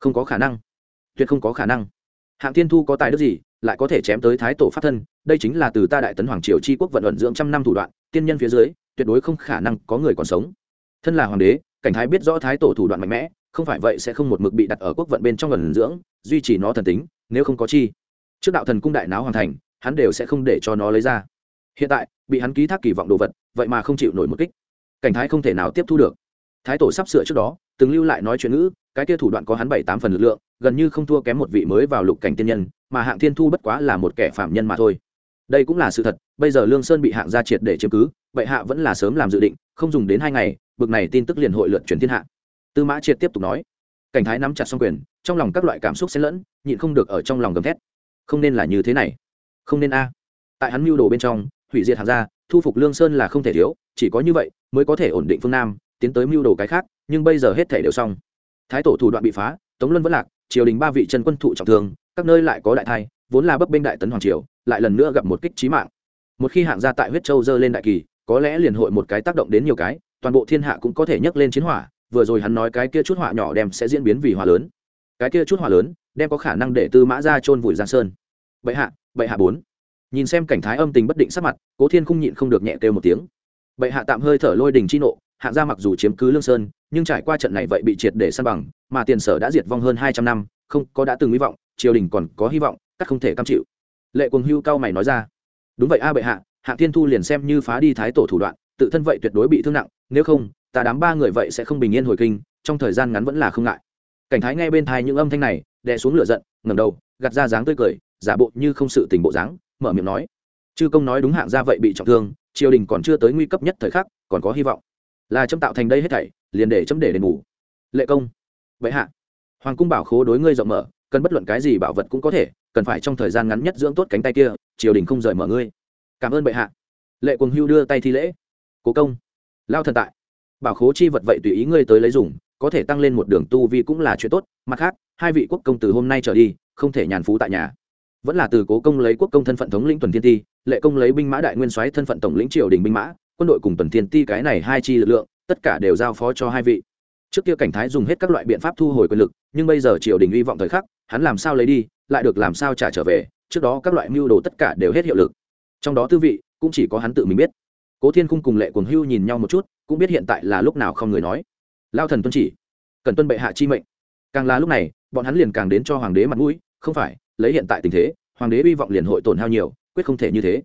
không có khả năng. Tuyệt không có khả năng. Hạng thiên thu có tài đức gì, lại có thể chém tới thái tổ pháp thân? Đây chính là từ ta đại tấn hoàng triều tri quốc vận luận dưỡng trăm năm thủ đoạn, tiên nhân phía dưới, tuyệt đối không khả năng có người còn sống. Thân là hoàng đế, cảnh thái biết rõ thái tổ thủ đoạn mạnh mẽ, không phải vậy sẽ không một mực bị đặt ở quốc vận bên trong luận dưỡng, duy trì nó thần tính, nếu không có chi. Trước đạo thần cung đại náo hoàn thành, hắn đều sẽ không để cho nó lấy ra. Hiện tại, bị hắn ký thác kỳ vọng đồ vật, vậy mà không chịu nổi một kích. Cảnh thái không thể nào tiếp thu được. Thái tổ sắp sửa trước đó từng lưu lại nói chuyện ngữ, cái kia thủ đoạn có hắn bảy tám phần lực lượng, gần như không thua kém một vị mới vào lục cảnh tiên nhân, mà hạng thiên thu bất quá là một kẻ phạm nhân mà thôi. Đây cũng là sự thật, bây giờ lương sơn bị hạng gia triệt để chiếm cứ, bệ hạ vẫn là sớm làm dự định, không dùng đến hai ngày, bực này tin tức liền hội lượt chuyển thiên hạ. Tư mã triệt tiếp tục nói, cảnh thái nắm chặt xong quyền, trong lòng các loại cảm xúc xen lẫn, nhịn không được ở trong lòng gầm thét. Không nên là như thế này. Không nên a. Tại hắn mưu đồ bên trong, hủy diệt hạng gia, thu phục lương sơn là không thể thiếu, chỉ có như vậy mới có thể ổn định phương nam tiến tới mưu đồ cái khác, nhưng bây giờ hết thể đều xong. Thái tổ thủ đoạn bị phá, tống luân vẫn lạc, triều đình ba vị trần quân thụ trọng thương, các nơi lại có đại thai, vốn là bấp bênh đại tấn hoàng triều, lại lần nữa gặp một kích trí mạng. Một khi hạng gia tại huyết châu dơ lên đại kỳ, có lẽ liền hội một cái tác động đến nhiều cái, toàn bộ thiên hạ cũng có thể nhấc lên chiến hỏa, vừa rồi hắn nói cái kia chút hỏa nhỏ đem sẽ diễn biến vì hỏa lớn. Cái kia chút hỏa lớn, đem có khả năng để tư mã ra chôn vùi giang sơn. Bệ hạ bệ hạ bốn. Nhìn xem cảnh thái âm tình bất định sắc mặt, cố thiên không nhịn không được nhẹ kêu một tiếng. Bệ hạ tạm hơi thở lôi đình chi nộ hạng gia mặc dù chiếm cứ lương sơn, nhưng trải qua trận này vậy bị triệt để săn bằng, mà tiền sở đã diệt vong hơn hai trăm năm, không có đã từng hy vọng, triều đình còn có hy vọng, các không thể cam chịu. Lệ quần hưu cao mày nói ra, đúng vậy a bệ hạ, hạng thiên thu liền xem như phá đi thái tổ thủ đoạn, tự thân vậy tuyệt đối bị thương nặng, nếu không, ta đám ba người vậy sẽ không bình yên hồi kinh, trong thời gian ngắn vẫn là không ngại. Cảnh thái nghe bên thai những âm thanh này, đè xuống lửa giận, ngẩng đầu, gạt ra dáng tươi cười, giả bộ như không sự tình bộ dáng, mở miệng nói, chư công nói đúng hạng gia vậy bị trọng thương, triều đình còn chưa tới nguy cấp nhất thời khắc, còn có hy vọng là chấm tạo thành đây hết thảy, liền để chấm để đền ngủ. lệ công. Vậy hạ. Hoàng cung bảo khố đối ngươi rộng mở, cần bất luận cái gì bảo vật cũng có thể, cần phải trong thời gian ngắn nhất dưỡng tốt cánh tay kia, triều đình không rời mở ngươi. Cảm ơn bệ hạ. Lệ quần hưu đưa tay thi lễ. Cố công. Lao thần tại. Bảo khố chi vật vậy tùy ý ngươi tới lấy dùng, có thể tăng lên một đường tu vi cũng là chuyện tốt. Mặt khác, hai vị quốc công từ hôm nay trở đi, không thể nhàn phú tại nhà. Vẫn là từ cố công lấy quốc công thân phận thống lĩnh tuần thiên ti, lệ công lấy binh mã đại nguyên soái thân phận tổng lĩnh triều đình binh mã quân đội cùng tuần thiên ti cái này hai chi lực lượng, tất cả đều giao phó cho hai vị. Trước kia cảnh thái dùng hết các loại biện pháp thu hồi quyền lực, nhưng bây giờ triều đình hy vọng thời khắc, hắn làm sao lấy đi, lại được làm sao trả trở về, trước đó các loại mưu đồ tất cả đều hết hiệu lực. Trong đó tư vị, cũng chỉ có hắn tự mình biết. Cố thiên cung cùng lệ cuồng hưu nhìn nhau một chút, cũng biết hiện tại là lúc nào không người nói. Lao thần tuân chỉ, cần tuân bệ hạ chi mệnh. Càng là lúc này, bọn hắn liền càng đến cho hoàng đế mặt mũi, không phải, lấy hiện tại tình thế, hoàng đế hy vọng liền hội tổn hao nhiều, quyết không thể như thế.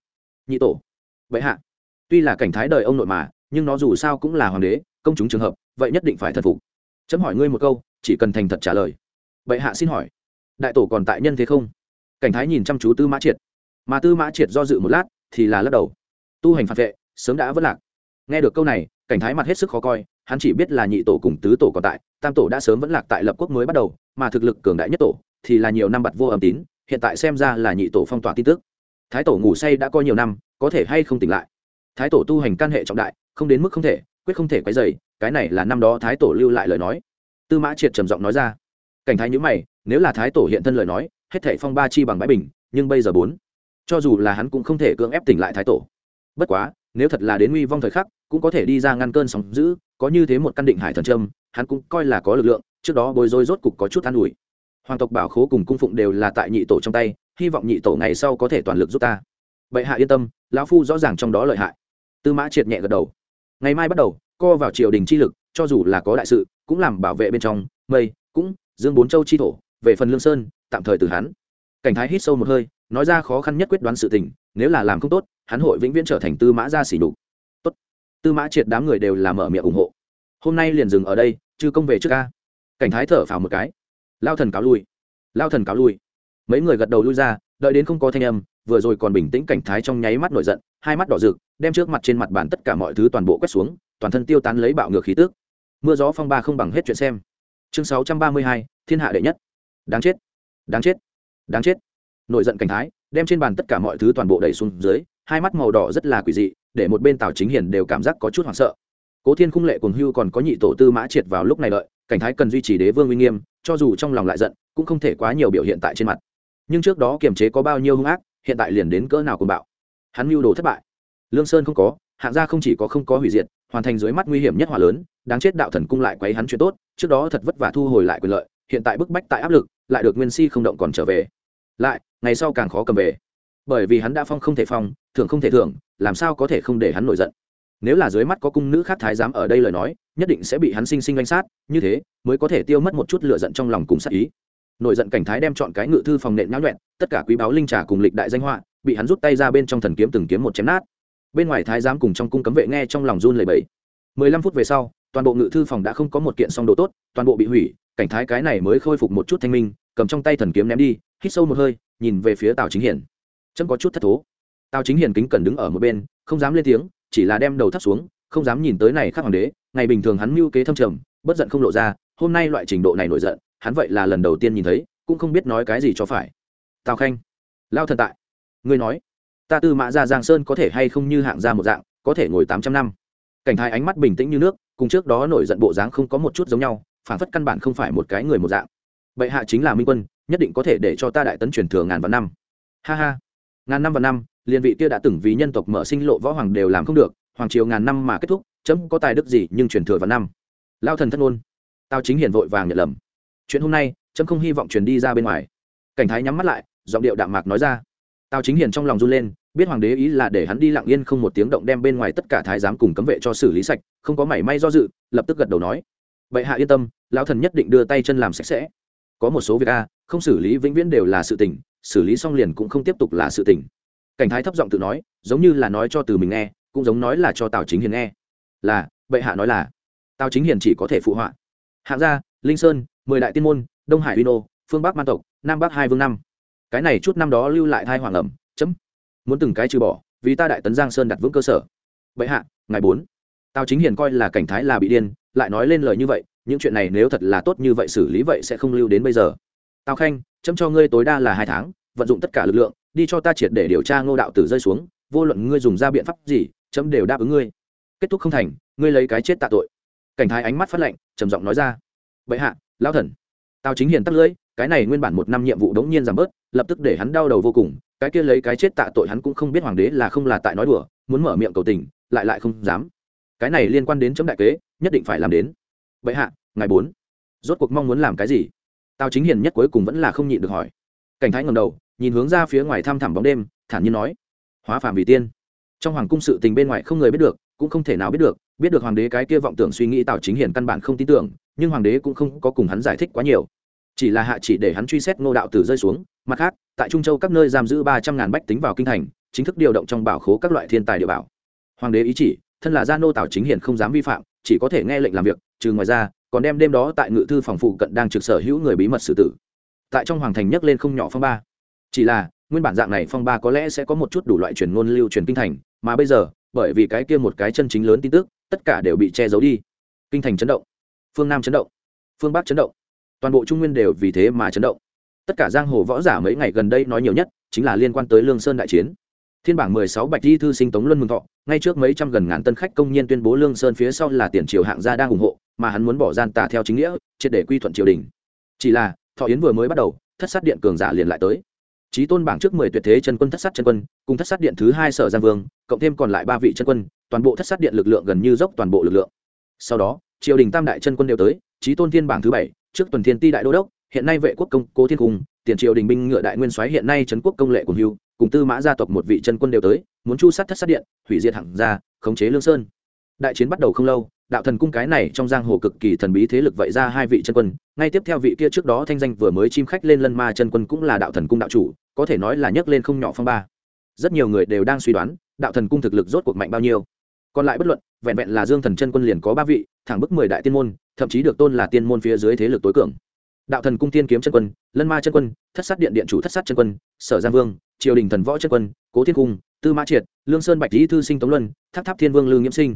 Nhị tổ, bệ hạ tuy là cảnh thái đời ông nội mà, nhưng nó dù sao cũng là hoàng đế, công chúng trường hợp, vậy nhất định phải thật phục. Chấm hỏi ngươi một câu, chỉ cần thành thật trả lời. Bệ hạ xin hỏi, đại tổ còn tại nhân thế không? Cảnh thái nhìn chăm chú tư mã triệt. Mà tư mã triệt do dự một lát, thì là lắc đầu. Tu hành phạt vệ, sớm đã vất lạc. Nghe được câu này, cảnh thái mặt hết sức khó coi, hắn chỉ biết là nhị tổ cùng tứ tổ còn tại, tam tổ đã sớm vẫn lạc tại lập quốc mới bắt đầu, mà thực lực cường đại nhất tổ, thì là nhiều năm bặt vô âm tín, hiện tại xem ra là nhị tổ phong tỏa tin tức. Thái tổ ngủ say đã coi nhiều năm, có thể hay không tỉnh lại? Thái tổ tu hành căn hệ trọng đại, không đến mức không thể, quyết không thể quấy dày cái này là năm đó thái tổ lưu lại lời nói. Tư mã triệt trầm giọng nói ra. Cảnh thái nhữ mày, nếu là thái tổ hiện thân lời nói, hết thể phong ba chi bằng bãi bình, nhưng bây giờ bốn, cho dù là hắn cũng không thể cưỡng ép tỉnh lại thái tổ. Bất quá, nếu thật là đến nguy vong thời khắc, cũng có thể đi ra ngăn cơn sóng giữ có như thế một căn định hải thần trâm hắn cũng coi là có lực lượng, trước đó bối rối rốt cục có chút an ủi. Hoàng tộc bảo khố cùng cung phụng đều là tại nhị tổ trong tay, hy vọng nhị tổ ngày sau có thể toàn lực giúp ta. Bệ hạ yên tâm, lão phu rõ ràng trong đó lợi hại tư mã triệt nhẹ gật đầu. Ngày mai bắt đầu, co vào triều đình chi lực, cho dù là có đại sự, cũng làm bảo vệ bên trong, mây, cũng, dương bốn châu chi thổ, về phần lương sơn, tạm thời từ hắn. Cảnh thái hít sâu một hơi, nói ra khó khăn nhất quyết đoán sự tình, nếu là làm không tốt, hắn hội vĩnh viễn trở thành tư mã gia xỉ đục tốt. Tư mã triệt đám người đều làm mở miệng ủng hộ. Hôm nay liền dừng ở đây chứ công về trước ca. Cảnh thái thở phào một cái. Lao thần cáo lui. Lao thần cáo lui. Mấy người gật đầu lui ra, đợi đến không có thanh âm, vừa rồi còn bình tĩnh cảnh thái trong nháy mắt nổi giận hai mắt đỏ rực, đem trước mặt trên mặt bàn tất cả mọi thứ toàn bộ quét xuống, toàn thân tiêu tán lấy bạo ngược khí tước mưa gió phong ba không bằng hết chuyện xem. Chương sáu trăm ba mươi hai, thiên hạ đệ nhất. Đáng chết đáng chết đáng chết. Nổi giận cảnh thái, đem trên bàn tất cả mọi thứ toàn bộ đẩy xuống dưới, hai mắt màu đỏ rất là quỷ dị, để một bên tào chính hiền đều cảm giác có chút hoảng sợ. Cố thiên khung lệ cuồng hưu còn có nhị tổ tư mã triệt vào lúc này lợi cảnh thái cần duy trì đế vương uy nghiêm, cho dù trong lòng lại giận, cũng không thể quá nhiều biểu hiện tại trên mặt. Nhưng trước đó kiềm chế có bao nhiêu hung ác, hiện tại liền đến cỡ nào cùng bạo hắn mưu đồ thất bại. Lương sơn không có, hạng gia không chỉ có không có hủy diệt, hoàn thành dưới mắt nguy hiểm nhất hỏa lớn, đáng chết đạo thần cung lại quấy hắn chuyện tốt, trước đó thật vất vả thu hồi lại quyền lợi, hiện tại bức bách tại áp lực, lại được nguyên si không động còn trở về. Lại, ngày sau càng khó cầm về. Bởi vì hắn đã phong không thể phong, thưởng không thể thưởng, làm sao có thể không để hắn nổi giận. Nếu là dưới mắt có cung nữ khác thái giám ở đây lời nói, nhất định sẽ bị hắn sinh sinh oanh sát, như thế, mới có thể tiêu mất một chút lựa giận trong lòng cùng sát ý. Nổi giận cảnh thái đem chọn cái ngự thư phòng nện náo nhuẹn tất cả quý báo linh trà cùng lịch đại danh họa bị hắn rút tay ra bên trong thần kiếm từng kiếm một chém nát. Bên ngoài thái giám cùng trong cung cấm vệ nghe trong lòng run lầy bẫy mười lăm phút về sau, toàn bộ ngự thư phòng đã không có một kiện song đồ tốt, toàn bộ bị hủy, cảnh thái cái này mới khôi phục một chút thanh minh, cầm trong tay thần kiếm ném đi, hít sâu một hơi, nhìn về phía tào chính hiển. Chấm có chút thất thố. Tào chính hiển kính cần đứng ở một bên, không dám lên tiếng, chỉ là đem đầu thắt xuống, không dám nhìn tới này khác hoàng đế, ngày bình thường hắn mưu kế thâm trầm, bất giận không lộ ra, hôm nay loại trình độ này nổi giận, hắn vậy là lần đầu tiên nhìn thấy, cũng không biết nói cái gì cho phải. Tào khanh, lao thần tại ngươi nói, ta tư mã ra giang sơn có thể hay không như hạng ra một dạng, có thể ngồi tám trăm năm. Cảnh thái ánh mắt bình tĩnh như nước, cùng trước đó nổi giận bộ dáng không có một chút giống nhau, phản phất căn bản không phải một cái người một dạng. Bệ hạ chính là minh quân, nhất định có thể để cho ta đại tấn truyền thừa ngàn vạn năm. Ha ha. Ngàn năm và năm, liên vị kia đã từng vì nhân tộc mở sinh lộ võ hoàng đều làm không được, hoàng triều ngàn năm mà kết thúc, chấm có tài đức gì nhưng truyền thừa vào năm. Lao thần thất ngôn. Tao chính hiền vội vàng nhận lầm. Chuyện hôm nay, chấm không hy vọng truyền đi ra bên ngoài. Cảnh thái nhắm mắt lại, giọng điệu đạm mạc nói ra. Tào chính hiền trong lòng run lên, biết hoàng đế ý là để hắn đi lặng yên không một tiếng động đem bên ngoài tất cả thái giám cùng cấm vệ cho xử lý sạch, không có mảy may do dự, lập tức gật đầu nói. Vậy hạ yên tâm, lão thần nhất định đưa tay chân làm sạch sẽ. Có một số việc a, không xử lý vĩnh viễn đều là sự tình, xử lý xong liền cũng không tiếp tục là sự tình. Cảnh thái thấp giọng tự nói, giống như là nói cho từ mình nghe, cũng giống nói là cho tào chính hiền nghe. Là bệ hạ nói là, tào chính hiền chỉ có thể phụ họa. Hạng gia, linh sơn, mười đại tiên môn, đông hải uy nô, phương bắc man tộc, nam bắc hai vương năm cái này chút năm đó lưu lại thai hoàng ẩm, chấm. Muốn từng cái trừ bỏ, vì ta đại tấn giang sơn đặt vững cơ sở. Bệ hạ ngày bốn. Tào chính hiền coi là cảnh thái là bị điên, lại nói lên lời như vậy, những chuyện này nếu thật là tốt như vậy xử lý vậy sẽ không lưu đến bây giờ. Tào khanh, chấm cho ngươi tối đa là hai tháng, vận dụng tất cả lực lượng, đi cho ta triệt để điều tra ngô đạo tử rơi xuống, vô luận ngươi dùng ra biện pháp gì, chấm đều đáp ứng ngươi. Kết thúc không thành, ngươi lấy cái chết tạ tội. Cảnh thái ánh mắt phát lệnh trầm giọng nói ra. Bệ hạ lao thần. Tào chính hiền tắt lưỡi, cái này nguyên bản một năm nhiệm vụ đống nhiên giảm bớt lập tức để hắn đau đầu vô cùng, cái kia lấy cái chết tạ tội hắn cũng không biết hoàng đế là không là tại nói đùa, muốn mở miệng cầu tình, lại lại không dám. Cái này liên quan đến chấm đại kế, nhất định phải làm đến. Bệ hạ ngày bốn. Rốt cuộc mong muốn làm cái gì? Tào chính hiền nhất cuối cùng vẫn là không nhịn được hỏi. Cảnh thái ngầm đầu, nhìn hướng ra phía ngoài thăm thẳm bóng đêm, thản nhiên nói. Hóa phàm vì tiên. Trong hoàng cung sự tình bên ngoài không người biết được, cũng không thể nào biết được biết được hoàng đế cái kia vọng tưởng suy nghĩ tào chính hiền căn bản không tin tưởng, nhưng hoàng đế cũng không có cùng hắn giải thích quá nhiều chỉ là hạ chỉ để hắn truy xét ngô đạo tử rơi xuống, mặt khác, tại trung châu các nơi giam giữ ba trăm ngàn bách tính vào kinh thành, chính thức điều động trong bảo khố các loại thiên tài địa bảo. Hoàng đế ý chỉ, thân là gia nô tào chính hiển không dám vi phạm, chỉ có thể nghe lệnh làm việc, trừ ngoài ra, còn đem đêm đó tại ngự thư phòng phụ cận đang trực sở hữu người bí mật xử tử. Tại trong hoàng thành nhấc lên không nhỏ phong ba. Chỉ là, nguyên bản dạng này phong ba có lẽ sẽ có một chút đủ loại truyền ngôn lưu truyền kinh thành, mà bây giờ, bởi vì cái kia một cái chân chính lớn tin tức, tất cả đều bị che giấu đi. Kinh thành chấn động. Phương nam chấn động. Phương bắc chấn động toàn bộ trung nguyên đều vì thế mà chấn động. Tất cả giang hồ võ giả mấy ngày gần đây nói nhiều nhất chính là liên quan tới lương sơn đại chiến. Thiên bảng mười sáu bạch di thư sinh tống luân mừng thọ, ngay trước mấy trăm gần ngàn tân khách công nhiên tuyên bố lương sơn phía sau là tiền triều hạng gia đang ủng hộ, mà hắn muốn bỏ gian tà theo chính nghĩa, triệt để quy thuận triều đình. Chỉ là, thọ yến vừa mới bắt đầu, thất sát điện cường giả liền lại tới. Trí tôn bảng trước mười tuyệt thế chân quân thất sát chân quân, cùng thất sát điện thứ hai sở giang vương, cộng thêm còn lại ba vị chân quân, toàn bộ thất sát điện lực lượng gần như dốc toàn bộ lực lượng. Sau đó, triều đình tam đại chân quân đều tới trí tôn thiên bảng thứ bảy trước tuần thiên ti đại đô đốc, hiện nay vệ quốc công cố thiên cung, tiền triều đình binh ngựa đại nguyên soái hiện nay trấn quốc công lệ cùng hưu, cùng tư mã gia tộc một vị chân quân đều tới, muốn chu sát thất sát điện, hủy diệt hẳn ra, khống chế lương sơn. Đại chiến bắt đầu không lâu, đạo thần cung cái này trong giang hồ cực kỳ thần bí thế lực vậy ra hai vị chân quân, ngay tiếp theo vị kia trước đó thanh danh vừa mới chim khách lên lân ma chân quân cũng là đạo thần cung đạo chủ, có thể nói là nhấc lên không nhỏ phong ba. Rất nhiều người đều đang suy đoán, đạo thần cung thực lực rốt cuộc mạnh bao nhiêu còn lại bất luận, vẹn vẹn là dương thần chân quân liền có ba vị, thẳng bức mười đại tiên môn, thậm chí được tôn là tiên môn phía dưới thế lực tối cường. Đạo thần cung tiên kiếm chân quân, lân ma chân quân, thất sát điện điện chủ thất sát chân quân, sở giang vương, triều đình thần võ chân quân, cố thiên cung, tư mã triệt, lương sơn bạch lý thư sinh tống luân, tháp tháp thiên vương lương nghiễm sinh.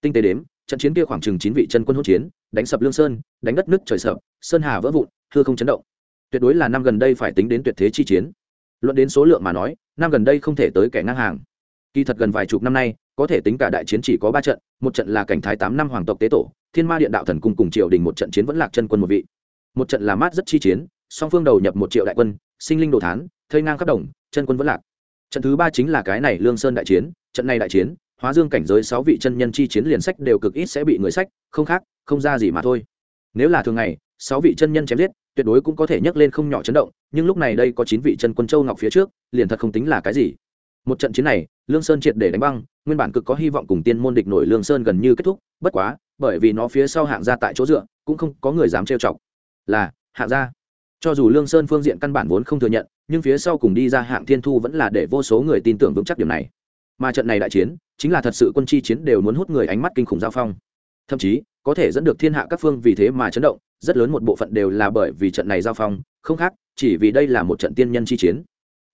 Tinh tế đếm, trận chiến kia khoảng chừng chín vị chân quân hỗn chiến, đánh sập lương sơn, đánh đất nước trời sập, sơn hà vỡ vụn thưa không chấn động. Tuyệt đối là năm gần đây phải tính đến tuyệt thế chi chiến. Luận đến số lượng mà nói, năm gần đây không thể tới kẻ ngang hàng. Kỳ thật gần vài chục năm nay có thể tính cả đại chiến chỉ có ba trận, một trận là cảnh thái tám năm hoàng tộc tế tổ, thiên ma điện đạo thần cung cùng triều đình một trận chiến vẫn lạc chân quân một vị. Một trận là mát rất chi chiến, song phương đầu nhập một triệu đại quân, sinh linh đồ thán, thây ngang khắp đồng, chân quân vẫn lạc. Trận thứ ba chính là cái này lương sơn đại chiến, trận này đại chiến, hóa dương cảnh giới sáu vị chân nhân chi chiến liền sách đều cực ít sẽ bị người sách, không khác, không ra gì mà thôi. Nếu là thường ngày, sáu vị chân nhân chém giết, tuyệt đối cũng có thể nhấc lên không nhỏ chấn động, nhưng lúc này đây có chín vị chân quân châu ngọc phía trước, liền thật không tính là cái gì một trận chiến này, lương sơn triệt để đánh băng, nguyên bản cực có hy vọng cùng tiên môn địch nổi lương sơn gần như kết thúc, bất quá, bởi vì nó phía sau hạng gia tại chỗ dựa, cũng không có người dám trêu chọc. Là, hạng gia. Cho dù lương sơn phương diện căn bản vốn không thừa nhận, nhưng phía sau cùng đi ra hạng thiên thu vẫn là để vô số người tin tưởng vững chắc điểm này. Mà trận này đại chiến, chính là thật sự quân chi chiến đều muốn hút người ánh mắt kinh khủng giao phong. Thậm chí, có thể dẫn được thiên hạ các phương vì thế mà chấn động, rất lớn một bộ phận đều là bởi vì trận này giao phong, không khác, chỉ vì đây là một trận tiên nhân chi chiến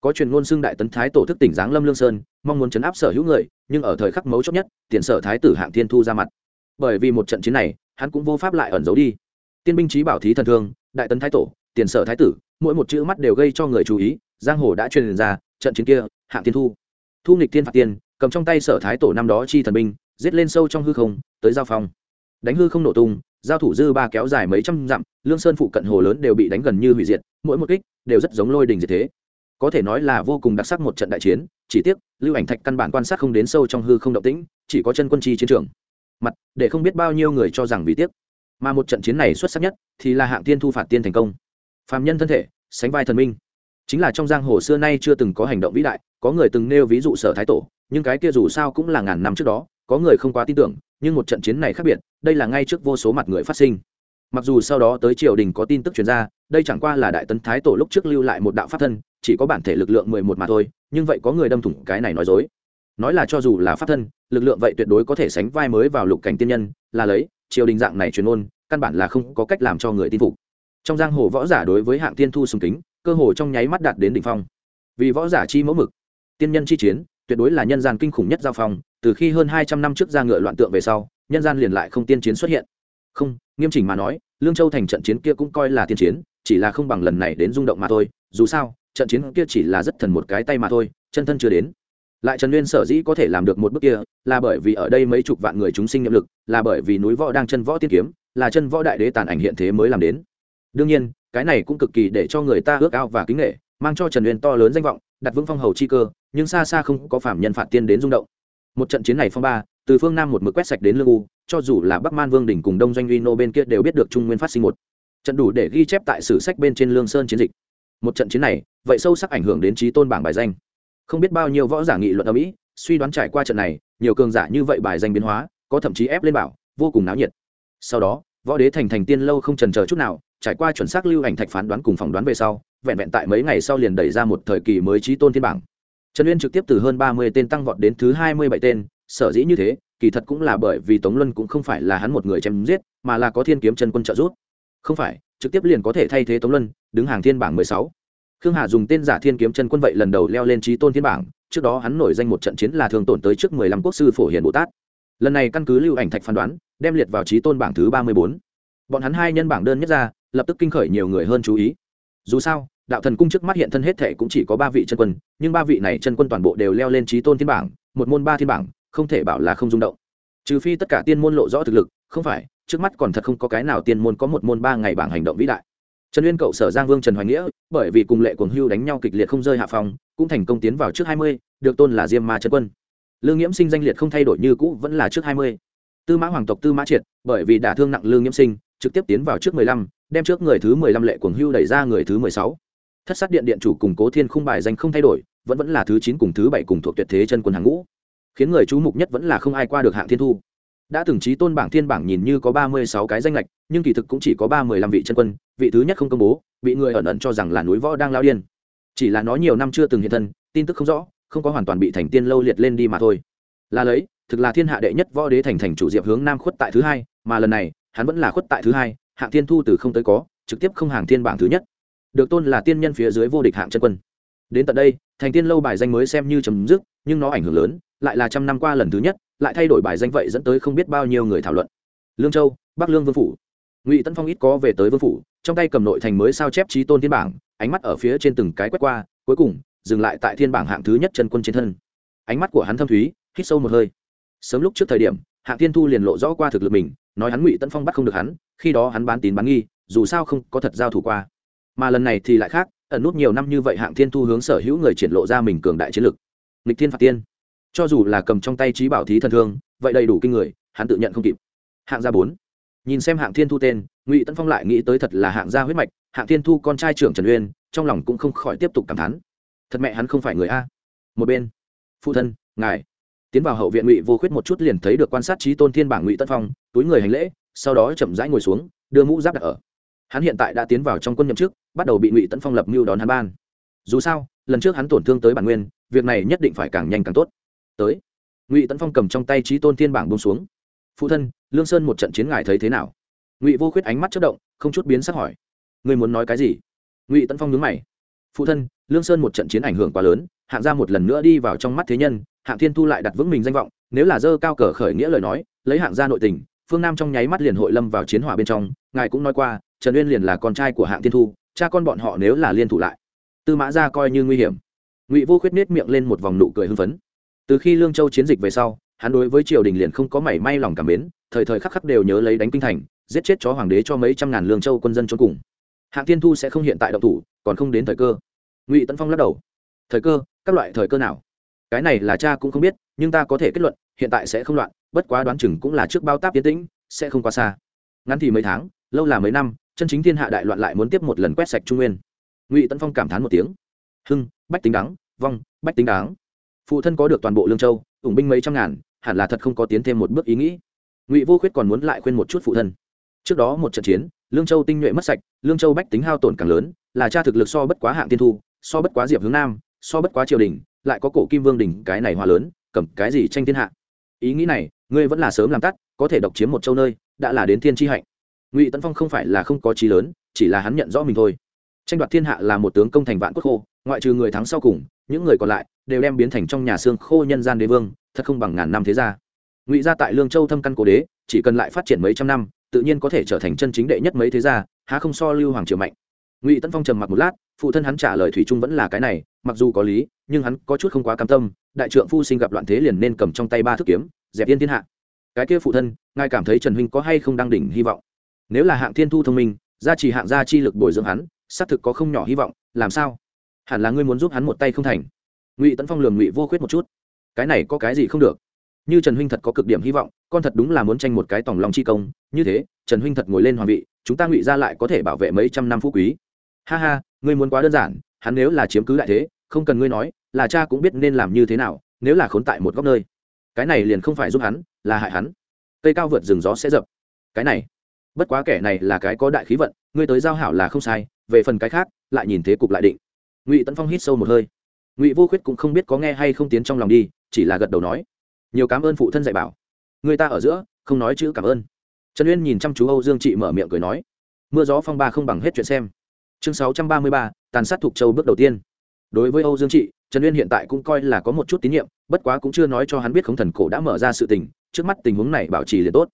có truyền ngôn xưng đại tấn thái tổ thức tỉnh giáng lâm lương sơn, mong muốn chấn áp sở hữu người, nhưng ở thời khắc mấu chốt nhất, tiền sở thái tử hạng thiên thu ra mặt. Bởi vì một trận chiến này, hắn cũng vô pháp lại ẩn giấu đi. Tiên binh trí bảo thí thần thương, đại tấn thái tổ, tiền sở thái tử, mỗi một chữ mắt đều gây cho người chú ý, giang hồ đã truyền ra, trận chiến kia, hạng thiên thu. Thu nghịch thiên phạt tiên cầm trong tay sở thái tổ năm đó chi thần binh, giết lên sâu trong hư không, tới giao phong. Đánh hư không nổ tung, giao thủ dư ba kéo dài mấy trăm dặm, lương sơn phụ cận hồ lớn đều bị đánh gần như hủy diệt, mỗi một kích đều rất giống lôi đình diệt thế có thể nói là vô cùng đặc sắc một trận đại chiến, chỉ tiếc, lưu ảnh thạch căn bản quan sát không đến sâu trong hư không động tĩnh, chỉ có chân quân chi chiến trường. Mặt, để không biết bao nhiêu người cho rằng vì tiếc. Mà một trận chiến này xuất sắc nhất, thì là hạng tiên thu phạt tiên thành công. Phàm nhân thân thể, sánh vai thần minh. Chính là trong giang hồ xưa nay chưa từng có hành động vĩ đại, có người từng nêu ví dụ sở thái tổ, nhưng cái kia dù sao cũng là ngàn năm trước đó, có người không quá tin tưởng, nhưng một trận chiến này khác biệt, đây là ngay trước vô số mặt người phát sinh. Mặc dù sau đó tới triều đình có tin tức chuyển ra, đây chẳng qua là đại tấn thái tổ lúc trước lưu lại một đạo pháp thân chỉ có bản thể lực lượng mười một mà thôi, nhưng vậy có người đâm thủng cái này nói dối. Nói là cho dù là pháp thân, lực lượng vậy tuyệt đối có thể sánh vai mới vào lục cảnh tiên nhân, là lấy, triều đình dạng này truyền ôn căn bản là không có cách làm cho người tin phục. Trong giang hồ võ giả đối với hạng tiên thu sùng kính, cơ hồ trong nháy mắt đạt đến đỉnh phong. Vì võ giả chi mẫu mực, tiên nhân chi chiến, tuyệt đối là nhân gian kinh khủng nhất giao phong, từ khi hơn hai trăm năm trước ra ngựa loạn tượng về sau, nhân gian liền lại không tiên chiến xuất hiện. Không, nghiêm chỉnh mà nói, lương châu thành trận chiến kia cũng coi là tiên chiến, chỉ là không bằng lần này đến rung động mà thôi, dù sao trận chiến kia chỉ là rất thần một cái tay mà thôi, chân thân chưa đến. Lại trần nguyên sở dĩ có thể làm được một bước kia, là bởi vì ở đây mấy chục vạn người chúng sinh nhiệm lực, là bởi vì núi võ đang chân võ tiên kiếm, là chân võ đại đế tàn ảnh hiện thế mới làm đến. Đương nhiên, cái này cũng cực kỳ để cho người ta ước ao và kính nghệ mang cho trần nguyên to lớn danh vọng, đặt vững phong hầu chi cơ, nhưng xa xa không có phạm nhân phạt tiên đến rung động. Một trận chiến này phong ba, từ phương nam một mực quét sạch đến lương u, cho dù là bắc man vương đỉnh cùng đông doanh uy nô bên kia đều biết được trung nguyên phát sinh một. Trận đủ để ghi chép tại sử sách bên trên lương sơn chiến dịch. Một trận chiến này vậy sâu sắc ảnh hưởng đến trí tôn bảng bài danh. Không biết bao nhiêu võ giả nghị luận ở mỹ, suy đoán trải qua trận này, nhiều cường giả như vậy bài danh biến hóa, có thậm chí ép lên bảo, vô cùng náo nhiệt. Sau đó, võ đế thành thành tiên lâu không trần chờ chút nào, trải qua chuẩn xác lưu ảnh thạch phán đoán cùng phỏng đoán về sau, vẹn vẹn tại mấy ngày sau liền đẩy ra một thời kỳ mới trí tôn thiên bảng. Trần uyên trực tiếp từ hơn ba mươi tên tăng vọt đến thứ hai mươi bảy tên, sở dĩ như thế, kỳ thật cũng là bởi vì tống luân cũng không phải là hắn một người chém giết, mà là có thiên kiếm chân quân trợ giúp. Không phải, trực tiếp liền có thể thay thế tống luân, đứng hàng thiên bảng mười sáu khương hà dùng tên giả thiên kiếm chân quân vậy lần đầu leo lên trí tôn thiên bảng, trước đó hắn nổi danh một trận chiến là thường tổn tới trước mười lăm quốc sư phổ hiền bồ tát. Lần này căn cứ lưu ảnh thạch phán đoán, đem liệt vào trí tôn bảng thứ ba mươi bốn. Bọn hắn hai nhân bảng đơn nhất ra, lập tức kinh khởi nhiều người hơn chú ý. Dù sao, đạo thần cung trước mắt hiện thân hết thệ cũng chỉ có ba vị chân quân, nhưng ba vị này chân quân toàn bộ đều leo lên trí tôn thiên bảng, một môn ba thiên bảng, không thể bảo là không rung động. Trừ phi tất cả tiên môn lộ rõ thực lực, không phải, trước mắt còn thật không có cái nào tiên môn có một môn ba ngày bảng hành động vĩ đại trần uyên cậu sở giang vương trần hoài nghĩa, bởi vì cùng lệ cuồng hưu đánh nhau kịch liệt không rơi hạ phòng cũng thành công tiến vào trước hai mươi, được tôn là diêm ma trần quân. Lương nghiễm sinh danh liệt không thay đổi như cũ vẫn là trước hai mươi. Tư mã hoàng tộc tư mã triệt, bởi vì đả thương nặng lương nghiễm sinh, trực tiếp tiến vào trước mười lăm, đem trước người thứ mười lăm lệ cuồng hưu đẩy ra người thứ mười sáu. Thất sát điện điện chủ cùng cố thiên khung bài danh không thay đổi, vẫn vẫn là thứ chín cùng thứ bảy cùng thuộc tuyệt thế chân quân hàng ngũ. Khiến người chú mục nhất vẫn là không ai qua được hạng thiên thu đã từng trí tôn bảng thiên bảng nhìn như có ba mươi sáu cái danh lệch, nhưng kỳ thực cũng chỉ có ba mươi lăm vị chân quân, vị thứ nhất không công bố, bị người ẩn ẩn cho rằng là núi võ đang lao điên. Chỉ là nó nhiều năm chưa từng hiện thân, tin tức không rõ, không có hoàn toàn bị thành tiên lâu liệt lên đi mà thôi. Là lấy, thực là thiên hạ đệ nhất võ đế thành thành chủ diệp hướng nam khuất tại thứ hai, mà lần này, hắn vẫn là khuất tại thứ hai, hạng thiên thu từ không tới có, trực tiếp không hàng thiên bảng thứ nhất. Được tôn là tiên nhân phía dưới vô địch hạng chân quân. Đến tận đây, thành tiên lâu bài danh mới xem như chấm dứt, nhưng nó ảnh hưởng lớn, lại là trăm năm qua lần thứ nhất lại thay đổi bài danh vậy dẫn tới không biết bao nhiêu người thảo luận. Lương châu, bắc lương vương phủ. Ngụy tân phong ít có về tới vương phủ, trong tay cầm nội thành mới sao chép trí tôn thiên bảng, ánh mắt ở phía trên từng cái quét qua, cuối cùng, dừng lại tại thiên bảng hạng thứ nhất chân quân chiến thân. Ánh mắt của hắn thâm thúy, hít sâu một hơi. Sớm lúc trước thời điểm, hạng thiên thu liền lộ rõ qua thực lực mình, nói hắn ngụy tân phong bắt không được hắn, khi đó hắn bán tín bán nghi, dù sao không có thật giao thủ qua. Mà lần này thì lại khác, ẩn nút nhiều năm như vậy hạng thiên thu hướng sở hữu người triển lộ ra mình cường đại chiến lực. Nghịch thiên phạt tiên cho dù là cầm trong tay trí bảo thí thần thương, vậy đầy đủ kinh người, hắn tự nhận không kịp. Hạng gia bốn. Nhìn xem hạng thiên thu tên, ngụy tân phong lại nghĩ tới thật là hạng gia huyết mạch, hạng thiên thu con trai trưởng trần uyên, trong lòng cũng không khỏi tiếp tục cảm thán. Thật mẹ hắn không phải người a. Một bên, phụ thân, ngài. Tiến vào hậu viện ngụy vô khuyết một chút liền thấy được quan sát trí tôn thiên bảng ngụy tân phong, túi người hành lễ, sau đó chậm rãi ngồi xuống, đưa mũ giáp đặt ở. Hắn hiện tại đã tiến vào trong quân nhậm chức, bắt đầu bị ngụy tấn phong lập mưu đón hắn ban. Dù sao, lần trước hắn tổn thương tới bản nguyên, việc này nhất định phải càng nhanh càng tốt tới. Ngụy tấn phong cầm trong tay trí tôn thiên bảng bông xuống. Phụ thân, lương sơn một trận chiến ngài thấy thế nào? Ngụy vô khuyết ánh mắt chất động, không chút biến sắc hỏi. Ngươi muốn nói cái gì? Ngụy tấn phong nhớ mày. Phụ thân, lương sơn một trận chiến ảnh hưởng quá lớn, hạng ra một lần nữa đi vào trong mắt thế nhân, hạng thiên thu lại đặt vững mình danh vọng, nếu là dơ cao cờ khởi nghĩa lời nói, lấy hạng gia nội tình, phương nam trong nháy mắt liền hội lâm vào chiến hỏa bên trong, ngài cũng nói qua, trần uyên liền là con trai của hạng thiên thu, cha con bọn họ nếu là liên thủ lại, tư mã ra coi như nguy hiểm. Ngụy vô khuyết nết miệng lên một vòng nụ cười hưng phấn từ khi lương châu chiến dịch về sau, hắn đối với triều đình liền không có mảy may lòng cảm mến, thời thời khắc khắc đều nhớ lấy đánh kinh thành, giết chết chó hoàng đế cho mấy trăm ngàn lương châu quân dân cho cùng. Hạng thiên thu sẽ không hiện tại động thủ, còn không đến thời cơ. Ngụy tấn phong lắc đầu. Thời cơ? Các loại thời cơ nào? Cái này là cha cũng không biết, nhưng ta có thể kết luận, hiện tại sẽ không loạn, bất quá đoán chừng cũng là trước bao táp tiến tĩnh, sẽ không quá xa. Ngắn thì mấy tháng, lâu là mấy năm, chân chính thiên hạ đại loạn lại muốn tiếp một lần quét sạch trung nguyên. Ngụy tấn phong cảm thán một tiếng. Hưng, bách tính đắng, vong, bách tính đáng phụ thân có được toàn bộ lương châu, ủng binh mấy trăm ngàn, hẳn là thật không có tiến thêm một bước ý nghĩ. Ngụy vô khuyết còn muốn lại khuyên một chút phụ thân. Trước đó một trận chiến, lương châu tinh nhuệ mất sạch, lương châu bách tính hao tổn càng lớn, là cha thực lực so bất quá hạng tiên thu, so bất quá diệp hướng nam, so bất quá triều đình, lại có cổ kim vương đình cái này hòa lớn, cầm cái gì tranh thiên hạ. Ý nghĩ này, ngươi vẫn là sớm làm tắt, có thể độc chiếm một châu nơi, đã là đến thiên tri hạnh. Ngụy tấn phong không phải là không có trí lớn, chỉ là hắn nhận rõ mình thôi. Tranh đoạt thiên hạ là một tướng công thành vạn quốc khô ngoại trừ người thắng sau cùng, những người còn lại đều đem biến thành trong nhà xương khô nhân gian đế vương, thật không bằng ngàn năm thế gia. Ngụy gia tại lương châu thâm căn cố đế, chỉ cần lại phát triển mấy trăm năm, tự nhiên có thể trở thành chân chính đệ nhất mấy thế gia, há không so lưu hoàng triều mạnh. Ngụy tân phong trầm mặc một lát, phụ thân hắn trả lời thủy trung vẫn là cái này, mặc dù có lý, nhưng hắn có chút không quá cam tâm, đại trượng phu sinh gặp loạn thế liền nên cầm trong tay ba thước kiếm, dẹp yên thiên hạ. Cái kia phụ thân, ngài cảm thấy trần huynh có hay không đang đỉnh hy vọng? Nếu là hạng thiên thu thông minh, gia trì hạng gia chi lực bồi dưỡng hắn, xác thực có không nhỏ hy vọng, làm sao? Hẳn là ngươi muốn giúp hắn một tay không thành. Ngụy tấn phong lường ngụy vô khuyết một chút. Cái này có cái gì không được? Như trần huynh thật có cực điểm hy vọng, con thật đúng là muốn tranh một cái tòng lòng chi công. Như thế, trần huynh thật ngồi lên hoàng vị, chúng ta ngụy ra lại có thể bảo vệ mấy trăm năm phú quý. Ha ha, ngươi muốn quá đơn giản, hắn nếu là chiếm cứ đại thế, không cần ngươi nói, là cha cũng biết nên làm như thế nào, nếu là khốn tại một góc nơi. Cái này liền không phải giúp hắn, là hại hắn. Cây cao vượt rừng gió sẽ dập. Cái này, bất quá kẻ này là cái có đại khí vận, ngươi tới giao hảo là không sai, về phần cái khác, lại nhìn thế cục lại định ngụy tấn phong hít sâu một hơi ngụy vô khuyết cũng không biết có nghe hay không tiến trong lòng đi chỉ là gật đầu nói nhiều cảm ơn phụ thân dạy bảo người ta ở giữa không nói chữ cảm ơn trần uyên nhìn chăm chú âu dương chị mở miệng cười nói mưa gió phong ba không bằng hết chuyện xem chương sáu trăm ba mươi ba, tàn sát thục châu bước đầu tiên đối với âu dương chị trần uyên hiện tại cũng coi là có một chút tín nhiệm bất quá cũng chưa nói cho hắn biết khống thần cổ đã mở ra sự tình trước mắt tình huống này bảo trì liền tốt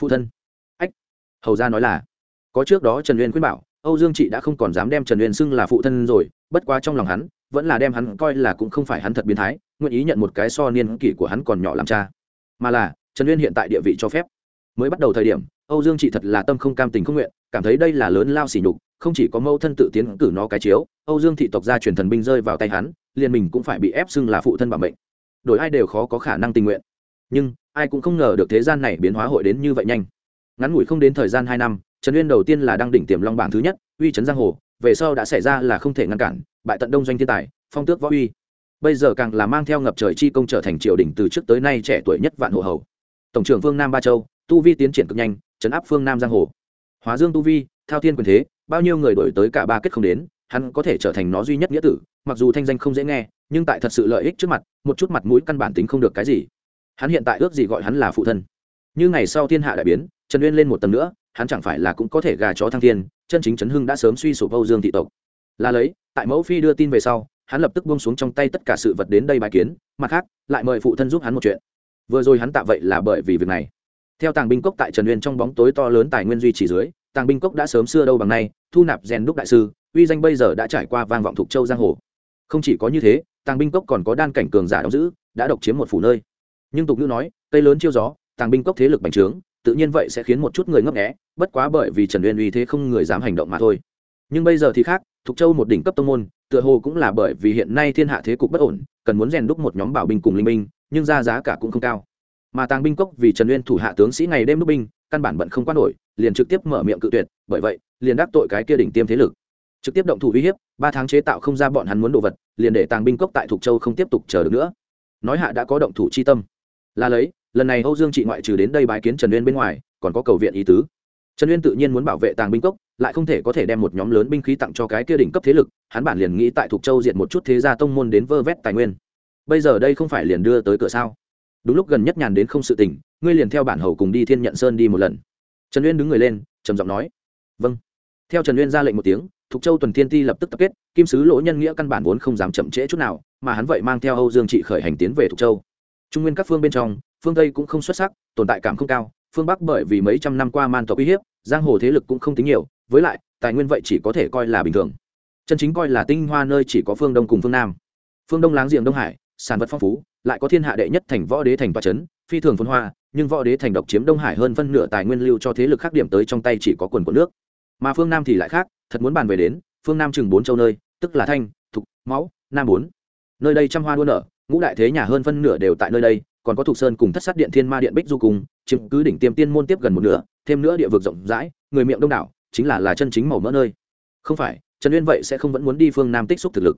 phụ thân ách hầu ra nói là có trước đó trần uyên khuyên bảo âu dương chị đã không còn dám đem trần uyên xưng là phụ thân rồi, bất quá trong lòng hắn, vẫn là đem hắn coi là cũng không phải hắn thật biến thái, nguyện ý nhận một cái so niên kỷ của hắn còn nhỏ làm cha. Mà là, trần uyên hiện tại địa vị cho phép. Mới bắt đầu thời điểm, âu dương chị thật là tâm không cam tình không nguyện, cảm thấy đây là lớn lao xỉ nhục, không chỉ có mâu thân tự tiến cử nó cái chiếu, âu dương thị tộc gia truyền thần binh rơi vào tay hắn, liền mình cũng phải bị ép xưng là phụ thân bảo mệnh. Đổi ai đều khó có khả năng tình nguyện. Nhưng, ai cũng không ngờ được thế gian này biến hóa hội đến như vậy nhanh ngắn ngủi không đến thời gian hai năm, trần uyên đầu tiên là đăng đỉnh tiềm long bảng thứ nhất, uy trấn giang hồ, về sau đã xảy ra là không thể ngăn cản, bại tận đông doanh thiên tài, phong tước võ uy. Bây giờ càng là mang theo ngập trời chi công trở thành triều đình từ trước tới nay trẻ tuổi nhất vạn hộ hầu. Tổng trưởng vương nam ba châu, tu vi tiến triển cực nhanh, chấn áp phương nam giang hồ. Hóa dương tu vi, thao thiên quyền thế, bao nhiêu người đổi tới cả ba kết không đến, hắn có thể trở thành nó duy nhất nghĩa tử, mặc dù thanh danh không dễ nghe, nhưng tại thật sự lợi ích trước mặt, một chút mặt mũi căn bản tính không được cái gì. Hắn hiện tại ước gì gọi hắn là phụ thân. Như ngày sau thiên hạ đại biến trần uyên lên một tầng nữa, hắn chẳng phải là cũng có thể gà chó thăng thiên, chân chính trấn hưng đã sớm suy sụp âu dương thị tộc. Là lấy, tại mẫu phi đưa tin về sau, hắn lập tức buông xuống trong tay tất cả sự vật đến đây bài kiến, mặt khác, lại mời phụ thân giúp hắn một chuyện. Vừa rồi hắn tạ vậy là bởi vì việc này. Theo tàng binh cốc tại trần uyên trong bóng tối to lớn tài nguyên duy trì dưới, tàng binh cốc đã sớm xưa đâu bằng nay, thu nạp rèn đúc đại sư, uy danh bây giờ đã trải qua vang vọng thục châu giang hồ. Không chỉ có như thế, tàng binh cốc còn có đan cảnh cường giả đóng giữ, đã độc chiếm một phủ nơi. Nhưng tục ngữ nói, cây lớn chiêu gió, tàng binh cốc thế lực bành trướng tự nhiên vậy sẽ khiến một chút người ngấp nghé, bất quá bởi vì trần uyên uy thế không người dám hành động mà thôi. Nhưng bây giờ thì khác, thục châu một đỉnh cấp tông môn, tựa hồ cũng là bởi vì hiện nay thiên hạ thế cục bất ổn, cần muốn rèn đúc một nhóm bảo binh cùng linh binh, nhưng ra giá cả cũng không cao. Mà tàng binh cốc vì trần uyên thủ hạ tướng sĩ ngày đêm đúc binh, căn bản bận không quan nổi, liền trực tiếp mở miệng cự tuyệt, bởi vậy, liền đắc tội cái kia đỉnh tiêm thế lực. Trực tiếp động thủ uy hiếp, ba tháng chế tạo không ra bọn hắn muốn đồ vật, liền để tàng binh cốc tại thục châu không tiếp tục chờ được nữa. Nói hạ đã có động thủ chi tâm. Là lấy lần này âu dương trị ngoại trừ đến đây bái kiến trần uyên bên ngoài, còn có cầu viện ý tứ. Trần uyên tự nhiên muốn bảo vệ tàng binh cốc, lại không thể có thể đem một nhóm lớn binh khí tặng cho cái kia đỉnh cấp thế lực, hắn bản liền nghĩ tại thục châu diện một chút thế gia tông môn đến vơ vét tài nguyên. Bây giờ đây không phải liền đưa tới cửa sao? Đúng lúc gần nhất nhàn đến không sự tình, ngươi liền theo bản hầu cùng đi thiên nhận sơn đi một lần. Trần uyên đứng người lên, trầm giọng nói vâng. Theo trần uyên ra lệnh một tiếng, thục châu tuần thiên ti lập tức tập kết, kim sứ lỗ nhân nghĩa căn bản vốn không dám chậm trễ chút nào, mà hắn vậy mang theo âu dương trị khởi hành tiến về thục châu. Trung nguyên các phương bên trong phương tây cũng không xuất sắc, tồn tại cảm không cao, phương bắc bởi vì mấy trăm năm qua man tộc uy hiếp, giang hồ thế lực cũng không tính nhiều, với lại, tài nguyên vậy chỉ có thể coi là bình thường. Chân chính coi là tinh hoa nơi chỉ có phương đông cùng phương nam. Phương đông láng giềng đông hải, sản vật phong phú, lại có thiên hạ đệ nhất thành võ đế thành và trấn phi thường phân hoa, nhưng võ đế thành độc chiếm đông hải hơn phân nửa tài nguyên lưu cho thế lực khác điểm tới trong tay chỉ có quần của nước. Mà phương nam thì lại khác, thật muốn bàn về đến, phương nam chừng bốn châu nơi, tức là thanh, thục, máu, nam bốn. Nơi đây trăm hoa đua nở, ngũ đại thế nhà hơn phân nửa đều tại nơi đây còn có thuộc sơn cùng thất sát điện thiên ma điện bích du cùng, chiếm cứ đỉnh tiêm tiên môn tiếp gần một nửa, thêm nữa địa vực rộng rãi, người miệng đông đảo, chính là là chân chính màu mỡ nơi. Không phải, trần uyên vậy sẽ không vẫn muốn đi phương nam tích xúc thực lực.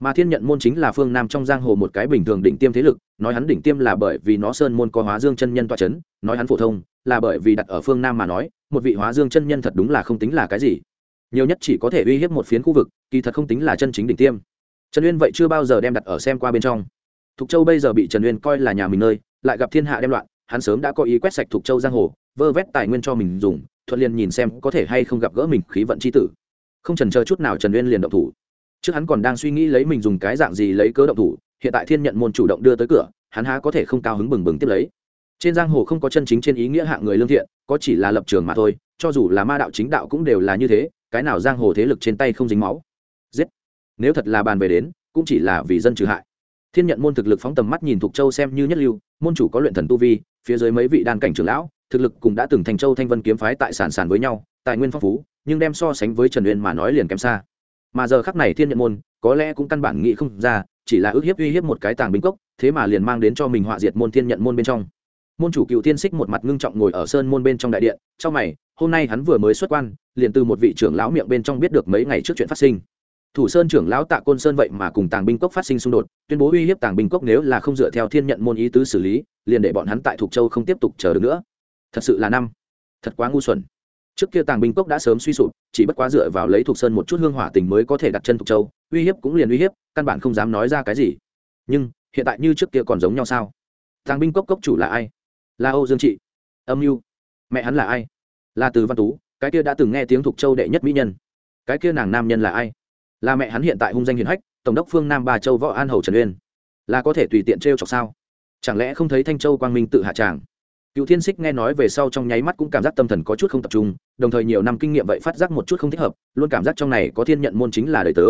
Mà thiên nhận môn chính là phương nam trong giang hồ một cái bình thường đỉnh tiêm thế lực, nói hắn đỉnh tiêm là bởi vì nó sơn môn có hóa dương chân nhân toa c h ấ n nói hắn phổ thông, là bởi vì đặt ở phương nam mà nói, một vị hóa dương chân nhân thật đúng là không tính là cái gì. Nhiều nhất chỉ có thể uy hiếp một phiến khu vực, kỳ thật không tính là chân chính đỉnh tiêm. Trần uyên vậy chưa bao giờ đem đặt ở xem qua bên trong thục châu bây giờ bị trần uyên coi là nhà mình nơi, lại gặp thiên hạ đem loạn, hắn sớm đã có ý quét sạch thục châu giang hồ, vơ vét tài nguyên cho mình dùng, thuận liền nhìn xem có thể hay không gặp gỡ mình khí vận c h i tử. Không trần chờ chút nào trần uyên liền động thủ. Trước hắn còn đang suy nghĩ lấy mình dùng cái dạng gì lấy cớ động thủ, hiện tại thiên nhận môn chủ động đưa tới cửa, hắn há có thể không cao hứng bừng bừng tiếp lấy. Trên giang hồ không có chân chính trên ý nghĩa hạng người lương thiện, có chỉ là lập trường mà thôi, cho dù là ma đạo chính đạo cũng đều là như thế, cái nào giang hồ thế lực trên tay không dính máu. Giết! Nếu thật là bàn về đến, cũng chỉ là vì dân trừ hại thiên nhận môn thực lực phóng tầm mắt nhìn thục châu xem như nhất lưu, môn chủ có luyện thần tu vi, phía dưới mấy vị đan cảnh trưởng lão, thực lực cũng đã từng thành châu thanh vân kiếm phái tại sản sản với nhau, tài nguyên phong phú, nhưng đem so sánh với trần uyên mà nói liền kém xa. Mà giờ khắc này thiên nhận môn, có lẽ cũng căn bản nghĩ không ra, chỉ là ước hiếp uy hiếp một cái tàng binh cốc, thế mà liền mang đến cho mình họa diệt môn thiên nhận môn bên trong. Môn chủ cựu tiên xích một mặt ngưng trọng ngồi ở sơn môn bên trong đại điện, trong mày, hôm nay hắn vừa mới xuất quan, liền từ một vị trưởng lão miệng bên trong biết được mấy ngày trước chuyện phát sinh thủ sơn trưởng lão tạ côn sơn vậy mà cùng tàng binh cốc phát sinh xung đột, tuyên bố uy hiếp tàng binh cốc nếu là không dựa theo thiên nhận môn ý tứ xử lý, liền để bọn hắn tại thục châu không tiếp tục chờ được nữa. Thật sự là năm. Thật quá ngu xuẩn. Trước kia tàng binh cốc đã sớm suy sụp, chỉ bất quá dựa vào lấy thuộc sơn một chút hương hỏa tình mới có thể đặt chân thuộc châu, uy hiếp cũng liền uy hiếp, căn bản không dám nói ra cái gì. Nhưng, hiện tại như trước kia còn giống nhau sao? Tàng binh cốc cốc chủ là ai? Là âu dương trị. Âm mưu mẹ hắn là ai? Là từ văn tú, cái kia đã từng nghe tiếng thuộc châu đệ nhất mỹ nhân. Cái kia nàng nam nhân là ai? Là mẹ hắn hiện tại hung danh hiền hách, tổng đốc phương nam ba châu võ an hầu trần uyên. Là có thể tùy tiện trêu chọc sao? Chẳng lẽ không thấy thanh châu quang minh tự hạ tràng? Cựu thiên xích nghe nói về sau trong nháy mắt cũng cảm giác tâm thần có chút không tập trung, đồng thời nhiều năm kinh nghiệm vậy phát giác một chút không thích hợp, luôn cảm giác trong này có thiên nhận môn chính là đời tớ.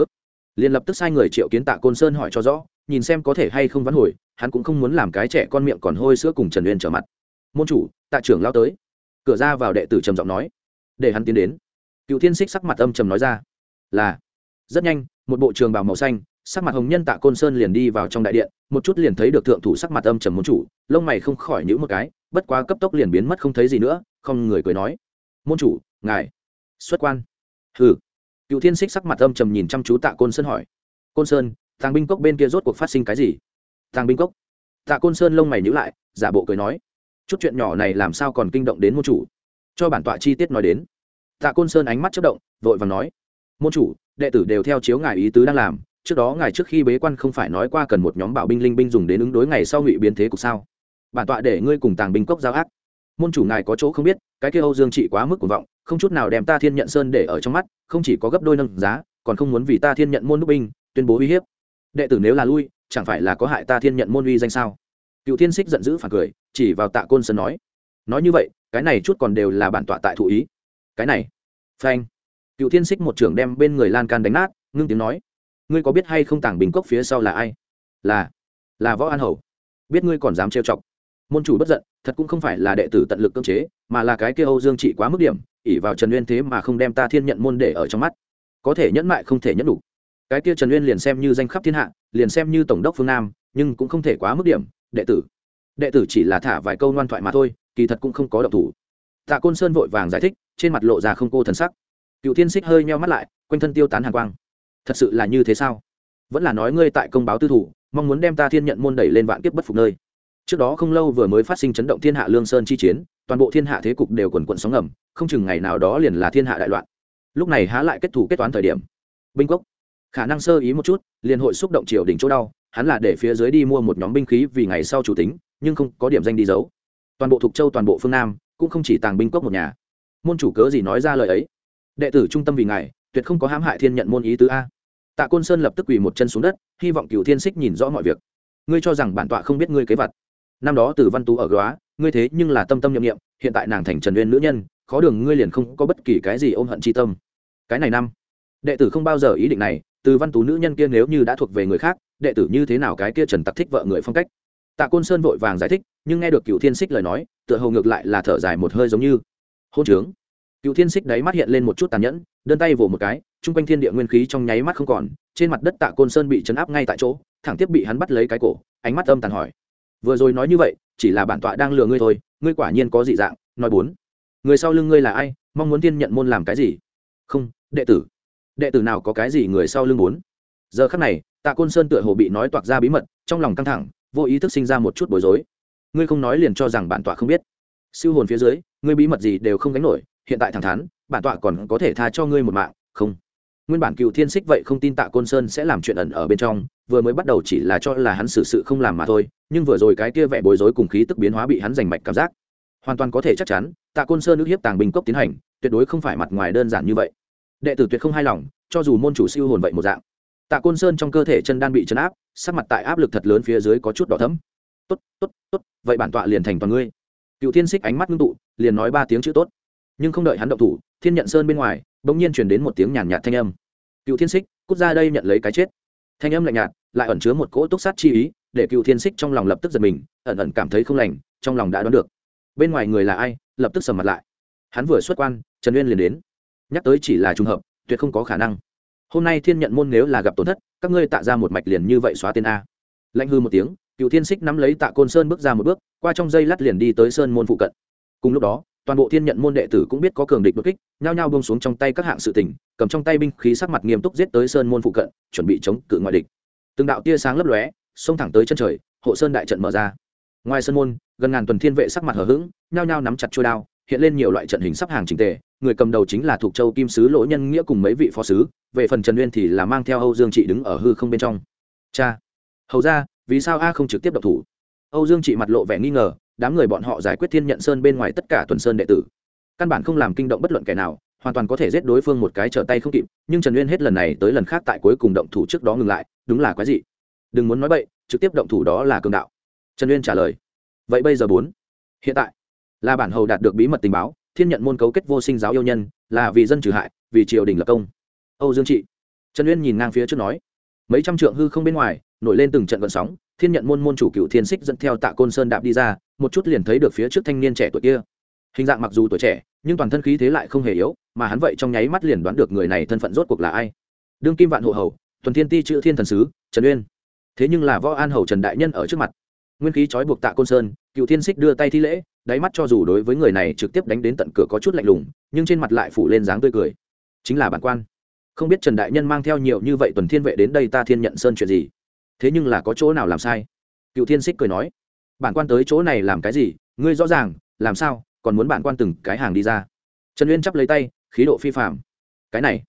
Liền lập tức sai người triệu kiến tạ côn sơn hỏi cho rõ, nhìn xem có thể hay không vắn hồi, hắn cũng không muốn làm cái trẻ con miệng còn hôi sữa cùng trần uyên trở mặt. Môn chủ, tạ trưởng lao tới. Cửa ra vào đệ tử trầm giọng nói. Để hắn tiến đến. Cựu thiên xích sắc mặt âm trầm nói ra, là rất nhanh, một bộ trường bào màu xanh, sắc mặt hồng nhân tạ côn sơn liền đi vào trong đại điện, một chút liền thấy được thượng thủ sắc mặt âm trầm môn chủ, lông mày không khỏi nhữ một cái, bất quá cấp tốc liền biến mất không thấy gì nữa, không người cười nói. Môn chủ, ngài, xuất quan. Hừ. Cựu thiên xích sắc mặt âm trầm nhìn chăm chú tạ côn sơn hỏi. Côn sơn, tàng binh cốc bên kia rốt cuộc phát sinh cái gì? Tàng binh cốc. Tạ côn sơn lông mày nhữ lại, giả bộ cười nói. Chút chuyện nhỏ này làm sao còn kinh động đến môn chủ? Cho bản tọa chi tiết nói đến. Tạ côn sơn ánh mắt chất động, vội và nói. Môn chủ đệ tử đều theo chiếu ngài ý tứ đang làm, trước đó ngài trước khi bế quan không phải nói qua cần một nhóm bảo binh linh binh dùng đến ứng đối ngày sau ngụy biến thế cục sao? Bản tọa để ngươi cùng tàng binh cốc giao ác. Môn chủ ngài có chỗ không biết, cái kia âu dương trị quá mức cuồng vọng, không chút nào đem ta thiên nhận sơn để ở trong mắt, không chỉ có gấp đôi nâng giá, còn không muốn vì ta thiên nhận môn đúc binh, tuyên bố uy hiếp. Đệ tử nếu là lui, chẳng phải là có hại ta thiên nhận môn uy danh sao? Cựu thiên xích giận dữ phản cười, chỉ vào tạ côn sơn nói. Nói như vậy, cái này chút còn đều là bản tọa tại thụ ý. Cái này. Phanh cựu thiên xích một trưởng đem bên người lan can đánh nát, ngưng tiếng nói. Ngươi có biết hay không tảng bình cốc phía sau là ai? Là là võ an hầu. Biết ngươi còn dám trêu chọc. Môn chủ bất giận, thật cũng không phải là đệ tử tận lực cưỡng chế, mà là cái kia âu dương trị quá mức điểm ỉ vào trần uyên thế mà không đem ta thiên nhận môn để ở trong mắt. Có thể nhẫn mại không thể nhẫn đủ. Cái kia trần uyên liền xem như danh khắp thiên hạ, liền xem như tổng đốc phương nam, nhưng cũng không thể quá mức điểm, đệ tử. Đệ tử chỉ là thả vài câu ngoan thoại mà thôi, kỳ thật cũng không có động thủ. Tạ côn sơn vội vàng giải thích, trên mặt lộ ra không cô thần sắc cựu thiên xích hơi meo mắt lại, quanh thân tiêu tán hàng quang. Thật sự là như thế sao? Vẫn là nói ngươi tại công báo tư thủ, mong muốn đem ta thiên nhận môn đẩy lên vạn kiếp bất phục nơi. Trước đó không lâu vừa mới phát sinh chấn động thiên hạ lương sơn chi chiến, toàn bộ thiên hạ thế cục đều quần quận sóng ngầm, không chừng ngày nào đó liền là thiên hạ đại loạn. Lúc này há lại kết thủ kết toán thời điểm. Binh cốc khả năng sơ ý một chút, liền hội xúc động triều đỉnh chỗ đau, hắn là để phía dưới đi mua một nhóm binh khí vì ngày sau chủ tính, nhưng không có điểm danh đi giấu. Toàn bộ thục châu toàn bộ phương nam, cũng không chỉ tàng binh cốc một nhà. Môn chủ cớ gì nói ra lời ấy? Đệ tử trung tâm vì ngài, tuyệt không có hãm hại thiên nhận môn ý tứ a. Tạ côn sơn lập tức quỳ một chân xuống đất, hy vọng cựu thiên xích nhìn rõ mọi việc. Ngươi cho rằng bản tọa không biết ngươi kế vật. Năm đó từ văn tú ở góa ngươi thế nhưng là tâm tâm nhậm nghiệm hiện tại nàng thành trần uyên nữ nhân, khó đường ngươi liền không có bất kỳ cái gì ôm hận chi tâm. Cái này năm, đệ tử không bao giờ ý định này, từ văn tú nữ nhân kia nếu như đã thuộc về người khác, đệ tử như thế nào cái kia trần tặc thích vợ người phong cách? Tạ côn sơn vội vàng giải thích, nhưng nghe được cựu thiên xích lời nói, tựa hồ ngược lại là thở dài một hơi giống như, hôn trướng cựu thiên xích đáy mắt hiện lên một chút tàn nhẫn, đơn tay vỗ một cái, chung quanh thiên địa nguyên khí trong nháy mắt không còn, trên mặt đất tạ côn sơn bị chấn áp ngay tại chỗ, thẳng tiếp bị hắn bắt lấy cái cổ, ánh mắt âm tàn hỏi. Vừa rồi nói như vậy, chỉ là bản tọa đang lừa ngươi thôi, ngươi quả nhiên có dị dạng, nói bốn. Người sau lưng ngươi là ai, mong muốn tiên nhận môn làm cái gì? Không, đệ tử. Đệ tử nào có cái gì người sau lưng muốn giờ khắc này, tạ côn sơn tựa hồ bị nói toạc ra bí mật, trong lòng căng thẳng, vô ý thức sinh ra một chút bối rối. Ngươi không nói liền cho rằng bản tọa không biết. Siêu hồn phía dưới, ngươi bí mật gì đều không gánh nổi hiện tại thẳng thắn, bản tọa còn có thể tha cho ngươi một mạng, không? Nguyên bản cựu thiên xích vậy không tin tạ côn sơn sẽ làm chuyện ẩn ở bên trong, vừa mới bắt đầu chỉ là cho là hắn xử sự không làm mà thôi, nhưng vừa rồi cái kia vẻ bối rối cùng khí tức biến hóa bị hắn giành mạch cảm giác. Hoàn toàn có thể chắc chắn, tạ côn sơn ước hiếp tàng bình cốc tiến hành, tuyệt đối không phải mặt ngoài đơn giản như vậy. Đệ tử tuyệt không hài lòng, cho dù môn chủ siêu hồn vậy một dạng. Tạ côn sơn trong cơ thể chân đan bị chấn áp, sắc mặt tại áp lực thật lớn phía dưới có chút đỏ thấm tốt tốt tốt, vậy bản tọa liền thành toàn ngươi. Cựu thiên xích ánh mắt ngưng tụ, liền nói ba tiếng chữ tốt nhưng không đợi hắn động thủ, thiên nhận sơn bên ngoài, bỗng nhiên truyền đến một tiếng nhàn nhạt thanh âm. Cựu thiên xích cút ra đây nhận lấy cái chết. Thanh âm lạnh nhạt, lại ẩn chứa một cỗ túc sát chi ý, để cựu thiên xích trong lòng lập tức giật mình, ẩn ẩn cảm thấy không lành, trong lòng đã đoán được. Bên ngoài người là ai, lập tức sầm mặt lại. Hắn vừa xuất quan, trần uyên liền đến. Nhắc tới chỉ là trùng hợp, tuyệt không có khả năng. Hôm nay thiên nhận môn nếu là gặp tổn thất, các ngươi tạ ra một mạch liền như vậy xóa tên a. Lạnh hư một tiếng, cựu thiên xích nắm lấy tạ côn sơn bước ra một bước, qua trong dây lắt liền đi tới sơn môn phụ cận. Cùng lúc đó toàn bộ thiên nhận môn đệ tử cũng biết có cường địch đột kích, nhao nhao bông xuống trong tay các hạng sự tỉnh cầm trong tay binh khí sắc mặt nghiêm túc giết tới sơn môn phụ cận, chuẩn bị chống cự ngoại địch. Từng đạo tia sáng lấp lóe, xông thẳng tới chân trời, hộ sơn đại trận mở ra. Ngoài sơn môn, gần ngàn tuần thiên vệ sắc mặt hở h ữ g nhao nhao nắm chặt chuôi đao, hiện lên nhiều loại trận hình sắp hàng trình tề, người cầm đầu chính là thuộc châu kim sứ lỗ nhân nghĩa cùng mấy vị phó sứ, về phần trần uyên thì là mang theo âu dương trị đứng ở hư không bên trong. Cha! Hầu ra, vì sao a không trực tiếp độc thủ? Âu dương trị mặt lộ vẻ nghi ngờ đám người bọn họ giải quyết thiên nhận sơn bên ngoài tất cả tuần sơn đệ tử. Căn bản không làm kinh động bất luận kẻ nào, hoàn toàn có thể giết đối phương một cái trở tay không kịp, nhưng trần uyên hết lần này tới lần khác tại cuối cùng động thủ trước đó ngừng lại, đúng là quái dị. Đừng muốn nói bậy, trực tiếp động thủ đó là cường đạo. Trần uyên trả lời. Vậy bây giờ bốn? Hiện tại, là bản hầu đạt được bí mật tình báo, thiên nhận môn cấu kết vô sinh giáo yêu nhân, là vì dân trừ hại, vì triều đình lập công. Âu dương trị. Trần uyên nhìn ngang phía trước nói. Mấy trăm trượng hư không bên ngoài, nổi lên từng trận vận sóng, thiên nhận môn môn chủ cựu thiên xích dẫn theo tạ côn sơn đạp đi ra một chút liền thấy được phía trước thanh niên trẻ tuổi kia. Hình dạng mặc dù tuổi trẻ, nhưng toàn thân khí thế lại không hề yếu, mà hắn vậy trong nháy mắt liền đoán được người này thân phận rốt cuộc là ai. Đương kim vạn hộ hầu, tuần thiên ti chữ thiên thần sứ, trần uyên. Thế nhưng là võ an hầu trần đại nhân ở trước mặt. Nguyên khí trói buộc tạ côn sơn, cựu thiên xích đưa tay thi lễ, đáy mắt cho dù đối với người này trực tiếp đánh đến tận cửa có chút lạnh lùng, nhưng trên mặt lại phủ lên dáng tươi cười. Chính là bản quan. Không biết trần đại nhân mang theo nhiều như vậy tuần thiên vệ đến đây ta thiên nhận sơn chuyện gì? Thế nhưng là có chỗ nào làm sai? Cựu thiên xích cười nói bản quan tới chỗ này làm cái gì? Ngươi rõ ràng, làm sao? Còn muốn bản quan từng cái hàng đi ra? Trần uyên chắp lấy tay, khí độ phi phạm cái này.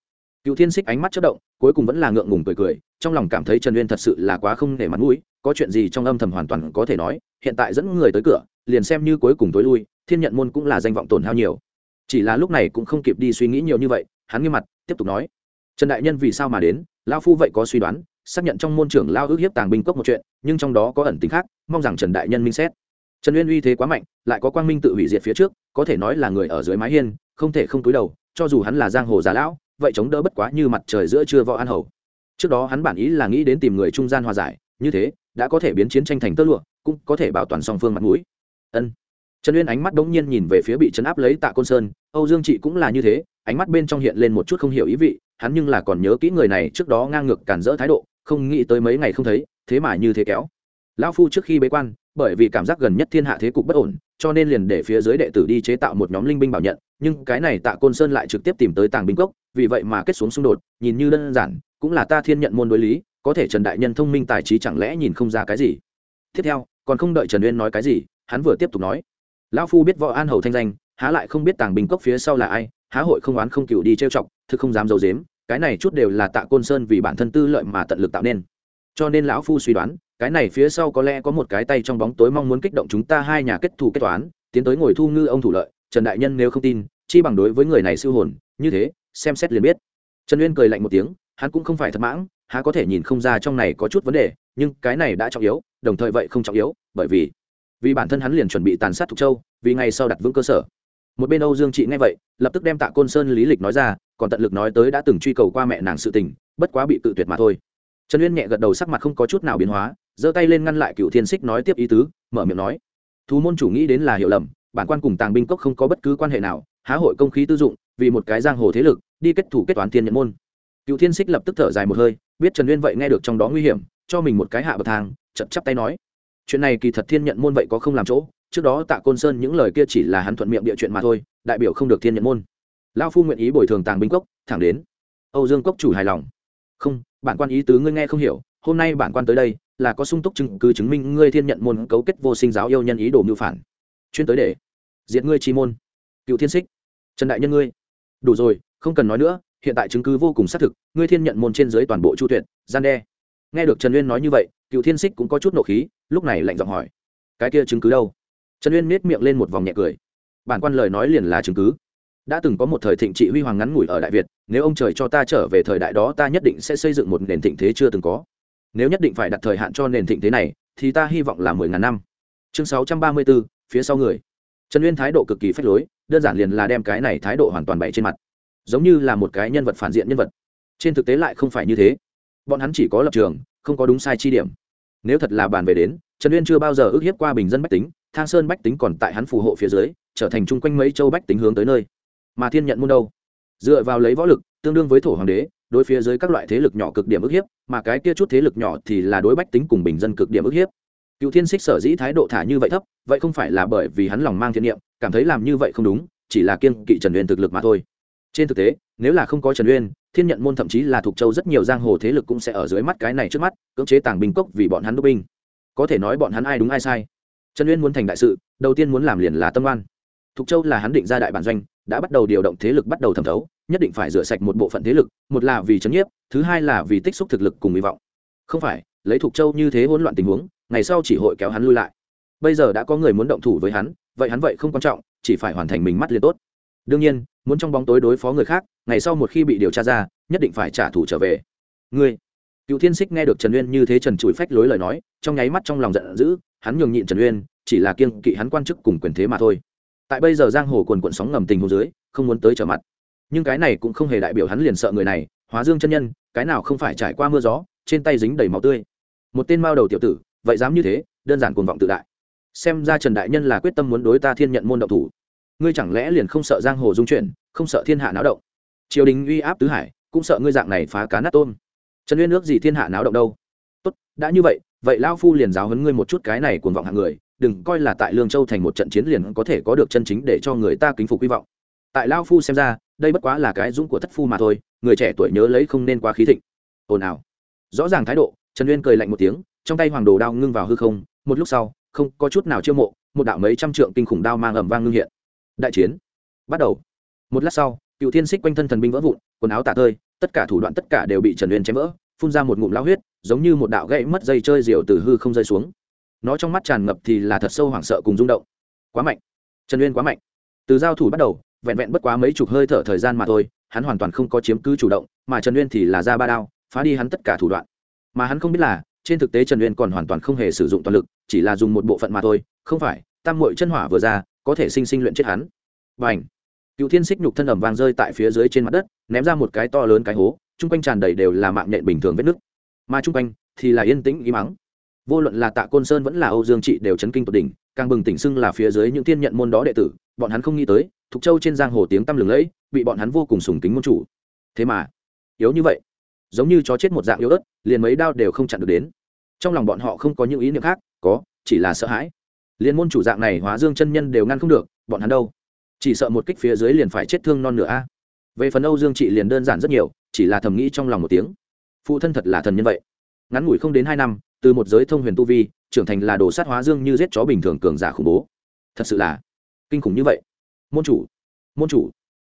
Cựu thiên xích ánh mắt chất động, cuối cùng vẫn là ngượng ngùng cười cười, trong lòng cảm thấy trần uyên thật sự là quá không để mặt mũi, có chuyện gì trong âm thầm hoàn toàn có thể nói, hiện tại dẫn người tới cửa, liền xem như cuối cùng tối lui, thiên nhận môn cũng là danh vọng tổn hao nhiều. Chỉ là lúc này cũng không kịp đi suy nghĩ nhiều như vậy, hắn nghiêm mặt, tiếp tục nói, trần đại nhân vì sao mà đến? Lao phu vậy có suy đoán xác nhận trong môn trưởng lao ước hiếp tàng binh cốc một chuyện, nhưng trong đó có ẩn tính khác, mong rằng trần đại nhân minh xét. Trần uyên uy thế quá mạnh, lại có quang minh tự hủy diệt phía trước, có thể nói là người ở dưới mái hiên, không thể không túi đầu, cho dù hắn là giang hồ già lão, vậy chống đỡ bất quá như mặt trời giữa trưa võ an hầu. Trước đó hắn bản ý là nghĩ đến tìm người trung gian hòa giải, như thế, đã có thể biến chiến tranh thành tơ lụa, cũng có thể bảo toàn song phương mặt mũi. Ân. Trần uyên ánh mắt đống nhiên nhìn về phía bị chấn áp lấy tạ côn sơn, âu dương trị cũng là như thế, ánh mắt bên trong hiện lên một chút không hiểu ý vị, hắn nhưng là còn nhớ kỹ người này trước đó ngang ngược cản rỡ thái độ không nghĩ tới mấy ngày không thấy, thế mà như thế kéo. Lão phu trước khi bế quan, bởi vì cảm giác gần nhất thiên hạ thế cục bất ổn, cho nên liền để phía dưới đệ tử đi chế tạo một nhóm linh binh bảo nhận, nhưng cái này tạ côn sơn lại trực tiếp tìm tới tàng binh cốc, vì vậy mà kết xuống xung đột, nhìn như đơn giản, cũng là ta thiên nhận môn đối lý, có thể trần đại nhân thông minh tài trí chẳng lẽ nhìn không ra cái gì? Tiếp theo, còn không đợi trần uyên nói cái gì, hắn vừa tiếp tục nói. Lão phu biết võ an hầu thanh danh, há lại không biết tàng binh cốc phía sau là ai, há hội không oán không cựu đi trêu chọc, thực không dám d i ấ u dếm cái này chút đều là tạ côn sơn vì bản thân tư lợi mà tận lực tạo nên. Cho nên lão phu suy đoán, cái này phía sau có lẽ có một cái tay trong bóng tối mong muốn kích động chúng ta hai nhà kết thù kết toán, tiến tới ngồi thu ngư ông thủ lợi, trần đại nhân nếu không tin, chi bằng đối với người này siêu hồn, như thế, xem xét liền biết. Trần uyên cười lạnh một tiếng, hắn cũng không phải thật mãng, há có thể nhìn không ra trong này có chút vấn đề, nhưng cái này đã trọng yếu, đồng thời vậy không trọng yếu, bởi vì vì bản thân hắn liền chuẩn bị tàn sát thục châu, vì ngày sau đặt vững cơ sở một bên âu dương chị nghe vậy, lập tức đem tạ côn sơn lý lịch nói ra, còn tận lực nói tới đã từng truy cầu qua mẹ nàng sự tình, bất quá bị tự tuyệt mà thôi. Trần uyên nhẹ gật đầu sắc mặt không có chút nào biến hóa, giơ tay lên ngăn lại cựu thiên xích nói tiếp ý tứ, mở miệng nói. Thú môn chủ nghĩ đến là hiểu lầm, bản quan cùng tàng binh cốc không có bất cứ quan hệ nào, há hội công khí tư dụng, vì một cái giang hồ thế lực, đi kết thủ kết toán thiên nhận môn. Cựu thiên xích lập tức thở dài một hơi, biết trần uyên vậy nghe được trong đó nguy hiểm, cho mình một cái hạ bậc thang, chậm chắp tay nói. Chuyện này kỳ thật thiên nhận môn vậy có không làm chỗ trước đó tạ côn sơn những lời kia chỉ là hắn thuận miệng địa chuyện mà thôi, đại biểu không được thiên nhận môn. Lao phu nguyện ý bồi thường tàng binh cốc, thẳng đến. Âu dương cốc chủ hài lòng. Không, bản quan ý tứ ngươi nghe không hiểu, hôm nay bản quan tới đây, là có sung túc chứng cứ chứng minh ngươi thiên nhận môn cấu kết vô sinh giáo yêu nhân ý đồ mưu phản. Chuyên tới để diệt ngươi chi môn. Cựu thiên xích. Trần đại nhân ngươi. Đủ rồi, không cần nói nữa, hiện tại chứng cứ vô cùng xác thực, ngươi thiên nhận môn trên dưới toàn bộ chu tuyệt, gian đe. Nghe được trần uyên nói như vậy, cựu thiên xích cũng có chút nộ khí, lúc này lạnh giọng hỏi, cái kia chứng cứ đâu? Trần uyên nết miệng lên một vòng nhẹ cười. Bản quan lời nói liền là chứng cứ. Đã từng có một thời thịnh trị huy hoàng ngắn ngủi ở đại việt, nếu ông trời cho ta trở về thời đại đó, ta nhất định sẽ xây dựng một nền thịnh thế chưa từng có. Nếu nhất định phải đặt thời hạn cho nền thịnh thế này, thì ta hy vọng là mười ngàn năm. Chương sáu trăm ba mươi bốn, phía sau người. Trần uyên thái độ cực kỳ phách lối, đơn giản liền là đem cái này thái độ hoàn toàn bày trên mặt. Giống như là một cái nhân vật phản diện nhân vật. Trên thực tế lại không phải như thế. Bọn hắn chỉ có lập trường, không có đúng sai chi điểm. Nếu thật là bàn về đến, trần uyên chưa bao giờ ước hiếp qua bình dân bách tính thang sơn bách tính còn tại hắn phù hộ phía dưới, trở thành chung quanh mấy châu bách tính hướng tới nơi. Mà thiên nhận môn đâu? Dựa vào lấy võ lực, tương đương với thổ hoàng đế, đối phía dưới các loại thế lực nhỏ cực điểm ức hiếp, mà cái kia chút thế lực nhỏ thì là đối bách tính cùng bình dân cực điểm ức hiếp. Cựu thiên xích sở dĩ thái độ thả như vậy thấp, vậy không phải là bởi vì hắn lòng mang thiên niệm, cảm thấy làm như vậy không đúng, chỉ là kiên kỵ trần uyên thực lực mà thôi. Trên thực tế, nếu là không có trần uyên, thiên nhận môn thậm chí là thuộc châu rất nhiều giang hồ thế lực cũng sẽ ở dưới mắt cái này trước mắt, cưỡng chế tàng binh cốc vì bọn hắn đúc binh. Có thể nói bọn hắn ai đúng ai sai trần uyên muốn thành đại sự, đầu tiên muốn làm liền là tâm oan. Thục châu là hắn định ra đại bản doanh, đã bắt đầu điều động thế lực bắt đầu thẩm thấu, nhất định phải rửa sạch một bộ phận thế lực, một là vì chấn nhiếp, thứ hai là vì tích xúc thực lực cùng hy vọng. Không phải, lấy thục châu như thế hỗn loạn tình huống, ngày sau chỉ hội kéo hắn lui lại. Bây giờ đã có người muốn động thủ với hắn, vậy hắn vậy không quan trọng, chỉ phải hoàn thành mình mắt liền tốt. Đương nhiên, muốn trong bóng tối đối phó người khác, ngày sau một khi bị điều tra ra, nhất định phải trả thù trở về. Ngươi, cựu thiên xích nghe được trần uyên như thế trần trụi phách lối lời nói, trong nháy mắt trong lòng giận dữ hắn nhường nhịn trần uyên, chỉ là kiêng kỵ hắn quan chức cùng quyền thế mà thôi. Tại bây giờ giang hồ quần quận sóng ngầm tình hồ dưới, không muốn tới trở mặt. Nhưng cái này cũng không hề đại biểu hắn liền sợ người này, hóa dương chân nhân, cái nào không phải trải qua mưa gió, trên tay dính đầy máu tươi. Một tên mao đầu tiểu tử, vậy dám như thế, đơn giản cuồng vọng tự đại. Xem ra trần đại nhân là quyết tâm muốn đối ta thiên nhận môn động thủ. Ngươi chẳng lẽ liền không sợ giang hồ dung chuyển, không sợ thiên hạ náo động? Triều đình uy áp tứ hải, cũng sợ ngươi dạng này phá cá nát tôm. Trần uyên nước gì thiên hạ náo động đâu? Tốt, đã như vậy vậy lao phu liền giáo hấn ngươi một chút cái này cuồng vọng hạng người, đừng coi là tại lương châu thành một trận chiến liền có thể có được chân chính để cho người ta kính phục hy vọng. Tại lao phu xem ra, đây bất quá là cái dũng của thất phu mà thôi, người trẻ tuổi nhớ lấy không nên quá khí thịnh. Ồn ào. Rõ ràng thái độ, trần uyên cười lạnh một tiếng, trong tay hoàng đồ đao ngưng vào hư không, một lúc sau, không có chút nào chiêu mộ, một đạo mấy trăm trượng kinh khủng đao mang ẩm vang ngưng hiện. Đại chiến bắt đầu. Một lát sau, cựu thiên xích quanh thân thần binh vỡ vụn, quần áo tả tơi, tất cả thủ đoạn tất cả đều bị trần uyên chém vỡ phun ra một ngụm lao huyết, giống như một đạo gậy mất dây chơi diều từ hư không rơi xuống. Nó trong mắt tràn ngập thì là thật sâu hoảng sợ cùng rung động. Quá mạnh. Trần uyên quá mạnh. Từ giao thủ bắt đầu, vẹn vẹn bất quá mấy chục hơi thở thời gian mà thôi, hắn hoàn toàn không có chiếm cứ chủ động, mà trần uyên thì là ra ba đao, phá đi hắn tất cả thủ đoạn. Mà hắn không biết là, trên thực tế trần uyên còn hoàn toàn không hề sử dụng toàn lực, chỉ là dùng một bộ phận mà thôi, không phải, tam mội chân hỏa vừa ra, có thể sinh sinh luyện chết hắn. Và ảnh cựu thiên xích nhục thân ẩm vàng rơi tại phía dưới trên mặt đất, ném ra một cái to lớn cái hố chung quanh tràn đầy đều là mạng nhện bình thường vết nứt. Mà chung quanh thì là yên tĩnh, im mắng vô luận là tạ côn sơn vẫn là âu dương trị đều chấn kinh tột đỉnh, càng bừng tỉnh xưng là phía dưới những thiên nhận môn đó đệ tử, bọn hắn không nghĩ tới, thục châu trên giang hồ tiếng tăm lừng lẫy, bị bọn hắn vô cùng sùng kính môn chủ. Thế mà, yếu như vậy, giống như chó chết một dạng yếu ớt, liền mấy đao đều không chặn được đến. Trong lòng bọn họ không có những ý niệm khác, có, chỉ là sợ hãi. Liền môn chủ dạng này hóa dương chân nhân đều ngăn không được, bọn hắn đâu? Chỉ sợ một kích phía dưới liền phải chết thương non nửa a. Về phần âu dương trị liền đơn giản rất nhiều chỉ là thầm nghĩ trong lòng một tiếng. Phụ thân thật là thần nhân vậy. Ngắn ngủi không đến hai năm, từ một giới thông huyền tu vi, trưởng thành là đồ sát hóa dương như giết chó bình thường cường giả khủng bố. Thật sự là kinh khủng như vậy. Môn chủ môn chủ.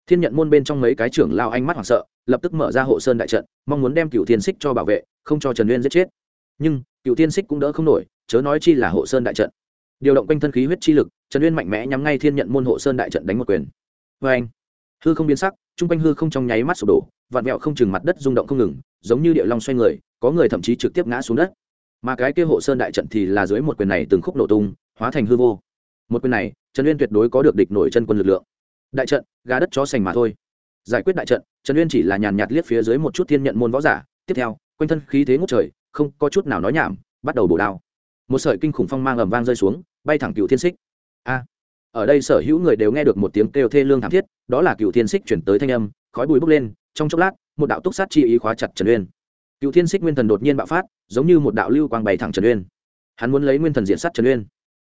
Thiên nhận môn bên trong mấy cái trưởng lao ánh mắt hoảng sợ, lập tức mở ra hộ sơn đại trận, mong muốn đem cựu thiên xích cho bảo vệ, không cho trần uyên giết chết. Nhưng cựu thiên xích cũng đỡ không nổi, chớ nói chi là hộ sơn đại trận. Điều động quanh thân khí huyết chi lực, trần uyên mạnh mẽ nhắm ngay thiên nhận môn hộ sơn đại trận đánh một quyền. Vê anh hư không biến sắc, chung quanh hư không trong nháy mắt sụp đổ vạn mẹo không chừng mặt đất rung động không ngừng, giống như địa long xoay người, có người thậm chí trực tiếp ngã xuống đất. Mà cái kia hộ sơn đại trận thì là dưới một quyền này từng khúc nổ tung, hóa thành hư vô. Một quyền này, trần uyên tuyệt đối có được địch nổi chân quân lực lượng. Đại trận, gà đất chó sành mà thôi. Giải quyết đại trận, trần uyên chỉ là nhàn nhạt liếc phía dưới một chút thiên nhận môn võ giả, tiếp theo, quanh thân khí thế ngút trời, không có chút nào nói nhảm, bắt đầu bổ đao. Một sợi kinh khủng phong mang ầm vang rơi xuống, bay thẳng cựu thiên xích. A! Ở đây sở hữu người đều nghe được một tiếng kêu thê lương thảm thiết, đó là cựu thiên xích chuyển tới thanh âm khói bụi bốc lên, trong chốc lát, một đạo túc sát chi ý khóa chặt trần uyên. Cựu thiên xích nguyên thần đột nhiên bạo phát, giống như một đạo lưu quang bay thẳng trần uyên. Hắn muốn lấy nguyên thần diện sát trần uyên.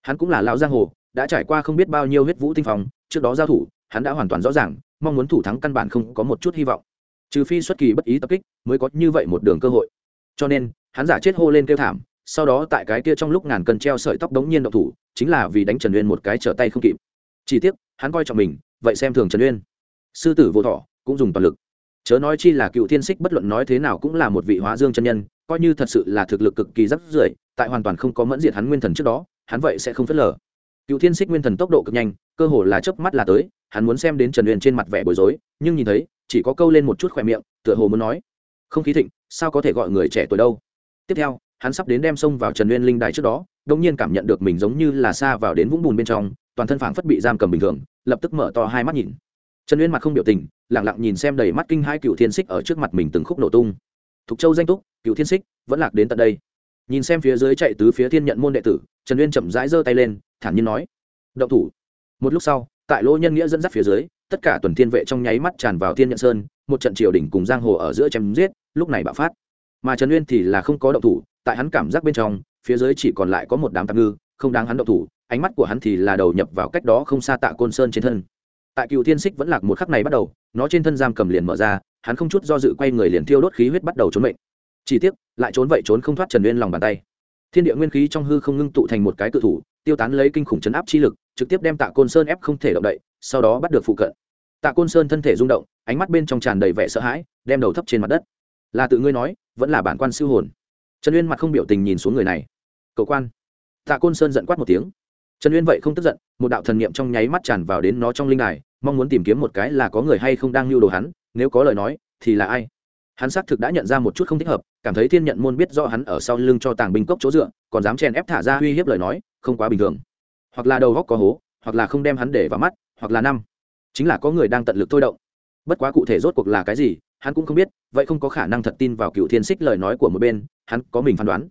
Hắn cũng là lão giang hồ, đã trải qua không biết bao nhiêu huyết vũ tinh phòng trước đó giao thủ, hắn đã hoàn toàn rõ ràng, mong muốn thủ thắng căn bản không có một chút hy vọng. Trừ phi xuất kỳ bất ý tập kích, mới có như vậy một đường cơ hội. Cho nên, hắn giả chết hô lên kêu thảm, sau đó tại cái kia trong lúc ngàn cân treo sợi tóc đống nhiên động thủ, chính là vì đánh trần uyên một cái trở tay không kịp. Chỉ tiếc, hắn coi trọng mình, vậy xem thường trần uyên. Sư tử vô thọ cũng dùng toàn lực. Chớ nói chi là cựu thiên xích bất luận nói thế nào cũng là một vị hóa dương chân nhân, coi như thật sự là thực lực cực kỳ rắc rưởi, tại hoàn toàn không có mẫn diệt hắn nguyên thần trước đó, hắn vậy sẽ không phớt lờ. Cựu thiên xích nguyên thần tốc độ cực nhanh, cơ hồ là chớp mắt là tới, hắn muốn xem đến trần uyên trên mặt vẻ bối rối, nhưng nhìn thấy, chỉ có câu lên một chút khỏe miệng, tựa hồ muốn nói, không khí thịnh, sao có thể gọi người trẻ tuổi đâu? Tiếp theo, hắn sắp đến đem xông vào trần uyên linh đài trước đó đông nhiên cảm nhận được mình giống như là xa vào đến vũng bùn bên trong, toàn thân phảng phất bị giam cầm bình thường, lập tức mở to hai mắt nhìn trần uyên mặt không biểu tình lẳng lặng nhìn xem đầy mắt kinh hai cựu thiên xích ở trước mặt mình từng khúc nổ tung. Thục châu danh túc, cựu thiên xích vẫn lạc đến tận đây. Nhìn xem phía dưới chạy tứ phía thiên nhận môn đệ tử, trần uyên chậm rãi giơ tay lên, thản nhiên nói, động thủ. Một lúc sau, tại lỗ nhân nghĩa dẫn dắt phía dưới, tất cả tuần thiên vệ trong nháy mắt tràn vào thiên nhận sơn, một trận triều đỉnh cùng giang hồ ở giữa chém giết, lúc này bạo phát. Mà trần uyên thì là không có động thủ, tại hắn cảm giác bên trong, phía dưới chỉ còn lại có một đám tạm ngư, không đáng hắn động thủ, ánh mắt của hắn thì là đầu nhập vào cách đó không xa tạ côn sơn trên thân tại cựu thiên xích vẫn lạc một khắc này bắt đầu, nó trên thân giam cầm liền mở ra, hắn không chút do dự quay người liền thiêu đốt khí huyết bắt đầu trốn mệnh. Chỉ tiếc, lại trốn vậy trốn không thoát trần uyên lòng bàn tay. Thiên địa nguyên khí trong hư không ngưng tụ thành một cái cự thủ, tiêu tán lấy kinh khủng chấn áp chi lực, trực tiếp đem tạ côn sơn ép không thể động đậy, sau đó bắt được phụ cận. Tạ côn sơn thân thể rung động, ánh mắt bên trong tràn đầy vẻ sợ hãi, đem đầu thấp trên mặt đất. Là tự ngươi nói, vẫn là bản quan siêu hồn. Trần uyên mặt không biểu tình nhìn xuống người này. Cậu quan. Tạ côn sơn giận quát một tiếng trần uyên vậy không tức giận, một đạo thần niệm trong nháy mắt tràn vào đến nó trong linh đài, mong muốn tìm kiếm một cái là có người hay không đang lưu đồ hắn, nếu có lời nói, thì là ai? Hắn xác thực đã nhận ra một chút không thích hợp, cảm thấy thiên nhận môn biết do hắn ở sau lưng cho tàng binh cốc chỗ dựa, còn dám chèn ép thả ra uy hiếp lời nói, không quá bình thường. Hoặc là đầu góc có hố, hoặc là không đem hắn để vào mắt, hoặc là năm. Chính là có người đang tận lực thôi động. Bất quá cụ thể rốt cuộc là cái gì, hắn cũng không biết, vậy không có khả năng thật tin vào cựu thiên xích lời nói của một bên, hắn có mình phán đoán.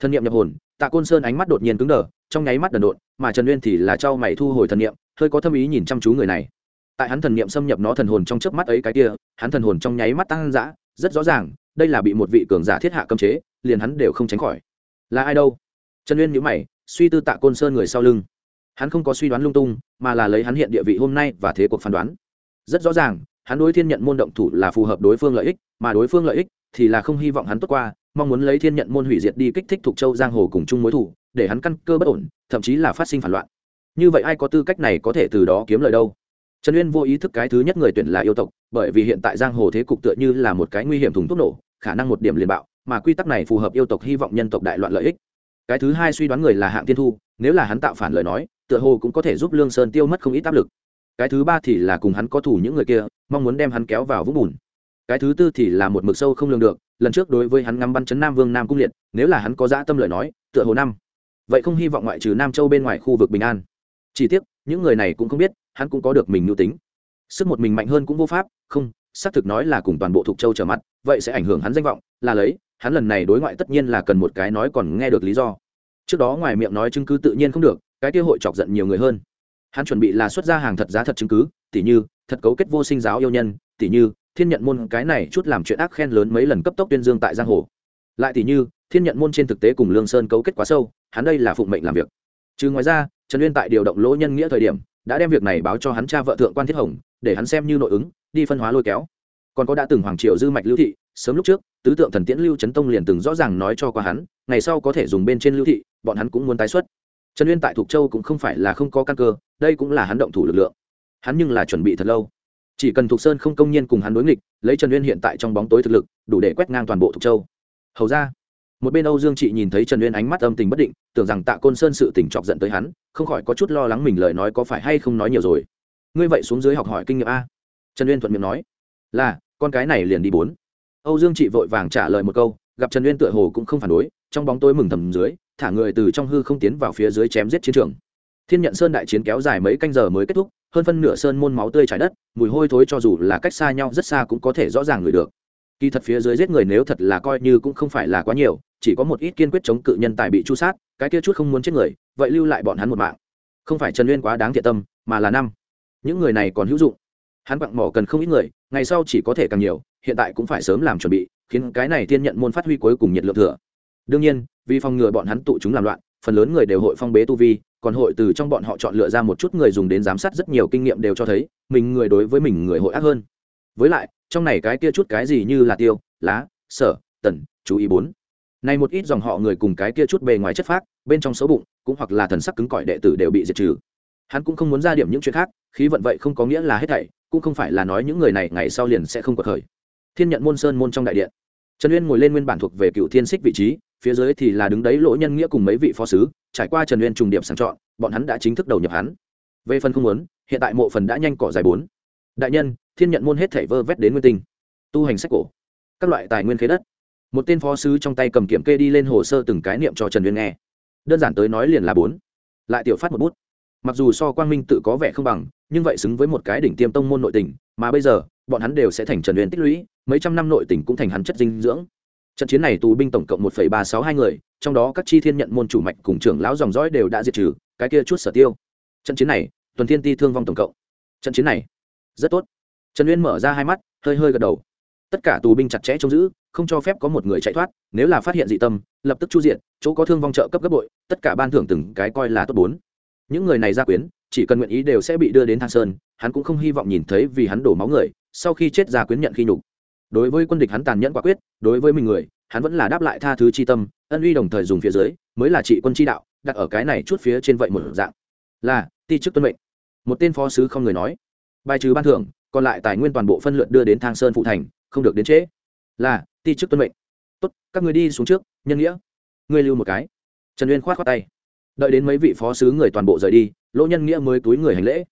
Thân nhiệm nhập hồn, tạ côn sơn ánh mắt đột nhiên cứng đờ trong nháy mắt đần độn, mà trần uyên thì là trao mày thu hồi thần niệm, hơi có tâm ý nhìn chăm chú người này. Tại hắn thần niệm xâm nhập nó thần hồn trong chớp mắt ấy cái kia, hắn thần hồn trong nháy mắt tăng dã, rất rõ ràng, đây là bị một vị cường giả thiết hạ cấm chế, liền hắn đều không tránh khỏi. Là ai đâu? Trần uyên nhíu mày, suy tư tạ côn sơn người sau lưng. Hắn không có suy đoán lung tung, mà là lấy hắn hiện địa vị hôm nay và thế cuộc phán đoán. Rất rõ ràng, hắn đối thiên nhận môn động thủ là phù hợp đối phương lợi ích, mà đối phương lợi ích thì là không hy vọng hắn tốt qua mong muốn lấy thiên nhận môn hủy diệt đi kích thích thuộc châu giang hồ cùng chung mối thủ, để hắn căn cơ bất ổn, thậm chí là phát sinh phản loạn. Như vậy ai có tư cách này có thể từ đó kiếm lời đâu? Trần uyên vô ý thức cái thứ nhất người tuyển là yêu tộc, bởi vì hiện tại giang hồ thế cục tựa như là một cái nguy hiểm thùng thuốc nổ, khả năng một điểm liền bạo, mà quy tắc này phù hợp yêu tộc hy vọng nhân tộc đại loạn lợi ích. Cái thứ hai suy đoán người là hạng tiên thu, nếu là hắn tạo phản lời nói, tựa hồ cũng có thể giúp lương sơn tiêu mất không ít áp lực. Cái thứ ba thì là cùng hắn có thủ những người kia, mong muốn đem hắn kéo vào vũng bùn. Cái thứ tư thì là một mực sâu không lường được lần trước đối với hắn ngắm bắn chấn nam vương nam cung liệt, nếu là hắn có dã tâm lời nói, tựa hồ năm. Vậy không hy vọng ngoại trừ nam châu bên ngoài khu vực bình an. Chỉ tiếc, những người này cũng không biết, hắn cũng có được mình nhu tính. Sức một mình mạnh hơn cũng vô pháp, không, xác thực nói là cùng toàn bộ thuộc châu trở mặt, vậy sẽ ảnh hưởng hắn danh vọng, là lấy, hắn lần này đối ngoại tất nhiên là cần một cái nói còn nghe được lý do. Trước đó ngoài miệng nói chứng cứ tự nhiên không được, cái kia hội chọc giận nhiều người hơn. Hắn chuẩn bị là xuất ra hàng thật giá thật chứng cứ, tỉ như, thật cấu kết vô sinh giáo yêu nhân, tỉ như thiên nhận môn cái này chút làm chuyện ác khen lớn mấy lần cấp tốc tuyên dương tại giang hồ. Lại thì như, thiên nhận môn trên thực tế cùng lương sơn cấu kết quá sâu, hắn đây là phụng mệnh làm việc. Chứ ngoài ra, trần uyên tại điều động lỗ nhân nghĩa thời điểm, đã đem việc này báo cho hắn cha vợ thượng quan thiết hồng, để hắn xem như nội ứng, đi phân hóa lôi kéo. Còn có đã từng hoàng Triệu dư mạch lưu thị, sớm lúc trước, tứ tượng thần tiễn lưu trấn tông liền từng rõ ràng nói cho qua hắn, ngày sau có thể dùng bên trên lưu thị, bọn hắn cũng muốn tái xuất. Trần uyên tại thục châu cũng không phải là không có căn cơ, đây cũng là hắn động thủ lực lượng. Hắn nhưng là chuẩn bị thật lâu chỉ cần thục sơn không công nhiên cùng hắn đối nghịch, lấy trần uyên hiện tại trong bóng tối thực lực, đủ để quét ngang toàn bộ thục châu. Hầu ra, một bên âu dương chị nhìn thấy trần uyên ánh mắt âm tình bất định, tưởng rằng tạ côn sơn sự tỉnh chọc giận tới hắn, không khỏi có chút lo lắng mình lời nói có phải hay không nói nhiều rồi. Ngươi vậy xuống dưới học hỏi kinh nghiệm a? Trần uyên thuận miệng nói. Là, con cái này liền đi bốn. Âu dương chị vội vàng trả lời một câu, gặp trần uyên tựa hồ cũng không phản đối, trong bóng tối mừng thầm dưới, thả người từ trong hư không tiến vào phía dưới chém giết chiến trường. Thiên nhận sơn đại chiến kéo dài mấy canh giờ mới kết thúc hơn phân nửa sơn môn máu tươi trải đất, mùi hôi thối cho dù là cách xa nhau rất xa cũng có thể rõ ràng người được. Kỳ thật phía dưới giết người nếu thật là coi như cũng không phải là quá nhiều, chỉ có một ít kiên quyết chống cự nhân tài bị chu sát, cái kia chút không muốn chết người, vậy lưu lại bọn hắn một mạng. Không phải trần uyên quá đáng thiện tâm, mà là năm. Những người này còn hữu dụng. Hắn quặng mỏ cần không ít người, ngày sau chỉ có thể càng nhiều, hiện tại cũng phải sớm làm chuẩn bị, khiến cái này tiên nhận môn phát huy cuối cùng nhiệt lượng thừa. Đương nhiên, vì phòng ngừa bọn hắn tụ chúng làm loạn, phần lớn người đều hội phong bế tu vi còn hội từ trong bọn họ chọn lựa ra một chút người dùng đến giám sát rất nhiều kinh nghiệm đều cho thấy, mình người đối với mình người hội ác hơn. Với lại, trong này cái kia chút cái gì như là tiêu, lá, sở, tần, chú ý bốn. Này một ít dòng họ người cùng cái kia chút bề ngoài chất phác, bên trong xấu bụng, cũng hoặc là thần sắc cứng cỏi đệ tử đều bị diệt trừ. Hắn cũng không muốn ra điểm những chuyện khác, khí vận vậy không có nghĩa là hết thảy, cũng không phải là nói những người này ngày sau liền sẽ không có khởi. Thiên nhận môn sơn môn trong đại điện. Trần uyên ngồi lên nguyên bản thuộc về cựu thiên xích vị trí phía dưới thì là đứng đấy lỗ nhân nghĩa cùng mấy vị phó sứ, trải qua trần uyên trùng điểm sàng chọn, bọn hắn đã chính thức đầu nhập hắn. Về phần không muốn, hiện tại mộ phần đã nhanh cỏ dài bốn. Đại nhân, thiên nhận môn hết thảy vơ vét đến nguyên tinh. Tu hành sách cổ. Các loại tài nguyên khế đất. Một tên phó sứ trong tay cầm kiểm kê đi lên hồ sơ từng cái niệm cho trần uyên nghe. Đơn giản tới nói liền là bốn. Lại tiểu phát một bút. Mặc dù so quang minh tự có vẻ không bằng, nhưng vậy xứng với một cái đỉnh tiêm tông môn nội tình, mà bây giờ, bọn hắn đều sẽ thành trần uyên tích lũy, mấy trăm năm nội tình cũng thành hắn chất dinh dưỡng trận chiến này tù binh tổng cộng một ba sáu hai người, trong đó các chi thiên nhận môn chủ mạch cùng trưởng lão dòng dõi đều đã diệt trừ, cái kia chút sở tiêu. Trận chiến này, tuần thiên ti thương vong tổng cộng. Trận chiến này, rất tốt. Trần uyên mở ra hai mắt, hơi hơi gật đầu. Tất cả tù binh chặt chẽ trông giữ, không cho phép có một người chạy thoát, nếu là phát hiện dị tâm, lập tức chu diện chỗ có thương vong trợ cấp gấp bội, tất cả ban thưởng từng cái coi là tốt bốn. Những người này ra quyến, chỉ cần nguyện ý đều sẽ bị đưa đến thang sơn, hắn cũng không hy vọng nhìn thấy vì hắn đổ máu người, sau khi chết ra quyến nhận khi nhục đối với quân địch hắn tàn nhẫn quả quyết, đối với mình người, hắn vẫn là đáp lại tha thứ chi tâm, ân uy đồng thời dùng phía dưới, mới là trị quân chi đạo, đặt ở cái này chút phía trên vậy một dạng. Là, ti chức tuân mệnh. Một tên phó sứ không người nói. Bài trừ ban thưởng, còn lại tài nguyên toàn bộ phân lượt đưa đến thang sơn phụ thành, không được đến trễ. Là, ti chức tuân mệnh. Tốt, các người đi xuống trước, nhân nghĩa. Ngươi lưu một cái. Trần uyên khoát khoát tay. Đợi đến mấy vị phó sứ người toàn bộ rời đi, lỗ nhân nghĩa mới túi người hành lễ.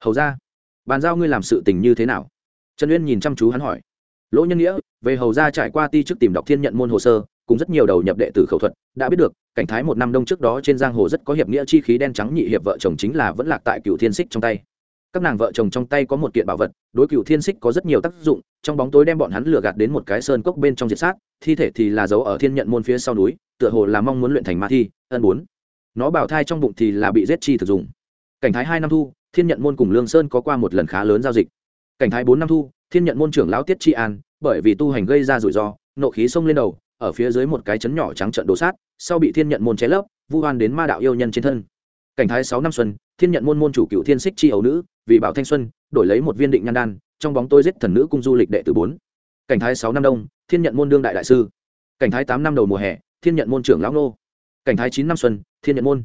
Hầu ra, bàn giao ngươi làm sự tình như thế nào? Trần uyên nhìn chăm chú hắn hỏi lỗ nhân nghĩa, về hầu ra trải qua ti chức tìm đọc thiên nhận môn hồ sơ, cùng rất nhiều đầu nhập đệ tử khẩu thuật, đã biết được, cảnh thái một năm đông trước đó trên giang hồ rất có hiệp nghĩa chi khí đen trắng nhị hiệp vợ chồng chính là vẫn lạc tại cựu thiên xích trong tay. Các nàng vợ chồng trong tay có một kiện bảo vật, đối cựu thiên xích có rất nhiều tác dụng, trong bóng tối đem bọn hắn lừa gạt đến một cái sơn cốc bên trong diệt sát, thi thể thì là giấu ở thiên nhận môn phía sau núi, tựa hồ là mong muốn luyện thành ma thi, ân bốn. Nó bảo thai trong bụng thì là bị giết chi thực dụng. Cảnh thái hai năm thu, thiên nhận môn cùng lương sơn có qua một lần khá lớn giao dịch. Cảnh thái bốn năm thu, thiên nhận môn trưởng lão tiết tri an bởi vì tu hành gây ra rủi ro, nộ khí xông lên đầu, ở phía dưới một cái chấn nhỏ trắng trận đổ sát, sau bị thiên nhận môn cháy lấp, vu hoan đến ma đạo yêu nhân trên thân. Cảnh thái sáu năm xuân, thiên nhận môn môn chủ cựu thiên xích chi ấu nữ, vì bảo thanh xuân, đổi lấy một viên định nhan đan, trong bóng tôi giết thần nữ cung du lịch đệ tử bốn. Cảnh thái sáu năm đông, thiên nhận môn đương đại đại sư. Cảnh thái tám năm đầu mùa hè, thiên nhận môn trưởng lão nô. Cảnh thái chín năm xuân, thiên nhận môn.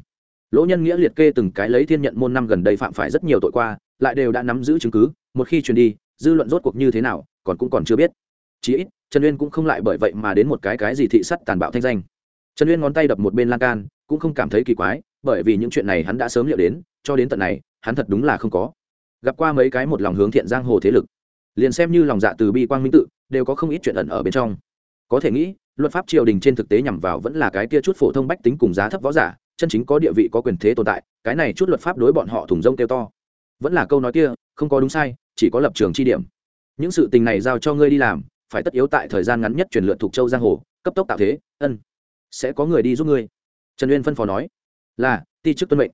Lỗ nhân nghĩa liệt kê từng cái lấy thiên nhận môn năm gần đây phạm phải rất nhiều tội qua, lại đều đã nắm giữ chứng cứ, một khi truyền đi, dư luận rốt cuộc như thế nào, còn cũng còn chưa biết chí ít, trần uyên cũng không lại bởi vậy mà đến một cái cái gì thị sắt tàn bạo thanh danh. Trần uyên ngón tay đập một bên lan can, cũng không cảm thấy kỳ quái, bởi vì những chuyện này hắn đã sớm liệu đến, cho đến tận này, hắn thật đúng là không có gặp qua mấy cái một lòng hướng thiện giang hồ thế lực. Liền xem như lòng dạ từ bi quang minh tự, đều có không ít chuyện ẩn ở bên trong. Có thể nghĩ, luật pháp triều đình trên thực tế nhằm vào vẫn là cái kia chút phổ thông bách tính cùng giá thấp võ giả, chân chính có địa vị, có quyền thế tồn tại, cái này chút luật pháp đối bọn họ thủng rông kêu to. Vẫn là câu nói kia, không có đúng sai, chỉ có lập trường chi điểm. Những sự tình này giao cho ngươi đi làm phải tất yếu tại thời gian ngắn nhất truyền lượn thuộc châu giang hồ, cấp tốc tạo thế, ân, sẽ có người đi giúp ngươi. Trần uyên phân phó nói. Là, ti chức tuân mệnh.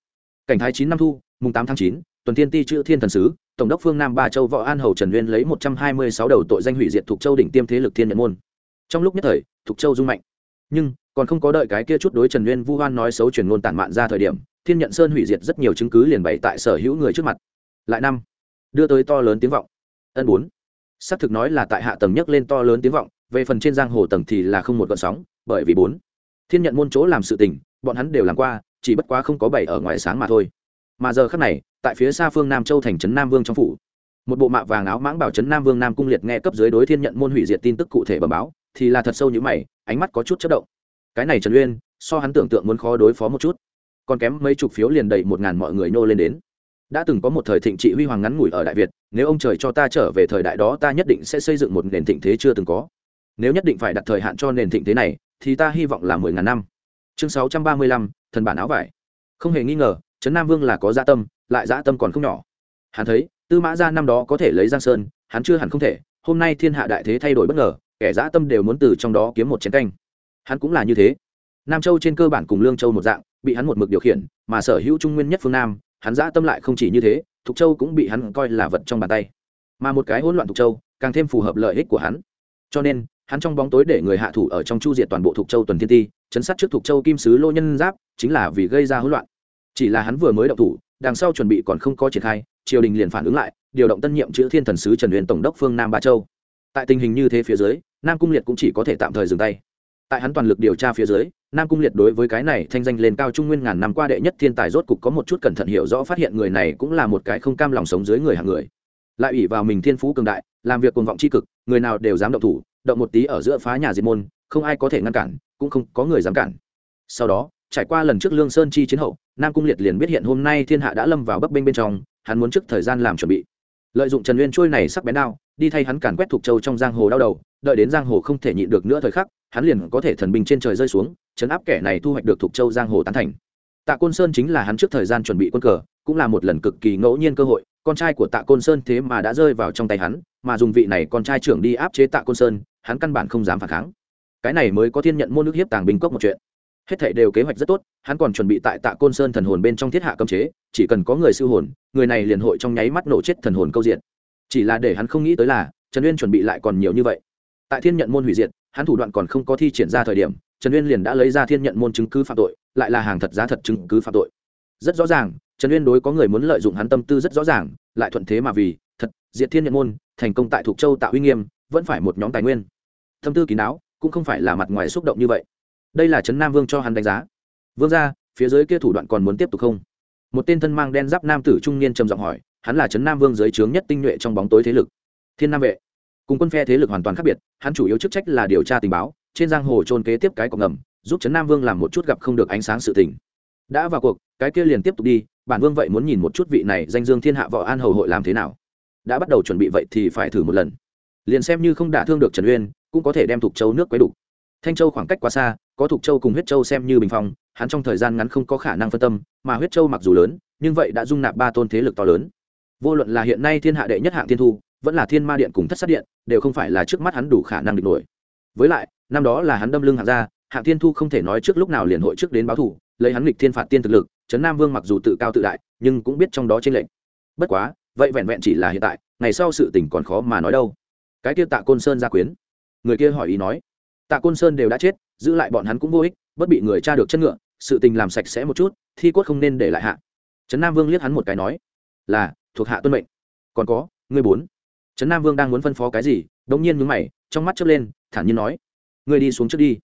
Cảnh thái chín năm thu, mùng tám tháng chín, tuần thiên ti chữ thiên thần sứ, tổng đốc phương nam ba châu võ an hầu trần uyên lấy một trăm hai mươi sáu đầu tội danh hủy diệt thuộc châu đỉnh tiêm thế lực thiên nhận môn. Trong lúc nhất thời, thuộc châu dung mạnh. Nhưng, còn không có đợi cái kia chút đối trần uyên vu hoan nói xấu truyền ngôn tản mạn ra thời điểm, thiên nhận sơn hủy diệt rất nhiều chứng cứ liền bày tại sở hữu người trước mặt. Lại năm, đưa tới to lớn tiếng vọng. Ân bốn xác thực nói là tại hạ tầng nhấc lên to lớn tiếng vọng, về phần trên giang hồ tầng thì là không một gợn sóng, bởi vì bốn thiên nhận môn chỗ làm sự tình, bọn hắn đều làm qua, chỉ bất quá không có bảy ở ngoài sáng mà thôi. Mà giờ khắc này, tại phía xa phương nam châu thành trấn nam vương trong phủ, một bộ mạ vàng áo mãng bảo trấn nam vương nam cung liệt nghe cấp dưới đối thiên nhận môn hủy diệt tin tức cụ thể bẩm báo, thì là thật sâu như mày, ánh mắt có chút chất động. Cái này trần uyên, so hắn tưởng tượng muốn khó đối phó một chút. Còn kém mấy chục phiếu liền đầy một ngàn mọi người nô lên đến đã từng có một thời thịnh trị huy hoàng ngắn ngủi ở đại việt, nếu ông trời cho ta trở về thời đại đó, ta nhất định sẽ xây dựng một nền thịnh thế chưa từng có. Nếu nhất định phải đặt thời hạn cho nền thịnh thế này, thì ta hy vọng là mười ngàn năm. Chương sáu trăm ba mươi lăm, thần bản áo vải. Không hề nghi ngờ, trấn nam vương là có gia dạ tâm, lại gia dạ tâm còn không nhỏ. Hắn thấy, tư mã gia năm đó có thể lấy giang sơn, hắn chưa hẳn không thể, hôm nay thiên hạ đại thế thay đổi bất ngờ, kẻ dã tâm đều muốn từ trong đó kiếm một chiến canh. Hắn cũng là như thế. Nam châu trên cơ bản cùng lương châu một dạng, bị hắn một mực điều khiển, mà sở hữu trung nguyên nhất phương nam hắn dã tâm lại không chỉ như thế, thục châu cũng bị hắn coi là vật trong bàn tay. Mà một cái hỗn loạn thục châu, càng thêm phù hợp lợi ích của hắn. Cho nên, hắn trong bóng tối để người hạ thủ ở trong chu diệt toàn bộ thục châu tuần thiên ti, chấn sát trước thục châu kim sứ lô nhân giáp, chính là vì gây ra hỗn loạn. Chỉ là hắn vừa mới động thủ, đằng sau chuẩn bị còn không có triển khai, triều đình liền phản ứng lại, điều động tân nhiệm chữ thiên thần sứ trần huyền tổng đốc phương nam ba châu. Tại tình hình như thế phía dưới, nam cung liệt cũng chỉ có thể tạm thời dừng tay tại hắn toàn lực điều tra phía dưới, nam cung liệt đối với cái này thanh danh lên cao trung nguyên ngàn năm qua đệ nhất thiên tài rốt cục có một chút cẩn thận hiểu rõ phát hiện người này cũng là một cái không cam lòng sống dưới người hàng người. Lại ủy vào mình thiên phú cường đại, làm việc cuồng vọng tri cực, người nào đều dám động thủ, động một tí ở giữa phá nhà diệt môn, không ai có thể ngăn cản, cũng không có người dám cản. Sau đó, trải qua lần trước lương sơn chi chiến hậu, nam cung liệt liền biết hiện hôm nay thiên hạ đã lâm vào bấp bênh bên trong, hắn muốn trước thời gian làm chuẩn bị. Lợi dụng trần nguyên trôi này sắc bén đao đi thay hắn càn quét thuộc châu trong giang hồ đau đầu, đợi đến giang hồ không thể nhịn được nữa thời khắc, hắn liền có thể thần binh trên trời rơi xuống, chấn áp kẻ này thu hoạch được thuộc châu giang hồ tán thành. Tạ côn sơn chính là hắn trước thời gian chuẩn bị quân cờ, cũng là một lần cực kỳ ngẫu nhiên cơ hội, con trai của tạ côn sơn thế mà đã rơi vào trong tay hắn, mà dùng vị này con trai trưởng đi áp chế tạ côn sơn, hắn căn bản không dám phản kháng. Cái này mới có thiên nhận môn nước hiếp tàng binh cốc một chuyện. Hết thảy đều kế hoạch rất tốt, hắn còn chuẩn bị tại tạ côn sơn thần hồn bên trong thiết hạ cấm chế, chỉ cần có người siêu hồn, người này liền hội trong nháy mắt nổ chết thần hồn câu diện chỉ là để hắn không nghĩ tới là, trần uyên chuẩn bị lại còn nhiều như vậy. Tại thiên nhận môn hủy diệt, hắn thủ đoạn còn không có thi triển ra thời điểm, trần uyên liền đã lấy ra thiên nhận môn chứng cứ phạm tội, lại là hàng thật giá thật chứng cứ phạm tội. Rất rõ ràng, trần uyên đối có người muốn lợi dụng hắn tâm tư rất rõ ràng, lại thuận thế mà vì, thật, diệt thiên nhận môn, thành công tại thục châu tạo uy nghiêm, vẫn phải một nhóm tài nguyên. Tâm tư kín đáo, cũng không phải là mặt ngoài xúc động như vậy. Đây là trấn nam vương cho hắn đánh giá. Vương ra phía dưới kia thủ đoạn còn muốn tiếp tục không? Một tên thân mang đen giáp nam tử trung niên trầm giọng hỏi hắn là trấn nam vương dưới trướng nhất tinh nhuệ trong bóng tối thế lực. Thiên nam vệ. Cùng quân phe thế lực hoàn toàn khác biệt, hắn chủ yếu chức trách là điều tra tình báo, trên giang hồ trôn kế tiếp cái cọc ngầm, giúp trấn nam vương làm một chút gặp không được ánh sáng sự tình. Đã vào cuộc, cái kia liền tiếp tục đi, bản vương vậy muốn nhìn một chút vị này danh dương thiên hạ võ an hầu hội làm thế nào. Đã bắt đầu chuẩn bị vậy thì phải thử một lần. Liền xem như không đả thương được trần uyên, cũng có thể đem thục châu nước quấy đủ. Thanh châu khoảng cách quá xa, có thục châu cùng huyết châu xem như bình phong, hắn trong thời gian ngắn không có khả năng phân tâm, mà huyết châu mặc dù lớn, nhưng vậy đã dung nạp ba tôn thế lực to lớn vô luận là hiện nay thiên hạ đệ nhất hạng thiên thu, vẫn là thiên ma điện cùng thất sát điện, đều không phải là trước mắt hắn đủ khả năng địch nổi. Với lại, năm đó là hắn đâm lưng hạng ra hạng thiên thu không thể nói trước lúc nào liền hội trước đến báo thủ lấy hắn lịch thiên phạt tiên thực lực, trấn nam vương mặc dù tự cao tự đại, nhưng cũng biết trong đó trên lệnh bất quá, vậy vẹn vẹn chỉ là hiện tại, ngày sau sự tình còn khó mà nói đâu. Cái kia tạ côn sơn gia quyến. Người kia hỏi ý nói, tạ côn sơn đều đã chết, giữ lại bọn hắn cũng vô ích, bất bị người cha được chân ngựa, sự tình làm sạch sẽ một chút, thi cốt không nên để lại hạ. Trấn nam vương liếc hắn một cái nói, là thuộc hạ tuân mệnh. Còn có, ngươi bốn. Trấn nam vương đang muốn phân phó cái gì, đống nhiên nhướng mày, trong mắt chớp lên, thản nhiên nói, ngươi đi xuống trước đi.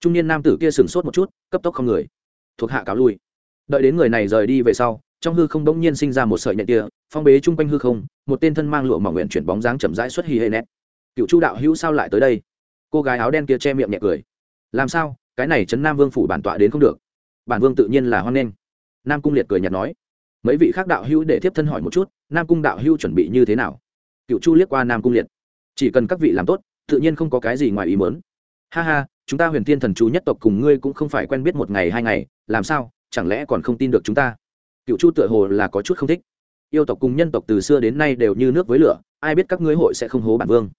Trung niên nam tử kia sửng sốt một chút, cấp tốc không người. Thuộc hạ cáo lui. Đợi đến người này rời đi về sau, trong hư không đống nhiên sinh ra một sợi nhện tia phong bế chung quanh hư không, một tên thân mang lụa mỏng nguyện chuyển bóng dáng chậm rãi xuất hì hệ nét. Cựu chu đạo hữu sao lại tới đây? Cô gái áo đen kia che miệng nhẹ cười. Làm sao? Cái này trấn nam vương phủ bản tọa đến không được. Bản vương tự nhiên là hoan nghênh. Nam cung liệt cười nhạt nói mấy vị khác đạo hữu để tiếp thân hỏi một chút, nam cung đạo hữu chuẩn bị như thế nào? Cựu chu liếc qua nam cung liệt. Chỉ cần các vị làm tốt, tự nhiên không có cái gì ngoài ý mớn ha ha, chúng ta huyền thiên thần chú nhất tộc cùng ngươi cũng không phải quen biết một ngày hai ngày, làm sao, chẳng lẽ còn không tin được chúng ta? Cựu chu tựa hồ là có chút không thích. Yêu tộc cùng nhân tộc từ xưa đến nay đều như nước với lửa, ai biết các ngươi hội sẽ không hố bản vương.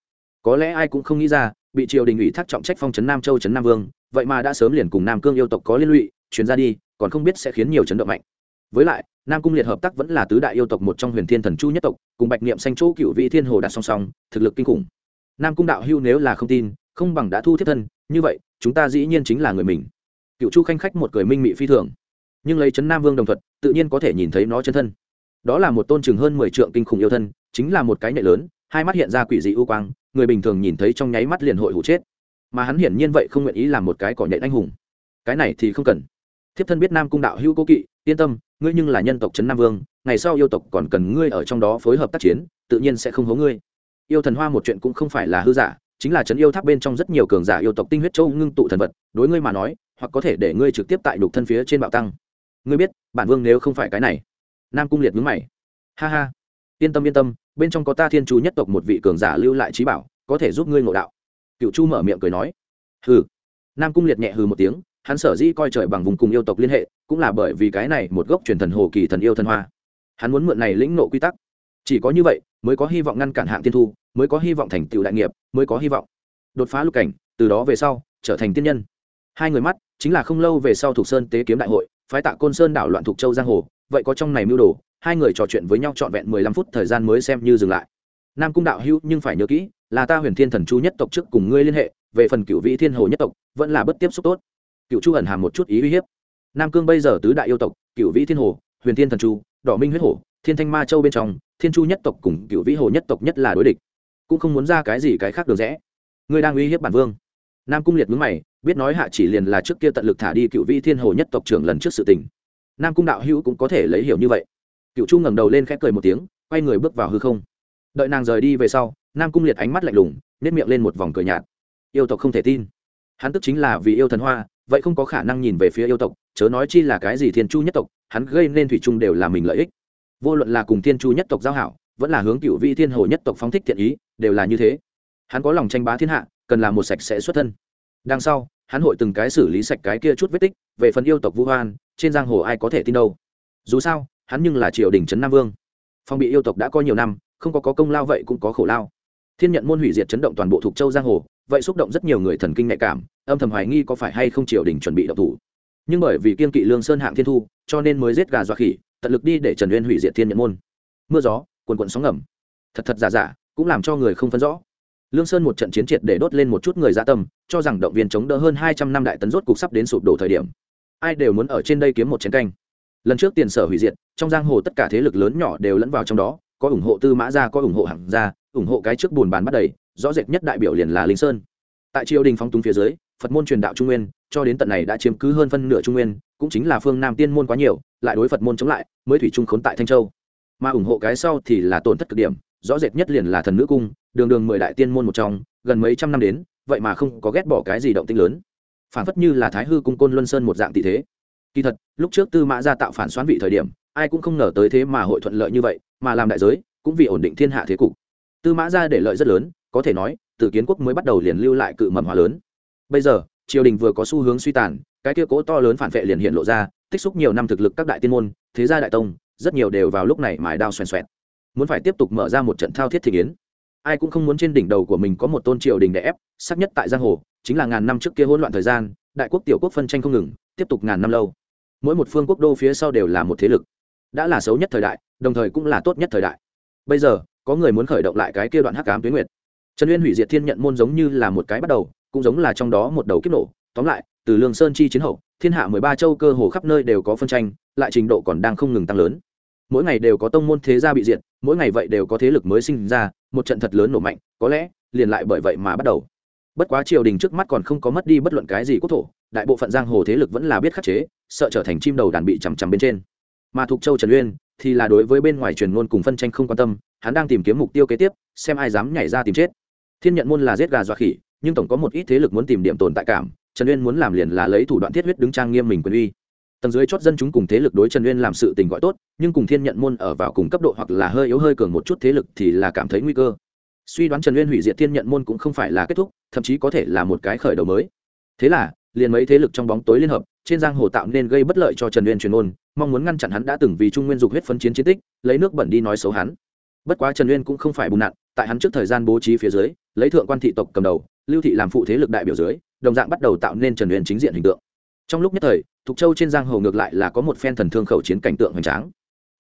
Có lẽ ai cũng không nghĩ ra, bị triều đình ủy thác trọng trách phong trấn nam châu trấn nam vương, vậy mà đã sớm liền cùng nam cương yêu tộc có liên lụy chuyển ra đi, còn không biết sẽ khiến nhiều chấn động mạnh với lại, nam cung liệt hợp tác vẫn là tứ đại yêu tộc một trong huyền thiên thần chu nhất tộc, cùng bạch niệm xanh chỗ cựu vị thiên hồ đặt song song, thực lực kinh khủng. Nam cung đạo hưu nếu là không tin, không bằng đã thu thiết thân, như vậy, chúng ta dĩ nhiên chính là người mình. Cựu chu khanh khách một cười minh mị phi thường. Nhưng lấy trấn nam vương đồng thuật, tự nhiên có thể nhìn thấy nó chân thân. Đó là một tôn chừng hơn mười trượng kinh khủng yêu thân, chính là một cái nhạy lớn, hai mắt hiện ra quỷ dị u quang, người bình thường nhìn thấy trong nháy mắt liền hội hụ chết. Mà hắn hiển nhiên vậy không nguyện ý làm một cái cỏ nhện anh hùng. Cái này thì không cần thiếp thân biết nam cung đạo hữu cố kỵ, yên tâm, ngươi nhưng là nhân tộc trấn nam vương, ngày sau yêu tộc còn cần ngươi ở trong đó phối hợp tác chiến, tự nhiên sẽ không hố ngươi. Yêu thần hoa một chuyện cũng không phải là hư giả, chính là trấn yêu tháp bên trong rất nhiều cường giả yêu tộc tinh huyết châu ngưng tụ thần vật, đối ngươi mà nói, hoặc có thể để ngươi trực tiếp tại đục thân phía trên bạo tăng. Ngươi biết, bản vương nếu không phải cái này. Nam cung liệt mướn mày. Ha ha. Yên tâm yên tâm, bên trong có ta thiên chu nhất tộc một vị cường giả lưu lại trí bảo, có thể giúp ngươi ngộ đạo. Cựu chu mở miệng cười nói. Hừ. Nam cung liệt nhẹ hừ một tiếng hắn sở dĩ coi trời bằng vùng cùng yêu tộc liên hệ, cũng là bởi vì cái này một gốc truyền thần hồ kỳ thần yêu thần hoa. Hắn muốn mượn này lĩnh nộ quy tắc. Chỉ có như vậy, mới có hy vọng ngăn cản hạng tiên thu, mới có hy vọng thành tựu đại nghiệp, mới có hy vọng đột phá lục cảnh, từ đó về sau, trở thành tiên nhân. Hai người mắt, chính là không lâu về sau thuộc sơn tế kiếm đại hội, phái tạ côn sơn đảo loạn thuộc châu giang hồ, vậy có trong này mưu đồ, hai người trò chuyện với nhau trọn vẹn mười lăm phút thời gian mới xem như dừng lại. Nam cung đạo hữu, nhưng phải nhớ kỹ, là ta huyền thiên thần chu nhất tộc trước cùng ngươi liên hệ, về phần cựu vị thiên hồ nhất tộc, vẫn là bất tiếp xúc tốt cựu chu ẩn hàm một chút ý uy hiếp. Nam cương bây giờ tứ đại yêu tộc, cựu vĩ thiên hồ, huyền thiên thần chu, đỏ minh huyết hổ, thiên thanh ma châu bên trong, thiên chu nhất tộc cùng cựu vĩ hồ nhất tộc nhất là đối địch. Cũng không muốn ra cái gì cái khác được rẽ. Ngươi đang uy hiếp bản vương. Nam cung liệt mướn mày, biết nói hạ chỉ liền là trước kia tận lực thả đi cựu vĩ thiên hồ nhất tộc trưởng lần trước sự tình. Nam cung đạo hữu cũng có thể lấy hiểu như vậy. Cựu chu ngẩng đầu lên khẽ cười một tiếng, quay người bước vào hư không. Đợi nàng rời đi về sau, nam cung liệt ánh mắt lạnh lùng nếp miệng lên một vòng cười nhạt. Yêu tộc không thể tin. Hắn tức chính là vì yêu thần hoa vậy không có khả năng nhìn về phía yêu tộc chớ nói chi là cái gì thiên chu nhất tộc hắn gây nên thủy chung đều là mình lợi ích. Vô luận là cùng thiên chu nhất tộc giao hảo vẫn là hướng cựu vị thiên hồ nhất tộc phóng thích thiện ý đều là như thế. Hắn có lòng tranh bá thiên hạ cần là một sạch sẽ xuất thân. Đằng sau hắn hội từng cái xử lý sạch cái kia chút vết tích về phần yêu tộc vũ hoan trên giang hồ ai có thể tin đâu. Dù sao hắn nhưng là triều đình trấn nam vương. Phong bị yêu tộc đã có nhiều năm không có, có công lao vậy cũng có khổ lao. Thiên nhận môn hủy diệt chấn động toàn bộ thuộc châu giang hồ vậy xúc động rất nhiều người thần kinh nhạy cảm, âm thầm hoài nghi có phải hay không triều đình chuẩn bị động thủ. Nhưng bởi vì kiên kỵ lương sơn hạng thiên thu, cho nên mới giết gà dọa khỉ, tận lực đi để trần uyên hủy diệt thiên nhận môn. Mưa gió quần quận sóng ngầm. Thật thật giả giả, cũng làm cho người không phân rõ. Lương sơn một trận chiến triệt để đốt lên một chút người gia tâm, cho rằng động viên chống đỡ hơn hai trăm năm đại tấn rốt cục sắp đến sụp đổ thời điểm. Ai đều muốn ở trên đây kiếm một chiến canh. Lần trước tiền sở hủy diệt, trong giang hồ tất cả thế lực lớn nhỏ đều lẫn vào trong đó, có ủng hộ tư mã gia, có ủng hộ hạng gia, ủng hộ cái trước buồn bàn bắt đầy rõ rệt nhất đại biểu liền là linh sơn. Tại triều đình phóng túng phía dưới, phật môn truyền đạo trung nguyên, cho đến tận này đã chiếm cứ hơn phân nửa trung nguyên, cũng chính là phương nam tiên môn quá nhiều, lại đối phật môn chống lại, mới thủy trung khốn tại thanh châu. Mà ủng hộ cái sau thì là tổn thất cực điểm, rõ rệt nhất liền là thần nữ cung, đường đường mười đại tiên môn một trong, gần mấy trăm năm đến, vậy mà không có ghét bỏ cái gì động tinh lớn. Phản phất như là thái hư cung côn luân sơn một dạng tỷ thế. Kỳ thật, lúc trước tư mã gia tạo phản xoán vị thời điểm, ai cũng không ngờ tới thế mà hội thuận lợi như vậy, mà làm đại giới, cũng vì ổn định thiên hạ thế cục. Tư mã gia để lợi rất lớn có thể nói, từ kiến quốc mới bắt đầu liền lưu lại cự mầm hóa lớn. Bây giờ, triều đình vừa có xu hướng suy tàn, cái kia cố to lớn phản vệ liền hiện lộ ra, tích xúc nhiều năm thực lực các đại tiên môn, thế gia đại tông, rất nhiều đều vào lúc này mài đao xoèn xoẹt. Muốn phải tiếp tục mở ra một trận thao thiết thị kiến, ai cũng không muốn trên đỉnh đầu của mình có một tôn triều đình đè ép, sắc nhất tại giang hồ, chính là ngàn năm trước kia hỗn loạn thời gian, đại quốc tiểu quốc phân tranh không ngừng, tiếp tục ngàn năm lâu. Mỗi một phương quốc đô phía sau đều là một thế lực, đã là xấu nhất thời đại, đồng thời cũng là tốt nhất thời đại. Bây giờ, có người muốn khởi động lại cái kia đoạn hắc ám tuyến nguyệt trần uyên hủy diệt thiên nhận môn giống như là một cái bắt đầu, cũng giống là trong đó một đầu kiếp nổ. Tóm lại, từ lương sơn chi chiến hậu, thiên hạ mười ba châu cơ hồ khắp nơi đều có phân tranh, lại trình độ còn đang không ngừng tăng lớn. Mỗi ngày đều có tông môn thế gia bị diệt, mỗi ngày vậy đều có thế lực mới sinh ra, một trận thật lớn nổ mạnh, có lẽ, liền lại bởi vậy mà bắt đầu. Bất quá triều đình trước mắt còn không có mất đi bất luận cái gì quốc thổ, đại bộ phận giang hồ thế lực vẫn là biết khắc chế, sợ trở thành chim đầu đàn bị chằm chằm bên trên. Mà thuộc châu trần uyên thì là đối với bên ngoài truyền ngôn cùng phân tranh không quan tâm, hắn đang tìm kiếm mục tiêu kế tiếp, xem ai dám nhảy ra tìm chết thiên nhận môn là giết gà dọa khỉ nhưng tổng có một ít thế lực muốn tìm điểm tồn tại cảm trần uyên muốn làm liền là lấy thủ đoạn thiết huyết đứng trang nghiêm mình quyền uy. Tầng dưới chót dân chúng cùng thế lực đối trần uyên làm sự tình gọi tốt nhưng cùng thiên nhận môn ở vào cùng cấp độ hoặc là hơi yếu hơi cường một chút thế lực thì là cảm thấy nguy cơ. Suy đoán trần uyên hủy diệt thiên nhận môn cũng không phải là kết thúc thậm chí có thể là một cái khởi đầu mới. Thế là liền mấy thế lực trong bóng tối liên hợp trên giang hồ tạo nên gây bất lợi cho trần uyên truyền môn, mong muốn ngăn chặn hắn đã từng vì trung nguyên dục huyết phân chiến chiến tích lấy nước bẩn đi nói xấu hắn. Bất quá trần uyên cũng không phải bùn nặn tại hắn trước thời gian bố trí phía dưới, lấy thượng quan thị tộc cầm đầu, lưu thị làm phụ thế lực đại biểu dưới, đồng dạng bắt đầu tạo nên trần uyên chính diện hình tượng. Trong lúc nhất thời, thục châu trên giang hồ ngược lại là có một phen thần thương khẩu chiến cảnh tượng hoành tráng.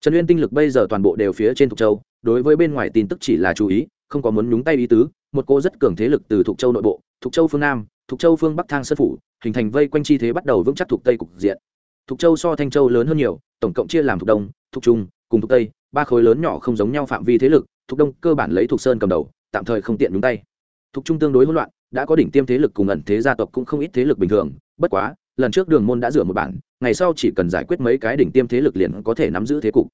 Trần uyên tinh lực bây giờ toàn bộ đều phía trên thục châu, đối với bên ngoài tin tức chỉ là chú ý, không có muốn nhúng tay ý tứ, một cô rất cường thế lực từ thục châu nội bộ, thục châu phương nam, thục châu phương bắc thang sơn phủ, hình thành vây quanh chi thế bắt đầu vững chắc thục tây cục diện. Thục châu so thanh châu lớn hơn nhiều, tổng cộng chia làm thục đông thục trung, cùng thục tây, ba khối lớn nhỏ không giống nhau phạm vi thế lực Thuộc đông cơ bản lấy Thuộc sơn cầm đầu, tạm thời không tiện đúng tay. Thuộc trung tương đối hỗn loạn, đã có đỉnh tiêm thế lực cùng ẩn thế gia tộc cũng không ít thế lực bình thường, bất quá, lần trước đường môn đã rửa một bản, ngày sau chỉ cần giải quyết mấy cái đỉnh tiêm thế lực liền có thể nắm giữ thế cục.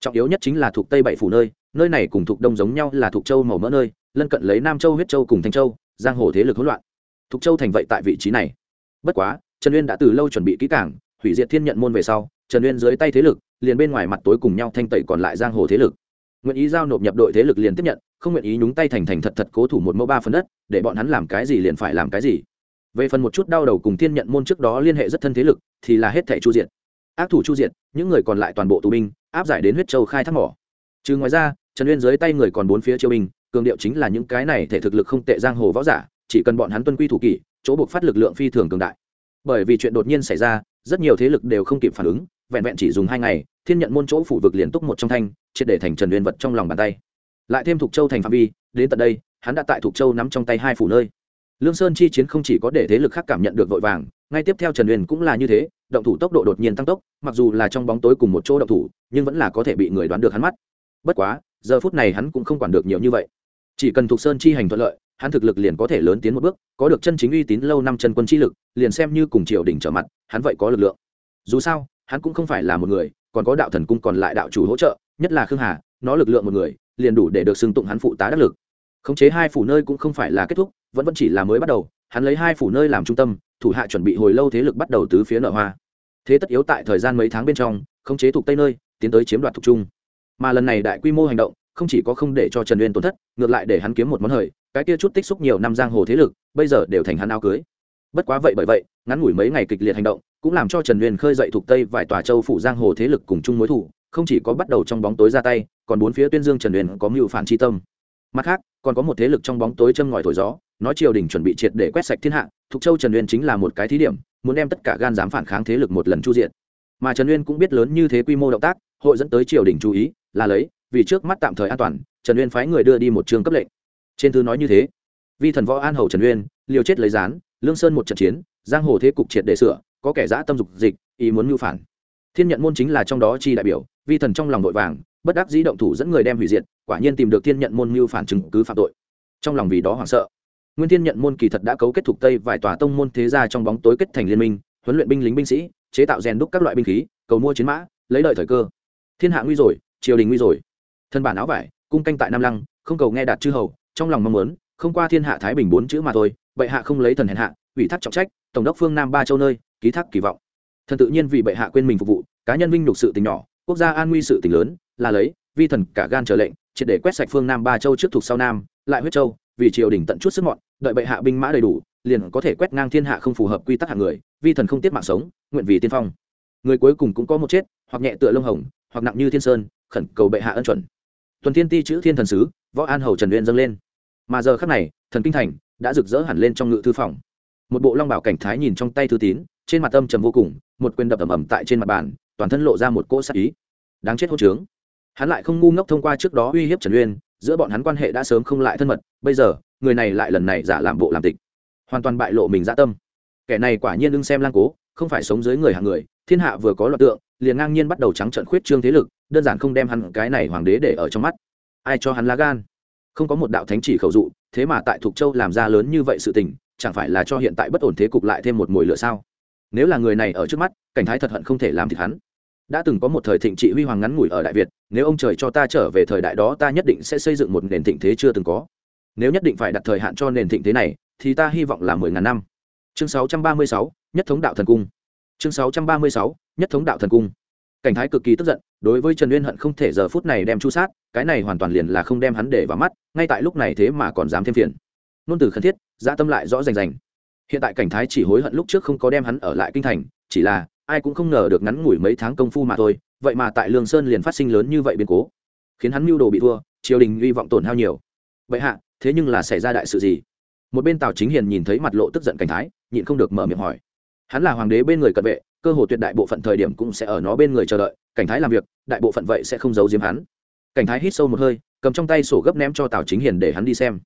Trọng yếu nhất chính là thuộc tây bảy phủ nơi nơi này cùng thuộc đông giống nhau là thuộc châu màu mỡ nơi, lân cận lấy nam châu, huyết châu cùng thanh châu, giang hồ thế lực hỗn loạn. Thuộc châu thành vậy tại vị trí này. Bất quá, trần uyên đã từ lâu chuẩn bị kỹ cảng hủy diệt thiên nhận môn về sau, trần uyên dưới tay thế lực, liền bên ngoài mặt tối cùng nhau thanh tẩy còn lại giang hồ thế lực nguyện ý giao nộp nhập đội thế lực liền tiếp nhận, không nguyện ý nhúng tay thành thành thật thật cố thủ một mẫu ba phần đất, để bọn hắn làm cái gì liền phải làm cái gì. Về phần một chút đau đầu cùng thiên nhận môn trước đó liên hệ rất thân thế lực, thì là hết thẻ chu diện ác thủ chu diện những người còn lại toàn bộ tù binh, áp giải đến huyết châu khai thác mỏ. Trừ ngoài ra, trần uyên dưới tay người còn bốn phía chiêu binh, cường điệu chính là những cái này thể thực lực không tệ giang hồ võ giả, chỉ cần bọn hắn tuân quy thủ kỷ, chỗ buộc phát lực lượng phi thường cường đại. Bởi vì chuyện đột nhiên xảy ra, rất nhiều thế lực đều không kịp phản ứng, vẹn vẹn chỉ dùng hai ngày thiên nhận môn chỗ phủ vực liền túc một trong thanh, triệt để thành trần uyên vật trong lòng bàn tay. Lại thêm thục châu thành phạm vi, đến tận đây, hắn đã tại thục châu nắm trong tay hai phủ nơi. Lương sơn chi chiến không chỉ có để thế lực khác cảm nhận được vội vàng, ngay tiếp theo trần uyên cũng là như thế, động thủ tốc độ đột nhiên tăng tốc, mặc dù là trong bóng tối cùng một chỗ động thủ, nhưng vẫn là có thể bị người đoán được hắn mắt. Bất quá, giờ phút này hắn cũng không quản được nhiều như vậy. Chỉ cần thuộc sơn chi hành thuận lợi, hắn thực lực liền có thể lớn tiến một bước, có được chân chính uy tín lâu năm chân quân chi lực, liền xem như cùng triều đình trở mặt, hắn vậy có lực lượng. Dù sao hắn cũng không phải là một người, còn có đạo thần cung còn lại đạo chủ hỗ trợ, nhất là khương hà, nó lực lượng một người, liền đủ để được xưng tụng hắn phụ tá đắc lực. Khống chế hai phủ nơi cũng không phải là kết thúc, vẫn vẫn chỉ là mới bắt đầu, hắn lấy hai phủ nơi làm trung tâm, thủ hạ chuẩn bị hồi lâu thế lực bắt đầu tứ phía nợ hoa. Thế tất yếu tại thời gian mấy tháng bên trong, khống chế thuộc tây nơi, tiến tới chiếm đoạt thuộc trung. Mà lần này đại quy mô hành động, không chỉ có không để cho trần uyên tổn thất, ngược lại để hắn kiếm một món hời, cái kia chút tích xúc nhiều năm giang hồ thế lực, bây giờ đều thành hắn áo cưới bất quá vậy bởi vậy, ngắn ngủi mấy ngày kịch liệt hành động, cũng làm cho trần uyên khơi dậy thuộc tây vài tòa châu phủ giang hồ thế lực cùng chung mối thủ không chỉ có bắt đầu trong bóng tối ra tay, còn bốn phía tuyên dương trần uyên có mưu phản tri tâm. Mặt khác, còn có một thế lực trong bóng tối châm ngòi thổi gió, nói triều đình chuẩn bị triệt để quét sạch thiên hạ thục châu trần uyên chính là một cái thí điểm, muốn đem tất cả gan dám phản kháng thế lực một lần chu diện mà trần uyên cũng biết lớn như thế quy mô động tác, hội dẫn tới triều đình chú ý, là lấy, vì trước mắt tạm thời an toàn, trần uyên phái người đưa đi một trường cấp lệnh. Trên thư nói như thế, vi thần võ an hầu trần uyên, liều chết lấy rán lương sơn một trận chiến, giang hồ thế cục triệt để sửa, có kẻ giã tâm dục dịch, ý muốn mưu phản. Thiên nhận môn chính là trong đó chi đại biểu, vi thần trong lòng nội vàng, bất đắc dĩ động thủ dẫn người đem hủy diệt, quả nhiên tìm được thiên nhận môn mưu phản chứng cứ phạm tội. Trong lòng vì đó hoảng sợ. Nguyên thiên nhận môn kỳ thật đã cấu kết thuộc tây vài tòa tông môn thế gia trong bóng tối kết thành liên minh, huấn luyện binh lính binh sĩ, chế tạo rèn đúc các loại binh khí, cầu mua chiến mã, lấy lợi thời cơ. Thiên hạ nguy rồi, triều đình nguy rồi. Thân bản áo vải, cung canh tại nam lăng, không cầu nghe đạt chư hầu, trong lòng mong muốn, không qua thiên hạ thái bình bốn chữ mà thôi bệ hạ không lấy thần hèn hạ, ủy thác trọng trách, tổng đốc phương nam ba châu nơi, ký thác kỳ vọng. Thần tự nhiên vì bệ hạ quên mình phục vụ, cá nhân vinh nhục sự tình nhỏ, quốc gia an nguy sự tình lớn, là lấy, vi thần cả gan trở lệnh, triệt để quét sạch phương nam ba châu trước thuộc sau nam, lại huyết châu, vì triều đình tận chút sức mọn, đợi bệ hạ binh mã đầy đủ, liền có thể quét ngang thiên hạ không phù hợp quy tắc hạng người, vi thần không tiết mạng sống, nguyện vì tiên phong. Người cuối cùng cũng có một chết, hoặc nhẹ tựa lông hồng, hoặc nặng như thiên sơn, khẩn cầu bệ hạ ân chuẩn. Tuần thiên ti chữ thiên thần sứ, võ an hầu trần uyên dâng lên. Mà giờ khắc này, thần kinh thành đã rực rỡ hẳn lên trong ngự thư phòng. Một bộ long bảo cảnh thái nhìn trong tay thư tín, trên mặt âm trầm vô cùng, một quyền đập ầm ầm tại trên mặt bàn, toàn thân lộ ra một cỗ sắc ý. Đáng chết hô trướng. Hắn lại không ngu ngốc thông qua trước đó uy hiếp trần uyên, giữa bọn hắn quan hệ đã sớm không lại thân mật, bây giờ, người này lại lần này giả làm bộ làm tịch. Hoàn toàn bại lộ mình dã tâm. Kẻ này quả nhiên đương xem lang cố, không phải sống dưới người hạng người, thiên hạ vừa có loạt tượng, liền ngang nhiên bắt đầu trắng trận khuyết trương thế lực, đơn giản không đem hắn cái này hoàng đế để ở trong mắt. Ai cho hắn lá gan? Không có một đạo thánh chỉ khẩu dụ thế mà tại thục châu làm ra lớn như vậy sự tình, chẳng phải là cho hiện tại bất ổn thế cục lại thêm một mồi lửa sao? Nếu là người này ở trước mắt, cảnh thái thật hận không thể làm thịt hắn. Đã từng có một thời thịnh trị huy hoàng ngắn ngủi ở đại việt, nếu ông trời cho ta trở về thời đại đó, ta nhất định sẽ xây dựng một nền thịnh thế chưa từng có. Nếu nhất định phải đặt thời hạn cho nền thịnh thế này, thì ta hy vọng là mười ngàn năm. Chương sáu trăm ba mươi sáu, nhất thống đạo thần cung. Chương sáu trăm ba mươi sáu, nhất thống đạo thần cung cảnh thái cực kỳ tức giận, đối với trần uyên hận không thể giờ phút này đem chu sát, cái này hoàn toàn liền là không đem hắn để vào mắt, ngay tại lúc này thế mà còn dám thêm phiền. Nôn từ khẩn thiết dã tâm lại rõ rành rành. Hiện tại cảnh thái chỉ hối hận lúc trước không có đem hắn ở lại kinh thành, chỉ là, ai cũng không ngờ được ngắn ngủi mấy tháng công phu mà thôi, vậy mà tại lương sơn liền phát sinh lớn như vậy biến cố, khiến hắn mưu đồ bị thua, triều đình hy vọng tổn hao nhiều. Vậy hạ, thế nhưng là xảy ra đại sự gì? Một bên tào chính hiền nhìn thấy mặt lộ tức giận cảnh thái, nhịn không được mở miệng hỏi. Hắn là hoàng đế bên người cận vệ cơ hồ tuyệt đại bộ phận thời điểm cũng sẽ ở nó bên người chờ đợi, cảnh thái làm việc, đại bộ phận vậy sẽ không giấu giếm hắn. Cảnh thái hít sâu một hơi, cầm trong tay sổ gấp ném cho tào chính hiền để hắn đi xem.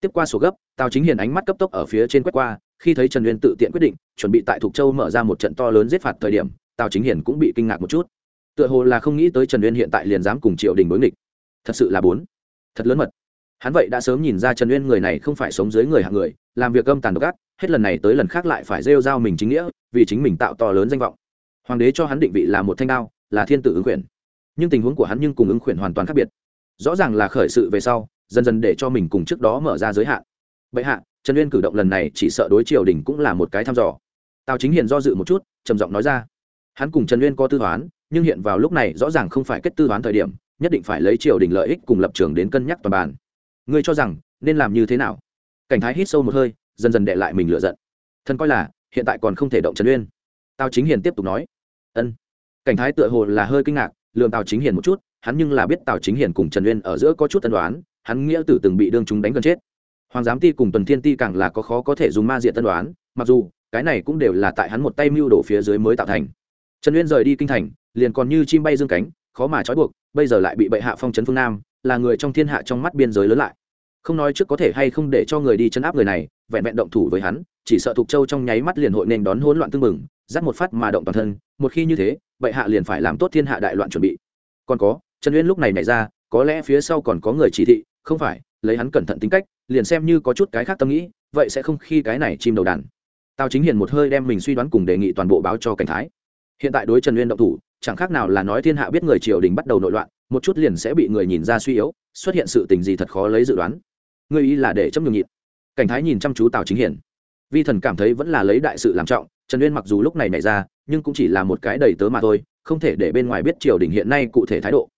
Tiếp qua sổ gấp, tào chính hiền ánh mắt cấp tốc ở phía trên quét qua, khi thấy trần uyên tự tiện quyết định, chuẩn bị tại thục châu mở ra một trận to lớn giết phạt thời điểm, tào chính hiền cũng bị kinh ngạc một chút. Tựa hồ là không nghĩ tới trần uyên hiện tại liền dám cùng triều đình đối nghịch. Thật sự là bốn. Thật lớn mật. Hắn vậy đã sớm nhìn ra trần uyên người này không phải sống dưới người hạng người, làm việc âm tàn độc ác hết lần này tới lần khác lại phải rêu rao mình chính nghĩa, vì chính mình tạo to lớn danh vọng. Hoàng đế cho hắn định vị là một thanh đao, là thiên tử ứng quyền. Nhưng tình huống của hắn nhưng cùng ứng quyền hoàn toàn khác biệt. Rõ ràng là khởi sự về sau, dần dần để cho mình cùng trước đó mở ra giới hạn. Bệ hạ, trần uyên cử động lần này chỉ sợ đối triều đình cũng là một cái thăm dò. Tào chính hiền do dự một chút, trầm giọng nói ra. Hắn cùng trần uyên có tư toán, nhưng hiện vào lúc này rõ ràng không phải kết tư toán thời điểm, nhất định phải lấy triều đình lợi ích cùng lập trường đến cân nhắc toàn bàn. Ngươi cho rằng, nên làm như thế nào? Cảnh thái hít sâu một hơi dần dần đệ lại mình lựa giận. Thần coi là, hiện tại còn không thể động trần uyên. Tào chính hiền tiếp tục nói. Ân. Cảnh thái tựa hồ là hơi kinh ngạc lường tào chính hiền một chút, hắn nhưng là biết tào chính hiền cùng trần uyên ở giữa có chút tân đoán hắn nghĩa tử từng bị đương chúng đánh gần chết. Hoàng giám ti cùng tuần thiên ti càng là có khó có thể dùng ma diện tân đoán mặc dù, cái này cũng đều là tại hắn một tay mưu đổ phía dưới mới tạo thành. Trần uyên rời đi kinh thành, liền còn như chim bay dương cánh, khó mà trói buộc, bây giờ lại bị bệ hạ phong trấn phương nam, là người trong thiên hạ trong mắt biên giới lớn lại. Không nói trước có thể hay không để cho người đi chấn áp người này vẹn vẹn động thủ với hắn, chỉ sợ thục châu trong nháy mắt liền hội nên đón hỗn loạn tương mừng dắt một phát mà động toàn thân, một khi như thế, bệ hạ liền phải làm tốt thiên hạ đại loạn chuẩn bị. Còn có, trần uyên lúc này nảy ra, có lẽ phía sau còn có người chỉ thị, không phải, lấy hắn cẩn thận tính cách, liền xem như có chút cái khác tâm nghĩ, vậy sẽ không khi cái này chim đầu đàn. Tao chính hiền một hơi đem mình suy đoán cùng đề nghị toàn bộ báo cho cảnh thái. Hiện tại đối trần uyên động thủ, chẳng khác nào là nói thiên hạ biết người triều đình bắt đầu nội loạn, một chút liền sẽ bị người nhìn ra suy yếu, xuất hiện sự tình gì thật khó lấy dự đoán. Ngươi ý là để chấp nhường nhịn cảnh thái nhìn chăm chú tào chính hiển vi thần cảm thấy vẫn là lấy đại sự làm trọng trần uyên mặc dù lúc này nảy ra nhưng cũng chỉ là một cái đầy tớ mà thôi không thể để bên ngoài biết triều đình hiện nay cụ thể thái độ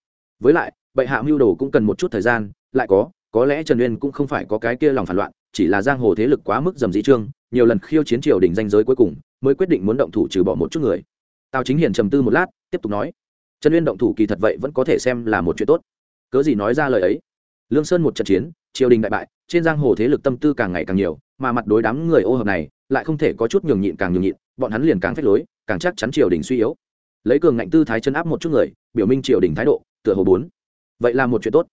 với lại bệ hạ mưu đồ cũng cần một chút thời gian lại có có lẽ trần uyên cũng không phải có cái kia lòng phản loạn chỉ là giang hồ thế lực quá mức dầm dĩ trương nhiều lần khiêu chiến triều đình danh giới cuối cùng mới quyết định muốn động thủ trừ bỏ một chút người tào chính hiền trầm tư một lát tiếp tục nói trần uyên động thủ kỳ thật vậy vẫn có thể xem là một chuyện tốt cớ gì nói ra lời ấy lương sơn một trận chiến triều đình đại bại trên giang hồ thế lực tâm tư càng ngày càng nhiều, mà mặt đối đám người ô hợp này, lại không thể có chút nhường nhịn càng nhường nhịn, bọn hắn liền càng phép lối, càng chắc chắn triều đình suy yếu. Lấy cường ngạnh tư thái chân áp một chút người, biểu minh triều đình thái độ, tựa hồ bốn. Vậy là một chuyện tốt.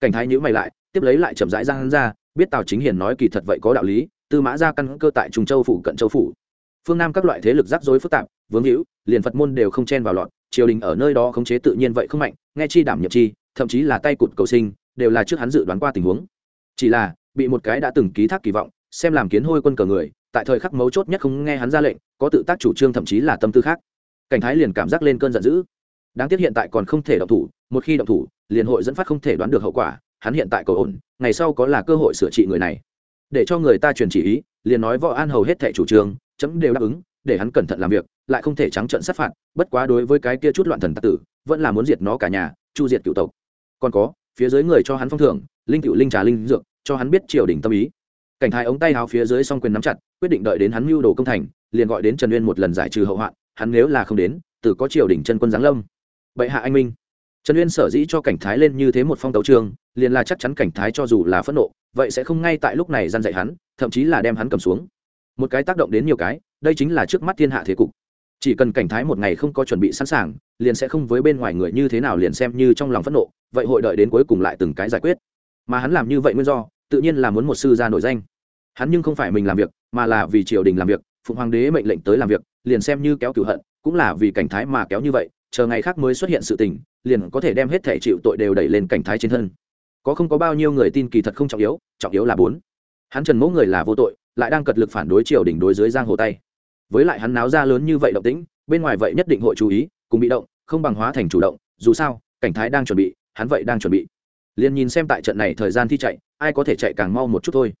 Cảnh thái nhữ mày lại, tiếp lấy lại chậm rãi giang hắn ra, biết tào chính hiền nói kỳ thật vậy có đạo lý, tư mã ra căn cơ tại trung châu phủ cận châu phủ. Phương nam các loại thế lực rắc rối phức tạp, vướng hữu liền phật môn đều không chen vào lọt, triều đình ở nơi đó khống chế tự nhiên vậy không mạnh, nghe chi đảm nhập chi, thậm chí là tay cụt cầu sinh, đều là trước hắn dự đoán qua tình huống. Chỉ là bị một cái đã từng ký thác kỳ vọng, xem làm kiến hôi quân cờ người, tại thời khắc mấu chốt nhất không nghe hắn ra lệnh, có tự tác chủ trương thậm chí là tâm tư khác. Cảnh thái liền cảm giác lên cơn giận dữ. Đáng tiếc hiện tại còn không thể động thủ, một khi động thủ, liền hội dẫn phát không thể đoán được hậu quả, hắn hiện tại cầu ổn, ngày sau có là cơ hội sửa trị người này. Để cho người ta truyền chỉ ý, liền nói võ an hầu hết thẻ chủ trương, chấm đều đáp ứng, để hắn cẩn thận làm việc, lại không thể trắng trận sát phạt, bất quá đối với cái kia chút loạn thần tạc tử, vẫn là muốn diệt nó cả nhà, chu diệt cựu tộc. Còn có, phía dưới người cho hắn phong thưởng, linh cựu linh trà linh dược cho hắn biết triều đình tâm ý. Cảnh thái ống tay háo phía dưới song quyền nắm chặt, quyết định đợi đến hắn mưu đồ công thành, liền gọi đến trần uyên một lần giải trừ hậu hoạn, hắn nếu là không đến từ có triều đình chân quân giáng lâm. Bệ hạ anh minh. Trần uyên sở dĩ cho cảnh thái lên như thế một phong tấu trường, liền là chắc chắn cảnh thái cho dù là phẫn nộ, vậy sẽ không ngay tại lúc này gian dạy hắn, thậm chí là đem hắn cầm xuống. Một cái tác động đến nhiều cái, đây chính là trước mắt thiên hạ thế cục. Chỉ cần cảnh thái một ngày không có chuẩn bị sẵn sàng, liền sẽ không với bên ngoài người như thế nào liền xem như trong lòng phẫn nộ, vậy hội đợi đến cuối cùng lại từng cái giải quyết. Mà hắn làm như vậy nguyên do tự nhiên là muốn một sư gia nổi danh. Hắn nhưng không phải mình làm việc, mà là vì triều đình làm việc, phụng hoàng đế mệnh lệnh tới làm việc, liền xem như kéo cửu hận, cũng là vì cảnh thái mà kéo như vậy, chờ ngày khác mới xuất hiện sự tình, liền có thể đem hết thể chịu tội đều đẩy lên cảnh thái trên thân. Có không có bao nhiêu người tin kỳ thật không trọng yếu trọng yếu là bốn. Hắn trần mẫu người là vô tội, lại đang cật lực phản đối triều đình đối dưới giang hồ tay. Với lại hắn náo ra lớn như vậy động tĩnh, bên ngoài vậy nhất định hội chú ý, cùng bị động, không bằng hóa thành chủ động, dù sao, cảnh thái đang chuẩn bị, hắn vậy đang chuẩn bị. Liền nhìn xem tại trận này thời gian thi chạy ai có thể chạy càng mau một chút thôi.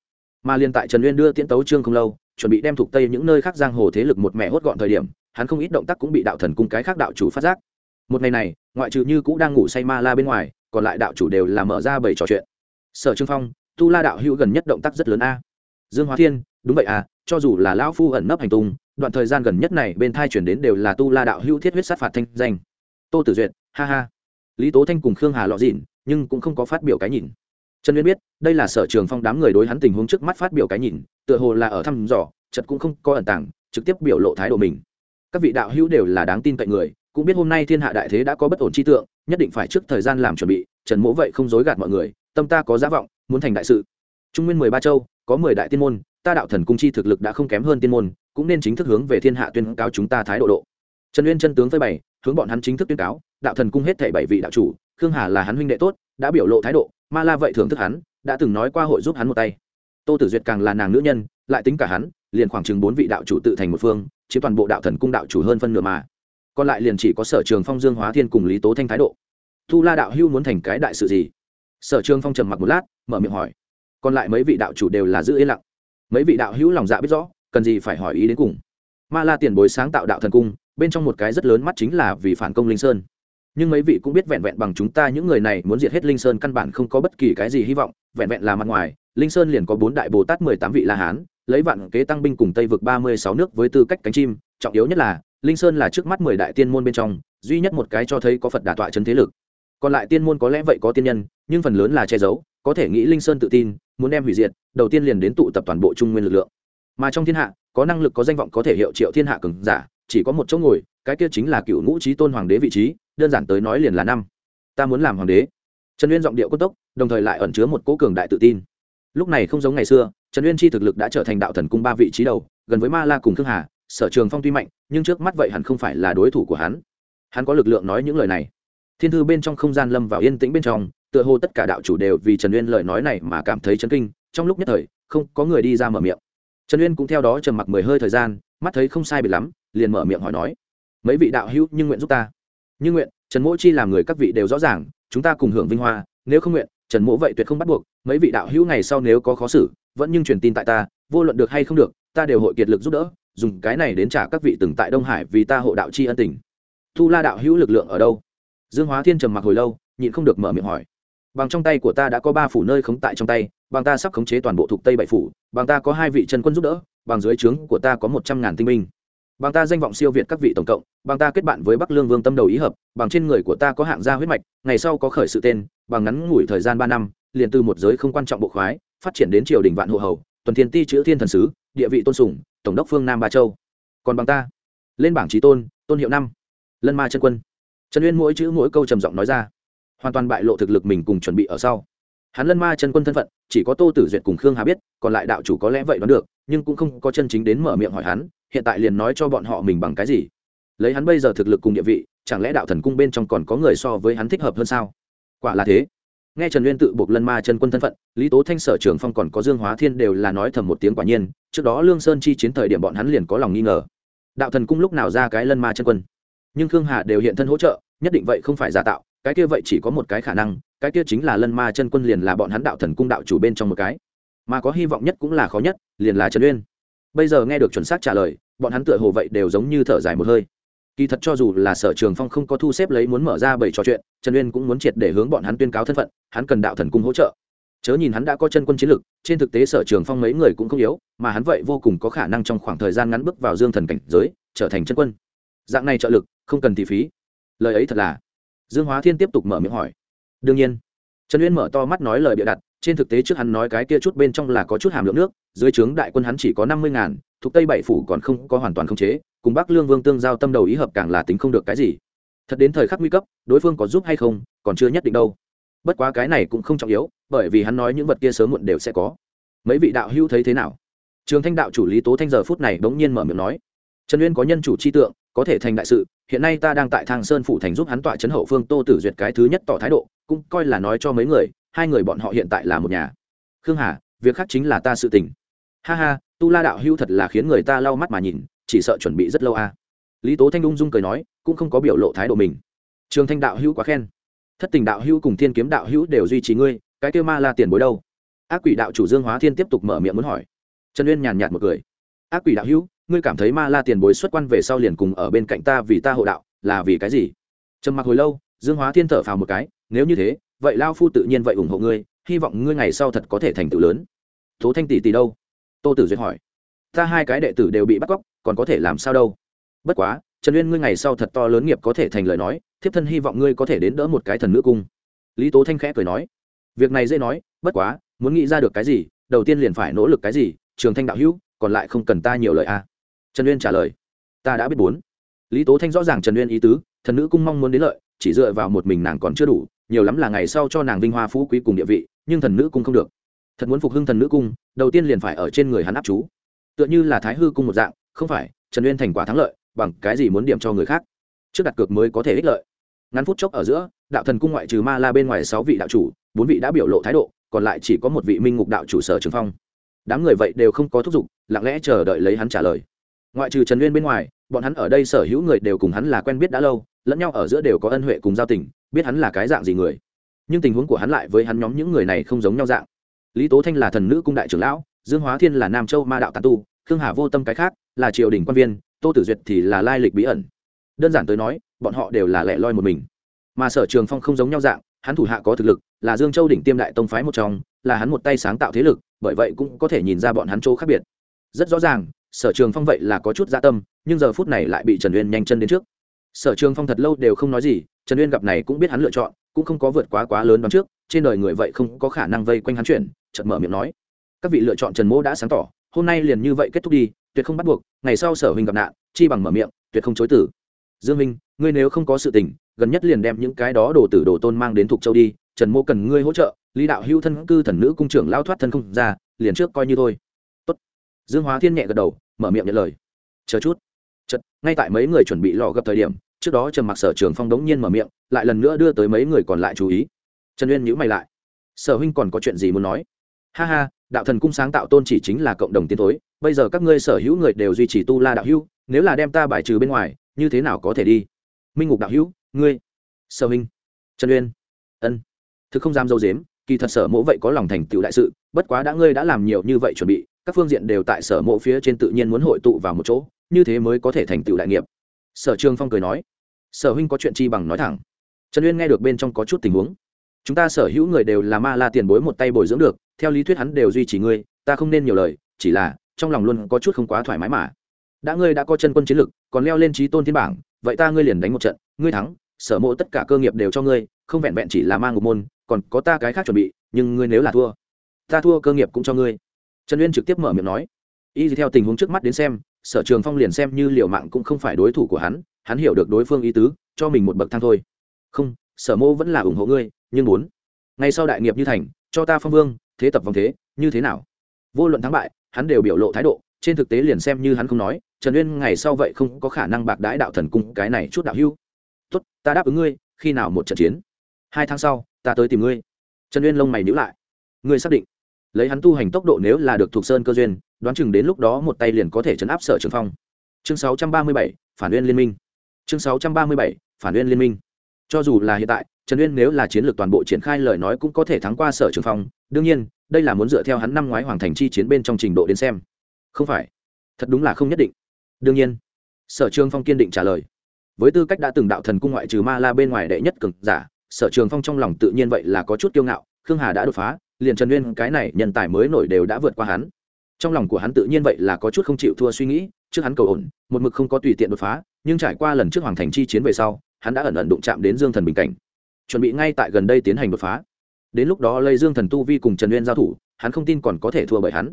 Mà liên tại trần uyên đưa tiễn tấu trương không lâu, chuẩn bị đem thuộc tây những nơi khác giang hồ thế lực một mẹ hốt gọn thời điểm, hắn không ít động tác cũng bị đạo thần cung cái khác đạo chủ phát giác. Một ngày này, ngoại trừ như cũ đang ngủ say ma la bên ngoài, còn lại đạo chủ đều là mở ra bảy trò chuyện. Sở trương phong, tu la đạo hữu gần nhất động tác rất lớn a. Dương hóa thiên, đúng vậy à cho dù là lão phu ẩn nấp hành tung, đoạn thời gian gần nhất này bên thai chuyển đến đều là tu la đạo hữu thiết huyết sát phạt thanh danh. Tô tử duyệt, ha ha. Lý tố thanh cùng khương hà lọ dịn, nhưng cũng không có phát biểu cái nhìn trần uyên biết, đây là sở trường phong đám người đối hắn tình huống trước mắt phát biểu cái nhìn, tựa hồ là ở thăm dò chật cũng không có ẩn tàng, trực tiếp biểu lộ thái độ mình. Các vị đạo hữu đều là đáng tin cậy người, cũng biết hôm nay thiên hạ đại thế đã có bất ổn chi tượng, nhất định phải trước thời gian làm chuẩn bị, trần mỗ vậy không dối gạt mọi người, tâm ta có giá vọng, muốn thành đại sự. Trung nguyên mười ba châu, có mười đại tiên môn, ta đạo thần cung chi thực lực đã không kém hơn tiên môn, cũng nên chính thức hướng về thiên hạ tuyên cáo chúng ta thái độ độ. Trần uyên chân tướng phơi bảy hướng bọn hắn chính thức tuyên cáo, đạo thần cung hết thảy bảy vị đạo chủ khương hà là hắn huynh đệ tốt, đã biểu lộ thái độ, ma la vậy thưởng thức hắn, đã từng nói qua hội giúp hắn một tay. Tô tử duyệt càng là nàng nữ nhân, lại tính cả hắn, liền khoảng chừng bốn vị đạo chủ tự thành một phương, chiếm toàn bộ đạo thần cung đạo chủ hơn phân nửa mà. Còn lại liền chỉ có sở trường phong, dương hóa thiên cùng lý tố thanh thái độ. Thu la đạo hưu muốn thành cái đại sự gì? Sở trường phong trầm mặc một lát, mở miệng hỏi. Còn lại mấy vị đạo chủ đều là giữ yên lặng. Mấy vị đạo hữu lòng dạ biết rõ, cần gì phải hỏi ý đến cùng. Ma la tiền bối sáng tạo đạo thần cung, bên trong một cái rất lớn mắt chính là vì phản công linh sơn nhưng mấy vị cũng biết vẹn vẹn bằng chúng ta những người này muốn diệt hết linh sơn căn bản không có bất kỳ cái gì hy vọng, vẹn vẹn là mặt ngoài, linh sơn liền có bốn đại bồ tát mười tám vị la hán, lấy vạn kế tăng binh cùng tây vực ba mươi sáu nước với tư cách cánh chim, trọng yếu nhất là, linh sơn là trước mắt mười đại tiên môn bên trong, duy nhất một cái cho thấy có phật đà tọa chân thế lực. Còn lại tiên môn có lẽ vậy có tiên nhân, nhưng phần lớn là che giấu, có thể nghĩ linh sơn tự tin, muốn đem hủy diệt, đầu tiên liền đến tụ tập toàn bộ trung nguyên lực lượng. Mà trong thiên hạ, có năng lực có danh vọng có thể hiệu triệu thiên hạ cường giả chỉ có một chỗ ngồi, cái kia chính là cựu ngũ trí tôn hoàng đế vị trí, đơn giản tới nói liền là năm. Ta muốn làm hoàng đế. Trần uyên giọng điệu cốt tốc, đồng thời lại ẩn chứa một cố cường đại tự tin. Lúc này không giống ngày xưa, trần uyên chi thực lực đã trở thành đạo thần cung ba vị trí đầu, gần với ma la cùng thương hà, sở trường phong tuy mạnh, nhưng trước mắt vậy hẳn không phải là đối thủ của hắn. Hắn có lực lượng nói những lời này. Thiên thư bên trong không gian lâm vào yên tĩnh bên trong, tựa hồ tất cả đạo chủ đều vì trần uyên lời nói này mà cảm thấy chấn kinh, trong lúc nhất thời, không có người đi ra mở miệng. Trần uyên cũng theo đó trầm mặc mười hơi thời gian mắt thấy không sai biệt lắm, liền mở miệng hỏi nói, mấy vị đạo hữu nhưng nguyện giúp ta? Như nguyện, trần mỗ chi làm người các vị đều rõ ràng, chúng ta cùng hưởng vinh hoa, nếu không nguyện, trần mỗ vậy tuyệt không bắt buộc, mấy vị đạo hữu ngày sau nếu có khó xử, vẫn nhưng truyền tin tại ta, vô luận được hay không được, ta đều hội kiệt lực giúp đỡ, dùng cái này đến trả các vị từng tại đông hải vì ta hộ đạo chi ân tình. Thu la đạo hữu lực lượng ở đâu? Dương hóa thiên trầm mặc hồi lâu, nhịn không được mở miệng hỏi. Bằng trong tay của ta đã có ba phủ nơi khống tại trong tay, bằng ta sắp khống chế toàn bộ thuộc tây bảy phủ, bằng ta có hai vị chân quân giúp đỡ bằng dưới trướng của ta có một trăm ngàn tinh binh. Bằng ta danh vọng siêu việt các vị tổng cộng, bằng ta kết bạn với bắc lương vương tâm đầu ý hợp, bằng trên người của ta có hạng gia huyết mạch, ngày sau có khởi sự tên, bằng ngắn ngủi thời gian ba năm, liền từ một giới không quan trọng bộ khoái, phát triển đến triều đình vạn hộ hầu, tuần thiên ti chữ thiên thần sứ, địa vị tôn sủng tổng đốc phương nam ba châu. Còn bằng ta, lên bảng trí tôn tôn hiệu năm, lân ma chân quân. Trần uyên mỗi chữ mỗi câu trầm giọng nói ra, hoàn toàn bại lộ thực lực mình cùng chuẩn bị ở sau. Hắn lân ma chân quân thân phận, chỉ có tô tử duyệt cùng khương hà biết còn lại đạo chủ có lẽ vậy đoán được, nhưng cũng không có chân chính đến mở miệng hỏi hắn, hiện tại liền nói cho bọn họ mình bằng cái gì. Lấy hắn bây giờ thực lực cùng địa vị, chẳng lẽ đạo thần cung bên trong còn có người so với hắn thích hợp hơn sao? Quả là thế. Nghe trần uyên tự buộc lân ma chân quân thân phận, lý tố thanh sở trường phong còn có dương hóa thiên đều là nói thầm một tiếng quả nhiên, trước đó lương sơn chi chiến thời điểm bọn hắn liền có lòng nghi ngờ. Đạo thần cung lúc nào ra cái lân ma chân quân? Nhưng khương hà đều hiện thân hỗ trợ, nhất định vậy không phải giả tạo, cái kia vậy chỉ có một cái khả năng, cái kia chính là lân ma chân quân liền là bọn hắn đạo thần cung đạo chủ bên trong một cái mà có hy vọng nhất cũng là khó nhất, liền là trần uyên. Bây giờ nghe được chuẩn xác trả lời, bọn hắn tựa hồ vậy đều giống như thở dài một hơi. Kỳ thật cho dù là sở trường phong không có thu xếp lấy muốn mở ra bảy trò chuyện, trần uyên cũng muốn triệt để hướng bọn hắn tuyên cáo thân phận, hắn cần đạo thần cung hỗ trợ. Chớ nhìn hắn đã có chân quân chiến lực, trên thực tế sở trường phong mấy người cũng không yếu, mà hắn vậy vô cùng có khả năng trong khoảng thời gian ngắn bước vào dương thần cảnh giới, trở thành chân quân. Dạng này trợ lực, không cần thị phí. Lời ấy thật là. Dương hóa thiên tiếp tục mở miệng hỏi. Đương nhiên. Trần uyên mở to mắt nói lời bịa đặt trên thực tế trước hắn nói cái kia chút bên trong là có chút hàm lượng nước, dưới trướng đại quân hắn chỉ có năm mươi ngàn, thuộc tây bảy phủ còn không có hoàn toàn khống chế, cùng bắc lương vương tương giao tâm đầu ý hợp càng là tính không được cái gì. Thật đến thời khắc nguy cấp, đối phương có giúp hay không, còn chưa nhất định đâu. Bất quá cái này cũng không trọng yếu, bởi vì hắn nói những vật kia sớm muộn đều sẽ có. Mấy vị đạo hữu thấy thế nào? Trường thanh đạo chủ lý tố thanh giờ phút này bỗng nhiên mở miệng nói. Trần uyên có nhân chủ chi tượng, có thể thành đại sự, hiện nay ta đang tại thang sơn phủ thành giúp hắn tọa chấn hậu phương tô tử duyệt cái thứ nhất tỏ thái độ, cũng coi là nói cho mấy người hai người bọn họ hiện tại là một nhà. Khương hà, việc khác chính là ta sự tình. Ha ha, tu la đạo hữu thật là khiến người ta lau mắt mà nhìn, chỉ sợ chuẩn bị rất lâu à. lý tố thanh ung dung cười nói, cũng không có biểu lộ thái độ mình. Trường thanh đạo hữu quá khen. Thất tình đạo hữu cùng thiên kiếm đạo hữu đều duy trì ngươi, cái kêu ma la tiền bối đâu? Ác quỷ đạo chủ dương hóa thiên tiếp tục mở miệng muốn hỏi. Trần uyên nhàn nhạt một cười. Ác quỷ đạo hữu, ngươi cảm thấy ma la tiền bối xuất quan về sau liền cùng ở bên cạnh ta vì ta hộ đạo, là vì cái gì? Trầm mặc hồi lâu, dương hóa thiên thở phào một cái, nếu như thế vậy lao phu tự nhiên vậy ủng hộ ngươi, hy vọng ngươi ngày sau thật có thể thành tựu lớn. Tố thanh tỷ tỷ đâu? Tô tử duyệt hỏi. Ta hai cái đệ tử đều bị bắt cóc, còn có thể làm sao đâu? Bất quá, trần uyên ngươi ngày sau thật to lớn nghiệp có thể thành lời nói, thiếp thân hy vọng ngươi có thể đến đỡ một cái thần nữ cung. Lý tố thanh khẽ cười nói. Việc này dễ nói, bất quá, muốn nghĩ ra được cái gì, đầu tiên liền phải nỗ lực cái gì, trường thanh đạo hữu, còn lại không cần ta nhiều lời a à. trần uyên trả lời. Ta đã biết bốn. Lý tố thanh rõ ràng trần uyên ý tứ, thần nữ cung mong muốn đến lợi, chỉ dựa vào một mình nàng còn chưa đủ nhiều lắm là ngày sau cho nàng vinh hoa phú quý cùng địa vị, nhưng thần nữ cung không được. Thật muốn phục hưng thần nữ cung, đầu tiên liền phải ở trên người hắn áp chú. Tựa như là thái hư cung một dạng, không phải, trần uyên thành quả thắng lợi, bằng cái gì muốn điểm cho người khác? Trước đặt cược mới có thể ích lợi. Ngắn phút chốc ở giữa, đạo thần cung ngoại trừ ma la bên ngoài sáu vị đạo chủ, bốn vị đã biểu lộ thái độ, còn lại chỉ có một vị minh ngục đạo chủ sở trường phong. Đám người vậy đều không có thúc giục, lặng lẽ chờ đợi lấy hắn trả lời. Ngoại trừ trần uyên bên ngoài, bọn hắn ở đây sở hữu người đều cùng hắn là quen biết đã lâu lẫn nhau ở giữa đều có ân huệ cùng giao tình, biết hắn là cái dạng gì người. Nhưng tình huống của hắn lại với hắn nhóm những người này không giống nhau dạng. Lý tố thanh là thần nữ cung đại trưởng lão, dương hóa thiên là nam châu ma đạo tàn tu, khương hà vô tâm cái khác là triều đình quan viên, tô tử duyệt thì là lai lịch bí ẩn. Đơn giản tới nói, bọn họ đều là lẻ loi một mình. Mà sở trường phong không giống nhau dạng, hắn thủ hạ có thực lực, là dương châu đỉnh tiêm đại tông phái một trong, là hắn một tay sáng tạo thế lực, bởi vậy cũng có thể nhìn ra bọn hắn chỗ khác biệt. Rất rõ ràng, sở trường phong vậy là có chút gia tâm, nhưng giờ phút này lại bị trần uyên nhanh chân đến trước sở trường phong thật lâu đều không nói gì, trần uyên gặp này cũng biết hắn lựa chọn, cũng không có vượt quá quá lớn đón trước, trên đời người vậy không có khả năng vây quanh hắn chuyển, chợt mở miệng nói, các vị lựa chọn trần mỗ đã sáng tỏ, hôm nay liền như vậy kết thúc đi, tuyệt không bắt buộc, ngày sau sở huynh gặp nạn, chi bằng mở miệng, tuyệt không chối tử dương minh, ngươi nếu không có sự tình, gần nhất liền đem những cái đó đồ tử đồ tôn mang đến thuộc châu đi, trần mô cần ngươi hỗ trợ, lý đạo hưu thân cư thần nữ cung trưởng lao thoát thân không ra, liền trước coi như thôi. Tốt. dương hóa thiên nhẹ gật đầu, mở miệng nhận lời. Chờ chút chật ngay tại mấy người chuẩn bị lò gặp thời điểm, trước đó trần mặc sở trường phong đống nhiên mở miệng, lại lần nữa đưa tới mấy người còn lại chú ý. Trần uyên nhữ mày lại. Sở huynh còn có chuyện gì muốn nói? Ha ha, đạo thần cung sáng tạo tôn chỉ chính là cộng đồng tiến thối, bây giờ các ngươi sở hữu người đều duy trì tu la đạo hữu, nếu là đem ta bài trừ bên ngoài, như thế nào có thể đi? Minh ngục đạo hữu, ngươi, sở huynh, trần uyên, ân, thực không dám dâu dếm, kỳ thật sở mộ vậy có lòng thành tựu đại sự, bất quá đã ngươi đã làm nhiều như vậy chuẩn bị, các phương diện đều tại sở mộ phía trên tự nhiên muốn hội tụ vào một chỗ như thế mới có thể thành tựu đại nghiệp. Sở trường phong cười nói, sở huynh có chuyện chi bằng nói thẳng. Trần uyên nghe được bên trong có chút tình huống. Chúng ta sở hữu người đều là ma la tiền bối một tay bồi dưỡng được, theo lý thuyết hắn đều duy trì ngươi, ta không nên nhiều lời, chỉ là trong lòng luôn có chút không quá thoải mái mà. Đã ngươi đã có chân quân chiến lực, còn leo lên trí tôn thiên bảng, vậy ta ngươi liền đánh một trận, ngươi thắng, sở mộ tất cả cơ nghiệp đều cho ngươi, không vẹn vẹn chỉ là mang một môn, còn có ta cái khác chuẩn bị, nhưng ngươi nếu là thua, ta thua cơ nghiệp cũng cho ngươi. Trần uyên trực tiếp mở miệng nói. Y theo tình huống trước mắt đến xem sở trường phong liền xem như liều mạng cũng không phải đối thủ của hắn hắn hiểu được đối phương ý tứ, cho mình một bậc thang thôi. Không, sở mô vẫn là ủng hộ ngươi, nhưng muốn. Ngay sau đại nghiệp như thành, cho ta phong vương, thế tập vòng thế, như thế nào? Vô luận thắng bại, hắn đều biểu lộ thái độ, trên thực tế liền xem như hắn không nói, trần uyên ngày sau vậy không có khả năng bạc đãi đạo thần cung cái này chút đạo hưu tốt, ta đáp ứng ngươi, khi nào một trận chiến? Hai tháng sau, ta tới tìm ngươi. Trần uyên lông mày nhữ lại. Ngươi xác định? Lấy hắn tu hành tốc độ nếu là được thuộc sơn cơ duyên đoán chừng đến lúc đó một tay liền có thể chấn áp sở trường phong. Chương 637, phản uyên liên minh. Chương 637, phản uyên liên minh. Cho dù là hiện tại trần uyên nếu là chiến lược toàn bộ triển khai lời nói cũng có thể thắng qua sở trường phong. Đương nhiên đây là muốn dựa theo hắn năm ngoái hoàng thành chi chiến bên trong trình độ đến xem. Không phải. Thật đúng là không nhất định. Đương nhiên sở trường phong kiên định trả lời. Với tư cách đã từng đạo thần cung ngoại trừ ma la bên ngoài đệ nhất cực giả sở trường phong trong lòng tự nhiên vậy là có chút kiêu ngạo khương hà đã đột phá liền trần uyên cái này nhân tài mới nổi đều đã vượt qua hắn. Trong lòng của hắn tự nhiên vậy là có chút không chịu thua suy nghĩ, trước hắn cầu ổn, một mực không có tùy tiện đột phá, nhưng trải qua lần trước hoàng thành chi chiến về sau, hắn đã ẩn ẩn đụng chạm đến dương thần bình cảnh. Chuẩn bị ngay tại gần đây tiến hành đột phá. Đến lúc đó lây dương thần tu vi cùng trần uyên giao thủ, hắn không tin còn có thể thua bởi hắn.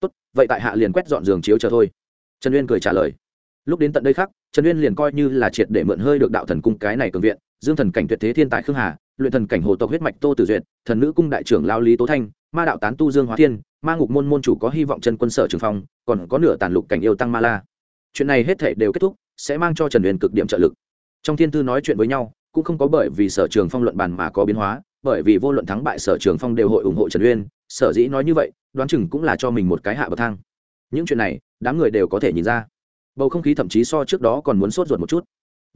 Tốt, vậy tại hạ liền quét dọn giường chiếu chờ thôi. Trần uyên cười trả lời. Lúc đến tận đây khác, trần uyên liền coi như là triệt để mượn hơi được đạo thần cung cái này cường viện, dương thần cảnh tuyệt thế thiên tài khương hà luyện thần cảnh hồ tộc huyết mạch tô tử duyệt, thần nữ cung đại trưởng lao lý tố thanh, ma đạo tán tu dương hóa thiên, ma ngục môn môn chủ có hy vọng chân quân sở trường phong, còn có nửa tàn lục cảnh yêu tăng ma la. Chuyện này hết thể đều kết thúc, sẽ mang cho trần uyên cực điểm trợ lực. Trong thiên thư nói chuyện với nhau, cũng không có bởi vì sở trường phong luận bàn mà có biến hóa, bởi vì vô luận thắng bại sở trường phong đều hội ủng hộ trần uyên, sở dĩ nói như vậy, đoán chừng cũng là cho mình một cái hạ bậc thang. Những chuyện này, đám người đều có thể nhìn ra. Bầu không khí thậm chí so trước đó còn muốn sốt ruột một chút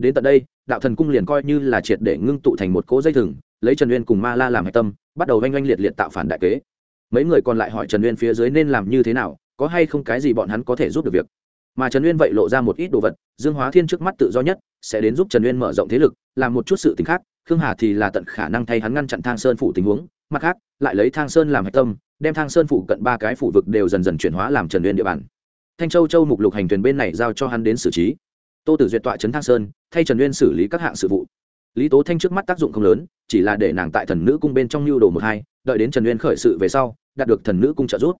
đến tận đây, đạo thần cung liền coi như là triệt để ngưng tụ thành một cỗ dây thừng, lấy trần uyên cùng ma la làm hạch tâm, bắt đầu oanh oanh liệt liệt tạo phản đại kế. Mấy người còn lại hỏi trần uyên phía dưới nên làm như thế nào, có hay không cái gì bọn hắn có thể giúp được việc. Mà trần uyên vậy lộ ra một ít đồ vật, dương hóa thiên trước mắt tự do nhất, sẽ đến giúp trần uyên mở rộng thế lực, làm một chút sự t ì n h khác, khương hà thì là tận khả năng thay hắn ngăn chặn thang sơn phủ tình huống, mặt khác, lại lấy thang sơn làm hạch tâm, đem thang sơn phủ cận ba cái phủ vực đều dần dần chuyển hóa làm trần uyên địa bàn. Thanh châu châu mục lục hành thuyền bên này giao cho hắn đến xử trí tô tử duyệt tọa trấn thang sơn, thay trần uyên xử lý các hạng sự vụ. Lý tố thanh trước mắt tác dụng không lớn, chỉ là để nàng tại thần nữ cung bên trong lưu đồ một hai, đợi đến trần uyên khởi sự về sau, đạt được thần nữ cung trợ giúp.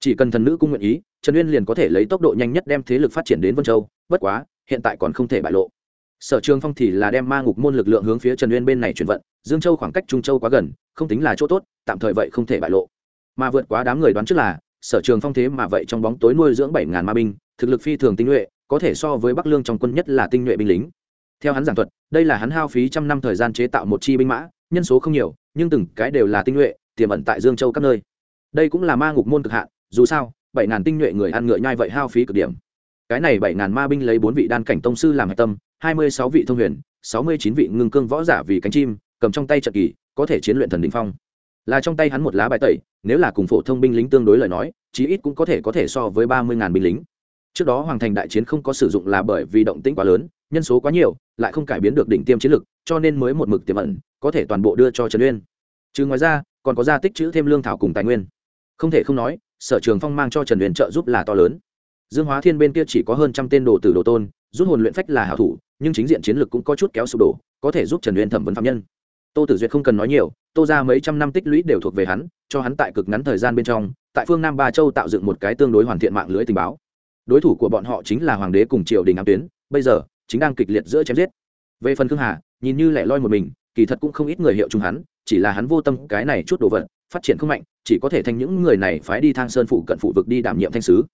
Chỉ cần thần nữ cung nguyện ý, trần uyên liền có thể lấy tốc độ nhanh nhất đem thế lực phát triển đến vân châu, bất quá, hiện tại còn không thể bại lộ. Sở trường phong thì là đem ma ngục môn lực lượng hướng phía trần uyên bên này chuyển vận, dương châu khoảng cách trung châu quá gần, không tính là chỗ tốt, tạm thời vậy không thể bại lộ. Mà vượt quá đám người đoán trước là, sở trường phong thế mà vậy trong bóng tối nuôi dưỡng bảy ngàn ma binh, thực lực phi thường tinh nhuệ có thể so với bắc lương trong quân nhất là tinh nhuệ binh lính. Theo hắn giảng thuật, đây là hắn hao phí trăm năm thời gian chế tạo một chi binh mã, nhân số không nhiều, nhưng từng cái đều là tinh nhuệ, tiềm ẩn tại dương châu các nơi. Đây cũng là ma ngục môn cực hạn, dù sao, bảy ngàn tinh nhuệ người ăn ngựa nhai vậy hao phí cực điểm. Cái này bảy ngàn ma binh lấy bốn vị đan cảnh tông sư làm hạch tâm, hai mươi sáu vị thông huyền, sáu mươi chín vị ngưng cương võ giả vì cánh chim, cầm trong tay trận kỳ, có thể chiến luyện thần đình phong. Là trong tay hắn một lá bài tẩy, nếu là cùng phổ thông binh lính tương đối lời nói, chí ít cũng có thể có thể so với ba mươi ngàn binh lính trước đó hoàng thành đại chiến không có sử dụng là bởi vì động tĩnh quá lớn, nhân số quá nhiều, lại không cải biến được đỉnh tiêm chiến lực, cho nên mới một mực tiềm ẩn, có thể toàn bộ đưa cho trần uyên. Chứ ngoài ra, còn có gia tích chữ thêm lương thảo cùng tài nguyên. Không thể không nói, sở trường phong mang cho trần uyên trợ giúp là to lớn. Dương hóa thiên bên kia chỉ có hơn trăm tên đồ tử đồ tôn, rút hồn luyện phách là hảo thủ, nhưng chính diện chiến lược cũng có chút kéo sụp đổ, có thể giúp trần uyên thẩm vấn phạm nhân. Tô tử duyệt không cần nói nhiều, tô ra mấy trăm năm tích lũy đều thuộc về hắn, cho hắn tại cực ngắn thời gian bên trong, tại phương nam ba châu tạo dựng một cái tương đối hoàn thiện mạng lưới tình báo đối thủ của bọn họ chính là hoàng đế cùng triều đình ám tuyến, bây giờ, chính đang kịch liệt giữa chém giết. Về phần khương hà, nhìn như lẻ loi một mình, kỳ thật cũng không ít người hiệu chung hắn, chỉ là hắn vô tâm cái này chút đồ vật, phát triển không mạnh, chỉ có thể thành những người này phái đi thang sơn phụ cận phụ vực đi đảm nhiệm thanh sứ.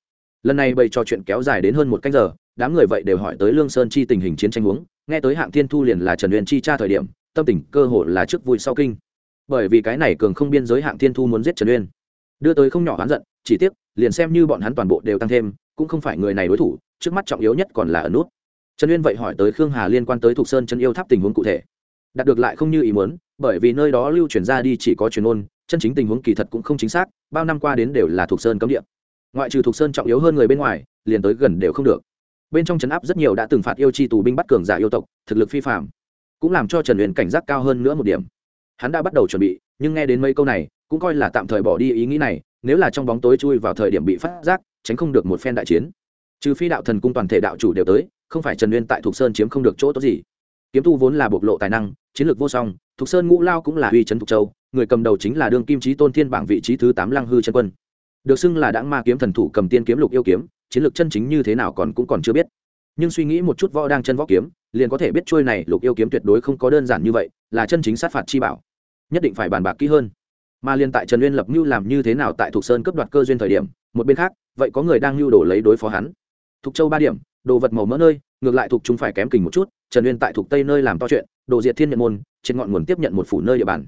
Lần này bày trò chuyện kéo dài đến hơn một canh giờ, đám người vậy đều hỏi tới lương sơn chi tình hình chiến tranh huống, nghe tới hạng thiên thu liền là trần huyền chi tra thời điểm, tâm tình cơ hội là trước vui sau kinh. Bởi vì cái này cường không biên giới hạng thiên thu muốn giết trần uyên, đưa tới không nhỏ hắn giận, chỉ tiếc, liền xem như bọn hắn toàn bộ đều tăng thêm cũng không phải người này đối thủ, trước mắt trọng yếu nhất còn là ở nút. Trần uyên vậy hỏi tới khương hà liên quan tới thục sơn chân yêu tháp tình huống cụ thể. Đạt được lại không như ý muốn, bởi vì nơi đó lưu truyền ra đi chỉ có truyền ôn chân chính tình huống kỳ thật cũng không chính xác, bao năm qua đến đều là thục sơn cấm địa. Ngoại trừ thục sơn trọng yếu hơn người bên ngoài, liền tới gần đều không được. Bên trong trấn áp rất nhiều đã từng phạt yêu chi tù binh bắt cường giả yêu tộc, thực lực phi phạm cũng làm cho trần Uyên cảnh giác cao hơn nữa một điểm. Hắn đã bắt đầu chuẩn bị, nhưng nghe đến mấy câu này, cũng coi là tạm thời bỏ đi ý nghĩ này nếu là trong bóng tối chui vào thời điểm bị phát giác, tránh không được một phen đại chiến. Trừ phi đạo thần cung toàn thể đạo chủ đều tới, không phải trần Nguyên tại thục sơn chiếm không được chỗ tốt gì. Kiếm tu vốn là bộc lộ tài năng, chiến lược vô song, thục sơn ngũ lao cũng là uy trấn thục châu, người cầm đầu chính là đương kim trí tôn thiên bảng vị trí thứ tám lăng hư chân quân. Được xưng là đãng ma kiếm thần thủ cầm tiên kiếm lục yêu kiếm, chiến lược chân chính như thế nào còn cũng còn chưa biết. Nhưng suy nghĩ một chút võ đang chân võ kiếm, liền có thể biết trôi này lục yêu kiếm tuyệt đối không có đơn giản như vậy, là chân chính sát phạt chi bảo. Nhất định phải bàn bạc kỹ hơn mà liên tại trần uyên lập mưu làm như thế nào tại thục sơn cấp đoạt cơ duyên thời điểm, một bên khác, vậy có người đang lưu đổ lấy đối phó hắn. Thục châu ba điểm, đồ vật màu mỡ nơi, ngược lại thục chúng phải kém kình một chút, trần uyên tại thục tây nơi làm to chuyện, đồ diệt thiên nhận môn, trên ngọn nguồn tiếp nhận một phủ nơi địa bàn.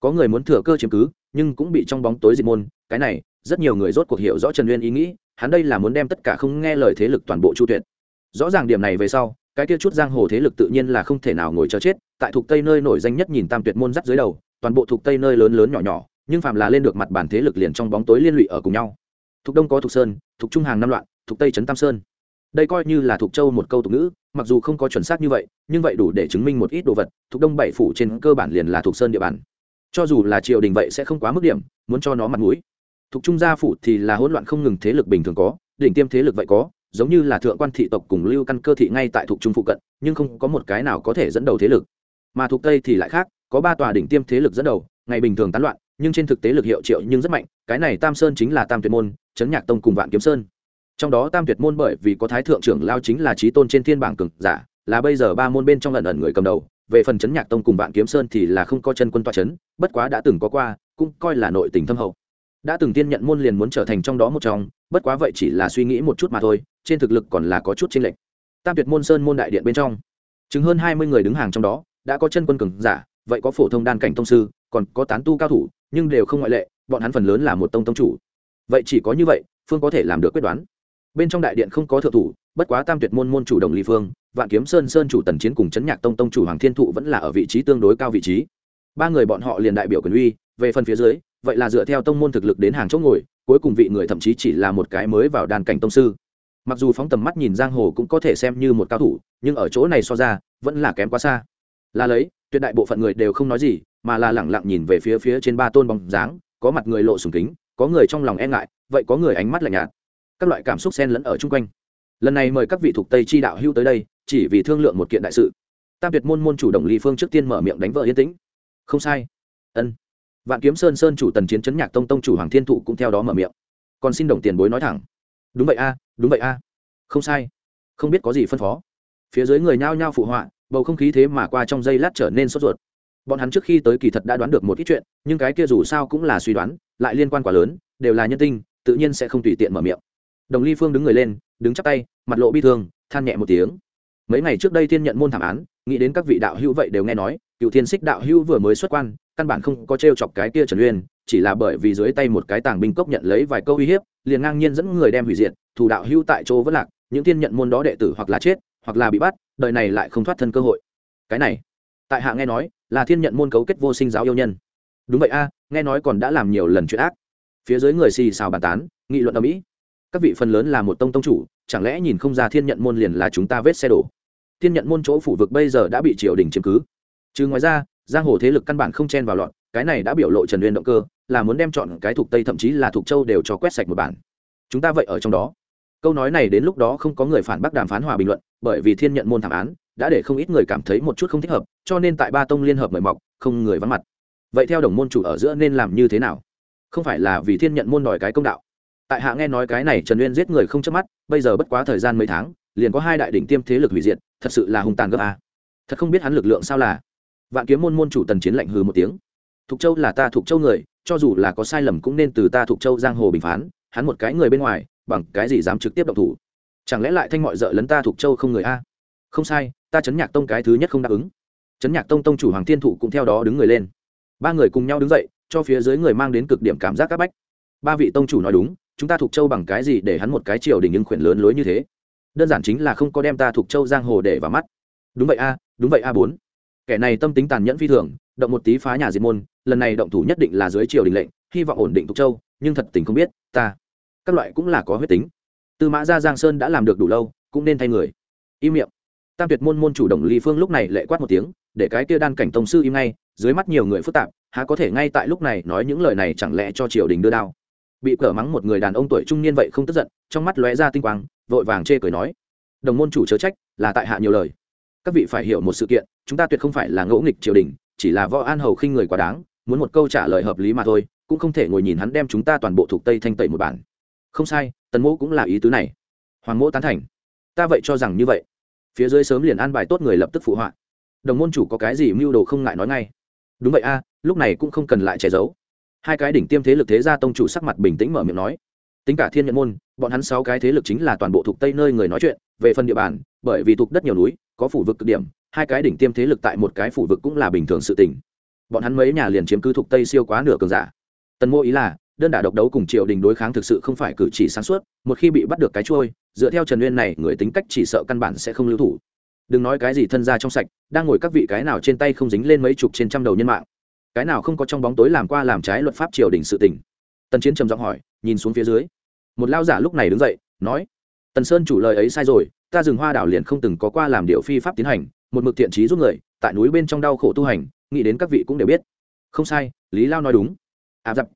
Có người muốn thừa cơ chiếm cứ, nhưng cũng bị trong bóng tối diệt môn, cái này, rất nhiều người rốt cuộc hiểu rõ trần uyên ý nghĩ, hắn đây là muốn đem tất cả không nghe lời thế lực toàn bộ chu tuyệt. Rõ ràng điểm này về sau, cái kia chút giang hồ thế lực tự nhiên là không thể nào ngồi chờ chết, tại thuộc tây nơi nổi danh nhất nhìn tam tuyệt môn dắt dưới đầu, toàn bộ thuộc tây nơi lớn lớn nhỏ nhỏ nhưng phạm là lên được mặt bản thế lực liền trong bóng tối liên lụy ở cùng nhau. Thuộc đông có thuộc sơn thuộc trung hàng năm loạn thuộc tây trấn tam sơn. Đây coi như là thuộc châu một câu tục ngữ, mặc dù không có chuẩn xác như vậy, nhưng vậy đủ để chứng minh một ít đồ vật thuộc đông bảy phủ trên cơ bản liền là thuộc sơn địa bàn. Cho dù là triều đình vậy sẽ không quá mức điểm, muốn cho nó mặt mũi. Thuộc trung gia phủ thì là hỗn loạn không ngừng thế lực bình thường có, đỉnh tiêm thế lực vậy có, giống như là thượng quan thị tộc cùng lưu căn cơ thị ngay tại thuộc trung phụ cận, nhưng không có một cái nào có thể dẫn đầu thế lực. Mà thuộc tây thì lại khác, có ba tòa đỉnh tiêm thế lực dẫn đầu, ngày bình thường tán loạn nhưng trên thực tế lực hiệu triệu nhưng rất mạnh, cái này tam sơn chính là tam tuyệt môn trấn nhạc tông cùng vạn kiếm sơn. Trong đó tam tuyệt môn bởi vì có thái thượng trưởng lao chính là trí tôn trên thiên bảng cường giả, là bây giờ ba môn bên trong lần ẩn người cầm đầu, về phần trấn nhạc tông cùng vạn kiếm sơn thì là không có chân quân toa trấn bất quá đã từng có qua, cũng coi là nội tình thâm hậu. Đã từng tiên nhận môn liền muốn trở thành trong đó một trong, bất quá vậy chỉ là suy nghĩ một chút mà thôi, trên thực lực còn là có chút chênh lệch. Tam tuyệt môn sơn môn đại điện bên trong chứng hơn hai mươi người đứng hàng trong đó, đã có chân quân cường giả, vậy có phổ thông đan cảnh thông sư, còn có tán tu cao thủ nhưng đều không ngoại lệ, bọn hắn phần lớn là một tông tông chủ. Vậy chỉ có như vậy, phương có thể làm được quyết đoán. Bên trong đại điện không có thượng thủ, bất quá tam tuyệt môn môn chủ đồng ly phương, vạn kiếm sơn sơn chủ tần chiến cùng chấn nhạc tông tông chủ hoàng thiên thụ vẫn là ở vị trí tương đối cao vị trí. Ba người bọn họ liền đại biểu quyền uy, về phần phía dưới, vậy là dựa theo tông môn thực lực đến hàng chỗ ngồi, cuối cùng vị người thậm chí chỉ là một cái mới vào đàn cảnh tông sư. Mặc dù phóng tầm mắt nhìn giang hồ cũng có thể xem như một cao thủ, nhưng ở chỗ này so ra, vẫn là kém quá xa. Là lấy, tuyệt đại bộ phận người đều không nói gì mà là lẳng lặng nhìn về phía phía trên ba tôn bóng dáng, có mặt người lộ sùng kính, có người trong lòng e ngại, vậy có người ánh mắt lạnh nhạt. Các loại cảm xúc xen lẫn ở chung quanh. Lần này mời các vị thuộc tây chi đạo hưu tới đây, chỉ vì thương lượng một kiện đại sự. Tam tuyệt môn môn chủ đồng ly phương trước tiên mở miệng đánh vợ yên tĩnh. Không sai. Ân. Vạn kiếm sơn sơn chủ tần chiến chấn nhạc tông tông chủ hoàng thiên thụ cũng theo đó mở miệng. Còn xin đồng tiền bối nói thẳng. Đúng vậy a, đúng vậy a. Không sai. Không biết có gì phân phó. Phía dưới người nhao nhao phụ họa, bầu không khí thế mà qua trong giây lát trở nên sốt ruột bọn hắn trước khi tới kỳ thật đã đoán được một ít chuyện, nhưng cái kia dù sao cũng là suy đoán, lại liên quan quá lớn, đều là nhân tinh, tự nhiên sẽ không tùy tiện mở miệng. Đồng ly phương đứng người lên, đứng chắp tay, mặt lộ bi thương, than nhẹ một tiếng. Mấy ngày trước đây thiên nhận môn thảm án, nghĩ đến các vị đạo hữu vậy đều nghe nói cựu thiên xích đạo hữu vừa mới xuất quan, căn bản không có t r e o chọc cái kia trần uyên, chỉ là bởi vì dưới tay một cái tàng binh cốc nhận lấy vài câu uy hiếp, liền ngang nhiên dẫn người đem hủy diệt, thủ đạo hữu tại chỗ vất lạc, những thiên nhận môn đó đệ tử hoặc là chết, hoặc là bị bắt, đời này lại không thoát thân cơ hội. Cái này, tại hạ nghe nói là thiên nhận môn cấu kết vô sinh giáo yêu nhân. Đúng vậy a, nghe nói còn đã làm nhiều lần chuyện ác. Phía dưới người xì xào bàn tán, nghị luận ở mỹ các vị phần lớn là một tông tông chủ, chẳng lẽ nhìn không ra thiên nhận môn liền là chúng ta vết xe đổ? Thiên nhận môn chỗ phủ vực bây giờ đã bị triều đình chiếm cứ. Chứ ngoài ra, giang hồ thế lực căn bản không chen vào loạn, cái này đã biểu lộ trần uyên động cơ, là muốn đem chọn cái thuộc tây thậm chí là thuộc châu đều cho quét sạch một bản. Chúng ta vậy ở trong đó. Câu nói này đến lúc đó không có người phản bác đàm phán hòa bình luận, bởi vì thiên nhận môn thảm án đã để không ít người cảm thấy một chút không thích hợp, cho nên tại ba tông liên hợp mời mọc, không người vắng mặt. Vậy theo đồng môn chủ ở giữa nên làm như thế nào? Không phải là vì thiên nhận môn đòi cái công đạo. Tại hạ nghe nói cái này trần uyên giết người không chớp mắt, bây giờ bất quá thời gian mấy tháng, liền có hai đại đỉnh tiêm thế lực hủy diệt, thật sự là hung tàn gấp a. Thật không biết hắn lực lượng sao là. Vạn kiếm môn môn chủ tần chiến lạnh hừ một tiếng. Thục châu là ta thục châu người, cho dù là có sai lầm cũng nên từ ta thục châu giang hồ bình phán, hắn một cái người bên ngoài, bằng cái gì dám trực tiếp động thủ? Chẳng lẽ lại thanh mọi d lấn ta thục châu không người a? Không sai, ta chấn nhạc tông cái thứ nhất không đáp ứng. Chấn nhạc tông tông chủ hoàng thiên thụ cũng theo đó đứng người lên. Ba người cùng nhau đứng dậy, cho phía dưới người mang đến cực điểm cảm giác c áp bách. Ba vị tông chủ nói đúng, chúng ta thuộc châu bằng cái gì để hắn một cái triều đình nhưng khuyển lớn lối như thế? Đơn giản chính là không có đem ta thuộc châu giang hồ để vào mắt. Đúng vậy a, đúng vậy a bốn. Kẻ này tâm tính tàn nhẫn phi thường, động một tí phá nhà diệt môn, lần này động thủ nhất định là dưới triều đình lệnh, hy vọng ổn định thuộc châu, nhưng thật tình không biết, ta, các loại cũng là có huyết tính. Tư mã gia giang sơn đã làm được đủ lâu, cũng nên thay người. Im miệng tam tuyệt môn môn chủ đồng ly phương lúc này lệ quát một tiếng, để cái kia đan cảnh tông sư im ngay, dưới mắt nhiều người phức tạp, há có thể ngay tại lúc này nói những lời này chẳng lẽ cho triều đình đưa đao. Bị cở mắng một người đàn ông tuổi trung niên vậy không tức giận, trong mắt lóe ra tinh quang, vội vàng chê cười nói, đồng môn chủ chớ trách, là tại hạ nhiều lời. Các vị phải hiểu một sự kiện, chúng ta tuyệt không phải là ngẫu nghịch triều đình, chỉ là võ an hầu khinh người quá đáng, muốn một câu trả lời hợp lý mà thôi, cũng không thể ngồi nhìn hắn đem chúng ta toàn bộ thuộc tây thanh tẩy một bản. Không sai, tần mỗ cũng là ý tứ này. Hoàng mỗ tán thành. Ta vậy cho rằng như vậy phía dưới sớm liền an bài tốt người lập tức phụ họa. Đồng môn chủ có cái gì mưu đồ không ngại nói ngay. Đúng vậy a, lúc này cũng không cần lại che giấu. Hai cái đỉnh tiêm thế lực thế gia tông chủ sắc mặt bình tĩnh mở miệng nói. Tính cả thiên nhận môn, bọn hắn sáu cái thế lực chính là toàn bộ thuộc tây nơi người nói chuyện, về phần địa bàn, bởi vì thuộc đất nhiều núi, có phủ vực cực điểm, hai cái đỉnh tiêm thế lực tại một cái phủ vực cũng là bình thường sự tình. Bọn hắn mấy nhà liền chiếm cứ thuộc tây siêu quá nửa cường giả. Tần mô ý là đơn đả độc đấu cùng triều đình đối kháng thực sự không phải cử chỉ sáng suốt, một khi bị bắt được cái trôi dựa theo trần nguyên này, người tính cách chỉ sợ căn bản sẽ không lưu thủ. Đừng nói cái gì thân gia trong sạch, đang ngồi các vị cái nào trên tay không dính lên mấy chục trên trăm đầu nhân mạng. Cái nào không có trong bóng tối làm qua làm trái luật pháp triều đình sự tỉnh tần chiến trầm giọng hỏi, nhìn xuống phía dưới. Một lao giả lúc này đứng dậy, nói, tần sơn chủ lời ấy sai rồi, ta dừng hoa đảo liền không từng có qua làm điệu phi pháp tiến hành, một mực thiện trí giúp người, tại núi bên trong đau khổ tu hành, nghĩ đến các vị cũng đều biết. Không sai, lý lao nói đúng. À dập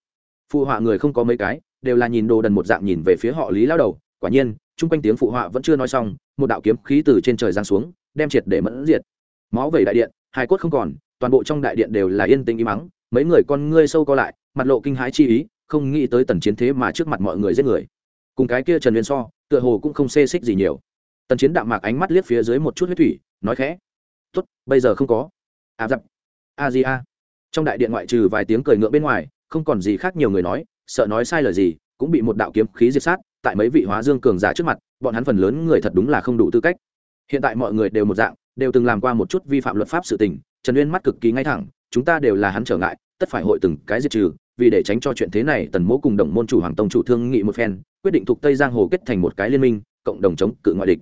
phụ họa người không có mấy cái, đều là nhìn đồ đần một dạng nhìn về phía họ lý lao đầu. Quả nhiên, chung quanh tiếng phụ họa vẫn chưa nói xong, một đạo kiếm khí từ trên trời giáng xuống, đem triệt để mẫn diệt. Máu vẩy đại điện hai cốt không còn, toàn bộ trong đại điện đều là yên tĩnh im mắng mấy người con ngươi sâu co lại, mặt lộ kinh hãi chi ý, không nghĩ tới tần chiến thế mà trước mặt mọi người giết người. Cùng cái kia trần liên so, tựa hồ cũng không xê xích gì nhiều. Tần chiến đạm mạc ánh mắt liếc phía dưới một chút huyết thủy, nói khẽ, tốt, bây giờ không có. À dập, a di a. Trong đại điện ngoại trừ vài tiếng cười ngựa bên ngoài không còn gì khác nhiều người nói, sợ nói sai lời gì, cũng bị một đạo kiếm khí diệt sát, tại mấy vị hóa dương cường giả trước mặt, bọn hắn phần lớn người thật đúng là không đủ tư cách. Hiện tại mọi người đều một dạng, đều từng làm qua một chút vi phạm luật pháp sự tình, trần uyên mắt cực kỳ ngay thẳng, chúng ta đều là hắn trở ngại, tất phải hội từng cái diệt trừ, vì để tránh cho chuyện thế này, tần mỗ cùng đồng môn chủ hoàng tông chủ thương nghị một phen, quyết định thuộc tây giang hồ kết thành một cái liên minh, cộng đồng chống cự ngoại địch.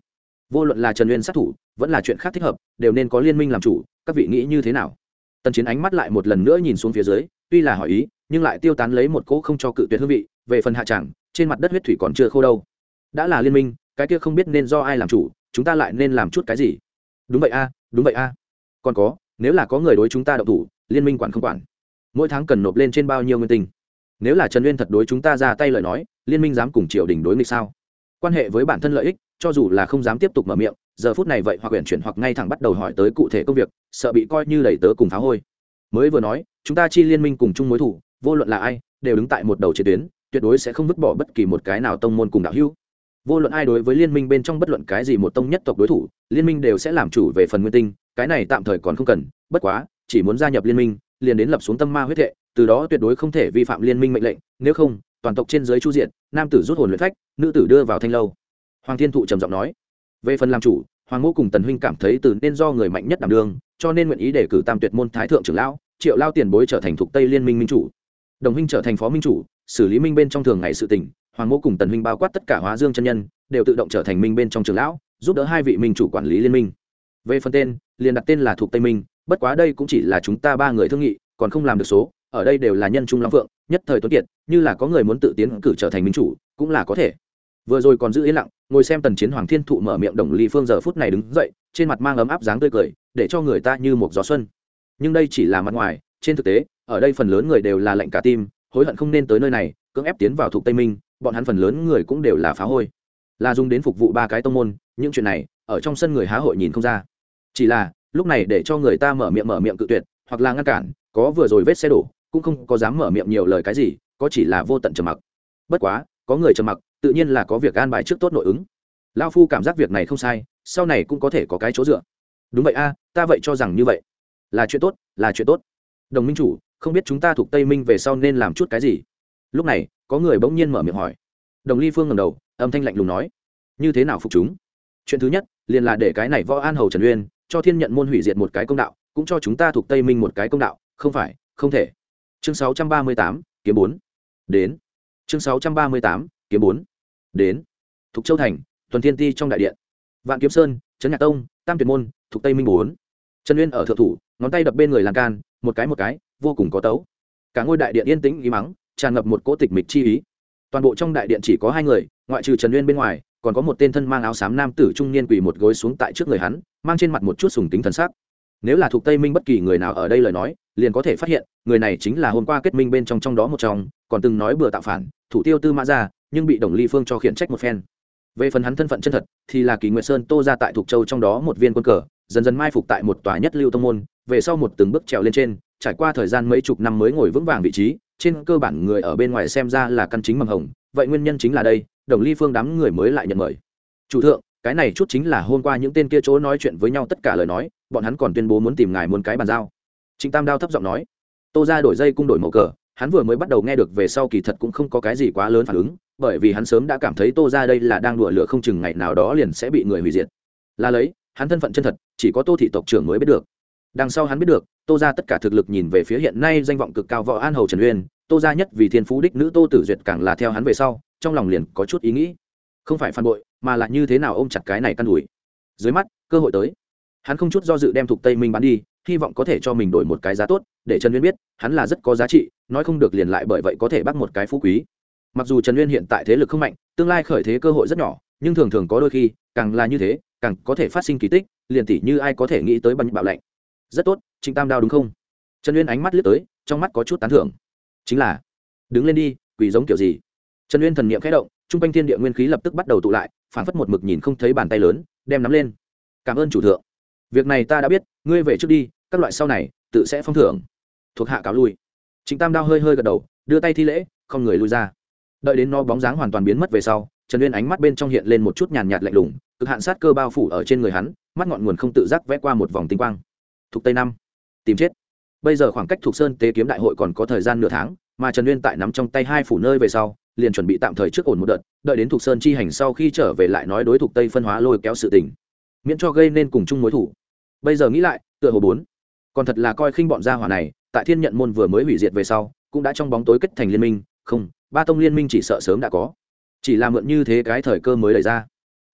Vô luận là trần uyên sát thủ, vẫn là chuyện khác thích hợp, đều nên có liên minh làm chủ, các vị nghĩ như thế nào? Tần chiến ánh mắt lại một lần nữa nhìn xuống phía dưới, tuy là hỏi ý nhưng lại tiêu tán lấy một cỗ không cho cự tuyệt hương vị, về phần hạ tràng, trên mặt đất huyết thủy còn chưa khô đâu. Đã là liên minh, cái kia không biết nên do ai làm chủ, chúng ta lại nên làm chút cái gì? Đúng vậy a, đúng vậy a. Còn có, nếu là có người đối chúng ta đậu thủ, liên minh quản không quản? Mỗi tháng cần nộp lên trên bao nhiêu nguyên tinh? Nếu là trần uyên thật đối chúng ta ra tay lời nói, liên minh dám cùng triều đình đối nghịch sao? Quan hệ với bản thân lợi ích, cho dù là không dám tiếp tục mở miệng, giờ phút này vậy hoặc quyển chuyển hoặc ngay thẳng bắt đầu hỏi tới cụ thể công việc, sợ bị coi như đẩy tớ cùng phá hôi. Mới vừa nói, chúng ta chi liên minh cùng chung mối thủ vô luận là ai, đều đứng tại một đầu chiến tuyến, tuyệt đối sẽ không vứt bỏ bất kỳ một cái nào tông môn cùng đạo hữu. Vô luận ai đối với liên minh bên trong bất luận cái gì một tông nhất tộc đối thủ, liên minh đều sẽ làm chủ về phần nguyên tinh, cái này tạm thời còn không cần, bất quá, chỉ muốn gia nhập liên minh, liền đến lập xuống tâm ma huyết thệ từ đó tuyệt đối không thể vi phạm liên minh mệnh lệnh, nếu không, toàn tộc trên giới chu diện nam tử rút hồn luyện phách, nữ tử đưa vào thanh lâu. Hoàng thiên thụ trầm giọng nói, về phần làm chủ, hoàng Ngô cùng tần huynh cảm thấy từ nên do người mạnh nhất đảm đương, cho nên nguyện ý để cử tam tuyệt môn thái thượng trưởng lão, triệu lao tiền bối trở thành thuộc tây liên minh minh chủ đồng huynh trở thành phó minh chủ, xử lý minh bên trong thường ngày sự tỉnh hoàng mô cùng tần huynh bao quát tất cả hóa dương chân nhân, đều tự động trở thành minh bên trong trường lão, giúp đỡ hai vị minh chủ quản lý liên minh. Về phần tên, liền đặt tên là thuộc tây minh, bất quá đây cũng chỉ là chúng ta ba người thương nghị, còn không làm được số, ở đây đều là nhân trung long phượng, nhất thời tuấn kiệt, như là có người muốn tự tiến cử trở thành minh chủ, cũng là có thể. Vừa rồi còn giữ yên lặng, ngồi xem tần chiến hoàng thiên thụ mở miệng đồng ly phương giờ phút này đứng dậy, trên mặt mang ấm áp dáng tươi cười, để cho người ta như một gió xuân. Nhưng đây chỉ là mặt ngoài, trên thực tế ở đây phần lớn người đều là lệnh cả tim, hối hận không nên tới nơi này, cưỡng ép tiến vào thuộc tây minh, bọn hắn phần lớn người cũng đều là phá hôi. Là dùng đến phục vụ ba cái tông môn, những chuyện này, ở trong sân người há hội nhìn không ra. Chỉ là, lúc này để cho người ta mở miệng mở miệng cự tuyệt, hoặc là ngăn cản, có vừa rồi vết xe đổ, cũng không có dám mở miệng nhiều lời cái gì, có chỉ là vô tận trầm mặc. Bất quá, có người trầm mặc, tự nhiên là có việc an bài trước tốt nội ứng. Lao phu cảm giác việc này không sai, sau này cũng có thể có cái chỗ dựa. Đúng vậy a, ta vậy cho rằng như vậy. Là chuyện tốt, là chuyện tốt. Đồng minh chủ không biết chúng ta thuộc tây minh về sau nên làm chút cái gì lúc này có người bỗng nhiên mở miệng hỏi đồng ly phương ngầm đầu âm thanh lạnh lùng nói như thế nào phục chúng chuyện thứ nhất liền là để cái này võ an hầu trần uyên cho thiên nhận môn hủy diệt một cái công đạo cũng cho chúng ta thuộc tây minh một cái công đạo không phải không thể chương 638, kiếm bốn đến chương 638, kiếm bốn đến thục châu thành tuần thiên ti trong đại điện vạn kiếm sơn trấn nhạc tông tam tuyệt môn thuộc tây minh bốn trần uyên ở thượng thủ ngón tay đập bên người lan can một cái một cái vô cùng có tấu. Cả ngôi đại điện yên tĩnh ý mắng, tràn ngập một cỗ tịch mịch chi ý. Toàn bộ trong đại điện chỉ có hai người, ngoại trừ trần uyên bên ngoài, còn có một tên thân mang áo xám nam tử trung niên quỳ một gối xuống tại trước người hắn, mang trên mặt một chút sùng tính thần sắc. Nếu là thuộc tây minh bất kỳ người nào ở đây lời nói, liền có thể phát hiện, người này chính là hôm qua kết minh bên trong trong đó một trong, còn từng nói bừa tạo phản, thủ tiêu tư mã ra, nhưng bị đồng ly phương cho khiển trách một phen. Về phần hắn thân phận chân thật, thì là kỳ nguyệt sơn tô ra tại thuộc châu trong đó một viên quân cờ, dần dần mai phục tại một tòa nhất lưu tông môn, về sau một từng bước trèo lên trên trải qua thời gian mấy chục năm mới ngồi vững vàng vị trí, trên cơ bản người ở bên ngoài xem ra là căn chính mầm hồng, vậy nguyên nhân chính là đây, đồng ly phương đám người mới lại nhận mời. Chủ thượng, cái này chút chính là hôm qua những tên kia chỗ nói chuyện với nhau tất cả lời nói, bọn hắn còn tuyên bố muốn tìm ngài muốn cái bàn giao. Trịnh tam đao thấp giọng nói. Tô ra đổi dây cung đổi màu cờ, hắn vừa mới bắt đầu nghe được về sau kỳ thật cũng không có cái gì quá lớn phản ứng, bởi vì hắn sớm đã cảm thấy tô ra đây là đang đùa lửa không chừng ngày nào đó liền sẽ bị người hủy diệt. Là lấy, hắn thân phận chân thật, chỉ có tô thị tộc trưởng mới biết được đằng sau hắn biết được, tô ra tất cả thực lực nhìn về phía hiện nay danh vọng cực cao võ an hầu trần uyên, tô ra nhất vì thiên phú đích nữ tô tử duyệt càng là theo hắn về sau, trong lòng liền có chút ý nghĩ. Không phải phản bội, mà là như thế nào ôm chặt cái này căn đùi. Dưới mắt, cơ hội tới. Hắn không chút do dự đem thuộc tây minh bán đi, hy vọng có thể cho mình đổi một cái giá tốt, để trần uyên biết, hắn là rất có giá trị, nói không được liền lại bởi vậy có thể bắt một cái phú quý. Mặc dù trần uyên hiện tại thế lực không mạnh, tương lai khởi thế cơ hội rất nhỏ, nhưng thường thường có đôi khi, càng là như thế, càng có thể phát sinh kỳ tích, liền tỷ như ai có thể nghĩ tới bằng bạo lệnh rất tốt, trịnh tam đao đúng không? Trần uyên ánh mắt liếc tới, trong mắt có chút tán thưởng. Chính là, đứng lên đi, quỷ giống kiểu gì? Trần uyên thần n i ệ m khẽ động t r u n g quanh thiên địa nguyên khí lập tức bắt đầu tụ lại phản phất một mực nhìn không thấy bàn tay lớn, đem nắm lên. Cảm ơn chủ thượng. Việc này ta đã biết, ngươi về trước đi, các loại sau này, tự sẽ phong thưởng. Thuộc hạ cáo lui. Trịnh tam đao hơi hơi gật đầu, đưa tay thi lễ, không người lui ra. Đợi đến no bóng dáng hoàn toàn biến mất về sau, trần uyên ánh mắt bên trong hiện lên một chút nhàn nhạt lạnh lùng, cực hạn sát cơ bao phủ ở trên người hắn, mắt ngọn nguồn không tự giác vẽ qua một vòng tinh quang thuộc tây năm tìm chết. Bây giờ khoảng cách thuộc sơn tế kiếm đại hội còn có thời gian nửa tháng, mà trần Nguyên tại nắm trong tay hai phủ nơi về sau, liền chuẩn bị tạm thời trước ổn một đợt, đợi đến thuộc sơn chi hành sau khi trở về lại nói đối thuộc tây phân hóa lôi kéo sự tình. Miễn cho gây nên cùng chung mối thủ. Bây giờ nghĩ lại, tựa hồ bốn. Còn thật là coi khinh bọn gia hỏa này, tại thiên nhận môn vừa mới hủy diệt về sau, cũng đã trong bóng tối kết thành liên minh, không, ba tông liên minh chỉ sợ sớm đã có. Chỉ là mượn như thế cái thời cơ mới đẩy ra.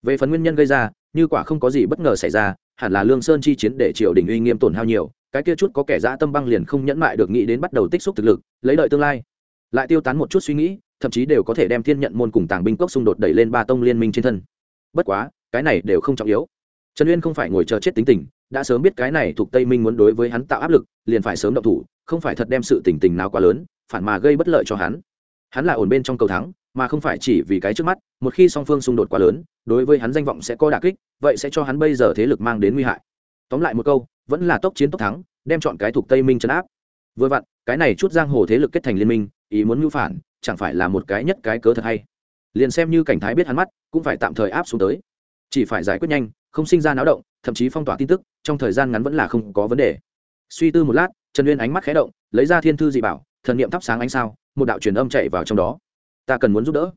Về phần nguyên nhân gây ra, như quả không có gì bất ngờ xảy ra hẳn là lương sơn chi chiến để triều đình uy nghiêm tổn hao nhiều, cái kia chút có kẻ dã tâm băng liền không nhẫn mại được nghĩ đến bắt đầu tích xúc thực lực, lấy đợi tương lai. Lại tiêu tán một chút suy nghĩ, thậm chí đều có thể đem thiên nhận môn cùng tàng binh cốc xung đột đẩy lên ba tông liên minh trên thân. Bất quá, cái này đều không trọng yếu. Trần uyên không phải ngồi chờ chết tính tình, đã sớm biết cái này thuộc tây minh muốn đối với hắn tạo áp lực, liền phải sớm động thủ, không phải thật đem sự tình tình nào quá lớn, phản mà gây bất lợi cho hắn. Hắn là ổn bên trong cầu thắng mà không phải chỉ vì cái trước mắt, một khi song phương xung đột quá lớn, đối với hắn danh vọng sẽ có đà kích, vậy sẽ cho hắn bây giờ thế lực mang đến nguy hại. Tóm lại một câu, vẫn là tốc chiến tốc thắng, đem chọn cái thuộc tây minh chấn áp. Vừa vặn, cái này chút giang hồ thế lực kết thành liên minh, ý muốn mưu phản, chẳng phải là một cái nhất cái cớ thật hay. Liền xem như cảnh thái biết hắn mắt, cũng phải tạm thời áp xuống tới. Chỉ phải giải quyết nhanh, không sinh ra náo động, thậm chí phong tỏa tin tức, trong thời gian ngắn vẫn là không có vấn đề. Suy tư một lát, trần uyên ánh mắt khé động, lấy ra thiên thư dị bảo, thần niệm thắp sáng ánh sao, một đạo truyền âm chạy vào trong đó ta cần muốn giúp đỡ.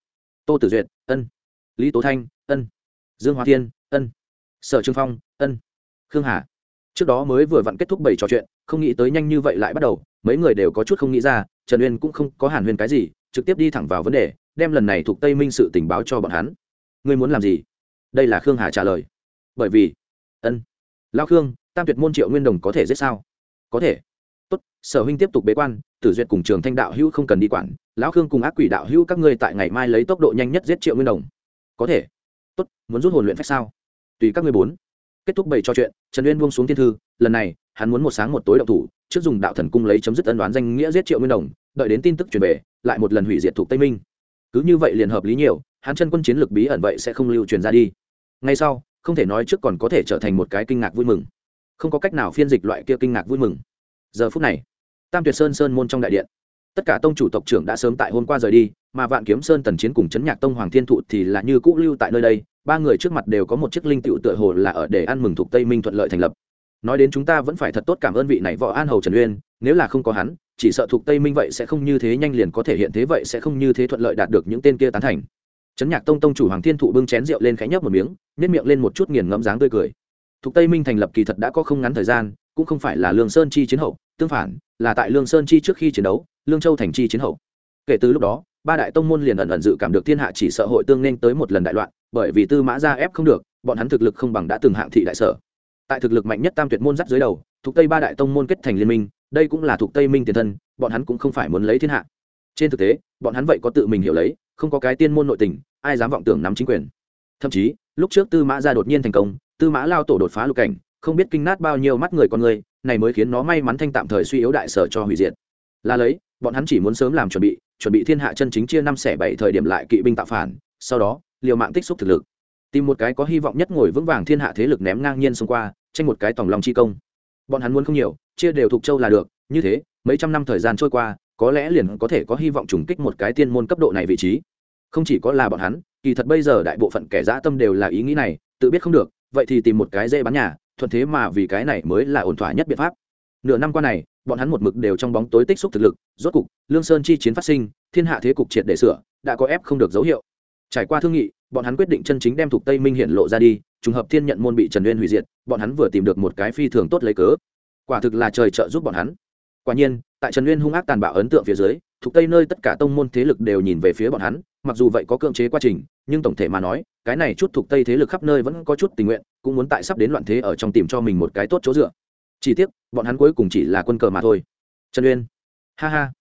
Tô tử duyệt, ân. Lý tố thanh, ân. Dương hoa thiên, ân. Sở trương phong, ân. Khương hà. Trước đó mới vừa vặn kết thúc bảy trò chuyện, không nghĩ tới nhanh như vậy lại bắt đầu, mấy người đều có chút không nghĩ ra, trần uyên cũng không có hàn huyên cái gì, trực tiếp đi thẳng vào vấn đề, đem lần này thuộc tây minh sự tình báo cho bọn hắn. Ngươi muốn làm gì? Đây là khương hà trả lời. Bởi vì, ân. Lao khương, tam tuyệt môn triệu nguyên đồng có thể giết sao? Có thể tốt, sở huynh tiếp tục bế quan, tử duyệt cùng trường thanh đạo hữu không cần đi quản, lão khương cùng ác quỷ đạo hữu các ngươi tại ngày mai lấy tốc độ nhanh nhất giết triệu nguyên đồng. Có thể. Tốt, muốn rút hồn luyện phép sao? Tùy các ngươi bốn. Kết thúc bảy trò chuyện, trần uyên buông xuống thiên thư, lần này, hắn muốn một sáng một tối động thủ, trước dùng đạo thần cung lấy chấm dứt ân đoán danh nghĩa giết triệu nguyên đồng, đợi đến tin tức truyền về, lại một lần hủy diệt thuộc tây minh. Cứ như vậy liền hợp lý nhiều, hắn chân quân chiến lược bí ẩn vậy sẽ không lưu truyền ra đi. Ngay sau, không thể nói trước còn có thể trở thành một cái kinh ngạc vui mừng. Không có cách nào phiên dịch loại kia kinh ngạc vui mừng giờ phút này, tam tuyệt sơn sơn môn trong đại điện, tất cả tông chủ tộc trưởng đã sớm tại hôm qua rời đi, mà vạn kiếm sơn tần chiến cùng chấn nhạc tông hoàng thiên thụ thì là như cũ lưu tại nơi đây, ba người trước mặt đều có một chiếc linh tựu tựa hồ là ở để ăn mừng thuộc tây minh thuận lợi thành lập. Nói đến chúng ta vẫn phải thật tốt cảm ơn vị này võ an hầu trần uyên, nếu là không có hắn, chỉ sợ thuộc tây minh vậy sẽ không như thế nhanh liền có thể hiện thế vậy sẽ không như thế thuận lợi đạt được những tên kia tán thành. Chấn nhạc tông tông chủ hoàng thiên thụ bưng chén rượu lên khẽ nhấp một miếng nếp miệng lên một chút nghiền ngẫm dáng tươi cười. Thuộc tây minh thành lập kỳ thật đã có không ngắn thời gian, cũng không phải là lương sơn chi chiến hậu tương phản, là tại lương sơn chi trước khi chiến đấu, lương châu thành chi chiến hậu. Kể từ lúc đó, ba đại tông môn liền ẩn ẩn dự cảm được thiên hạ chỉ sợ hội tương nên tới một lần đại loạn, bởi vì tư mã gia ép không được, bọn hắn thực lực không bằng đã từng hạng thị đại sở. Tại thực lực mạnh nhất tam tuyệt môn dắt dưới đầu, thuộc tây ba đại tông môn kết thành liên minh, đây cũng là thuộc tây minh tiền thân, bọn hắn cũng không phải muốn lấy thiên hạ. Trên thực tế, bọn hắn vậy có tự mình hiểu lấy, không có cái tiên môn nội tình, ai dám vọng tưởng nắm chính quyền. Thậm chí, lúc trước tư mã gia đột nhiên thành công, tư mã lao tổ đột phá lục cảnh, không biết kinh nát bao nhiêu mắt người con người này mới khiến nó may mắn thanh tạm thời suy yếu đại sở cho hủy diệt. Là lấy, bọn hắn chỉ muốn sớm làm chuẩn bị chuẩn bị thiên hạ chân chính chia năm xẻ bảy thời điểm lại kỵ binh tạo phản, sau đó, liều mạng tích xúc thực lực. Tìm một cái có hy vọng nhất ngồi vững vàng thiên hạ thế lực ném ngang nhiên xông qua, tranh một cái tòng lòng chi công. Bọn hắn muốn không nhiều, chia đều thuộc châu là được, như thế, mấy trăm năm thời gian trôi qua, có lẽ liền có thể có hy vọng trùng kích một cái tiên môn cấp độ này vị trí. Không chỉ có là bọn hắn, kỳ thật bây giờ đại bộ phận kẻ dã tâm đều là ý nghĩ này, tự biết không được, vậy thì tìm một cái dễ bán nhà thuận thế mà vì cái này mới là ổn thỏa nhất biện pháp. Nửa năm qua này, bọn hắn một mực đều trong bóng tối tích xúc thực lực, rốt cục, lương sơn chi chiến phát sinh, thiên hạ thế cục triệt để sửa, đã có ép không được dấu hiệu. Trải qua thương nghị, bọn hắn quyết định chân chính đem thuộc tây minh hiện lộ ra đi, trùng hợp thiên nhận môn bị trần uyên hủy diệt, bọn hắn vừa tìm được một cái phi thường tốt lấy cớ. Quả thực là trời trợ giúp bọn hắn quả nhiên, tại trần uyên hung ác tàn bạo ấn tượng phía dưới, thuộc tây nơi tất cả tông môn thế lực đều nhìn về phía bọn hắn, mặc dù vậy có cưỡng chế quá trình, nhưng tổng thể mà nói, cái này chút thuộc tây thế lực khắp nơi vẫn có chút tình nguyện, cũng muốn tại sắp đến loạn thế ở trong tìm cho mình một cái tốt chỗ dựa. Chỉ tiếc, bọn hắn cuối cùng chỉ là quân cờ mà thôi. Trần uyên. Ha ha.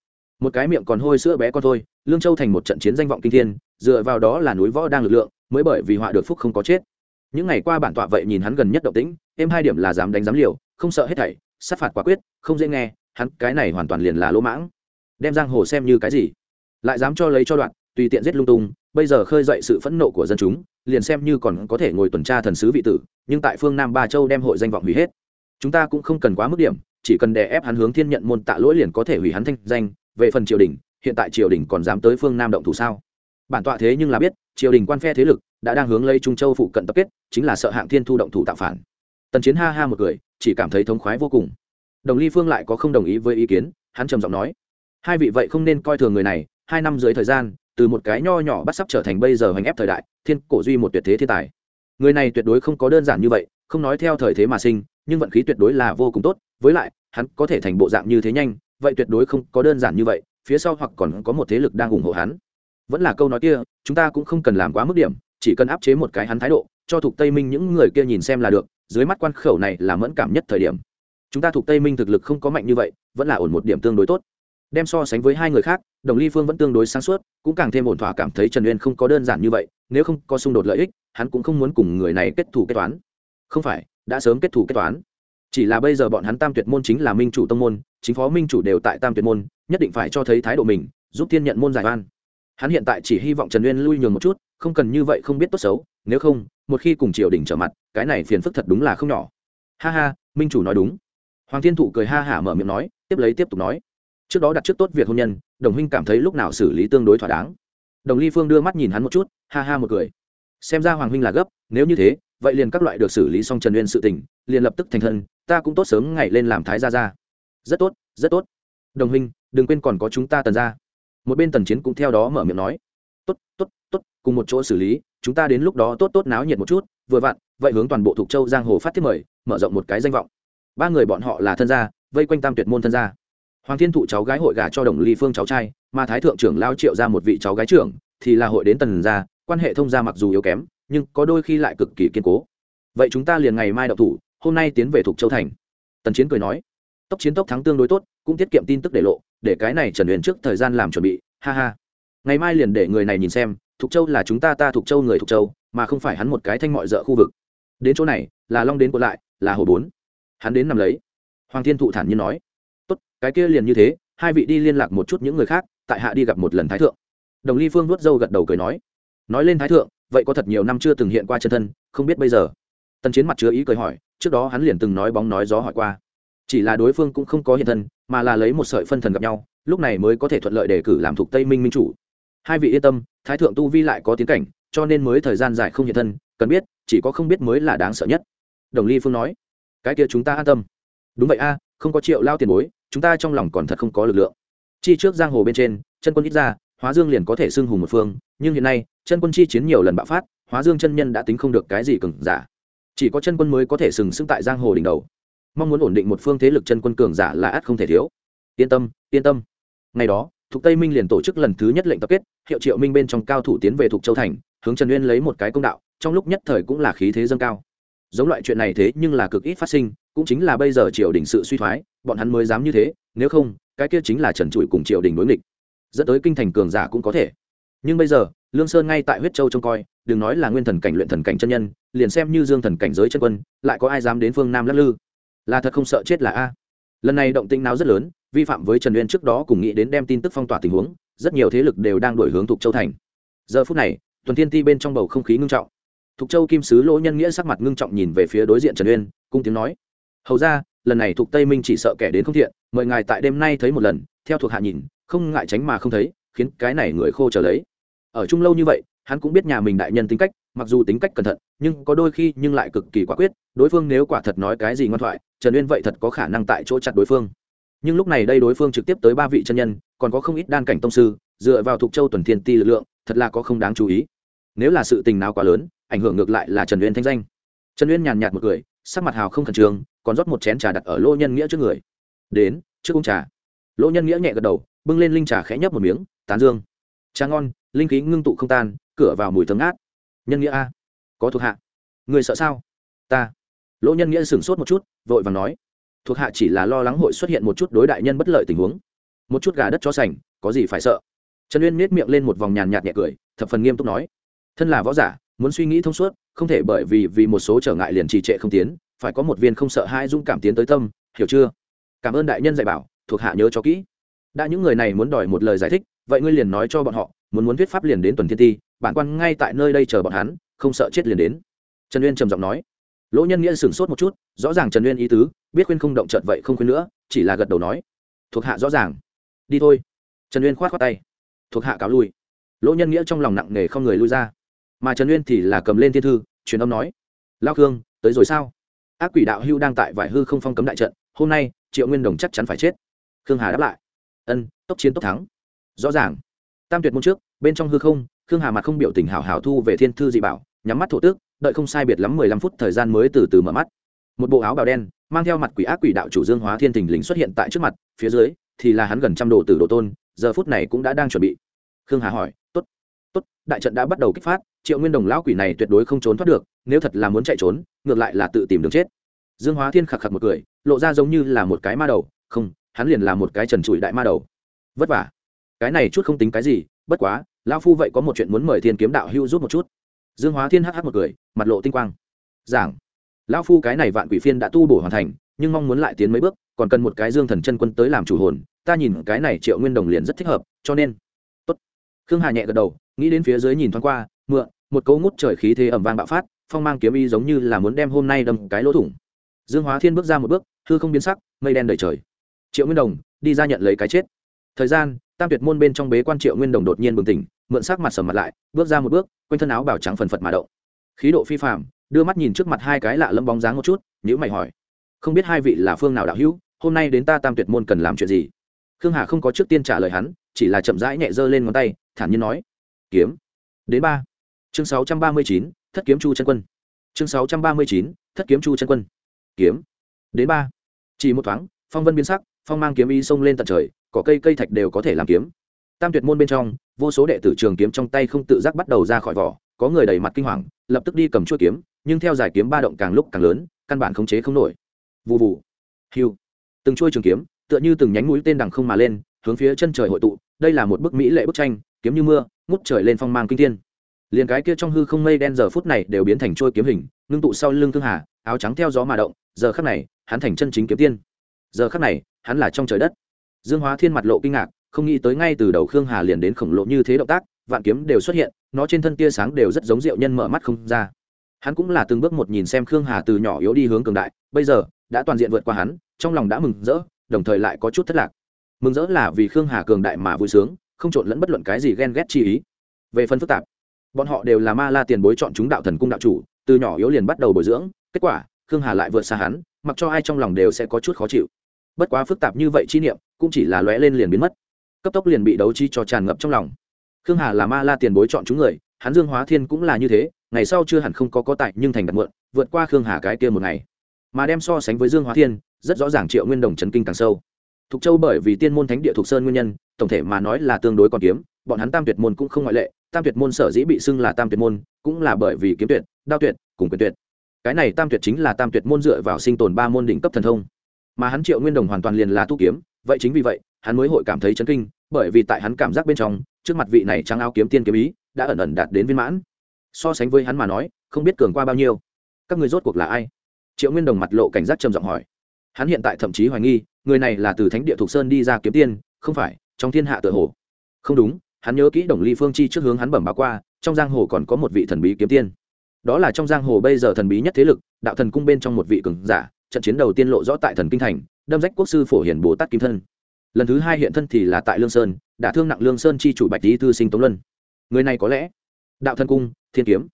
Một cái miệng còn hôi sữa bé con thôi, lương châu thành một trận chiến danh vọng kinh thiên, dựa vào đó là núi võ đang lực lượng, mới bởi vì họa được phúc không có chết. Những ngày qua bản tọa vậy nhìn hắn gần nhất động tĩnh em hai điểm là dám đánh dám liều, không sợ hết thảy, sát phạt quả quyết, không dễ nghe hắn cái này hoàn toàn liền là lỗ mãng. Đem giang hồ xem như cái gì? Lại dám cho lấy cho đoạn, tùy tiện giết lung tung, bây giờ khơi dậy sự phẫn nộ của dân chúng, liền xem như còn có thể ngồi tuần tra thần sứ vị tử, nhưng tại phương nam ba châu đem hội danh vọng hủy hết. Chúng ta cũng không cần quá mức điểm, chỉ cần đè ép hắn hướng thiên nhận môn tạ lỗi liền có thể hủy hắn thanh danh. Về phần triều đình, hiện tại triều đình còn dám tới phương nam động thủ sao? Bản tọa thế nhưng là biết, triều đình quan phe thế lực đã đang hướng lấy trung châu phụ cận tập kết, chính là sợ hạng thiên thu động thủ tạo phản. Tần chiến ha ha một cười, chỉ cảm thấy thống khoái vô cùng đồng ly phương lại có không đồng ý với ý kiến, hắn trầm giọng nói, hai vị vậy không nên coi thường người này, hai năm dưới thời gian, từ một cái nho nhỏ bắt sắp trở thành bây giờ hành ép thời đại, thiên cổ duy một tuyệt thế thiên tài. Người này tuyệt đối không có đơn giản như vậy, không nói theo thời thế mà sinh, nhưng vận khí tuyệt đối là vô cùng tốt, với lại, hắn có thể thành bộ dạng như thế nhanh, vậy tuyệt đối không có đơn giản như vậy, phía sau hoặc còn có một thế lực đang ủng hộ hắn. Vẫn là câu nói kia, chúng ta cũng không cần làm quá mức điểm, chỉ cần áp chế một cái hắn thái độ, cho thuộc tây minh những người kia nhìn xem là được, dưới mắt quan khẩu này là mẫn cảm nhất thời điểm chúng ta thuộc tây minh thực lực không có mạnh như vậy, vẫn là ổn một điểm tương đối tốt. Đem so sánh với hai người khác, đồng ly phương vẫn tương đối sáng suốt, cũng càng thêm ổn thỏa cảm thấy trần uyên không có đơn giản như vậy, nếu không có xung đột lợi ích, hắn cũng không muốn cùng người này kết thù kết toán. Không phải, đã sớm kết thù kết toán. Chỉ là bây giờ bọn hắn tam tuyệt môn chính là minh chủ tông môn, chính phó minh chủ đều tại tam tuyệt môn, nhất định phải cho thấy thái độ mình, giúp thiên nhận môn giải oan. Hắn hiện tại chỉ hy vọng trần uyên lui nhường một chút, không cần như vậy không biết tốt xấu, nếu không, một khi cùng triều đình trở mặt, cái này phiền phức thật đúng là không nhỏ. Ha ha, minh chủ nói đúng hoàng thiên thụ cười ha hả mở miệng nói, tiếp lấy tiếp tục nói. Trước đó đặt trước tốt việc hôn nhân, đồng huynh cảm thấy lúc nào xử lý tương đối thỏa đáng. Đồng ly phương đưa mắt nhìn hắn một chút, ha ha một cười. Xem ra hoàng huynh là gấp, nếu như thế, vậy liền các loại được xử lý xong trần uyên sự tình, liền lập tức thành thân, ta cũng tốt sớm ngày lên làm thái gia gia. rất tốt rất tốt. Đồng huynh, đừng quên còn có chúng ta tần gia. một bên tần chiến cũng theo đó mở miệng nói. Tốt tốt tốt, cùng một chỗ xử lý, chúng ta đến lúc đó tốt tốt náo nhiệt một chút, vừa vặn, vậy hướng toàn bộ thuộc châu giang hồ phát thiết mời, mở rộng một cái danh vọng ba người bọn họ là thân gia, vây quanh tam tuyệt môn thân gia. Hoàng thiên thụ cháu gái hội gả cho đồng ly phương cháu trai, mà thái thượng trưởng lao triệu ra một vị cháu gái trưởng, thì là hội đến tần gia, quan hệ thông gia mặc dù yếu kém, nhưng có đôi khi lại cực kỳ kiên cố. Vậy chúng ta liền ngày mai đậu thủ, hôm nay tiến về thuộc châu thành. Tần chiến cười nói. Tốc chiến tốc thắng tương đối tốt, cũng tiết kiệm tin tức để lộ, để cái này trần huyền trước thời gian làm chuẩn bị, ha ha. Ngày mai liền để người này nhìn xem, thục châu là chúng ta ta thục châu người thục châu, mà không phải hắn một cái thanh mọi dợ khu vực. Đến chỗ này, là long đến của lại, là hồ bốn hắn đến nằm lấy. Hoàng thiên thụ thản nhiên nói, tốt, cái kia liền như thế, hai vị đi liên lạc một chút những người khác, tại hạ đi gặp một lần thái thượng. Đồng ly phương vuốt râu gật đầu cười nói nói lên thái thượng, vậy có thật nhiều năm chưa từng hiện qua chân thân, không biết bây giờ. Tần chiến mặt chứa ý cười hỏi, trước đó hắn liền từng nói bóng nói gió hỏi qua. Chỉ là đối phương cũng không có hiện thân, mà là lấy một sợi phân thần gặp nhau, lúc này mới có thể thuận lợi đề cử làm thuộc tây minh minh chủ. Hai vị yên tâm, thái thượng tu vi lại có tiến cảnh, cho nên mới thời gian dài không hiện thân, cần biết, chỉ có không biết mới là đáng sợ nhất. Đồng ly phương nói cái kia chúng ta an tâm. Đúng vậy a, không có triệu lao tiền bối, chúng ta trong lòng còn thật không có lực lượng. Chi trước giang hồ bên trên, chân quân ít ra, hóa dương liền có thể xưng hùng một phương, nhưng hiện nay, chân quân chi chiến nhiều lần bạo phát, hóa dương chân nhân đã tính không được cái gì cường giả. Chỉ có chân quân mới có thể sừng sững tại giang hồ đỉnh đầu. Mong muốn ổn định một phương thế lực chân quân cường giả là ắt không thể thiếu. Yên tâm yên tâm. Ngày đó thuộc tây minh liền tổ chức lần thứ nhất lệnh tập kết, hiệu triệu minh bên trong cao thủ tiến về thuộc châu thành, hướng trần uyên lấy một cái công đạo, trong lúc nhất thời cũng là khí thế dâng cao giống loại chuyện này thế nhưng là cực ít phát sinh, cũng chính là bây giờ triều đình sự suy thoái, bọn hắn mới dám như thế, nếu không, cái kia chính là trần trụi cùng triều đình đối nghịch. Dẫn tới kinh thành cường giả cũng có thể. Nhưng bây giờ, lương sơn ngay tại huyết châu trông coi, đừng nói là nguyên thần cảnh luyện thần cảnh chân nhân, liền xem như dương thần cảnh giới chân quân, lại có ai dám đến phương nam lắc lư? Là thật không sợ chết là a. Lần này động tĩnh nào rất lớn, vi phạm với trần uyên trước đó cùng nghĩ đến đem tin tức phong tỏa tình huống, rất nhiều thế lực đều đang đổi hướng thuộc châu thành. Giờ phút này, tuần thiên ti bên trong bầu không khí ngưng trọng thục châu kim sứ lỗ nhân nghĩa sắc mặt ngưng trọng nhìn về phía đối diện trần uyên, cung tiếng nói, hầu ra, lần này thục tây minh chỉ sợ kẻ đến không thiện, mời ngài tại đêm nay thấy một lần, theo thuộc hạ nhìn, không ngại tránh mà không thấy, khiến cái này người khô trở lấy. Ở chung lâu như vậy, hắn cũng biết nhà mình đại nhân tính cách, mặc dù tính cách cẩn thận, nhưng có đôi khi nhưng lại cực kỳ quả quyết, đối phương nếu quả thật nói cái gì ngoan thoại, trần uyên vậy thật có khả năng tại chỗ chặt đối phương. Nhưng lúc này đây đối phương trực tiếp tới ba vị chân nhân, còn có không ít đan cảnh tông sư, dựa vào thuộc châu tuần thiên ti lực lượng, thật là có không đáng chú ý. Nếu là sự tình nào quá lớn ảnh hưởng ngược lại là trần uyên thanh danh. Trần uyên nhàn nhạt một cười, sắc mặt hào không khẩn trương, còn rót một chén trà đặt ở lô nhân nghĩa trước người. Đến, trước uống trà. Lỗ nhân nghĩa nhẹ gật đầu, bưng lên linh trà khẽ nhấp một miếng, tán dương. Trà ngon, linh khí ngưng tụ không tan, cửa vào mùi thấm ngát. Nhân nghĩa a, có thuộc hạ. Người sợ sao? Ta. Lỗ nhân nghĩa sửng sốt một chút, vội vàng nói. Thuộc hạ chỉ là lo lắng hội xuất hiện một chút đối đại nhân bất lợi tình huống. Một chút gà đất cho sành, có gì phải sợ? Trần uyên miết miệng lên một vòng nhàn nhạt nhẹ cười, thập phần nghiêm túc nói. Thân là võ giả muốn suy nghĩ thông suốt, không thể bởi vì vì một số trở ngại liền trì trệ không tiến, phải có một viên không sợ hai dũng cảm tiến tới tâm, hiểu chưa? Cảm ơn đại nhân dạy bảo, thuộc hạ nhớ cho kỹ. Đã những người này muốn đòi một lời giải thích, vậy ngươi liền nói cho bọn họ, muốn muốn viết pháp liền đến tuần thiên ti, bản quan ngay tại nơi đây chờ bọn hắn, không sợ chết liền đến. Trần uyên trầm giọng nói. Lỗ nhân nghĩa sửng sốt một chút, rõ ràng trần uyên ý tứ, biết khuyên không động trợt vậy không khuyên nữa, chỉ là gật đầu nói. Thuộc hạ rõ ràng. Đi thôi. Trần uyên khoát khoát tay. Thuộc hạ cáo lui. Lỗ nhân nghĩa trong lòng nặng nề không người lui ra mà trần uyên thì là cầm lên thiên thư, truyền âm nói lao khương, tới rồi sao? Ác quỷ đạo hưu đang tại vải hư không phong cấm đại trận, hôm nay triệu nguyên đồng chắc chắn phải chết. Khương hà đáp lại, ân, tốc chiến tốc thắng. Rõ ràng. Tam tuyệt môn trước, bên trong hư không, khương hà mặt không biểu tình hào hào thu về thiên thư dị bảo, nhắm mắt thổ tước, đợi không sai biệt lắm mười lăm phút thời gian mới từ từ mở mắt. Một bộ áo bào đen, mang theo mặt quỷ ác quỷ đạo chủ dương hóa thiên thình lính xuất hiện tại trước mặt, phía dưới thì là hắn gần trăm đồ từ đồ tôn, giờ phút này cũng đã đang chuẩn bị. Khương hà hỏi, tốt tốt, đại trận đã bắt đầu kích phát, triệu nguyên đồng lão quỷ này tuyệt đối không trốn thoát được, nếu thật là muốn chạy trốn, ngược lại là tự tìm đường chết. Dương hóa thiên khạc khạc một cười, lộ ra giống như là một cái ma đầu, không, hắn liền là một cái trần trụi đại ma đầu. Vất vả. Cái này chút không tính cái gì, bất quá, lão phu vậy có một chuyện muốn mời thiên kiếm đạo hưu giúp một chút. Dương hóa thiên hh một cười, mặt lộ tinh quang. Giảng. Lão phu cái này vạn quỷ phiên đã tu bổ hoàn thành, nhưng mong muốn lại tiến mấy bước, còn cần một cái dương thần chân quân tới làm chủ hồn, ta nhìn cái này triệu nguyên đồng liền rất thích hợp, cho nên khương hà nhẹ gật đầu, nghĩ đến phía dưới nhìn thoáng qua, mượn, một cấu ngút trời khí thế ẩm vang bạo phát, phong mang kiếm y giống như là muốn đem hôm nay đâm cái lỗ thủng. Dương hóa thiên bước ra một bước, hư không biến sắc, mây đen đầy trời. Triệu nguyên đồng, đi ra nhận lấy cái chết. Thời gian, tam tuyệt môn bên trong bế quan triệu nguyên đồng đột nhiên bừng tỉnh, mượn sắc mặt sầm mặt lại, bước ra một bước, quanh thân áo bảo trắng phần phật mà động. Khí độ phi phạm đưa mắt nhìn trước mặt hai cái lạ lẫm bóng dáng một chút nhữ mày hỏi. Không biết hai vị là phương nào đạo hữu, hôm nay đến ta tam tuyệt môn cần làm chuyện gì? Khương hà không có trước tiên trả lời hắn chỉ là chậm rãi nhẹ giơ lên ngón tay, thản nhiên nói, kiếm. Đến ba. Chương sáu trăm ba mươi chín, thất kiếm chu chân quân. Chương sáu trăm ba mươi chín, thất kiếm chu chân quân. Kiếm. Đến ba. Chỉ một thoáng, phong vân biến sắc, phong mang kiếm y xông lên tận trời có cây cây thạch đều có thể làm kiếm. Tam tuyệt môn bên trong, vô số đệ tử trường kiếm trong tay không tự giác bắt đầu ra khỏi vỏ, có người đầy mặt kinh hoàng, lập tức đi cầm chuôi kiếm, nhưng theo giải kiếm ba động càng lúc càng lớn, căn bản khống chế không nổi. Vụ vụ hiu. Từng chuôi trường kiếm, tựa như từng nhánh mũi tên đằng không mà lên hướng phía chân trời hội tụ, đây là một bức mỹ lệ bức tranh, kiếm như mưa, ngút trời lên phong mang kinh thiên. Liền cái kia trong hư không mây đen giờ phút này đều biến thành trôi kiếm hình, ngưng tụ sau lưng thương hà, áo trắng theo gió mà động, giờ khắc này, hắn thành chân chính kiếm tiên. Giờ khắc này, hắn là trong trời đất. Dương hóa thiên mặt lộ kinh ngạc, không nghĩ tới ngay từ đầu khương hà liền đến khổng lồ như thế động tác, vạn kiếm đều xuất hiện, nó trên thân tia sáng đều rất giống diệu nhân mở mắt không ra. Hắn cũng là từng bước một nhìn xem khương hà từ nhỏ yếu đi hướng cường đại, bây giờ, đã toàn diện vượt qua hắn, trong lòng đã mừng rỡ, đồng thời lại có chút thất lạc mừng rỡ là vì khương hà cường đại mà vui sướng, không trộn lẫn bất luận cái gì ghen ghét chi ý. Về phần phức tạp, bọn họ đều là ma la tiền bối chọn chúng đạo thần cung đạo chủ, từ nhỏ yếu liền bắt đầu bồi dưỡng, kết quả, khương hà lại vượt xa hắn, mặc cho ai trong lòng đều sẽ có chút khó chịu. Bất quá phức tạp như vậy chi niệm, cũng chỉ là lóe lên liền biến mất. Cấp tốc liền bị đấu chi cho tràn ngập trong lòng. Khương hà là ma la tiền bối chọn chúng người, hắn dương hóa thiên cũng là như thế, ngày sau chưa hẳn không có có tại nhưng thành đặt muộn, vượt qua khương hà cái kia một ngày. Mà đem so sánh với dương hóa thiên, rất rõ ràng triệu nguyên đồng trấn kinh càng sâu thục châu bởi vì tiên môn thánh địa thuộc sơn nguyên nhân, tổng thể mà nói là tương đối còn kiếm, bọn hắn tam tuyệt môn cũng không ngoại lệ, tam tuyệt môn sở dĩ bị xưng là tam tuyệt môn, cũng là bởi vì kiếm tuyệt, đao tuyệt, cùng quyền tuyệt. Cái này tam tuyệt chính là tam tuyệt môn dựa vào sinh tồn ba môn đỉnh cấp thần thông. Mà hắn triệu nguyên đồng hoàn toàn liền là tu kiếm, vậy chính vì vậy, hắn mới hội cảm thấy chấn kinh, bởi vì tại hắn cảm giác bên trong, trước mặt vị này trắng áo kiếm tiên kiếm ý, đã ẩn ẩn đạt đến viên mãn. So sánh với hắn mà nói, không biết cường qua bao nhiêu. Các người rốt cuộc là ai? Triệu nguyên đồng mặt lộ cảnh giác trầm giọng hỏi. Hắn hiện tại thậm chí hoài nghi người này là từ thánh địa thục sơn đi ra kiếm tiên, không phải, trong thiên hạ tự hồ. Không đúng, hắn nhớ kỹ đồng ly phương chi trước hướng hắn bẩm báo qua, trong giang hồ còn có một vị thần bí kiếm tiên. Đó là trong giang hồ bây giờ thần bí nhất thế lực, đạo thần cung bên trong một vị cường giả, trận chiến đầu tiên lộ rõ tại thần kinh thành, đâm rách quốc sư phổ hiển bồ tát kim thân. Lần thứ hai hiện thân thì là tại lương sơn đã thương nặng lương sơn chi chủ bạch lý thư sinh tống luân. Người này có lẽ, đạo thần cung, thiên kiếm,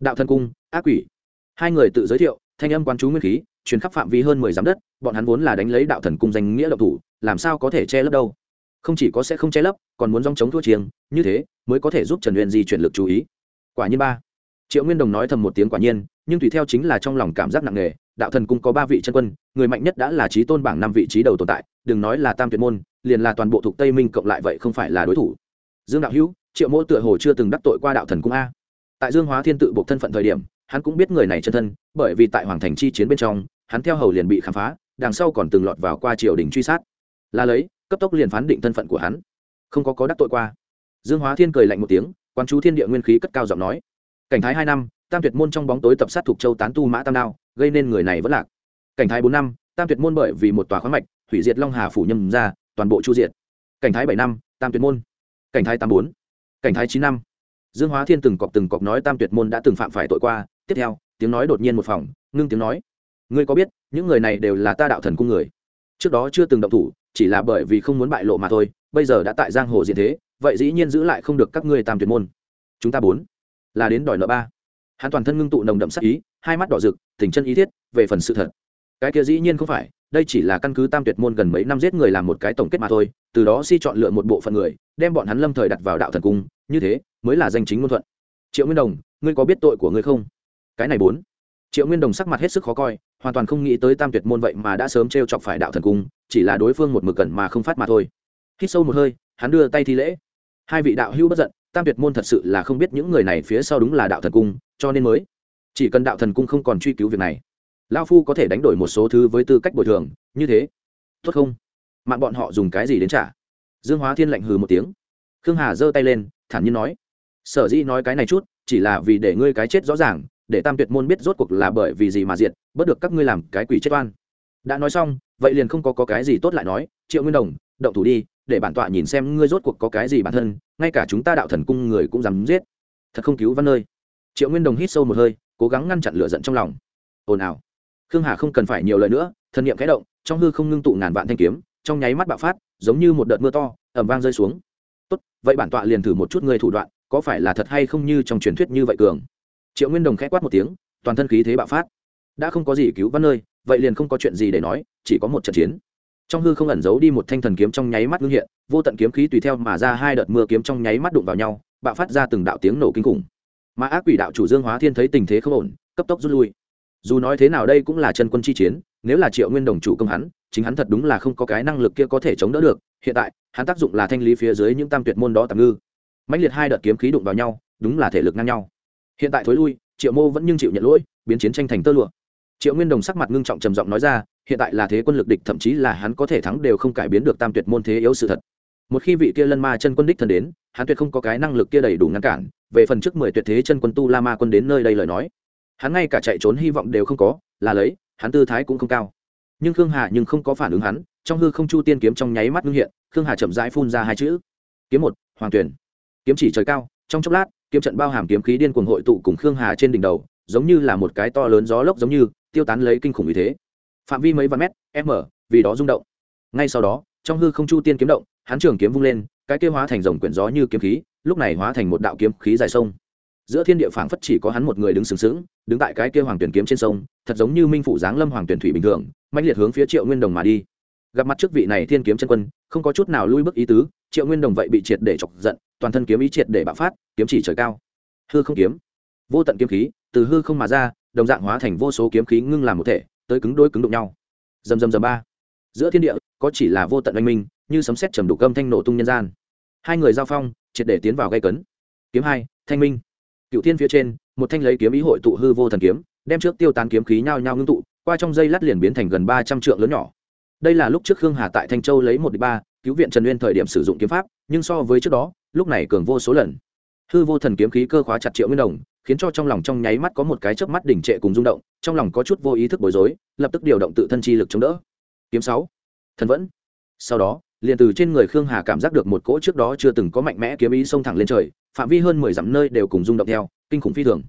đạo thần cung, ác quỷ. Hai người tự giới thiệu, thanh âm quán chú nguyên khí truyền khắp phạm vi hơn mười giám đất, bọn hắn vốn là đánh lấy đạo thần cung danh nghĩa độc thủ, làm sao có thể che lấp đâu? Không chỉ có sẽ không che lấp, còn muốn dòng chống thua chiêng, như thế mới có thể giúp trần uyên di chuyển lực chú ý. Quả nhiên ba. Triệu nguyên đồng nói thầm một tiếng quả nhiên, nhưng tùy theo chính là trong lòng cảm giác nặng nề, đạo thần cung có ba vị chân quân, người mạnh nhất đã là trí tôn bảng năm vị trí đầu tồn tại, đừng nói là tam tuyệt môn, liền là toàn bộ thuộc tây minh cộng lại vậy không phải là đối thủ. Dương đạo hữu, triệu mỗ tựa hồ chưa từng đắc tội qua đạo thần cung a. Tại dương hóa thiên tự buộc thân phận thời điểm, hắn cũng biết người này chân thân, bởi vì tại hoàng thành chi chiến bên trong hắn theo hầu liền bị khám phá, đằng sau còn từng lọt vào qua triều đình truy sát. Là lấy, cấp tốc liền phán định thân phận của hắn. Không có có đắc tội qua. Dương hóa thiên cười lạnh một tiếng, quan chú thiên địa nguyên khí cất cao giọng nói. Cảnh thái hai năm, tam tuyệt môn trong bóng tối tập sát thuộc châu tán tu mã tam đao, gây nên người này vẫn lạc. Cảnh thái bốn năm, tam tuyệt môn bởi vì một tòa khoáng mạch, hủy diệt long hà phủ nhâm ra, toàn bộ chu diệt. Cảnh thái bảy năm, tam tuyệt môn. Cảnh thái tám bốn, cảnh thái chín năm. Dương hóa thiên từng cọc từng cọc nói tam tuyệt môn đã từng phạm phải tội qua, tiếp theo, tiếng nói đột nhiên một phòng, ngưng tiếng nói ngươi có biết, những người này đều là ta đạo thần cung người. Trước đó chưa từng động thủ, chỉ là bởi vì không muốn bại lộ mà thôi, bây giờ đã tại giang hồ diện thế, vậy dĩ nhiên giữ lại không được các ngươi tam tuyệt môn. Chúng ta bốn, là đến đòi nợ ba. Hắn toàn thân ngưng tụ nồng đậm sắc ý, hai mắt đỏ rực, tình chân ý thiết, về phần sự thật. Cái kia dĩ nhiên không phải, đây chỉ là căn cứ tam tuyệt môn gần mấy năm giết người làm một cái tổng kết mà thôi, từ đó si chọn lựa một bộ phận người, đem bọn hắn lâm thời đặt vào đạo thần cung, như thế mới là danh chính ngôn thuận. Triệu nguyên đồng, ngươi có biết tội của ngươi không? Cái này bốn. Triệu nguyên đồng sắc mặt hết sức khó coi hoàn toàn không nghĩ tới tam tuyệt môn vậy mà đã sớm t r e o chọc phải đạo thần cung, chỉ là đối phương một mực cẩn mà không phát mà thôi. Hít sâu một hơi, hắn đưa tay thi lễ. Hai vị đạo hữu bất giận, tam tuyệt môn thật sự là không biết những người này phía sau đúng là đạo thần cung, cho nên mới chỉ cần đạo thần cung không còn truy cứu việc này lao phu có thể đánh đổi một số thứ với tư cách bồi thường, như thế, tốt không? Mạng bọn họ dùng cái gì đến trả? Dương hóa thiên lạnh hừ một tiếng. Khương hà giơ tay lên, thản nhiên nói, sở dĩ nói cái này chút, chỉ là vì để ngươi cái chết rõ ràng để tam tuyệt môn biết rốt cuộc là bởi vì gì mà diệt bớt được các ngươi làm cái quỷ chết oan. Đã nói xong vậy liền không có, có cái gì tốt lại nói triệu nguyên đồng động thủ đi để bản tọa nhìn xem ngươi rốt cuộc có cái gì bản thân ngay cả chúng ta đạo thần cung người cũng dám giết. Thật không cứu văn nơi triệu nguyên đồng hít sâu một hơi cố gắng ngăn chặn lửa giận trong lòng. Ồn ào. Khương hà không cần phải nhiều lời nữa thần niệm kẽ động trong hư không ngưng tụ ngàn vạn thanh kiếm trong nháy mắt bạo phát giống như một đợt mưa to ẩm vang rơi xuống. Tốt vậy bản tọa liền thử một chút ngươi thủ đoạn có phải là thật hay không như trong truyền thuyết như vậy cường? Triệu nguyên đồng khẽ quát một tiếng, toàn thân khí thế bạo phát. Đã không có gì cứu văn nơi, vậy liền không có chuyện gì để nói, chỉ có một trận chiến. Trong hư không ẩn giấu đi một thanh thần kiếm trong nháy mắt ngưng hiện, vô tận kiếm khí tùy theo mà ra hai đợt mưa kiếm trong nháy mắt đụng vào nhau, bạo phát ra từng đạo tiếng nổ kinh khủng. Mà ác quỷ đạo chủ dương hóa thiên thấy tình thế không ổn, cấp tốc rút lui. Dù nói thế nào đây cũng là chân quân chi chiến, nếu là triệu nguyên đồng chủ công hắn, chính hắn thật đúng là không có cái năng lực kia có thể chống đỡ được. Hiện tại, hắn tác dụng là thanh lý phía dưới những tam tuyệt môn đó tạm ngư. Mạnh liệt hai đợt kiếm khí đụng vào nhau, đúng là thể lực ngang nhau hiện tại thối lui, triệu mô vẫn nhưng chịu nhận lỗi, biến chiến tranh thành tơ lụa. Triệu nguyên đồng sắc mặt ngưng trọng trầm giọng nói ra, hiện tại là thế quân lực địch, thậm chí là hắn có thể thắng đều không cải biến được tam tuyệt môn thế yếu sự thật. Một khi vị kia lân ma chân quân đích thần đến, hắn tuyệt không có cái năng lực kia đầy đủ ngăn cản. Về phần trước mười tuyệt thế chân quân tu la ma quân đến nơi đây lời nói, hắn ngay cả chạy trốn hy vọng đều không có, là lấy, hắn tư thái cũng không cao. Nhưng khương hà nhưng không có phản ứng hắn, trong hư không chu tiên kiếm trong nháy mắt ngưng hiện, khương hà chậm rãi phun ra hai chữ. Kiếm một, hoàng tuyển kiếm chỉ trời cao, trong chốc lát kiếm trận bao hàm kiếm khí điên cuồng hội tụ cùng khương hà trên đỉnh đầu, giống như là một cái to lớn gió lốc giống như, tiêu tán lấy kinh khủng như thế. Phạm vi mấy vạn mét, m, vì đó rung động. Ngay sau đó, trong hư không chu tiên kiếm động, hắn trường kiếm vung lên, cái kia hóa thành dòng quyển gió như kiếm khí, lúc này hóa thành một đạo kiếm khí dài sông. Giữa thiên địa phảng phất chỉ có hắn một người đứng sừng sững, đứng tại cái kia hoàng tuyển kiếm trên sông, thật giống như minh phủ giáng lâm hoàng tuyển thủy bình thường mạnh liệt hướng phía triệu nguyên đồng mà đi. Gặp mặt trước vị này thiên kiếm chân quân, không có chút nào lui bước ý tứ, triệu nguyên đồng vậy bị triệt để chọc giận toàn thân kiếm ý triệt để bạo phát, kiếm chỉ trời cao. Hư không kiếm. Vô tận kiếm khí, từ hư không mà ra, đồng dạng hóa thành vô số kiếm khí ngưng làm một thể, tới cứng đôi cứng đụng nhau. Dầm dầm dầm ba. Giữa thiên địa, có chỉ là vô tận oanh minh, như sấm sét trầm đục âm thanh nổ tung nhân gian. Hai người giao phong, triệt để tiến vào gây cấn. Kiếm hai, thanh minh. Cựu thiên phía trên, một thanh lấy kiếm ý hội tụ hư vô thần kiếm, đem trước tiêu tán kiếm khí nhao nhao ngưng tụ, qua trong dây lát liền biến thành gần ba trăm trượng lớn nhỏ. Đây là lúc trước khương hà tại thanh châu lấy một đ ba, cứu viện trần nguyên thời điểm sử dụng kiếm pháp, nhưng so với trước đó lúc này cường vô số lần. Hư vô thần kiếm khí cơ khóa chặt triệu nguyên đồng, khiến cho trong lòng trong nháy mắt có một cái chớp mắt đỉnh trệ cùng rung động, trong lòng có chút vô ý thức bối rối, lập tức điều động tự thân chi lực chống đỡ. Kiếm sáu, thần vẫn. Sau đó, liền từ trên người khương hà cảm giác được một cỗ trước đó chưa từng có mạnh mẽ kiếm ý xông thẳng lên trời, phạm vi hơn mười dặm nơi đều cùng rung động theo, kinh khủng phi thường.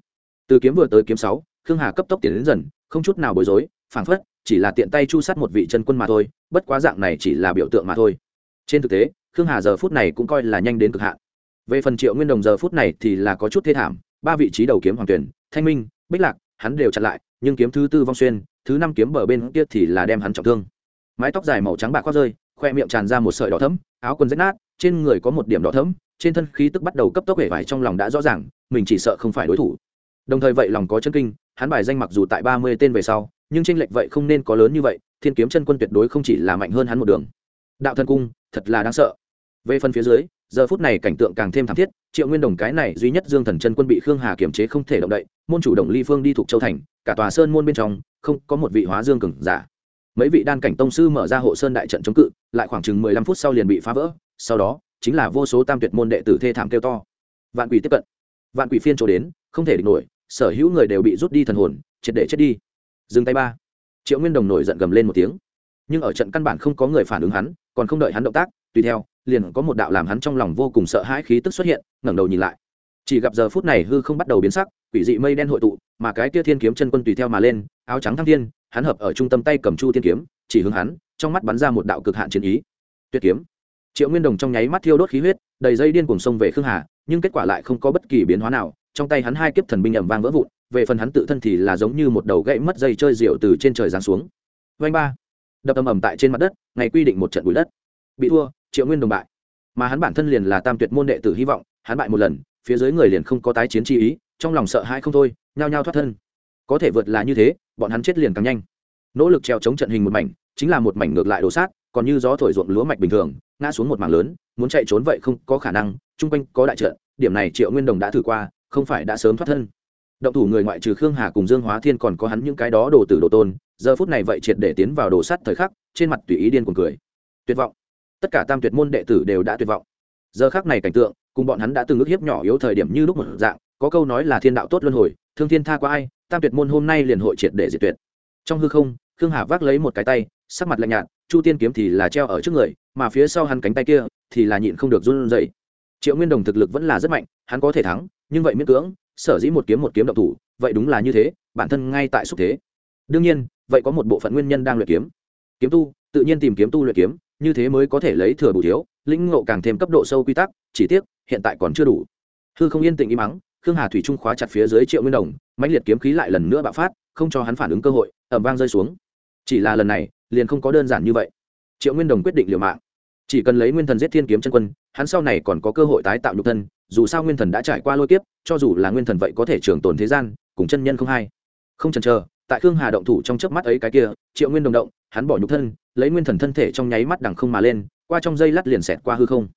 Từ kiếm vừa tới kiếm sáu, khương hà cấp tốc tiến đến dần, không chút nào bối rối, phảng phất chỉ là tiện tay chu sát một vị chân quân mà thôi, bất quá dạng này chỉ là biểu tượng mà thôi. Trên thực tế khương hà giờ phút này cũng coi là nhanh đến cực hạn. Về phần triệu nguyên đồng giờ phút này thì là có chút thê thảm, ba vị trí đầu kiếm hoàng tuyển, thanh minh, bích lạc, hắn đều chặn lại, nhưng kiếm thứ tư vong xuyên, thứ năm kiếm bờ bên kia thì là đem hắn trọng thương. Mái tóc dài màu trắng bạc khoác rơi, khoe miệng tràn ra một sợi đỏ thấm áo quần rách nát, trên người có một điểm đỏ thấm trên thân khí tức bắt đầu cấp tốc hể vải trong lòng đã rõ ràng, mình chỉ sợ không phải đối thủ. Đồng thời vậy lòng có chân kinh, hắn bài danh mặc dù tại ba mươi tên về sau, nhưng tranh lệch vậy không nên có lớn như vậy, thiên kiếm chân quân tuyệt đối không chỉ là mạnh hơn hắn một đường. Đạo thân cung, thật là đáng sợ về phần phía dưới, giờ phút này cảnh tượng càng thêm thảm thiết, triệu nguyên đồng cái này duy nhất dương thần chân quân bị khương hà kiềm chế không thể động đậy, môn chủ động ly phương đi thuộc châu thành, cả tòa sơn môn bên trong, không có một vị hóa dương cường giả. Mấy vị đan cảnh tông sư mở ra hộ sơn đại trận chống cự, lại khoảng chừng mười lăm phút sau liền bị phá vỡ, sau đó, chính là vô số tam tuyệt môn đệ tử thê thảm kêu to. Vạn quỷ tiếp cận. Vạn quỷ phiên trổ đến, không thể địch nổi, sở hữu người đều bị rút đi thần hồn, triệt để chết đi. Dừng tay ba. Triệu nguyên đồng nổi giận gầm lên một tiếng. Nhưng ở trận căn bản không có người phản ứng hắn, còn không đợi hắn động tác, tùy theo liền có một đạo làm hắn trong lòng vô cùng sợ hãi khí tức xuất hiện, ngẩng đầu nhìn lại. Chỉ gặp giờ phút này hư không bắt đầu biến sắc, quỷ dị mây đen hội tụ, mà cái kia thiên kiếm chân quân tùy theo mà lên, áo trắng thăng thiên, hắn hợp ở trung tâm tay cầm chu thiên kiếm, chỉ hướng hắn, trong mắt bắn ra một đạo cực hạn chiến ý. Tuyệt kiếm. Triệu nguyên đồng trong nháy mắt thiêu đốt khí huyết, đầy dây điên cùng sông về khương hà, nhưng kết quả lại không có bất kỳ biến hóa nào, trong tay hắn hai kiếp thần binh ẩm vang vỡ vụn, về phần hắn tự thân thì là giống như một đầu gãy mất dây chơi rượu từ trên trời giáng xuống. Vanh ba. Đập ầm ầm tại trên mặt đất, ngày quy định một trận bụi đất. Bị thua triệu nguyên đồng bại. Mà hắn bản thân liền là tam tuyệt môn đệ tử hy vọng, hắn bại một lần, phía dưới người liền không có tái chiến chi ý, trong lòng sợ hãi không thôi, nhao nhao thoát thân. Có thể vượt là như thế, bọn hắn chết liền càng nhanh. Nỗ lực treo chống trận hình một mảnh, chính là một mảnh ngược lại đổ sát, còn như gió thổi ruộng lúa mạch bình thường, ngã xuống một mảng lớn, muốn chạy trốn vậy không có khả năng, chung quanh có đại trận, điểm này triệu nguyên đồng đã thử qua, không phải đã sớm thoát thân. Động thủ người ngoại trừ khương hà cùng dương hóa thiên còn có hắn những cái đó đồ tử đồ tôn, giờ phút này vậy triệt để tiến vào đồ sắt thời khắc, trên mặt tùy ý điên cuồng cười. Tuyệt vọng tất cả tam tuyệt môn đệ tử đều đã tuyệt vọng. Giờ khắc này cảnh tượng, cùng bọn hắn đã từng ước hiếp nhỏ yếu thời điểm như lúc một dạng, có câu nói là thiên đạo tốt luân hồi, thương thiên tha qua ai, tam tuyệt môn hôm nay liền hội triệt để diệt tuyệt. Trong hư không, khương hà vác lấy một cái tay, sắc mặt lạnh nhạt, chu tiên kiếm thì là treo ở trước người, mà phía sau hắn cánh tay kia thì là nhịn không được run rẩy. Triệu nguyên đồng thực lực vẫn là rất mạnh, hắn có thể thắng, nhưng vậy miễn cưỡng, sở dĩ một kiếm một kiếm động thủ, vậy đúng là như thế, bản thân ngay tại xúc thế. Đương nhiên, vậy có một bộ phận nguyên nhân đang luyện kiếm. Kiếm tu, tự nhiên tìm kiếm tu luyện kiếm như thế mới có thể lấy thừa bù thiếu, lĩnh ngộ càng thêm cấp độ sâu quy tắc, chỉ tiếc, hiện tại còn chưa đủ. Hư không yên tĩnh im mắng khương hà thủy trung khóa chặt phía dưới triệu nguyên đồng, mãnh liệt kiếm khí lại lần nữa bạo phát, không cho hắn phản ứng cơ hội ẩm vang rơi xuống. Chỉ là lần này, liền không có đơn giản như vậy. Triệu nguyên đồng quyết định liều mạng. Chỉ cần lấy nguyên thần giết thiên kiếm chân quân, hắn sau này còn có cơ hội tái tạo nhục thân, dù sao nguyên thần đã trải qua lôi kiếp, cho dù là nguyên thần vậy có thể trường tồn thế gian, cùng chân nhân không hay. Không chần chờ, tại khương hà động thủ trong chớp mắt ấy cái kia, triệu nguyên đồng động, hắn bỏ nhục thân lấy nguyên thần thân thể trong nháy mắt đằng không mà lên, qua trong dây lát liền xẹt qua hư không.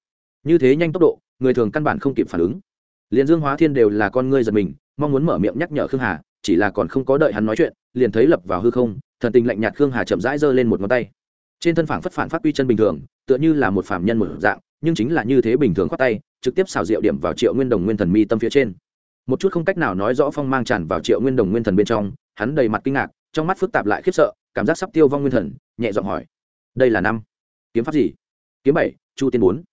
Như thế nhanh tốc độ, người thường căn bản không kịp phản ứng. Liền dương hóa thiên đều là con ngươi giật mình, mong muốn mở miệng nhắc nhở khương hà, chỉ là còn không có đợi hắn nói chuyện, liền thấy lập vào hư không, thần tình lạnh nhạt khương hà chậm rãi giơ lên một ngón tay. Trên thân phản phất phản phát quy chân bình thường, tựa như là một phạm nhân một dạng, nhưng chính là như thế bình thường khoát tay, trực tiếp xào rượu điểm vào triệu nguyên đồng nguyên thần mi tâm phía trên. Một chút không cách nào nói rõ phong mang tràn vào triệu nguyên đồng nguyên thần bên trong, hắn đầy mặt kinh ngạc, trong mắt phức tạp lại khiếp sợ cảm giác sắp tiêu vong nguyên thần, nhẹ giọng hỏi. Đây là năm. Kiếm pháp gì? Kiếm bảy, chu tiên bốn.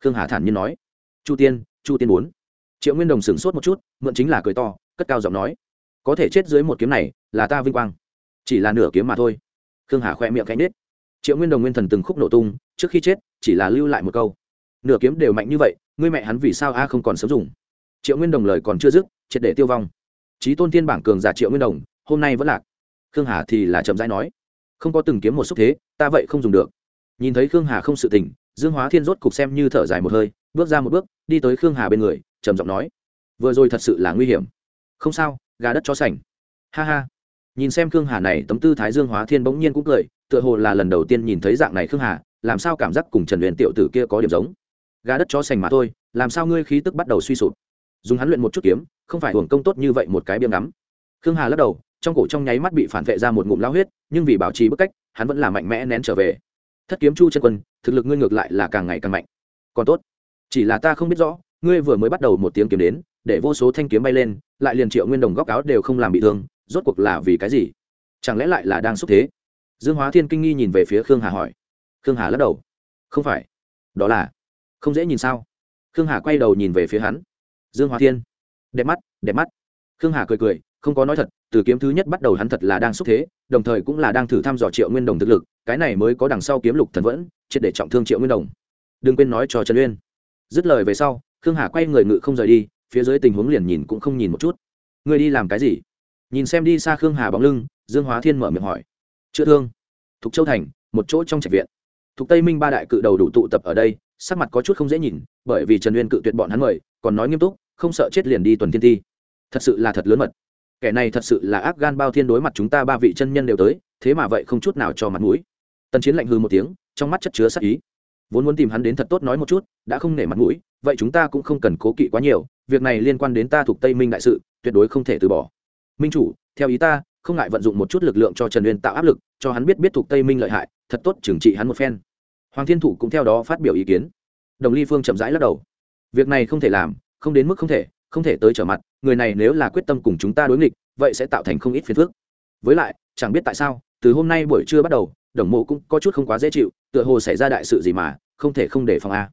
Khương hà thản nhiên nói. Chu tiên chu tiên bốn. Triệu nguyên đồng sửng sốt một chút, mượn chính là cười to, cất cao giọng nói. Có thể chết dưới một kiếm này, là ta vinh quang. Chỉ là nửa kiếm mà thôi. Khương hà khoe miệng cánh nết triệu nguyên đồng nguyên thần từng khúc nổ tung, trước khi chết, chỉ là lưu lại một câu. Nửa kiếm đều mạnh như vậy, ngươi mẹ hắn vì sao a không còn sớm dùng? Triệu nguyên đồng lời còn chưa dứt, triệt để tiêu vong. Trí tôn thiên bảng cường giả triệu nguyên đồng, hôm nay vẫn lạc khương hà thì là chậm rãi nói, không có từng kiếm một xúc thế, ta vậy không dùng được. Nhìn thấy khương hà không sự tình, dương hóa thiên rốt cục xem như thở dài một hơi, bước ra một bước, đi tới khương hà bên người, trầm giọng nói, vừa rồi thật sự là nguy hiểm. Không sao, gà đất cho sành. Ha ha. Nhìn xem khương hà này, tấm tư thái dương hóa thiên bỗng nhiên cũng cười, tựa hồ là lần đầu tiên nhìn thấy dạng này khương hà, làm sao cảm giác cùng trần luyện tiểu tử kia có điểm giống? Gà đất cho sành mà thôi, làm sao ngươi khí tức bắt đầu suy sụp? Dùng hắn luyện một chút kiếm, không phải hưởng công tốt như vậy một cái biếm ngắm. Khương hà lắc đầu trong cổ trong nháy mắt bị phản vệ ra một ngụm lao huyết, nhưng vì bảo trì bức cách, hắn vẫn là mạnh mẽ nén trở về. Thất kiếm chu chân quân, thực lực ngươi ngược lại là càng ngày càng mạnh. Còn tốt, chỉ là ta không biết rõ, ngươi vừa mới bắt đầu một tiếng kiếm đến, để vô số thanh kiếm bay lên, lại liền triệu nguyên đồng góc áo đều không làm bị thương, rốt cuộc là vì cái gì? Chẳng lẽ lại là đang xúc thế? Dương hóa thiên kinh nghi nhìn về phía khương hà hỏi. Khương hà lắc đầu. Không phải. Đó là, không dễ nhìn sao? Khương hà quay đầu nhìn về phía hắn. Dương hóa thiên. Đẹp mắt đẹp mắt. Khương hà cười cười không có nói thật, từ kiếm thứ nhất bắt đầu hắn thật là đang xúc thế, đồng thời cũng là đang thử thăm dò triệu nguyên đồng thực lực, cái này mới có đằng sau kiếm lục thần vẫn, triệt để trọng thương triệu nguyên đồng. Đừng quên nói cho trần uyên. Dứt lời về sau, khương hà quay người ngự không rời đi, phía dưới tình huống liền nhìn cũng không nhìn một chút. Người đi làm cái gì? Nhìn xem đi xa khương hà bóng lưng, dương hóa thiên mở miệng hỏi. Chữa thương. Thục châu thành, một chỗ trong trạch viện. Thục tây minh ba đại cự đầu đủ tụ tập ở đây, sắc mặt có chút không dễ nhìn, bởi vì trần uyên cự tuyệt bọn hắn mời, còn nói nghiêm túc, không sợ chết liền đi tuần thiên thi. Thật sự là thật lớn mật kẻ này thật sự là ác gan bao thiên đối mặt chúng ta ba vị chân nhân đều tới, thế mà vậy không chút nào cho mặt mũi. Tần chiến lạnh hư một tiếng, trong mắt chất chứa sắc ý. Vốn muốn tìm hắn đến thật tốt nói một chút, đã không nể mặt mũi, vậy chúng ta cũng không cần cố kỵ quá nhiều, việc này liên quan đến ta thuộc tây minh đại sự, tuyệt đối không thể từ bỏ. Minh chủ, theo ý ta, không ngại vận dụng một chút lực lượng cho trần uyên tạo áp lực, cho hắn biết biết thuộc tây minh lợi hại, thật tốt trừng trị hắn một phen. Hoàng thiên Thủ cũng theo đó phát biểu ý kiến. Đồng ly phương chậm rãi lắc đầu. Việc này không thể làm, không đến mức không thể không thể tới trở mặt người này nếu là quyết tâm cùng chúng ta đối nghịch, vậy sẽ tạo thành không ít phiền phức. Với lại, chẳng biết tại sao, từ hôm nay buổi trưa bắt đầu, đồng mộ cũng có chút không quá dễ chịu, tựa hồ xảy ra đại sự gì mà, không thể không để phòng a.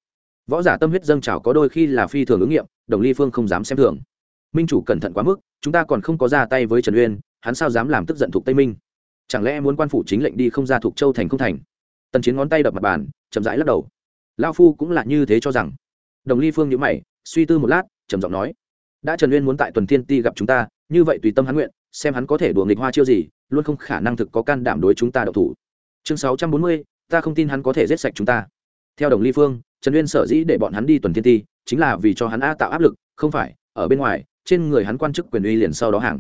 Võ giả tâm huyết dâng trào có đôi khi là phi thường ứng nghiệm, đồng ly phương không dám xem thường. Minh chủ cẩn thận quá mức, chúng ta còn không có ra tay với trần uyên, hắn sao dám làm tức giận thuộc tây minh? Chẳng lẽ muốn quan phủ chính lệnh đi không ra thuộc châu thành không thành? Tần chiến ngón tay đập mặt bàn, chậm rãi lắc đầu. Lao phu cũng là như thế cho rằng. Đồng ly phương nhữ mày, suy tư một lát, trầm giọng nói đã trần uyên muốn tại tuần thiên ti gặp chúng ta, như vậy tùy tâm hắn nguyện, xem hắn có thể đùa nghịch hoa chiêu gì, luôn không khả năng thực có can đảm đối chúng ta độc thủ. Chương sáu trăm bốn mươi, ta không tin hắn có thể giết sạch chúng ta. Theo đồng ly phương, trần uyên sở dĩ để bọn hắn đi tuần thiên ti, chính là vì cho hắn a tạo áp lực, không phải, ở bên ngoài, trên người hắn quan chức quyền uy liền sau đó hàng.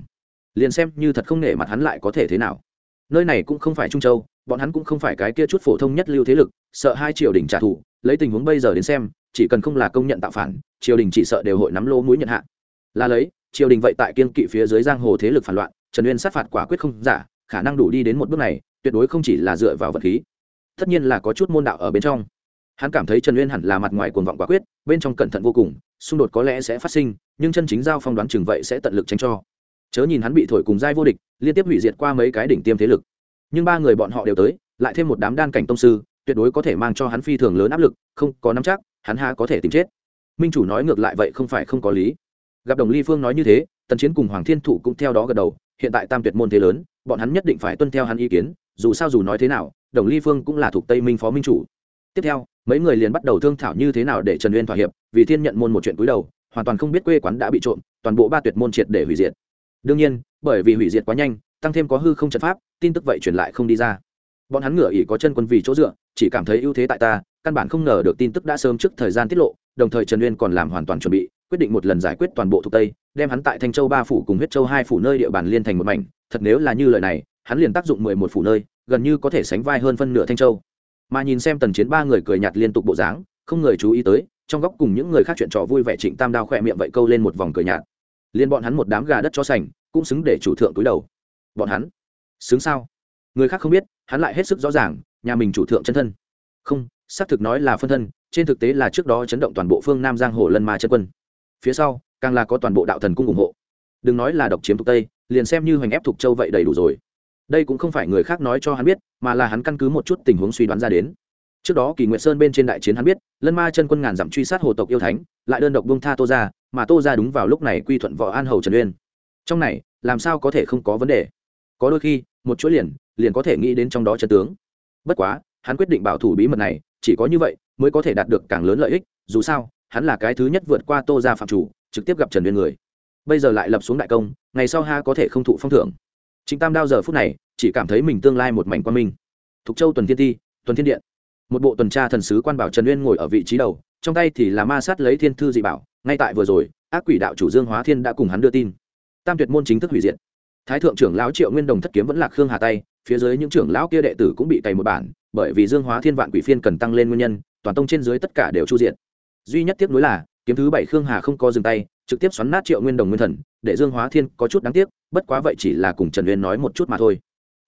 Liền xem như thật không nể mặt hắn lại có thể thế nào. Nơi này cũng không phải trung châu, bọn hắn cũng không phải cái kia chút phổ thông nhất lưu thế lực, sợ hai triều đình trả thù, lấy tình huống bây giờ đến xem, chỉ cần không là công nhận tạo phản, triều đình chỉ sợ đều hội nắm lô mũi nhận hạ là lấy, triều đình vậy tại kiên kỵ phía dưới giang hồ thế lực phản loạn, trần uyên sát phạt quả quyết không giả, khả năng đủ đi đến một bước này, tuyệt đối không chỉ là dựa vào vật khí. Tất nhiên là có chút môn đạo ở bên trong. Hắn cảm thấy trần uyên hẳn là mặt ngoài cuồng vọng quả quyết, bên trong cẩn thận vô cùng, xung đột có lẽ sẽ phát sinh, nhưng chân chính giao phong đoán chừng vậy sẽ tận lực tránh cho. Chớ nhìn hắn bị thổi cùng giai vô địch, liên tiếp hủy diệt qua mấy cái đỉnh tiêm thế lực. Nhưng ba người bọn họ đều tới, lại thêm một đám đan cảnh tông sư, tuyệt đối có thể mang cho hắn phi thường lớn áp lực, không có nắm chắc, hắn ha có thể tìm chết. Minh chủ nói ngược lại vậy không phải không có lý gặp đồng ly phương nói như thế, tần chiến cùng hoàng thiên thụ cũng theo đó gật đầu, hiện tại tam tuyệt môn thế lớn, bọn hắn nhất định phải tuân theo hắn ý kiến, dù sao dù nói thế nào, đồng ly phương cũng là thuộc tây minh phó minh chủ. Tiếp theo, mấy người liền bắt đầu thương thảo như thế nào để trần uyên thỏa hiệp, vì thiên nhận môn một chuyện cúi đầu, hoàn toàn không biết quê quán đã bị trộm, toàn bộ ba tuyệt môn triệt để hủy diệt. Đương nhiên, bởi vì hủy diệt quá nhanh, tăng thêm có hư không trận pháp, tin tức vậy truyền lại không đi ra. Bọn hắn ngửa ỉ có chân quân vì chỗ dựa, chỉ cảm thấy ưu thế tại ta, căn bản không ngờ được tin tức đã sớm trước thời gian tiết lộ, đồng thời trần uyên còn làm hoàn toàn chuẩn bị quyết định một lần giải quyết toàn bộ thuộc tây, đem hắn tại thanh châu ba phủ cùng huyết châu hai phủ nơi địa bàn liên thành một mảnh. Thật nếu là như lời này, hắn liền tác dụng mười một phủ nơi, gần như có thể sánh vai hơn phân nửa thanh châu. Mà nhìn xem tần chiến ba người cười nhạt liên tục bộ dáng, không người chú ý tới, trong góc cùng những người khác chuyện trò vui vẻ trịnh tam đao khỏe miệng vậy câu lên một vòng cười nhạt. Liên bọn hắn một đám gà đất cho sành, cũng xứng để chủ thượng túi đầu. Bọn hắn? Xứng sao? Người khác không biết, hắn lại hết sức rõ ràng, nhà mình chủ thượng chân thân. Không, xác thực nói là phân thân, trên thực tế là trước đó chấn động toàn bộ phương nam giang hồ lân ma chân quân phía sau, càng là có toàn bộ đạo thần cung ủng hộ. Đừng nói là độc chiếm thuộc tây, liền xem như hoành ép thuộc châu vậy đầy đủ rồi. Đây cũng không phải người khác nói cho hắn biết, mà là hắn căn cứ một chút tình huống suy đoán ra đến. Trước đó kỳ nguyệt sơn bên trên đại chiến hắn biết, lân ma chân quân ngàn dặm truy sát hồ tộc yêu thánh, lại đơn độc bông tha tô ra mà tô ra đúng vào lúc này quy thuận võ an hầu trần uyên. Trong này, làm sao có thể không có vấn đề? Có đôi khi, một chuỗi liền liền có thể nghĩ đến trong đó chân tướng. Bất quá, hắn quyết định bảo thủ bí mật này, chỉ có như vậy mới có thể đạt được càng lớn lợi ích, dù sao hắn là cái thứ nhất vượt qua tô ra phạm chủ, trực tiếp gặp trần uyên người. Bây giờ lại lập xuống đại công, ngày sau ha có thể không thụ phong thưởng. Chính tam đao giờ phút này, chỉ cảm thấy mình tương lai một mảnh quan minh. Thục châu tuần thiên ti, tuần thiên điện. Một bộ tuần tra thần sứ quan bảo trần uyên ngồi ở vị trí đầu, trong tay thì là ma sát lấy thiên thư dị bảo, ngay tại vừa rồi, ác quỷ đạo chủ dương hóa thiên đã cùng hắn đưa tin. Tam tuyệt môn chính thức hủy diệt. Thái thượng trưởng lão triệu nguyên đồng thất kiếm vẫn lạc khương hà tay, phía dưới những trưởng lão kia đệ tử cũng bị cày một bản, bởi vì dương hóa thiên vạn quỷ phiên cần tăng lên nguyên nhân, toàn tông trên dưới tất cả đều chu diện duy nhất tiếc nuối là, kiếm thứ bảy khương hà không có dừng tay, trực tiếp xoắn nát triệu nguyên đồng nguyên thần, để dương hóa thiên có chút đáng tiếc, bất quá vậy chỉ là cùng trần uyên nói một chút mà thôi.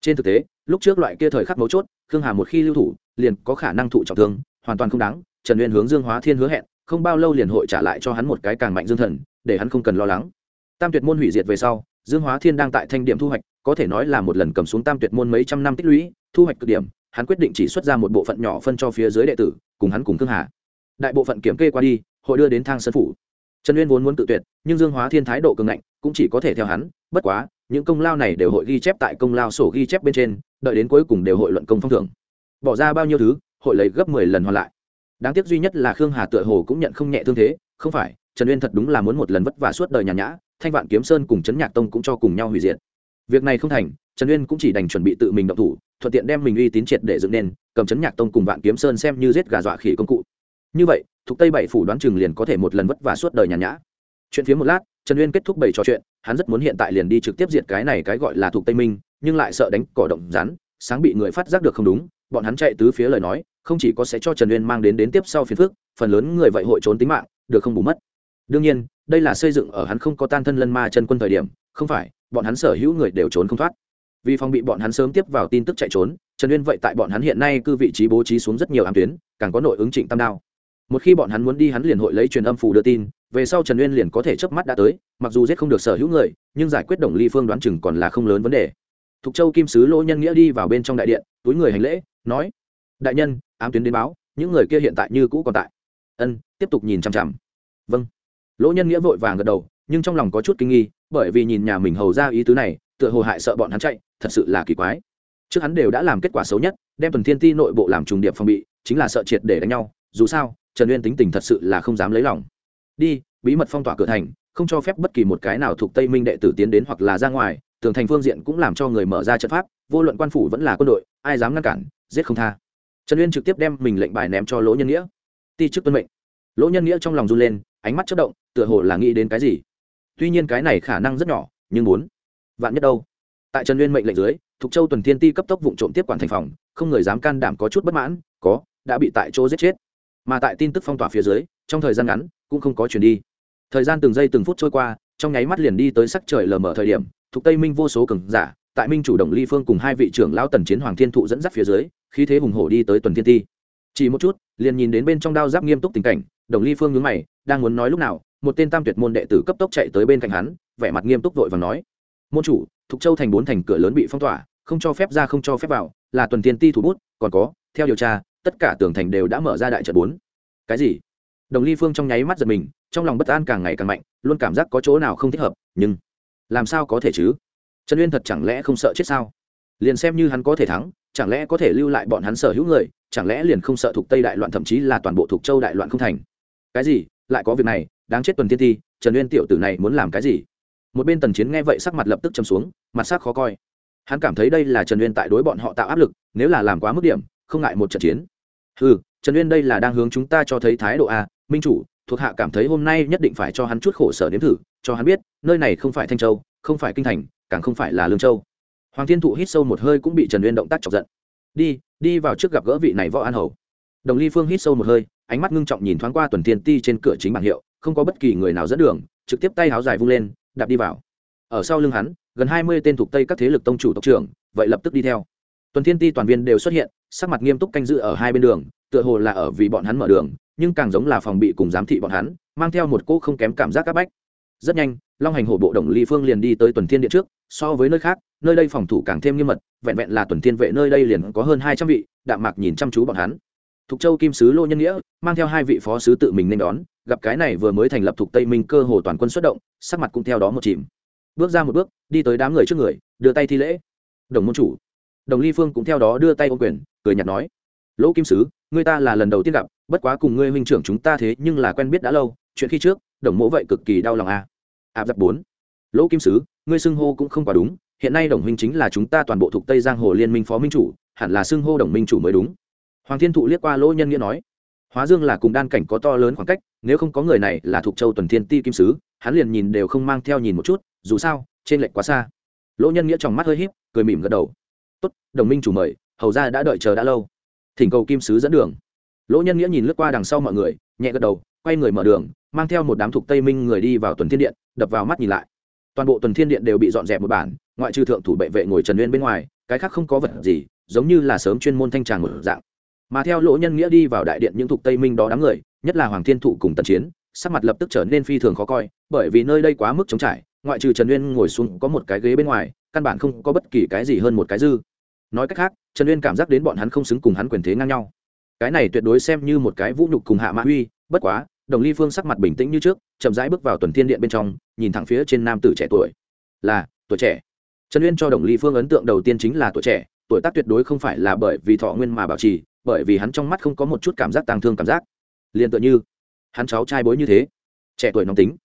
Trên thực tế, lúc trước loại kia thời khắc mấu chốt, khương hà một khi lưu thủ, liền có khả năng thụ trọng thương, hoàn toàn không đáng, trần uyên hướng dương hóa thiên hứa hẹn, không bao lâu liền hội trả lại cho hắn một cái càng mạnh dương thần, để hắn không cần lo lắng. Tam tuyệt môn hủy diệt về sau, dương hóa thiên đang tại thanh điểm thu hoạch, có thể nói là một lần cầm xuống tam tuyệt môn mấy trăm năm tích lũy, thu hoạch cực điểm, hắn quyết định chỉ xuất ra một bộ phận nhỏ phân cho phía dưới đệ tử, cùng hắn cùng khương hà đại bộ phận kiểm kê qua đi, hội đưa đến thang sân phủ. Trần uyên vốn muốn tự tuyệt, nhưng dương hóa thiên thái độ cường ngạnh, cũng chỉ có thể theo hắn, bất quá, những công lao này đều hội ghi chép tại công lao sổ ghi chép bên trên, đợi đến cuối cùng đều hội luận công phong thưởng. Bỏ ra bao nhiêu thứ, hội lấy gấp mười lần hoàn lại. Đáng tiếc duy nhất là khương hà tựa hồ cũng nhận không nhẹ thương thế, không phải, trần uyên thật đúng là muốn một lần vất vả suốt đời nhàn nhã, thanh vạn kiếm sơn cùng trấn nhạc tông cũng cho cùng nhau hủy diệt. Việc này không thành, trần uyên cũng chỉ đành chuẩn bị tự mình động thủ, thuận tiện đem mình uy tín triệt để dựng nên, cầm trấn nhạc tông cùng vạn kiếm sơn xem như giết gà dọa khỉ công cụ như vậy, thuộc tây bảy phủ đoán chừng liền có thể một lần vất vả suốt đời nhàn nhã. Chuyện phía một lát, trần uyên kết thúc bảy trò chuyện, hắn rất muốn hiện tại liền đi trực tiếp diệt cái này cái gọi là thuộc tây minh, nhưng lại sợ đánh cỏ động rắn, sáng bị người phát giác được không đúng, bọn hắn chạy tứ phía lời nói, không chỉ có sẽ cho trần uyên mang đến đến tiếp sau phiền phức, phần lớn người vậy hội trốn tính mạng, được không bù mất. Đương nhiên, đây là xây dựng ở hắn không có tan thân lân ma chân quân thời điểm, không phải, bọn hắn sở hữu người đều trốn không thoát. Vì phòng bị bọn hắn sớm tiếp vào tin tức chạy trốn, trần uyên vậy tại bọn hắn hiện nay cư vị trí bố trí xuống rất nhiều ám tuyến, càng có nội ứng trịnh tam đao một khi bọn hắn muốn đi hắn liền hội lấy truyền âm phủ đưa tin, về sau trần uyên liền có thể chớp mắt đã tới, mặc dù giết không được sở hữu người, nhưng giải quyết đồng ly phương đoán chừng còn là không lớn vấn đề. Thục châu kim sứ lỗ nhân nghĩa đi vào bên trong đại điện, túi người hành lễ, nói, đại nhân, ám tuyến đến báo, những người kia hiện tại như cũ còn tại. Ân, tiếp tục nhìn chằm chằm. Vâng. Lỗ nhân nghĩa vội vàng gật đầu, nhưng trong lòng có chút kinh nghi, bởi vì nhìn nhà mình hầu ra ý tứ này, tựa hồ hại sợ bọn hắn chạy, thật sự là kỳ quái. Trước hắn đều đã làm kết quả xấu nhất, đem tuần thiên ti nội bộ làm trùng điệp phòng bị, chính là sợ triệt để đánh nhau, dù sao trần uyên tính tình thật sự là không dám lấy lòng. Đi, bí mật phong tỏa cửa thành, không cho phép bất kỳ một cái nào thuộc tây minh đệ tử tiến đến hoặc là ra ngoài, tường thành phương diện cũng làm cho người mở ra trận pháp, vô luận quan phủ vẫn là quân đội, ai dám ngăn cản, giết không tha. Trần uyên trực tiếp đem mình lệnh bài ném cho lỗ nhân nghĩa. Ti chức tuân mệnh. Lỗ nhân nghĩa trong lòng run lên, ánh mắt chất động, tựa hồ là nghĩ đến cái gì. Tuy nhiên cái này khả năng rất nhỏ, nhưng muốn. Vạn nhất đâu? Tại trần uyên mệnh lệnh dưới, thục châu tuần thiên ti cấp tốc vụ trộm tiếp quản thành phòng, không người dám can đảm có chút bất mãn, có, đã bị tại chỗ giết chết mà tại tin tức phong tỏa phía dưới, trong thời gian ngắn, cũng không có chuyển đi. Thời gian từng giây từng phút trôi qua, trong nháy mắt liền đi tới sắc trời lờ mờ thời điểm, thuộc tây minh vô số cường giả, tại minh chủ động ly phương cùng hai vị trưởng lão tần chiến hoàng thiên thụ dẫn dắt phía dưới khi thế hùng hổ đi tới tuần thiên ti. Chỉ một chút, liền nhìn đến bên trong đao giáp nghiêm túc tình cảnh, đồng ly phương nhướng mày, đang muốn nói lúc nào, một tên tam tuyệt môn đệ tử cấp tốc chạy tới bên cạnh hắn, vẻ mặt nghiêm túc vội và nói, môn chủ, thục châu thành bốn thành cửa lớn bị phong tỏa, không cho phép ra không cho phép vào, là tuần thiên ti thủ bút, còn có, theo điều tra tất cả tường thành đều đã mở ra đại trận bốn. Cái gì? Đồng ly phương trong nháy mắt giật mình, trong lòng bất an càng ngày càng mạnh, luôn cảm giác có chỗ nào không thích hợp, nhưng làm sao có thể chứ? Trần uyên thật chẳng lẽ không sợ chết sao? Liền xem như hắn có thể thắng, chẳng lẽ có thể lưu lại bọn hắn sở hữu người, chẳng lẽ liền không sợ thuộc tây đại loạn thậm chí là toàn bộ thuộc châu đại loạn không thành? Cái gì? Lại có việc này, đáng chết tuần tiên ti, trần uyên tiểu tử này muốn làm cái gì? Một bên tần chiến nghe vậy sắc mặt lập tức châm xuống, mặt sắc khó coi. Hắn cảm thấy đây là trần uyên tại đối bọn họ tạo áp lực, nếu là làm quá mức điểm, không ngại một trận chiến ừ trần uyên đây là đang hướng chúng ta cho thấy thái độ a minh chủ, thuộc hạ cảm thấy hôm nay nhất định phải cho hắn chút khổ sở nếm thử, cho hắn biết, nơi này không phải thanh châu, không phải kinh thành, càng không phải là lương châu. Hoàng thiên thụ hít sâu một hơi cũng bị trần uyên động tác chọc giận. Đi đi vào trước gặp gỡ vị này võ an hầu. Đồng ly phương hít sâu một hơi, ánh mắt ngưng trọng nhìn thoáng qua tuần thiên ti trên cửa chính bảng hiệu, không có bất kỳ người nào dẫn đường, trực tiếp tay háo dài vung lên, đạp đi vào. Ở sau lưng hắn, gần hai mươi tên thuộc tây các thế lực tông chủ tộc trưởng, vậy lập tức đi theo tuần thiên ti toàn viên đều xuất hiện, sắc mặt nghiêm túc canh giữ ở hai bên đường, tựa hồ là ở vì bọn hắn mở đường, nhưng càng giống là phòng bị cùng giám thị bọn hắn, mang theo một cỗ không kém cảm giác áp bách. Rất nhanh, long hành hổ bộ đồng ly phương liền đi tới tuần thiên điện trước, so với nơi khác, nơi đây phòng thủ càng thêm nghiêm mật, vẹn vẹn là tuần thiên vệ nơi đây liền có hơn hai trăm vị, đạm mạc nhìn chăm chú bọn hắn. Thục châu kim sứ lô nhân nghĩa, mang theo hai vị phó sứ tự mình nên đón, gặp cái này vừa mới thành lập Thục tây minh cơ hồ toàn quân xuất động, sắc mặt cũng theo đó một chìm. Bước ra một bước, đi tới đám người trước người, đưa tay thi lễ. Đồng môn chủ đồng ly phương cũng theo đó đưa tay ô quyền, cười nhạt nói, lỗ kim sứ người ta là lần đầu tiên gặp, bất quá cùng ngươi huynh trưởng chúng ta thế nhưng là quen biết đã lâu, chuyện khi trước, đồng mỗ vậy cực kỳ đau lòng a à. áp giặc bốn, lỗ kim sứ, ngươi xưng hô cũng không quá đúng, hiện nay đồng huynh chính là chúng ta toàn bộ thuộc tây giang hồ liên minh phó minh chủ, hẳn là xưng hô đồng minh chủ mới đúng. Hoàng thiên thụ liếc qua lỗ nhân nghĩa nói, hóa dương là cùng đan cảnh có to lớn khoảng cách, nếu không có người này là thuộc châu tuần thiên ti kim sứ, hắn liền nhìn đều không mang theo nhìn một chút, dù sao, trên lệnh quá xa. Lỗ nhân nghĩa trong mắt hơi híp, cười mỉm gật đầu tốt, đồng minh chủ mời, hầu ra đã đợi chờ đã lâu. Thỉnh cầu kim sứ dẫn đường. Lỗ nhân nghĩa nhìn lướt qua đằng sau mọi người, nhẹ gật đầu, quay người mở đường, mang theo một đám thuộc tây minh người đi vào tuần thiên điện, đập vào mắt nhìn lại. Toàn bộ tuần thiên điện đều bị dọn dẹp một bản, ngoại trừ thượng thủ bệ vệ ngồi trần uyên bên ngoài, cái khác không có vật gì, giống như là sớm chuyên môn thanh tràng một dạng. Mà theo lỗ nhân nghĩa đi vào đại điện những thuộc tây minh đó đám người, nhất là hoàng thiên thụ cùng tần chiến, sắc mặt lập tức trở nên phi thường khó coi, bởi vì nơi đây quá mức trống trải, ngoại trừ trần uyên ngồi xuống có một cái ghế bên ngoài, căn bản không có bất kỳ cái gì hơn một cái dư nói cách khác, trần uyên cảm giác đến bọn hắn không xứng cùng hắn quyền thế ngang nhau. Cái này tuyệt đối xem như một cái vũ nhục cùng hạ mã uy, bất quá, đồng ly phương sắc mặt bình tĩnh như trước, chậm rãi bước vào tuần thiên điện bên trong, nhìn thẳng phía trên nam tử trẻ tuổi. Là, tuổi trẻ. Trần uyên cho đồng ly phương ấn tượng đầu tiên chính là tuổi trẻ, tuổi tác tuyệt đối không phải là bởi vì thọ nguyên mà bảo trì, bởi vì hắn trong mắt không có một chút cảm giác tàng thương cảm giác. Liền tựa như, hắn cháu trai bối như thế. Trẻ tuổi nóng tính.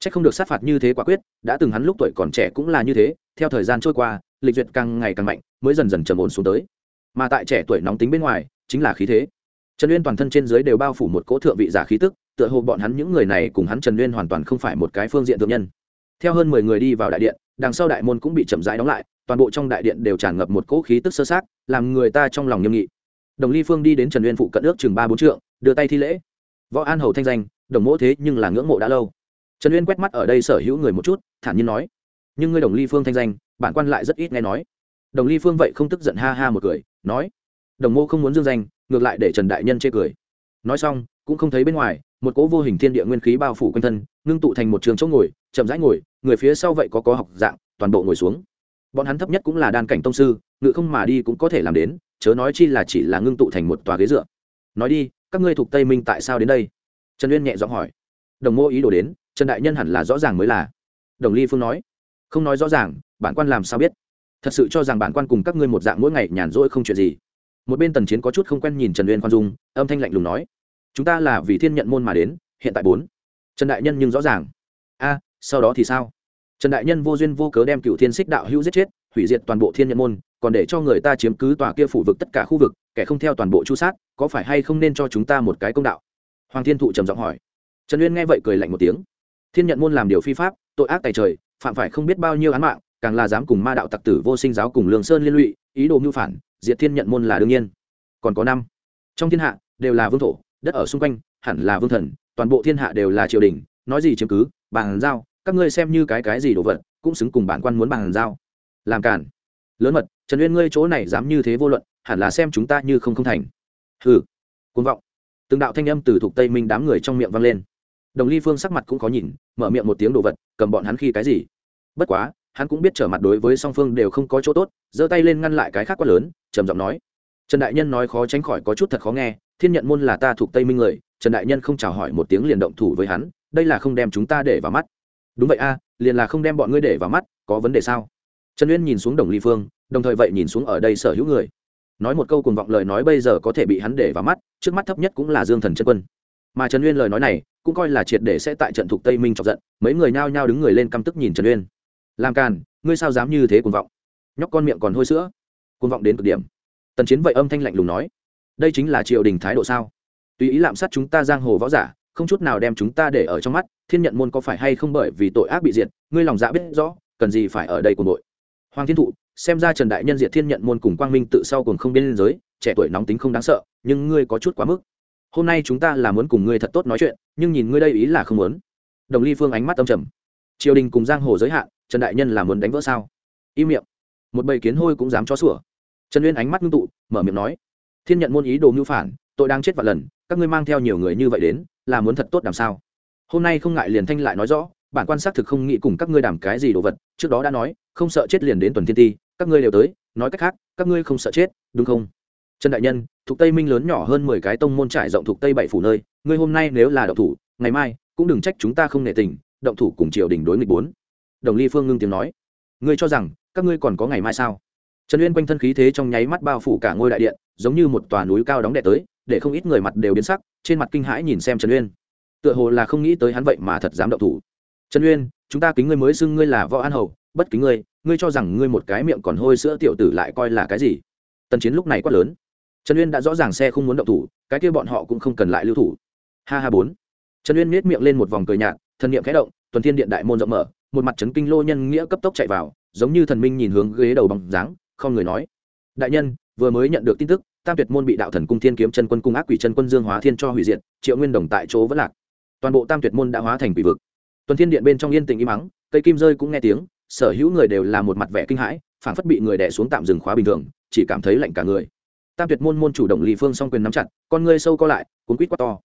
C h ắ c không được sát phạt như thế quả quyết, đã từng hắn lúc tuổi còn trẻ cũng là như thế, theo thời gian trôi qua lịch duyệt càng ngày càng mạnh, mới dần dần trầm ổn xuống tới. Mà tại trẻ tuổi nóng tính bên ngoài, chính là khí thế. Trần uyên toàn thân trên dưới đều bao phủ một cỗ thượng vị giả khí tức, tựa hồ bọn hắn những người này cùng hắn trần uyên hoàn toàn không phải một cái phương diện thượng nhân. Theo hơn mười người đi vào đại điện, đằng sau đại môn cũng bị chậm rãi đóng lại, toàn bộ trong đại điện đều tràn ngập một cỗ khí tức sơ sát, làm người ta trong lòng nghiêm nghị. Đồng ly phương đi đến trần uyên phụ cận ước chừng ba bốn trượng, đưa tay thi lễ. Võ an hầu thanh danh, đồng mỗ thế nhưng là ngưỡng mộ đã lâu. Trần uyên quét mắt ở đây sở hữu người một chút, thản nhiên nói, nhưng ngươi đồng ly phương thanh danh bản quan lại rất ít nghe nói. Đồng ly phương vậy không tức giận ha ha một cười, nói, đồng mô không muốn dương danh, ngược lại để trần đại nhân chê cười. Nói xong, cũng không thấy bên ngoài, một cỗ vô hình thiên địa nguyên khí bao phủ quanh thân, ngưng tụ thành một trường chỗ ngồi, chậm rãi ngồi, người phía sau vậy có có học dạng, toàn bộ ngồi xuống. Bọn hắn thấp nhất cũng là đan cảnh tông sư, ngự không mà đi cũng có thể làm đến, chớ nói chi là chỉ là ngưng tụ thành một tòa ghế dựa. Nói đi, các ngươi thuộc tây minh tại sao đến đây? Trần uyên nhẹ giọng hỏi. Đồng mô ý đồ đến, trần đại nhân hẳn là rõ ràng mới là. Đồng ly phương nói không nói rõ ràng, bản quan làm sao biết? Thật sự cho rằng bản quan cùng các ngươi một dạng mỗi ngày nhàn rỗi không chuyện gì. Một bên tần chiến có chút không quen nhìn trần uyên khoan dung, âm thanh lạnh lùng nói, chúng ta là vì thiên nhận môn mà đến, hiện tại bốn. Trần đại nhân nhưng rõ ràng. A, sau đó thì sao? Trần đại nhân vô duyên vô cớ đem cựu thiên xích đạo hữu giết chết, hủy diệt toàn bộ thiên nhận môn, còn để cho người ta chiếm cứ tòa kia phủ vực tất cả khu vực, kẻ không theo toàn bộ chu sát, có phải hay không nên cho chúng ta một cái công đạo? Hoàng thiên thụ trầm giọng hỏi. Trần uyên nghe vậy cười lạnh một tiếng. Thiên nhận môn làm điều phi pháp, tội ác tài trời phạm phải không biết bao nhiêu án mạng, càng là dám cùng ma đạo tặc tử vô sinh giáo cùng lương sơn liên lụy, ý đồ mưu phản, diệt thiên nhận môn là đương nhiên. Còn có năm, trong thiên hạ, đều là vương thổ, đất ở xung quanh, hẳn là vương thần, toàn bộ thiên hạ đều là triều đình, nói gì chứng cứ, bàn giao, các ngươi xem như cái cái gì đồ vật, cũng xứng cùng bản quan muốn bàn giao. Làm cản lớn mật, trần uyên ngươi chỗ này dám như thế vô luận, hẳn là xem chúng ta như không không thành. Hừ. Côn vọng. Từng đạo thanh âm từ thuộc tây minh đám người trong miệng vang lên đồng ly phương sắc mặt cũng khó nhìn, mở miệng một tiếng đồ vật, cầm bọn hắn khi cái gì? Bất quá, hắn cũng biết trở mặt đối với song phương đều không có chỗ tốt, giơ tay lên ngăn lại cái khác quá lớn, trầm giọng nói. Trần đại nhân nói khó tránh khỏi có chút thật khó nghe, thiên nhận môn là ta thuộc tây minh người, trần đại nhân không chào hỏi một tiếng liền động thủ với hắn, đây là không đem chúng ta để vào mắt. Đúng vậy a, liền là không đem bọn ngươi để vào mắt, có vấn đề sao? Trần uyên nhìn xuống đồng ly phương, đồng thời vậy nhìn xuống ở đây sở hữu người. Nói một câu cùng vọng lời nói bây giờ có thể bị hắn để vào mắt, trước mắt thấp nhất cũng là dương thần chân quân. Mà trần uyên lời nói này cũng coi là triệt để sẽ tại trận thuộc tây minh chọc giận, mấy người nhao nhao đứng người lên căm tức nhìn trần uyên. Làm càn, ngươi sao dám như thế cuồng vọng? Nhóc con miệng còn hôi sữa. Cuồng vọng đến cực điểm. Tần chiến vậy âm thanh lạnh lùng nói, đây chính là triều đình thái độ sao? Tùy ý lạm sát chúng ta giang hồ võ giả, không chút nào đem chúng ta để ở trong mắt, thiên nhận môn có phải hay không bởi vì tội ác bị diệt, ngươi lòng dạ biết rõ, cần gì phải ở đây cùng đội hoàng thiên thụ, xem ra trần đại nhân diệt thiên nhận môn cùng quang minh tự sau cùng không biên giới, trẻ tuổi nóng tính không đáng sợ, nhưng ngươi có chút quá mức hôm nay chúng ta là muốn cùng ngươi thật tốt nói chuyện, nhưng nhìn ngươi đây ý là không muốn. Đồng ly phương ánh mắt âm trầm. Triều đình cùng giang hồ giới hạn, trần đại nhân là muốn đánh vỡ sao? Im miệng. Một bầy kiến hôi cũng dám cho sủa. Trần uyên ánh mắt ngưng tụ, mở miệng nói, thiên nhận môn ý đồ mưu phản, tội đang chết vạn lần, các ngươi mang theo nhiều người như vậy đến, là muốn thật tốt làm sao? Hôm nay không ngại liền thanh lại nói rõ, bản quan xác thực không nghĩ cùng các ngươi đảm cái gì đồ vật, trước đó đã nói, không sợ chết liền đến tuần thiên ti, các ngươi đều tới, nói cách khác, các ngươi không sợ chết, đúng không? Trần đại nhân, thuộc tây minh lớn nhỏ hơn mười cái tông môn trải rộng thuộc tây bảy phủ nơi, ngươi hôm nay nếu là động thủ, ngày mai cũng đừng trách chúng ta không nể tình, động thủ cùng triều đình đối nghịch bốn. Đồng ly phương ngưng tiếng nói. Ngươi cho rằng các ngươi còn có ngày mai sao? Trần uyên quanh thân khí thế trong nháy mắt bao phủ cả ngôi đại điện, giống như một tòa núi cao đóng đè tới, để không ít người mặt đều biến sắc, trên mặt kinh hãi nhìn xem trần uyên. Tựa hồ là không nghĩ tới hắn vậy mà thật dám động thủ. Trần uyên, chúng ta kính ngươi mới xưng ngươi là võ an hầu, bất kính ngươi ngươi cho rằng ngươi một cái miệng còn hôi sữa tiểu tử lại coi là cái gì? Tần chiến lúc này quát lớn trần uyên đã rõ ràng xe không muốn động thủ, cái kia bọn họ cũng không cần lại lưu thủ. Ha ha bốn. Trần uyên miết miệng lên một vòng cười nhạt, thần niệm khẽ động, tuần thiên điện đại môn rộng mở, một mặt trấn kinh lô nhân nghĩa cấp tốc chạy vào, giống như thần minh nhìn hướng ghế đầu bằng dáng, không người nói. Đại nhân, vừa mới nhận được tin tức, tam tuyệt môn bị đạo thần cung thiên kiếm chân quân cung ác quỷ chân quân dương hóa thiên cho hủy diệt, triệu nguyên đồng tại chỗ vẫn lạc. Toàn bộ tam tuyệt môn đã hóa thành quỷ vực. Tuần thiên điện bên trong yên tình im mắng cây kim rơi cũng nghe tiếng, sở hữu người đều là một mặt vẻ kinh hãi, phảng phất bị người đè xuống tạm dừng khóa bình thường, chỉ cảm thấy lạnh cả người tam tuyệt môn môn chủ động lý phương song quyền nắm chặt, con ngươi sâu co lại, cuốn quýt quát to.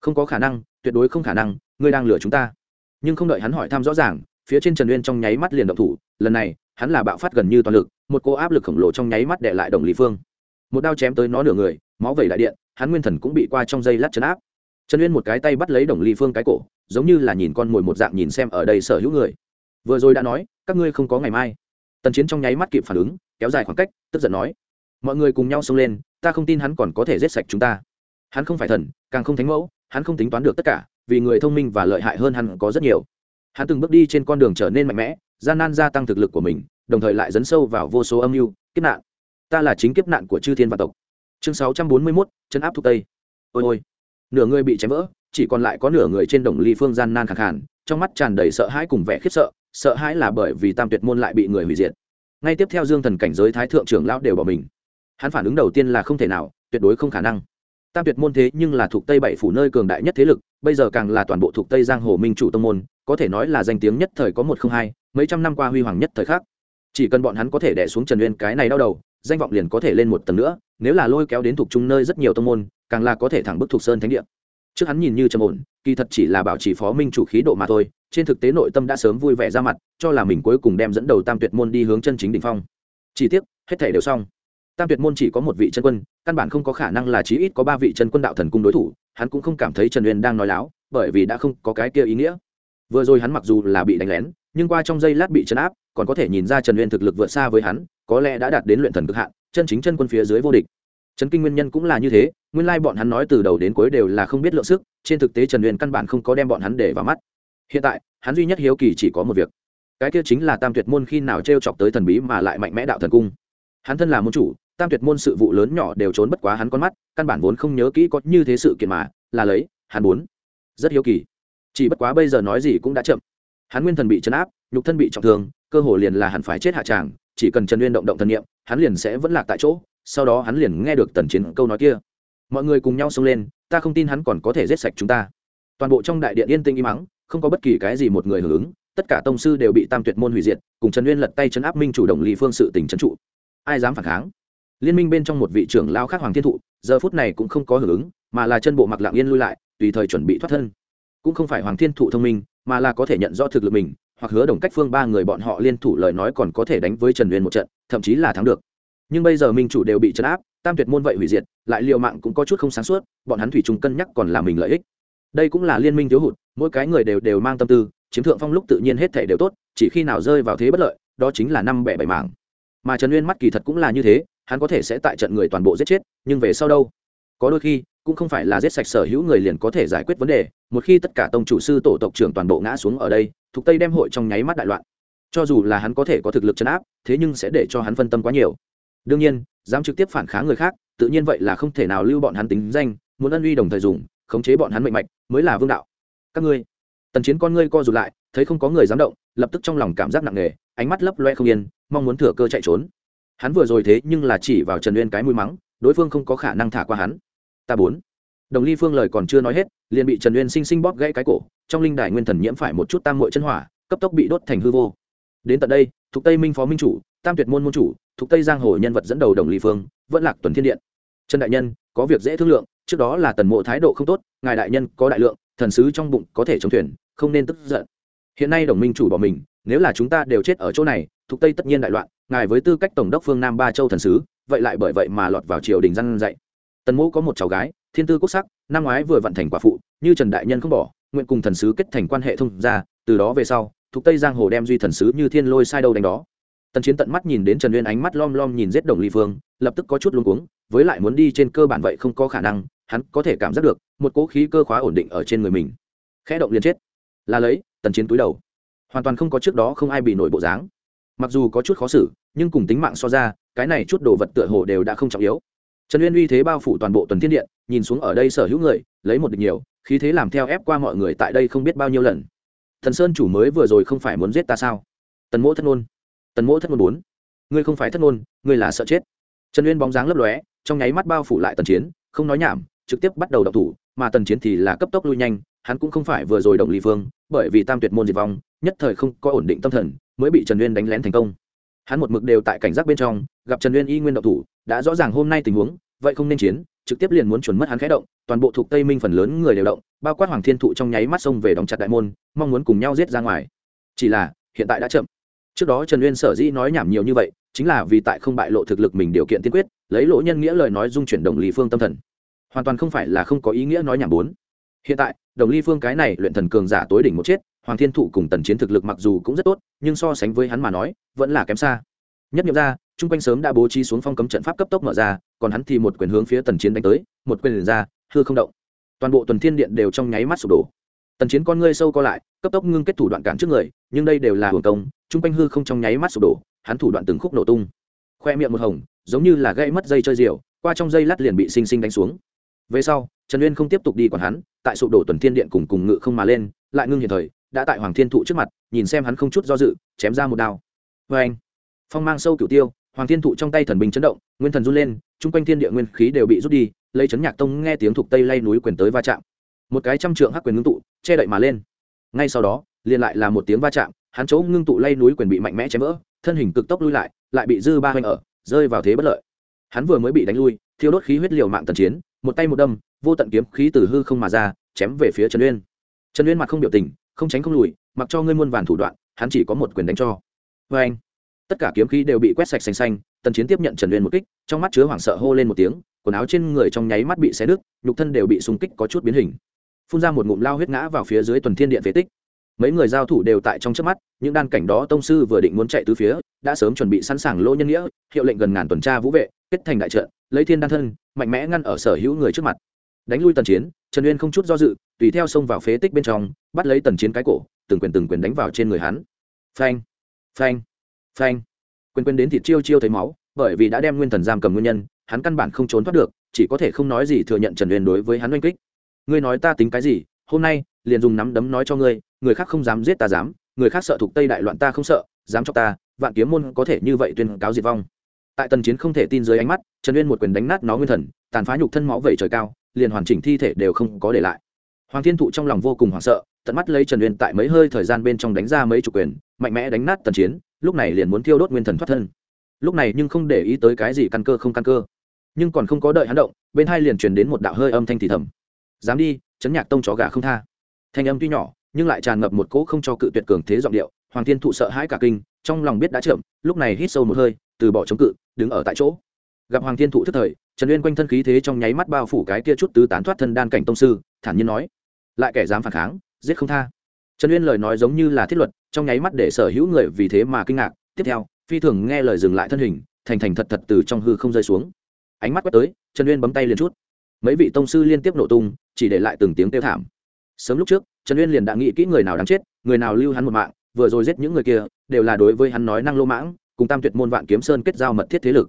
Không có khả năng, tuyệt đối không khả năng, ngươi đang lừa chúng ta. Nhưng không đợi hắn hỏi thăm rõ ràng, phía trên trần uyên trong nháy mắt liền động thủ, lần này, hắn là bạo phát gần như toàn lực, một cô áp lực khổng lồ trong nháy mắt để lại đồng lý phương. Một đao chém tới nó nửa người, máu vẩy đại điện, hắn nguyên thần cũng bị qua trong dây lát chấn áp. Trần uyên một cái tay bắt lấy đồng lý phương cái cổ, giống như là nhìn con mồi một dạng nhìn xem ở đây sở hữu người. Vừa rồi đã nói, các ngươi không có ngày mai. Tần chiến trong nháy mắt kịp phản ứng, kéo dài khoảng cách, tức giận nói mọi người cùng nhau xông lên ta không tin hắn còn có thể giết sạch chúng ta. Hắn không phải thần càng không thánh mẫu hắn không tính toán được tất cả vì người thông minh và lợi hại hơn hắn có rất nhiều. Hắn từng bước đi trên con đường trở nên mạnh mẽ gian nan gia tăng thực lực của mình đồng thời lại dấn sâu vào vô số âm mưu kiếp nạn. Ta là chính kiếp nạn của chư thiên vạn tộc. Chương sáu trăm bốn mươi mốt chấn áp thuộc tây. Ôi ôi. Nửa người bị chém vỡ chỉ còn lại có nửa người trên đồng ly phương gian nan khẳng hẳn, trong mắt tràn đầy sợ hãi cùng vẻ khiếp sợ sợ hãi là bởi vì tam tuyệt môn lại bị người hủy diệt. Ngay tiếp theo dương thần cảnh giới thái thượng trưởng lão đều bỏ mình hắn phản ứng đầu tiên là không thể nào, tuyệt đối không khả năng. Tam tuyệt môn thế nhưng là thuộc tây bảy phủ nơi cường đại nhất thế lực, bây giờ càng là toàn bộ thuộc tây giang hồ minh chủ tông môn, có thể nói là danh tiếng nhất thời có một không hai, mấy trăm năm qua huy hoàng nhất thời khác. Chỉ cần bọn hắn có thể đẻ xuống trần uyên cái này đau đầu, danh vọng liền có thể lên một tầng nữa, nếu là lôi kéo đến thuộc trung nơi rất nhiều tông môn, càng là có thể thẳng bức thuộc sơn thánh địa. Trước hắn nhìn như trầm ổn, kỳ thật chỉ là bảo trì phó minh chủ khí độ mà thôi, trên thực tế nội tâm đã sớm vui vẻ ra mặt, cho là mình cuối cùng đem dẫn đầu tam tuyệt môn đi hướng chân chính đ ỉ n h phong. Chỉ tiếc, hết thể đều xong tam tuyệt môn chỉ có một vị chân quân, căn bản không có khả năng là chí ít có ba vị chân quân đạo thần cung đối thủ, hắn cũng không cảm thấy trần uyên đang nói láo, bởi vì đã không có cái kia ý nghĩa. Vừa rồi hắn mặc dù là bị đánh lén, nhưng qua trong giây lát bị chấn áp, còn có thể nhìn ra trần uyên thực lực vượt xa với hắn, có lẽ đã đạt đến luyện thần cực hạn, chân chính chân quân phía dưới vô địch. Trấn kinh nguyên nhân cũng là như thế, nguyên lai bọn hắn nói từ đầu đến cuối đều là không biết lượng sức, trên thực tế trần uyên căn bản không có đem bọn hắn để vào mắt. Hiện tại, hắn duy nhất hiếu kỳ chỉ có một việc. Cái kia chính là tam tuyệt môn khi nào t r e o chọc tới thần bí mà lại mạnh mẽ đạo thần cung. Hắn thân là môn chủ tam tuyệt môn sự vụ lớn nhỏ đều trốn bất quá hắn con mắt, căn bản vốn không nhớ kỹ có như thế sự kiện mà, là lấy, hắn muốn. Rất hiếu kỳ. Chỉ bất quá bây giờ nói gì cũng đã chậm. Hắn nguyên thần bị chấn áp, nhục thân bị trọng thương, cơ hồ liền là hắn phải chết hạ tràng, chỉ cần trần uyên động động thần niệm, hắn liền sẽ vẫn lạc tại chỗ, sau đó hắn liền nghe được tần chiến câu nói kia. Mọi người cùng nhau xông lên, ta không tin hắn còn có thể giết sạch chúng ta. Toàn bộ trong đại điện yên tĩnh im mắng không có bất kỳ cái gì một người hưởng ứng, tất cả tông sư đều bị tam tuyệt môn hủy diệt, cùng trần uyên lật tay chấn áp minh chủ động lý phương sự tình trấn trụ. Ai dám phản kháng? Liên minh bên trong một vị trưởng lao khác hoàng thiên thụ, giờ phút này cũng không có hưởng ứng, mà là chân bộ mặc lạng yên lui lại, tùy thời chuẩn bị thoát thân. Cũng không phải hoàng thiên thụ thông minh, mà là có thể nhận rõ thực lực mình, hoặc hứa đồng cách phương ba người bọn họ liên thủ lời nói còn có thể đánh với trần uyên một trận, thậm chí là thắng được. Nhưng bây giờ minh chủ đều bị chấn áp, tam tuyệt môn vậy hủy diệt, lại liệu mạng cũng có chút không sáng suốt, bọn hắn thủy chung cân nhắc còn là mình lợi ích. Đây cũng là liên minh thiếu hụt, mỗi cái người đều đều mang tâm tư, chiếm thượng phong lúc tự nhiên hết thể đều tốt, chỉ khi nào rơi vào thế bất lợi, đó chính là năm bẻ bảy mảng. Mà trần uyên mắt kỳ thật cũng là như thế hắn có thể sẽ tại trận người toàn bộ giết chết, nhưng về sau đâu? Có đôi khi, cũng không phải là giết sạch sở hữu người liền có thể giải quyết vấn đề, một khi tất cả tông chủ sư tổ tộc trưởng toàn bộ ngã xuống ở đây, thuộc tây đem hội trong nháy mắt đại loạn. Cho dù là hắn có thể có thực lực chấn áp, thế nhưng sẽ để cho hắn phân tâm quá nhiều. Đương nhiên, dám trực tiếp phản kháng người khác, tự nhiên vậy là không thể nào lưu bọn hắn tính danh, muốn ân uy đồng thời dùng, khống chế bọn hắn mạnh mạnh mới là vương đạo. Các ngươi, tần chiến con ngươi co rụt lại, thấy không có người dám động, lập tức trong lòng cảm giác nặng nề, ánh mắt lấp loe không yên, mong muốn thừa cơ chạy trốn hắn vừa rồi thế nhưng là chỉ vào trần uyên cái mũi mắng, đối phương không có khả năng thả qua hắn. Ta bốn. Đồng ly phương lời còn chưa nói hết, liền bị trần uyên sinh sinh bóp gãy cái cổ, trong linh đài nguyên thần nhiễm phải một chút tam mội chân hỏa, cấp tốc bị đốt thành hư vô. Đến tận đây, thuộc tây minh phó minh chủ, tam tuyệt môn môn chủ, thuộc tây giang hồ nhân vật dẫn đầu đồng ly phương, vẫn lạc tuần thiên điện. Trần đại nhân, có việc dễ thương lượng, trước đó là tần mộ thái độ không tốt, ngài đại nhân có đại lượng, thần sứ trong bụng có thể chống thuyền, không nên tức giận. Hiện nay đồng minh chủ bỏ mình, nếu là chúng ta đều chết ở chỗ này thuộc tây tất nhiên đại loạn, ngài với tư cách tổng đốc phương nam ba châu thần sứ, vậy lại bởi vậy mà lọt vào triều đình răn dạy. Tần mẫu có một cháu gái, thiên tư quốc sắc, năm ngoái vừa vận thành quả phụ, như trần đại nhân không bỏ, nguyện cùng thần sứ kết thành quan hệ thông ra từ đó về sau, thuộc tây giang hồ đem duy thần sứ như thiên lôi sai đâu đánh đó. Tần chiến tận mắt nhìn đến trần uyên ánh mắt lom lom nhìn giết đồng ly phương, lập tức có chút luống cuống, với lại muốn đi trên cơ bản vậy không có khả năng, hắn có thể cảm giác được, một cỗ khí cơ khóa ổn định ở trên người mình. Khẽ động liền chết. Là lấy, tần chiến túi đầu. Hoàn toàn không có trước đó không ai bị nổi bộ dáng mặc dù có chút khó xử, nhưng cùng tính mạng so ra, cái này chút đồ vật tựa hồ đều đã không trọng yếu. Trần uyên uy thế bao phủ toàn bộ tuần thiên điện, nhìn xuống ở đây sở hữu người, lấy một địch nhiều, khí thế làm theo ép qua mọi người tại đây không biết bao nhiêu lần. Thần sơn chủ mới vừa rồi không phải muốn giết ta sao? Tần mỗ thất ngôn tần mỗ thất ngôn bốn. Ngươi không phải thất ngôn ngươi là sợ chết. Trần uyên bóng dáng lấp lóe, trong nháy mắt bao phủ lại tần chiến, không nói nhảm, trực tiếp bắt đầu đọc thủ, mà tần chiến thì là cấp tốc lui nhanh, hắn cũng không phải vừa rồi động lý phương bởi vì tam tuyệt môn diệt vong, nhất thời không có ổn định tâm thần mới bị trần uyên đánh lén thành công. Hắn một mực đều tại cảnh giác bên trong, gặp trần uyên y nguyên độc thủ, đã rõ ràng hôm nay tình huống, vậy không nên chiến, trực tiếp liền muốn chuẩn mất hắn khẽ động, toàn bộ thuộc tây minh phần lớn người đều động, bao quát hoàng thiên thụ trong nháy mắt xông về đóng chặt đại môn, mong muốn cùng nhau giết ra ngoài. Chỉ là, hiện tại đã chậm. Trước đó trần uyên sở dĩ nói nhảm nhiều như vậy, chính là vì tại không bại lộ thực lực mình điều kiện tiên quyết, lấy lỗ nhân nghĩa lời nói dung chuyển đồng lý phương tâm thần. Hoàn toàn không phải là không có ý nghĩa nói nhảm bốn. Hiện tại, đồng ly phương cái này luyện thần cường giả tối đỉnh một chết hoàng thiên thụ cùng tần chiến thực lực mặc dù cũng rất tốt, nhưng so sánh với hắn mà nói, vẫn là kém xa. Nhất nghiệm ra, chung quanh sớm đã bố trí xuống phong cấm trận pháp cấp tốc mở ra, còn hắn thì một quyền hướng phía tần chiến đánh tới, một quyền liền ra, hư không động. Toàn bộ tuần thiên điện đều trong nháy mắt sụp đổ. Tần chiến con ngươi sâu co lại, cấp tốc ngưng kết thủ đoạn cản trước người, nhưng đây đều là hưởng công, chung quanh hư không trong nháy mắt sụp đổ, hắn thủ đoạn từng khúc nổ tung. Khoe miệng một hồng, giống như là gây mất dây chơi diều, qua trong dây lát liền bị sinh sinh đánh xuống. Về sau, trần uyên không tiếp tục đi còn hắn, tại sụp đổ tuần thiên điện cùng cùng ngự không mà lên, lại ngưng hiện thời đã tại hoàng thiên thụ trước mặt, nhìn xem hắn không chút do dự, chém ra một đao. Vê anh phong mang sâu cửu tiêu, hoàng thiên thụ trong tay thần bình chấn động, nguyên thần run lên, chung quanh thiên địa nguyên khí đều bị rút đi, lấy chấn nhạc tông nghe tiếng thuộc tây lay núi quyền tới va chạm. Một cái trăm trượng hắc quyền ngưng tụ, che đậy mà lên. Ngay sau đó, liền lại là một tiếng va chạm, hắn chỗ ngưng tụ lay núi quyền bị mạnh mẽ chém vỡ, thân hình cực tốc lui lại lại bị dư ba hoành ở, rơi vào thế bất lợi. Hắn vừa mới bị đánh lui, thiêu đốt khí huyết liều mạng tần chiến, một tay một đâm, vô tận kiếm khí từ hư không mà ra, chém về phía trần uyên. Trần uyên mặt không biểu tình không tránh không lùi, mặc cho ngươi muôn vàn thủ đoạn, hắn chỉ có một quyền đánh cho. Vê anh, tất cả kiếm khí đều bị quét sạch xanh xanh, tần chiến tiếp nhận trần uyên một kích, trong mắt chứa hoảng sợ hô lên một tiếng, quần áo trên người trong nháy mắt bị xé đứt nhục thân đều bị xung kích có chút biến hình. Phun ra một ngụm lao huyết ngã vào phía dưới tuần thiên điện phế tích. Mấy người giao thủ đều tại trong trước mắt, những đan cảnh đó tông sư vừa định muốn chạy từ phía, đã sớm chuẩn bị sẵn sàng lỗ nhân nghĩa, hiệu lệnh gần ngàn tuần tra vũ vệ, kết thành đại trận, lấy thiên đan thân, mạnh mẽ ngăn ở sở hữu người trước mặt. Đánh lui tần chiến trần uyên không chút do dự, tùy theo xông vào phế tích bên trong, bắt lấy tần chiến cái cổ, từng quyền từng quyền đánh vào trên người hắn. Phanh phanh phanh. Quyền quyền đến thịt chiêu chiêu thấy máu, bởi vì đã đem nguyên thần giam cầm nguyên nhân, hắn căn bản không trốn thoát được, chỉ có thể không nói gì thừa nhận trần uyên đối với hắn oanh kích. Ngươi nói ta tính cái gì, hôm nay, liền dùng nắm đấm nói cho ngươi, người khác không dám giết ta dám, người khác sợ thuộc tây đại loạn ta không sợ, dám cho ta, vạn kiếm môn có thể như vậy tuyên cáo diệt vong. Tại tần chiến không thể tin dưới ánh mắt, trần uyên một quyền đánh nát nó nguyên thần, tàn phá nhục thân máu vẩy trời cao liền hoàn chỉnh thi thể đều không có để lại. Hoàng thiên thụ trong lòng vô cùng hoảng sợ, tận mắt lấy trần uyên tại mấy hơi thời gian bên trong đánh ra mấy chủ quyền, mạnh mẽ đánh nát tần chiến, lúc này liền muốn thiêu đốt nguyên thần thoát thân. Lúc này nhưng không để ý tới cái gì căn cơ không căn cơ. Nhưng còn không có đợi hắn động, bên hai liền truyền đến một đạo hơi âm thanh thì thầm. Dám đi chấn nhạc tông chó gà không tha. Thanh âm tuy nhỏ, nhưng lại tràn ngập một cỗ không cho cự tuyệt cường thế giọng điệu, hoàng thiên thụ sợ hãi cả kinh, trong lòng biết đã chậm, lúc này hít sâu một hơi, từ bỏ chống cự, đứng ở tại chỗ gặp hoàng thiên thụ thức thời, trần uyên quanh thân khí thế trong nháy mắt bao phủ cái kia chút tứ tán thoát thân đan cảnh tông sư, thản nhiên nói, lại kẻ dám phản kháng, giết không tha. Trần uyên lời nói giống như là thiết luật, trong nháy mắt để sở hữu người vì thế mà kinh ngạc. Tiếp theo, phi thường nghe lời dừng lại thân hình, thành thành thật thật từ trong hư không rơi xuống. Ánh mắt quét tới, trần uyên bấm tay liền chút. Mấy vị tông sư liên tiếp nổ tung, chỉ để lại từng tiếng kêu thảm. Sớm lúc trước, trần uyên liền đã nghĩ kỹ người nào đáng chết, người nào lưu hắn một mạng, vừa rồi giết những người kia, đều là đối với hắn nói năng lô mãng, cùng tam tuyệt môn vạn kiếm sơn kết giao mật thiết thế lực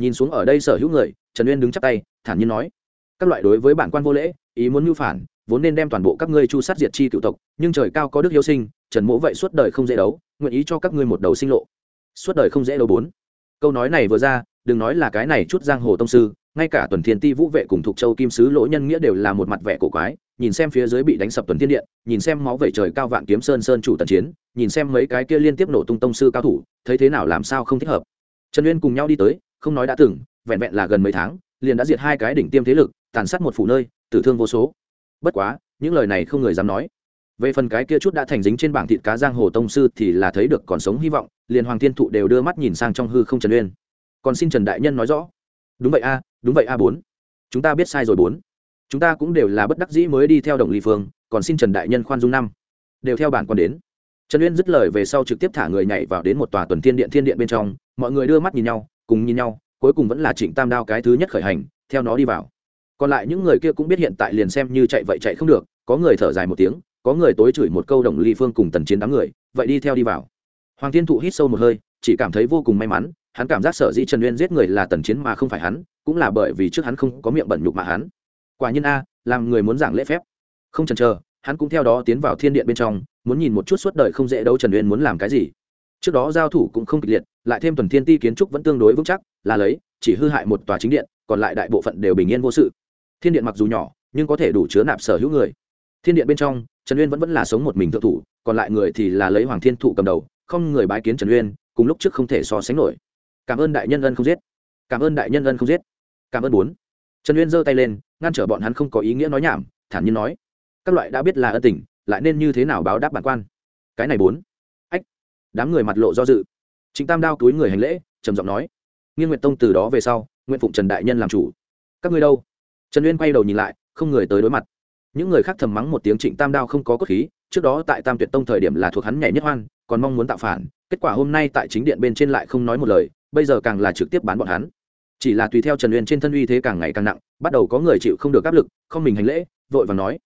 nhìn xuống ở đây sở hữu người, trần uyên đứng chắp tay, thản nhiên nói, các loại đối với bản quan vô lễ, ý muốn mưu phản, vốn nên đem toàn bộ các ngươi chu sát diệt chi cựu tộc, nhưng trời cao có đức yêu sinh, trần mỗ vậy suốt đời không dễ đấu, nguyện ý cho các ngươi một đầu sinh lộ. Suốt đời không dễ đấu bốn. Câu nói này vừa ra, đừng nói là cái này chút giang hồ tông sư, ngay cả tuần thiên ti vũ vệ cùng thuộc châu kim sứ lỗ nhân nghĩa đều là một mặt vẻ cổ quái, nhìn xem phía dưới bị đánh sập tuần thiên điện, nhìn xem máu vẩy trời cao vạn kiếm sơn sơn chủ tần chiến, nhìn xem mấy cái kia liên tiếp nổ tung tông sư cao thủ, thấy thế nào làm sao không thích hợp. Trần uyên cùng nhau đi tới không nói đã từng, vẹn vẹn là gần mấy tháng, liền đã diệt hai cái đỉnh tiêm thế lực, tàn sát một phủ nơi, tử thương vô số. Bất quá, những lời này không người dám nói. Về phần cái kia chút đã thành dính trên bảng thịt cá giang hồ tông sư thì là thấy được còn sống hy vọng, liền hoàng thiên thụ đều đưa mắt nhìn sang trong hư không trần uyên. Còn xin trần đại nhân nói rõ. Đúng vậy a, đúng vậy a bốn. Chúng ta biết sai rồi bốn. Chúng ta cũng đều là bất đắc dĩ mới đi theo đồng ly phương, còn xin trần đại nhân khoan dung năm. Đều theo bản còn đến. Trần uyên dứt lời về sau trực tiếp thả người nhảy vào đến một tòa tuần thiên điện thiên điện bên trong, mọi người đưa mắt nhìn nhau cùng nhìn nhau, cuối cùng vẫn là trịnh tam đao cái thứ nhất khởi hành, theo nó đi vào. Còn lại những người kia cũng biết hiện tại liền xem như chạy vậy chạy không được, có người thở dài một tiếng, có người tối chửi một câu đồng ly phương cùng tần chiến đám người, vậy đi theo đi vào. Hoàng thiên thụ hít sâu một hơi, chỉ cảm thấy vô cùng may mắn, hắn cảm giác sở dĩ trần uyên giết người là tần chiến mà không phải hắn, cũng là bởi vì trước hắn không có miệng bẩn nhục mà hắn. Quả nhiên a, làm người muốn giảng lễ phép. Không chần chờ, hắn cũng theo đó tiến vào thiên điện bên trong, muốn nhìn một chút suốt đời không dễ đâu trần uyên muốn làm cái gì trước đó giao thủ cũng không kịch liệt, lại thêm tuần thiên ti kiến trúc vẫn tương đối vững chắc, là lấy, chỉ hư hại một tòa chính điện, còn lại đại bộ phận đều bình yên vô sự. Thiên điện mặc dù nhỏ, nhưng có thể đủ chứa nạp sở hữu người. Thiên điện bên trong, trần uyên vẫn vẫn là sống một mình thượng thủ, còn lại người thì là lấy hoàng thiên thụ cầm đầu, không người bái kiến trần uyên, cùng lúc trước không thể so sánh nổi. Cảm ơn đại nhân ân không giết. Cảm ơn đại nhân ân không giết. Cảm ơn bốn. Trần uyên giơ tay lên, ngăn trở bọn hắn không có ý nghĩa nói nhảm, thản nhiên nói, các loại đã biết là ân tình, lại nên như thế nào báo đáp bản quan? Cái này bốn đám người mặt lộ do dự. Chính tam đao túi người hành lễ, trầm giọng nói, nghiên nguyệt tông từ đó về sau, nguyện phụng trần đại nhân làm chủ. Các ngươi đâu? Trần uyên quay đầu nhìn lại, không người tới đối mặt. Những người khác thầm mắng một tiếng trịnh tam đao không có cốt khí, trước đó tại tam tuyệt tông thời điểm là thuộc hắn nhảy nhất hoan, còn mong muốn tạo phản, kết quả hôm nay tại chính điện bên trên lại không nói một lời, bây giờ càng là trực tiếp bán bọn hắn. Chỉ là tùy theo trần uyên trên thân uy thế càng ngày càng nặng, bắt đầu có người chịu không được áp lực, không mình hành lễ, vội và nói,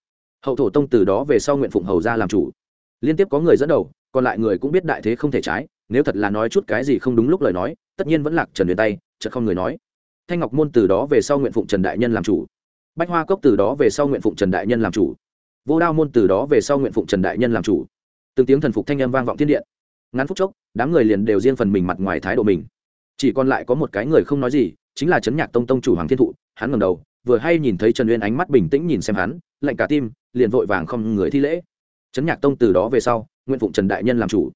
hậu thổ tông từ đó về sau nguyện phụng hầu ra làm chủ. Liên tiếp có người dẫn đầu còn lại người cũng biết đại thế không thể trái, nếu thật là nói chút cái gì không đúng lúc lời nói, tất nhiên vẫn lạc trần huyền tay, chợt không người nói. Thanh ngọc môn từ đó về sau nguyện phụng trần đại nhân làm chủ. Bách hoa cốc từ đó về sau nguyện phụng trần đại nhân làm chủ. Vô đao môn từ đó về sau nguyện phụng trần đại nhân làm chủ. Từng tiếng thần phục thanh âm vang vọng thiên điện. Ngắn phút chốc, đám người liền đều riêng phần mình mặt ngoài thái độ mình. Chỉ còn lại có một cái người không nói gì, chính là trấn nhạc tông tông chủ hoàng thiên thụ. Hắn ngầm đầu, vừa hay nhìn thấy trần uyên ánh mắt bình tĩnh nhìn xem hắn, lạnh cả tim, liền vội vàng không người thi lễ trấn nhạc tông từ đó về sau, nguyện phụng trần đại nhân làm chủ.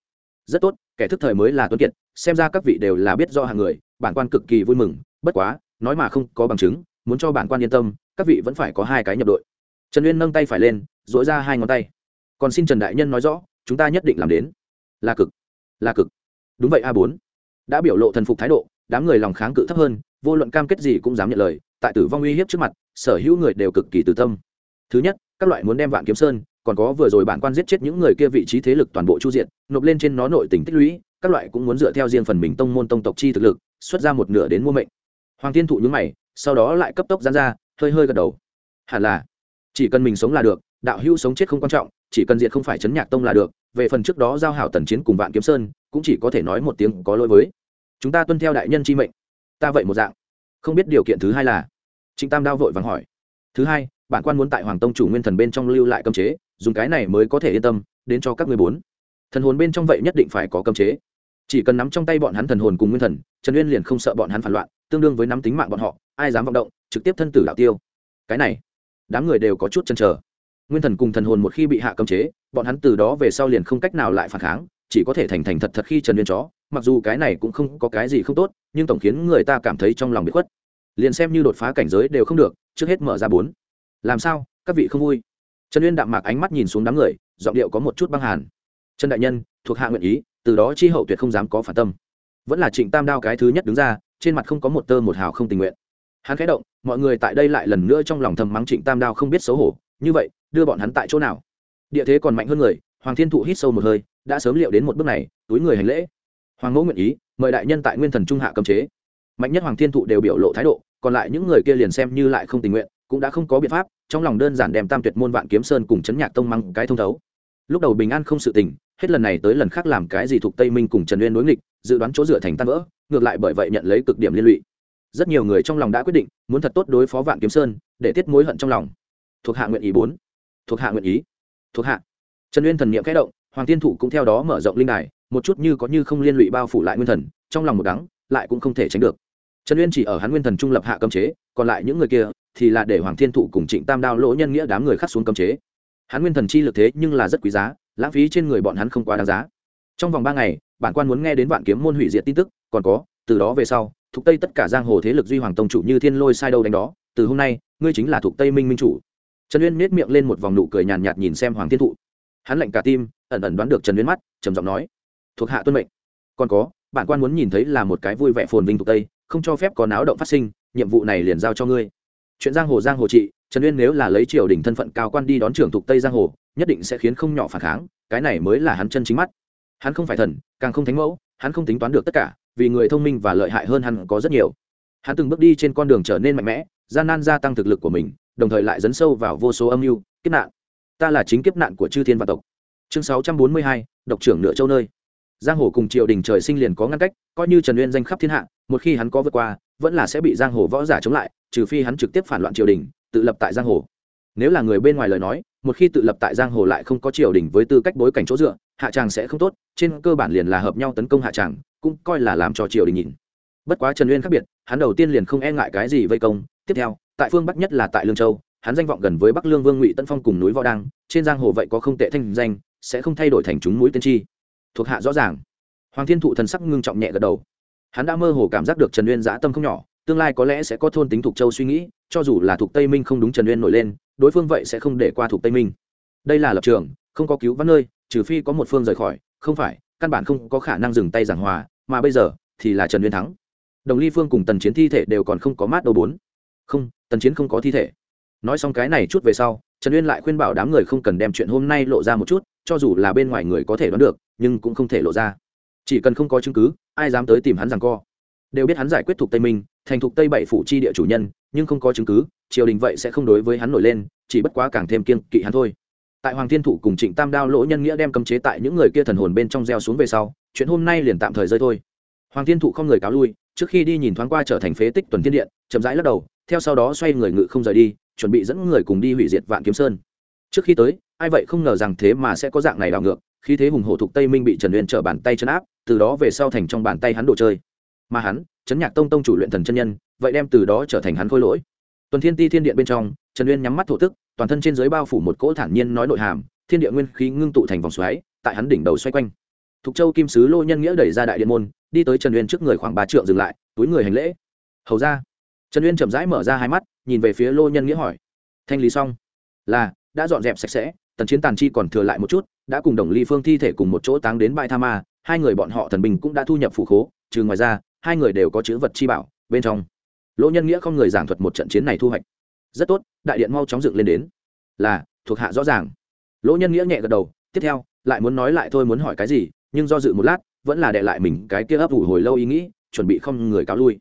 Rất tốt, kẻ thức thời mới là tuấn kiệt, xem ra các vị đều là biết do hàng người, bản quan cực kỳ vui mừng, bất quá, nói mà không có bằng chứng, muốn cho bản quan yên tâm, các vị vẫn phải có hai cái nhập đội. Trần uyên nâng tay phải lên dỗi ra hai ngón tay. Còn xin trần đại nhân nói rõ, chúng ta nhất định làm đến. Là cực là cực. Đúng vậy a bốn. Đã biểu lộ thần phục thái độ, đám người lòng kháng cự thấp hơn, vô luận cam kết gì cũng dám nhận lời, tại tử vong uy hiếp trước mặt, sở hữu người đều cực kỳ từ tâm. Thứ nhất, các loại muốn đem vạn kiếm sơn còn có vừa rồi bản quan giết chết những người kia vị trí thế lực toàn bộ chu diện, nộp lên trên nó nội tình tích lũy, các loại cũng muốn dựa theo riêng phần mình tông môn tông tộc chi thực lực, xuất ra một nửa đến mua mệnh. Hoàng thiên thụ nhúng mày, sau đó lại cấp tốc gián ra, hơi hơi gật đầu. Hẳn là, chỉ cần mình sống là được, đạo hữu sống chết không quan trọng, chỉ cần diệt không phải chấn nhạc tông là được, về phần trước đó giao hảo tần chiến cùng vạn kiếm sơn, cũng chỉ có thể nói một tiếng có lỗi với. Chúng ta tuân theo đại nhân chi mệnh. Ta vậy một dạng. Không biết điều kiện thứ hai là? Trịnh tam đao vội vàng hỏi. Thứ hai, bản quan muốn tại hoàng tông chủ nguyên thần bên trong lưu lại cấm chế dùng cái này mới có thể yên tâm, đến cho các người bốn. Thần hồn bên trong vậy nhất định phải có cấm chế. Chỉ cần nắm trong tay bọn hắn thần hồn cùng nguyên thần, trần uyên liền không sợ bọn hắn phản loạn, tương đương với nắm tính mạng bọn họ, ai dám vọng động, trực tiếp thân tử đạo tiêu. Cái này, đám người đều có chút chăn trở nguyên thần cùng thần hồn một khi bị hạ cấm chế, bọn hắn từ đó về sau liền không cách nào lại phản kháng, chỉ có thể thành thành thật thật khi trần uyên chó, mặc dù cái này cũng không có cái gì không tốt, nhưng tổng khiến người ta cảm thấy trong lòng bị khuất. Liền xem như đột phá cảnh giới đều không được, trước hết mở ra bốn. Làm sao, các vị không vui? Trần uyên đạm mạc ánh mắt nhìn xuống đám người, giọng điệu có một chút băng hàn. Trần đại nhân, thuộc hạ nguyện ý, từ đó chi hậu tuyệt không dám có phản tâm. Vẫn là trịnh tam đao cái thứ nhất đứng ra, trên mặt không có một tơ một hào không tình nguyện. Hắn khẽ động, mọi người tại đây lại lần nữa trong lòng thầm mắng trịnh tam đao không biết xấu hổ, như vậy, đưa bọn hắn tại chỗ nào? Địa thế còn mạnh hơn người, hoàng thiên thụ hít sâu một hơi, đã sớm liệu đến một bước này, túi người hành lễ. Hoàng mẫu nguyện ý, mời đại nhân tại nguyên thần trung hạ cấm chế. Mạnh nhất hoàng thiên thụ đều biểu lộ thái độ, còn lại những người kia liền xem như lại không tình nguyện cũng đã không có biện pháp, trong lòng đơn giản đem tam tuyệt môn vạn kiếm sơn cùng chấn nhạc tông măng cái thông thấu. Lúc đầu bình an không sự tình, hết lần này tới lần khác làm cái gì thuộc tây minh cùng trần uyên đối nghịch, dự đoán chỗ dựa thành tan vỡ, ngược lại bởi vậy nhận lấy cực điểm liên lụy. Rất nhiều người trong lòng đã quyết định, muốn thật tốt đối phó vạn kiếm sơn, để tiết mối hận trong lòng. Thuộc hạ nguyện ý bốn. Thuộc hạ nguyện ý. Thuộc hạ. Trần uyên thần n i ệ m động, hoàng tiên Thủ cũng theo đó mở rộng linh đài, một chút như có như không liên lụy bao phủ lại nguyên thần, trong lòng một đắng, lại cũng không thể tránh được. Trần uyên chỉ ở hắn nguyên thần trung lập hạ cấm chế, còn lại những người kia thì là để hoàng thiên thụ cùng trịnh tam đao lỗ nhân nghĩa đám người khắc xuống cấm chế. Hắn nguyên thần chi lực thế nhưng là rất quý giá, lãng phí trên người bọn hắn không quá đáng giá. Trong vòng ba ngày, bản quan muốn nghe đến vạn kiếm môn hủy diệt tin tức, còn có, từ đó về sau, thuộc tây tất cả giang hồ thế lực duy hoàng tông chủ như thiên lôi sai đâu đánh đó, từ hôm nay, ngươi chính là thuộc tây minh minh chủ. Trần uyên miết miệng lên một vòng nụ cười nhàn nhạt nhìn xem hoàng thiên thụ. Hắn lạnh cả tim, ẩn ẩn đoán được trần uyên mắt, trầm giọng nói, thuộc hạ tuân mệnh. Còn có, bản quan muốn nhìn thấy là một cái vui vẻ phồn vinh thuộc tây, không cho phép có náo động phát sinh, nhiệm vụ này liền giao cho ngươi chuyện giang hồ giang hồ trị, trần uyên nếu là lấy triều đình thân phận cao quan đi đón trưởng thuộc tây giang hồ, nhất định sẽ khiến không nhỏ phản kháng, cái này mới là hắn chân chính mắt. Hắn không phải thần, càng không thánh mẫu, hắn không tính toán được tất cả, vì người thông minh và lợi hại hơn hắn có rất nhiều. Hắn từng bước đi trên con đường trở nên mạnh mẽ, gian nan gia tăng thực lực của mình, đồng thời lại dấn sâu vào vô số âm mưu, kiếp nạn. Ta là chính kiếp nạn của chư thiên và tộc. Chương sáu trăm bốn mươi hai, độc trưởng nửa châu nơi. Giang hồ cùng triều đình trời sinh liền có ngăn cách, coi như trần uyên danh khắp thiên hạ, một khi hắn có vượt qua, vẫn là sẽ bị giang hồ võ giả chống lại trừ phi hắn trực tiếp phản loạn triều đình, tự lập tại giang hồ. Nếu là người bên ngoài lời nói, một khi tự lập tại giang hồ lại không có triều đình với tư cách bối cảnh chỗ dựa, hạ tràng sẽ không tốt, trên cơ bản liền là hợp nhau tấn công hạ tràng, cũng coi là làm cho triều đình nhìn. Bất quá trần uyên khác biệt, hắn đầu tiên liền không e ngại cái gì vây công. Tiếp theo, tại phương bắc nhất là tại lương châu, hắn danh vọng gần với bắc lương vương ngụy tân phong cùng núi võ đăng, trên giang hồ vậy có không tệ thanh danh, sẽ không thay đổi thành chúng mũi tiên tri. Thuộc hạ rõ ràng. Hoàng thiên thụ thần sắc ngưng trọng nhẹ gật đầu. Hắn đã mơ hồ cảm giác được trần uyên dã tâm không nhỏ tương lai có lẽ sẽ có thôn tính thuộc châu suy nghĩ, cho dù là thuộc tây minh không đúng trần uyên nổi lên, đối phương vậy sẽ không để qua thuộc tây minh. Đây là lập trường, không có cứu vãn nơi, trừ phi có một phương rời khỏi, không phải, căn bản không có khả năng dừng tay giảng hòa, mà bây giờ thì là trần uyên thắng. Đồng ly phương cùng tần chiến thi thể đều còn không có mát đầu bốn. Không, tần chiến không có thi thể. Nói xong cái này chút về sau, trần uyên lại khuyên bảo đám người không cần đem chuyện hôm nay lộ ra một chút, cho dù là bên ngoài người có thể đoán được, nhưng cũng không thể lộ ra. Chỉ cần không có chứng cứ, ai dám tới tìm hắn rằng co đều biết hắn giải quyết thuộc tây minh, thành thuộc tây bảy phủ chi địa chủ nhân, nhưng không có chứng cứ, triều đình vậy sẽ không đối với hắn nổi lên, chỉ bất quá càng thêm kiên kỵ hắn thôi. Tại hoàng thiên thủ cùng trịnh tam đao lỗ nhân nghĩa đem cấm chế tại những người kia thần hồn bên trong gieo xuống về sau, chuyện hôm nay liền tạm thời rơi thôi. Hoàng thiên thụ không người cáo lui, trước khi đi nhìn thoáng qua trở thành phế tích tuần thiên điện, chậm rãi lắc đầu, theo sau đó xoay người ngự không rời đi, chuẩn bị dẫn người cùng đi hủy diệt vạn kiếm sơn. Trước khi tới, ai vậy không ngờ rằng thế mà sẽ có dạng này đảo ngược khi thế hùng hổ thục tây minh bị trần uyên trở bàn tay chân áp, từ đó về sau thành trong bàn tay hắn đồ chơi mà hắn chấn nhạc tông tông chủ luyện thần chân nhân, vậy đem từ đó trở thành hắn khôi lỗi. Tuần thiên ti thiên điện bên trong, trần uyên nhắm mắt thổ tức, toàn thân trên dưới bao phủ một cỗ thản nhiên nói nội hàm, thiên địa nguyên khí ngưng tụ thành vòng xoáy, tại hắn đỉnh đầu xoay quanh. Thục châu kim sứ lô nhân nghĩa đẩy ra đại điện môn, đi tới trần uyên trước người khoảng ba trượng dừng lại, túi người hành lễ. Hầu ra trần uyên chậm rãi mở ra hai mắt, nhìn về phía lô nhân nghĩa hỏi. Thanh lý xong. Là, đã dọn dẹp sạch sẽ, tần chiến tàn chi còn thừa lại một chút, đã cùng đồng ly phương thi thể cùng một chỗ táng đến bãi tha ma, hai người bọn họ thần bình cũng đã thu nhập phủ khố, trừ ngoài ra hai người đều có chữ vật chi bảo bên trong. Lỗ nhân nghĩa không người giảng thuật một trận chiến này thu hoạch. Rất tốt, đại điện mau chóng dựng lên đến. Là, thuộc hạ rõ ràng. Lỗ nhân nghĩa nhẹ gật đầu, tiếp theo, lại muốn nói lại thôi muốn hỏi cái gì, nhưng do dự một lát, vẫn là đệ lại mình cái kia ấp ủ hồi lâu ý nghĩ, chuẩn bị không người cáo lui.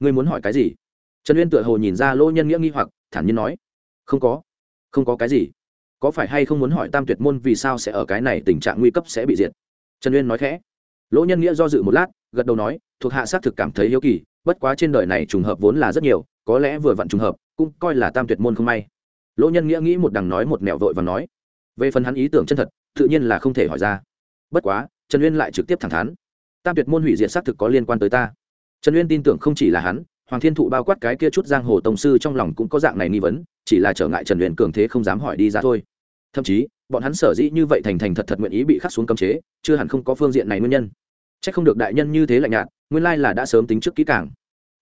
Ngươi muốn hỏi cái gì? Trần uyên tựa hồ nhìn ra lỗ nhân nghĩa nghi hoặc, thản nhiên nói. Không có. Không có cái gì. Có phải hay không muốn hỏi tam tuyệt môn vì sao sẽ ở cái này tình trạng nguy cấp sẽ bị diệt? Trần uyên nói khẽ lỗ nhân nghĩa do dự một lát, gật đầu nói, thuộc hạ xác thực cảm thấy hiếu kỳ, bất quá trên đời này trùng hợp vốn là rất nhiều, có lẽ vừa vặn trùng hợp, cũng coi là tam tuyệt môn không may. Lỗ nhân nghĩa nghĩ một đằng nói một mẹo vội và nói, về phần hắn ý tưởng chân thật, tự nhiên là không thể hỏi ra. Bất quá, trần uyên lại trực tiếp thẳng thắn, tam tuyệt môn hủy diệt xác thực có liên quan tới ta. Trần uyên tin tưởng không chỉ là hắn, hoàng thiên thụ bao quát cái kia chút giang hồ tổng sư trong lòng cũng có dạng này nghi vấn, chỉ là trở ngại trần uyên cường thế không dám hỏi đi ra thôi. Thậm chí bọn hắn sở dĩ như vậy thành thành thật thật nguyện ý bị khắc xuống cấm chế, chưa hẳn không có phương diện này nguyên nhân. C h ắ c không được đại nhân như thế lạnh nhạt, nguyên lai là đã sớm tính trước kỹ càng.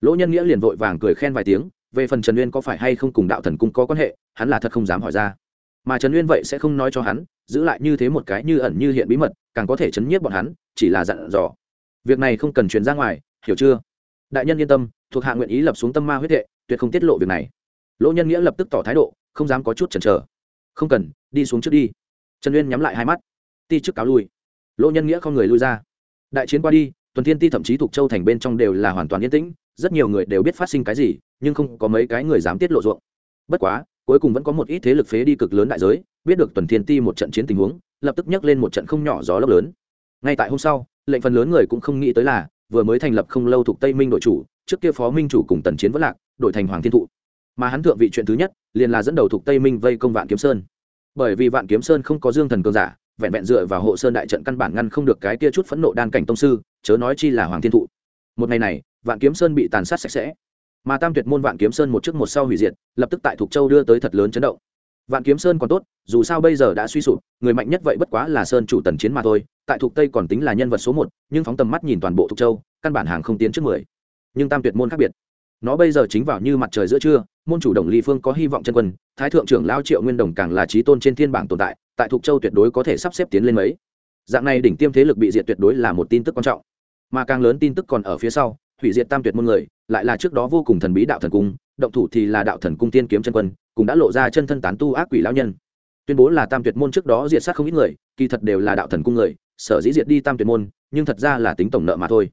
Lỗ nhân nghĩa liền vội vàng cười khen vài tiếng, về phần trần uyên có phải hay không cùng đạo thần cung có quan hệ, hắn là thật không dám hỏi ra. Mà trần uyên vậy sẽ không nói cho hắn, giữ lại như thế một cái như ẩn như hiện bí mật, càng có thể chấn nhiếp bọn hắn, chỉ là dặn dò. Việc này không cần truyền ra ngoài, hiểu chưa? Đại nhân yên tâm, thuộc hạ nguyện ý lập xuống tâm ma huyết hệ, tuyệt không tiết lộ việc này. Lỗ nhân nghĩa lập tức tỏ thái độ, không dám có chút chần chờ không cần, đi xuống trước đi. Trần uyên nhắm lại hai mắt. Ti trước cáo lui. Lỗ nhân nghĩa không người lui ra. Đại chiến qua đi, tuần thiên ti thậm chí thuộc châu thành bên trong đều là hoàn toàn yên tĩnh, rất nhiều người đều biết phát sinh cái gì, nhưng không có mấy cái người dám tiết lộ ruộng. Bất quá, cuối cùng vẫn có một ít thế lực phế đi cực lớn đại giới, biết được tuần thiên ti một trận chiến tình huống, lập tức nhắc lên một trận không nhỏ gió lốc lớn. Ngay tại hôm sau, lệnh phần lớn người cũng không nghĩ tới là, vừa mới thành lập không lâu thuộc tây minh đội chủ, trước kia phó minh chủ cùng tần chiến vẫn lạc, đổi thành hoàng thiên thụ mà hắn thượng vị chuyện thứ nhất, liền là dẫn đầu thuộc tây minh vây công vạn kiếm sơn. Bởi vì vạn kiếm sơn không có dương thần cường giả, vẹn vẹn dựa vào hộ sơn đại trận căn bản ngăn không được cái kia chút phẫn nộ đan cảnh tông sư, chớ nói chi là hoàng thiên thụ. Một ngày này, vạn kiếm sơn bị tàn sát sạch sẽ. Mà tam tuyệt môn vạn kiếm sơn một trước một sau hủy diệt, lập tức tại thục châu đưa tới thật lớn chấn động. Vạn kiếm sơn còn tốt, dù sao bây giờ đã suy sụp, người mạnh nhất vậy bất quá là sơn chủ tần chiến mà thôi, tại thục tây còn tính là nhân vật số một, nhưng phóng tầm mắt nhìn toàn bộ thục châu, căn bản hàng không tiến trước mười. Nhưng tam tuyệt môn khác biệt nó bây giờ chính vào như mặt trời giữa trưa, môn chủ đồng ly phương có hy vọng chân quân, thái thượng trưởng lao triệu nguyên đồng càng là trí tôn trên thiên bảng tồn tại tại thục châu tuyệt đối có thể sắp xếp tiến lên mấy. Dạng này đỉnh tiêm thế lực bị diệt tuyệt đối là một tin tức quan trọng. Mà càng lớn tin tức còn ở phía sau, hủy diệt tam tuyệt môn người, lại là trước đó vô cùng thần bí đạo thần cung, động thủ thì là đạo thần cung tiên kiếm chân quân, cũng đã lộ ra chân thân tán tu ác quỷ lão nhân. Tuyên bố là tam tuyệt môn trước đó diệt sát không ít người, kỳ thật đều là đạo thần cung người, sở dĩ diệt đi tam tuyệt môn, nhưng thật ra là tính tổng nợ mà thôi.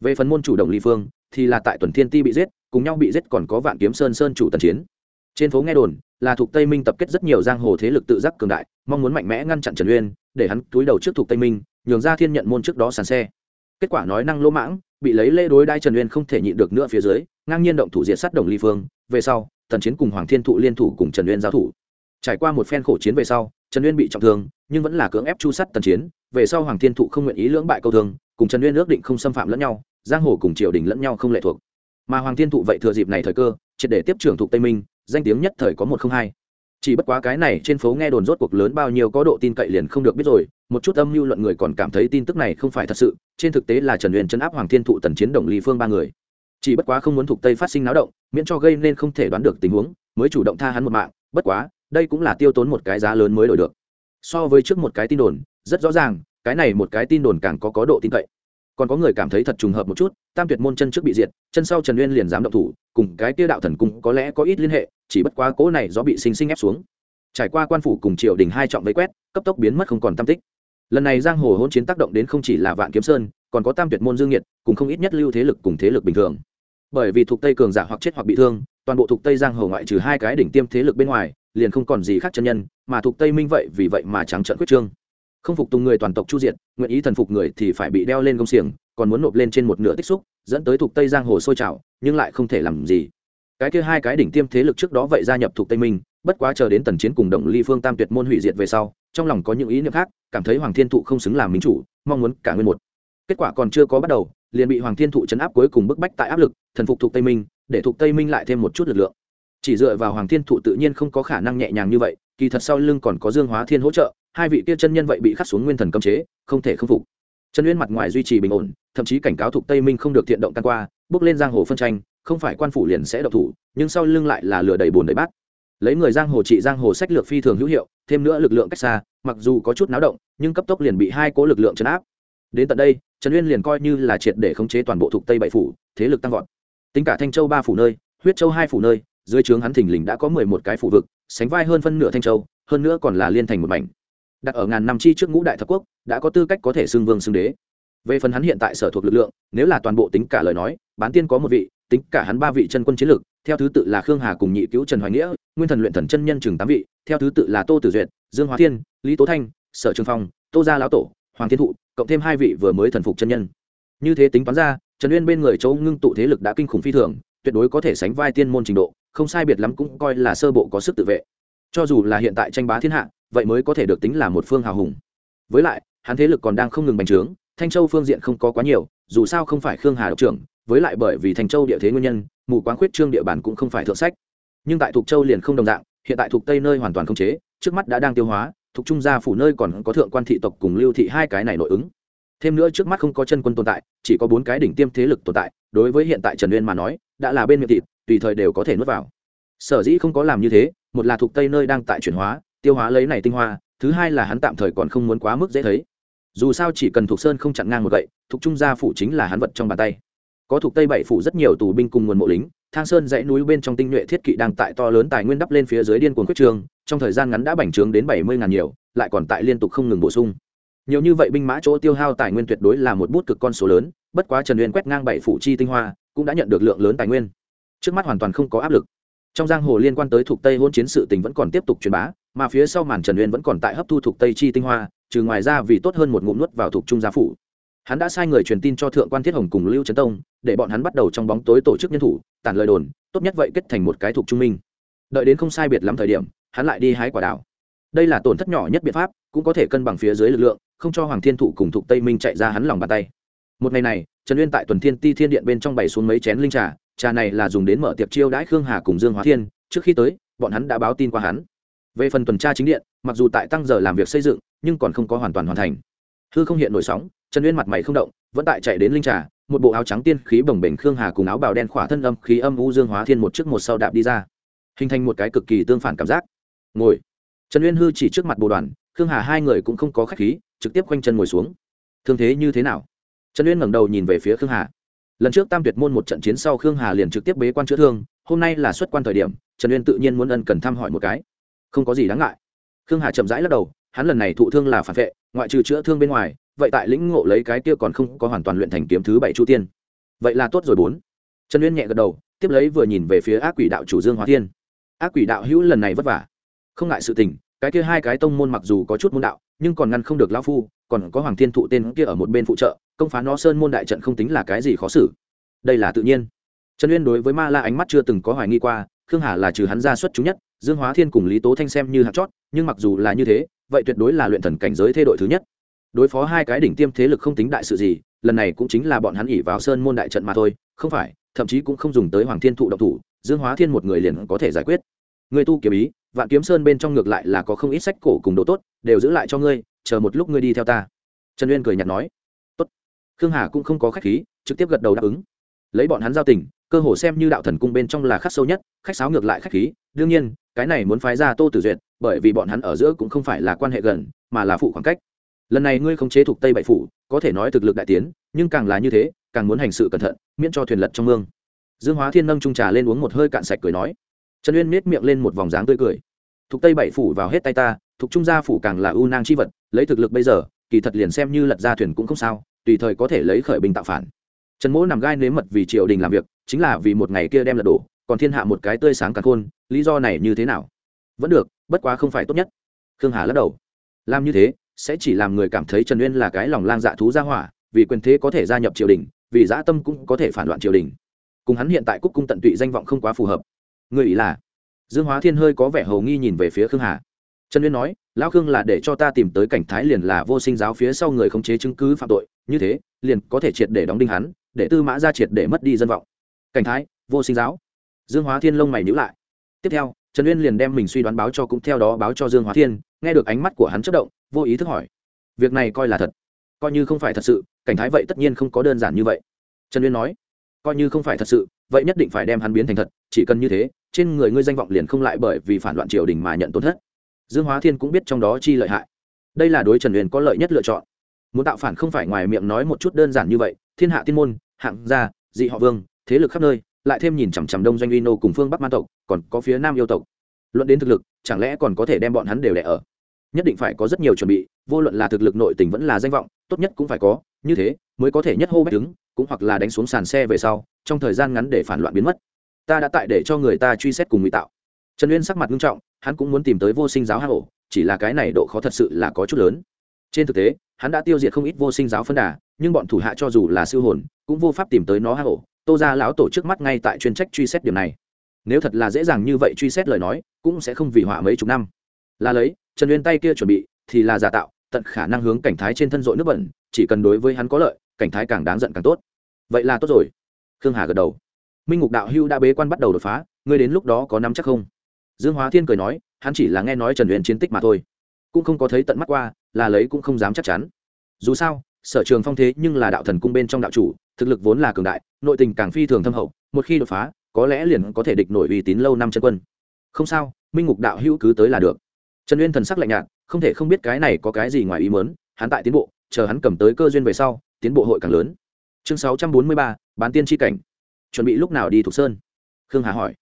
Về phần môn chủ đồng ly phương, thì là tại tuần thiên ti bị giết cùng nhau bị giết còn có vạn kiếm sơn sơn chủ tần chiến. Trên phố nghe đồn, là thuộc tây minh tập kết rất nhiều giang hồ thế lực tự giác cường đại, mong muốn mạnh mẽ ngăn chặn trần uyên, để hắn túi đầu trước thuộc tây minh, nhường ra thiên nhận môn trước đó sàn xe. Kết quả nói năng lỗ mãng, bị lấy lê đối đai trần uyên không thể nhịn được nữa phía dưới, ngang nhiên động thủ diệt sát đồng ly phương. Về sau, tần chiến cùng hoàng thiên thụ liên thủ cùng trần uyên giao thủ. Trải qua một phen khổ chiến về sau, trần uyên bị trọng thương, nhưng vẫn là cưỡng ép chu sát tần chiến. Về sau hoàng thiên thụ không nguyện ý lưỡng bại câu thương, cùng trần uyên ước định không xâm phạm lẫn nhau, giang hồ cùng triều đình lẫn nhau không lệ thuộc mà hoàng thiên thụ vậy thừa dịp này thời cơ, triệt để tiếp trưởng thuộc tây minh, danh tiếng nhất thời có một không hai. Chỉ bất quá cái này trên phố nghe đồn rốt cuộc lớn bao nhiêu có độ tin cậy liền không được biết rồi, một chút âm mưu luận người còn cảm thấy tin tức này không phải thật sự, trên thực tế là trần huyền chấn áp hoàng thiên thụ tần chiến đồng lý phương ba người. Chỉ bất quá không muốn thuộc tây phát sinh náo động, miễn cho gây nên không thể đoán được tình huống, mới chủ động tha hắn một mạng, bất quá, đây cũng là tiêu tốn một cái giá lớn mới đổi được. So với trước một cái tin đồn, rất rõ ràng, cái này một cái tin đồn càng có có độ tin cậy còn có người cảm thấy thật trùng hợp một chút, tam tuyệt môn chân trước bị diệt, chân sau trần uyên liền dám động thủ, cùng cái tiêu đạo thần cung có lẽ có ít liên hệ, chỉ bất quá cố này do bị sinh sinh ép xuống. Trải qua quan phủ cùng triều đình hai trọng vây quét, cấp tốc biến mất không còn tam tích. Lần này giang hồ hôn chiến tác động đến không chỉ là vạn kiếm sơn, còn có tam tuyệt môn dương nhiệt, cùng không ít nhất lưu thế lực cùng thế lực bình thường. Bởi vì thuộc tây cường giả hoặc chết hoặc bị thương, toàn bộ thuộc tây giang hồ ngoại trừ hai cái đỉnh tiêm thế lực bên ngoài, liền không còn gì khác chân nhân, mà thuộc tây minh vậy vì vậy mà trắng trợn quyết trương không phục tùng người toàn tộc chu diệt, nguyện ý thần phục người thì phải bị đeo lên công xiềng, còn muốn nộp lên trên một nửa tích xúc, dẫn tới thuộc tây giang hồ sôi trào, nhưng lại không thể làm gì. Cái kia hai cái đỉnh tiêm thế lực trước đó vậy gia nhập thuộc tây minh, bất quá chờ đến tần chiến cùng động ly phương tam tuyệt môn hủy diệt về sau, trong lòng có những ý niệm khác, cảm thấy hoàng thiên thụ không xứng làm minh chủ, mong muốn cả nguyên một. Kết quả còn chưa có bắt đầu, liền bị hoàng thiên thụ chấn áp cuối cùng bức bách tại áp lực, thần phục thuộc tây minh, để thuộc tây minh lại thêm một chút lực lượng. Chỉ dựa vào hoàng thiên thụ tự nhiên không có khả năng nhẹ nhàng như vậy, kỳ thật sau lưng còn có dương hóa thiên hỗ trợ hai vị kia chân nhân vậy bị khắc xuống nguyên thần cấm chế, không thể không phục. Trần uyên mặt ngoài duy trì bình ổn, thậm chí cảnh cáo thuộc tây minh không được thiện động tan qua, bước lên giang hồ phân tranh, không phải quan phủ liền sẽ độc thủ, nhưng sau lưng lại là lửa đầy bùn đầy bát. Lấy người giang hồ trị giang hồ sách lược phi thường hữu hiệu, thêm nữa lực lượng cách xa, mặc dù có chút náo động, nhưng cấp tốc liền bị hai cố lực lượng chấn áp. Đến tận đây, trần uyên liền coi như là triệt để khống chế toàn bộ thuộc tây bảy phủ, thế lực tăng vọt. Tính cả thanh châu ba phủ nơi, huyết châu hai phủ nơi, dưới trướng hắn thình lình đã có mười một cái phủ vực, sánh vai hơn phân nửa thanh châu, hơn nữa còn là liên thành một mảnh đặt ở ngàn năm chi trước ngũ đại thập quốc, đã có tư cách có thể xưng vương xưng đế. Về phần hắn hiện tại sở thuộc lực lượng, nếu là toàn bộ tính cả lời nói, bán tiên có một vị, tính cả hắn ba vị chân quân chiến lược theo thứ tự là khương hà cùng nhị cứu trần hoài nghĩa, nguyên thần luyện thần chân nhân chừng tám vị, theo thứ tự là tô tử duyệt, dương hóa thiên, lý tố thanh, sở trường phong, tô gia lão tổ, hoàng thiên thụ, cộng thêm hai vị vừa mới thần phục chân nhân. Như thế tính toán ra, trần uyên bên người châu ngưng tụ thế lực đã kinh khủng phi thường, tuyệt đối có thể sánh vai tiên môn trình độ, không sai biệt lắm cũng coi là sơ bộ có sức tự vệ. Cho dù là hiện tại tranh bá thiên hạ vậy mới có thể được tính là một phương hào hùng. Với lại, hắn thế lực còn đang không ngừng bành trướng, thanh châu phương diện không có quá nhiều, dù sao không phải khương hà độc trưởng, với lại bởi vì thanh châu địa thế nguyên nhân, mù quáng khuyết trương địa bàn cũng không phải thượng sách. Nhưng tại thục châu liền không đồng dạng, hiện tại thục tây nơi hoàn toàn không chế, trước mắt đã đang tiêu hóa, thục trung gia phủ nơi còn có thượng quan thị tộc cùng lưu thị hai cái này nội ứng. Thêm nữa trước mắt không có chân quân tồn tại, chỉ có bốn cái đỉnh tiêm thế lực tồn tại, đối với hiện tại trần uyên mà nói, đã là bên miệng thịt, tùy thời đều có thể nuốt vào. Sở dĩ không có làm như thế, một là thuộc tây nơi đang tại chuyển hóa tiêu hóa lấy này tinh hoa, thứ hai là hắn tạm thời còn không muốn quá mức dễ thấy. Dù sao chỉ cần thuộc sơn không chặn ngang một gậy, thuộc trung gia phủ chính là hắn vật trong bàn tay. Có thuộc tây bảy phủ rất nhiều tù binh cùng nguồn mộ lính, thang sơn dãy núi bên trong tinh nhuệ thiết kỵ đang tại to lớn tài nguyên đắp lên phía dưới điên cuồng quyết trường, trong thời gian ngắn đã bành trướng đến bảy mươi ngàn nhiều, lại còn tại liên tục không ngừng bổ sung. Nhiều như vậy binh mã chỗ tiêu hao tài nguyên tuyệt đối là một bút cực con số lớn, bất quá trần uyên quét ngang bảy phủ chi tinh hoa, cũng đã nhận được lượng lớn tài nguyên. Trước mắt hoàn toàn không có áp lực. Trong giang hồ liên quan tới thuộc tây hôn chiến sự tình vẫn còn tiếp tục truyền bá mà phía sau màn trần uyên vẫn còn tại hấp thu thuộc tây chi tinh hoa, trừ ngoài ra vì tốt hơn một ngụm nuốt vào thuộc trung gia phủ. Hắn đã sai người truyền tin cho thượng quan thiết hồng cùng lưu trấn tông, để bọn hắn bắt đầu trong bóng tối tổ chức nhân thủ, tản lời đồn, tốt nhất vậy kết thành một cái thuộc trung minh. Đợi đến không sai biệt lắm thời điểm, hắn lại đi hái quả đảo đây là tổn thất nhỏ nhất biện pháp, cũng có thể cân bằng phía dưới lực lượng, không cho hoàng thiên thụ cùng thuộc tây minh chạy ra hắn lòng bàn tay. Một ngày này, trần uyên tại tuần thiên ti thiên điện bên trong bày xuống mấy chén linh trà trà này là dùng đến mở tiệc chiêu đãi khương hà cùng dương hóa thiên, trước khi tới, bọn hắn đã báo tin qua hắn về phần tuần tra chính điện, mặc dù tại tăng giờ làm việc xây dựng, nhưng còn không có hoàn toàn hoàn thành. Hư không hiện nổi sóng, trần uyên mặt mày không động, vẫn tại chạy đến linh trà, một bộ áo trắng tiên khí bồng bềnh khương hà cùng áo bào đen khỏa thân âm khí âm u dương hóa thiên một trước một sau đạp đi ra. Hình thành một cái cực kỳ tương phản cảm giác. Ngồi. Trần uyên hư chỉ trước mặt bồ đoàn, khương hà hai người cũng không có khách khí, trực tiếp quanh chân ngồi xuống. Thương thế như thế nào? Trần uyên ngẩng đầu nhìn về phía khương hà. Lần trước tam tuyệt môn một trận chiến sau khương hà liền trực tiếp bế quan chữa thương, hôm nay là xuất quan thời điểm, trần uyên tự nhiên muốn ân cần thăm hỏi một cái không có gì đáng ngại. Khương hà chậm rãi lắc đầu, hắn lần này thụ thương là phản vệ, ngoại trừ chữa thương bên ngoài, vậy tại lĩnh ngộ lấy cái kia còn không có hoàn toàn luyện thành kiếm thứ bảy chu tiên. Vậy là tốt rồi bốn. Trần uyên nhẹ gật đầu, tiếp lấy vừa nhìn về phía ác quỷ đạo chủ dương hóa thiên. Ác quỷ đạo hữu lần này vất vả. Không ngại sự tình, cái kia hai cái tông môn mặc dù có chút môn đạo, nhưng còn ngăn không được lão phu, còn có hoàng thiên thụ tên kia ở một bên phụ trợ, công phá nó sơn môn đại trận không tính là cái gì khó xử. Đây là tự nhiên. Trần uyên đối với ma la ánh mắt chưa từng có hoài nghi qua, khương hà là trừ hắn ra xuất chúng nhất dương hóa thiên cùng lý tố thanh xem như hạt chót, nhưng mặc dù là như thế, vậy tuyệt đối là luyện thần cảnh giới thay đổi thứ nhất. Đối phó hai cái đỉnh tiêm thế lực không tính đại sự gì, lần này cũng chính là bọn hắn ỉ vào sơn môn đại trận mà thôi, không phải, thậm chí cũng không dùng tới hoàng thiên thụ độc thủ, dương hóa thiên một người liền có thể giải quyết. Người tu kiếm ý, vạn kiếm sơn bên trong ngược lại là có không ít sách cổ cùng độ tốt, đều giữ lại cho ngươi, chờ một lúc ngươi đi theo ta. Trần uyên cười nhạt nói. Tốt. Khương hà cũng không có khách khí, trực tiếp gật đầu đáp ứng. Lấy bọn hắn giao tình, cơ hồ xem như đạo thần cung bên trong là khắc sâu nhất, khách sáo ngược lại khách khí, đương nhiên cái này muốn phái ra tô tử duyệt, bởi vì bọn hắn ở giữa cũng không phải là quan hệ gần, mà là phụ khoảng cách. Lần này ngươi không chế thuộc tây Bảy phủ, có thể nói thực lực đại tiến, nhưng càng là như thế, càng muốn hành sự cẩn thận, miễn cho thuyền lật trong mương. Dương hóa thiên nâng trung trà lên uống một hơi cạn sạch cười nói. Trần uyên miết miệng lên một vòng dáng tươi cười. Thuộc tây bảy phủ vào hết tay ta, thuộc trung gia phủ càng là ưu nang chi vật, lấy thực lực bây giờ, kỳ thật liền xem như lật ra thuyền cũng không sao, tùy thời có thể lấy khởi binh tạo phản. Trần mỗ nằm gai nếm mật vì triều đình làm việc, chính là vì một ngày kia đem lật đổ còn thiên hạ một cái tươi sáng càng khôn, lý do này như thế nào? Vẫn được, bất quá không phải tốt nhất. Khương hà lắc đầu. Làm như thế, sẽ chỉ làm người cảm thấy trần uyên là cái lòng lang dạ thú gia hỏa, vì quyền thế có thể gia nhập triều đình, vì dã tâm cũng có thể phản loạn triều đình. Cùng hắn hiện tại cúc cung tận tụy danh vọng không quá phù hợp. Người ý là, dương hóa thiên hơi có vẻ hầu nghi nhìn về phía khương hà. Trần uyên nói, lão khương là để cho ta tìm tới cảnh thái liền là vô sinh giáo phía sau người khống chế chứng cứ phạm tội, như thế, liền có thể triệt để đóng đinh hắn, để tư mã ra triệt để mất đi dân vọng. Cảnh thái, vô sinh giáo dương hóa thiên lông mày nhữ lại. Tiếp theo, trần uyên liền đem mình suy đoán báo cho cũng theo đó báo cho dương hóa thiên, nghe được ánh mắt của hắn chất động, vô ý thức hỏi, việc này coi là thật? Coi như không phải thật sự, cảnh thái vậy tất nhiên không có đơn giản như vậy. Trần uyên nói, coi như không phải thật sự, vậy nhất định phải đem hắn biến thành thật, chỉ cần như thế, trên người ngươi danh vọng liền không lại bởi vì phản loạn triều đình mà nhận tổn thất. Dương hóa thiên cũng biết trong đó chi lợi hại. Đây là đối trần uyên có lợi nhất lựa chọn. Muốn tạo phản không phải ngoài miệng nói một chút đơn giản như vậy, thiên hạ tiên môn, hạng gia, dị họ vương, thế lực khắp nơi lại thêm nhìn chằm chằm đông doanh uy nô cùng phương bắc man tộc, còn có phía nam yêu tộc. Luận đến thực lực, chẳng lẽ còn có thể đem bọn hắn đều đẻ ở? Nhất định phải có rất nhiều chuẩn bị, vô luận là thực lực nội tình vẫn là danh vọng, tốt nhất cũng phải có, như thế mới có thể nhất hô bách đứng, cũng hoặc là đánh xuống sàn xe về sau, trong thời gian ngắn để phản loạn biến mất. Ta đã tại để cho người ta truy xét cùng ngụy tạo. Trần uyên sắc mặt nghiêm trọng, hắn cũng muốn tìm tới vô sinh giáo hạ hổ chỉ là cái này độ khó thật sự là có chút lớn. Trên thực tế, hắn đã tiêu diệt không ít vô sinh giáo phân đà, nhưng bọn thủ hạ cho dù là siêu hồn, cũng vô pháp tìm tới nó hạ hổ tô ra lão tổ trước mắt ngay tại chuyên trách truy xét điểm này. Nếu thật là dễ dàng như vậy truy xét lời nói, cũng sẽ không vì họa mấy chục năm. Là lấy, trần uyên tay kia chuẩn bị, thì là giả tạo, tận khả năng hướng cảnh thái trên thân rội nước bẩn, chỉ cần đối với hắn có lợi, cảnh thái càng đáng giận càng tốt. Vậy là tốt rồi. Khương hà gật đầu. Minh ngục đạo hưu đã bế quan bắt đầu đột phá, ngươi đến lúc đó có nắm chắc không? Dương hóa thiên cười nói, hắn chỉ là nghe nói trần uyên chiến tích mà thôi. Cũng không có thấy tận mắt qua, là lấy cũng không dám chắc chắn. Dù sao sở trường phong thế nhưng là đạo thần cung bên trong đạo chủ, thực lực vốn là cường đại, nội tình càng phi thường thâm hậu, một khi đột phá, có lẽ liền có thể địch nổi uy tín lâu năm chân quân. Không sao, minh ngục đạo hữu cứ tới là được. Trần uyên thần sắc lạnh nhạt, không thể không biết cái này có cái gì ngoài ý mớn hắn tại tiến bộ, chờ hắn cầm tới cơ duyên về sau, tiến bộ hội càng lớn. Chương sáu trăm bốn mươi ba, bán tiên tri cảnh. Chuẩn bị lúc nào đi thục sơn? Khương hà hỏi.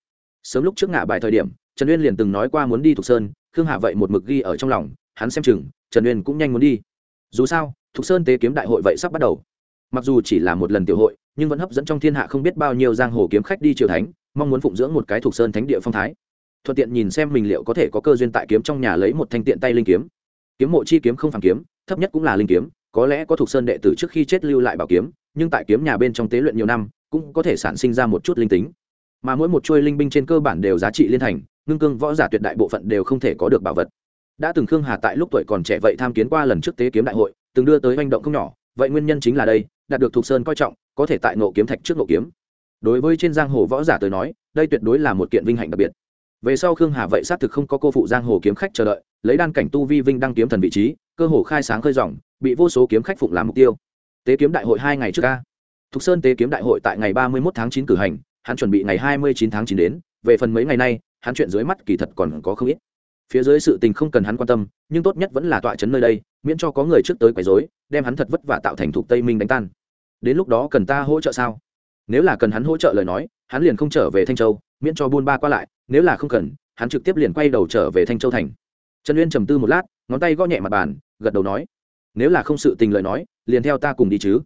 Sớm lúc trước ngã bài thời điểm, trần uyên liền từng nói qua muốn đi thục sơn, khương hà vậy một mực ghi ở trong lòng, hắn xem chừng, trần uyên cũng nhanh muốn đi dù sao, thục sơn tế kiếm đại hội vậy sắp bắt đầu. Mặc dù chỉ là một lần tiểu hội, nhưng vẫn hấp dẫn trong thiên hạ không biết bao nhiêu giang hồ kiếm khách đi triều thánh, mong muốn phụng dưỡng một cái thục sơn thánh địa phong thái. Thuận tiện nhìn xem mình liệu có thể có cơ duyên tại kiếm trong nhà lấy một thanh tiện tay linh kiếm. Kiếm mộ chi kiếm không phản kiếm, thấp nhất cũng là linh kiếm, có lẽ có thuộc sơn đệ tử trước khi chết lưu lại bảo kiếm, nhưng tại kiếm nhà bên trong tế luyện nhiều năm, cũng có thể sản sinh ra một chút linh tính. Mà mỗi một chuôi linh binh trên cơ bản đều giá trị liên thành, ngưng cương võ giả tuyệt đại bộ phận đều không thể có được bảo vật đã từng khương hà tại lúc tuổi còn trẻ vậy tham kiến qua lần trước tế kiếm đại hội, từng đưa tới hành động không nhỏ, vậy nguyên nhân chính là đây, đạt được thục sơn coi trọng, có thể tại nộ kiếm thạch trước nộ kiếm. Đối với trên giang hồ võ giả tới nói, đây tuyệt đối là một kiện vinh hạnh đặc biệt. Về sau khương hà vậy xác thực không có cô phụ giang hồ kiếm khách chờ đợi, lấy đan cảnh tu vi vinh đăng kiếm thần vị trí, cơ hồ khai sáng khơi dòng, bị vô số kiếm khách phụng làm mục tiêu. Tế kiếm đại hội hai ngày trước ca thục sơn tế kiếm đại hội tại ngày ba mươi một tháng chín cử hành, hắn chuẩn bị ngày hai mươi chín tháng chín đến, về phần mấy ngày nay, hắn chuyện dưới mắt kỳ thật còn có không ít phía dưới sự tình không cần hắn quan tâm, nhưng tốt nhất vẫn là tọa chấn nơi đây, miễn cho có người trước tới quấy rối, đem hắn thật vất vả tạo thành thục tây minh đánh tan. Đến lúc đó cần ta hỗ trợ sao? Nếu là cần hắn hỗ trợ lời nói, hắn liền không trở về thanh châu, miễn cho buôn ba qua lại, nếu là không cần, hắn trực tiếp liền quay đầu trở về thanh châu thành. Trần uyên trầm tư một lát, ngón tay gõ nhẹ mặt bàn, gật đầu nói, nếu là không sự tình lời nói, liền theo ta cùng đi chứ.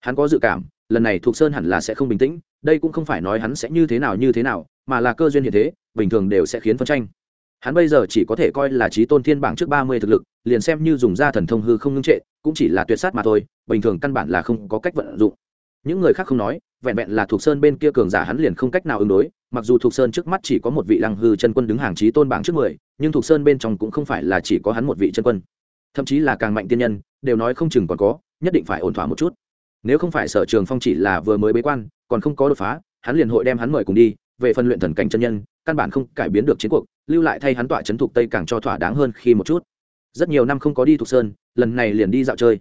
Hắn có dự cảm, lần này thuộc sơn hẳn là sẽ không bình tĩnh, đây cũng không phải nói hắn sẽ như thế nào như thế nào, mà là cơ duyên hiện thế, bình thường đều sẽ khiến phân tranh hắn bây giờ chỉ có thể coi là trí tôn thiên bảng trước ba mươi thực lực, liền xem như dùng da thần thông hư không ngưng trệ, cũng chỉ là tuyệt sát mà thôi, bình thường căn bản là không có cách vận dụng. Những người khác không nói, vẹn vẹn là thuộc sơn bên kia cường giả hắn liền không cách nào ứng đối, mặc dù thuộc sơn trước mắt chỉ có một vị lăng hư chân quân đứng hàng trí tôn bảng trước mười, nhưng thuộc sơn bên trong cũng không phải là chỉ có hắn một vị chân quân. Thậm chí là càng mạnh tiên nhân, đều nói không chừng còn có, nhất định phải ổn thỏa một chút. Nếu không phải sở trường phong chỉ là vừa mới bế quan, còn không có đột phá, hắn liền hội đem hắn mời cùng đi, về phần luyện thần cảnh chân nhân, căn bản không cải biến được chiến cuộc lưu lại thay hắn tọa trấn thuộc tây càng cho thỏa đáng hơn khi một chút. Rất nhiều năm không có đi thuộc sơn, lần này liền đi dạo chơi.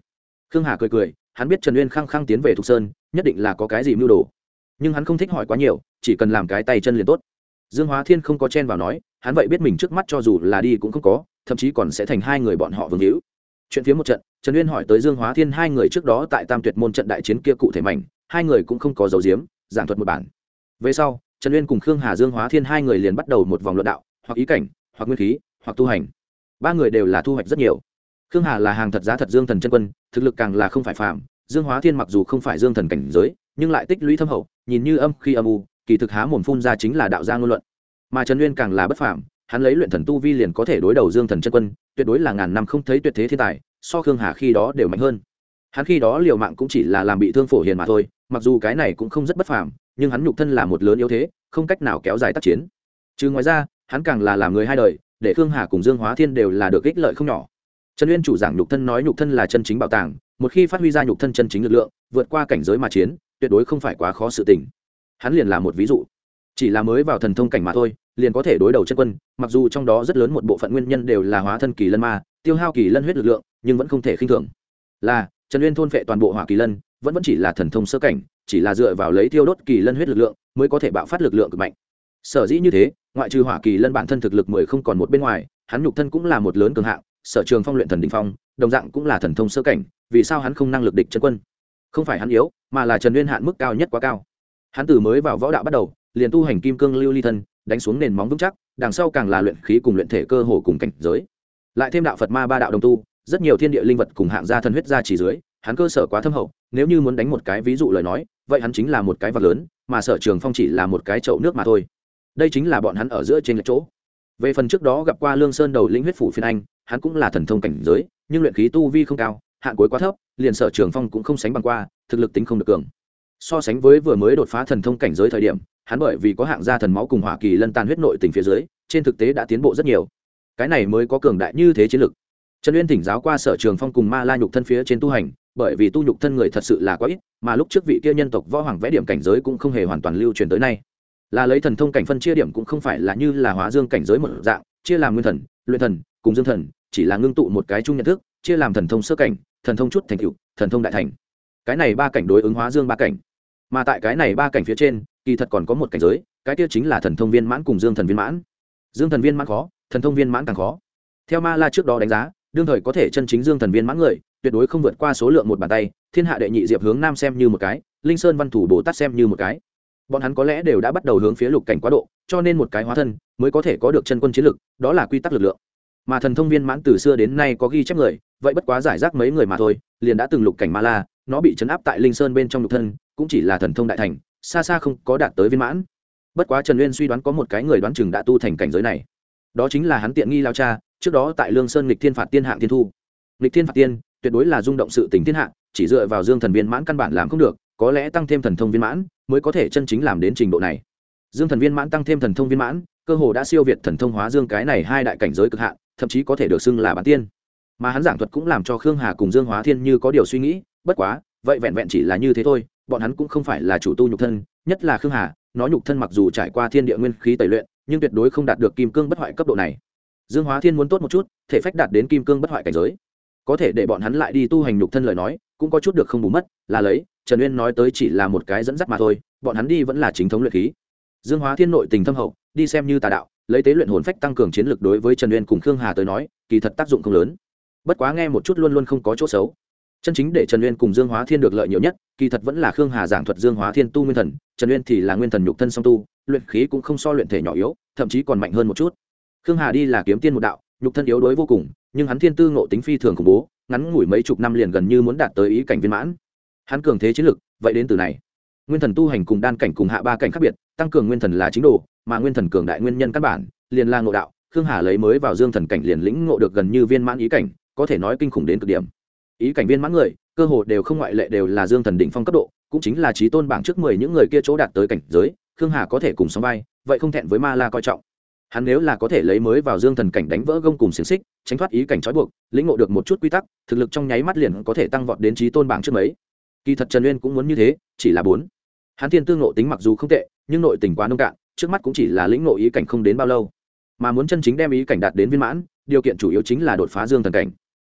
Khương hà cười cười, hắn biết trần uyên khăng khăng tiến về thuộc sơn, nhất định là có cái gì mưu đồ. Nhưng hắn không thích hỏi quá nhiều, chỉ cần làm cái tay chân liền tốt. Dương hóa thiên không có chen vào nói, hắn vậy biết mình trước mắt cho dù là đi cũng không có, thậm chí còn sẽ thành hai người bọn họ vương hữu. Chuyện phía một trận, trần uyên hỏi tới dương hóa thiên hai người trước đó tại tam tuyệt môn trận đại chiến kia cụ thể mảnh, hai người cũng không có dấu diếm, giảng thuật một bản. Về sau, trần uyên cùng khương hà dương hóa thiên hai người liền bắt đầu một vòng luận đạo hoặc ý cảnh, hoặc nguyên khí, hoặc tu hành. Ba người đều là thu hoạch rất nhiều. Khương hà là hàng thật giá thật dương thần chân quân, thực lực càng là không phải phạm dương hóa thiên mặc dù không phải dương thần cảnh giới, nhưng lại tích lũy thâm hậu, nhìn như âm khi âm u, kỳ thực há mồm phun ra chính là đạo gia ngôn luận. Mà trần uyên càng là bất phạm hắn lấy luyện thần tu vi liền có thể đối đầu dương thần chân quân, tuyệt đối là ngàn năm không thấy tuyệt thế thiên tài, so khương hà khi đó đều mạnh hơn. Hắn khi đó liều mạng cũng chỉ là làm bị thương phổ hiền mà thôi, mặc dù cái này cũng không rất bất phàm, nhưng hắn nhục thân là một lớn yếu thế, không cách nào kéo dài tác chiến. Chứ ngoài ra hắn càng là làm người hai đời, để khương hà cùng dương hóa thiên đều là được ích lợi không nhỏ. Trần uyên chủ giảng nhục thân nói nhục thân là chân chính bảo tàng, một khi phát huy ra nhục thân chân chính lực lượng, vượt qua cảnh giới mà chiến, tuyệt đối không phải quá khó sự tình. Hắn liền là một ví dụ. Chỉ là mới vào thần thông cảnh mà thôi, liền có thể đối đầu chân quân, mặc dù trong đó rất lớn một bộ phận nguyên nhân đều là hóa thân kỳ lân ma, tiêu hao kỳ lân huyết lực lượng, nhưng vẫn không thể khinh thường. Là, trần uyên thôn phệ toàn bộ hỏa kỳ lân, vẫn vẫn chỉ là thần thông sơ cảnh, chỉ là dựa vào lấy tiêu đốt kỳ lân huyết lực lượng, mới có thể bạo phát lực lượng cực mạnh. Sở dĩ như thế ngoại trừ hỏa kỳ lân bản thân thực lực mười không còn một bên ngoài, hắn nhục thân cũng là một lớn cường hạng, sở trường phong luyện thần đình phong, đồng dạng cũng là thần thông sơ cảnh, vì sao hắn không năng lực địch chân quân? Không phải hắn yếu, mà là trần Nguyên hạn mức cao nhất quá cao. Hắn từ mới vào võ đạo bắt đầu, liền tu hành kim cương lưu ly thân, đánh xuống nền móng vững chắc, đằng sau càng là luyện khí cùng luyện thể cơ hồ cùng cảnh giới. Lại thêm đạo phật ma ba đạo đồng tu, rất nhiều thiên địa linh vật cùng hạng gia thân huyết gia chỉ dưới, hắn cơ sở quá thâm hậu, nếu như muốn đánh một cái ví dụ lời nói, vậy hắn chính là một cái vật lớn, mà sở trường phong chỉ là một cái chậu nước mà thôi đây chính là bọn hắn ở giữa trên lệch chỗ. Về phần trước đó gặp qua lương sơn đầu lĩnh huyết phủ phiên anh, hắn cũng là thần thông cảnh giới, nhưng luyện khí tu vi không cao, hạn cuối quá thấp, liền sở trường phong cũng không sánh bằng qua, thực lực tính không được cường. So sánh với vừa mới đột phá thần thông cảnh giới thời điểm, hắn bởi vì có hạng gia thần máu cùng hỏa kỳ lân tàn huyết nội tình phía dưới, trên thực tế đã tiến bộ rất nhiều. Cái này mới có cường đại như thế chiến lực. Trần uyên thỉnh giáo qua sở trường phong cùng ma la nhục thân phía trên tu hành, bởi vì tu nhục thân người thật sự là quá ít, mà lúc trước vị kia nhân tộc võ hoàng vẽ điểm cảnh giới cũng không hề hoàn toàn lưu truyền tới nay là lấy thần thông cảnh phân chia điểm cũng không phải là như là hóa dương cảnh giới một dạng, chia làm nguyên thần, luyện thần, cùng dương thần, chỉ là ngưng tụ một cái chung nhận thức, chia làm thần thông sơ cảnh, thần thông chút thành cựu thần thông đại thành. Cái này ba cảnh đối ứng hóa dương ba cảnh. Mà tại cái này ba cảnh phía trên, kỳ thật còn có một cảnh giới, cái kia chính là thần thông viên mãn cùng dương thần viên mãn. Dương thần viên mãn khó, thần thông viên mãn càng khó. Theo ma la trước đó đánh giá, đương thời có thể chân chính dương thần viên mãn người, tuyệt đối không vượt qua số lượng một bàn tay, thiên hạ đệ nhị diệp hướng nam xem như một cái, linh sơn văn thủ bồ tát xem như một cái bọn hắn có lẽ đều đã bắt đầu hướng phía lục cảnh quá độ, cho nên một cái hóa thân mới có thể có được chân quân chiến lực, đó là quy tắc lực lượng. Mà thần thông viên mãn từ xưa đến nay có ghi chép người, vậy bất quá giải rác mấy người mà thôi, liền đã từng lục cảnh ma la, nó bị chấn áp tại linh sơn bên trong lục thân, cũng chỉ là thần thông đại thành, xa xa không có đạt tới viên mãn. Bất quá trần uyên suy đoán có một cái người đoán chừng đã tu thành cảnh giới này. Đó chính là hắn tiện nghi lao cha, trước đó tại lương sơn lịch thiên phạt tiên hạng thiên thu. Lịch thiên phạt tiên tuyệt đối là rung động sự tình thiên hạng chỉ dựa vào dương thần viên mãn căn bản làm không được có lẽ tăng thêm thần thông viên mãn mới có thể chân chính làm đến trình độ này. Dương thần viên mãn tăng thêm thần thông viên mãn, cơ hồ đã siêu việt thần thông hóa dương cái này hai đại cảnh giới cực hạn, thậm chí có thể được xưng là bản tiên. Mà hắn giảng thuật cũng làm cho khương hà cùng dương hóa thiên như có điều suy nghĩ, bất quá, vậy vẹn vẹn chỉ là như thế thôi, bọn hắn cũng không phải là chủ tu nhục thân, nhất là khương hà, nó nhục thân mặc dù trải qua thiên địa nguyên khí tẩy luyện, nhưng tuyệt đối không đạt được kim cương bất hoại cấp độ này. Dương hóa thiên muốn tốt một chút, thể phách đạt đến kim cương bất hoại cảnh giới. Có thể để bọn hắn lại đi tu hành nhục thân lời nói, cũng có chút được không bù mất, là lấy trần uyên nói tới chỉ là một cái dẫn dắt mà thôi, bọn hắn đi vẫn là chính thống luyện khí. Dương hóa thiên nội tình thâm hậu, đi xem như tà đạo, lấy tế luyện hồn phách tăng cường chiến lược đối với trần uyên cùng khương hà tới nói, kỳ thật tác dụng không lớn. Bất quá nghe một chút luôn luôn không có chỗ xấu. Chân chính để trần uyên cùng dương hóa thiên được lợi nhiều nhất, kỳ thật vẫn là khương hà giảng thuật dương hóa thiên tu nguyên thần, trần uyên thì là nguyên thần nhục thân song tu, luyện khí cũng không so luyện thể nhỏ yếu, thậm chí còn mạnh hơn một chút. Khương hà đi là kiếm tiên một đạo, nhục thân yếu đuối vô cùng, nhưng hắn thiên tư ngộ tính phi thường khủng bố, ngắn ngủi mấy chục năm liền gần như muốn đạt tới ý cảnh viên mãn hắn cường thế chiến lực, vậy đến từ này. Nguyên thần tu hành cùng đan cảnh cùng hạ ba cảnh khác biệt, tăng cường nguyên thần là chính đồ, mà nguyên thần cường đại nguyên nhân căn bản, liền là ngộ đạo. Khương hà lấy mới vào dương thần cảnh liền lĩnh ngộ được gần như viên mãn ý cảnh, có thể nói kinh khủng đến cực điểm. Ý cảnh viên mãn người, cơ hồ đều không ngoại lệ đều là dương thần đỉnh phong cấp độ, cũng chính là trí tôn bảng trước mười những người kia chỗ đạt tới cảnh giới, khương hà có thể cùng sóng vai, vậy không thẹn với ma la coi trọng. Hắn nếu là có thể lấy mới vào dương thần cảnh đánh vỡ gông cùng xiềng xích, tránh thoát ý cảnh trói buộc, lĩnh ngộ được một chút quy tắc, thực lực trong nháy mắt liền có thể tăng vọt đến trí tôn bảng trước mấy kỳ thật trần uyên cũng muốn như thế, chỉ là bốn. Hắn thiên tương nội tính mặc dù không tệ, nhưng nội tình quá nông cạn, trước mắt cũng chỉ là lĩnh nội ý cảnh không đến bao lâu. Mà muốn chân chính đem ý cảnh đạt đến viên mãn, điều kiện chủ yếu chính là đột phá dương thần cảnh.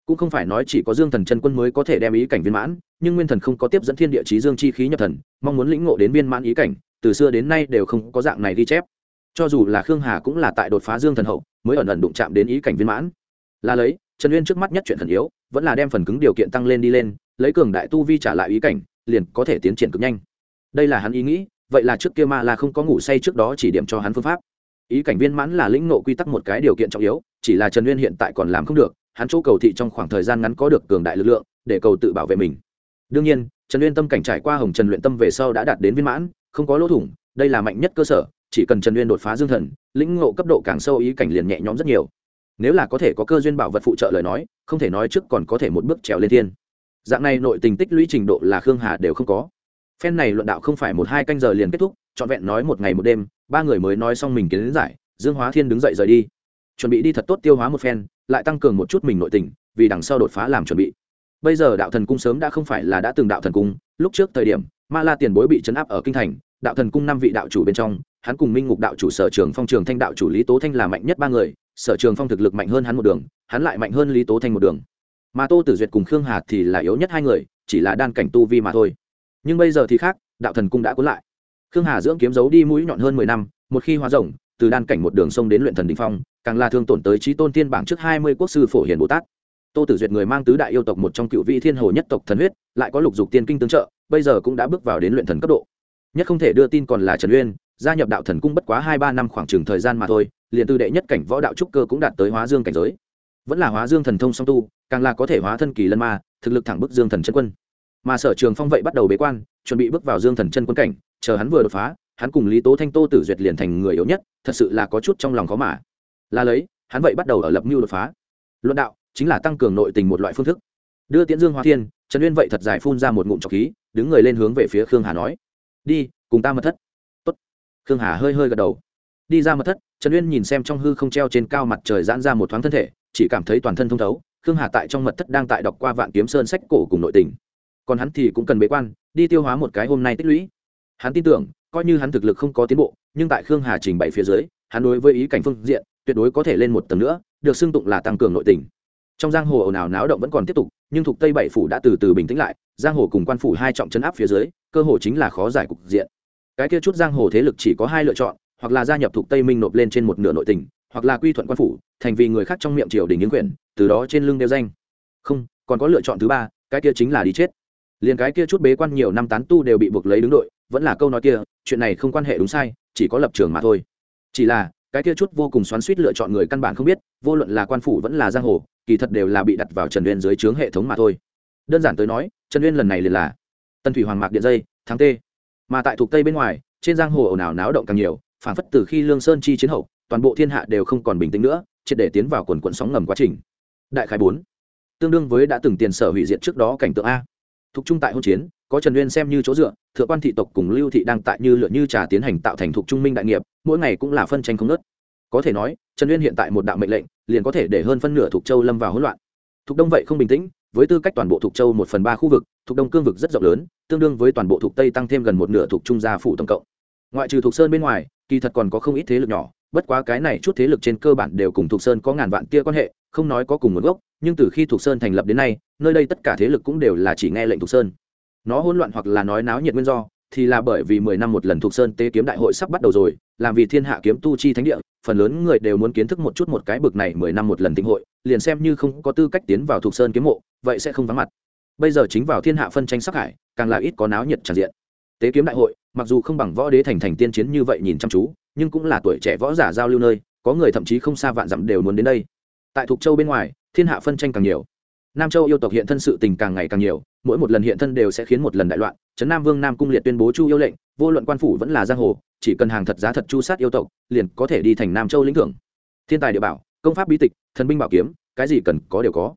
Cũng không phải nói chỉ có dương thần chân quân mới có thể đem ý cảnh viên mãn, nhưng nguyên thần không có tiếp dẫn thiên địa chí dương chi khí nhập thần, mong muốn lĩnh ngộ đến viên mãn ý cảnh, từ xưa đến nay đều không có dạng này ghi chép. Cho dù là khương hà cũng là tại đột phá dương thần hậu, mới ẩn ẩn đụng chạm đến ý cảnh viên mãn. Là lấy, trần uyên trước mắt nhất chuyện thần yếu, vẫn là đem phần cứng điều kiện tăng lên đi lên lấy cường đại tu vi trả lại ý cảnh, liền có thể tiến triển cực nhanh. Đây là hắn ý nghĩ, vậy là trước kia ma là không có ngủ say trước đó chỉ điểm cho hắn phương pháp. Ý cảnh viên mãn là lĩnh ngộ quy tắc một cái điều kiện trọng yếu, chỉ là trần uyên hiện tại còn làm không được, hắn chỗ cầu thị trong khoảng thời gian ngắn có được cường đại lực lượng, để cầu tự bảo vệ mình. Đương nhiên, trần uyên tâm cảnh trải qua hồng trần luyện tâm về sau đã đạt đến viên mãn, không có lỗ thủng, đây là mạnh nhất cơ sở, chỉ cần trần uyên đột phá dương thần, lĩnh ngộ cấp độ càng sâu ý cảnh liền nhẹ nhõm rất nhiều. Nếu là có thể có cơ duyên bảo vật phụ trợ lời nói, không thể nói trước còn có thể một bước trèo lên thiên dạng này nội tình tích lũy trình độ là khương hà đều không có. Phen này luận đạo không phải một hai canh giờ liền kết thúc, trọn vẹn nói một ngày một đêm, ba người mới nói xong mình kiến giải, dương hóa thiên đứng dậy rời đi. Chuẩn bị đi thật tốt tiêu hóa một phen, lại tăng cường một chút mình nội tình, vì đằng sau đột phá làm chuẩn bị. Bây giờ đạo thần cung sớm đã không phải là đã từng đạo thần cung, lúc trước thời điểm, ma la tiền bối bị chấn áp ở kinh thành, đạo thần cung năm vị đạo chủ bên trong, hắn cùng minh ngục đạo chủ sở trường phong, trường thanh đạo chủ lý tố thanh là mạnh nhất ba người, sở trường phong thực lực mạnh hơn hắn một đường, hắn lại mạnh hơn lý tố thanh một đường mà tô tử duyệt cùng khương hà thì là yếu nhất hai người, chỉ là đan cảnh tu vi mà thôi. Nhưng bây giờ thì khác, đạo thần cung đã cuốn lại. Khương hà dưỡng kiếm giấu đi mũi nhọn hơn mười năm, một khi hóa rồng, từ đan cảnh một đường sông đến luyện thần đình phong, càng là thương tổn tới trí tôn tiên bảng trước hai mươi quốc sư phổ hiền bồ tát. Tô tử duyệt người mang tứ đại yêu tộc một trong cựu vị thiên hồ nhất tộc thần huyết, lại có lục dục tiên kinh tương trợ, bây giờ cũng đã bước vào đến luyện thần cấp độ. Nhất không thể đưa tin còn là trần uyên, gia nhập đạo thần cung bất quá hai ba năm khoảng chừng thời gian mà thôi, liền tư đệ nhất cảnh võ đạo trúc cơ cũng đạt tới hóa dương cảnh giới. Vẫn là hóa dương thần thông song tu càng là có thể hóa thân kỳ lân ma, thực lực thẳng bức dương thần chân quân. Mà sở trường phong vậy bắt đầu bế quan, chuẩn bị bước vào dương thần chân quân cảnh, chờ hắn vừa đột phá, hắn cùng lý tố thanh tô tử duyệt liền thành người yếu nhất, thật sự là có chút trong lòng khó mà. Là lấy, hắn vậy bắt đầu ở lập mưu đột phá. Luận đạo, chính là tăng cường nội tình một loại phương thức. Đưa tiễn dương hoa thiên, trần uyên vậy thật dài phun ra một ngụm trọc khí, đứng người lên hướng về phía khương hà nói. Đi, cùng ta mật thất. Tốt. khương hà hơi hơi gật đầu. Đi ra mật thất, trần uyên nhìn xem trong hư không treo trên cao mặt trời giãn ra một thoáng thân thể, chỉ cảm thấy toàn thân thông thấu khương hà tại trong mật thất đang tại đọc qua vạn kiếm sơn sách cổ cùng nội tình. Còn hắn thì cũng cần bế quan, đi tiêu hóa một cái hôm nay tích lũy. Hắn tin tưởng, coi như hắn thực lực không có tiến bộ, nhưng tại khương hà trình bày phía dưới, hắn đối với ý cảnh phương diện, tuyệt đối có thể lên một tầng nữa, được xưng tụng là tăng cường nội tình. Trong giang hồ ồn ào náo động vẫn còn tiếp tục, nhưng thuộc tây bảy phủ đã từ từ bình tĩnh lại, giang hồ cùng quan phủ hai trọng chấn áp phía dưới, cơ hồ chính là khó giải cục diện. Cái kia chút giang hồ thế lực chỉ có hai lựa chọn, hoặc là gia nhập thuộc tây minh nộp lên trên một nửa nội tình hoặc là quy thuận quan phủ, thành vì người khác trong miệng triều đình những quyền, từ đó trên lưng đeo danh. Không, còn có lựa chọn thứ ba, cái kia chính là đi chết. Liền cái kia chút bế quan nhiều năm tán tu đều bị buộc lấy đứng đội, vẫn là câu nói kia, chuyện này không quan hệ đúng sai, chỉ có lập trường mà thôi. Chỉ là, cái kia chút vô cùng xoắn suýt lựa chọn người căn bản không biết, vô luận là quan phủ vẫn là giang hồ, kỳ thật đều là bị đặt vào trần uyên dưới trướng hệ thống mà thôi. Đơn giản tới nói, trần uyên lần này liền là tân thủy hoàng mạc điện dây tháng t mà tại thuộc tây bên ngoài, trên giang hồ ồn ào náo động càng nhiều phản phất từ khi lương sơn chi chiến hậu toàn bộ thiên hạ đều không còn bình tĩnh nữa, triệt để tiến vào quần quận sóng ngầm quá trình. Đại khái bốn. Tương đương với đã từng tiền sở hủy diệt trước đó cảnh tượng a. Thuộc trung tại hôn chiến, có trần uyên xem như chỗ dựa, thượng quan thị tộc cùng lưu thị đang tại như lựa như trà tiến hành tạo thành thuộc trung minh đại nghiệp, mỗi ngày cũng là phân tranh không nớt có thể nói, trần uyên hiện tại một đạo mệnh lệnh, liền có thể để hơn phân nửa thuộc châu lâm vào hỗn loạn. Thuộc đông vậy không bình tĩnh, với tư cách toàn bộ thuộc châu một phần ba khu vực thuộc đông cương vực rất rộng lớn, tương đương với toàn bộ thuộc tây tăng thêm gần một nửa thuộc trung gia phủ tổng cộng. Ngoại trừ thuộc sơn bên ngoài, kỳ thật còn có không ít thế lực nhỏ bất quá cái này chút thế lực trên cơ bản đều cùng thuộc sơn có ngàn vạn tia quan hệ, không nói có cùng nguồn gốc, nhưng từ khi thuộc sơn thành lập đến nay, nơi đây tất cả thế lực cũng đều là chỉ nghe lệnh thuộc sơn. Nó hỗn loạn hoặc là nói náo nhiệt nguyên do, thì là bởi vì mười năm một lần thuộc sơn tế kiếm đại hội sắp bắt đầu rồi, làm vì thiên hạ kiếm tu chi thánh địa, phần lớn người đều muốn kiến thức một chút một cái bực này mười năm một lần tịnh hội, liền xem như không có tư cách tiến vào thuộc sơn kiếm mộ, vậy sẽ không vắng mặt. Bây giờ chính vào thiên hạ phân tranh sắc hải, càng là ít có náo nhiệt tràn diện. Tế kiếm đại hội, mặc dù không bằng võ đế thành thành tiên chiến như vậy nhìn chăm chú nhưng cũng là tuổi trẻ võ giả giao lưu nơi, có người thậm chí không xa vạn dặm đều muốn đến đây. Tại thục châu bên ngoài, thiên hạ phân tranh càng nhiều. Nam châu yêu tộc hiện thân sự tình càng ngày càng nhiều, mỗi một lần hiện thân đều sẽ khiến một lần đại loạn. Trấn nam vương nam cung liệt tuyên bố chu yêu lệnh, vô luận quan phủ vẫn là giang hồ, chỉ cần hàng thật giá thật chu sát yêu tộc, liền có thể đi thành nam châu lĩnh thưởng. Thiên tài địa bảo, công pháp bí tịch, thần binh bảo kiếm, cái gì cần có đều có.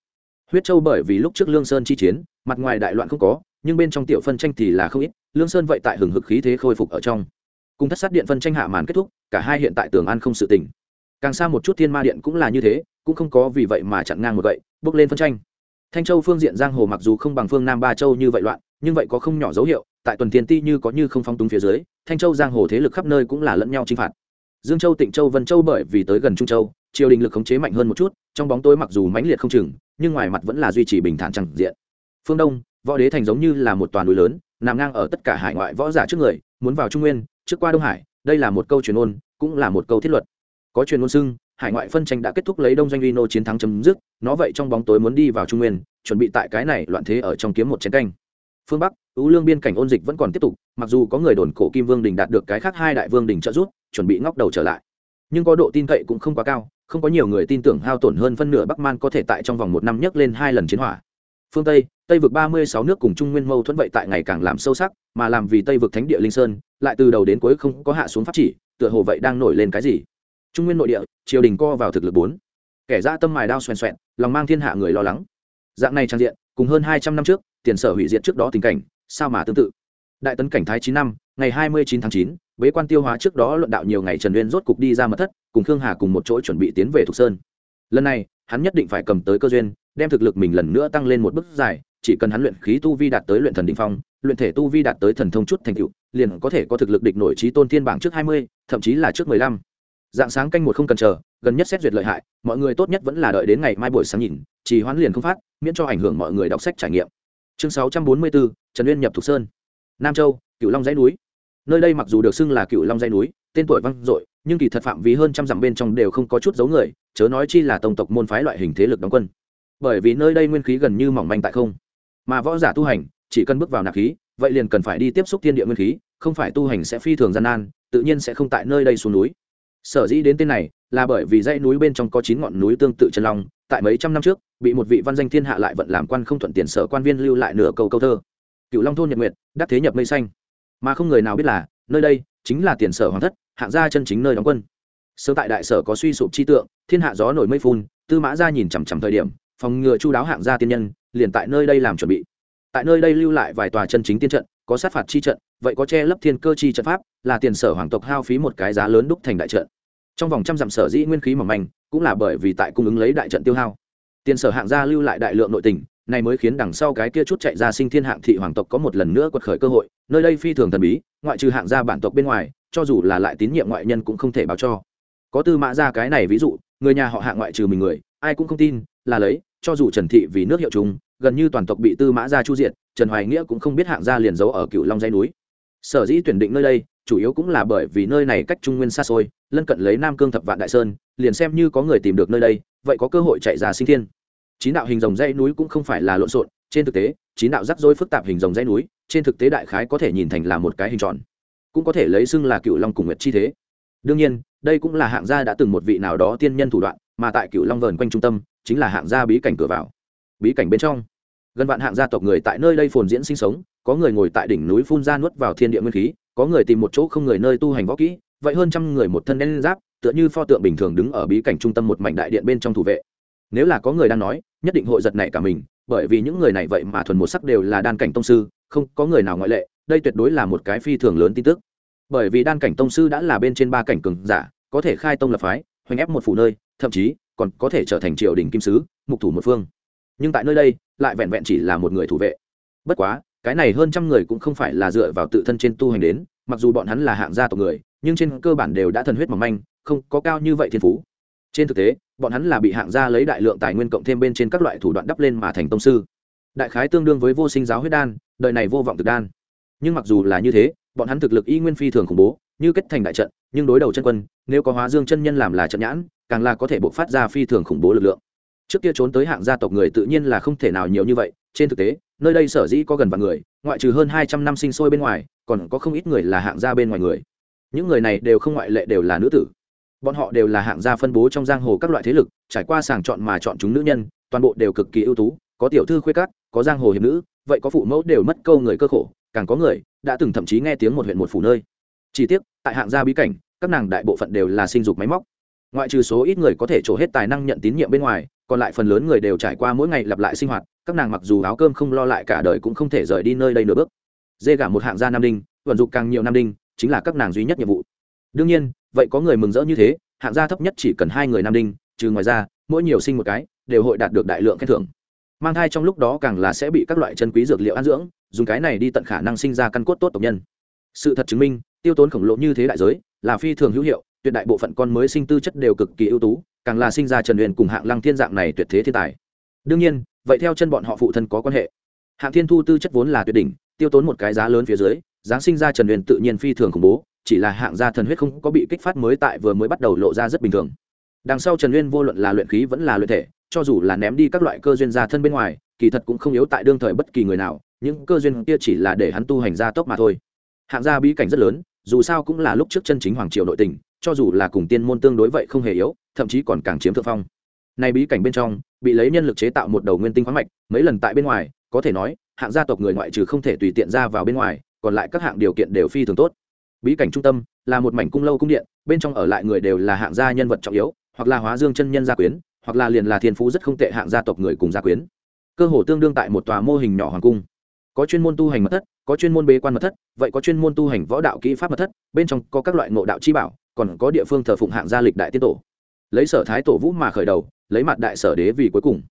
Huyết châu bởi vì lúc trước lương sơn chi chiến, mặt ngoài đại loạn không có, nhưng bên trong tiểu phân tranh thì là không ít. Lương sơn vậy tại hừng hực khí thế khôi phục ở trong cùng thất sát điện phân tranh hạ màn kết thúc, cả hai hiện tại tường an không sự tình. Càng xa một chút thiên ma điện cũng là như thế, cũng không có vì vậy mà chặn ngang một vậy bước lên phân tranh. Thanh châu phương diện giang hồ mặc dù không bằng phương nam ba châu như vậy loạn, nhưng vậy có không nhỏ dấu hiệu, tại tuần tiền ti như có như không phong túng phía dưới, thanh châu giang hồ thế lực khắp nơi cũng là lẫn nhau chinh phạt. Dương châu, tịnh châu, vân châu bởi vì tới gần trung châu, triều đình lực khống chế mạnh hơn một chút, trong bóng tối mặc dù mãnh liệt không chừng, nhưng ngoài mặt vẫn là duy trì bình thản chẳng diện. Phương đông, võ đế thành giống như là một toàn núi lớn, nằm ngang ở tất cả hải ngoại võ giả trước người, muốn vào trung nguyên trước qua đông hải, đây là một câu truyền ôn cũng là một câu thiết luật. Có truyền ngôn xưng, hải ngoại phân tranh đã kết thúc lấy đông doanh Vino chiến thắng chấm dứt, nó vậy trong bóng tối muốn đi vào trung nguyên, chuẩn bị tại cái này loạn thế ở trong kiếm một chiến canh. Phương bắc ứ lương biên cảnh ôn dịch vẫn còn tiếp tục, mặc dù có người đồn cổ kim vương đình đạt được cái khác hai đại vương đình trợ giúp, chuẩn bị ngóc đầu trở lại. Nhưng có độ tin cậy cũng không quá cao, không có nhiều người tin tưởng hao tổn hơn phân nửa bắc man có thể tại trong vòng một năm nhấc lên hai lần chiến hỏa. Phương tây tây vực ba mươi sáu nước cùng trung nguyên mâu thuẫn vậy tại ngày càng làm sâu sắc, mà làm vì tây vực thánh địa linh sơn, lại từ đầu đến cuối không có hạ xuống pháp chỉ, tựa hồ vậy đang nổi lên cái gì? Trung nguyên nội địa, triều đình co vào thực lực bốn. Kẻ ra tâm mài đao xoèn xoẹn, lòng mang thiên hạ người lo lắng. Dạng này trang diện, cùng hơn hai trăm năm trước, tiền sở hủy diệt trước đó tình cảnh, sao mà tương tự? Đại tấn cảnh thái chín năm, ngày hai mươi chín tháng chín, bế quan tiêu hóa trước đó luận đạo nhiều ngày trần uyên rốt cục đi ra mật thất, cùng khương hà cùng một chỗ chuẩn bị tiến về thục sơn. Lần này, hắn nhất định phải cầm tới cơ duyên, đem thực lực mình lần nữa tăng lên một bước dài chỉ cần hắn luyện khí tu vi đạt tới luyện thần đ ỉ n h phong, luyện thể tu vi đạt tới thần thông chút thành cựu liền có thể có thực lực địch nổi trí tôn thiên bảng trước hai mươi, thậm chí là trước mười lăm. Dạng sáng canh một không cần chờ, gần nhất xét duyệt lợi hại, mọi người tốt nhất vẫn là đợi đến ngày mai buổi sáng nhìn chỉ hoãn liền không phát, miễn cho ảnh hưởng mọi người đọc sách trải nghiệm. Chương sáu trăm bốn mươi bốn, trần uyên nhập thục sơn. Nam châu cựu long dãy núi. Nơi đây mặc dù được xưng là cựu long dãy núi, tên tuổi vang dội, nhưng kỳ thật phạm vi hơn trăm dặm bên trong đều không có chút dấu người, chớ nói chi là tổng tộc môn phái loại hình thế lực đóng quân. Bởi vì nơi đây nguyên khí gần như mỏng manh tại không mà võ giả tu hành, chỉ cần bước vào nạp khí, vậy liền cần phải đi tiếp xúc thiên địa nguyên khí, không phải tu hành sẽ phi thường gian nan, tự nhiên sẽ không tại nơi đây xuống núi. Sở dĩ đến tên này là bởi vì dãy núi bên trong có chín ngọn núi tương tự chân long, tại mấy trăm năm trước, bị một vị văn danh thiên hạ lại vận làm quan không thuận tiền sở quan viên lưu lại nửa câu câu thơ. Cựu long thôn nhật nguyệt, đắc thế nhập mây xanh. Mà không người nào biết là, nơi đây chính là tiền sở hoàng thất, hạng gia chân chính nơi đóng quân. Sớm tại đại sở có suy sụp chi tượng, thiên hạ gió nổi mây phun, tư mã ra nhìn chằm chằm thời điểm, phòng ngừa chu đáo hạng gia tiên nhân liền tại nơi đây làm chuẩn bị. Tại nơi đây lưu lại vài tòa chân chính tiên trận, có sát phạt chi trận, vậy có che lấp thiên cơ chi trận pháp, là tiền sở hoàng tộc hao phí một cái giá lớn đúc thành đại trận. Trong vòng trăm dặm sở dĩ nguyên khí mỏng manh, cũng là bởi vì tại cung ứng lấy đại trận tiêu hao. Tiền sở hạng gia lưu lại đại lượng nội tình, này mới khiến đằng sau cái kia chút chạy ra sinh thiên hạng thị hoàng tộc có một lần nữa quật khởi cơ hội, nơi đây phi thường thần bí, ngoại trừ hạng gia bản tộc bên ngoài, cho dù là lại tín nhiệm ngoại nhân cũng không thể báo cho. Có tư mã ra cái này ví dụ, người nhà họ hạng ngoại trừ mình người, ai cũng không tin, là lấy cho dù trần thị vì nước hiệu chúng gần như toàn tộc bị tư mã gia chu diện trần hoài nghĩa cũng không biết hạng gia liền giấu ở cựu long dây núi. Sở dĩ tuyển định nơi đây, chủ yếu cũng là bởi vì nơi này cách trung nguyên xa xôi, lân cận lấy nam cương thập vạn đại sơn, liền xem như có người tìm được nơi đây, vậy có cơ hội chạy ra sinh thiên. Chín đạo hình dòng dây núi cũng không phải là lộn xộn, trên thực tế, chín đạo rắc rối phức tạp hình dòng dây núi, trên thực tế đại khái có thể nhìn thành là một cái hình tròn, cũng có thể lấy xưng là cựu long cùng nguyệt chi thế. Đương nhiên, đây cũng là hạng gia đã từng một vị nào đó tiên nhân thủ đoạn, mà tại cựu long vờn quanh trung tâm chính là hạng gia bí cảnh cửa vào. Bí cảnh bên trong, gần vạn hạng gia tộc người tại nơi đây phồn diễn sinh sống, có người ngồi tại đỉnh núi phun ra nuốt vào thiên địa nguyên khí, có người tìm một chỗ không người nơi tu hành võ kỹ, vậy hơn trăm người một thân đen giáp, tựa như pho tượng bình thường đứng ở bí cảnh trung tâm một mảnh đại điện bên trong thủ vệ. Nếu là có người đang nói, nhất định hội giật này cả mình, bởi vì những người này vậy mà thuần một sắc đều là đan cảnh tông sư, không có người nào ngoại lệ, đây tuyệt đối là một cái phi thường lớn tin tức. Bởi vì đan cảnh tông sư đã là bên trên ba cảnh cường giả, có thể khai tông lập phái, hoành ép một phủ nơi, thậm chí còn có thể trở thành triều đình kim sứ, mục thủ một phương. Nhưng tại nơi đây, lại vẹn vẹn chỉ là một người thủ vệ. Bất quá, cái này hơn trăm người cũng không phải là dựa vào tự thân trên tu hành đến, mặc dù bọn hắn là hạng gia tộc người, nhưng trên cơ bản đều đã thần huyết mỏng manh, không có cao như vậy thiên phú. Trên thực tế, bọn hắn là bị hạng gia lấy đại lượng tài nguyên cộng thêm bên trên các loại thủ đoạn đắp lên mà thành tông sư. Đại khái tương đương với vô sinh giáo huyết đan, đời này vô vọng thực đan. Nhưng mặc dù là như thế, bọn hắn thực lực y nguyên phi thường khủng bố như kết thành đại trận, nhưng đối đầu chân quân, nếu có hóa dương chân nhân làm là trận nhãn, càng là có thể buộc phát ra phi thường khủng bố lực lượng. Trước kia trốn tới hạng gia tộc người tự nhiên là không thể nào nhiều như vậy, trên thực tế, nơi đây sở dĩ có gần vạn người, ngoại trừ hơn hai trăm năm sinh sôi bên ngoài, còn có không ít người là hạng gia bên ngoài người. Những người này đều không ngoại lệ đều là nữ tử. Bọn họ đều là hạng gia phân bố trong giang hồ các loại thế lực, trải qua sàng chọn mà chọn chúng nữ nhân, toàn bộ đều cực kỳ ưu tú, có tiểu thư khuê cát có giang hồ hiệp nữ, vậy có phụ mẫu đều mất câu người cơ khổ, càng có người đã từng thậm chí nghe tiếng một huyện một phủ nơi chỉ tiếc, tại hạng gia bí cảnh, các nàng đại bộ phận đều là sinh dục máy móc. Ngoại trừ số ít người có thể trổ hết tài năng nhận tín nhiệm bên ngoài, còn lại phần lớn người đều trải qua mỗi ngày lặp lại sinh hoạt, các nàng mặc dù áo cơm không lo lại cả đời cũng không thể rời đi nơi đây nửa bước. Dê gả một hạng gia nam đinh, vận dụng càng nhiều nam đinh, chính là các nàng duy nhất nhiệm vụ. Đương nhiên, vậy có người mừng rỡ như thế, hạng gia thấp nhất chỉ cần hai người nam đinh, trừ ngoài ra, mỗi nhiều sinh một cái, đều hội đạt được đại lượng khen thưởng. Mang thai trong lúc đó càng là sẽ bị các loại chân quý dược liệu ăn dưỡng, dùng cái này đi tận khả năng sinh ra căn cốt tốt tộc nhân. Sự thật chứng minh tiêu tốn khổng lồ như thế đại giới, là phi thường hữu hiệu, tuyệt đại bộ phận con mới sinh tư chất đều cực kỳ ưu tú, càng là sinh ra trần huyền cùng hạng lăng thiên dạng này tuyệt thế thiên tài. Đương nhiên, vậy theo chân bọn họ phụ thân có quan hệ. Hạng thiên thu tư chất vốn là tuyệt đỉnh, tiêu tốn một cái giá lớn phía dưới giáng sinh ra trần huyền tự nhiên phi thường khủng bố, chỉ là hạng gia thần huyết không có bị kích phát mới tại vừa mới bắt đầu lộ ra rất bình thường. Đằng sau trần huyền vô luận là luyện khí vẫn là luyện thể, cho dù là ném đi các loại cơ duyên gia thân bên ngoài, kỳ thật cũng không yếu tại đương thời bất kỳ người nào, những cơ duyên kia chỉ là để hắn tu hành gia tốc mà thôi hạng gia bí cảnh rất lớn, dù sao cũng là lúc trước chân chính hoàng triều nội tình, cho dù là cùng tiên môn tương đối vậy không hề yếu, thậm chí còn càng chiếm thượng phong. Này bí cảnh bên trong, bị lấy nhân lực chế tạo một đầu nguyên tinh khoáng mạch, mấy lần tại bên ngoài, có thể nói, hạng gia tộc người ngoại trừ không thể tùy tiện ra vào bên ngoài, còn lại các hạng điều kiện đều phi thường tốt. Bí cảnh trung tâm, là một mảnh cung lâu cung điện, bên trong ở lại người đều là hạng gia nhân vật trọng yếu, hoặc là hóa dương chân nhân gia quyến, hoặc là liền là thiên phú rất không tệ hạng gia tộc người cùng gia quyến. Cơ hồ tương đương tại một tòa mô hình nhỏ hoàng cung. Có chuyên môn tu hành mật thất có chuyên môn bế quan mật thất, vậy có chuyên môn tu hành võ đạo kỹ pháp mật thất, bên trong có các loại ngộ đạo chi bảo, còn có địa phương thờ phụng hạng gia lịch đại tiên tổ. Lấy sở thái tổ vũ mà khởi đầu, lấy mặt đại sở đế vì cuối cùng.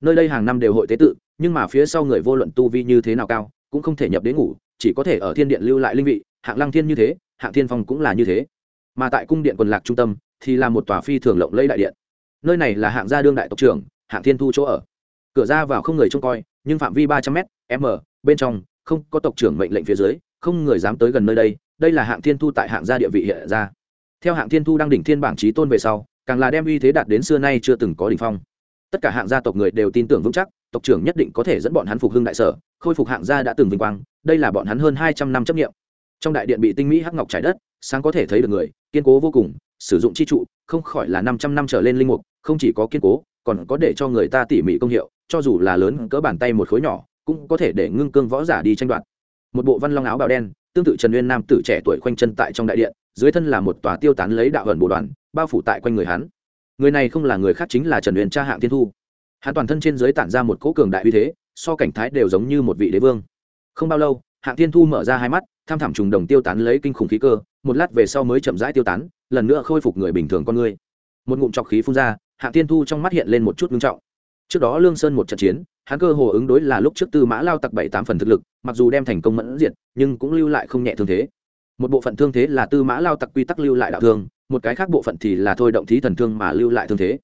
Nơi đây hàng năm đều hội tế tự, nhưng mà phía sau người vô luận tu vi như thế nào cao, cũng không thể nhập đến ngủ, chỉ có thể ở thiên điện lưu lại linh vị, hạng lăng thiên như thế, hạng thiên phong cũng là như thế. Mà tại cung điện quần lạc trung tâm, thì là một tòa phi thường lộng lẫy đại điện. Nơi này là hạng gia đương đại tộc trưởng, hạng thiên thu chỗ ở. Cửa ra vào không người trông coi, nhưng phạm vi ba trăm m m, bên trong không có tộc trưởng mệnh lệnh phía dưới, không người dám tới gần nơi đây đây là hạng thiên thu tại hạng gia địa vị hiện ra. Theo hạng thiên thu đang đỉnh thiên bảng trí tôn về sau, càng là đem uy thế đạt đến xưa nay chưa từng có đỉnh phong. Tất cả hạng gia tộc người đều tin tưởng vững chắc, tộc trưởng nhất định có thể dẫn bọn hắn phục hưng đại sở, khôi phục hạng gia đã từng vinh quang, đây là bọn hắn hơn hai trăm năm chấp nghiệm trong đại điện bị tinh mỹ hắc ngọc trải đất, sáng có thể thấy được người, kiên cố vô cùng, sử dụng chi trụ, không khỏi là năm trăm năm trở lên linh mục, không chỉ có kiên cố, còn có để cho người ta tỉ mỉ công hiệu, cho dù là lớn cỡ bàn tay một khối nhỏ cũng có thể để ngưng cương võ giả đi tranh đoạt. Một bộ văn long áo bào đen, tương tự trần nguyên nam tử trẻ tuổi khoanh chân tại trong đại điện, dưới thân là một tòa tiêu tán lấy đạo hận bộ đoàn, bao phủ tại quanh người hắn. Người này không là người khác chính là trần uyên cha hạng thiên thu. Hắn toàn thân trên dưới tản ra một cỗ cường đại uy thế, so cảnh thái đều giống như một vị đế vương. Không bao lâu, hạng thiên thu mở ra hai mắt, tham thảm trùng đồng tiêu tán lấy kinh khủng khí cơ, một lát về sau mới chậm rãi tiêu tán, lần nữa khôi phục người bình thường con người. Một ngụm trọc khí phun ra, hạng thiên thu trong mắt hiện lên một chút ngưng trọng. Trước đó lương sơn một trận chiến hắn cơ hồ ứng đối là lúc trước tư mã lao tặc bảy tám phần thực lực mặc dù đem thành công mẫn diện nhưng cũng lưu lại không nhẹ thương thế. Một bộ phận thương thế là tư mã lao tặc quy tắc lưu lại đạo thương một cái khác bộ phận thì là thôi động thí thần thương mà lưu lại thương thế.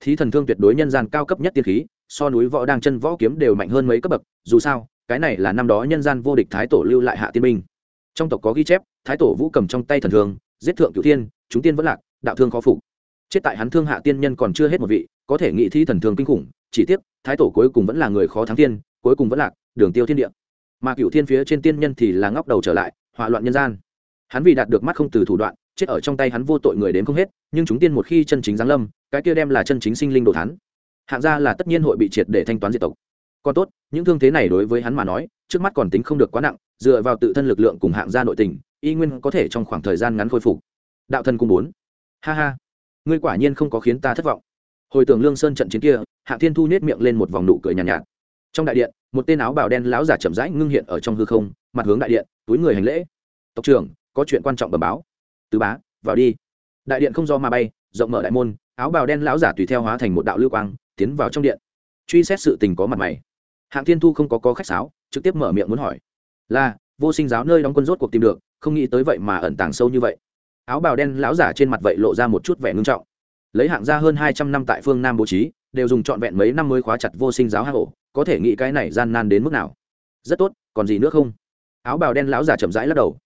Thí thần thương tuyệt đối nhân gian cao cấp nhất tiên khí so núi võ đang chân võ kiếm đều mạnh hơn mấy cấp bậc dù sao cái này là năm đó nhân gian vô địch thái tổ lưu lại hạ tiên binh trong tộc có ghi chép thái tổ vũ cầm trong tay thần thương giết thượng cửu tiên, chúng tiên vẫn lạc đạo thương khó phục. Chết tại hắn thương hạ tiên nhân còn chưa hết một vị có thể nghị thi thần thường kinh khủng, chỉ tiếc, thái tổ cuối cùng vẫn là người khó thắng tiên cuối cùng vẫn lạc đường tiêu thiên địa. Mà cửu thiên phía trên tiên nhân thì là ngóc đầu trở lại, hỏa loạn nhân gian. Hắn vì đạt được mắt không từ thủ đoạn, chết ở trong tay hắn vô tội người đến không hết, nhưng chúng tiên một khi chân chính giáng lâm, cái kia đem là chân chính sinh linh đồ thắn hạng gia là tất nhiên hội bị triệt để thanh toán diệt tộc. Còn tốt, những thương thế này đối với hắn mà nói, trước mắt còn tính không được quá nặng, dựa vào tự thân lực lượng cùng hạng gia nội tình, y nguyên có thể trong khoảng thời gian ngắn khôi phục. Đạo thân cung bốn. Ha ha, ngươi quả nhiên không có khiến ta thất vọng hồi tưởng lương sơn trận chiến kia hạng thiên thu nhét miệng lên một vòng nụ cười nhàn nhạt, nhạt. Trong đại điện một tên áo bào đen lão giả chậm rãi ngưng hiện ở trong hư không mặt hướng đại điện túi người hành lễ. Tộc trưởng có chuyện quan trọng bẩm báo. Tứ bá vào đi. Đại điện không do mà bay rộng mở đại môn áo bào đen lão giả tùy theo hóa thành một đạo lưu quang tiến vào trong điện. Truy xét sự tình có mặt mày. Hạng thiên thu không có có khách sáo trực tiếp mở miệng muốn hỏi. Là vô sinh giáo nơi đóng quân rốt cuộc tìm được không nghĩ tới vậy mà ẩn tàng sâu như vậy. Áo bào đen lão giả trên mặt vậy lộ ra một chút vẻ ngưng trọng lấy hạng ra hơn hai trăm năm tại phương nam bố trí, đều dùng trọn vẹn mấy năm mới khóa chặt vô sinh giáo hang ổ có thể nghĩ cái này gian nan đến mức nào. Rất tốt, còn gì nữa không? Áo bào đen lão giả chậm rãi lắc đầu.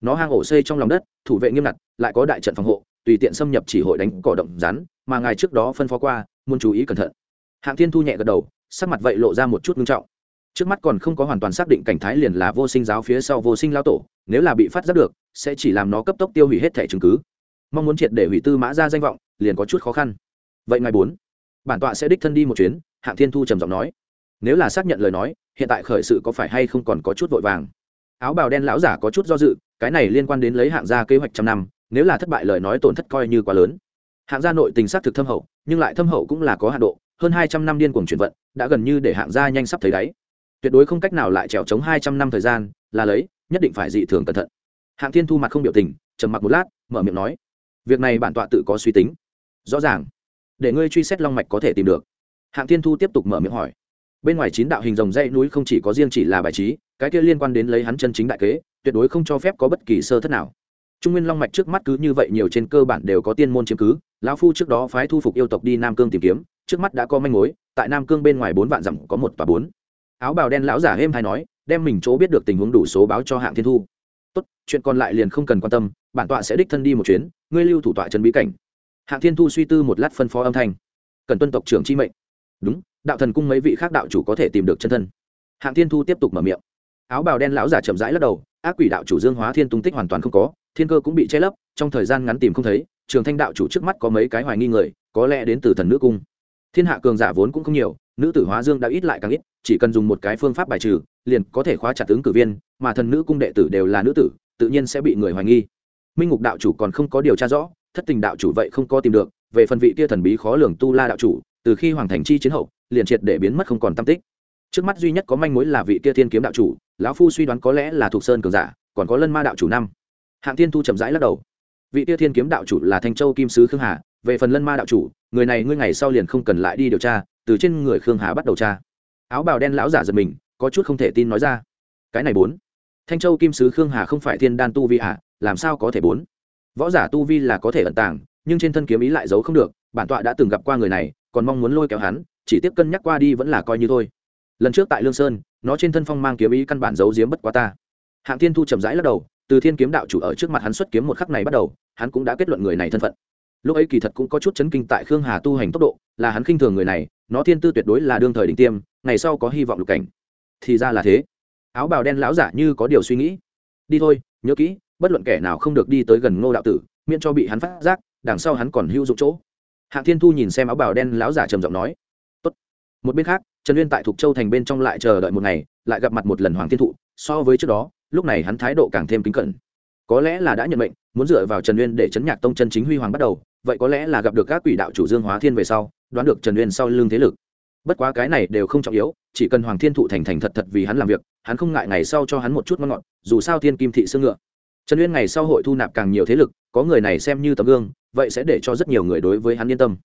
Nó hang ổ xây trong lòng đất, thủ vệ nghiêm ngặt, lại có đại trận phòng hộ, tùy tiện xâm nhập chỉ hội đánh cỏ động rắn, mà ngài trước đó phân phó qua, muốn chú ý cẩn thận. Hạng thiên thu nhẹ gật đầu, sắc mặt vậy lộ ra một chút ngưng trọng. Trước mắt còn không có hoàn toàn xác định cảnh thái liền là vô sinh giáo phía sau vô sinh lao tổ, nếu là bị phát giác được, sẽ chỉ làm nó cấp tốc tiêu hủy hết thẻ chứng cứ. Mong muốn triệt để hủy tư mã ra danh vọng liền có chút khó khăn. Vậy ngày bốn, bản tọa sẽ đích thân đi một chuyến, hạng thiên thu trầm giọng nói. Nếu là xác nhận lời nói, hiện tại khởi sự có phải hay không còn có chút vội vàng. Áo bào đen lão giả có chút do dự, cái này liên quan đến lấy hạng gia kế hoạch trăm năm, nếu là thất bại lời nói tổn thất coi như quá lớn. Hạng gia nội tình xác thực thâm hậu, nhưng lại thâm hậu cũng là có hạ độ, hơn hai trăm năm điên cuồng chuyển vận, đã gần như để hạng gia nhanh sắp thấy đáy. Tuyệt đối không cách nào lại trèo chống hai trăm năm thời gian, là lấy, nhất định phải dị thường cẩn thận. Hạng thiên thu mặt không biểu tình, trầm mặc một lát, mở miệng nói. Việc này bản tọa tự có suy tính rõ ràng. Để ngươi truy xét long mạch có thể tìm được. Hạng thiên thu tiếp tục mở miệng hỏi. Bên ngoài chín đạo hình rồng dãy núi không chỉ có riêng chỉ là bài trí, cái kia liên quan đến lấy hắn chân chính đại kế, tuyệt đối không cho phép có bất kỳ sơ thất nào. Trung nguyên long mạch trước mắt cứ như vậy nhiều trên cơ bản đều có tiên môn chiếm cứ, lão phu trước đó phái thu phục yêu tộc đi nam cương tìm kiếm, trước mắt đã có manh mối, tại nam cương bên ngoài bốn vạn dặm có một và bốn. Áo bào đen lão giả êm hay nói, đem mình chỗ biết được tình huống đủ số báo cho hạng thiên thu. Tốt, chuyện còn lại liền không cần quan tâm, bản tọa sẽ đích thân đi một chuyến, ngươi lưu thủ tọa trần bí cảnh hạng thiên thu suy tư một lát phân phó âm thanh. Cần tuân tộc trưởng chi mệnh. Đúng, đạo thần cung mấy vị khác đạo chủ có thể tìm được chân thân. Hạng thiên thu tiếp tục mở miệng. Áo bào đen lão giả chậm rãi lắc đầu, ác quỷ đạo chủ dương hóa thiên tung tích hoàn toàn không có, thiên cơ cũng bị che lấp, trong thời gian ngắn tìm không thấy, trường thanh đạo chủ trước mắt có mấy cái hoài nghi người, có lẽ đến từ thần nữ cung. Thiên hạ cường giả vốn cũng không nhiều, nữ tử hóa dương đã ít lại càng ít, chỉ cần dùng một cái phương pháp bài trừ, liền có thể khóa chặt ứng cử viên, mà thần nữ cung đệ tử đều là nữ tử, tự nhiên sẽ bị người hoài nghi. Minh ngục đạo chủ còn không có điều tra rõ thất tình đạo chủ vậy không có tìm được, về phần vị kia thần bí khó lường tu la đạo chủ, từ khi hoàng thành chi chiến hậu, liền triệt để biến mất không còn tam tích. Trước mắt duy nhất có manh mối là vị kia thiên kiếm đạo chủ, lão phu suy đoán có lẽ là thuộc sơn cường giả, còn có lân ma đạo chủ năm. Hạng thiên thu chậm rãi lắc đầu. Vị kia thiên kiếm đạo chủ là thanh châu kim sứ khương hà, về phần lân ma đạo chủ, người này ngươi ngày sau liền không cần lại đi điều tra, từ trên người khương hà bắt đầu tra. Áo bào đen lão giả giật mình, có chút không thể tin nói ra. Cái này bốn. Thanh châu kim sứ khương hà không phải thiên đan tu vi hạ làm sao có thể bốn? Võ giả tu vi là có thể ẩn tàng, nhưng trên thân kiếm ý lại giấu không được, bản tọa đã từng gặp qua người này, còn mong muốn lôi kéo hắn, chỉ tiếp cân nhắc qua đi vẫn là coi như thôi. Lần trước tại lương sơn, nó trên thân phong mang kiếm ý căn bản giấu giếm bất quá ta. Hạng thiên thu chậm rãi lắc đầu, từ thiên kiếm đạo chủ ở trước mặt hắn xuất kiếm một khắc này bắt đầu, hắn cũng đã kết luận người này thân phận. Lúc ấy kỳ thật cũng có chút chấn kinh tại khương hà tu hành tốc độ, là hắn khinh thường người này, nó thiên tư tuyệt đối là đương thời đỉnh tiêm, ngày sau có hy vọng lục cảnh. Thì ra là thế. Áo bào đen lão giả như có điều suy nghĩ. Đi thôi, nhớ kỹ bất luận kẻ nào không được đi tới gần ngô đạo tử, miễn cho bị hắn phát giác, đằng sau hắn còn hữu dụng chỗ. Hạng thiên thu nhìn xem áo bào đen láo giả trầm giọng nói, Tốt. một bên khác, trần uyên tại thục châu thành bên trong lại chờ đợi một ngày, lại gặp mặt một lần hoàng thiên thụ, so với trước đó, lúc này hắn thái độ càng thêm kính cẩn. Có lẽ là đã nhận mệnh, muốn dựa vào trần uyên để chấn nhạc tông chân chính huy hoàng bắt đầu, vậy có lẽ là gặp được các quỷ đạo chủ dương hóa thiên về sau, đoán được trần uyên sau lưng thế lực. Bất quá cái này đều không trọng yếu, chỉ cần hoàng thiên thụ thành thành thật thật vì hắn làm việc, hắn không ngại ngày sau cho hắn một chút ngon ngọt, dù sao thiên kim thị xương ngựa trần uyên ngày sau hội thu nạp càng nhiều thế lực, có người này xem như tấm gương, vậy sẽ để cho rất nhiều người đối với hắn yên tâm.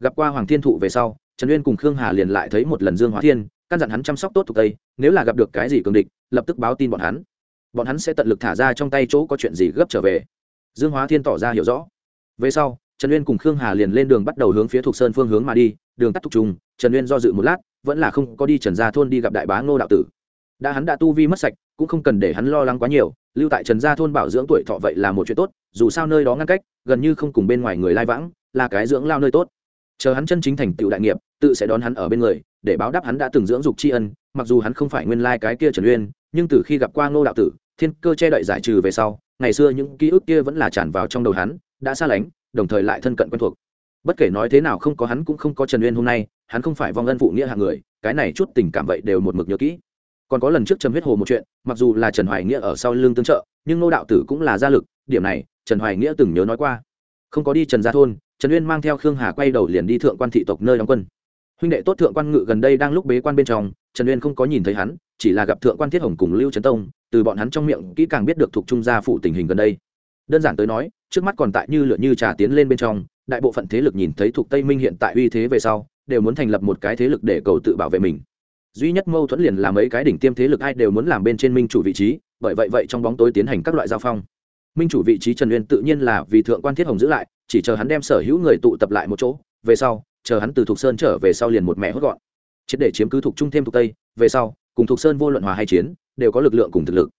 Gặp qua hoàng thiên thụ về sau, trần uyên cùng khương hà liền lại thấy một lần dương hóa thiên, căn dặn hắn chăm sóc tốt thuộc tây, nếu là gặp được cái gì cường địch, lập tức báo tin bọn hắn. Bọn hắn sẽ tận lực thả ra trong tay chỗ có chuyện gì gấp trở về. Dương hóa thiên tỏ ra hiểu rõ. Về sau, trần uyên cùng khương hà liền lên đường bắt đầu hướng phía thuộc sơn phương hướng mà đi, đường tắt thục trùng, trần uyên do dự một lát, vẫn là không có đi trần gia thôn đi gặp đại bá ngô đạo tử đã hắn đã tu vi mất sạch, cũng không cần để hắn lo lắng quá nhiều, lưu tại trần gia thôn bảo dưỡng tuổi thọ vậy là một chuyện tốt, dù sao nơi đó ngăn cách, gần như không cùng bên ngoài người lai vãng, là cái dưỡng lao nơi tốt. Chờ hắn chân chính thành tựu đại nghiệp, tự sẽ đón hắn ở bên người, để báo đáp hắn đã từng dưỡng dục tri ân, mặc dù hắn không phải nguyên lai cái kia trần uyên, nhưng từ khi gặp qua ngô đạo tử, thiên cơ che đậy giải trừ về sau, ngày xưa những ký ức kia vẫn là tràn vào trong đầu hắn, đã xa lánh, đồng thời lại thân cận quen thuộc. Bất kể nói thế nào không có hắn cũng không có trần uyên hôm nay, hắn không phải vong ân phụ nghĩa hạng người, cái này chút tình cảm vậy đều một mực nhớ kỹ còn có lần trước trầm huyết hồ một chuyện, mặc dù là trần hoài nghĩa ở sau lưng tương trợ, nhưng nô đạo tử cũng là gia lực, điểm này, trần hoài nghĩa từng nhớ nói qua. Không có đi trần gia thôn, trần uyên mang theo khương hà quay đầu liền đi thượng quan thị tộc nơi đóng quân. Huynh đệ tốt thượng quan ngự gần đây đang lúc bế quan bên trong, trần uyên không có nhìn thấy hắn, chỉ là gặp thượng quan thiết hồng cùng lưu trấn tông, từ bọn hắn trong miệng kỹ càng biết được thuộc trung gia phụ tình hình gần đây. Đơn giản tới nói, trước mắt còn tại như lượn như trà tiến lên bên trong, đại bộ phận thế lực nhìn thấy thuộc tây minh hiện tại uy thế về sau, đều muốn thành lập một cái thế lực để cầu tự bảo vệ mình duy nhất mâu thuẫn liền là mấy cái đỉnh tiêm thế lực ai đều muốn làm bên trên minh chủ vị trí, bởi vậy vậy trong bóng tối tiến hành các loại giao phong. Minh chủ vị trí trần uyên tự nhiên là vì thượng quan thiết hồng giữ lại, chỉ chờ hắn đem sở hữu người tụ tập lại một chỗ, về sau, chờ hắn từ thục sơn trở về sau liền một mẹ hốt gọn. Triệt để chiếm cứ thục trung thêm thục tây, về sau, cùng thục sơn vô luận hòa hay chiến, đều có lực lượng cùng thực lực.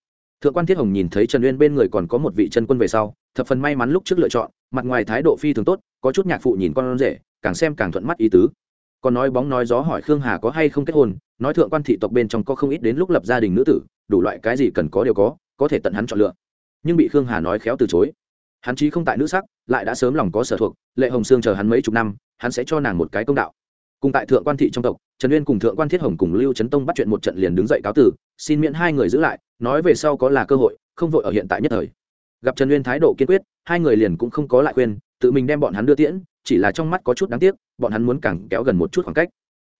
Thượng quan thiết hồng nhìn thấy trần uyên bên người còn có một vị chân quân về sau, thập phần may mắn lúc trước lựa chọn, mặt ngoài thái độ phi thường tốt, có chút nhạc phụ nhìn con rể, càng xem càng thuận mắt ý tứ còn nói bóng nói gió hỏi khương hà có hay không kết hôn, nói thượng quan thị tộc bên trong có không ít đến lúc lập gia đình nữ tử, đủ loại cái gì cần có đều có có thể tận hắn chọn lựa. Nhưng bị khương hà nói khéo từ chối. Hắn chí không tại nữ sắc, lại đã sớm lòng có sở thuộc, lệ hồng sương chờ hắn mấy chục năm, hắn sẽ cho nàng một cái công đạo. Cùng tại thượng quan thị trong tộc, trần uyên cùng thượng quan thiết hồng cùng lưu trấn tông bắt chuyện một trận liền đứng dậy cáo tử xin miễn hai người giữ lại, nói về sau có là cơ hội, không vội ở hiện tại nhất thời. Gặp trần uyên thái độ kiên quyết, hai người liền cũng không có lại khuyên, tự mình đem bọn hắn đưa tiễn chỉ là trong mắt có chút đáng tiếc, bọn hắn muốn càng kéo gần một chút khoảng cách.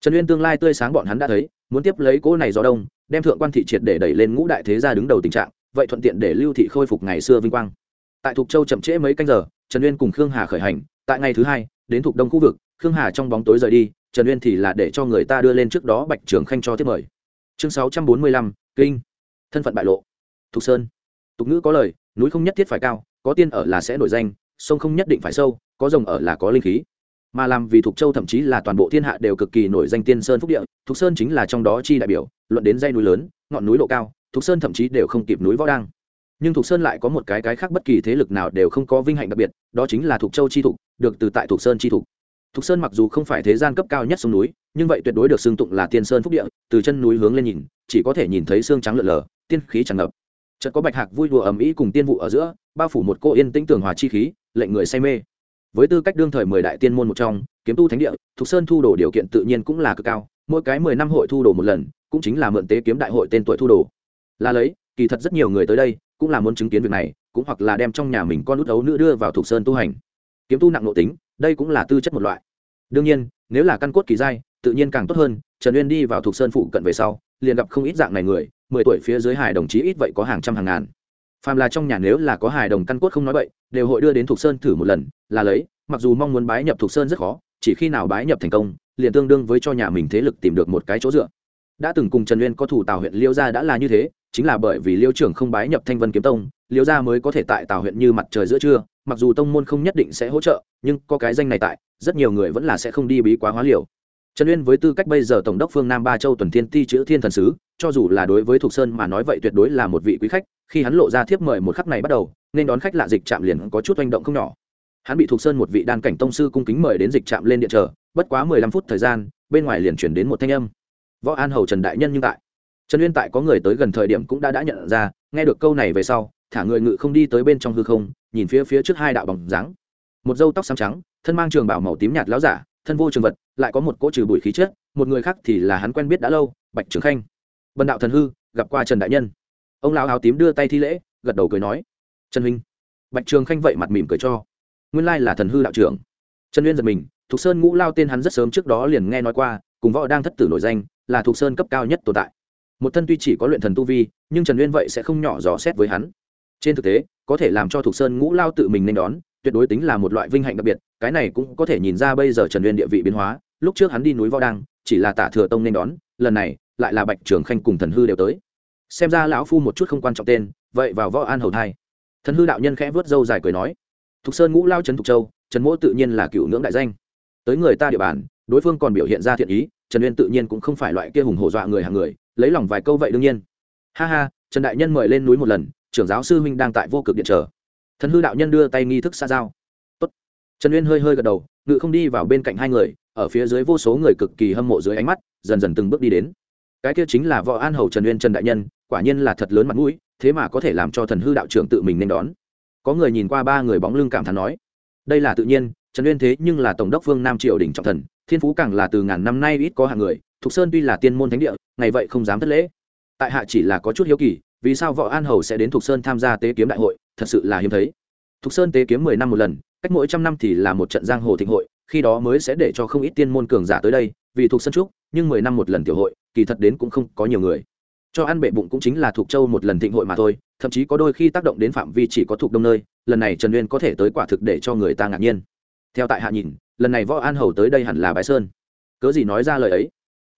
Trần uyên tương lai tươi sáng bọn hắn đã thấy, muốn tiếp lấy cỗ này gió đông, đem thượng quan thị triệt để đẩy lên ngũ đại thế gia đứng đầu tình trạng, vậy thuận tiện để lưu thị khôi phục ngày xưa vinh quang. Tại thục châu chậm trễ mấy canh giờ, trần uyên cùng khương hà khởi hành, tại ngày thứ hai, đến thục đông khu vực, khương hà trong bóng tối rời đi, trần uyên thì là để cho người ta đưa lên trước đó bạch trường khanh cho tiếp mời. Chương sáu trăm bốn mươi lăm, kinh. Thân phận bại lộ. Thục sơn. Tục ngữ có lời, núi không nhất thiết phải cao, có tiên ở là sẽ nổi danh sông không nhất định phải sâu, có rồng ở là có linh khí. Mà làm vì thục châu thậm chí là toàn bộ thiên hạ đều cực kỳ nổi danh tiên sơn phúc địa, thục sơn chính là trong đó chi đại biểu, luận đến dây núi lớn, ngọn núi độ cao, thục sơn thậm chí đều không kịp núi võ đăng. Nhưng thục sơn lại có một cái cái khác bất kỳ thế lực nào đều không có vinh hạnh đặc biệt, đó chính là thục châu chi thục, được từ tại thục sơn chi thục. Thục sơn mặc dù không phải thế gian cấp cao nhất sông núi, nhưng vậy tuyệt đối được xưng tụng là tiên sơn phúc địa, từ chân núi hướng lên nhìn, chỉ có thể nhìn thấy xương trắng lợn lờ, tiên khí tràn ngập. Chợt có bạch hạc vui đùa ầm ĩ cùng tiên vụ ở giữa, bao phủ một cô yên tĩnh tường hòa chi khí lệnh người say mê. Với tư cách đương thời mười đại tiên môn một trong, kiếm tu thánh địa, thục sơn thu đồ điều kiện tự nhiên cũng là cực cao, mỗi cái mười năm hội thu đồ một lần, cũng chính là mượn tế kiếm đại hội tên tuổi thu đồ. Là lấy, kỳ thật rất nhiều người tới đây, cũng là muốn chứng kiến việc này, cũng hoặc là đem trong nhà mình con út ấu nữ đưa vào thục sơn tu hành. Kiếm tu nặng nội tính, đây cũng là tư chất một loại. Đương nhiên, nếu là căn cốt kỳ giai, tự nhiên càng tốt hơn, trần uyên đi vào thục sơn phụ cận về sau, liền gặp không ít dạng này người, mười tuổi phía dưới hài đồng chí ít vậy có hàng trăm hàng ngàn phàm là trong nhà nếu là có hài đồng căn cốt không nói vậy đều hội đưa đến thục sơn thử một lần, là lấy, mặc dù mong muốn bái nhập thục sơn rất khó, chỉ khi nào bái nhập thành công, liền tương đương với cho nhà mình thế lực tìm được một cái chỗ dựa. Đã từng cùng trần uyên có thủ tào huyện liêu gia đã là như thế, chính là bởi vì liêu trưởng không bái nhập thanh vân kiếm tông, liêu gia mới có thể tại tào huyện như mặt trời giữa trưa, mặc dù tông môn không nhất định sẽ hỗ trợ, nhưng có cái danh này tại, rất nhiều người vẫn là sẽ không đi bí quá hóa liều trần uyên với tư cách bây giờ tổng đốc phương nam ba châu tuần thiên ti chữ thiên thần sứ, cho dù là đối với thục sơn mà nói vậy tuyệt đối là một vị quý khách, khi hắn lộ ra thiếp mời một khắc này bắt đầu, nên đón khách lạ dịch chạm liền có chút oanh động không nhỏ. Hắn bị thục sơn một vị đan cảnh tông sư cung kính mời đến dịch chạm lên điện chờ, bất quá mười lăm phút thời gian, bên ngoài liền chuyển đến một thanh âm. Võ an hầu trần đại nhân nhưng tại. Trần uyên tại có người tới gần thời điểm cũng đã đã nhận ra, nghe được câu này về sau, thả người ngự không đi tới bên trong hư không, nhìn phía phía trước hai đạo bóng dáng. Một dâu tóc xám trắng, thân mang trường bảo màu tím nhạt láo giả thân vô trường vật, lại có một cỗ trừ bụi khí chết một người khác thì là hắn quen biết đã lâu, bạch trường khanh. Bần đạo thần hư, gặp qua trần đại nhân. Ông lão áo tím đưa tay thi lễ, gật đầu cười nói, trần huynh. Bạch trường khanh vậy mặt mỉm cười cho, nguyên lai là thần hư đạo trưởng. Trần uyên giật mình, thục sơn ngũ lao tên hắn rất sớm trước đó liền nghe nói qua, cùng võ đang thất tử nổi danh, là thục sơn cấp cao nhất tồn tại. Một thân tuy chỉ có luyện thần tu vi, nhưng trần uyên vậy sẽ không nhỏ dò xét với hắn. Trên thực tế, có thể làm cho thục sơn ngũ lao tự mình nên đón tuyệt đối tính là một loại vinh hạnh đặc biệt, cái này cũng có thể nhìn ra bây giờ trần uyên địa vị biến hóa, lúc trước hắn đi núi võ đăng, chỉ là tả thừa tông nên đón, lần này, lại là bạch trường khanh cùng thần hư đều tới. Xem ra lão phu một chút không quan trọng tên, vậy vào võ an hầu thai. Thần hư đạo nhân khẽ vớt râu dài cười nói, thục sơn ngũ lao trấn thục châu, trần mỗ tự nhiên là cựu ngưỡng đại danh. Tới người ta địa bàn, đối phương còn biểu hiện ra thiện ý, trần uyên tự nhiên cũng không phải loại kia hùng hổ dọa người hàng người, lấy lòng vài câu vậy đương nhiên. Ha ha, trần đại nhân mời lên núi một lần, trưởng giáo sư huynh đang tại vô cực điện chờ thần hư đạo nhân đưa tay nghi thức xa giao. Tốt. trần uyên hơi hơi gật đầu, ngự không đi vào bên cạnh hai người, ở phía dưới vô số người cực kỳ hâm mộ dưới ánh mắt, dần dần từng bước đi đến. Cái kia chính là võ an hầu trần uyên trần đại nhân, quả nhiên là thật lớn mặt mũi, thế mà có thể làm cho thần hư đạo trưởng tự mình nên đón. Có người nhìn qua ba người bóng lưng cảm thán nói, đây là tự nhiên, trần uyên thế nhưng là tổng đốc vương nam triều đình trọng thần, thiên phú càng là từ ngàn năm nay ít có hạng người, thục sơn tuy là tiên môn thánh địa, ngày vậy không dám thất lễ. Tại hạ chỉ là có chút hiếu kỳ, vì sao võ an hầu sẽ đến thục sơn tham gia tế kiếm đại hội thật sự là hiếm thấy. Thục sơn tế kiếm mười năm một lần, cách mỗi trăm năm thì là một trận giang hồ thịnh hội, khi đó mới sẽ để cho không ít tiên môn cường giả tới đây, vì thuộc sơn trúc nhưng mười năm một lần tiểu hội, kỳ thật đến cũng không có nhiều người. Cho ăn bệ bụng cũng chính là thuộc châu một lần thịnh hội mà thôi, thậm chí có đôi khi tác động đến phạm vi chỉ có thuộc đông nơi, lần này trần uyên có thể tới quả thực để cho người ta ngạc nhiên. Theo tại hạ nhìn, lần này võ an hầu tới đây hẳn là bái sơn. Cớ gì nói ra lời ấy?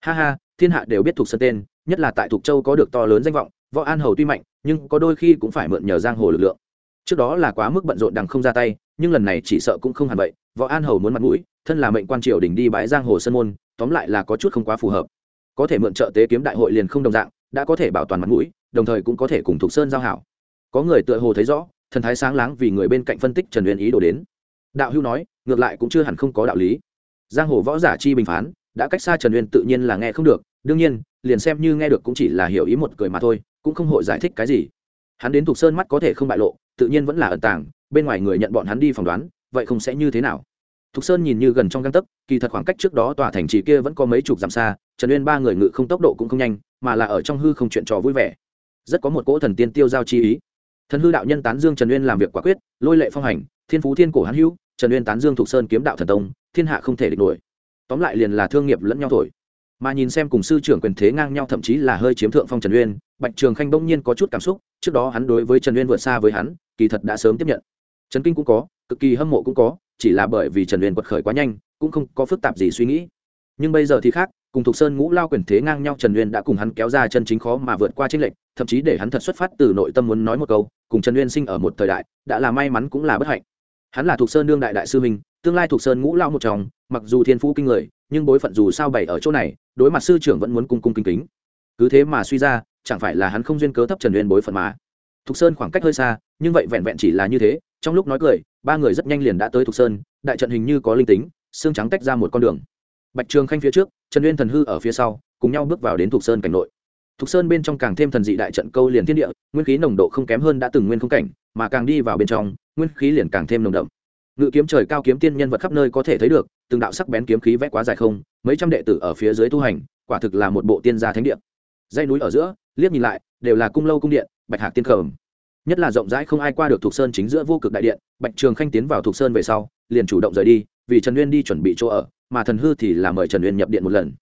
Ha ha, thiên hạ đều biết thuộc sơn tên, nhất là tại thuộc châu có được to lớn danh vọng, võ an hầu tuy mạnh, nhưng có đôi khi cũng phải mượn nhờ giang hồ lực lượng trước đó là quá mức bận rộn đằng không ra tay, nhưng lần này chỉ sợ cũng không hẳn vậy, võ an hầu muốn mặt mũi, thân là mệnh quan triều đình đi bãi giang hồ sơn môn, tóm lại là có chút không quá phù hợp. Có thể mượn trợ tế kiếm đại hội liền không đồng dạng, đã có thể bảo toàn mặt mũi, đồng thời cũng có thể cùng thuộc sơn giao hảo. Có người tựa hồ thấy rõ, thần thái sáng láng vì người bên cạnh phân tích trần uyên ý đồ đến. Đạo hưu nói, ngược lại cũng chưa hẳn không có đạo lý. Giang hồ võ giả chi bình phán, đã cách xa trần uyên tự nhiên là nghe không được, đương nhiên, liền xem như nghe được cũng chỉ là hiểu ý một cười mà thôi, cũng không hội giải thích cái gì. Hắn đến thuộc sơn mắt có thể không bại lộ tự nhiên vẫn là ẩn tàng, bên ngoài người nhận bọn hắn đi phỏng đoán, vậy không sẽ như thế nào? Thục sơn nhìn như gần trong găng tấc, kỳ thật khoảng cách trước đó tòa thành trì kia vẫn có mấy chục dặm xa, trần uyên ba người ngự không tốc độ cũng không nhanh, mà là ở trong hư không chuyện trò vui vẻ. Rất có một cỗ thần tiên tiêu giao chi ý. Thần hư đạo nhân tán dương trần uyên làm việc quả quyết, lôi lệ phong hành, thiên phú thiên cổ hãn hữu, trần uyên tán dương thục sơn kiếm đạo thần tông, thiên hạ không thể địch nổi. Tóm lại liền là thương nghiệp lẫn nhau thổi. Mà nhìn xem cùng sư trưởng quyền thế ngang nhau thậm chí là hơi chiếm thượng phong trần uyên, bạch trường khanh bỗng nhiên có chút cảm xúc, trước đó hắn đối với trần uyên vượt xa với hắn kỳ thật đã sớm tiếp nhận. Trần kinh cũng có, cực kỳ hâm mộ cũng có, chỉ là bởi vì trần uyên quật khởi quá nhanh, cũng không có phức tạp gì suy nghĩ. Nhưng bây giờ thì khác, cùng thục sơn ngũ lao quyền thế ngang nhau, trần uyên đã cùng hắn kéo ra chân chính khó mà vượt qua tranh lệch, thậm chí để hắn thật xuất phát từ nội tâm muốn nói một câu, cùng trần uyên sinh ở một thời đại, đã là may mắn cũng là bất hạnh. Hắn là thục sơn đương đại đại sư minh tương lai thục sơn ngũ lao một chồng mặc dù thiên phú kinh người, nhưng bối phận dù sao bày ở chỗ này, đối mặt sư trưởng vẫn muốn cung cung kính kính. Cứ thế mà suy ra, chẳng phải là hắn không duyên cớ thấp trần uyên bối phận mà thục sơn khoảng cách hơi xa, nhưng vậy vẹn vẹn chỉ là như thế, trong lúc nói cười, ba người rất nhanh liền đã tới thục sơn, đại trận hình như có linh tính, xương trắng tách ra một con đường. Bạch trường khanh phía trước, trần uyên thần hư ở phía sau, cùng nhau bước vào đến thục sơn cảnh nội. Thục sơn bên trong càng thêm thần dị đại trận câu liền thiên địa, nguyên khí nồng độ không kém hơn đã từng nguyên không cảnh, mà càng đi vào bên trong, nguyên khí liền càng thêm nồng đậm. Ngự kiếm trời cao kiếm tiên nhân vật khắp nơi có thể thấy được, từng đạo sắc bén kiếm khí vẽ quá dài không, mấy trăm đệ tử ở phía dưới tu hành, quả thực là một bộ tiên gia thánh địa. Dây núi ở giữa, liếc nhìn lại, đều là cung lâu cung điện bạch hạc tiên khởm nhất là rộng rãi không ai qua được thuộc sơn chính giữa vô cực đại điện, bạch trường khanh tiến vào thuộc sơn về sau, liền chủ động rời đi, vì trần uyên đi chuẩn bị chỗ ở, mà thần hư thì là mời trần uyên nhập điện một lần.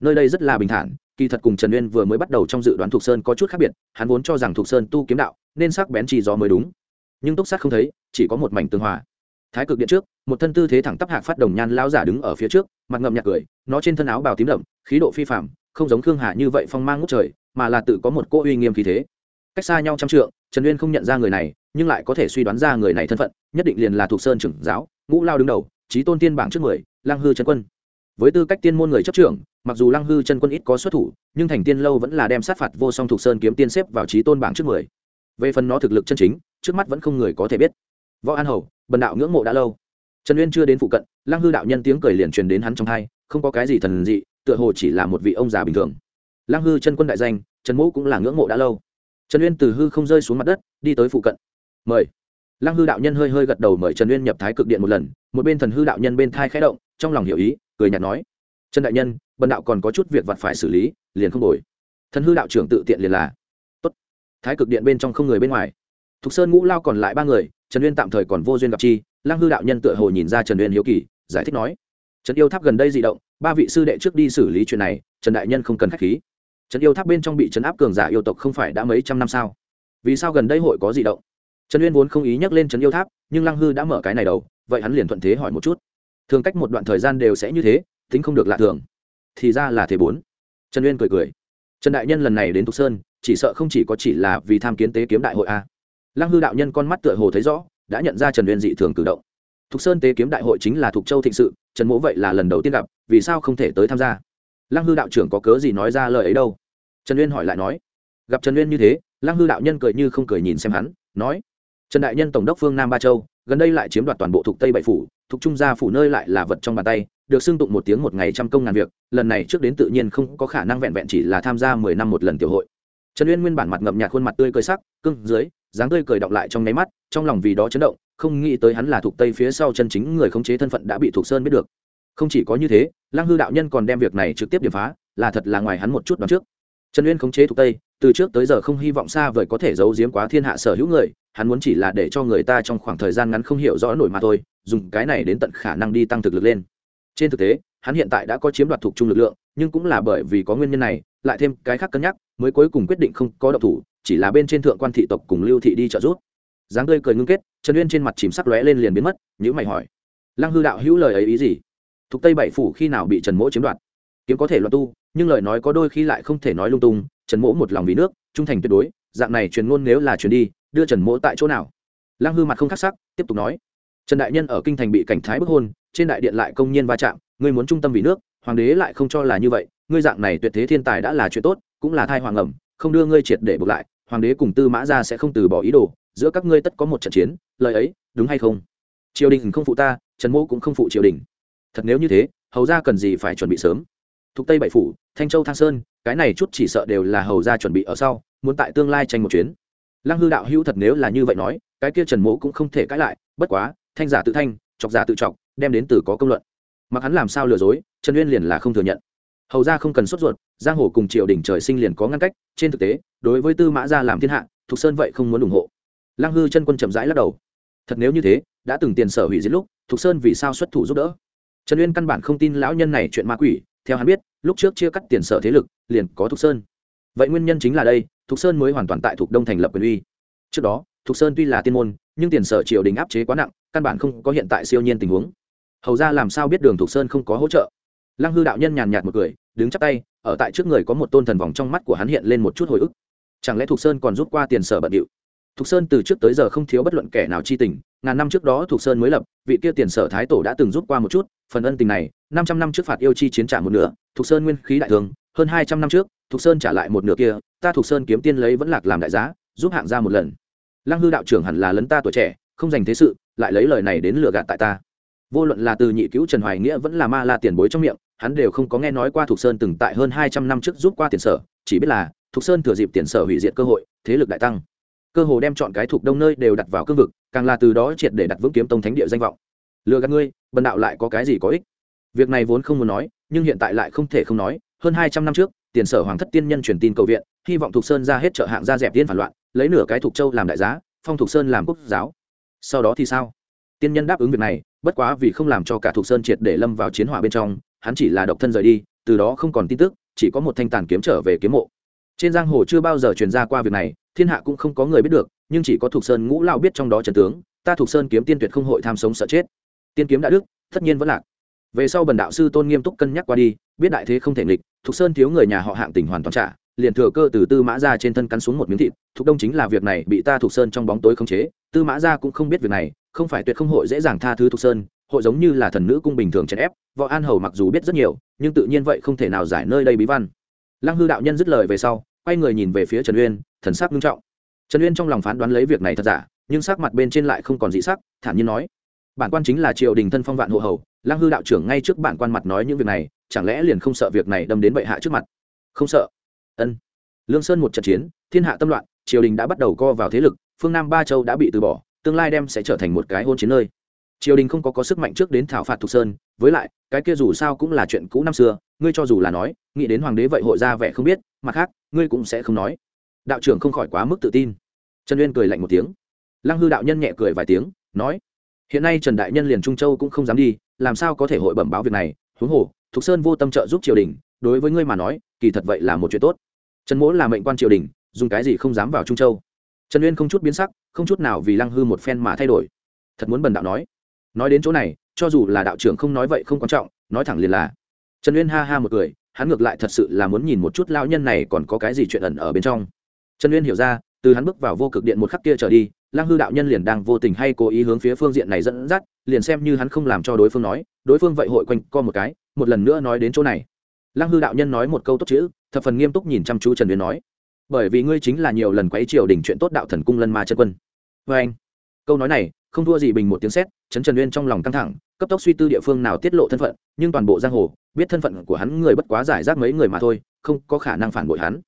Nơi đây rất là bình thản, kỳ thật cùng trần uyên vừa mới bắt đầu trong dự đoán thuộc sơn có chút khác biệt, hắn vốn cho rằng thuộc sơn tu kiếm đạo, nên sắc bén chỉ gió mới đúng. Nhưng túc sát không thấy, chỉ có một mảnh tương hòa. Thái cực điện trước, một thân tư thế thẳng tắp hạc phát đồng nhan lao giả đứng ở phía trước, mặt ngậm nhạc cười, nó trên thân áo bào tím đậm, khí độ phi phạm không giống khương hà như vậy phong mang ngút trời, mà là tự có một cô uy nghiêm khí thế cách xa nhau trăm trượng, trần uyên không nhận ra người này, nhưng lại có thể suy đoán ra người này thân phận, nhất định liền là thuộc sơn trưởng giáo, ngũ lao đứng đầu trí tôn tiên bảng trước mười lang hư Trần quân. Với tư cách tiên môn người chấp trưởng, mặc dù lăng hư chân quân ít có xuất thủ, nhưng thành tiên lâu vẫn là đem sát phạt vô song thuộc sơn kiếm tiên xếp vào trí tôn bảng trước mười. Về phần nó thực lực chân chính, trước mắt vẫn không người có thể biết. Võ an hầu, bần đạo ngưỡng mộ đã lâu. Trần uyên chưa đến phụ cận, lăng hư đạo nhân tiếng cười liền truyền đến hắn trong hai, không có cái gì thần dị, tựa hồ chỉ là một vị ông già bình thường. Lăng hư chân quân đại danh, trần mẫu cũng là ngưỡng mộ đã lâu trần uyên từ hư không rơi xuống mặt đất, đi tới phụ cận. Mời. Lăng hư đạo nhân hơi hơi gật đầu mời trần uyên nhập thái cực điện một lần, một bên thần hư đạo nhân bên thai khẽ động, trong lòng hiểu ý, cười nhạt nói. Trần đại nhân, bần đạo còn có chút việc vặt phải xử lý, liền không đổi. Thần hư đạo trưởng tự tiện liền là. Tốt. Thái cực điện bên trong không người bên ngoài. Thục sơn ngũ lao còn lại ba người, trần uyên tạm thời còn vô duyên gặp chi, lăng hư đạo nhân tựa hồ nhìn ra trần uyên hiếu kỳ, giải thích nói. Trần yêu tháp gần đây di động, ba vị sư đệ trước đi xử lý chuyện này, trần đại nhân không cần k h á c h khí trấn yêu tháp bên trong bị trấn áp cường giả yêu tộc không phải đã mấy trăm năm sao? Vì sao gần đây hội có di động? Trần uyên vốn không ý nhắc lên trấn yêu tháp, nhưng lăng hư đã mở cái này đầu, vậy hắn liền thuận thế hỏi một chút. Thường cách một đoạn thời gian đều sẽ như thế, tính không được lạ thường. Thì ra là thế bốn. Trần uyên cười cười. Trần đại nhân lần này đến thục sơn, chỉ sợ không chỉ có chỉ là vì tham kiến tế kiếm đại hội a. Lăng hư đạo nhân con mắt tựa hồ thấy rõ, đã nhận ra trần uyên dị thường cử động. Thục sơn tế kiếm đại hội chính là thục châu thịnh sự, trần mỗ vậy là lần đầu tiên gặp, vì sao không thể tới tham gia? Lăng hư đạo trưởng có cớ gì nói ra lời ấy đâu? Trần uyên hỏi lại nói. Gặp trần uyên như thế, lăng hư đạo nhân cười như không cười nhìn xem hắn, nói. Trần đại nhân tổng đốc phương nam ba châu, gần đây lại chiếm đoạt toàn bộ thục tây bảy phủ thục trung gia phủ nơi lại là vật trong bàn tay, được xưng tụng một tiếng một ngày trăm công ngàn việc, lần này trước đến tự nhiên không có khả năng vẹn vẹn chỉ là tham gia mười năm một lần tiểu hội. Trần uyên nguyên bản mặt ngậm nhạt khuôn mặt tươi cười sắc, cưng dưới, dáng tươi cười đọng lại trong nháy mắt, trong lòng vì đó chấn động, không nghĩ tới hắn là thuộc tây phía sau chân chính người khống chế thân phận đã bị thuộc sơn biết được không chỉ có như thế, lăng hư đạo nhân còn đem việc này trực tiếp điểm phá, là thật là ngoài hắn một chút đón trước. Trần uyên khống chế thuộc tây, từ trước tới giờ không hy vọng xa vời có thể giấu giếm quá thiên hạ sở hữu người, hắn muốn chỉ là để cho người ta trong khoảng thời gian ngắn không hiểu rõ nổi mà thôi, dùng cái này đến tận khả năng đi tăng thực lực lên. Trên thực tế, hắn hiện tại đã có chiếm đoạt thuộc trung lực lượng, nhưng cũng là bởi vì có nguyên nhân này, lại thêm cái khác cân nhắc, mới cuối cùng quyết định không có động thủ, chỉ là bên trên thượng quan thị tộc cùng lưu thị đi trợ giúp. Dáng tươi cười ngưng kết, trần uyên trên mặt chìm sắc lóe lên liền biến mất nhữ mày hỏi. Lăng hư đạo hữu lời ấy ý gì? Thục tây bảy phủ khi nào bị trần mỗ chiếm đoạt kiếm có thể loạn tu nhưng lời nói có đôi khi lại không thể nói lung tung trần mỗ một lòng vì nước trung thành tuyệt đối dạng này truyền ngôn nếu là truyền đi đưa trần mỗ tại chỗ nào lăng hư mặt không khắc sắc tiếp tục nói trần đại nhân ở kinh thành bị cảnh thái bức hôn trên đại điện lại công nhiên va chạm ngươi muốn trung tâm vì nước hoàng đế lại không cho là như vậy ngươi dạng này tuyệt thế thiên tài đã là chuyện tốt cũng là thai hoàng ẩm không đưa ngươi triệt để buộc lại hoàng đế cùng tư mã ra sẽ không từ bỏ ý đồ giữa các ngươi tất có một trận chiến lời ấy đúng hay không triều đình không phụ ta trần mỗ cũng không phụ triều đình thật nếu như thế, hầu ra cần gì phải chuẩn bị sớm? Thục tây bảy phủ, thanh châu thang sơn, cái này chút chỉ sợ đều là hầu ra chuẩn bị ở sau, muốn tại tương lai tranh một chuyến. Lăng hư đạo hữu thật nếu là như vậy nói, cái kia trần mỗ cũng không thể cãi lại, bất quá, thanh giả tự thanh, chọc giả tự chọc, đem đến từ có công luận. Mặc hắn làm sao lừa dối, trần uyên liền là không thừa nhận. Hầu ra không cần sốt ruột, giang hồ cùng triều đình trời sinh liền có ngăn cách, trên thực tế, đối với tư mã gia làm thiên hạ, thục sơn vậy không muốn ủng hộ. Lăng hư chân quân chậm rãi lắc đầu. Thật nếu như thế, đã từng tiền sở hủy diệt lúc, thục sơn vì sao xuất thủ giúp đỡ? Trần uyên căn bản không tin lão nhân này chuyện ma quỷ, theo hắn biết, lúc trước chia cắt tiền sở thế lực, liền có thục sơn. Vậy nguyên nhân chính là đây, thục sơn mới hoàn toàn tại thục đông thành lập quyền uy. Trước đó, thục sơn tuy là tiên môn, nhưng tiền sở triều đình áp chế quá nặng, căn bản không có hiện tại siêu nhiên tình huống. Hầu ra làm sao biết đường thục sơn không có hỗ trợ? Lăng hư đạo nhân nhàn nhạt một cười, đứng chắp tay, ở tại trước người có một tôn thần vòng trong mắt của hắn hiện lên một chút hồi ức. Chẳng lẽ thục sơn còn rút qua tiền sở bận điệu? Thục sơn từ trước tới giờ không thiếu bất luận kẻ nào chi tình, ngàn năm trước đó thục sơn mới lập, vị kia tiền sở thái tổ đã từng giúp qua một chút, phần ân tình này, năm trăm năm trước phạt yêu chi chiến trả một nửa, thục sơn nguyên khí đại thường, hơn hai trăm năm trước, thục sơn trả lại một nửa kia, ta thục sơn kiếm tiên lấy vẫn lạc làm đại giá, giúp hạng ra một lần. Lăng hư đạo trưởng hẳn là lấn ta tuổi trẻ, không dành thế sự, lại lấy lời này đến lừa gạt tại ta. Vô luận là từ nhị cứu trần hoài nghĩa vẫn là ma la tiền bối trong miệng, hắn đều không có nghe nói qua thục sơn từng tại hơn hai trăm năm trước giúp qua tiền sở, chỉ biết là thục sơn thừa dịp tiền sở hủy diệt cơ hội, thế lực đại tăng cơ hồ đem chọn cái thuộc đông nơi đều đặt vào cương vực, càng là từ đó triệt để đặt vững kiếm tông thánh địa danh vọng. Lừa gạt ngươi, bần đạo lại có cái gì có ích? Việc này vốn không muốn nói, nhưng hiện tại lại không thể không nói, hơn hai trăm năm trước, tiền sở hoàng thất tiên nhân truyền tin cầu viện, hy vọng thục sơn ra hết trợ hạng ra dẹp tiên phản loạn, lấy nửa cái thục châu làm đại giá, phong thục sơn làm quốc giáo. Sau đó thì sao? Tiên nhân đáp ứng việc này, bất quá vì không làm cho cả thục sơn triệt để lâm vào chiến hỏa bên trong, hắn chỉ là độc thân rời đi, từ đó không còn tin tức, chỉ có một thanh tàn kiếm trở về kiếm mộ. Trên giang hồ chưa bao giờ truyền ra qua việc này thiên hạ cũng không có người biết được, nhưng chỉ có thục sơn ngũ lao biết trong đó trần tướng, ta thục sơn kiếm tiên tuyệt không hội tham sống sợ chết. Tiên kiếm đã đức tất nhiên vẫn lạc. Về sau bần đạo sư tôn nghiêm túc cân nhắc qua đi, biết đại thế không thể nghịch, thục sơn thiếu người nhà họ hạng tỉnh hoàn toàn trả, liền thừa cơ từ tư mã ra trên thân cắn xuống một miếng thịt, thục đông chính là việc này bị ta thục sơn trong bóng tối khống chế, tư mã ra cũng không biết việc này, không phải tuyệt không hội dễ dàng tha thứ thục sơn, hội giống như là thần nữ cung bình thường chèn ép, võ an hầu mặc dù biết rất nhiều, nhưng tự nhiên vậy không thể nào giải nơi đây bí văn. Lăng hư đạo nhân dứt lời về sau, quay người nhìn về phía trần uyên thần sắc nghiêm trọng. Trần uyên trong lòng phán đoán lấy việc này thật giả, nhưng sắc mặt bên trên lại không còn dị sắc, thản nhiên nói, bản quan chính là triều đình thân phong vạn hộ hầu, lăng hư đạo trưởng ngay trước bản quan mặt nói những việc này, chẳng lẽ liền không sợ việc này đâm đến bệ hạ trước mặt? Không sợ. Ân. Lương sơn một trận chiến, thiên hạ tâm loạn, triều đình đã bắt đầu co vào thế lực, phương nam ba châu đã bị từ bỏ, tương lai đem sẽ trở thành một cái hôn chiến nơi. Triều đình không có có sức mạnh trước đến thảo phạt thục sơn, với lại, cái kia dù sao cũng là chuyện cũ năm xưa, ngươi cho dù là nói, nghĩ đến hoàng đế vậy hội ra vẻ không biết, mặt khác, ngươi cũng sẽ không nói đạo trưởng không khỏi quá mức tự tin. Trần uyên cười lạnh một tiếng. Lăng hư đạo nhân nhẹ cười vài tiếng, nói, hiện nay trần đại nhân liền trung châu cũng không dám đi, làm sao có thể hội bẩm báo việc này? Huống hồ, thục sơn vô tâm trợ giúp triều đình, đối với ngươi mà nói, kỳ thật vậy là một chuyện tốt. Trần mỗ là mệnh quan triều đình, dùng cái gì không dám vào trung châu? Trần uyên không chút biến sắc, không chút nào vì lăng hư một phen mà thay đổi. Thật muốn bần đạo nói. Nói đến chỗ này, cho dù là đạo trưởng không nói vậy không quan trọng, nói thẳng liền là. Trần uyên ha ha một cười, hắn ngược lại thật sự là muốn nhìn một chút lao nhân này còn có cái gì chuyện ẩn ở bên trong trần uyên hiểu ra, từ hắn bước vào vô cực điện một khắc kia trở đi, lang hư đạo nhân liền đang vô tình hay cố ý hướng phía phương diện này dẫn dắt, liền xem như hắn không làm cho đối phương nói, đối phương vậy hội quanh co một cái, một lần nữa nói đến chỗ này. Lang hư đạo nhân nói một câu tốt chữ, thập phần nghiêm túc nhìn chăm chú trần uyên nói, bởi vì ngươi chính là nhiều lần quấy triều đình chuyện tốt đạo thần cung lân ma chân quân. Vê anh, câu nói này, không thua gì bình một tiếng sét, chấn trần uyên trong lòng căng thẳng, cấp tốc suy tư địa phương nào tiết lộ thân phận, nhưng toàn bộ giang hồ, biết thân phận của hắn người bất quá giải rác mấy người mà thôi, không có khả năng phản bội hắn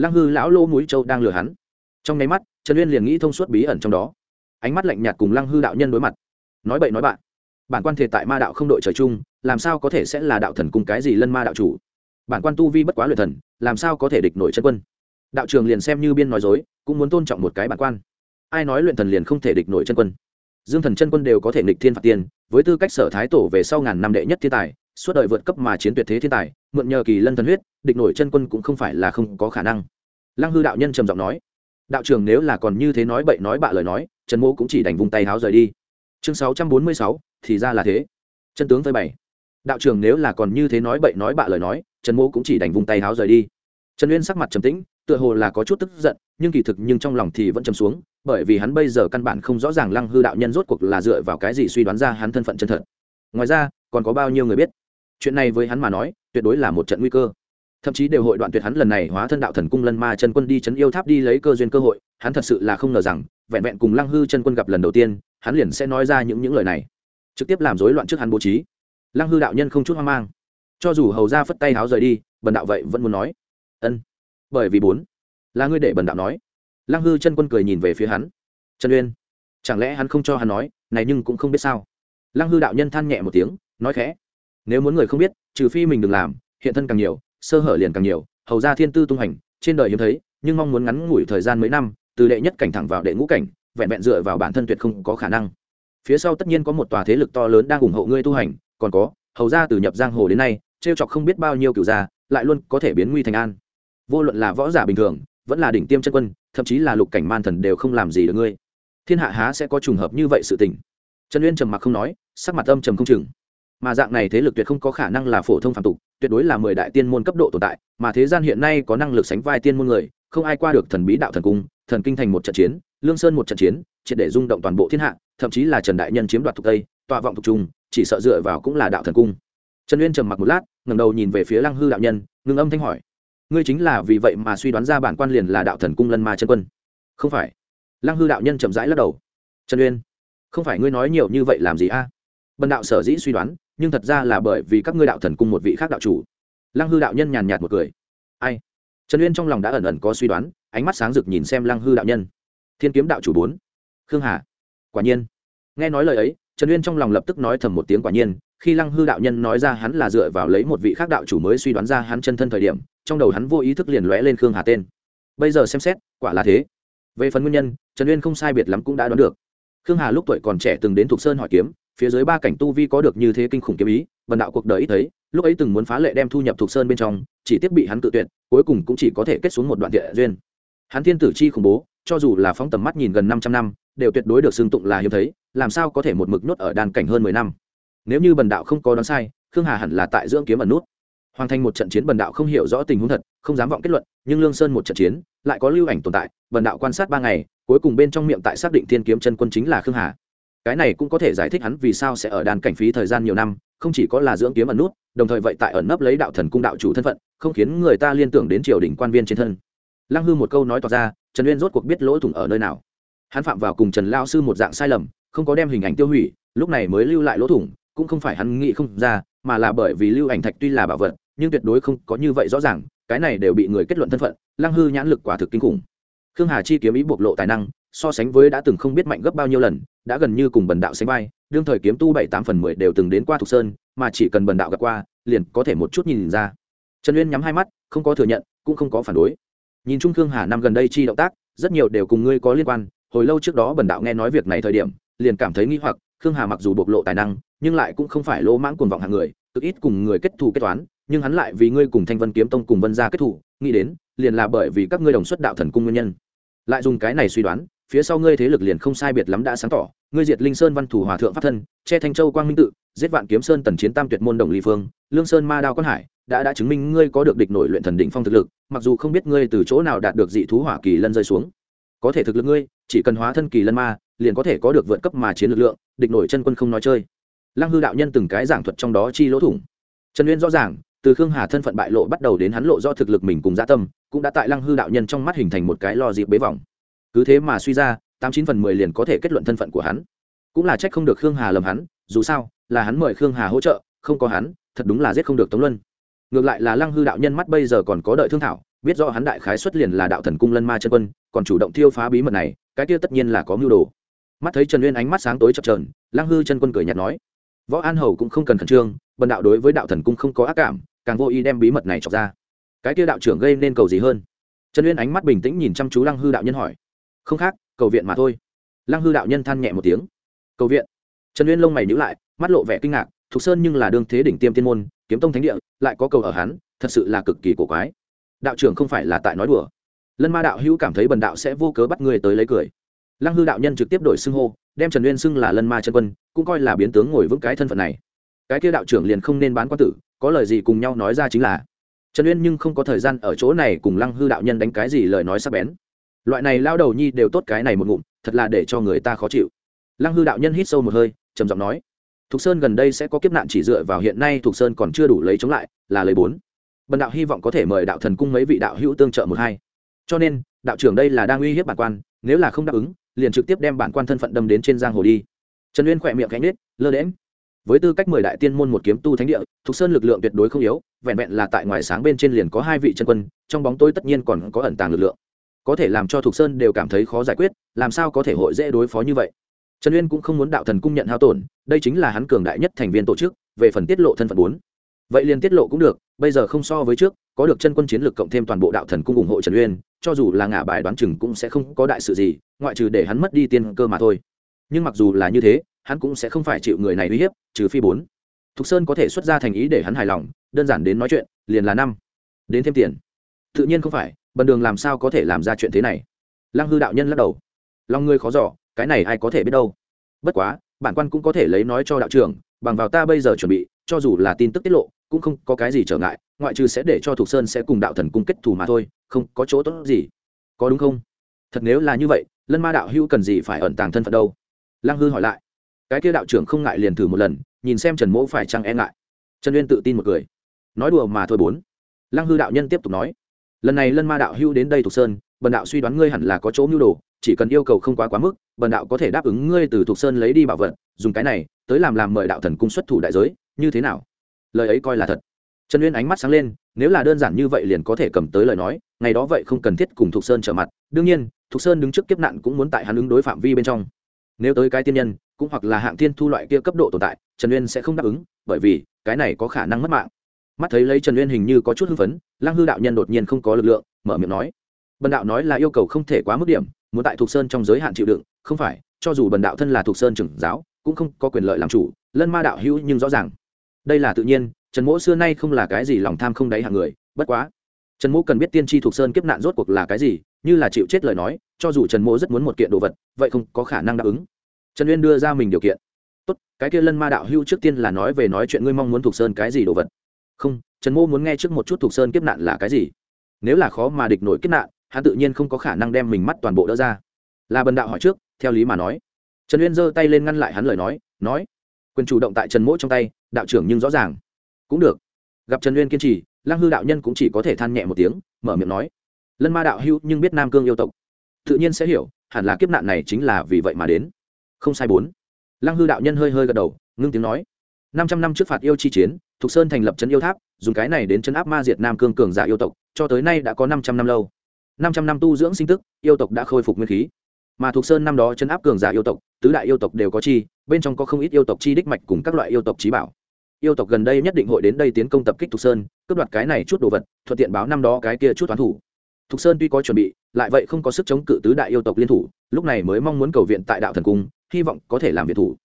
lăng hư lão lô mũi châu đang lừa hắn. Trong nháy mắt, trần uyên liền nghĩ thông suốt bí ẩn trong đó. Ánh mắt lạnh nhạt cùng lăng hư đạo nhân đối mặt. Nói bậy nói bạn. Bản quan thể tại ma đạo không đội trời chung, làm sao có thể sẽ là đạo thần cùng cái gì lân ma đạo chủ? Bản quan tu vi bất quá luyện thần, làm sao có thể địch nổi chân quân? Đạo trường liền xem như biên nói dối, cũng muốn tôn trọng một cái bản quan. Ai nói luyện thần liền không thể địch nổi chân quân? Dương thần chân quân đều có thể nghịch thiên phạt tiên với tư cách sở thái tổ về sau ngàn năm đệ nhất thiên tài suốt đời vượt cấp mà chiến tuyệt thế thiên tài, mượn nhờ kỳ lân thần huyết, địch nổi chân quân cũng không phải là không có khả năng. Lăng hư đạo nhân trầm giọng nói, đạo trường nếu là còn như thế nói bậy nói bạ lời nói, trần mô cũng chỉ đành vung tay háo rời đi. Chương sáu trăm bốn mươi sáu, thì ra là thế. Chân tướng phơi bày. Đạo trưởng nếu là còn như thế nói bậy nói bạ lời nói, trần mỗ cũng chỉ đành vùng tay háo rời đi. Trần uyên sắc mặt trầm tĩnh, tựa hồ là có chút tức giận, nhưng kỳ thực nhưng trong lòng thì vẫn trầm xuống, bởi vì hắn bây giờ căn bản không rõ ràng lăng hư đạo nhân rốt cuộc là dựa vào cái gì suy đoán ra hắn thân phận chân thật. Ngoài ra, còn có bao nhiêu người biết? Chuyện này với hắn mà nói, tuyệt đối là một trận nguy cơ. Thậm chí đều hội đoạn tuyệt hắn lần này hóa thân đạo thần cung lân ma chân quân đi chấn yêu tháp đi lấy cơ duyên cơ hội, hắn thật sự là không ngờ rằng, vẹn vẹn cùng lăng hư chân quân gặp lần đầu tiên, hắn liền sẽ nói ra những những lời này. Trực tiếp làm rối loạn trước hắn bố trí. Lăng hư đạo nhân không chút hoang mang. Cho dù hầu ra phất tay háo rời đi, bần đạo vậy vẫn muốn nói, ân, bởi vì bốn, là ngươi để bần đạo nói. Lăng hư chân quân cười nhìn về phía hắn, trần uyên, chẳng lẽ hắn không cho hắn nói, này nhưng cũng không biết sao? Lăng hư đạo nhân than nhẹ một tiếng, nói khẽ nếu muốn người không biết, trừ phi mình đừng làm, hiện thân càng nhiều, sơ hở liền càng nhiều, hầu ra thiên tư tung hành trên đời hiếm thấy, nhưng mong muốn ngắn ngủi thời gian mấy năm, từ đệ nhất cảnh thẳng vào đệ ngũ cảnh, vẹn vẹn dựa vào bản thân tuyệt không có khả năng. Phía sau tất nhiên có một tòa thế lực to lớn đang ủng hộ ngươi tu hành, còn có, hầu ra từ nhập giang hồ đến nay, trêu chọc không biết bao nhiêu cửu gia, lại luôn có thể biến nguy thành an. Vô luận là võ giả bình thường, vẫn là đỉnh tiêm chân quân, thậm chí là lục cảnh man thần đều không làm gì được ngươi. Thiên hạ há sẽ có trùng hợp như vậy sự tình. Trần uyên trầm mặc không nói, sắc mặt âm trầm không chừng mà dạng này thế lực tuyệt không có khả năng là phổ thông phạm tục, tuyệt đối là mười đại tiên môn cấp độ tồn tại, mà thế gian hiện nay có năng lực sánh vai tiên môn người, không ai qua được thần bí đạo thần cung, thần kinh thành một trận chiến, lương sơn một trận chiến, triệt để rung động toàn bộ thiên hạ, thậm chí là trần đại nhân chiếm đoạt thuộc tây, tọa vọng thuộc trung, chỉ sợ dựa vào cũng là đạo thần cung. Trần uyên trầm mặc một lát, ngẩng đầu nhìn về phía lăng hư đạo nhân, ngưng âm thanh hỏi, ngươi chính là vì vậy mà suy đoán ra bản quan liền là đạo thần cung lân ma chân quân? Không phải. Lăng hư đạo nhân chậm rãi lắc đầu, trần uyên, không phải ngươi nói nhiều như vậy làm gì a? Bần đạo sở dĩ suy đoán, nhưng thật ra là bởi vì các ngươi đạo thần cung một vị khác đạo chủ. Lăng hư đạo nhân nhàn nhạt một cười. Ai? Trần uyên trong lòng đã ẩn ẩn có suy đoán, ánh mắt sáng rực nhìn xem lăng hư đạo nhân. Thiên kiếm đạo chủ bốn. Khương hà. Quả nhiên. Nghe nói lời ấy, trần uyên trong lòng lập tức nói thầm một tiếng quả nhiên, khi lăng hư đạo nhân nói ra hắn là dựa vào lấy một vị khác đạo chủ mới suy đoán ra hắn chân thân thời điểm, trong đầu hắn vô ý thức liền lóe lên khương hà tên. Bây giờ xem xét, quả là thế. Về phần nguyên nhân, trần uyên không sai biệt lắm cũng đã đoán được. Khương hà lúc tuổi còn trẻ từng đến thục sơn hỏi kiếm phía dưới ba cảnh tu vi có được như thế kinh khủng kiếm ý, vần đạo cuộc đời ít thấy, lúc ấy từng muốn phá lệ đem thu nhập thuộc sơn bên trong, chỉ tiếp bị hắn tự tuyệt, cuối cùng cũng chỉ có thể kết xuống một đoạn địa duyên. Hắn thiên tử chi khủng bố, cho dù là phóng tầm mắt nhìn gần 500 năm, đều tuyệt đối được xưng tụng là hiếm thấy, làm sao có thể một mực nhốt ở đàn cảnh hơn mười năm? Nếu như bần đạo không có đoán sai, khương hà hẳn là tại dưỡng kiếm ẩn nút. Hoàn thành một trận chiến bần đạo không hiểu rõ tình huống thật, không dám vọng kết luận, nhưng lương sơn một trận chiến, lại có lưu ảnh tồn tại, bần đạo quan sát ba ngày, cuối cùng bên trong miệng tại xác định thiên kiếm chân quân chính là khương hà cái này cũng có thể giải thích hắn vì sao sẽ ở đàn cảnh phí thời gian nhiều năm, không chỉ có là dưỡng kiếm ẩn nút, đồng thời vậy tại ẩn nấp lấy đạo thần cung đạo chủ thân phận, không khiến người ta liên tưởng đến triều đình quan viên trên thân. Lăng hư một câu nói tỏ ra, trần uyên rốt cuộc biết lỗ thủng ở nơi nào. Hắn phạm vào cùng trần lao sư một dạng sai lầm, không có đem hình ảnh tiêu hủy, lúc này mới lưu lại lỗ thủng, cũng không phải hắn nghĩ không ra, mà là bởi vì lưu ảnh thạch tuy là bảo vật, nhưng tuyệt đối không có như vậy rõ ràng, cái này đều bị người kết luận thân phận, lăng hư nhãn lực quả thực kinh khủng. Khương hà chi kiếm ý bộc lộ tài năng so sánh với đã từng không biết mạnh gấp bao nhiêu lần, đã gần như cùng bần đạo sánh vai, đương thời kiếm tu bảy tám phần mười đều từng đến qua thục sơn, mà chỉ cần bần đạo gặp qua, liền có thể một chút nhìn ra. Trần uyên nhắm hai mắt, không có thừa nhận, cũng không có phản đối. Nhìn trung khương hà năm gần đây chi động tác, rất nhiều đều cùng ngươi có liên quan, hồi lâu trước đó bần đạo nghe nói việc này thời điểm, liền cảm thấy nghi hoặc, khương hà mặc dù bộc lộ tài năng, nhưng lại cũng không phải lỗ mãng cuồng vọng hàng người cực ít cùng người kết thù kết toán, nhưng hắn lại vì ngươi cùng thanh vân kiếm tông cùng vân gia kết thù, nghĩ đến, liền là bởi vì các ngươi đồng xuất đạo thần cung nguyên nhân. Lại dùng cái này suy đoán phía sau ngươi thế lực liền không sai biệt lắm đã sáng tỏ. Ngươi diệt linh sơn văn thủ hòa thượng pháp thân, che thanh châu quang minh tự, giết vạn kiếm sơn tần chiến tam tuyệt môn đồng ly phương, lương sơn ma đao quan hải, đã đã chứng minh ngươi có được địch nổi luyện thần đỉnh phong thực lực, mặc dù không biết ngươi từ chỗ nào đạt được dị thú hỏa kỳ lân rơi xuống. Có thể thực lực ngươi, chỉ cần hóa thân kỳ lân ma, liền có thể có được vượt cấp mà chiến lực lượng, địch nổi chân quân không nói chơi. Lăng hư đạo nhân từng cái giảng thuật trong đó chi lỗ thủng. Trần uyên rõ ràng, từ khương hà thân phận bại lộ bắt đầu đến hắn lộ do thực lực mình cùng gia tâm, cũng đã tại lăng hư đạo nhân trong mắt hình thành một cái lo dịp bế vòng cứ thế mà suy ra, tám chín phần mười liền có thể kết luận thân phận của hắn. Cũng là trách không được khương hà lầm hắn, dù sao, là hắn mời khương hà hỗ trợ, không có hắn, thật đúng là giết không được tống luân. Ngược lại là lăng hư đạo nhân mắt bây giờ còn có đợi thương thảo, biết rõ hắn đại khái xuất liền là đạo thần cung lân ma chân quân, còn chủ động thiêu phá bí mật này, cái kia tất nhiên là có mưu đồ. Mắt thấy trần uyên ánh mắt sáng tối chập trờn lăng hư chân quân cười nhạt nói, võ an hầu cũng không cần khẩn trương, bần đạo đối với đạo thần cung không có ác cảm, càng vô ý đem bí mật này chọc ra. Cái kia đạo trưởng gây nên cầu gì hơn? Trần uyên ánh mắt bình tĩnh nhìn chăm chú lăng hư đạo nhân hỏi không khác, cầu viện mà thôi. Lăng hư đạo nhân than nhẹ một tiếng. Cầu viện? Trần uyên lông mày nhữ lại, mắt lộ vẻ kinh ngạc, thục sơn nhưng là đương thế đỉnh tiêm tiên môn, kiếm tông thánh địa, lại có cầu ở hắn, thật sự là cực kỳ cổ quái. Đạo trưởng không phải là tại nói đùa. Lân ma đạo hữu cảm thấy bần đạo sẽ vô cớ bắt người tới lấy cười. Lăng hư đạo nhân trực tiếp đổi xưng hô, đem trần uyên xưng là lân ma chân quân, cũng coi là biến tướng ngồi vững cái thân phận này. Cái kia đạo trưởng liền không nên bán quan tử, có lời gì cùng nhau nói ra chính là. Trần uyên nhưng không có thời gian ở chỗ này cùng lăng hư đạo nhân đánh cái gì lời nói sắc bén loại này lao đầu nhi đều tốt cái này một ngụm, thật là để cho người ta khó chịu. Lăng hư đạo nhân hít sâu một hơi, trầm giọng nói, thục sơn gần đây sẽ có kiếp nạn chỉ dựa vào hiện nay thục sơn còn chưa đủ lấy chống lại, là lấy bốn. Bần đạo hy vọng có thể mời đạo thần cung mấy vị đạo hữu tương trợ một hai. Cho nên, đạo trưởng đây là đang uy hiếp bản quan, nếu là không đáp ứng, liền trực tiếp đem bản quan thân phận đâm đến trên giang hồ đi. Trần uyên khỏe miệng cánh nết lơ đễm với tư cách mười đại tiên môn một kiếm tu thánh địa, thục sơn lực lượng tuyệt đối không yếu, vẹn vẹn là tại ngoài sáng bên trên liền có hai vị chân quân, trong bóng tối tất nhiên còn có ẩn tàng lực lượng có thể làm cho thục sơn đều cảm thấy khó giải quyết, làm sao có thể hội dễ đối phó như vậy? Trần uyên cũng không muốn đạo thần cung nhận hao tổn, đây chính là hắn cường đại nhất thành viên tổ chức, về phần tiết lộ thân phận bốn. Vậy liền tiết lộ cũng được, bây giờ không so với trước, có được chân quân chiến lược cộng thêm toàn bộ đạo thần cung ủng hộ trần uyên, cho dù là ngả bài đoán chừng cũng sẽ không có đại sự gì, ngoại trừ để hắn mất đi tiên cơ mà thôi. Nhưng mặc dù là như thế, hắn cũng sẽ không phải chịu người này uy hiếp, trừ phi bốn. Thục sơn có thể xuất ra thành ý để hắn hài lòng, đơn giản đến nói chuyện, liền là năm. Đến thêm tiền. Tự nhiên không phải bần đường làm sao có thể làm ra chuyện thế này? Lăng hư đạo nhân lắc đầu. Lòng ngươi khó giỏ cái này ai có thể biết đâu? Bất quá, bản quan cũng có thể lấy nói cho đạo trưởng, bằng vào ta bây giờ chuẩn bị, cho dù là tin tức tiết lộ, cũng không có cái gì trở ngại, ngoại trừ sẽ để cho thục sơn sẽ cùng đạo thần cung kết thù mà thôi, không có chỗ tốt gì. Có đúng không? Thật nếu là như vậy, lân ma đạo hữu cần gì phải ẩn tàng thân phận đâu? Lăng hư hỏi lại. Cái kia đạo trưởng không ngại liền thử một lần, nhìn xem trần mỗ phải chăng e ngại. Trần uyên tự tin một cười. Nói đùa mà thôi bốn. Lăng hư đạo nhân tiếp tục nói lần này lân ma đạo hưu đến đây thục sơn, bần đạo suy đoán ngươi hẳn là có chỗ mưu đồ, chỉ cần yêu cầu không quá quá mức, bần đạo có thể đáp ứng ngươi từ thục sơn lấy đi bảo vật, dùng cái này tới làm làm mời đạo thần cung xuất thủ đại giới, như thế nào? Lời ấy coi là thật. Trần uyên ánh mắt sáng lên, nếu là đơn giản như vậy liền có thể cầm tới lời nói, ngày đó vậy không cần thiết cùng thục sơn trở mặt, đương nhiên, thục sơn đứng trước kiếp nạn cũng muốn tại hắn ứng đối phạm vi bên trong. Nếu tới cái tiên nhân, cũng hoặc là hạng tiên thu loại kia cấp độ tồn tại, trần uyên sẽ không đáp ứng, bởi vì cái này có khả năng mất mạng mắt thấy lấy trần uyên hình như có chút hưng phấn, lăng hư đạo nhân đột nhiên không có lực lượng, mở miệng nói, bần đạo nói là yêu cầu không thể quá mức điểm, muốn tại thục sơn trong giới hạn chịu đựng, không phải, cho dù bần đạo thân là thục sơn trưởng giáo, cũng không có quyền lợi làm chủ, lân ma đạo hữu nhưng rõ ràng, đây là tự nhiên, trần mỗ xưa nay không là cái gì lòng tham không đáy hạng người, bất quá, trần mỗ cần biết tiên tri thục sơn kiếp nạn rốt cuộc là cái gì, như là chịu chết lời nói, cho dù trần mỗ rất muốn một kiện đồ vật, vậy không có khả năng đáp ứng. Trần uyên đưa ra mình điều kiện. Tốt, cái kia lân ma đạo hưu trước tiên là nói về nói chuyện ngươi mong muốn thục sơn cái gì đồ vật không, trần mỗ muốn nghe trước một chút thuộc sơn kiếp nạn là cái gì. Nếu là khó mà địch nổi kiếp nạn, hắn tự nhiên không có khả năng đem mình mắt toàn bộ đỡ ra. Là bần đạo hỏi trước, theo lý mà nói. Trần uyên giơ tay lên ngăn lại hắn lời nói nói, quyền chủ động tại trần mỗ trong tay, đạo trưởng nhưng rõ ràng. Cũng được. Gặp trần uyên kiên trì, lăng hư đạo nhân cũng chỉ có thể than nhẹ một tiếng, mở miệng nói, lân ma đạo hữu nhưng biết nam cương yêu tộc, tự nhiên sẽ hiểu, hẳn là kiếp nạn này chính là vì vậy mà đến. Không sai bốn. Lăng hư đạo nhân hơi hơi gật đầu, ngưng tiếng nói năm trăm năm trước phạt yêu chi chiến, thục sơn thành lập trấn yêu tháp, dùng cái này đến Trấn áp ma diệt nam cương cường giả yêu tộc, cho tới nay đã có năm trăm năm lâu. năm trăm năm tu dưỡng sinh tức, yêu tộc đã khôi phục nguyên khí. Mà thục sơn năm đó Trấn áp cường giả yêu tộc, tứ đại yêu tộc đều có chi, bên trong có không ít yêu tộc chi đích mạch cùng các loại yêu tộc trí bảo. Yêu tộc gần đây nhất định hội đến đây tiến công tập kích thục sơn, cướp đoạt cái này chút đồ vật, thuận tiện báo năm đó cái kia chút toán thủ. Thục sơn tuy có chuẩn bị, lại vậy không có sức chống cự tứ đại yêu tộc liên thủ, lúc này mới mong muốn cầu viện tại đạo thần cung, hy vọng có thể làm việc thủ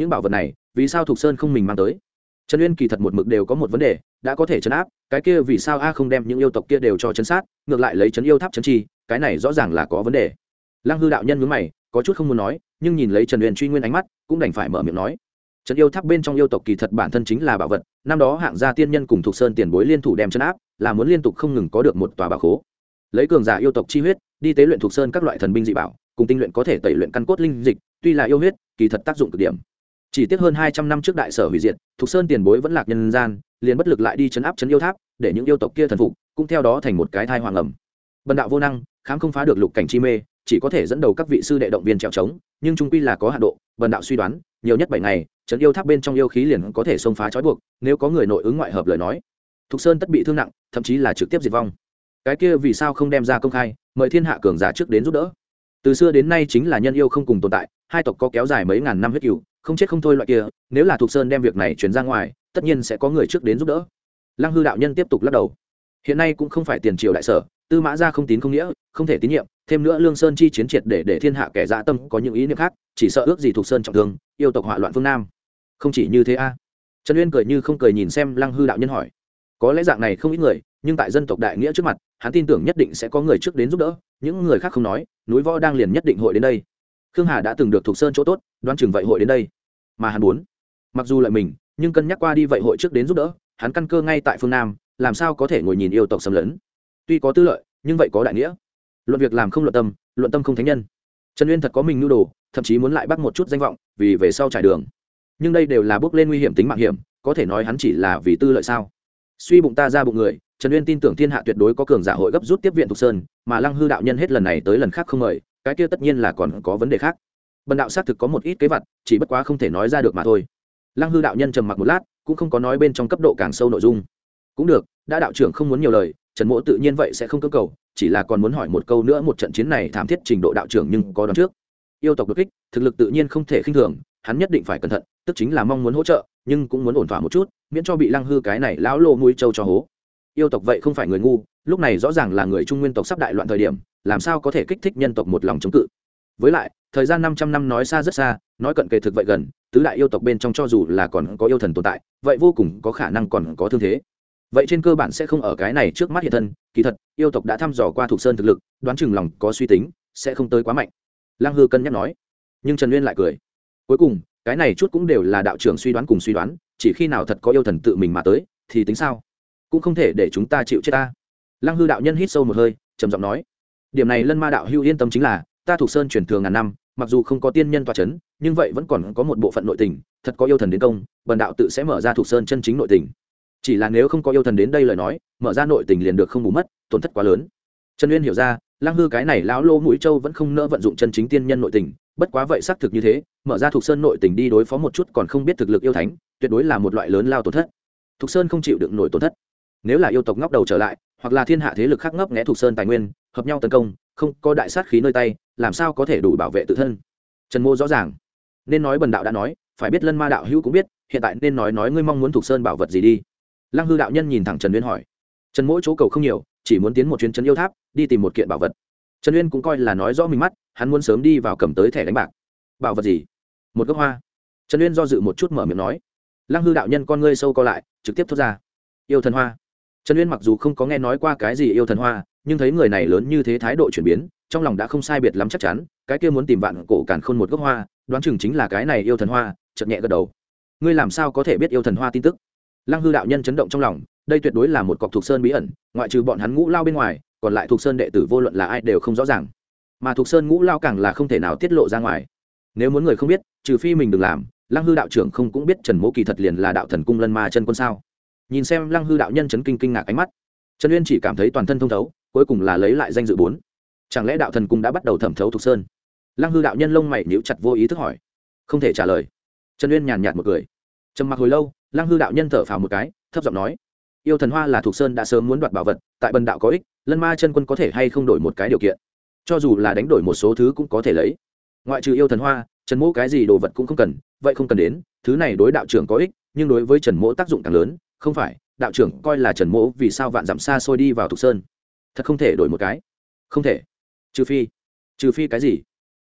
những bảo vật này, vì sao thục sơn không mình mang tới? Trần uyên kỳ thật một mực đều có một vấn đề, đã có thể chấn áp, cái kia vì sao a không đem những yêu tộc kia đều cho chấn sát, ngược lại lấy chấn yêu tháp chấn chi, cái này rõ ràng là có vấn đề. Lăng hư đạo nhân mướn mày, có chút không muốn nói, nhưng nhìn lấy trần uyên truy nguyên ánh mắt, cũng đành phải mở miệng nói. Trấn yêu tháp bên trong yêu tộc kỳ thật bản thân chính là bảo vật, năm đó hạng gia tiên nhân cùng thục sơn tiền bối liên thủ đem chấn áp, là muốn liên tục không ngừng có được một tòa bảo khố. Lấy cường giả yêu tộc chi huyết, đi tế luyện thục sơn các loại thần binh dị bảo, cùng tinh luyện có thể tẩy luyện căn cốt linh dịch, tuy là yêu huyết, kỳ thật tác dụng cực điểm chỉ tiếc hơn hai trăm năm trước đại sở hủy diệt, thục sơn tiền bối vẫn lạc nhân gian, liền bất lực lại đi chấn áp chấn yêu tháp, để những yêu tộc kia thần phục, cũng theo đó thành một cái thai hoàng ẩm. Bần đạo vô năng, khám không phá được lục cảnh chi mê, chỉ có thể dẫn đầu các vị sư đệ động viên trèo trống, nhưng trung quy là có hạ độ, bần đạo suy đoán, nhiều nhất bảy ngày, chấn yêu tháp bên trong yêu khí liền có thể xông phá trói buộc, nếu có người nội ứng ngoại hợp lời nói. Thục sơn tất bị thương nặng, thậm chí là trực tiếp diệt vong. Cái kia vì sao không đem ra công khai, mời thiên hạ cường giả trước đến giúp đỡ. Từ xưa đến nay chính là nhân yêu không cùng tồn tại, hai tộc có kéo dài mấy ngàn năm huyết cựu không chết không thôi loại kia, nếu là thục sơn đem việc này chuyển ra ngoài, tất nhiên sẽ có người trước đến giúp đỡ. Lăng hư đạo nhân tiếp tục lắc đầu. Hiện nay cũng không phải tiền triều đại sở, tư mã ra không tín không nghĩa, không thể tín nhiệm, thêm nữa lương sơn chi chiến triệt để để thiên hạ kẻ dạ tâm có những ý niệm khác, chỉ sợ ước gì Thục sơn trọng thương, yêu tộc hỏa loạn phương nam. Không chỉ như thế a. Trần uyên cười như không cười nhìn xem lăng hư đạo nhân hỏi. Có lẽ dạng này không ít người, nhưng tại dân tộc đại nghĩa trước mặt, hắn tin tưởng nhất định sẽ có người trước đến giúp đỡ, những người khác không nói, núi võ đang liền nhất định hội đến đây khương hà đã từng được thuộc sơn chỗ tốt, đoán chừng vậy hội đến đây. Mà hắn muốn. Mặc dù lợi mình, nhưng cân nhắc qua đi vậy hội trước đến giúp đỡ, hắn căn cơ ngay tại phương nam, làm sao có thể ngồi nhìn yêu tộc xâm lấn? Tuy có tư lợi, nhưng vậy có đại nghĩa. Luận việc làm không luận tâm luận tâm không thánh nhân. Trần uyên thật có mình nhu đồ, thậm chí muốn lại bắt một chút danh vọng, vì về sau trải đường. Nhưng đây đều là bước lên nguy hiểm tính mạng hiểm, có thể nói hắn chỉ là vì tư lợi sao? Suy bụng ta ra bụng người, trần uyên tin tưởng thiên hạ tuyệt đối có cường giả hội gấp rút tiếp viện thục sơn, mà lăng hư đạo nhân hết lần này tới lần khác không mời cái kia tất nhiên là còn có vấn đề khác. Bần đạo xác thực có một ít kế vật, chỉ bất quá không thể nói ra được mà thôi. Lăng hư đạo nhân trầm mặc một lát, cũng không có nói bên trong cấp độ càng sâu nội dung. Cũng được, đã đạo trưởng không muốn nhiều lời, trần mỗ tự nhiên vậy sẽ không cơ cầu, chỉ là còn muốn hỏi một câu nữa một trận chiến này thảm thiết trình độ đạo trưởng nhưng có đón trước. Yêu tộc đột kích, thực lực tự nhiên không thể khinh thường, hắn nhất định phải cẩn thận, tức chính là mong muốn hỗ trợ, nhưng cũng muốn ổn thỏa một chút, miễn cho bị lăng hư cái này lão lô mũi trâu cho hố. Yêu tộc vậy không phải người ngu, lúc này rõ ràng là người trung nguyên tộc sắp đại loạn thời điểm làm sao có thể kích thích nhân tộc một lòng chống cự? Với lại, thời gian 500 năm nói xa rất xa, nói cận kề thực vậy gần, tứ đại yêu tộc bên trong cho dù là còn có yêu thần tồn tại, vậy vô cùng có khả năng còn có thương thế. Vậy trên cơ bản sẽ không ở cái này trước mắt hiện thân, kỳ thật, yêu tộc đã thăm dò qua thuộc sơn thực lực, đoán chừng lòng có suy tính, sẽ không tới quá mạnh. Lăng hư cân nhắc nói. Nhưng trần nguyên lại cười. Cuối cùng, cái này chút cũng đều là đạo trưởng suy đoán cùng suy đoán, chỉ khi nào thật có yêu thần tự mình mà tới, thì tính sao? Cũng không thể để chúng ta chịu chết ta. Lăng hư đạo nhân hít sâu một hơi, trầm giọng nói điểm này lân ma đạo hưu yên tâm chính là, ta thuộc sơn truyền thường ngàn năm, mặc dù không có tiên nhân toa c h ấ n nhưng vậy vẫn còn có một bộ phận nội tình, thật có yêu thần đến công, bần đạo tự sẽ mở ra thuộc sơn chân chính nội tình. Chỉ là nếu không có yêu thần đến đây lời nói, mở ra nội tình liền được không bù mất, tổn thất quá lớn. Trần uyên hiểu ra, lăng hư cái này lão lô mũi châu vẫn không nỡ vận dụng chân chính tiên nhân nội tình, bất quá vậy xác thực như thế, mở ra thuộc sơn nội tình đi đối phó một chút còn không biết thực lực yêu thánh, tuyệt đối là một loại lớn lao tổn thất. Thục sơn không chịu đựng nổi tổn thất. Nếu là yêu tộc ngóc đầu trở lại hoặc là thiên hạ thế lực khác ngấp nghẽ thuộc sơn tài nguyên, hợp nhau tấn công, không có đại sát khí nơi tay, làm sao có thể đủ bảo vệ tự thân? Trần mô rõ ràng. Nên nói bần đạo đã nói, phải biết lân ma đạo hữu cũng biết, hiện tại nên nói nói ngươi mong muốn thuộc sơn bảo vật gì đi. Lăng hư đạo nhân nhìn thẳng trần uyên hỏi. Trần mỗi chỗ cầu không nhiều, chỉ muốn tiến một chuyến trấn yêu tháp, đi tìm một kiện bảo vật. Trần uyên cũng coi là nói rõ mình mắt, hắn muốn sớm đi vào cầm tới thẻ đánh bạc. Bảo vật gì? Một gốc hoa. Trần uyên do dự một chút mở miệng nói. Lăng hư đạo nhân con ngươi sâu co lại, trực tiếp thốt ra. Yêu thần hoa trần uyên mặc dù không có nghe nói qua cái gì yêu thần hoa, nhưng thấy người này lớn như thế thái độ chuyển biến, trong lòng đã không sai biệt lắm chắc chắn, cái kia muốn tìm vạn cổ càn khôn một gốc hoa, đoán chừng chính là cái này yêu thần hoa, chợt nhẹ gật đầu. Ngươi làm sao có thể biết yêu thần hoa tin tức? Lăng hư đạo nhân chấn động trong lòng, đây tuyệt đối là một cọc thuộc sơn bí ẩn, ngoại trừ bọn hắn ngũ lao bên ngoài, còn lại thuộc sơn đệ tử vô luận là ai đều không rõ ràng. Mà thuộc sơn ngũ lao càng là không thể nào tiết lộ ra ngoài. Nếu muốn người không biết, trừ phi mình đừng làm, lăng hư đạo trưởng không cũng biết trần mỗ kỳ thật liền là đạo thần cung lân ma chân quân sao? Nhìn xem lăng hư đạo nhân chấn kinh kinh ngạc ánh mắt. Trần uyên chỉ cảm thấy toàn thân thông thấu, cuối cùng là lấy lại danh dự bốn. Chẳng lẽ đạo thần cung đã bắt đầu thẩm thấu thục sơn? Lăng hư đạo nhân lông mày níu chặt vô ý thức hỏi. Không thể trả lời. Trần uyên nhàn nhạt một cười. Trầm mặc hồi lâu, lăng hư đạo nhân thở phào một cái, thấp giọng nói. Yêu thần hoa là thục sơn đã sớm muốn đoạt bảo vật, tại bần đạo có ích, lân ma chân quân có thể hay không đổi một cái điều kiện? Cho dù là đánh đổi một số thứ cũng có thể lấy. Ngoại trừ yêu thần hoa, trần mỗ cái gì đồ vật cũng không cần, vậy không cần đến, thứ này đối đạo trưởng có ích, nhưng đối với trần mỗ tác dụng càng lớn không phải, đạo trưởng coi là trần mỗ vì sao vạn dặm xa xôi đi vào thục sơn? Thật không thể đổi một cái. Không thể. Trừ phi trừ phi cái gì?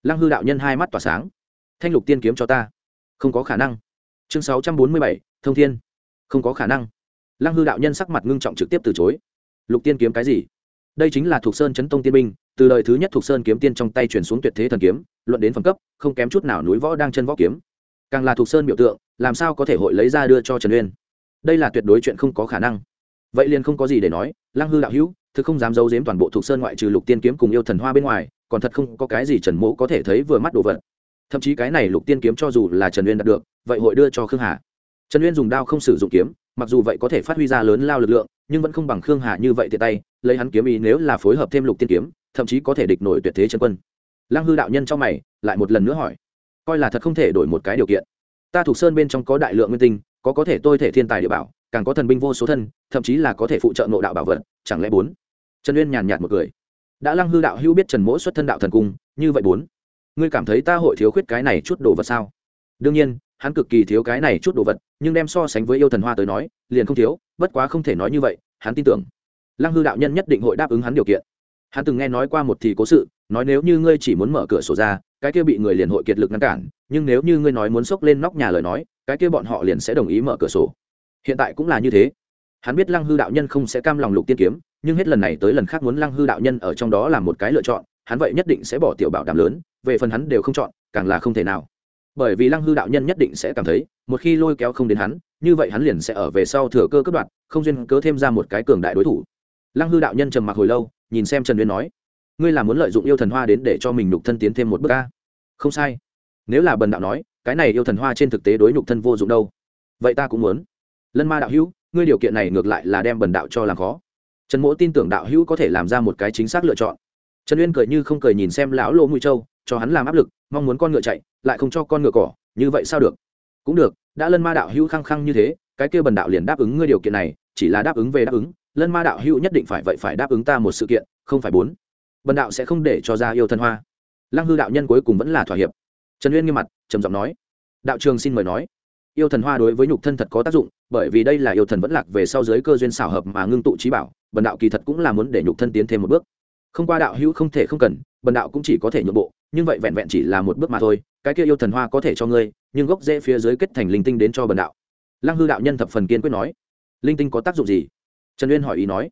Lăng hư đạo nhân hai mắt tỏa sáng. Thanh lục tiên kiếm cho ta. Không có khả năng. Chương sáu trăm bốn mươi bảy, thông thiên. Không có khả năng. Lăng hư đạo nhân sắc mặt ngưng trọng trực tiếp từ chối. Lục tiên kiếm cái gì? Đây chính là thuộc sơn chấn tông tiên binh, từ đời thứ nhất thuộc sơn kiếm tiên trong tay chuyển xuống tuyệt thế thần kiếm, luận đến phẩm cấp, không kém chút nào núi võ đang chân võ kiếm. Càng là thuộc sơn biểu tượng, làm sao có thể hội lấy ra đưa cho trần uyên? Đây là tuyệt đối chuyện không có khả năng. Vậy liền không có gì để nói, lăng hư đạo hữu, thực không dám giấu giếm toàn bộ thuộc sơn ngoại trừ lục tiên kiếm cùng yêu thần hoa bên ngoài, còn thật không có cái gì trần mỗ có thể thấy vừa mắt đồ vật. Thậm chí cái này lục tiên kiếm cho dù là trần uyên đạt được, vậy hội đưa cho khương hà. Trần uyên dùng đao không sử dụng kiếm, mặc dù vậy có thể phát huy ra lớn lao lực lượng, nhưng vẫn không bằng khương hà như vậy tiện tay, lấy hắn kiếm ý nếu là phối hợp thêm lục tiên kiếm, thậm chí có thể địch nổi tuyệt thế chân quân. Lăng hư đạo nhân trong mày, lại một lần nữa hỏi, coi là thật không thể đổi một cái điều kiện. Ta thuộc sơn bên trong có đại lượng nguyên tinh có có thể tôi thể thiên tài địa bảo, càng có thần binh vô số thân, thậm chí là có thể phụ trợ nội đạo bảo vật, chẳng lẽ bốn? Trần uyên nhàn nhạt một cười. Đã lăng hư đạo hữu biết trần mỗ xuất thân đạo thần cung, như vậy bốn? Ngươi cảm thấy ta hội thiếu khuyết cái này chút đồ vật sao? Đương nhiên, hắn cực kỳ thiếu cái này chút đồ vật, nhưng đem so sánh với yêu thần hoa tới nói, liền không thiếu, bất quá không thể nói như vậy, hắn tin tưởng. Lăng hư đạo nhân nhất định hội đáp ứng hắn điều kiện. Hắn từng nghe nói qua một thì cố sự, nói nếu như ngươi chỉ muốn mở cửa sổ ra, cái kia bị người liền hội kiệt lực ngăn cản, nhưng nếu như ngươi nói muốn xốc lên nóc nhà lời nói cái kia bọn họ liền sẽ đồng ý mở cửa sổ. Hiện tại cũng là như thế. Hắn biết lăng hư đạo nhân không sẽ cam lòng lục tiên kiếm, nhưng hết lần này tới lần khác muốn lăng hư đạo nhân ở trong đó làm một cái lựa chọn, hắn vậy nhất định sẽ bỏ tiểu bảo đảm lớn, về phần hắn đều không chọn, càng là không thể nào. Bởi vì lăng hư đạo nhân nhất định sẽ cảm thấy, một khi lôi kéo không đến hắn, như vậy hắn liền sẽ ở về sau thừa cơ cất đoạt, không duyên cớ thêm ra một cái cường đại đối thủ. Lăng hư đạo nhân trầm mặc hồi lâu, nhìn xem trần uyên nói, ngươi là muốn lợi dụng yêu thần hoa đến để cho mình nhục thân tiến thêm một bước ca không sai. Nếu là bần đạo nói cái này yêu thần hoa trên thực tế đối nhục thân vô dụng đâu. Vậy ta cũng muốn. Lân ma đạo hữu, ngươi điều kiện này ngược lại là đem bần đạo cho làm khó. Trần mỗ tin tưởng đạo hữu có thể làm ra một cái chính xác lựa chọn. Trần uyên cười như không cười nhìn xem lão lỗ mũi châu, cho hắn làm áp lực, mong muốn con ngựa chạy, lại không cho con ngựa cỏ, như vậy sao được? Cũng được, đã lân ma đạo hữu khăng khăng như thế, cái kia bần đạo liền đáp ứng ngươi điều kiện này, chỉ là đáp ứng về đáp ứng, lân ma đạo hữu nhất định phải vậy phải đáp ứng ta một sự kiện, không phải bốn. Bần đạo sẽ không để cho ra yêu thân hoa. Lăng hư đạo nhân cuối cùng vẫn là thỏa hiệp trần uyên nghiêm mặt, trầm giọng nói, đạo trường xin mời nói. Yêu thần hoa đối với nhục thân thật có tác dụng, bởi vì đây là yêu thần vẫn lạc về sau giới cơ duyên xảo hợp mà ngưng tụ trí bảo, bần đạo kỳ thật cũng là muốn để nhục thân tiến thêm một bước. Không qua đạo hữu không thể không cần, bần đạo cũng chỉ có thể nhượng bộ, nhưng vậy vẹn vẹn chỉ là một bước mà thôi, cái kia yêu thần hoa có thể cho ngươi, nhưng gốc rễ phía dưới kết thành linh tinh đến cho bần đạo. Lăng hư đạo nhân thập phần kiên quyết nói, linh tinh có tác dụng gì? Trần uyên hỏi ý nói,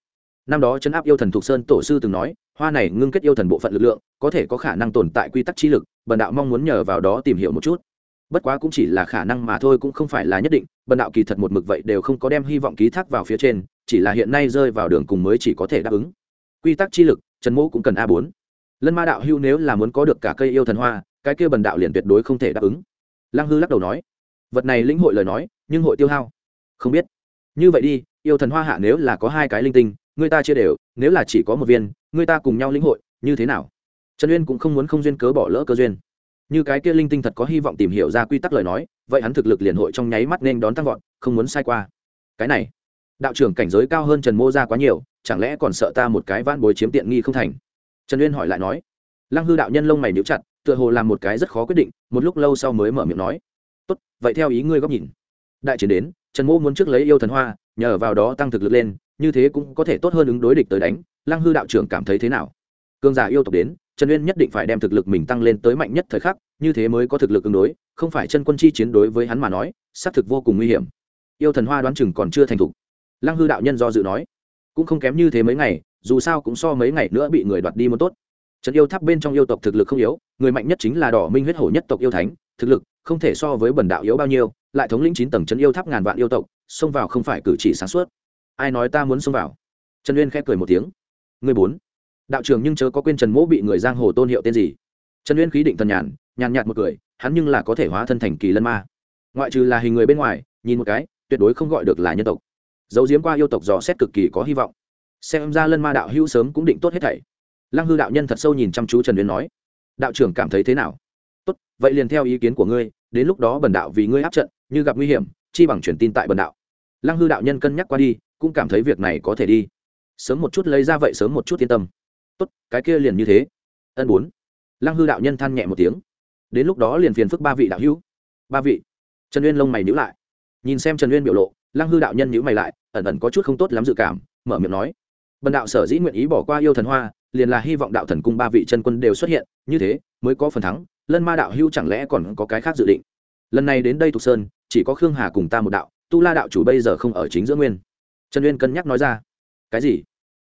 năm đó chấn áp yêu thần thục sơn tổ sư từng nói, hoa này ngưng kết yêu thần bộ phận lực lượng, có thể có khả năng tồn tại quy tắc trí lực bần đạo mong muốn nhờ vào đó tìm hiểu một chút. Bất quá cũng chỉ là khả năng mà thôi, cũng không phải là nhất định, bần đạo kỳ thật một mực vậy đều không có đem hy vọng ký thác vào phía trên, chỉ là hiện nay rơi vào đường cùng mới chỉ có thể đáp ứng. Quy tắc chi lực, trần mẫu cũng cần a bốn. Lân ma đạo hưu nếu là muốn có được cả cây yêu thần hoa, cái kia bần đạo liền tuyệt đối không thể đáp ứng. Lăng hư lắc đầu nói, vật này lĩnh hội lời nói, nhưng hội tiêu hao. Không biết. Như vậy đi, yêu thần hoa hạ nếu là có hai cái linh tinh, người ta chia đều, nếu là chỉ có một viên, người ta cùng nhau lĩnh hội, như thế nào? Trần uyên cũng không muốn không duyên cớ bỏ lỡ cơ duyên. Như cái kia linh tinh thật có hy vọng tìm hiểu ra quy tắc lời nói, vậy hắn thực lực liền hội trong nháy mắt nên đón tăng vọt, không muốn sai qua. Cái này, đạo trưởng cảnh giới cao hơn trần mô ra quá nhiều, chẳng lẽ còn sợ ta một cái van bồi chiếm tiện nghi không thành? Trần uyên hỏi lại nói. Lăng hư đạo nhân lông mày níu chặt, tựa hồ làm một cái rất khó quyết định, một lúc lâu sau mới mở miệng nói. Tốt, vậy theo ý ngươi góc nhìn. Đại chiến đến, trần mô muốn trước lấy yêu thần hoa, nhờ vào đó tăng thực lực lên, như thế cũng có thể tốt hơn ứng đối địch tới đánh. Lăng hư đạo trưởng cảm thấy thế nào? Cương giả yêu tộc đến trần uyên nhất định phải đem thực lực mình tăng lên tới mạnh nhất thời khắc, như thế mới có thực lực ứng đối, không phải chân quân chi chiến đối với hắn mà nói, xác thực vô cùng nguy hiểm. Yêu thần hoa đoán chừng còn chưa thành thục. Lăng hư đạo nhân do dự nói, cũng không kém như thế mấy ngày, dù sao cũng so mấy ngày nữa bị người đoạt đi một tốt. Trần yêu tháp bên trong yêu tộc thực lực không yếu, người mạnh nhất chính là đỏ minh huyết hổ nhất tộc yêu thánh, thực lực không thể so với bần đạo yếu bao nhiêu, lại thống lĩnh chín tầng trấn yêu tháp ngàn vạn yêu tộc, xông vào không phải cử chỉ sáng suốt. Ai nói ta muốn xông vào? Trần uyên khép cười một tiếng. Người bốn đạo trưởng nhưng chớ có quên trần mỗ bị người giang hồ tôn hiệu tên gì. Trần uyên khí định thần nhàn nhàn nhạt một cười, hắn nhưng là có thể hóa thân thành kỳ lân ma. Ngoại trừ là hình người bên ngoài, nhìn một cái, tuyệt đối không gọi được là nhân tộc. Dấu diếm qua yêu tộc dò xét cực kỳ có hy vọng. Xem ra lân ma đạo hữu sớm cũng định tốt hết thảy. Lăng hư đạo nhân thật sâu nhìn chăm chú trần uyên nói, đạo trưởng cảm thấy thế nào? Tốt, vậy liền theo ý kiến của ngươi, đến lúc đó bần đạo vì ngươi áp trận, như gặp nguy hiểm, chi bằng truyền tin tại bần đạo. Lăng hư đạo nhân cân nhắc qua đi, cũng cảm thấy việc này có thể đi. Sớm một chút lấy ra vậy sớm một chút yên tâm tốt, cái kia liền như thế. Ân bốn. Lăng hư đạo nhân than nhẹ một tiếng. Đến lúc đó liền phiền phức ba vị đạo hữu. Ba vị. Trần uyên lông mày nhữ lại. Nhìn xem trần uyên biểu lộ, lăng hư đạo nhân nhữ mày lại, ẩn ẩn có chút không tốt lắm dự cảm, mở miệng nói, bần đạo sở dĩ nguyện ý bỏ qua yêu thần hoa, liền là hy vọng đạo thần cung ba vị chân quân đều xuất hiện, như thế mới có phần thắng, lân ma đạo hữu chẳng lẽ còn có cái khác dự định? Lần này đến đây thục sơn, chỉ có khương hà cùng ta một đạo, tu la đạo chủ bây giờ không ở chính giữa nguyên. Trần uyên cân nhắc nói ra, cái gì?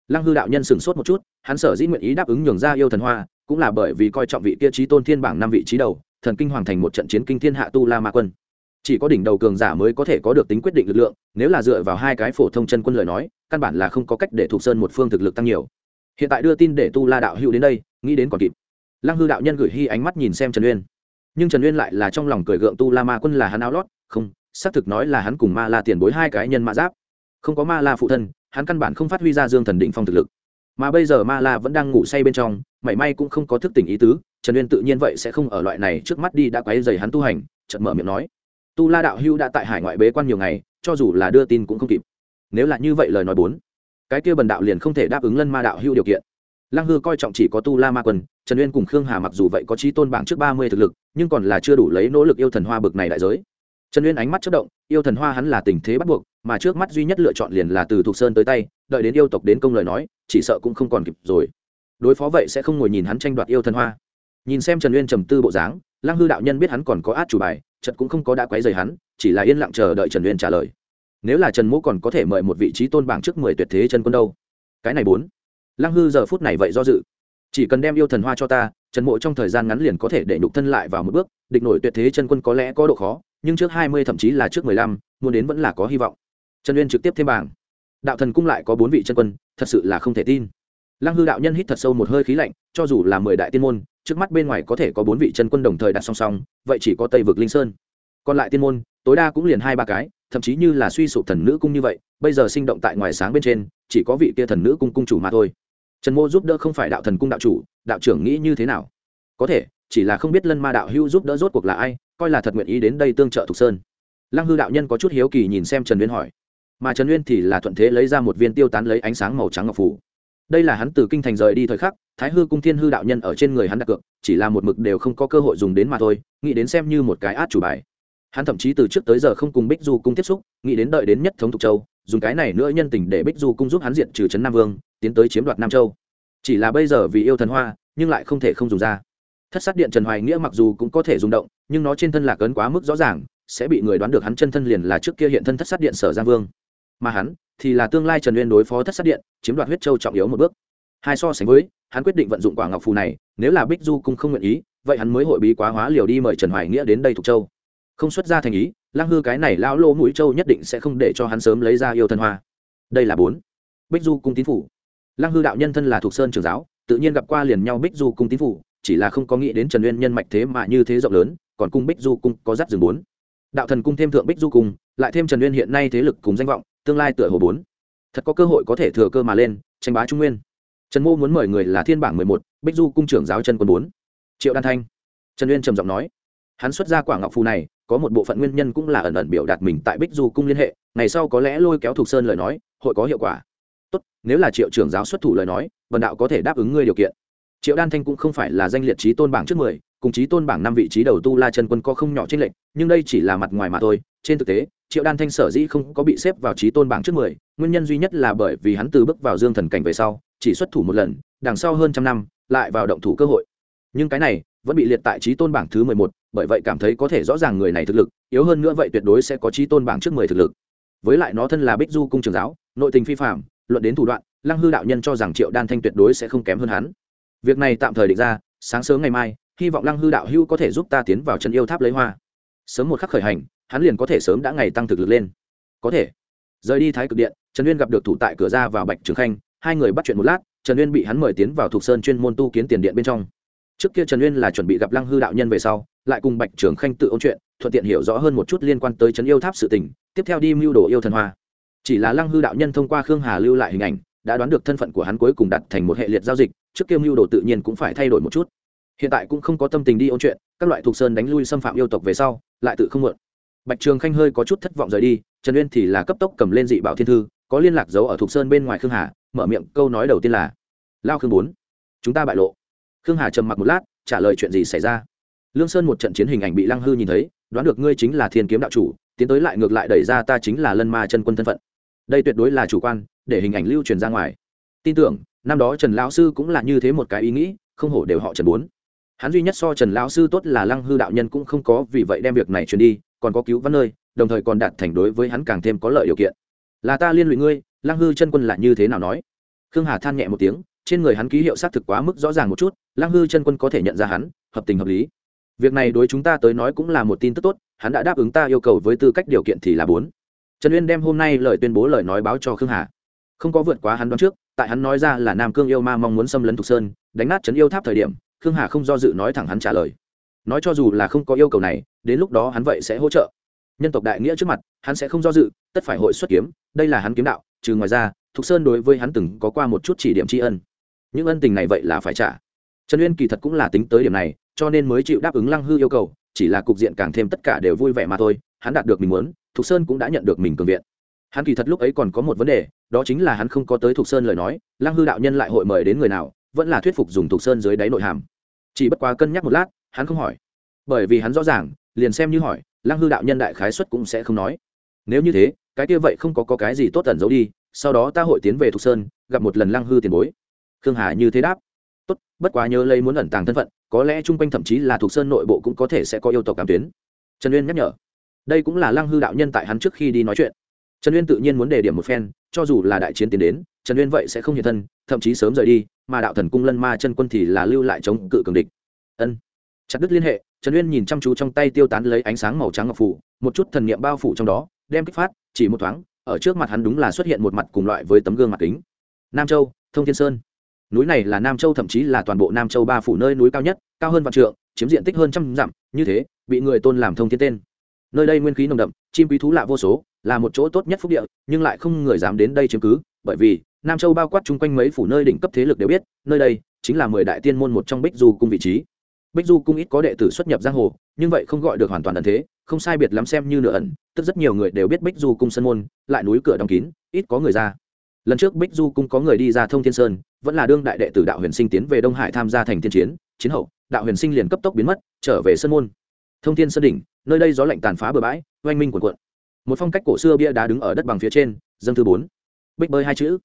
Lăng hư đạo nhân sửng sốt một chút, hắn sở dĩ nguyện ý đáp ứng nhường ra yêu thần hoa, cũng là bởi vì coi trọng vị kia trí tôn thiên bảng năm vị trí đầu, thần kinh hoàng thành một trận chiến kinh thiên hạ tu la ma quân. Chỉ có đỉnh đầu cường giả mới có thể có được tính quyết định lực lượng, nếu là dựa vào hai cái phổ thông chân quân lời nói, căn bản là không có cách để thuộc sơn một phương thực lực tăng nhiều. Hiện tại đưa tin để tu la đạo hữu đến đây, nghĩ đến còn kịp. Lăng hư đạo nhân gửi hy ánh mắt nhìn xem trần uyên. Nhưng trần uyên lại là trong lòng cười gượng tu la ma quân là hắn áo lót, không, xác thực nói là hắn cùng ma la tiền bối hai cái nhân Ma giáp không có ma la phụ thân, hắn căn bản không phát huy ra dương thần định phong thực lực. Mà bây giờ ma la vẫn đang ngủ say bên trong, mảy may cũng không có thức tỉnh ý tứ, trần uyên tự nhiên vậy sẽ không ở loại này trước mắt đi đã quấy dày hắn tu hành, chợt mở miệng nói. Tu la đạo hưu đã tại hải ngoại bế quan nhiều ngày, cho dù là đưa tin cũng không kịp. Nếu là như vậy lời nói bốn, cái kia bần đạo liền không thể đáp ứng lân ma đạo hưu điều kiện. Lăng hư coi trọng chỉ có tu la ma quân, trần uyên cùng khương hà mặc dù vậy có trí tôn bảng trước ba mươi thực lực, nhưng còn là chưa đủ lấy nỗ lực yêu thần hoa bực này đại giới. Trần uyên ánh mắt chất động, yêu thần hoa hắn là tình thế bắt buộc mà trước mắt duy nhất lựa chọn liền là từ thục sơn tới tay, đợi đến yêu tộc đến công lời nói, chỉ sợ cũng không còn kịp rồi. Đối phó vậy sẽ không ngồi nhìn hắn tranh đoạt yêu thần hoa. Nhìn xem trần uyên trầm tư bộ dáng, lăng hư đạo nhân biết hắn còn có át chủ bài chật cũng không có đã quấy rầy hắn, chỉ là yên lặng chờ đợi trần uyên trả lời. Nếu là trần mỗ còn có thể mời một vị trí tôn bảng trước mười tuyệt thế chân quân đâu? Cái này bốn. Lăng hư giờ phút này vậy do dự. Chỉ cần đem yêu thần hoa cho ta, trần mộ trong thời gian ngắn liền có thể để nhục thân lại vào một bước, địch nổi tuyệt thế chân quân có lẽ có độ khó, nhưng trước hai mươi thậm chí là trước mười lăm, muốn đến vẫn là có hy vọng trần uyên trực tiếp thêm bảng. Đạo thần cung lại có bốn vị chân quân, thật sự là không thể tin. Lăng hư đạo nhân hít thật sâu một hơi khí lạnh, cho dù là mười đại tiên môn, trước mắt bên ngoài có thể có bốn vị chân quân đồng thời đặt song song, vậy chỉ có tây vực linh sơn. Còn lại tiên môn, tối đa cũng liền hai ba cái, thậm chí như là suy sụp thần nữ cung như vậy, bây giờ sinh động tại ngoài sáng bên trên, chỉ có vị kia thần nữ cung cung chủ mà thôi. Trần mô giúp đỡ không phải đạo thần cung đạo chủ, đạo trưởng nghĩ như thế nào? Có thể, chỉ là không biết lân ma đạo hưu giúp đỡ rốt cuộc là ai, coi là thật nguyện ý đến đây tương trợ thục sơn. Lăng hư đạo nhân có chút hiếu kỳ nhìn xem trần uyên hỏi mà trần uyên thì là thuận thế lấy ra một viên tiêu tán lấy ánh sáng màu trắng ngọc phủ. đây là hắn từ kinh thành rời đi thời khắc, thái hư cung thiên hư đạo nhân ở trên người hắn đặt cược, chỉ là một mực đều không có cơ hội dùng đến mà thôi, nghĩ đến xem như một cái át chủ bài. hắn thậm chí từ trước tới giờ không cùng bích du cung tiếp xúc, nghĩ đến đợi đến nhất thống thục châu, dùng cái này nữa nhân tình để bích du cung giúp hắn diện trừ trấn nam vương, tiến tới chiếm đoạt nam châu. chỉ là bây giờ vì yêu thần hoa, nhưng lại không thể không dùng ra. thất sát điện trần hoài nghĩa mặc dù cũng có thể dùng động, nhưng nó trên thân lạc ấn quá mức rõ ràng, sẽ bị người đoán được hắn chân thân liền là trước kia hiện thân thất sát điện sở giang vương mà hắn thì là tương lai trần uyên đối phó thất sát điện, chiếm đoạt huyết châu trọng yếu một bước. Hai so sánh với, hắn quyết định vận dụng quả ngọc phù này, nếu là bích du cung không nguyện ý, vậy hắn mới hội bí quá hóa liều đi mời trần hoài nghĩa đến đây thuộc châu. Không xuất ra thành ý lang hư cái này lão lô mũi châu nhất định sẽ không để cho hắn sớm lấy ra yêu thân hoa. Đây là bốn. Bích du cung tín phủ. Lang hư đạo nhân thân là thuộc sơn trường giáo, tự nhiên gặp qua liền nhau bích du cung tín phủ, chỉ là không có nghĩ đến trần uyên nhân mạch thế mà như thế rộng lớn, còn cung bích du cung có dắt rừng bốn. Đạo thần cung thêm thượng bích du cung, lại thêm trần uyên hiện nay thế lực cùng danh vọng tương lai tựa hồ bốn. Thật có cơ hội có thể thừa cơ mà lên, tranh bá trung nguyên. Trần mô muốn mời người là thiên bảng mười một, bích du cung trưởng giáo chân quân bốn. Triệu đan thanh. Trần uyên trầm giọng nói. Hắn xuất ra quả ngọc phù này, có một bộ phận nguyên nhân cũng là ẩn ẩn biểu đạt mình tại bích du cung liên hệ, ngày sau có lẽ lôi kéo thục sơn lời nói, hội có hiệu quả. Tốt, nếu là triệu trưởng giáo xuất thủ lời nói vần đạo có thể đáp ứng ngươi điều kiện. Triệu đan thanh cũng không phải là danh liệt trí tôn bảng trước mười cùng trí tôn bảng năm vị trí đầu tu la chân quân có không nhỏ trên lệnh nhưng đây chỉ là mặt ngoài mà thôi. Trên thực tế, triệu đan thanh sở dĩ không có bị xếp vào trí tôn bảng trước mười, nguyên nhân duy nhất là bởi vì hắn từ bước vào dương thần cảnh về sau, chỉ xuất thủ một lần, đằng sau hơn trăm năm, lại vào động thủ cơ hội. Nhưng cái này vẫn bị liệt tại trí tôn bảng thứ mười một, bởi vậy cảm thấy có thể rõ ràng người này thực lực, yếu hơn nữa vậy tuyệt đối sẽ có trí tôn bảng trước mười thực lực. Với lại nó thân là bích du cung trường giáo, nội tình phi phạm luận đến thủ đoạn, lăng hư đạo nhân cho rằng triệu đan thanh tuyệt đối sẽ không kém hơn hắn. Việc này tạm thời định ra, sáng sớm ngày mai hy vọng lăng hư đạo hưu có thể giúp ta tiến vào chân yêu tháp lấy hoa. Sớm một khắc khởi hành, hắn liền có thể sớm đã ngày tăng thực lực lên. Có thể. Rời đi thái cực điện, trần uyên gặp được thủ tại cửa ra vào bạch trường khanh, hai người bắt chuyện một lát, trần uyên bị hắn mời tiến vào thuộc sơn chuyên môn tu kiến tiền điện bên trong. Trước kia trần uyên là chuẩn bị gặp lăng hư đạo nhân về sau, lại cùng bạch trường khanh tự ôn chuyện, thuận tiện hiểu rõ hơn một chút liên quan tới trấn yêu tháp sự tình, tiếp theo đi mưu đồ yêu thần hoa. Chỉ là lăng hư đạo nhân thông qua khương hà lưu lại hình ảnh, đã đoán được thân phận của hắn cuối cùng đặt thành một hệ liệt giao dịch, trước kia mưu đồ tự nhiên cũng phải thay đổi một chút hiện tại cũng không có tâm tình đi ôn chuyện, các loại thuộc sơn đánh lui xâm phạm yêu tộc về sau, lại tự không mượn bạch trường khanh hơi có chút thất vọng rời đi, trần uyên thì là cấp tốc cầm lên dị bảo thiên thư, có liên lạc giấu ở thuộc sơn bên ngoài khương hà, mở miệng câu nói đầu tiên là, lao khương bốn, chúng ta bại lộ. Khương hà trầm mặc một lát, trả lời chuyện gì xảy ra. Lương sơn một trận chiến hình ảnh bị lăng hư nhìn thấy, đoán được ngươi chính là thiên kiếm đạo chủ, tiến tới lại ngược lại đẩy ra ta chính là lân ma chân quân thân phận. Đây tuyệt đối là chủ quan, để hình ảnh lưu truyền ra ngoài. Tin tưởng, năm đó trần lão sư cũng là như thế một cái ý nghĩ, không hổ đều họ trần bốn hắn duy nhất so trần lão sư tốt là lăng hư đạo nhân cũng không có vì vậy đem việc này truyền đi, còn có cứu văn nơi, đồng thời còn đạt thành đối với hắn càng thêm có lợi điều kiện. Là ta liên lụy ngươi, lăng hư chân quân là như thế nào nói? Khương hà than nhẹ một tiếng, trên người hắn ký hiệu xác thực quá mức rõ ràng một chút, lăng hư chân quân có thể nhận ra hắn, hợp tình hợp lý. Việc này đối chúng ta tới nói cũng là một tin tức tốt, hắn đã đáp ứng ta yêu cầu với tư cách điều kiện thì là bốn. Trần uyên đem hôm nay lời tuyên bố lời nói báo cho khương hà. Không có vượt quá hắn đoán trước, tại hắn nói ra là nam cương yêu ma mong muốn xâm lấn thục sơn, đánh nát trấn yêu tháp thời điểm khương hà không do dự nói thẳng hắn trả lời. Nói cho dù là không có yêu cầu này, đến lúc đó hắn vậy sẽ hỗ trợ. Nhân tộc đại nghĩa trước mặt, hắn sẽ không do dự, tất phải hội xuất kiếm, đây là hắn kiếm đạo, trừ ngoài ra, thục sơn đối với hắn từng có qua một chút chỉ điểm tri ân. Những ân tình này vậy là phải trả. Trần uyên kỳ thật cũng là tính tới điểm này, cho nên mới chịu đáp ứng lăng hư yêu cầu, chỉ là cục diện càng thêm tất cả đều vui vẻ mà thôi, hắn đạt được mình muốn, thục sơn cũng đã nhận được mình cường viện. Hắn kỳ thật lúc ấy còn có một vấn đề, đó chính là hắn không có tới thục sơn lời nói, lăng hư đạo nhân lại hội mời đến người nào, vẫn là thuyết phục dùng thục sơn dưới đáy nội hàm chỉ bất quá cân nhắc một lát hắn không hỏi. Bởi vì hắn rõ ràng liền xem như hỏi lăng hư đạo nhân đại khái xuất cũng sẽ không nói. Nếu như thế cái kia vậy không có, có cái gì tốt tẩn giấu đi sau đó ta hội tiến về thục sơn gặp một lần lăng hư tiền bối. Khương hà như thế đáp. Tốt bất quá nhớ lấy muốn ẩn tàng thân phận có lẽ chung quanh thậm chí là thục sơn nội bộ cũng có thể sẽ có yêu tộc cảm tuyến. Trần uyên nhắc nhở. Đây cũng là lăng hư đạo nhân tại hắn trước khi đi nói chuyện. Trần uyên tự nhiên muốn đề điểm một phen cho dù là đại chiến tiến đến trần uyên vậy sẽ không hiện thân, thậm chí sớm rời đi, mà đạo thần cung lân ma chân quân thì là lưu lại chống cự cường địch. Ân. Chặt đứt liên hệ, trần uyên nhìn chăm chú trong tay tiêu tán lấy ánh sáng màu trắng ngọc phủ, một chút thần niệm bao phủ trong đó, đem kích phát, chỉ một thoáng, ở trước mặt hắn đúng là xuất hiện một mặt cùng loại với tấm gương mặt kính. Nam châu, thông thiên sơn. Núi này là nam châu, thậm chí là toàn bộ nam châu ba phủ nơi núi cao nhất, cao hơn vạn trượng, chiếm diện tích hơn trăm dặm, như thế, bị người tôn làm thông thiên tên. Nơi đây nguyên khí nồng đậm, chim quý thú lạ vô số, là một chỗ tốt nhất phúc địa, nhưng lại không người dám đến đây chiếm cứ, bởi vì nam châu bao quát chung quanh mấy phủ nơi đỉnh cấp thế lực đều biết, nơi đây chính là mười đại tiên môn một trong bích du cung vị trí. Bích du cung ít có đệ tử xuất nhập giang hồ, nhưng vậy không gọi được hoàn toàn ẩn thế, không sai biệt lắm xem như nửa ẩn, tức rất nhiều người đều biết bích du cung sân môn, lại núi cửa đóng kín, ít có người ra. Lần trước bích du cung có người đi ra thông thiên sơn, vẫn là đương đại đệ tử đạo huyền sinh tiến về đông hải tham gia thành Thiên chiến chiến hậu, đạo huyền sinh liền cấp tốc biến mất, trở về sân môn. Thông thiên sơn đỉnh, nơi đây gió lạnh tàn phá bờ bãi, oanh minh quần cuộn. Một phong cách cổ xưa bia đá đứng ở đất bằng phía trên, dâng thư bốn. Bích bơi hai chữ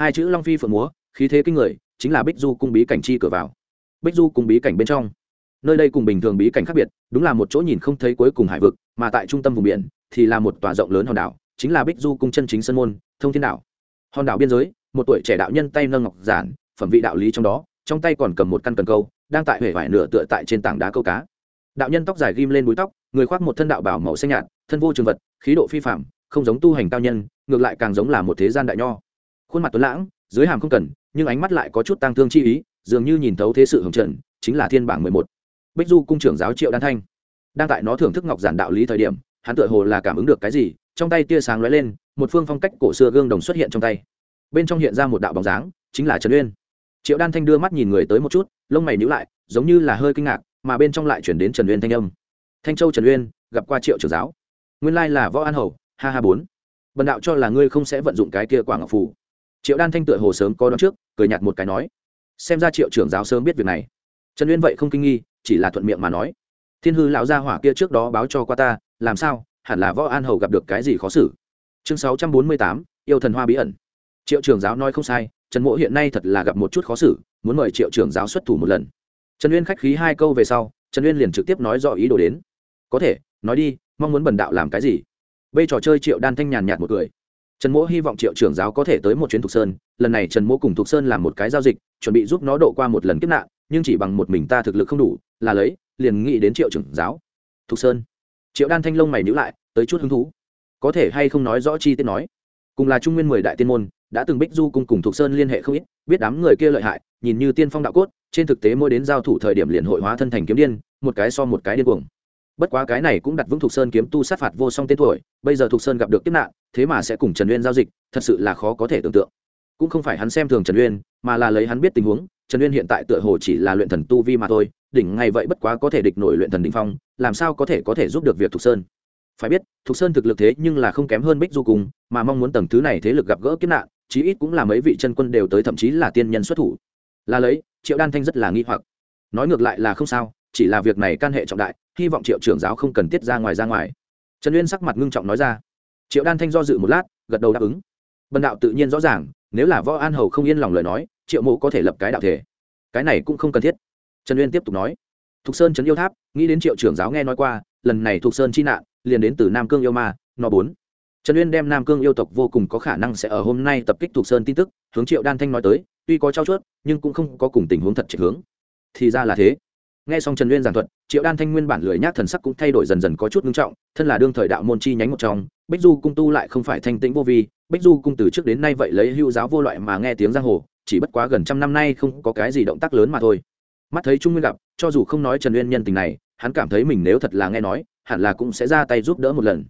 hai chữ long phi phượng múa, khí thế kinh người, chính là bích du cung bí cảnh chi cửa vào. Bích du cung bí cảnh bên trong. Nơi đây cùng bình thường bí cảnh khác biệt, đúng là một chỗ nhìn không thấy cuối cùng hải vực, mà tại trung tâm vùng biển thì là một tòa rộng lớn hòn đảo, chính là bích du cung chân chính sân môn, thông thiên đảo. Hòn đảo biên giới, một tuổi trẻ đạo nhân tay nâng ngọc giản, phẩm vị đạo lý trong đó, trong tay còn cầm một căn cần câu, đang tại huệ vải nửa tựa tại trên tảng đá câu cá. Đạo nhân tóc dài ghim lên búi tóc, người khoác một thân đạo bảo màu xanh nhạt, thân vô trường vật, khí độ phi phạm không giống tu hành cao nhân, ngược lại càng giống là một thế gian đại nho khuôn mặt tuấn lãng, dưới hàm không cần, nhưng ánh mắt lại có chút tăng thương chi ý, dường như nhìn thấu thế sự hồng trần, chính là thiên bảng mười một. Bích du cung trưởng giáo triệu đan thanh. Đang tại nó thưởng thức ngọc giản đạo lý thời điểm, hắn tựa hồ là cảm ứng được cái gì, trong tay tia sáng lóe lên, một phương phong cách cổ xưa gương đồng xuất hiện trong tay. Bên trong hiện ra một đạo bóng dáng, chính là trần uyên. Triệu đan thanh đưa mắt nhìn người tới một chút, lông mày nhữ lại, giống như là hơi kinh ngạc, mà bên trong lại chuyển đến trần uyên thanh âm. Thanh châu trần uyên, gặp qua triệu trưởng giáo. Nguyên lai là võ an hầu, ha ha bốn. Bần đạo cho là ngươi không sẽ vận dụng cái kia quả ngọc phủ triệu đan thanh tựa hồ sớm có đón trước, cười nhạt một cái nói, xem ra triệu trưởng giáo sớm biết việc này. Trần uyên vậy không kinh nghi, chỉ là thuận miệng mà nói, thiên hư lão gia hỏa kia trước đó báo cho qua ta, làm sao, hẳn là võ an hầu gặp được cái gì khó xử. Chương sáu trăm bốn mươi tám, yêu thần hoa bí ẩn. Triệu trưởng giáo nói không sai, trần mỗ hiện nay thật là gặp một chút khó xử, muốn mời triệu trưởng giáo xuất thủ một lần. Trần uyên khách khí hai câu về sau, trần uyên liền trực tiếp nói rõ ý đồ đến. Có thể, nói đi, mong muốn bần đạo làm cái gì? Bây trò chơi triệu đan thanh nhàn nhạt một người trần mỗ hy vọng triệu trưởng giáo có thể tới một chuyến thục sơn. Lần này trần mỗ cùng thục sơn làm một cái giao dịch, chuẩn bị giúp nó độ qua một lần kiếp nạn, nhưng chỉ bằng một mình ta thực lực không đủ, là lấy, liền nghĩ đến triệu trưởng giáo. Thục sơn. Triệu đan thanh lông mày nhữ lại, tới chút hứng thú. Có thể hay không nói rõ chi tiết nói. Cùng là trung nguyên mười đại tiên môn, đã từng bích du cùng cùng thục sơn liên hệ không ít, biết đám người kia lợi hại, nhìn như tiên phong đạo cốt, trên thực tế mỗi đến giao thủ thời điểm liền hội hóa thân thành kiếm điên, một cái so một cái điên cuồng bất quá cái này cũng đặt vững thục sơn kiếm tu sát phạt vô song tên tuổi, bây giờ thục sơn gặp được kiếp nạn, thế mà sẽ cùng trần uyên giao dịch, thật sự là khó có thể tưởng tượng. Cũng không phải hắn xem thường trần uyên, mà là lấy hắn biết tình huống, trần uyên hiện tại tựa hồ chỉ là luyện thần tu vi mà thôi, đỉnh ngay vậy bất quá có thể địch nổi luyện thần đỉnh phong, làm sao có thể có thể giúp được việc thục sơn. Phải biết, thục sơn thực lực thế nhưng là không kém hơn bích du cùng mà mong muốn tầng thứ này thế lực gặp gỡ kiếp nạn, chí ít cũng là mấy vị chân quân đều tới thậm chí là tiên nhân xuất thủ. Là lấy, triệu đan thanh rất là nghi hoặc. Nói ngược lại là không sao chỉ là việc này can hệ trọng đại, hy vọng triệu trưởng giáo không cần tiết ra ngoài ra ngoài. Trần uyên sắc mặt ngưng trọng nói ra. Triệu đan thanh do dự một lát, gật đầu đáp ứng. Bần đạo tự nhiên rõ ràng, nếu là võ an hầu không yên lòng lời nói, triệu mộ có thể lập cái đạo thể. Cái này cũng không cần thiết. Trần uyên tiếp tục nói. Thục sơn trấn yêu tháp, nghĩ đến triệu trưởng giáo nghe nói qua, lần này thục sơn chi nạn, liền đến từ nam cương yêu ma no bốn. Trần uyên đem nam cương yêu tộc vô cùng có khả năng sẽ ở hôm nay tập kích thục sơn tin tức, hướng triệu đan thanh nói tới, tuy có trao chuốt, nhưng cũng không có cùng tình huống thật trịch hướng. Thì ra là thế nghe xong trần uyên giảng thuật, triệu đan thanh nguyên bản lười nhác thần sắc cũng thay đổi dần dần có chút ngưng trọng, thân là đương thời đạo môn chi nhánh một trong, bích du cung tu lại không phải thanh tĩnh vô vi, bích du cung từ trước đến nay vậy lấy hưu giáo vô loại mà nghe tiếng giang hồ, chỉ bất quá gần trăm năm nay không có cái gì động tác lớn mà thôi. Mắt thấy trung nguyên gặp, cho dù không nói trần uyên nhân tình này, hắn cảm thấy mình nếu thật là nghe nói, hẳn là cũng sẽ ra tay giúp đỡ một lần.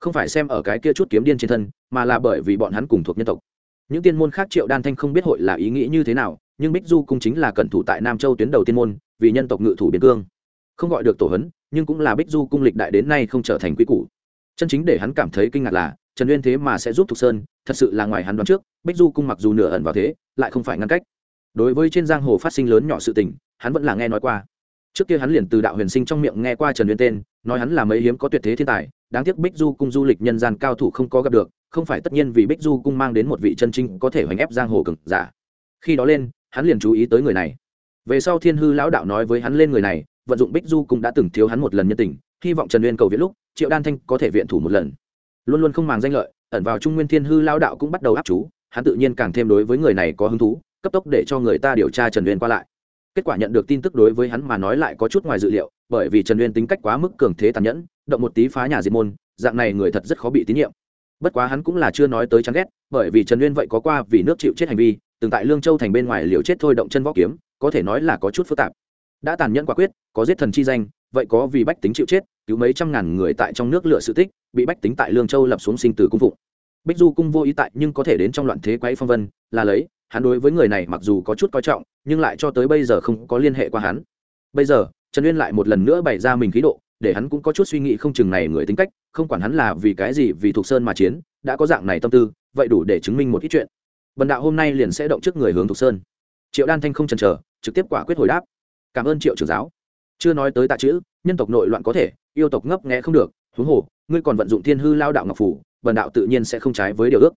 Không phải xem ở cái kia chút kiếm điên trên thân, mà là bởi vì bọn hắn cùng thuộc nhân tộc. Những tiên môn khác triệu đan thanh không biết hội là ý nghĩ như thế nào, nhưng bích du cung chính là cẩn thủ tại nam châu tuyến đầu tiên môn vì nhân tộc ngự thủ biên cương. Không gọi được tổ hấn, nhưng cũng là bích du cung lịch đại đến nay không trở thành quý củ. Chân chính để hắn cảm thấy kinh ngạc là, trần uyên thế mà sẽ giúp thục sơn, thật sự là ngoài hắn đoán trước, bích du cung mặc dù nửa ẩn vào thế, lại không phải ngăn cách. Đối với trên giang hồ phát sinh lớn nhỏ sự tình, hắn vẫn là nghe nói qua. Trước kia hắn liền từ đạo huyền sinh trong miệng nghe qua trần uyên tên, nói hắn là mấy hiếm có tuyệt thế thiên tài, đáng tiếc bích du cung du lịch nhân gian cao thủ không có gặp được, không phải tất nhiên vì bích du cung mang đến một vị chân trinh có thể hoành ép giang hồ cực giả. Khi đó lên, hắn liền chú ý tới người này về sau thiên hư lão đạo nói với hắn lên người này, vận dụng bích du cũng đã từng thiếu hắn một lần nhân tình, hy vọng trần uyên cầu viện lúc, triệu đan thanh có thể viện thủ một lần. Luôn luôn không màng danh lợi, ẩn vào trung nguyên thiên hư lão đạo cũng bắt đầu áp chú, hắn tự nhiên càng thêm đối với người này có hứng thú, cấp tốc để cho người ta điều tra trần uyên qua lại. Kết quả nhận được tin tức đối với hắn mà nói lại có chút ngoài dự liệu, bởi vì trần uyên tính cách quá mức cường thế tàn nhẫn, động một tí phá nhà diệt môn, dạng này người thật rất khó bị tín nhiệm. Bất quá hắn cũng là chưa nói tới chán ghét, bởi vì trần uyên vậy có qua vì nước chịu chết hành vi, từng tại lương châu thành bên ngoài liều chết thôi động chân võ kiếm có thể nói là có chút phức tạp. Đã tàn nhẫn quả quyết, có giết thần chi danh, vậy có vì bách tính chịu chết, cứu mấy trăm ngàn người tại trong nước lựa sự tích, bị bách tính tại lương châu lập xuống sinh tử cung phụng. Bích du cung vô ý tại nhưng có thể đến trong loạn thế quấy phong vân, là lấy, hắn đối với người này mặc dù có chút coi trọng, nhưng lại cho tới bây giờ không có liên hệ qua hắn. Bây giờ, trần uyên lại một lần nữa bày ra mình khí độ, để hắn cũng có chút suy nghĩ không chừng này người tính cách, không quản hắn là vì cái gì, vì thuộc sơn mà chiến, đã có dạng này tâm tư, vậy đủ để chứng minh một ít chuyện. Vần đạo hôm nay liền sẽ động trước người hướng thuộc sơn triệu đan thanh không chần chờ, trực tiếp quả quyết hồi đáp. Cảm ơn triệu trưởng giáo. Chưa nói tới tạ chữ, nhân tộc nội loạn có thể, yêu tộc ngấp nghẽ không được, huống hồ, ngươi còn vận dụng thiên hư lao đạo ngọc phủ bần đạo tự nhiên sẽ không trái với điều ước.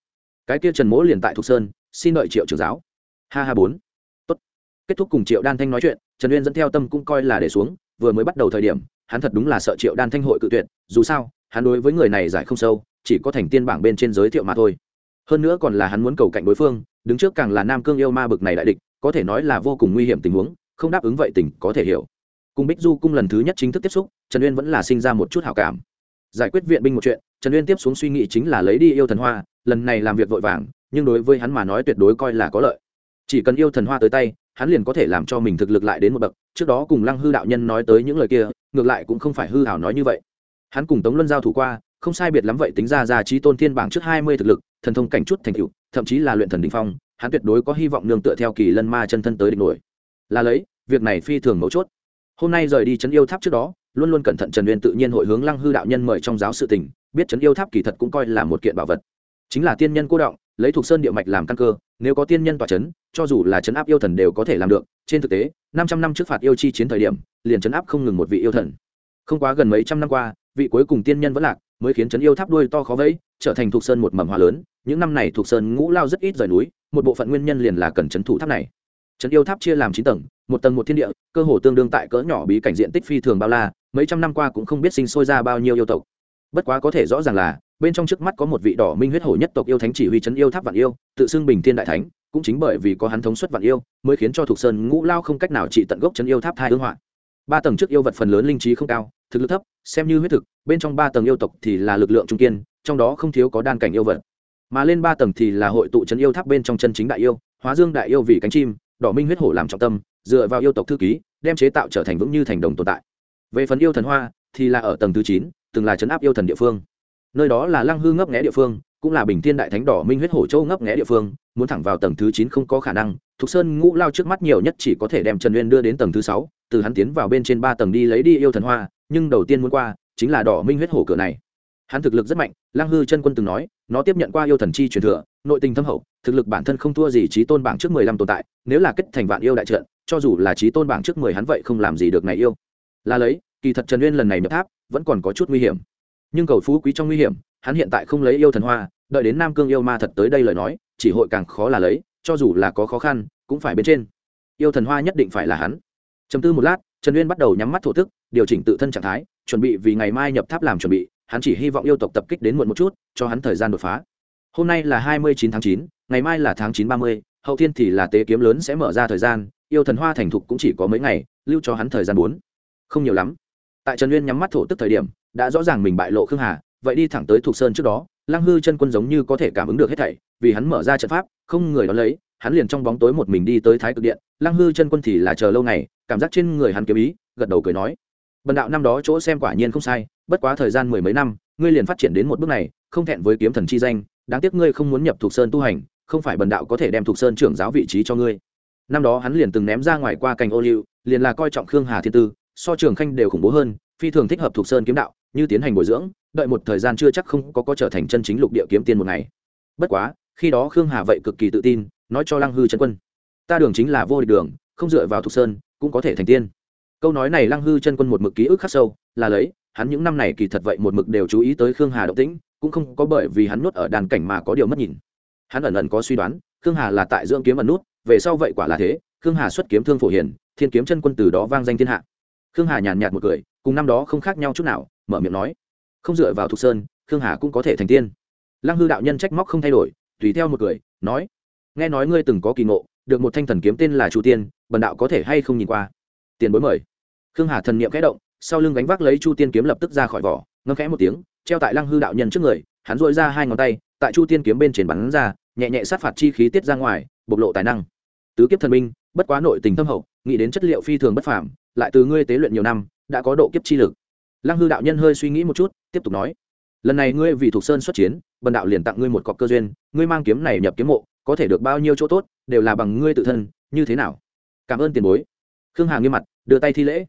Cái kia trần mỗ liền tại thục sơn, xin đợi triệu trưởng giáo. Ha ha bốn. Tốt. Kết thúc cùng triệu đan thanh nói chuyện, trần uyên dẫn theo tâm cũng coi là để xuống, vừa mới bắt đầu thời điểm, hắn thật đúng là sợ triệu đan thanh hội cự tuyệt, dù sao, hắn đối với người này giải không sâu, chỉ có thành tiên bảng bên trên giới thiệu mà thôi. Hơn nữa còn là hắn muốn cầu cạnh đối phương đứng trước càng là nam cương yêu ma bực này đại địch, có thể nói là vô cùng nguy hiểm tình huống, không đáp ứng vậy tình có thể hiểu. Cùng bích du cung lần thứ nhất chính thức tiếp xúc, trần uyên vẫn là sinh ra một chút hảo cảm. Giải quyết viện binh một chuyện, trần uyên tiếp xuống suy nghĩ chính là lấy đi yêu thần hoa, lần này làm việc vội vàng, nhưng đối với hắn mà nói tuyệt đối coi là có lợi. Chỉ cần yêu thần hoa tới tay, hắn liền có thể làm cho mình thực lực lại đến một bậc, trước đó cùng lăng hư đạo nhân nói tới những lời kia, ngược lại cũng không phải hư hảo nói như vậy. Hắn cùng tống luân giao thủ qua, không sai biệt lắm vậy tính ra ra trí tôn thiên bảng trước hai mươi thực lực, thần thông cảnh chút thành cựu thậm chí là luyện thần đình phong, hắn tuyệt đối có hy vọng nương tựa theo kỳ lân ma chân thân tới địch nổi. Là lấy, việc này phi thường mấu chốt. Hôm nay rời đi trấn yêu tháp trước đó, luôn luôn cẩn thận trần uyên tự nhiên hội hướng lăng hư đạo nhân mời trong giáo sự tình, biết trấn yêu tháp kỳ thật cũng coi là một kiện bảo vật. Chính là tiên nhân cô động, lấy thuộc sơn địa mạch làm căn cơ, nếu có tiên nhân tỏa chấn, cho dù là chấn áp yêu thần đều có thể làm được. Trên thực tế, năm trăm năm trước phạt yêu chi chiến thời điểm, liền chấn áp không ngừng một vị yêu thần. Không quá gần mấy trăm năm qua, vị cuối cùng tiên nhân vẫn lạc, mới khiến trấn yêu tháp đuôi to khó vẫy trở thành thuộc sơn một mầm hoa lớn, những năm này thuộc sơn ngũ lao rất ít rời núi, một bộ phận nguyên nhân liền là cần trấn thủ tháp này. Trấn yêu tháp chia làm chín tầng, một tầng một thiên địa, cơ hồ tương đương tại cỡ nhỏ bí cảnh diện tích phi thường bao la, mấy trăm năm qua cũng không biết sinh sôi ra bao nhiêu yêu tộc. Bất quá có thể rõ ràng là, bên trong trước mắt có một vị đỏ minh huyết hổ nhất tộc yêu thánh chỉ huy trấn yêu tháp vạn yêu, tự xưng bình thiên đại thánh, cũng chính bởi vì có hắn thống suất vạn yêu, mới khiến cho thuộc sơn ngũ lao không cách nào trị tận gốc trấn yêu tháp thai hương họa ba tầng trước yêu vật phần lớn linh trí không cao, thực lực thấp, xem như huyết thực, bên trong ba tầng yêu tộc thì là lực lượng trung kiên trong đó không thiếu có đan cảnh yêu vật. Mà lên ba tầng thì là hội tụ chấn yêu tháp bên trong chân chính đại yêu, hóa dương đại yêu vì cánh chim, đỏ minh huyết hổ làm trọng tâm, dựa vào yêu tộc thư ký, đem chế tạo trở thành vững như thành đồng tồn tại. Về phần yêu thần hoa, thì là ở tầng thứ chín, từng là chấn áp yêu thần địa phương. Nơi đó là lăng hư ngấp nghẽ địa phương, cũng là bình thiên đại thánh đỏ minh huyết hổ châu ngấp nghẽ địa phương, muốn thẳng vào tầng thứ chín không có khả năng, thục sơn ngũ lao trước mắt nhiều nhất chỉ có thể đem trần uyên đưa đến tầng thứ sáu, từ hắn tiến vào bên trên ba tầng đi lấy đi yêu thần hoa, nhưng đầu tiên muốn qua, chính là đỏ minh huyết hổ cửa này hắn thực lực rất mạnh, lăng hư chân quân từng nói, nó tiếp nhận qua yêu thần chi truyền thừa, nội tình thâm hậu, thực lực bản thân không thua gì trí tôn bảng trước mười lăm tồn tại, nếu là kết thành vạn yêu đại trận, cho dù là trí tôn bảng trước mười hắn vậy không làm gì được này yêu. Là lấy, kỳ thật trần uyên lần này nhập tháp, vẫn còn có chút nguy hiểm. Nhưng cầu phú quý trong nguy hiểm, hắn hiện tại không lấy yêu thần hoa, đợi đến nam cương yêu ma thật tới đây lời nói, chỉ hội càng khó là lấy, cho dù là có khó khăn, cũng phải bên trên. Yêu thần hoa nhất định phải là hắn. Chấm tư một lát, trần uyên bắt đầu nhắm mắt thổ tức điều chỉnh tự thân trạng thái, chuẩn bị vì ngày mai nhập tháp làm chuẩn bị hắn chỉ hy vọng yêu tộc tập kích đến muộn một chút, cho hắn thời gian đột phá. Hôm nay là hai mươi chín tháng chín, ngày mai là tháng chín ba mươi, hậu thiên thì là tế kiếm lớn sẽ mở ra thời gian, yêu thần hoa thành thục cũng chỉ có mấy ngày, lưu cho hắn thời gian bốn. Không nhiều lắm. Tại trần uyên nhắm mắt thổ tức thời điểm, đã rõ ràng mình bại lộ khương hà, vậy đi thẳng tới thuộc sơn trước đó, lăng hư chân quân giống như có thể cảm ứng được hết thảy, vì hắn mở ra trận pháp, không người đón lấy, hắn liền trong bóng tối một mình đi tới thái cực điện, lăng hư chân quân thì là chờ lâu ngày, cảm giác trên người hắn kiếm ý, gật đầu cười nói bần đạo năm đó chỗ xem quả nhiên không sai, bất quá thời gian mười mấy năm, ngươi liền phát triển đến một bước này, không thẹn với kiếm thần chi danh, đáng tiếc ngươi không muốn nhập thuộc sơn tu hành, không phải bần đạo có thể đem thuộc sơn trưởng giáo vị trí cho ngươi. Năm đó hắn liền từng ném ra ngoài qua cành ô liu, liền là coi trọng khương hà thiên tư, so trường khanh đều khủng bố hơn, phi thường thích hợp thuộc sơn kiếm đạo, như tiến hành bồi dưỡng, đợi một thời gian chưa chắc không có có trở thành chân chính lục địa kiếm tiên một ngày. Bất quá, khi đó khương hà vậy cực kỳ tự tin, nói cho lăng hư chân quân, ta đường chính là vô địch đường, không dựa vào thuộc sơn, cũng có thể thành tiên câu nói này lăng hư chân quân một mực ký ức khắc sâu, là lấy, hắn những năm này kỳ thật vậy một mực đều chú ý tới khương hà động tĩnh, cũng không có bởi vì hắn nuốt ở đàn cảnh mà có điều mất nhìn. Hắn ẩn ẩn có suy đoán, khương hà là tại dưỡng kiếm ẩn nút, về sau vậy quả là thế, khương hà xuất kiếm thương phổ hiền thiên kiếm chân quân từ đó vang danh thiên hạ. Khương hà nhàn nhạt một cười, cùng năm đó không khác nhau chút nào, mở miệng nói, không dựa vào thục sơn, khương hà cũng có thể thành tiên. Lăng hư đạo nhân trách móc không thay đổi, tùy theo một cười, nói, nghe nói ngươi từng có kỳ ngộ, được một thanh thần kiếm tên là chu tiên, bần đạo có thể hay không nhìn qua? Tiền bối mời khương hà thần niệm khẽ động, sau lưng gánh vác lấy chu tiên kiếm lập tức ra khỏi vỏ, ngâm khẽ một tiếng, treo tại lăng hư đạo nhân trước người, hắn dội ra hai ngón tay, tại chu tiên kiếm bên trên bắn ra, nhẹ nhẹ sát phạt chi khí tiết ra ngoài, bộc lộ tài năng. Tứ kiếp thần minh, bất quá nội tình thâm hậu, nghĩ đến chất liệu phi thường bất phàm, lại từ ngươi tế luyện nhiều năm, đã có độ kiếp chi lực. Lăng hư đạo nhân hơi suy nghĩ một chút, tiếp tục nói, lần này ngươi vì thục sơn xuất chiến, bần đạo liền tặng ngươi một cọc cơ duyên, ngươi mang kiếm này nhập kiếm mộ, có thể được bao nhiêu chỗ tốt, đều là bằng ngươi tự thân, như thế nào? Cảm ơn tiền bối. Khương hà nghiêm mặt, đưa tay thi lễ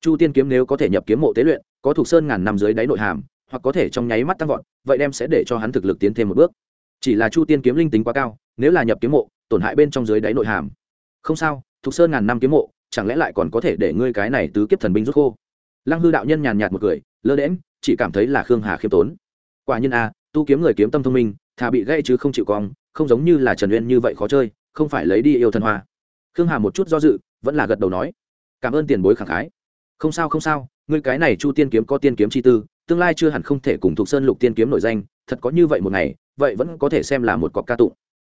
chu tiên kiếm nếu có thể nhập kiếm mộ tế luyện, có thuộc sơn ngàn năm dưới đáy nội hàm, hoặc có thể trong nháy mắt tăng vọt, vậy đem sẽ để cho hắn thực lực tiến thêm một bước. Chỉ là chu tiên kiếm linh tính quá cao, nếu là nhập kiếm mộ, tổn hại bên trong dưới đáy nội hàm. Không sao, thuộc sơn ngàn năm kiếm mộ, chẳng lẽ lại còn có thể để ngươi cái này tứ kiếp thần binh rút khô? Lăng hư đạo nhân nhàn nhạt một cười, lơ đễm chỉ cảm thấy là khương hà khiêm tốn. Quả nhiên a, tu kiếm người kiếm tâm thông minh, thà bị gây chứ không chịu cong, không giống như là trần uyên như vậy khó chơi, không phải lấy đi yêu thần hoa. Khương hà một chút do dự, vẫn là gật đầu nói, cảm ơn tiền bối khẳng khái không sao không sao, ngươi cái này chu tiên kiếm có tiên kiếm chi tư, tương lai chưa hẳn không thể cùng thuộc sơn lục tiên kiếm nổi danh, thật có như vậy một ngày, vậy vẫn có thể xem là một cọc ca tụng.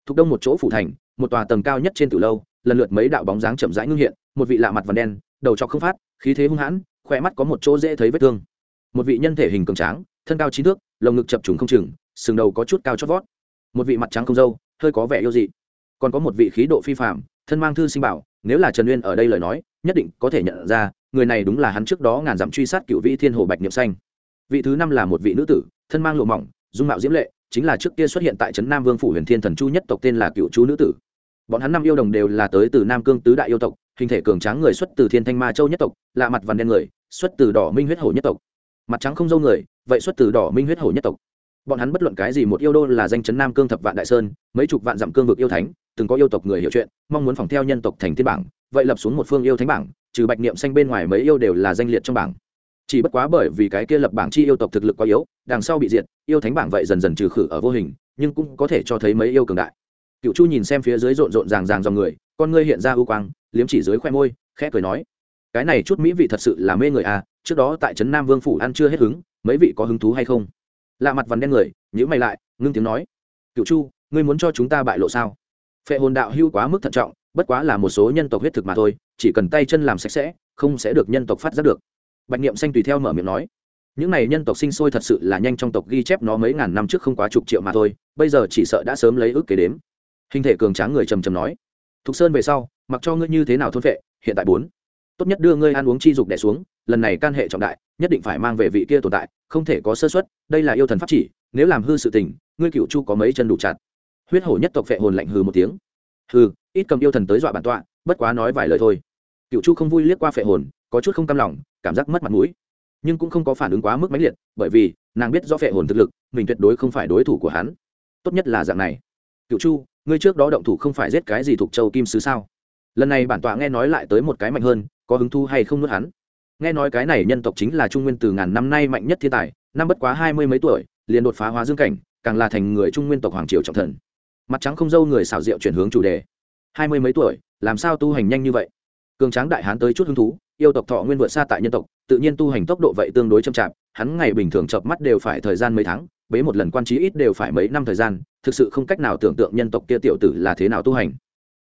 Thuộc đông một chỗ phủ thành, một tòa tầng cao nhất trên từ lâu, lần lượt mấy đạo bóng dáng chậm rãi ngưng hiện, một vị lạ mặt vằn đen, đầu trọc không phát, khí thế hung hãn khỏe mắt có một chỗ dễ thấy vết thương. Một vị nhân thể hình cường tráng, thân cao chín thước, lồng ngực chập trùng không chừng, sừng đầu có chút cao chót vót. Một vị mặt trắng không dâu, hơi có vẻ yêu dị. Còn có một vị khí độ phi phạm thân mang thư sinh bảo, nếu là trần uyên ở đây lời nói, nhất định có thể nhận ra người này đúng là hắn trước đó ngàn dặm truy sát cựu vị thiên hồ bạch niệm xanh. Vị thứ năm là một vị nữ tử, thân mang lộ mỏng, dung mạo diễm lệ, chính là trước kia xuất hiện tại trấn nam vương phủ huyền thiên thần chu nhất tộc tên là cựu chú nữ tử. Bọn hắn năm yêu đồng đều là tới từ nam cương tứ đại yêu tộc, hình thể cường tráng người xuất từ thiên thanh ma châu nhất tộc, lạ mặt vằn đen người, xuất từ đỏ minh huyết hổ nhất tộc. Mặt trắng không dâu người, vậy xuất từ đỏ minh huyết hổ nhất tộc. Bọn hắn bất luận cái gì một yêu đô là danh chấn nam cương thập vạn đại sơn, mấy chục vạn dặm cương vực yêu thánh, từng có yêu tộc người hiểu chuyện, mong muốn phòng theo nhân tộc thành thiên bảng vậy lập xuống một phương yêu thánh bảng, trừ bạch niệm xanh bên ngoài mấy yêu đều là danh liệt trong bảng. Chỉ bất quá bởi vì cái kia lập bảng chi yêu tộc thực lực quá yếu, đằng sau bị diệt, yêu thánh bảng vậy dần dần trừ khử ở vô hình, nhưng cũng có thể cho thấy mấy yêu cường đại. Cựu chu nhìn xem phía dưới rộn rộn ràng ràng dòng người, con ngươi hiện ra ưu quang, liếm chỉ dưới khoe môi, khẽ cười nói, cái này chút mỹ vị thật sự là mê người à trước đó tại trấn nam vương phủ ăn chưa hết hứng, mấy vị có hứng thú hay không? Lạ mặt vằn đen người nhữ mày lại, ngưng tiếng nói, cựu chu, ngươi muốn cho chúng ta bại lộ sao? Phệ hồn đạo hưu quá mức thận trọng bất quá là một số nhân tộc huyết thực mà thôi, chỉ cần tay chân làm sạch sẽ, không sẽ được nhân tộc phát giác được. Bạch niệm xanh tùy theo mở miệng nói, những này nhân tộc sinh sôi thật sự là nhanh trong tộc ghi chép nó mấy ngàn năm trước không quá chục triệu mà thôi, bây giờ chỉ sợ đã sớm lấy ước kế đếm. Hình thể cường tráng người trầm trầm nói, thục sơn về sau, mặc cho ngươi như thế nào thôn vệ, hiện tại bốn. Tốt nhất đưa ngươi ăn uống chi dục đẻ xuống, lần này can hệ trọng đại, nhất định phải mang về vị kia tồn tại, không thể có sơ xuất đây là yêu thần pháp chỉ, nếu làm hư sự tình, ngươi cựu chu có mấy chân đủ chặt. Huyết hổ nhất tộc vệ hồn lạnh hừ một tiếng hừ, ít cầm yêu thần tới dọa bản tọa, bất quá nói vài lời thôi. Cựu chu không vui liếc qua phệ hồn, có chút không cam lòng, cảm giác mất mặt mũi. Nhưng cũng không có phản ứng quá mức mãnh liệt, bởi vì nàng biết do phệ hồn thực lực, mình tuyệt đối không phải đối thủ của hắn. Tốt nhất là dạng này. Cựu chu, ngươi trước đó động thủ không phải giết cái gì thuộc châu kim sứ sao? Lần này bản tọa nghe nói lại tới một cái mạnh hơn, có hứng thu hay không nuốt hắn? Nghe nói cái này nhân tộc chính là trung nguyên từ ngàn năm nay mạnh nhất thiên tài, năm bất quá hai mươi mấy tuổi, liền đột phá hóa dương cảnh, càng là thành người trung nguyên tộc hoàng triều trọng thần mặt trắng không dâu người xảo diệu chuyển hướng chủ đề. Hai mươi mấy tuổi, làm sao tu hành nhanh như vậy? Cường tráng đại hán tới chút hứng thú, yêu tộc thọ nguyên vượt xa tại nhân tộc, tự nhiên tu hành tốc độ vậy tương đối chậm chạp, hắn ngày bình thường chợp mắt đều phải thời gian mấy tháng, bế một lần quan trí ít đều phải mấy năm thời gian, thực sự không cách nào tưởng tượng nhân tộc kia tiểu tử là thế nào tu hành.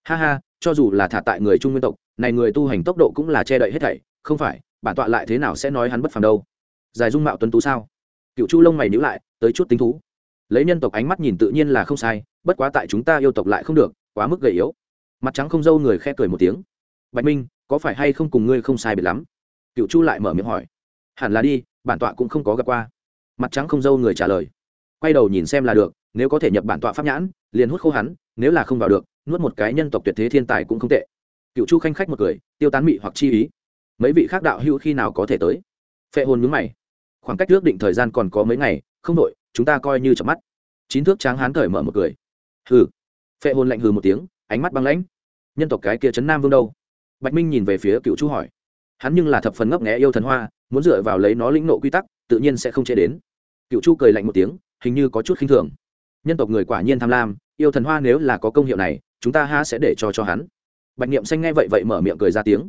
Ha ha, cho dù là thả tại người trung nguyên tộc, này người tu hành tốc độ cũng là che đậy hết thảy, không phải, bản tọa lại thế nào sẽ nói hắn bất phàm đâu? Giải dung mạo tuấn tú sao? Cựu chu lông mày nhữ lại, tới chút tính thú. Lấy nhân tộc ánh mắt nhìn tự nhiên là không sai bất quá tại chúng ta yêu tộc lại không được, quá mức gầy yếu. Mặt trắng không dâu người khe cười một tiếng. Bạch minh, có phải hay không cùng ngươi không sai biệt lắm? Cựu chu lại mở miệng hỏi. Hẳn là đi, bản tọa cũng không có gặp qua. Mặt trắng không dâu người trả lời. Quay đầu nhìn xem là được, nếu có thể nhập bản tọa pháp nhãn, liền hút khô hắn, nếu là không vào được, nuốt một cái nhân tộc tuyệt thế thiên tài cũng không tệ. Cựu chu khanh khách một cười, tiêu tán mị hoặc chi ý. Mấy vị khác đạo hữu khi nào có thể tới? Phệ hồn nhướng mày. Khoảng cách ước định thời gian còn có mấy ngày, không đội chúng ta coi như chậm mắt. Chín thước tráng hán thời mở một cười hừ. Phệ hồn lạnh hừ một tiếng, ánh mắt băng lãnh. Nhân tộc cái kia trấn nam vương đâu? Bạch minh nhìn về phía cựu chu hỏi. Hắn nhưng là thập phần ngấp nghẽ yêu thần hoa, muốn dựa vào lấy nó lĩnh nộ quy tắc, tự nhiên sẽ không chế đến. Cựu chu cười lạnh một tiếng, hình như có chút khinh thường. Nhân tộc người quả nhiên tham lam, yêu thần hoa nếu là có công hiệu này, chúng ta ha sẽ để cho cho hắn. Bạch niệm xanh nghe vậy vậy mở miệng cười ra tiếng.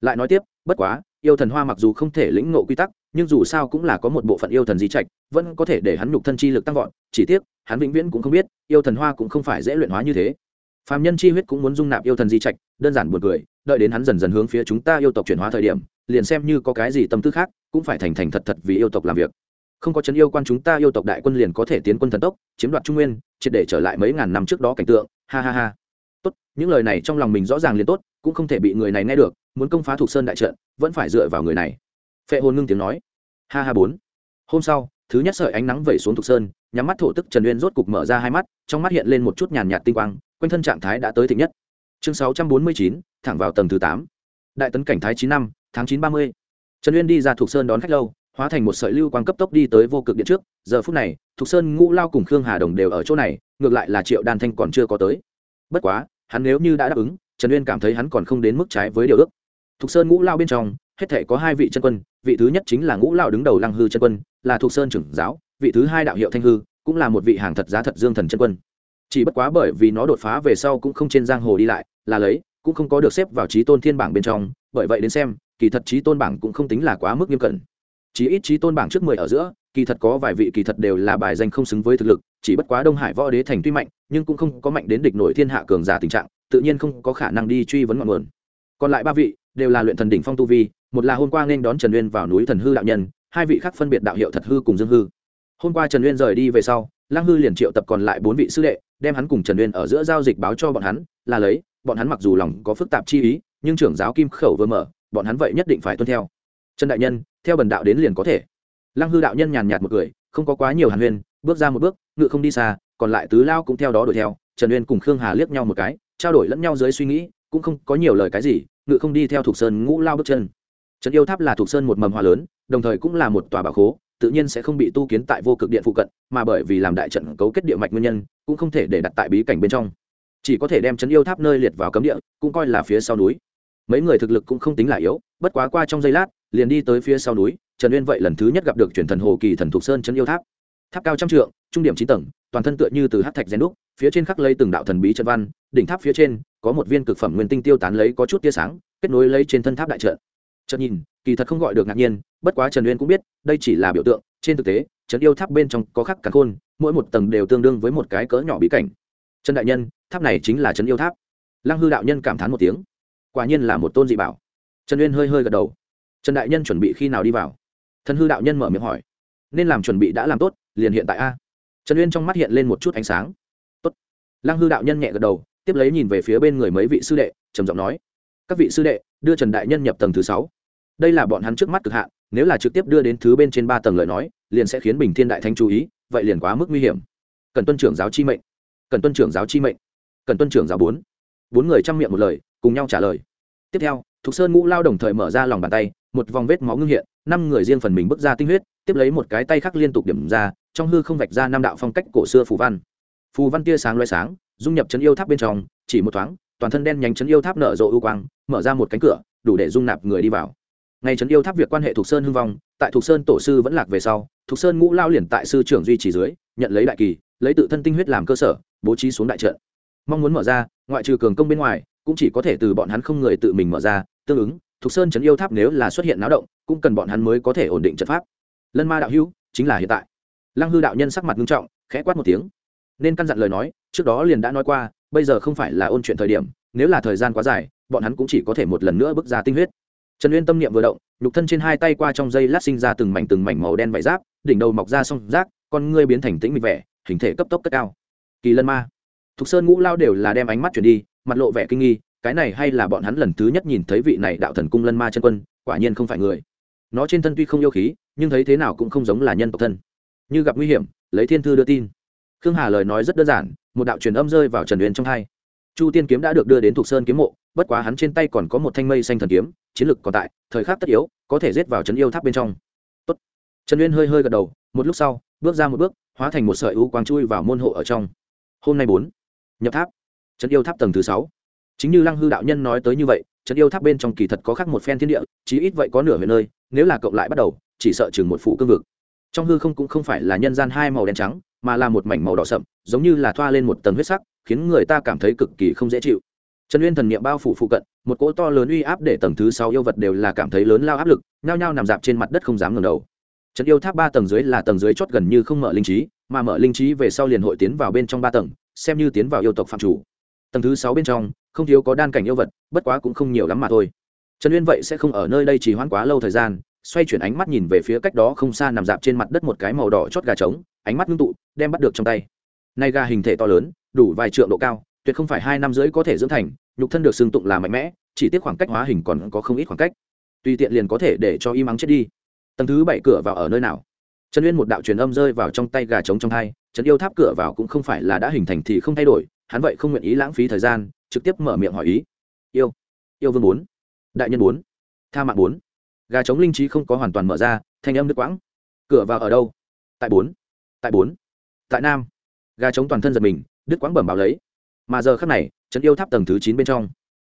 Lại nói tiếp, bất quá yêu thần hoa mặc dù không thể lĩnh ngộ quy tắc, nhưng dù sao cũng là có một bộ phận yêu thần di trạch, vẫn có thể để hắn nhục thân chi lực tăng vọt, chỉ tiếc, hắn vĩnh viễn cũng không biết, yêu thần hoa cũng không phải dễ luyện hóa như thế. Phạm nhân chi huyết cũng muốn dung nạp yêu thần di trạch, đơn giản buồn cười, đợi đến hắn dần dần hướng phía chúng ta yêu tộc chuyển hóa thời điểm, liền xem như có cái gì tâm tư khác, cũng phải thành thành thật thật vì yêu tộc làm việc. Không có chấn yêu quan chúng ta yêu tộc đại quân liền có thể tiến quân thần tốc, chiếm đoạt trung nguyên, triệt để trở lại mấy ngàn năm trước đó cảnh tượng, ha ha ha tốt, những lời này trong lòng mình rõ ràng liền tốt, cũng không thể bị người này nghe được, muốn công phá thuộc sơn đại trận, vẫn phải dựa vào người này. Phệ hồn ngưng tiếng nói. Ha ha bốn. Hôm sau, thứ nhất sợi ánh nắng vẩy xuống thuộc sơn, nhắm mắt thổ tức trần uyên rốt cục mở ra hai mắt, trong mắt hiện lên một chút nhàn nhạt tinh quang, quanh thân trạng thái đã tới thịnh nhất. Chương sáu trăm bốn mươi chín, thẳng vào tầng thứ tám. Đại tấn cảnh thái chín năm, tháng chín ba mươi. Trần uyên đi ra thuộc sơn đón khách lâu, hóa thành một sợi lưu quang cấp tốc đi tới vô cực điện trước. Giờ phút này thục sơn ngũ lao cùng khương hà đồng đều ở chỗ này, ngược lại là triệu đan thanh còn chưa có tới. Bất quá hắn nếu như đã đáp ứng, trần uyên cảm thấy hắn còn không đến mức trái với điều ước. Thục sơn ngũ lao bên trong, hết thể có hai vị chân quân, vị thứ nhất chính là ngũ lao đứng đầu lăng hư chân quân, là thục sơn trưởng giáo, vị thứ hai đạo hiệu thanh hư, cũng là một vị hàng thật giá thật dương thần chân quân. Chỉ bất quá bởi vì nó đột phá về sau cũng không trên giang hồ đi lại, là lấy, cũng không có được xếp vào trí tôn thiên bảng bên trong, bởi vậy đến xem, kỳ thật trí tôn bảng cũng không tính là quá mức nghiêm cẩn chí ít trí tôn bảng trước mười ở giữa, kỳ thật có vài vị kỳ thật đều là bài danh không xứng với thực lực, chỉ bất quá đông hải võ đế thành tuy mạnh, nhưng cũng không có mạnh đến địch nổi thiên hạ cường giả tình trạng, tự nhiên không có khả năng đi truy vấn ngọn nguồn. Còn lại ba vị, đều là luyện thần đỉnh phong tu vi, một là hôm qua nên đón trần uyên vào núi thần hư đạo nhân, hai vị khác phân biệt đạo hiệu thật hư cùng dương hư. Hôm qua trần uyên rời đi về sau, lăng hư liền triệu tập còn lại bốn vị sư đệ, đem hắn cùng trần uyên ở giữa giao dịch báo cho bọn hắn, là lấy, bọn hắn mặc dù lòng có phức tạp chi ý, nhưng trưởng giáo kim khẩu vừa mở, bọn hắn vậy nhất định phải tuân theo. Trần đại nhân theo bần đạo đến liền có thể. Lăng hư đạo nhân nhàn nhạt một cười, không có quá nhiều hàn huyên, bước ra một bước, ngự không đi xa, còn lại tứ lao cũng theo đó đuổi theo, trần uyên cùng khương hà liếc nhau một cái, trao đổi lẫn nhau dưới suy nghĩ, cũng không có nhiều lời cái gì, ngự không đi theo thục sơn ngũ lao bước chân. Trần yêu tháp là thục sơn một mầm hoa lớn, đồng thời cũng là một tòa bảo khố, tự nhiên sẽ không bị tu kiến tại vô cực điện phụ cận, mà bởi vì làm đại trận cấu kết địa mạch nguyên nhân, cũng không thể để đặt tại bí cảnh bên trong. Chỉ có thể đem trấn yêu tháp nơi liệt vào cấm địa, cũng coi là phía sau núi. Mấy người thực lực cũng không tính là yếu, bất quá qua trong giây lát liền đi tới phía sau núi, trần uyên vậy lần thứ nhất gặp được truyền thần hồ kỳ thần thục sơn chân yêu tháp. Tháp cao trăm trượng, trung điểm chín tầng, toàn thân tựa như từ hát thạch rèn đúc, phía trên khắc lấy từng đạo thần bí trận văn, đỉnh tháp phía trên có một viên cực phẩm nguyên tinh tiêu tán lấy có chút tia sáng, kết nối lấy trên thân tháp đại trận. Chợt nhìn, kỳ thật không gọi được ngạc nhiên, bất quá trần uyên cũng biết, đây chỉ là biểu tượng, trên thực tế trấn yêu tháp bên trong có khắc cả khôn, mỗi một tầng đều tương đương với một cái cỡ nhỏ bí cảnh. Trần đại nhân, tháp này chính là trấn yêu tháp. Lăng hư đạo nhân cảm thán một tiếng. Quả nhiên là một tôn dị bảo. Trần uyên hơi hơi gật đầu trần đại nhân chuẩn bị khi nào đi vào? Thần hư đạo nhân mở miệng hỏi. Nên làm chuẩn bị đã làm tốt, liền hiện tại a. Trần uyên trong mắt hiện lên một chút ánh sáng. Tốt. lăng hư đạo nhân nhẹ gật đầu, tiếp lấy nhìn về phía bên người mấy vị sư đệ, trầm giọng nói. Các vị sư đệ, đưa trần đại nhân nhập tầng thứ sáu. Đây là bọn hắn trước mắt cực hạn, nếu là trực tiếp đưa đến thứ bên trên ba tầng lời nói, liền sẽ khiến bình thiên đại thánh chú ý, vậy liền quá mức nguy hiểm. Cần tuân trưởng giáo chi mệnh. Cần tuân trưởng giáo chi mệnh. Cần tuân trưởng giáo bốn. Bốn người chăm miệng một lời, cùng nhau trả lời. Tiếp theo thục sơn ngũ lao đồng thời mở ra lòng bàn tay, một vòng vết máu ngưng hiện, năm người riêng phần mình bước ra tinh huyết, tiếp lấy một cái tay khác liên tục điểm ra, trong hư không vạch ra năm đạo phong cách cổ xưa phù văn. Phù văn tia sáng loay sáng, dung nhập chấn yêu tháp bên trong, chỉ một thoáng, toàn thân đen nhánh chấn yêu tháp nở rộ ưu quang, mở ra một cánh cửa, đủ để dung nạp người đi vào. Ngày chấn yêu tháp việc quan hệ thục sơn hưng vong, tại thục sơn tổ sư vẫn lạc về sau, thục sơn ngũ lao liền tại sư trưởng duy trì dưới, nhận lấy đại kỳ, lấy tự thân tinh huyết làm cơ sở, bố trí xuống đại trận. Mong muốn mở ra, ngoại trừ cường công bên ngoài, cũng chỉ có thể từ bọn hắn không người tự mình mở ra tương ứng Thục Sơn trấn yêu tháp nếu là xuất hiện náo động, cũng cần bọn hắn mới có thể ổn định trận pháp. Lân Ma đạo hữu, chính là hiện tại. Lăng Hư đạo nhân sắc mặt nghiêm trọng, khẽ quát một tiếng. Nên căn dặn lời nói, trước đó liền đã nói qua, bây giờ không phải là ôn chuyện thời điểm, nếu là thời gian quá dài, bọn hắn cũng chỉ có thể một lần nữa bước ra tinh huyết. Trần Uyên tâm niệm vừa động, nhục thân trên hai tay qua trong dây lát sinh ra từng mảnh từng mảnh màu đen vải giáp, đỉnh đầu mọc ra song rác, con ngươi biến thành tĩnh mịch vẻ, hình thể cấp tốc cất cao. Kỳ Lân Ma, Thục Sơn Ngũ Lao đều là đem ánh mắt chuyển đi, mặt lộ vẻ kinh nghi, cái này hay là bọn hắn lần thứ nhất nhìn thấy vị này đạo thần cung lân ma chân quân, quả nhiên không phải người. Nó trên thân tuy không yêu khí, nhưng thấy thế nào cũng không giống là nhân tộc thân. Như gặp nguy hiểm, lấy thiên thư đưa tin. Khương hà lời nói rất đơn giản, một đạo truyền âm rơi vào trần uyên trong hai. Chu tiên kiếm đã được đưa đến thục sơn kiếm mộ, bất quá hắn trên tay còn có một thanh mây xanh thần kiếm, chiến lực còn tại, thời khắc tất yếu, có thể giết vào trấn yêu tháp bên trong. Tốt. trần uyên hơi hơi gật đầu, một lúc sau, bước ra một bước, hóa thành một sợi u quang chui vào môn hộ ở trong. Hôm nay bốn. Nhập tháp. Trấn yêu tháp tầng thứ sáu chính như lăng hư đạo nhân nói tới như vậy trận yêu tháp bên trong kỳ thật có khác một phen thiên địa, chí ít vậy có nửa về nơi, nếu là cộng lại bắt đầu, chỉ sợ chừng một phụ cương vực. Trong hư không cũng không phải là nhân gian hai màu đen trắng, mà là một mảnh màu đỏ sậm, giống như là thoa lên một tầng huyết sắc, khiến người ta cảm thấy cực kỳ không dễ chịu. Trần uyên thần niệm bao phủ phụ cận, một cỗ to lớn uy áp để tầng thứ sáu yêu vật đều là cảm thấy lớn lao áp lực, nhao nhao nằm dạp trên mặt đất không dám ngẩng đầu. Trần yêu tháp ba tầng dưới là tầng dưới chót gần như không mở linh trí, mà mở linh trí về sau liền hội tiến vào bên trong ba tầng, xem như tiến vào yêu tộc phạm chủ. Tầng thứ sáu bên trong không thiếu có đan cảnh yêu vật, bất quá cũng không nhiều lắm mà thôi. Trần uyên vậy sẽ không ở nơi đây chỉ hoãn quá lâu thời gian, xoay chuyển ánh mắt nhìn về phía cách đó không xa nằm dạp trên mặt đất một cái màu đỏ chót gà trống, ánh mắt ngưng tụ, đem bắt được trong tay. Nay gà hình thể to lớn, đủ vài trượng độ cao, tuyệt không phải hai năm rưỡi có thể dưỡng thành, nhục thân được xương tụng là mạnh mẽ, chỉ tiếc khoảng cách hóa hình còn có không ít khoảng cách. Tùy tiện liền có thể để cho y mắng chết đi. Tầng thứ bảy cửa vào ở nơi nào? Trần uyên một đạo truyền âm rơi vào trong tay gà trống trong hai, trần yêu tháp cửa vào cũng không phải là đã hình thành thì không thay đổi, hắn vậy không nguyện ý lãng phí thời gian trực tiếp mở miệng hỏi ý. Yêu yêu vương bốn, đại nhân bốn, tha mạng bốn. Gà trống linh trí không có hoàn toàn mở ra, thanh âm đứt quãng. Cửa vào ở đâu? Tại bốn tại bốn, tại nam. Gà trống toàn thân giật mình, đứt quãng bẩm báo lấy. Mà giờ khác này, trấn yêu tháp tầng thứ chín bên trong.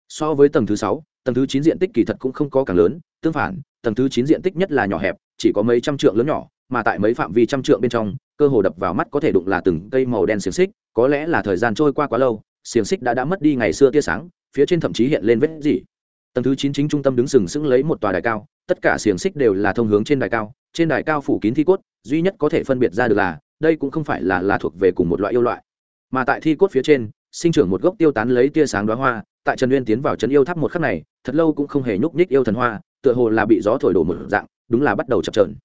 So với tầng thứ sáu, tầng thứ chín diện tích kỳ thật cũng không có càng lớn, tương phản, tầng thứ chín diện tích nhất là nhỏ hẹp, chỉ có mấy trăm trượng lớn nhỏ, mà tại mấy phạm vi trăm trượng bên trong, cơ hồ đập vào mắt có thể đụng là từng cây màu đen xiềng xích, có lẽ là thời gian trôi qua quá lâu xiềng xích đã đã mất đi ngày xưa tia sáng, phía trên thậm chí hiện lên vết gì tầng thứ chín chính trung tâm đứng sừng sững lấy một tòa đài cao, tất cả xiềng xích đều là thông hướng trên đài cao, trên đài cao phủ kín thi cốt, duy nhất có thể phân biệt ra được là, đây cũng không phải là là thuộc về cùng một loại yêu loại. Mà tại thi cốt phía trên, sinh trưởng một gốc tiêu tán lấy tia sáng đoá hoa, tại trần uyên tiến vào trấn yêu tháp một khắc này, thật lâu cũng không hề nhúc nhích yêu thần hoa, tựa hồ là bị gió thổi đổ một dạng, đúng là bắt đầu chập trờn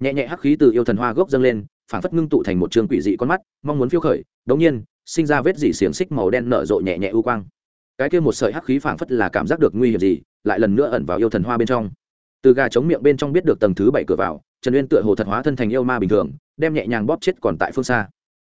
nhẹ nhẹ hắc khí từ yêu thần hoa gốc dâng lên phản phất ngưng tụ thành một trường quỷ dị con mắt, mong muốn phiêu khởi đống nhiên sinh ra vết dỉ xiềng xích màu đen nở rộ nhẹ nhẹ ưu quang. Cái kia một sợi hắc khí phảng phất là cảm giác được nguy hiểm gì, lại lần nữa ẩn vào yêu thần hoa bên trong. Từ gà chống miệng bên trong biết được tầng thứ bảy cửa vào, trần uyên tựa hồ thật hóa thân thành yêu ma bình thường, đem nhẹ nhàng bóp chết còn tại phương xa.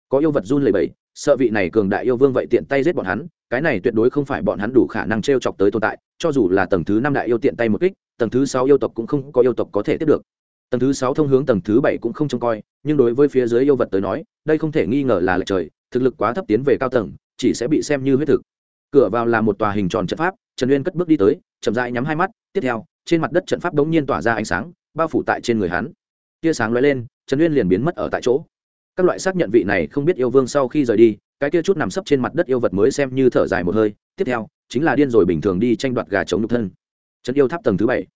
Có yêu vật run lầy bẫy sợ vị này cường đại yêu vương vậy tiện tay giết bọn hắn, cái này tuyệt đối không phải bọn hắn đủ khả năng t r e o chọc tới tồn tại, cho dù là tầng thứ năm đại yêu tiện tay một kích, tầng thứ sáu yêu tộc cũng không có yêu tộc có thể tiếp được. Tầng thứ sáu thông hướng tầng thứ bảy cũng không trông coi, nhưng đối với phía dưới yêu vật tới nói, đây không thể nghi ngờ là lệch trời thực lực quá thấp tiến về cao tầng, chỉ sẽ bị xem như huyết thực. Cửa vào là một tòa hình tròn trận pháp, trần uyên cất bước đi tới, chậm dại nhắm hai mắt, tiếp theo, trên mặt đất trận pháp đ ố n g nhiên tỏa ra ánh sáng, bao phủ tại trên người hắn. Tia sáng lóe lên, trần uyên liền biến mất ở tại chỗ. Các loại xác nhận vị này không biết yêu vương sau khi rời đi, cái tia chút nằm sấp trên mặt đất yêu vật mới xem như thở dài một hơi, tiếp theo, chính là điên rồi bình thường đi tranh đoạt gà chống nhục thân. Trấn yêu tháp tầng thứ bảy.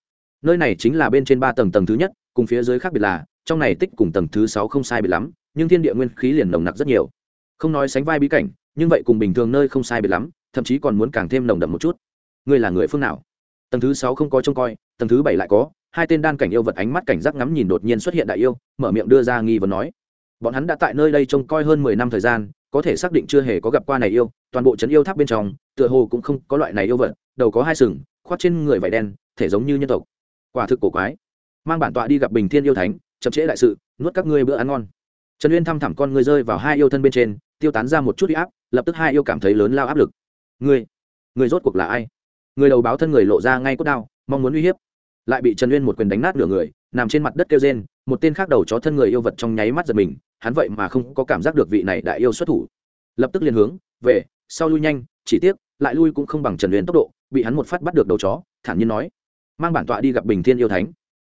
Nơi này chính là bên trên ba tầng tầng thứ nhất, cùng phía dưới khác biệt là, trong này tích cùng tầng thứ sáu không sai biệt lắm, nhưng thiên địa nguyên khí liền nồng nặc rất nhiều không nói sánh vai bí cảnh, nhưng vậy cùng bình thường nơi không sai biệt lắm, thậm chí còn muốn càng thêm nồng đậm một chút. Ngươi là người phương nào? Tầng thứ sáu không có trông coi, tầng thứ bảy lại có, hai tên đan cảnh yêu vật ánh mắt cảnh giác ngắm nhìn đột nhiên xuất hiện đại yêu, mở miệng đưa ra nghi vấn nói. Bọn hắn đã tại nơi đây trông coi hơn mười năm thời gian, có thể xác định chưa hề có gặp qua này yêu, toàn bộ trấn yêu tháp bên trong, tựa hồ cũng không có loại này yêu vật, đầu có hai sừng, khoác trên người vải đen, thể giống như nhân tộc. Quả thực cổ quái. Mang bản tọa đi gặp bình thiên yêu thánh, chậm trễ đại sự, nuốt các ngươi bữa ăn ngon. Trần uyên thăm thẳm con ngươi rơi vào hai yêu thân bên trên tiêu tán ra một chút huy áp lập tức hai yêu cảm thấy lớn lao áp lực. Người, người rốt cuộc là ai? Người đầu báo thân người lộ ra ngay cốt đao mong muốn uy hiếp. Lại bị trần uyên một quyền đánh nát nửa người nằm trên mặt đất kêu rên một tên khác đầu chó thân người yêu vật trong nháy mắt giật mình hắn vậy mà không có cảm giác được vị này đại yêu xuất thủ. Lập tức liền hướng về sau lui nhanh chỉ tiếc lại lui cũng không bằng trần uyên tốc độ bị hắn một phát bắt được đầu chó thản nhiên nói mang bản tọa đi gặp bình thiên yêu thánh.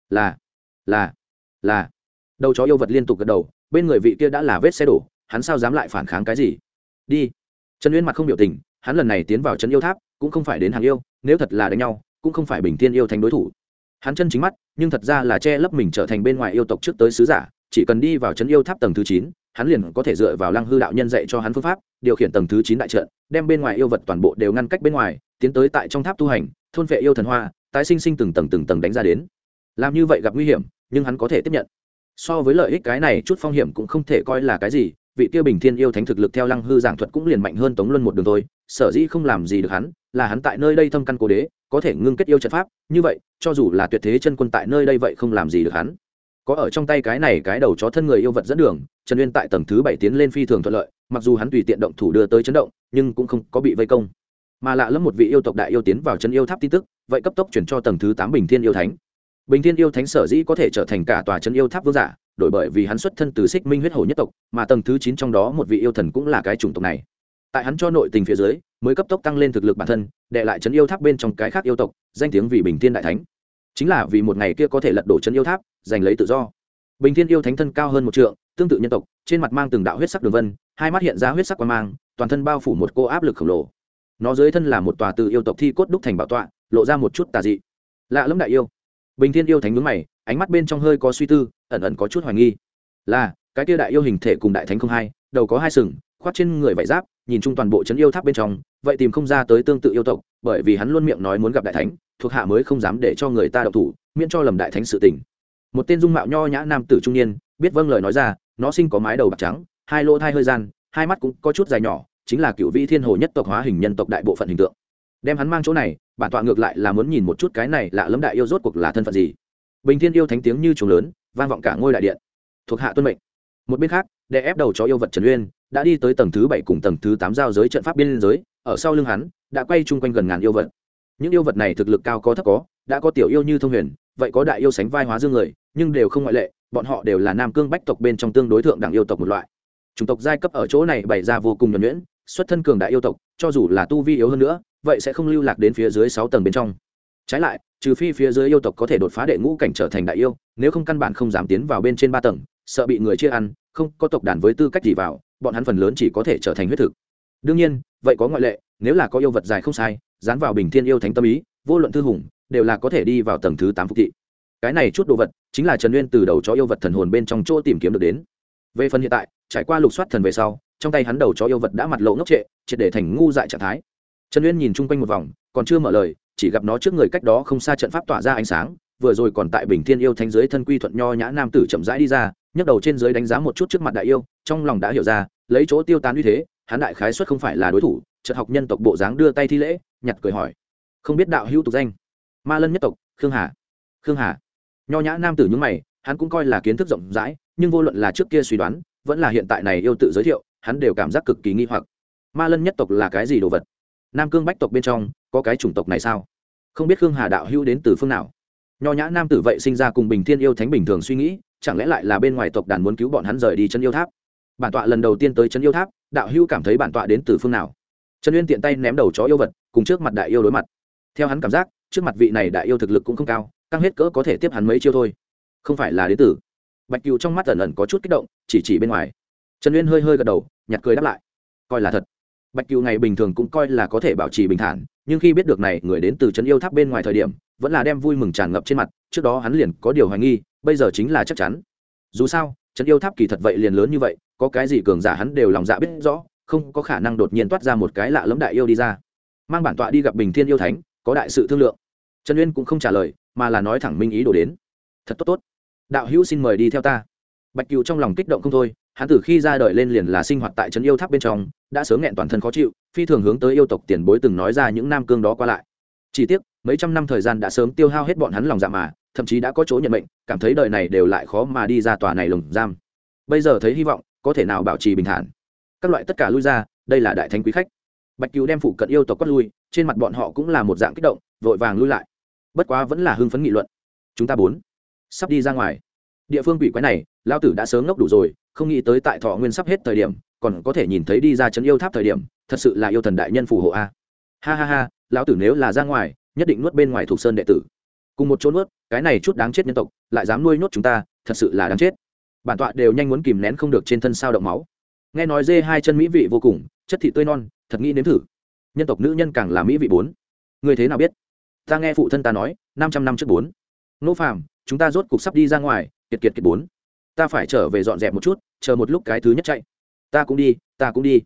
Là là là. Đầu chó yêu vật liên tục gật đầu bên người vị kia đã là vết xe đổ hắn sao dám lại phản kháng cái gì? Đi. Trần uyên mặt không biểu tình, hắn lần này tiến vào trấn yêu tháp, cũng không phải đến hàng yêu, nếu thật là đánh nhau, cũng không phải bình thiên yêu thành đối thủ. Hắn chân chính mắt, nhưng thật ra là che lấp mình trở thành bên ngoài yêu tộc trước tới sứ giả, chỉ cần đi vào trấn yêu tháp tầng thứ chín, hắn liền có thể dựa vào lăng hư đạo nhân dạy cho hắn phương pháp, điều khiển tầng thứ chín đại trận, đem bên ngoài yêu vật toàn bộ đều ngăn cách bên ngoài, tiến tới tại trong tháp tu hành, thôn vệ yêu thần hoa, tái sinh sinh từng tầng từng tầng đánh ra đến. Làm như vậy gặp nguy hiểm, nhưng hắn có thể tiếp nhận. So với lợi ích cái này chút phong hiểm cũng không thể coi là cái gì vị kia bình thiên yêu thánh thực lực theo lăng hư giảng thuật cũng liền mạnh hơn tống luân một đường thôi, sở dĩ không làm gì được hắn, là hắn tại nơi đây thâm căn cố đế, có thể ngưng kết yêu trận pháp, như vậy, cho dù là tuyệt thế chân quân tại nơi đây vậy không làm gì được hắn. Có ở trong tay cái này cái đầu chó thân người yêu vật dẫn đường, trần uyên tại tầng thứ bảy tiến lên phi thường thuận lợi, mặc dù hắn tùy tiện động thủ đưa tới chấn động, nhưng cũng không có bị vây công. Mà lạ lẫm một vị yêu tộc đại yêu tiến vào chân yêu tháp tin tức, vậy cấp tốc chuyển cho tầng thứ tám bình thiên yêu thánh bình thiên yêu thánh sở dĩ có thể trở thành cả tòa chân yêu tháp vương giả, đổi bởi vì hắn xuất thân từ xích minh huyết hổ nhất tộc, mà tầng thứ chín trong đó một vị yêu thần cũng là cái chủng tộc này. Tại hắn cho nội tình phía dưới, mới cấp tốc tăng lên thực lực bản thân, đệ lại trấn yêu tháp bên trong cái khác yêu tộc, danh tiếng vì bình thiên đại thánh. Chính là vì một ngày kia có thể lật đổ trấn yêu tháp, giành lấy tự do. Bình thiên yêu thánh thân cao hơn một trượng, tương tự nhân tộc, trên mặt mang từng đạo huyết sắc đường vân, hai mắt hiện ra huyết sắc quan mang, toàn thân bao phủ một cô áp lực khổng lồ. Nó dưới thân là một tòa từ yêu tộc thi cốt đúc thành bảo tọa, lộ ra một chút tà dị. Lạ lẫm đại yêu bình thiên yêu thánh ngưỡng mày, ánh mắt bên trong hơi có suy tư, ẩn ẩn có chút hoài nghi. Là, cái kia đại yêu hình thể cùng đại thánh không hai, đầu có hai sừng khoát trên người vải giáp, nhìn chung toàn bộ trấn yêu tháp bên trong, vậy tìm không ra tới tương tự yêu tộc, bởi vì hắn luôn miệng nói muốn gặp đại thánh, thuộc hạ mới không dám để cho người ta độc thủ, miễn cho lầm đại thánh sự tình. Một tên dung mạo nho nhã nam tử trung niên, biết vâng lời nói ra, nó sinh có mái đầu bạc trắng, hai lỗ thai hơi gian, hai mắt cũng có chút dài nhỏ, chính là cựu vĩ thiên hồ nhất tộc hóa hình nhân tộc đại bộ phận hình tượng. Đem hắn mang chỗ này bản tọa ngược lại là muốn nhìn một chút cái này lạ lẫm đại yêu rốt cuộc là thân phận gì. Bình thiên yêu thánh tiếng như trùng lớn, vang vọng cả ngôi đại điện. Thuộc hạ tuân mệnh. Một bên khác để ép đầu cho yêu vật trần uyên, đã đi tới tầng thứ bảy cùng tầng thứ tám giao giới trận pháp biên giới, ở sau lưng hắn, đã quay chung quanh gần ngàn yêu vật. Những yêu vật này thực lực cao có thấp có, đã có tiểu yêu như thông huyền, vậy có đại yêu sánh vai hóa dương người, nhưng đều không ngoại lệ, bọn họ đều là nam cương bách tộc bên trong tương đối thượng đẳng yêu tộc một loại. Chủng tộc giai cấp ở chỗ này bày ra vô cùng nhuẩn nhuyễn xuất thân cường đại yêu tộc, cho dù là tu vi yếu hơn nữa, vậy sẽ không lưu lạc đến phía dưới sáu tầng bên trong. Trái lại, trừ phi phía dưới yêu tộc có thể đột phá đệ ngũ cảnh trở thành đại yêu, nếu không căn bản không dám tiến vào bên trên ba tầng, sợ bị người chia ăn, không có tộc đàn với tư cách gì vào, bọn hắn phần lớn chỉ có thể trở thành huyết thực. Đương nhiên, vậy có ngoại lệ, nếu là có yêu vật dài không sai, dán vào bình thiên yêu thánh tâm ý, vô luận thư hùng, đều là có thể đi vào tầng thứ tám phục thị. Cái này chút đồ vật, chính là trần nguyên từ đầu cho yêu vật thần hồn bên trong chỗ tìm kiếm được đến. Về phần hiện tại, trải qua lục soát thần về sau trong tay hắn đầu chó yêu vật đã mặt lộ ngốc trệ, triệt để thành ngu dại trạng thái. Trần Uyên nhìn chung quanh một vòng, còn chưa mở lời, chỉ gặp nó trước người cách đó không xa trận pháp tỏa ra ánh sáng, vừa rồi còn tại bình thiên yêu thánh giới thân quy thuận nho nhã nam tử chậm rãi đi ra, nhấc đầu trên giới đánh giá một chút trước mặt đại yêu, trong lòng đã hiểu ra, lấy chỗ tiêu tán uy thế, hắn đại khái xuất không phải là đối thủ Trận học nhân tộc bộ dáng đưa tay thi lễ, nhặt cười hỏi. Không biết đạo hữu tục danh? Ma lân nhất tộc, khương hà. Khương hà. Nho nhã nam tử nhúng mày, hắn cũng coi là kiến thức rộng rãi, nhưng vô luận là trước kia suy đoán, vẫn là hiện tại này yêu tự giới thiệu hắn đều cảm giác cực kỳ nghi hoặc. Ma lân nhất tộc là cái gì đồ vật? Nam cương bách tộc bên trong, có cái chủng tộc này sao? Không biết khương hà đạo hữu đến từ phương nào. Nho nhã nam tử vậy sinh ra cùng bình thiên yêu thánh bình thường suy nghĩ, chẳng lẽ lại là bên ngoài tộc đàn muốn cứu bọn hắn rời đi chân yêu tháp? Bản tọa lần đầu tiên tới chân yêu tháp, đạo hữu cảm thấy bản tọa đến từ phương nào? Trần uyên tiện tay ném đầu chó yêu vật, cùng trước mặt đại yêu đối mặt. Theo hắn cảm giác, trước mặt vị này đại yêu thực lực cũng không cao, căng hết cỡ có thể tiếp hắn mấy chiêu thôi. Không phải là đế tử. Bạch cựu trong mắt ẩn ẩn có chút kích động, chỉ chỉ bên ngoài. Trần uyên hơi hơi gật đầu nhặt cười đáp lại. Coi là thật. Bạch cựu ngày bình thường cũng coi là có thể bảo trì bình thản, nhưng khi biết được này người đến từ trấn yêu tháp bên ngoài thời điểm, vẫn là đem vui mừng tràn ngập trên mặt, trước đó hắn liền có điều hoài nghi, bây giờ chính là chắc chắn. Dù sao, trấn yêu tháp kỳ thật vậy liền lớn như vậy, có cái gì cường giả hắn đều lòng dạ biết rõ, không có khả năng đột nhiên toát ra một cái lạ lẫm đại yêu đi ra. Mang bản tọa đi gặp bình thiên yêu thánh, có đại sự thương lượng. Trần uyên cũng không trả lời, mà là nói thẳng minh ý đổ đến. Thật tốt tốt. Đạo hữu xin mời đi theo ta. Bạch cựu trong lòng kích động không thôi hắn từ khi ra đời lên liền là sinh hoạt tại trấn yêu tháp bên trong, đã sớm nghẹn toàn thân khó chịu, phi thường hướng tới yêu tộc tiền bối từng nói ra những nam cương đó qua lại. Chỉ tiếc, mấy trăm năm thời gian đã sớm tiêu hao hết bọn hắn lòng dạ mà, thậm chí đã có chỗ nhận mệnh, cảm thấy đời này đều lại khó mà đi ra tòa này lồng giam. Bây giờ thấy hy vọng, có thể nào bảo trì bình thản. Các loại tất cả lui ra, đây là đại thánh quý khách. Bạch cứu đem phụ cận yêu tộc quất lui, trên mặt bọn họ cũng là một dạng kích động, vội vàng lui lại. Bất quá vẫn là hưng phấn nghị luận. Chúng ta bốn sắp đi ra ngoài. Địa phương quỷ quái này lao tử đã sớm ngốc đủ rồi không nghĩ tới tại thọ nguyên sắp hết thời điểm, còn có thể nhìn thấy đi ra chấn yêu tháp thời điểm, thật sự là yêu thần đại nhân phù hộ a. Ha ha ha, lão tử nếu là ra ngoài, nhất định nuốt bên ngoài thuộc sơn đệ tử. Cùng một chỗ nuốt, cái này chút đáng chết nhân tộc, lại dám nuôi nhốt chúng ta, thật sự là đáng chết. Bản tọa đều nhanh muốn kìm nén không được trên thân sao động máu. Nghe nói dê hai chân mỹ vị vô cùng, chất thị tươi non, thật nghĩ nếm thử. Nhân tộc nữ nhân càng là mỹ vị bốn. Người thế nào biết? Ta nghe phụ thân ta nói, năm trăm năm trước bốn. Nô phàm, chúng ta rốt cục sắp đi ra ngoài, kiệt kiệt kiệt bốn ta phải trở về dọn dẹp một chút, chờ một lúc cái thứ nhất chạy. Ta cũng đi, ta cũng đi.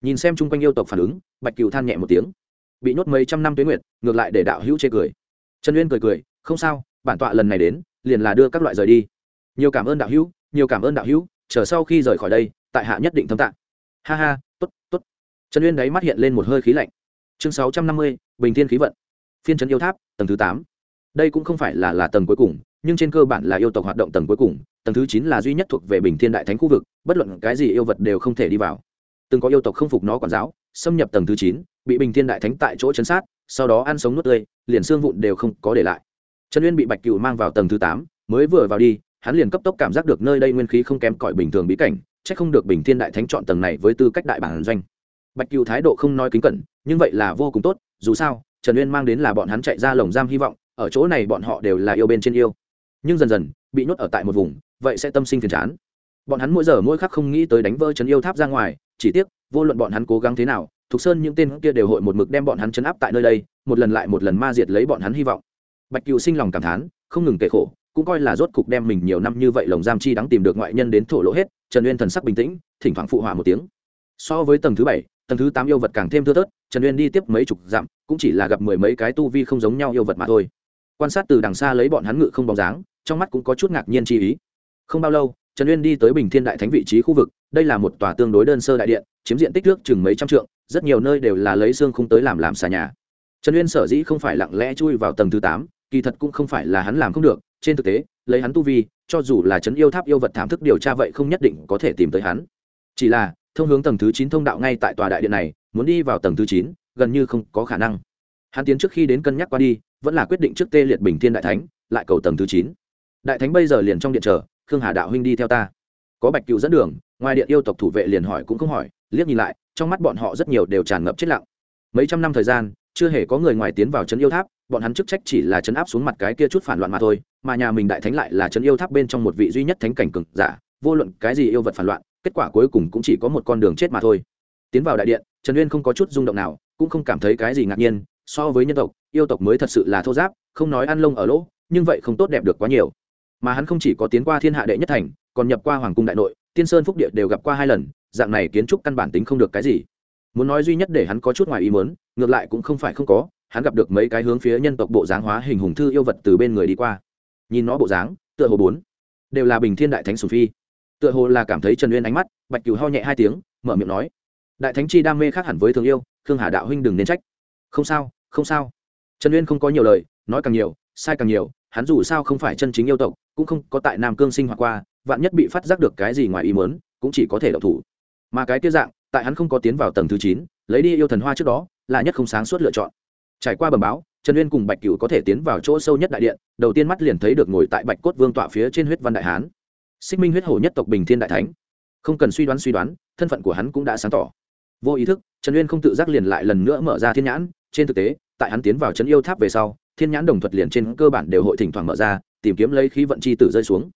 Nhìn xem chung quanh yêu tộc phản ứng, bạch cựu than nhẹ một tiếng. Bị nhốt mấy trăm năm tuyến nguyệt, ngược lại để đạo hữu chê cười. Trần uyên cười cười, không sao, bản tọa lần này đến, liền là đưa các loại rời đi. Nhiều cảm ơn đạo hữu, nhiều cảm ơn đạo hữu, chờ sau khi rời khỏi đây, tại hạ nhất định thâm tạng. Ha ha t ố t t ố t trần uyên đáy mắt hiện lên một hơi khí lạnh. Chương sáu trăm năm mươi, bình thiên khí vận. Phiên trấn yêu tháp, tầng thứ tám. Đây cũng không phải là là tầng cuối cùng nhưng trên cơ bản là yêu tộc hoạt động tầng cuối cùng, tầng thứ chín là duy nhất thuộc về bình thiên đại thánh khu vực, bất luận cái gì yêu vật đều không thể đi vào. Từng có yêu tộc không phục nó quản giáo, xâm nhập tầng thứ chín, bị bình thiên đại thánh tại chỗ chấn sát, sau đó ăn sống nuốt tươi, liền xương vụn đều không có để lại. Trần uyên bị bạch cựu mang vào tầng thứ tám, mới vừa vào đi, hắn liền cấp tốc cảm giác được nơi đây nguyên khí không kém cỏi bình thường bí cảnh c h ắ c không được bình thiên đại thánh chọn tầng này với tư cách đại bản doanh. Bạch cựu thái độ không nói kính cẩn, nhưng vậy là vô cùng tốt, dù sao, trần uyên mang đến là bọn hắn chạy ra lồng giam hy vọng, ở chỗ này bọn họ đều là yêu bên trên yêu nhưng dần dần, bị nhốt ở tại một vùng, vậy sẽ tâm sinh phiền chán. Bọn hắn mỗi giờ mỗi khắc không nghĩ tới đánh vỡ chấn yêu tháp ra ngoài, chỉ tiếc, vô luận bọn hắn cố gắng thế nào, thục sơn những tên kia đều hội một mực đem bọn hắn chấn áp tại nơi đây, một lần lại một lần ma diệt lấy bọn hắn hy vọng. Bạch cựu sinh lòng cảm thán, không ngừng kể khổ, cũng coi là rốt cục đem mình nhiều năm như vậy lồng giam chi đáng tìm được ngoại nhân đến thổ lỗ hết, trần uyên thần sắc bình tĩnh, thỉnh thoảng phụ họa một tiếng. So với tầng thứ bảy, tầng thứ tám yêu vật càng thêm thưa thớt, trần uyên đi tiếp mấy chục dặm, cũng chỉ là gặp mười mấy cái tu vi không giống nhau yêu vật mà thôi. Quan sát từ đằng xa lấy bọn hắn ngự không bóng dáng trong mắt cũng có chút ngạc nhiên chi ý. Không bao lâu, trần uyên đi tới bình thiên đại thánh vị trí khu vực, đây là một tòa tương đối đơn sơ đại điện, chiếm diện tích nước chừng mấy trăm trượng, rất nhiều nơi đều là lấy xương không tới làm làm xà nhà. Trần uyên sở dĩ không phải lặng lẽ chui vào tầng thứ tám, kỳ thật cũng không phải là hắn làm không được, trên thực tế, lấy hắn tu vi, cho dù là trấn yêu tháp yêu vật thảm thức điều tra vậy không nhất định có thể tìm tới hắn. Chỉ là, thông hướng tầng thứ chín thông đạo ngay tại tòa đại điện này, muốn đi vào tầng thứ chín, gần như không có khả năng. Hắn tiến trước khi đến cân nhắc qua đi, vẫn là quyết định trước tê liệt bình thiên đại thánh, lại cầu tầng thứ chín đại thánh bây giờ liền trong điện chờ, khương hà đạo huynh đi theo ta. Có bạch cựu dẫn đường, ngoài điện yêu tộc thủ vệ liền hỏi cũng không hỏi, liếc nhìn lại, trong mắt bọn họ rất nhiều đều tràn ngập chết lặng. Mấy trăm năm thời gian, chưa hề có người ngoài tiến vào trấn yêu tháp, bọn hắn chức trách chỉ là chấn áp xuống mặt cái kia chút phản loạn mà thôi, mà nhà mình đại thánh lại là trấn yêu tháp bên trong một vị duy nhất thánh cảnh cực giả, vô luận cái gì yêu vật phản loạn, kết quả cuối cùng cũng chỉ có một con đường chết mà thôi. Tiến vào đại điện, trần uyên không có chút rung động nào, cũng không cảm thấy cái gì ngạc nhiên, so với nhân tộc, yêu tộc mới thật sự là thô giáp, không nói ăn lông ở lỗ, nhưng vậy không tốt đẹp được quá nhiều mà hắn không chỉ có tiến qua thiên hạ đệ nhất thành, còn nhập qua hoàng cung đại nội, tiên sơn phúc địa đều gặp qua hai lần, dạng này kiến trúc căn bản tính không được cái gì. Muốn nói duy nhất để hắn có chút ngoài ý mớn ngược lại cũng không phải không có, hắn gặp được mấy cái hướng phía nhân tộc bộ dáng hóa hình hùng thư yêu vật từ bên người đi qua. Nhìn nó bộ dáng, tựa hồ bốn, đều là bình thiên đại thánh sùng phi. Tựa hồ là cảm thấy trần uyên ánh mắt, bạch cửu ho nhẹ hai tiếng, mở miệng nói, đại thánh chi đam mê khác hẳn với thương yêu, khương hà đạo huynh đừng nên trách. Không sao không sao. Trần uyên không có nhiều lời, nói càng nhiều, sai càng nhiều hắn dù sao không phải chân chính yêu tộc, cũng không có tại nam cương sinh hoạt qua, vạn nhất bị phát giác được cái gì ngoài ý muốn, cũng chỉ có thể đậu thủ. Mà cái kia dạng, tại hắn không có tiến vào tầng thứ chín, lấy đi yêu thần hoa trước đó, là nhất không sáng suốt lựa chọn. Trải qua bầm báo, trần uyên cùng bạch cựu có thể tiến vào chỗ sâu nhất đại điện, đầu tiên mắt liền thấy được ngồi tại bạch cốt vương tọa phía trên huyết văn đại hán. Xích minh huyết hổ nhất tộc bình thiên đại thánh. Không cần suy đoán suy đoán, thân phận của hắn cũng đã sáng tỏ. Vô ý thức, trần uyên không tự giác liền lại lần nữa mở ra thiên nhãn, trên thực tế, tại hắn tiến vào trấn yêu tháp về sau thiên nhãn đồng thuật liền trên cơ bản đều hội thỉnh thoảng mở ra, tìm kiếm lấy khí vận chi tử rơi xuống.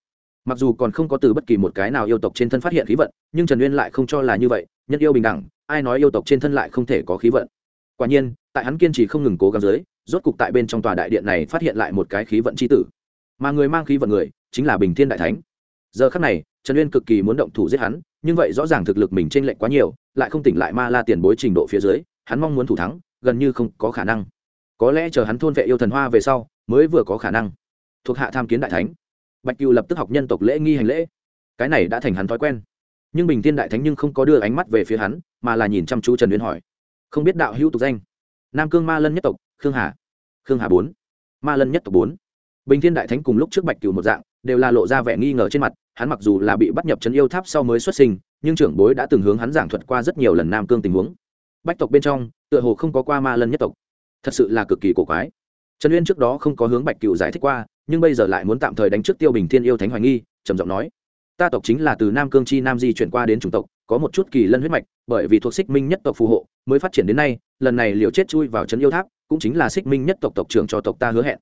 Mặc dù còn không có từ bất kỳ một cái nào yêu tộc trên thân phát hiện khí vận, nhưng trần uyên lại không cho là như vậy, nhân yêu bình đẳng, ai nói yêu tộc trên thân lại không thể có khí vận. Quả nhiên, tại hắn kiên trì không ngừng cố gắng dưới, rốt cục tại bên trong tòa đại điện này phát hiện lại một cái khí vận c h i tử. Mà người mang khí vận người, chính là bình thiên đại thánh. Giờ khắc này, trần uyên cực kỳ muốn động thủ giết hắn, nhưng vậy rõ ràng thực lực mình t r ê n lệch quá nhiều, lại không tỉnh lại ma la tiền bối trình độ phía dưới, hắn mong muốn thủ thắng, gần như không có khả năng có lẽ chờ hắn thôn vệ yêu thần hoa về sau, mới vừa có khả năng. Thuộc hạ tham kiến đại thánh. Bạch cựu lập tức học nhân tộc lễ nghi hành lễ. Cái này đã thành hắn thói quen. Nhưng bình thiên đại thánh nhưng không có đưa ánh mắt về phía hắn, mà là nhìn chăm chú trần uyên hỏi. Không biết đạo hữu tục danh? Nam cương ma lân nhất tộc, khương hà. Khương hà bốn. Ma lân nhất tộc bốn. Bình thiên đại thánh cùng lúc trước bạch cửu một dạng, đều là lộ ra vẻ nghi ngờ trên mặt, hắn mặc dù là bị bắt nhập trấn yêu tháp sau mới xuất sinh, nhưng trưởng bối đã từng hướng hắn giảng thuật qua rất nhiều lần nam cương tình huống. Bách tộc bên trong, tựa hồ không có qua ma lân nhất tộc thật sự là cực kỳ cổ quái. Trần uyên trước đó không có hướng bạch cựu giải thích qua, nhưng bây giờ lại muốn tạm thời đánh trước tiêu bình thiên yêu thánh hoài nghi, trầm giọng nói, ta tộc chính là từ nam cương chi nam di chuyển qua đến chủng tộc, có một chút kỳ lân huyết mạch, bởi vì thuộc xích minh nhất tộc phù hộ, mới phát triển đến nay, lần này liều chết chui vào trấn yêu tháp, cũng chính là xích minh nhất tộc tộc trưởng cho tộc ta hứa hẹn.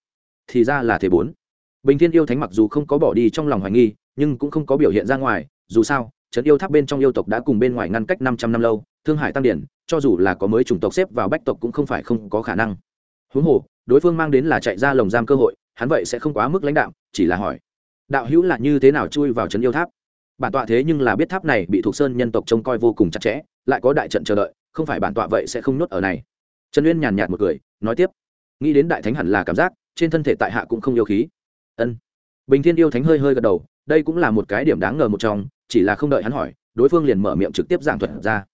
Thì ra là thế bốn. Bình thiên yêu thánh mặc dù không có bỏ đi trong lòng hoài nghi, nhưng cũng không có biểu hiện ra ngoài, dù sao, trấn yêu tháp bên trong yêu tộc đã cùng bên ngoài ngăn cách năm trăm năm lâu, thương hải tăng điển cho dù là có mới chủng tộc xếp vào bách tộc cũng không phải không có khả năng. Huống hồ, đối phương mang đến là chạy ra lồng giam cơ hội, hắn vậy sẽ không quá mức lãnh đạo, chỉ là hỏi, đạo hữu là như thế nào chui vào trấn yêu tháp? Bản tọa thế nhưng là biết tháp này bị thuộc sơn nhân tộc trông coi vô cùng chặt chẽ, lại có đại trận chờ đợi, không phải bản tọa vậy sẽ không nhốt ở này. Trần uyên nhàn nhạt một cười, nói tiếp, nghĩ đến đại thánh hẳn là cảm giác, trên thân thể tại hạ cũng không yêu khí. Ân. Bình thiên yêu thánh hơi hơi gật đầu, đây cũng là một cái điểm đáng ngờ một trong, chỉ là không đợi hắn hỏi, đối phương liền mở miệng trực tiếp giảng thuật ra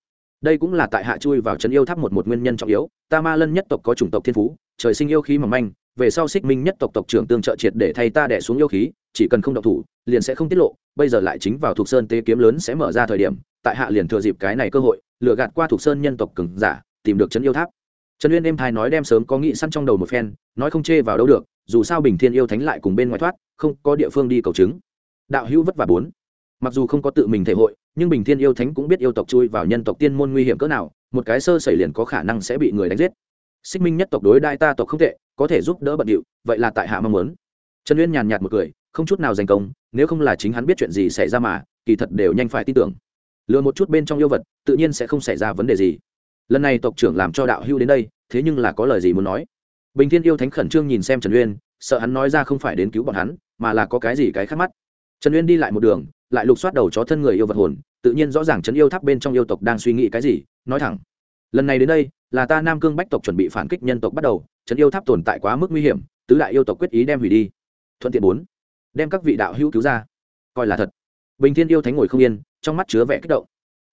đây cũng là tại hạ chui vào trấn yêu tháp một một nguyên nhân trọng yếu, ta ma lân nhất tộc có chủng tộc thiên phú, trời sinh yêu khí mỏng manh, về sau xích minh nhất tộc tộc trưởng tương trợ triệt để thay ta đẻ xuống yêu khí, chỉ cần không độc thủ, liền sẽ không tiết lộ, bây giờ lại chính vào thuộc sơn tế kiếm lớn sẽ mở ra thời điểm, tại hạ liền thừa dịp cái này cơ hội, lừa gạt qua thuộc sơn nhân tộc cừng giả, tìm được trấn yêu tháp. Trần uyên êm thai nói đem sớm có nghị săn trong đầu một phen, nói không chê vào đâu được, dù sao bình thiên yêu thánh lại cùng bên ngoài thoát, không có địa phương đi cầu chứng. Đạo hữu vất vả bốn mặc dù không có tự mình thể hội, nhưng bình thiên yêu thánh cũng biết yêu tộc chui vào nhân tộc tiên môn nguy hiểm cỡ nào, một cái sơ xảy liền có khả năng sẽ bị người đánh giết. Xích minh nhất tộc đối đại ta tộc không tệ, có thể giúp đỡ bận điệu, vậy là tại hạ mong muốn. Trần uyên nhàn nhạt một cười, không chút nào giành công, nếu không là chính hắn biết chuyện gì xảy ra mà, kỳ thật đều nhanh phải tin tưởng. Lừa một chút bên trong yêu vật, tự nhiên sẽ không xảy ra vấn đề gì. Lần này tộc trưởng làm cho đạo hưu đến đây, thế nhưng là có lời gì muốn nói? Bình thiên yêu thánh khẩn trương nhìn xem trần uyên, sợ hắn nói ra không phải đến cứu bọn hắn, mà là có cái gì cái khác mắt. Trần uyên đi lại một đường lại lục soát đầu chó thân người yêu vật hồn, tự nhiên rõ ràng trấn yêu tháp bên trong yêu tộc đang suy nghĩ cái gì, nói thẳng. Lần này đến đây, là ta nam cương bách tộc chuẩn bị phản kích nhân tộc bắt đầu, trấn yêu tháp tồn tại quá mức nguy hiểm, tứ đại yêu tộc quyết ý đem hủy đi. Thuận tiện bốn, đem các vị đạo hữu cứu ra. Coi là thật. Bình thiên yêu thánh ngồi không yên, trong mắt chứa vẻ kích động.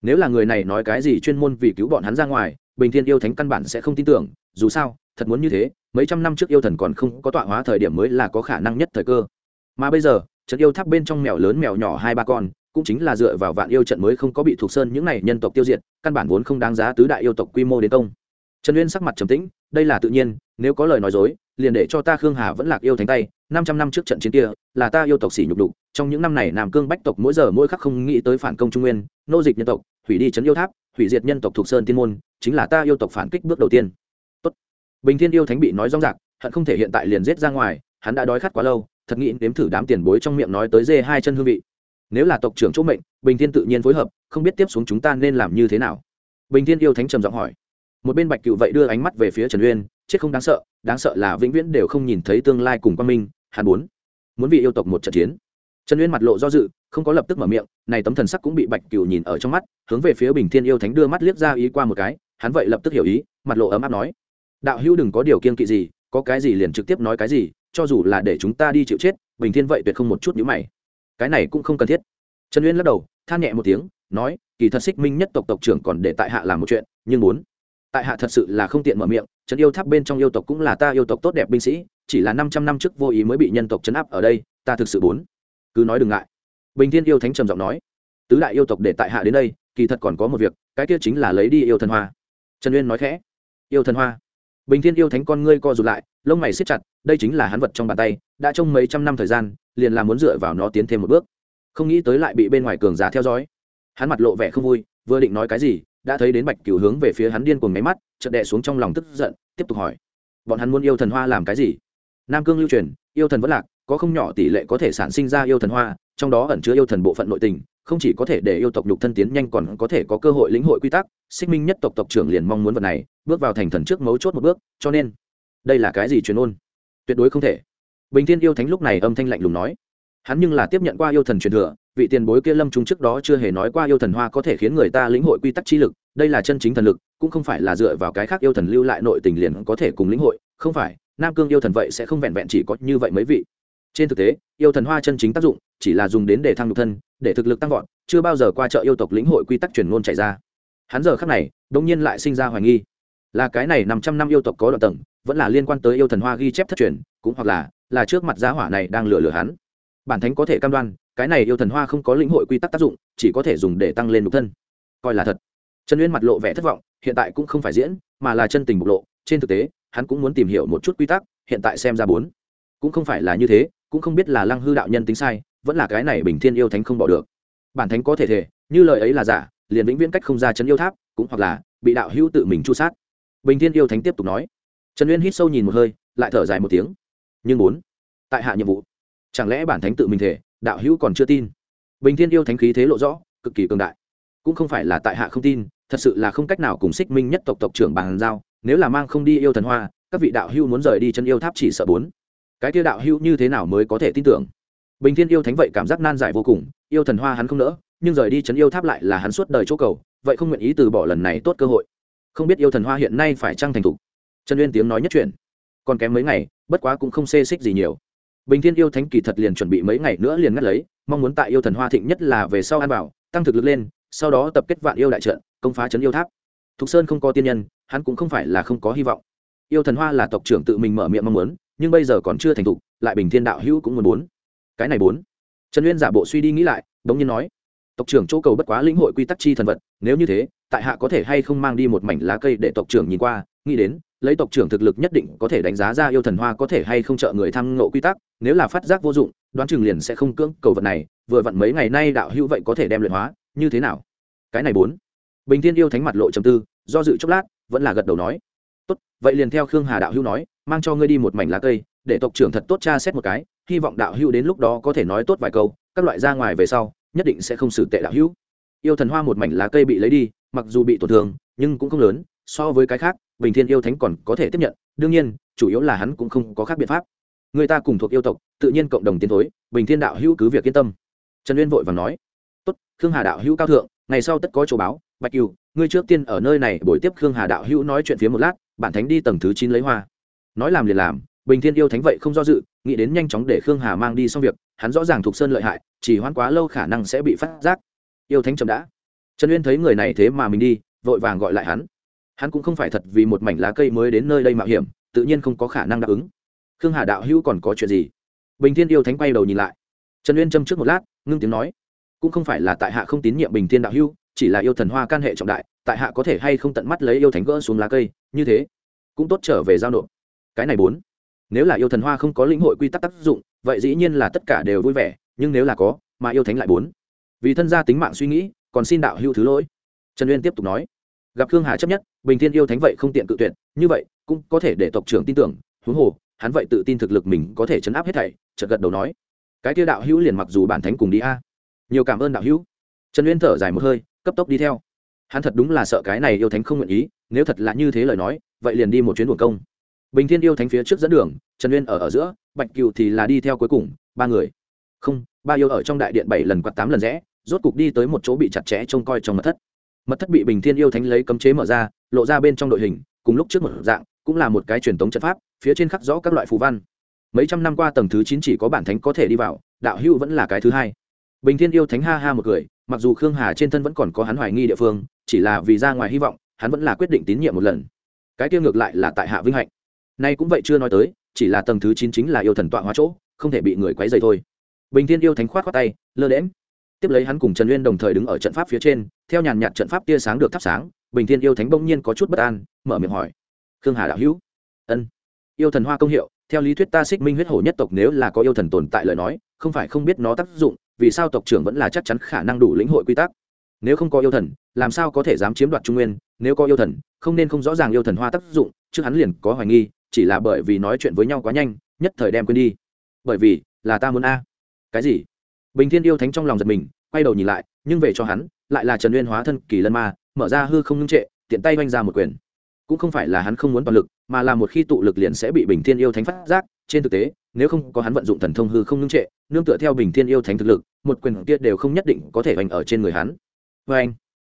Nếu là người này nói cái gì chuyên môn vì cứu bọn hắn ra ngoài, bình thiên yêu thánh căn bản sẽ không tin tưởng, dù sao, thật muốn như thế, mấy trăm năm trước yêu thần còn không có tọa hóa thời điểm mới là có khả năng nhất thời cơ. Mà bây giờ trận yêu tháp bên trong mèo lớn mèo nhỏ hai ba con, cũng chính là dựa vào vạn yêu trận mới không có bị thuộc sơn những này nhân tộc tiêu diệt, căn bản vốn không đáng giá tứ đại yêu tộc quy mô đến công trần uyên sắc mặt trầm tĩnh, đây là tự nhiên, nếu có lời nói dối, liền để cho ta khương hà vẫn lạc yêu thánh tay, năm trăm năm trước trận chiến kia, là ta yêu tộc xỉ nhục đục, trong những năm này nam cương bách tộc mỗi giờ mỗi khắc không nghĩ tới phản công trung nguyên, nô dịch nhân tộc, hủy đi trấn yêu tháp, hủy diệt nhân tộc thuộc sơn tiên môn, chính là ta yêu tộc phản kích bước đầu tiên Tốt. bình thiên yêu thánh bị nói rong rạc, hận không thể hiện tại liền giết ra ngoài, hắn đã đói khát quá lâu thật nghĩ nếm thử đám tiền bối trong miệng nói tới dê hai chân hương vị. Nếu là tộc trưởng chỗ mệnh, bình thiên tự nhiên phối hợp, không biết tiếp xuống chúng ta nên làm như thế nào. Bình thiên yêu thánh trầm giọng hỏi. Một bên bạch cựu vậy đưa ánh mắt về phía trần uyên, chết không đáng sợ đáng sợ là vĩnh viễn đều không nhìn thấy tương lai cùng quan minh, hàn bốn. Muốn vì yêu tộc một trận chiến. Trần uyên mặt lộ do dự, không có lập tức mở miệng, này tấm thần sắc cũng bị bạch cựu nhìn ở trong mắt, hướng về phía bình thiên yêu thánh đưa mắt liếc ra ý qua một cái, hắn vậy lập tức hiểu ý, mặt lộ ấm áp nói. Đạo hữu đừng có điều kiên kỵ gì, có cái gì liền trực tiếp nói cái gì cho dù là để chúng ta đi chịu chết, bình thiên vậy tuyệt không một chút nhữ mày. Cái này cũng không cần thiết. Trần uyên lắc đầu, than nhẹ một tiếng, nói, kỳ thật xích minh nhất tộc tộc trưởng còn để tại hạ làm một chuyện, nhưng muốn. Tại hạ thật sự là không tiện mở miệng trấn yêu tháp bên trong yêu tộc cũng là ta yêu tộc tốt đẹp binh sĩ, chỉ là năm trăm năm trước vô ý mới bị nhân tộc chấn áp ở đây, ta thực sự bốn cứ nói đừng ngại. Bình thiên yêu thánh trầm giọng nói, tứ đại yêu tộc để tại hạ đến đây, kỳ thật còn có một việc, cái kia chính là lấy đi yêu thần hoa. Trần uyên nói khẽ, yêu thần hoa bình thiên yêu thánh con ngươi co rụt lại, lông mày siết chặt, đây chính là hắn vật trong bàn tay, đã trong mấy trăm năm thời gian, liền là muốn dựa vào nó tiến thêm một bước. Không nghĩ tới lại bị bên ngoài cường giả theo dõi. Hắn mặt lộ vẻ không vui, vừa định nói cái gì, đã thấy đến bạch cửu hướng về phía hắn điên cuồng máy mắt, chợt đè xuống trong lòng tức giận, tiếp tục hỏi. Bọn hắn muốn yêu thần hoa làm cái gì? Nam cương lưu truyền, yêu thần vẫn lạc, có không nhỏ tỷ lệ có thể sản sinh ra yêu thần hoa, trong đó ẩn chứa yêu thần bộ phận nội tình không chỉ có thể để yêu tộc nhục thân tiến nhanh còn có thể có cơ hội lĩnh hội quy tắc, xích minh nhất tộc tộc trưởng liền mong muốn vật này, bước vào thành thần trước mấu chốt một bước, cho nên, đây là cái gì truyền ôn tuyệt đối không thể. Bình thiên yêu thánh lúc này âm thanh lạnh lùng nói. Hắn nhưng là tiếp nhận qua yêu thần truyền thừa, vị tiền bối kia lâm trung trước đó chưa hề nói qua yêu thần hoa có thể khiến người ta lĩnh hội quy tắc chi lực, đây là chân chính thần lực, cũng không phải là dựa vào cái khác yêu thần lưu lại nội tình liền có thể cùng lĩnh hội, không phải, nam cương yêu thần vậy sẽ không vẹn vẹn chỉ có như vậy mấy vị trên thực tế, yêu thần hoa chân chính tác dụng chỉ là dùng đến để thăng nhục thân, để thực lực tăng vọt, chưa bao giờ qua chợ yêu tộc lĩnh hội quy tắc truyền ngôn chạy ra. Hắn giờ khác này đông nhiên lại sinh ra hoài nghi. Là cái này năm trăm năm yêu tộc có đoạn tầng, vẫn là liên quan tới yêu thần hoa ghi chép thất truyền, cũng hoặc là là trước mặt giá hỏa này đang lừa lừa hắn. Bản thánh có thể cam đoan, cái này yêu thần hoa không có lĩnh hội quy tắc tác dụng, chỉ có thể dùng để tăng lên nhục thân. Coi là thật. Trần uyên mặt lộ vẻ thất vọng, hiện tại cũng không phải diễn, mà là chân tình bộc lộ. Trên thực tế, hắn cũng muốn tìm hiểu một chút quy tắc, hiện tại xem ra bốn. Cũng không phải là như thế cũng không biết là lăng hư đạo nhân tính sai, vẫn là cái này bình thiên yêu thánh không bỏ được. Bản thánh có thể thể, như lời ấy là giả, liền vĩnh viễn cách không ra chấn yêu tháp, cũng hoặc là bị đạo hữu tự mình chu sát. Bình thiên yêu thánh tiếp tục nói. Trần uyên hít sâu nhìn một hơi, lại thở dài một tiếng. Nhưng bốn tại hạ nhiệm vụ, chẳng lẽ bản thánh tự mình thể, đạo hữu còn chưa tin? Bình thiên yêu thánh khí thế lộ rõ, cực kỳ cường đại. Cũng không phải là tại hạ không tin, thật sự là không cách nào cùng xích minh nhất tộc tộc trưởng bàn giao, nếu là mang không đi yêu thần hoa, các vị đạo hữu muốn rời đi chân yêu tháp chỉ sợ bốn cái kia đạo hữu như thế nào mới có thể tin tưởng? Bình thiên yêu thánh vậy cảm giác nan giải vô cùng yêu thần hoa hắn không nỡ nhưng rời đi chân yêu tháp lại là hắn suốt đời chỗ cầu vậy không nguyện ý từ bỏ lần này tốt cơ hội. Không biết yêu thần hoa hiện nay phải trăng thành thục? Trần uyên tiếng nói nhất truyền, còn kém mấy ngày bất quá cũng không xê xích gì nhiều. Bình thiên yêu thánh kỳ thật liền chuẩn bị mấy ngày nữa liền ngắt lấy mong muốn tại yêu thần hoa thịnh nhất là về sau an bảo tăng thực lực lên sau đó tập kết vạn yêu đại trận công phá trấn yêu tháp. Thục sơn không có tiên nhân hắn cũng không phải là không có hy vọng. Yêu thần hoa là tộc trưởng tự mình mở miệng mong muốn nhưng bây giờ còn chưa thành thục, lại bình thiên đạo hữu cũng muốn muốn. Cái này bốn. Trần uyên giả bộ suy đi nghĩ lại, đống nhiên nói, tộc trưởng chỗ cầu bất quá lĩnh hội quy tắc chi thần vật, nếu như thế, tại hạ có thể hay không mang đi một mảnh lá cây để tộc trưởng nhìn qua, nghĩ đến, lấy tộc trưởng thực lực nhất định có thể đánh giá ra yêu thần hoa có thể hay không trợ người tham ngộ quy tắc, nếu là phát giác vô dụng, đoán chừng liền sẽ không cưỡng cầu vật này, vừa vặn mấy ngày nay đạo hữu vậy có thể đem luyện hóa, như thế nào? Cái này bốn. Bình thiên yêu thánh mặt lộ trầm tư, do dự chốc lát, vẫn là gật đầu nói, tốt, vậy liền theo khương hà đạo hữu nói mang cho ngươi đi một mảnh lá cây, để tộc trưởng thật tốt cha xét một cái, hy vọng đạo hữu đến lúc đó có thể nói tốt vài câu, các loại ra ngoài về sau, nhất định sẽ không xử tệ đạo hữu. Yêu thần hoa một mảnh lá cây bị lấy đi, mặc dù bị tổn thương, nhưng cũng không lớn, so với cái khác, bình thiên yêu thánh còn có thể tiếp nhận, đương nhiên, chủ yếu là hắn cũng không có khác biện pháp. Người ta cùng thuộc yêu tộc, tự nhiên cộng đồng tiến thối, bình thiên đạo hữu cứ việc yên tâm. Trần uyên vội và nói, tốt, khương hà đạo hữu cao thượng, ngày sau tất có chỗ báo, bạch cừu ngươi trước tiên ở nơi này, buổi tiếp khương hà đạo hữu nói chuyện phía một lát, bản thánh đi tầng thứ chín lấy hoa nói làm liền làm, bình thiên yêu thánh vậy không do dự, nghĩ đến nhanh chóng để khương hà mang đi xong việc, hắn rõ ràng thuộc sơn lợi hại, chỉ hoãn quá lâu khả năng sẽ bị phát giác. Yêu thánh chậm đã. Trần uyên thấy người này thế mà mình đi, vội vàng gọi lại hắn. Hắn cũng không phải thật vì một mảnh lá cây mới đến nơi đây mạo hiểm, tự nhiên không có khả năng đáp ứng. Khương hà đạo hữu còn có chuyện gì? Bình thiên yêu thánh quay đầu nhìn lại. Trần uyên châm trước một lát, ngưng tiếng nói. Cũng không phải là tại hạ không tín nhiệm bình thiên đạo hữu, chỉ là yêu thần hoa can hệ trọng đại, tại hạ có thể hay không tận mắt lấy yêu thánh gỡ xuống lá cây, như thế, cũng tốt trở về giao nộp cái này bốn. Nếu là yêu thần hoa không có lĩnh hội quy tắc tác dụng, vậy dĩ nhiên là tất cả đều vui vẻ, nhưng nếu là có, mà yêu thánh lại bốn. Vì thân gia tính mạng suy nghĩ, còn xin đạo hữu thứ lỗi. Trần uyên tiếp tục nói. Gặp khương hà chấp nhất, bình thiên yêu thánh vậy không tiện cự tuyệt, như vậy, cũng có thể để tộc trưởng tin tưởng, huống hồ, hắn vậy tự tin thực lực mình có thể chấn áp hết thảy, chợt gật đầu nói. Cái kia đạo hữu liền mặc dù bản thánh cùng đi a. Nhiều cảm ơn đạo hữu. Trần uyên thở dài một hơi, cấp tốc đi theo. Hắn thật đúng là sợ cái này yêu thánh không nguyện ý, nếu thật là như thế lời nói, vậy liền đi một chuyến buồn công bình thiên yêu thánh phía trước dẫn đường, trần uyên ở ở giữa, bạch cựu thì là đi theo cuối cùng, ba người. Không, ba yêu ở trong đại điện bảy lần quạt tám lần rẽ, rốt cục đi tới một chỗ bị chặt chẽ trông coi trong mật thất. Mật thất bị bình thiên yêu thánh lấy cấm chế mở ra, lộ ra bên trong đội hình, cùng lúc trước một dạng, cũng là một cái truyền thống trận pháp, phía trên khắc rõ các loại phù văn. Mấy trăm năm qua tầng thứ chín chỉ có bản thánh có thể đi vào, đạo hữu vẫn là cái thứ hai. Bình thiên yêu thánh ha ha một người mặc dù khương hà trên thân vẫn còn có hắn hoài nghi địa phương, chỉ là vì ra ngoài hy vọng, hắn vẫn là quyết định tín nhiệm một lần. Cái kia ngược lại là tại hạ vinh hạnh nay cũng vậy chưa nói tới, chỉ là tầng thứ chín chính là yêu thần tọa hóa chỗ, không thể bị người quấy dày thôi. Bình thiên yêu thánh khoát khoát tay, lơ đễm tiếp lấy hắn cùng trần uyên đồng thời đứng ở trận pháp phía trên, theo nhàn nhạt trận pháp tia sáng được thắp sáng, bình thiên yêu thánh bỗng nhiên có chút bất an, mở miệng hỏi. Khương hà đạo hữu. Ân. Yêu thần hoa công hiệu, theo lý thuyết ta xích minh huyết hổ nhất tộc nếu là có yêu thần tồn tại lời nói, không phải không biết nó tác dụng, vì sao tộc trưởng vẫn là chắc chắn khả năng đủ lĩnh hội quy tắc? Nếu không có yêu thần, làm sao có thể dám chiếm đoạt trung nguyên? Nếu có yêu thần, không nên không rõ ràng yêu thần hoa tác dụng, trước hắn liền có hoài nghi chỉ là bởi vì nói chuyện với nhau quá nhanh, nhất thời đem quên đi. Bởi vì, là ta muốn a. Cái gì? Bình thiên yêu thánh trong lòng giật mình, quay đầu nhìn lại, nhưng về cho hắn, lại là trần uyên hóa thân kỳ lân ma, mở ra hư không ngưng trệ, tiện tay oanh ra một quyền. Cũng không phải là hắn không muốn toàn lực, mà là một khi tụ lực liền sẽ bị bình thiên yêu thánh phát giác. Trên thực tế, nếu không có hắn vận dụng thần thông hư không ngưng trệ, nương tựa theo bình thiên yêu thánh thực lực, một quyền kia đều không nhất định có thể oanh ở trên người hắn. Vê anh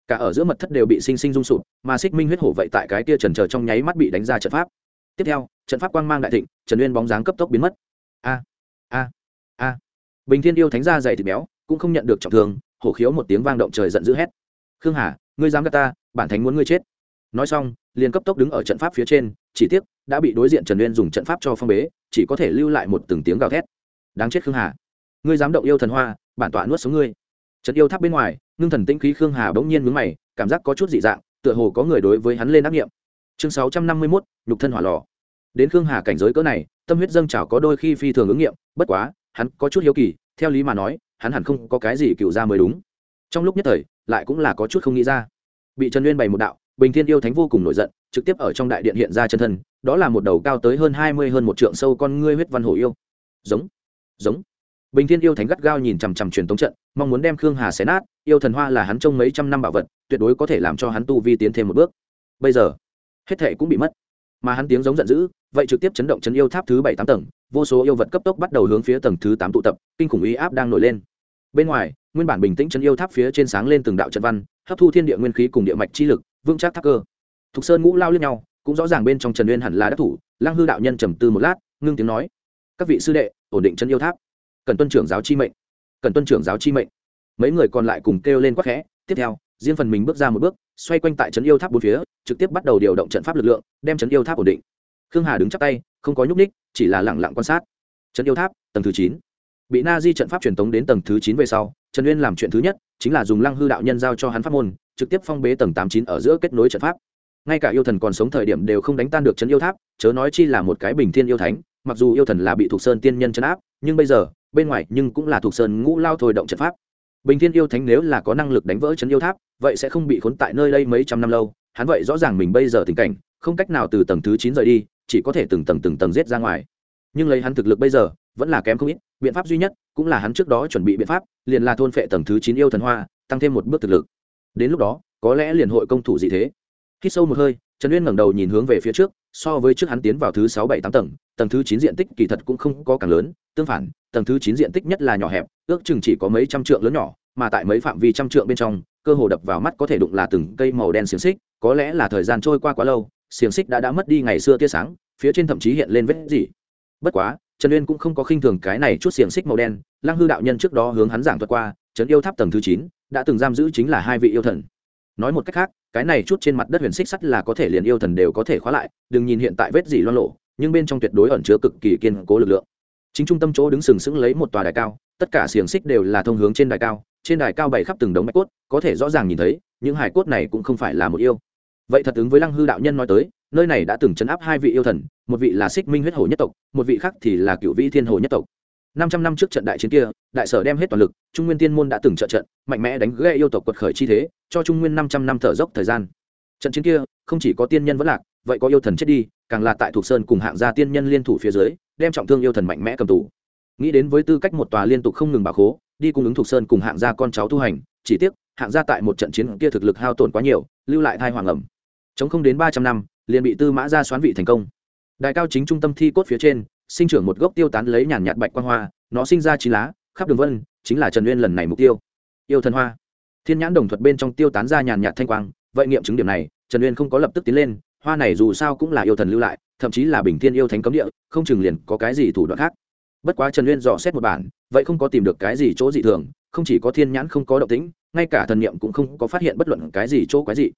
cả ở giữa mật thất đều bị sinh sinh rung sụp, mà xích minh huyết hổ vậy tại cái kia trần trờ trong nháy mắt bị đánh ra trận pháp tiếp theo, trận pháp quang mang đại thịnh, trần uyên bóng dáng cấp tốc biến mất. A a a. Bình thiên yêu thánh gia dày thịt béo, cũng không nhận được trọng thương, hổ khiếu một tiếng vang động trời giận dữ hét. Khương hà, ngươi dám gạt ta, bản thánh muốn ngươi chết. Nói xong, liền cấp tốc đứng ở trận pháp phía trên, chỉ tiếc, đã bị đối diện trần uyên dùng trận pháp cho phong bế, chỉ có thể lưu lại một từng tiếng gào thét. Đáng chết khương hà. Ngươi dám động yêu thần hoa, bản tọa nuốt xuống ngươi. Trận yêu tháp bên ngoài, ngưng thần tĩnh khí khương hà bỗng nhiên mướn mày, cảm giác có chút dị dạng, tựa hồ có người đối với hắn lên ác nghiệm. Chương sáu trăm năm mươi mốt, nhục thân hỏa lò đến khương hà cảnh giới cỡ này, tâm huyết dâng trào có đôi khi phi thường ứng nghiệm, bất quá, hắn có chút hiếu kỳ, theo lý mà nói, hắn hẳn không có cái gì cựu ra mới đúng. Trong lúc nhất thời, lại cũng là có chút không nghĩ ra. Bị trần uyên bày một đạo, bình thiên yêu thánh vô cùng nổi giận, trực tiếp ở trong đại điện hiện ra chân thân, đó là một đầu cao tới hơn hai mươi hơn một trượng sâu con ngươi huyết văn hổ yêu. Giống giống. Bình thiên yêu thánh gắt gao nhìn chằm chằm truyền tống trận, mong muốn đem khương hà xé nát, yêu thần hoa là hắn trong mấy trăm năm bảo vật, tuyệt đối có thể làm cho hắn tu vi tiến thêm một bước. Bây giờ, hết thệ cũng bị mất mà hắn tiếng giống giận dữ, vậy trực tiếp chấn động chấn yêu tháp thứ bảy tám tầng, vô số yêu vật cấp tốc bắt đầu hướng phía tầng thứ tám tụ tập, kinh khủng uy áp đang nổi lên. Bên ngoài, nguyên bản bình tĩnh chấn yêu tháp phía trên sáng lên từng đạo trận văn, hấp thu thiên địa nguyên khí cùng địa mạch chi lực, vững chắc tháp cơ. Thục sơn ngũ lao lên nhau, cũng rõ ràng bên trong trần uyên hẳn là đắc thủ, lăng hư đạo nhân trầm tư một lát, ngưng tiếng nói, các vị sư đệ, ổn định chân yêu tháp. Cần tuân trưởng giáo chi mệnh. Cần tuân trưởng giáo chi mệnh. Mấy người còn lại cùng kêu lên quắc khẽ, tiếp theo riêng phần mình bước ra một bước, xoay quanh tại trấn yêu tháp bốn phía, trực tiếp bắt đầu điều động trận pháp lực lượng, đem trấn yêu tháp ổn định. Khương hà đứng chắc tay, không có nhúc ních chỉ là lẳng lặng quan sát. Trấn yêu tháp, tầng thứ chín. Bị na di trận pháp truyền tống đến tầng thứ chín về sau, trần uyên làm chuyện thứ nhất, chính là dùng lăng hư đạo nhân giao cho hắn pháp môn, trực tiếp phong bế tầng tám chín ở giữa kết nối trận pháp. Ngay cả yêu thần còn sống thời điểm đều không đánh tan được trấn yêu tháp, chớ nói chi là một cái bình thiên yêu thánh, mặc dù yêu thần là bị thuộc sơn tiên nhân chấn áp, nhưng bây giờ, bên ngoài nhưng cũng là thuộc sơn ngũ lao thôi động trận pháp bình thiên yêu thánh nếu là có năng lực đánh vỡ chấn yêu tháp, vậy sẽ không bị khốn tại nơi đây mấy trăm năm lâu. Hắn vậy rõ ràng mình bây giờ tình cảnh, không cách nào từ tầng thứ chín rời đi, chỉ có thể từng tầng từng tầng giết ra ngoài. Nhưng lấy hắn thực lực bây giờ, vẫn là kém không ít. Biện pháp duy nhất cũng là hắn trước đó chuẩn bị biện pháp, liền là thôn phệ tầng thứ chín yêu thần hoa, tăng thêm một bước thực lực. Đến lúc đó, có lẽ liền hội công thủ gì thế. Khi sâu một hơi, trần uyên ngẩng đầu nhìn hướng về phía trước, so với trước hắn tiến vào thứ sáu bảy tám tầng tầng thứ chín diện tích kỳ thật cũng không có càng lớn, tương phản tầng thứ chín diện tích nhất là nhỏ hẹp, ước chừng chỉ có mấy trăm trượng lớn nhỏ, mà tại mấy phạm vi trăm trượng bên trong, cơ hồ đập vào mắt có thể đụng là từng cây màu đen xiềng xích, có lẽ là thời gian trôi qua quá lâu, xiềng xích đã đã mất đi ngày xưa tia sáng, phía trên thậm chí hiện lên vết gì bất quá, trần uyên cũng không có khinh thường cái này chút xiềng xích màu đen, lăng hư đạo nhân trước đó hướng hắn giảng thuật qua, trấn yêu tháp tầng thứ chín đã từng giam giữ chính là hai vị yêu thần. Nói một cách khác, cái này chút trên mặt đất huyền xích sắt là có thể liền yêu thần đều có thể khóa lại, đừng nhìn hiện tại vết gì loan lộ nhưng bên trong tuyệt đối ẩn chứa cực kỳ kiên cố lực lượng chính trung tâm chỗ đứng sừng sững lấy một tòa đài cao, tất cả xiềng xích đều là thông hướng trên đài cao, trên đài cao bày khắp từng đống bạch cốt, có thể rõ ràng nhìn thấy, những hải cốt này cũng không phải là một yêu. Vậy thật ứng với lăng hư đạo nhân nói tới, nơi này đã từng chấn áp hai vị yêu thần, một vị là xích minh huyết hồ nhất tộc, một vị khác thì là cựu vĩ thiên hồ nhất tộc. Năm trăm năm trước trận đại chiến kia, đại sở đem hết toàn lực, trung nguyên tiên môn đã từng trợ trận, mạnh mẽ đánh gây yêu tộc quật khởi chi thế, cho trung nguyên năm trăm năm thở dốc thời gian. Trận chiến kia, không chỉ có tiên nhân vẫn lạc, vậy có yêu thần chết đi, càng là tại thuộc sơn cùng hạng gia tiên nhân liên thủ phía dưới đem trọng thương yêu thần mạnh mẽ cầm tù. Nghĩ đến với tư cách một tòa liên tục không ngừng bà khố, đi cung ứng thuộc sơn cùng hạng gia con cháu tu hành, chỉ tiếc, hạng gia tại một trận chiến kia thực lực hao tổn quá nhiều, lưu lại thai hoàng ẩm. Chống không đến ba trăm năm, liền bị tư mã gia xoán vị thành công. Đại cao chính trung tâm thi cốt phía trên, sinh trưởng một gốc tiêu tán lấy nhàn nhạt bạch quan hoa, nó sinh ra chín lá, khắp đường vân, chính là trần uyên lần này mục tiêu. Yêu thần hoa. Thiên nhãn đồng thuật bên trong tiêu tán ra nhàn nhạt thanh quang, vậy nghiệm chứng điểm này, trần uyên không có lập tức tiến lên, hoa này dù sao cũng là yêu thần lưu lại thậm chí là bình thiên yêu thánh cấm địa, không chừng liền có cái gì thủ đoạn khác. Bất quá trần uyên dò xét một bản, vậy không có tìm được cái gì chỗ dị thường, không chỉ có thiên nhãn không có động tĩnh, ngay cả thần niệm cũng không có phát hiện bất luận cái gì chỗ quái dị.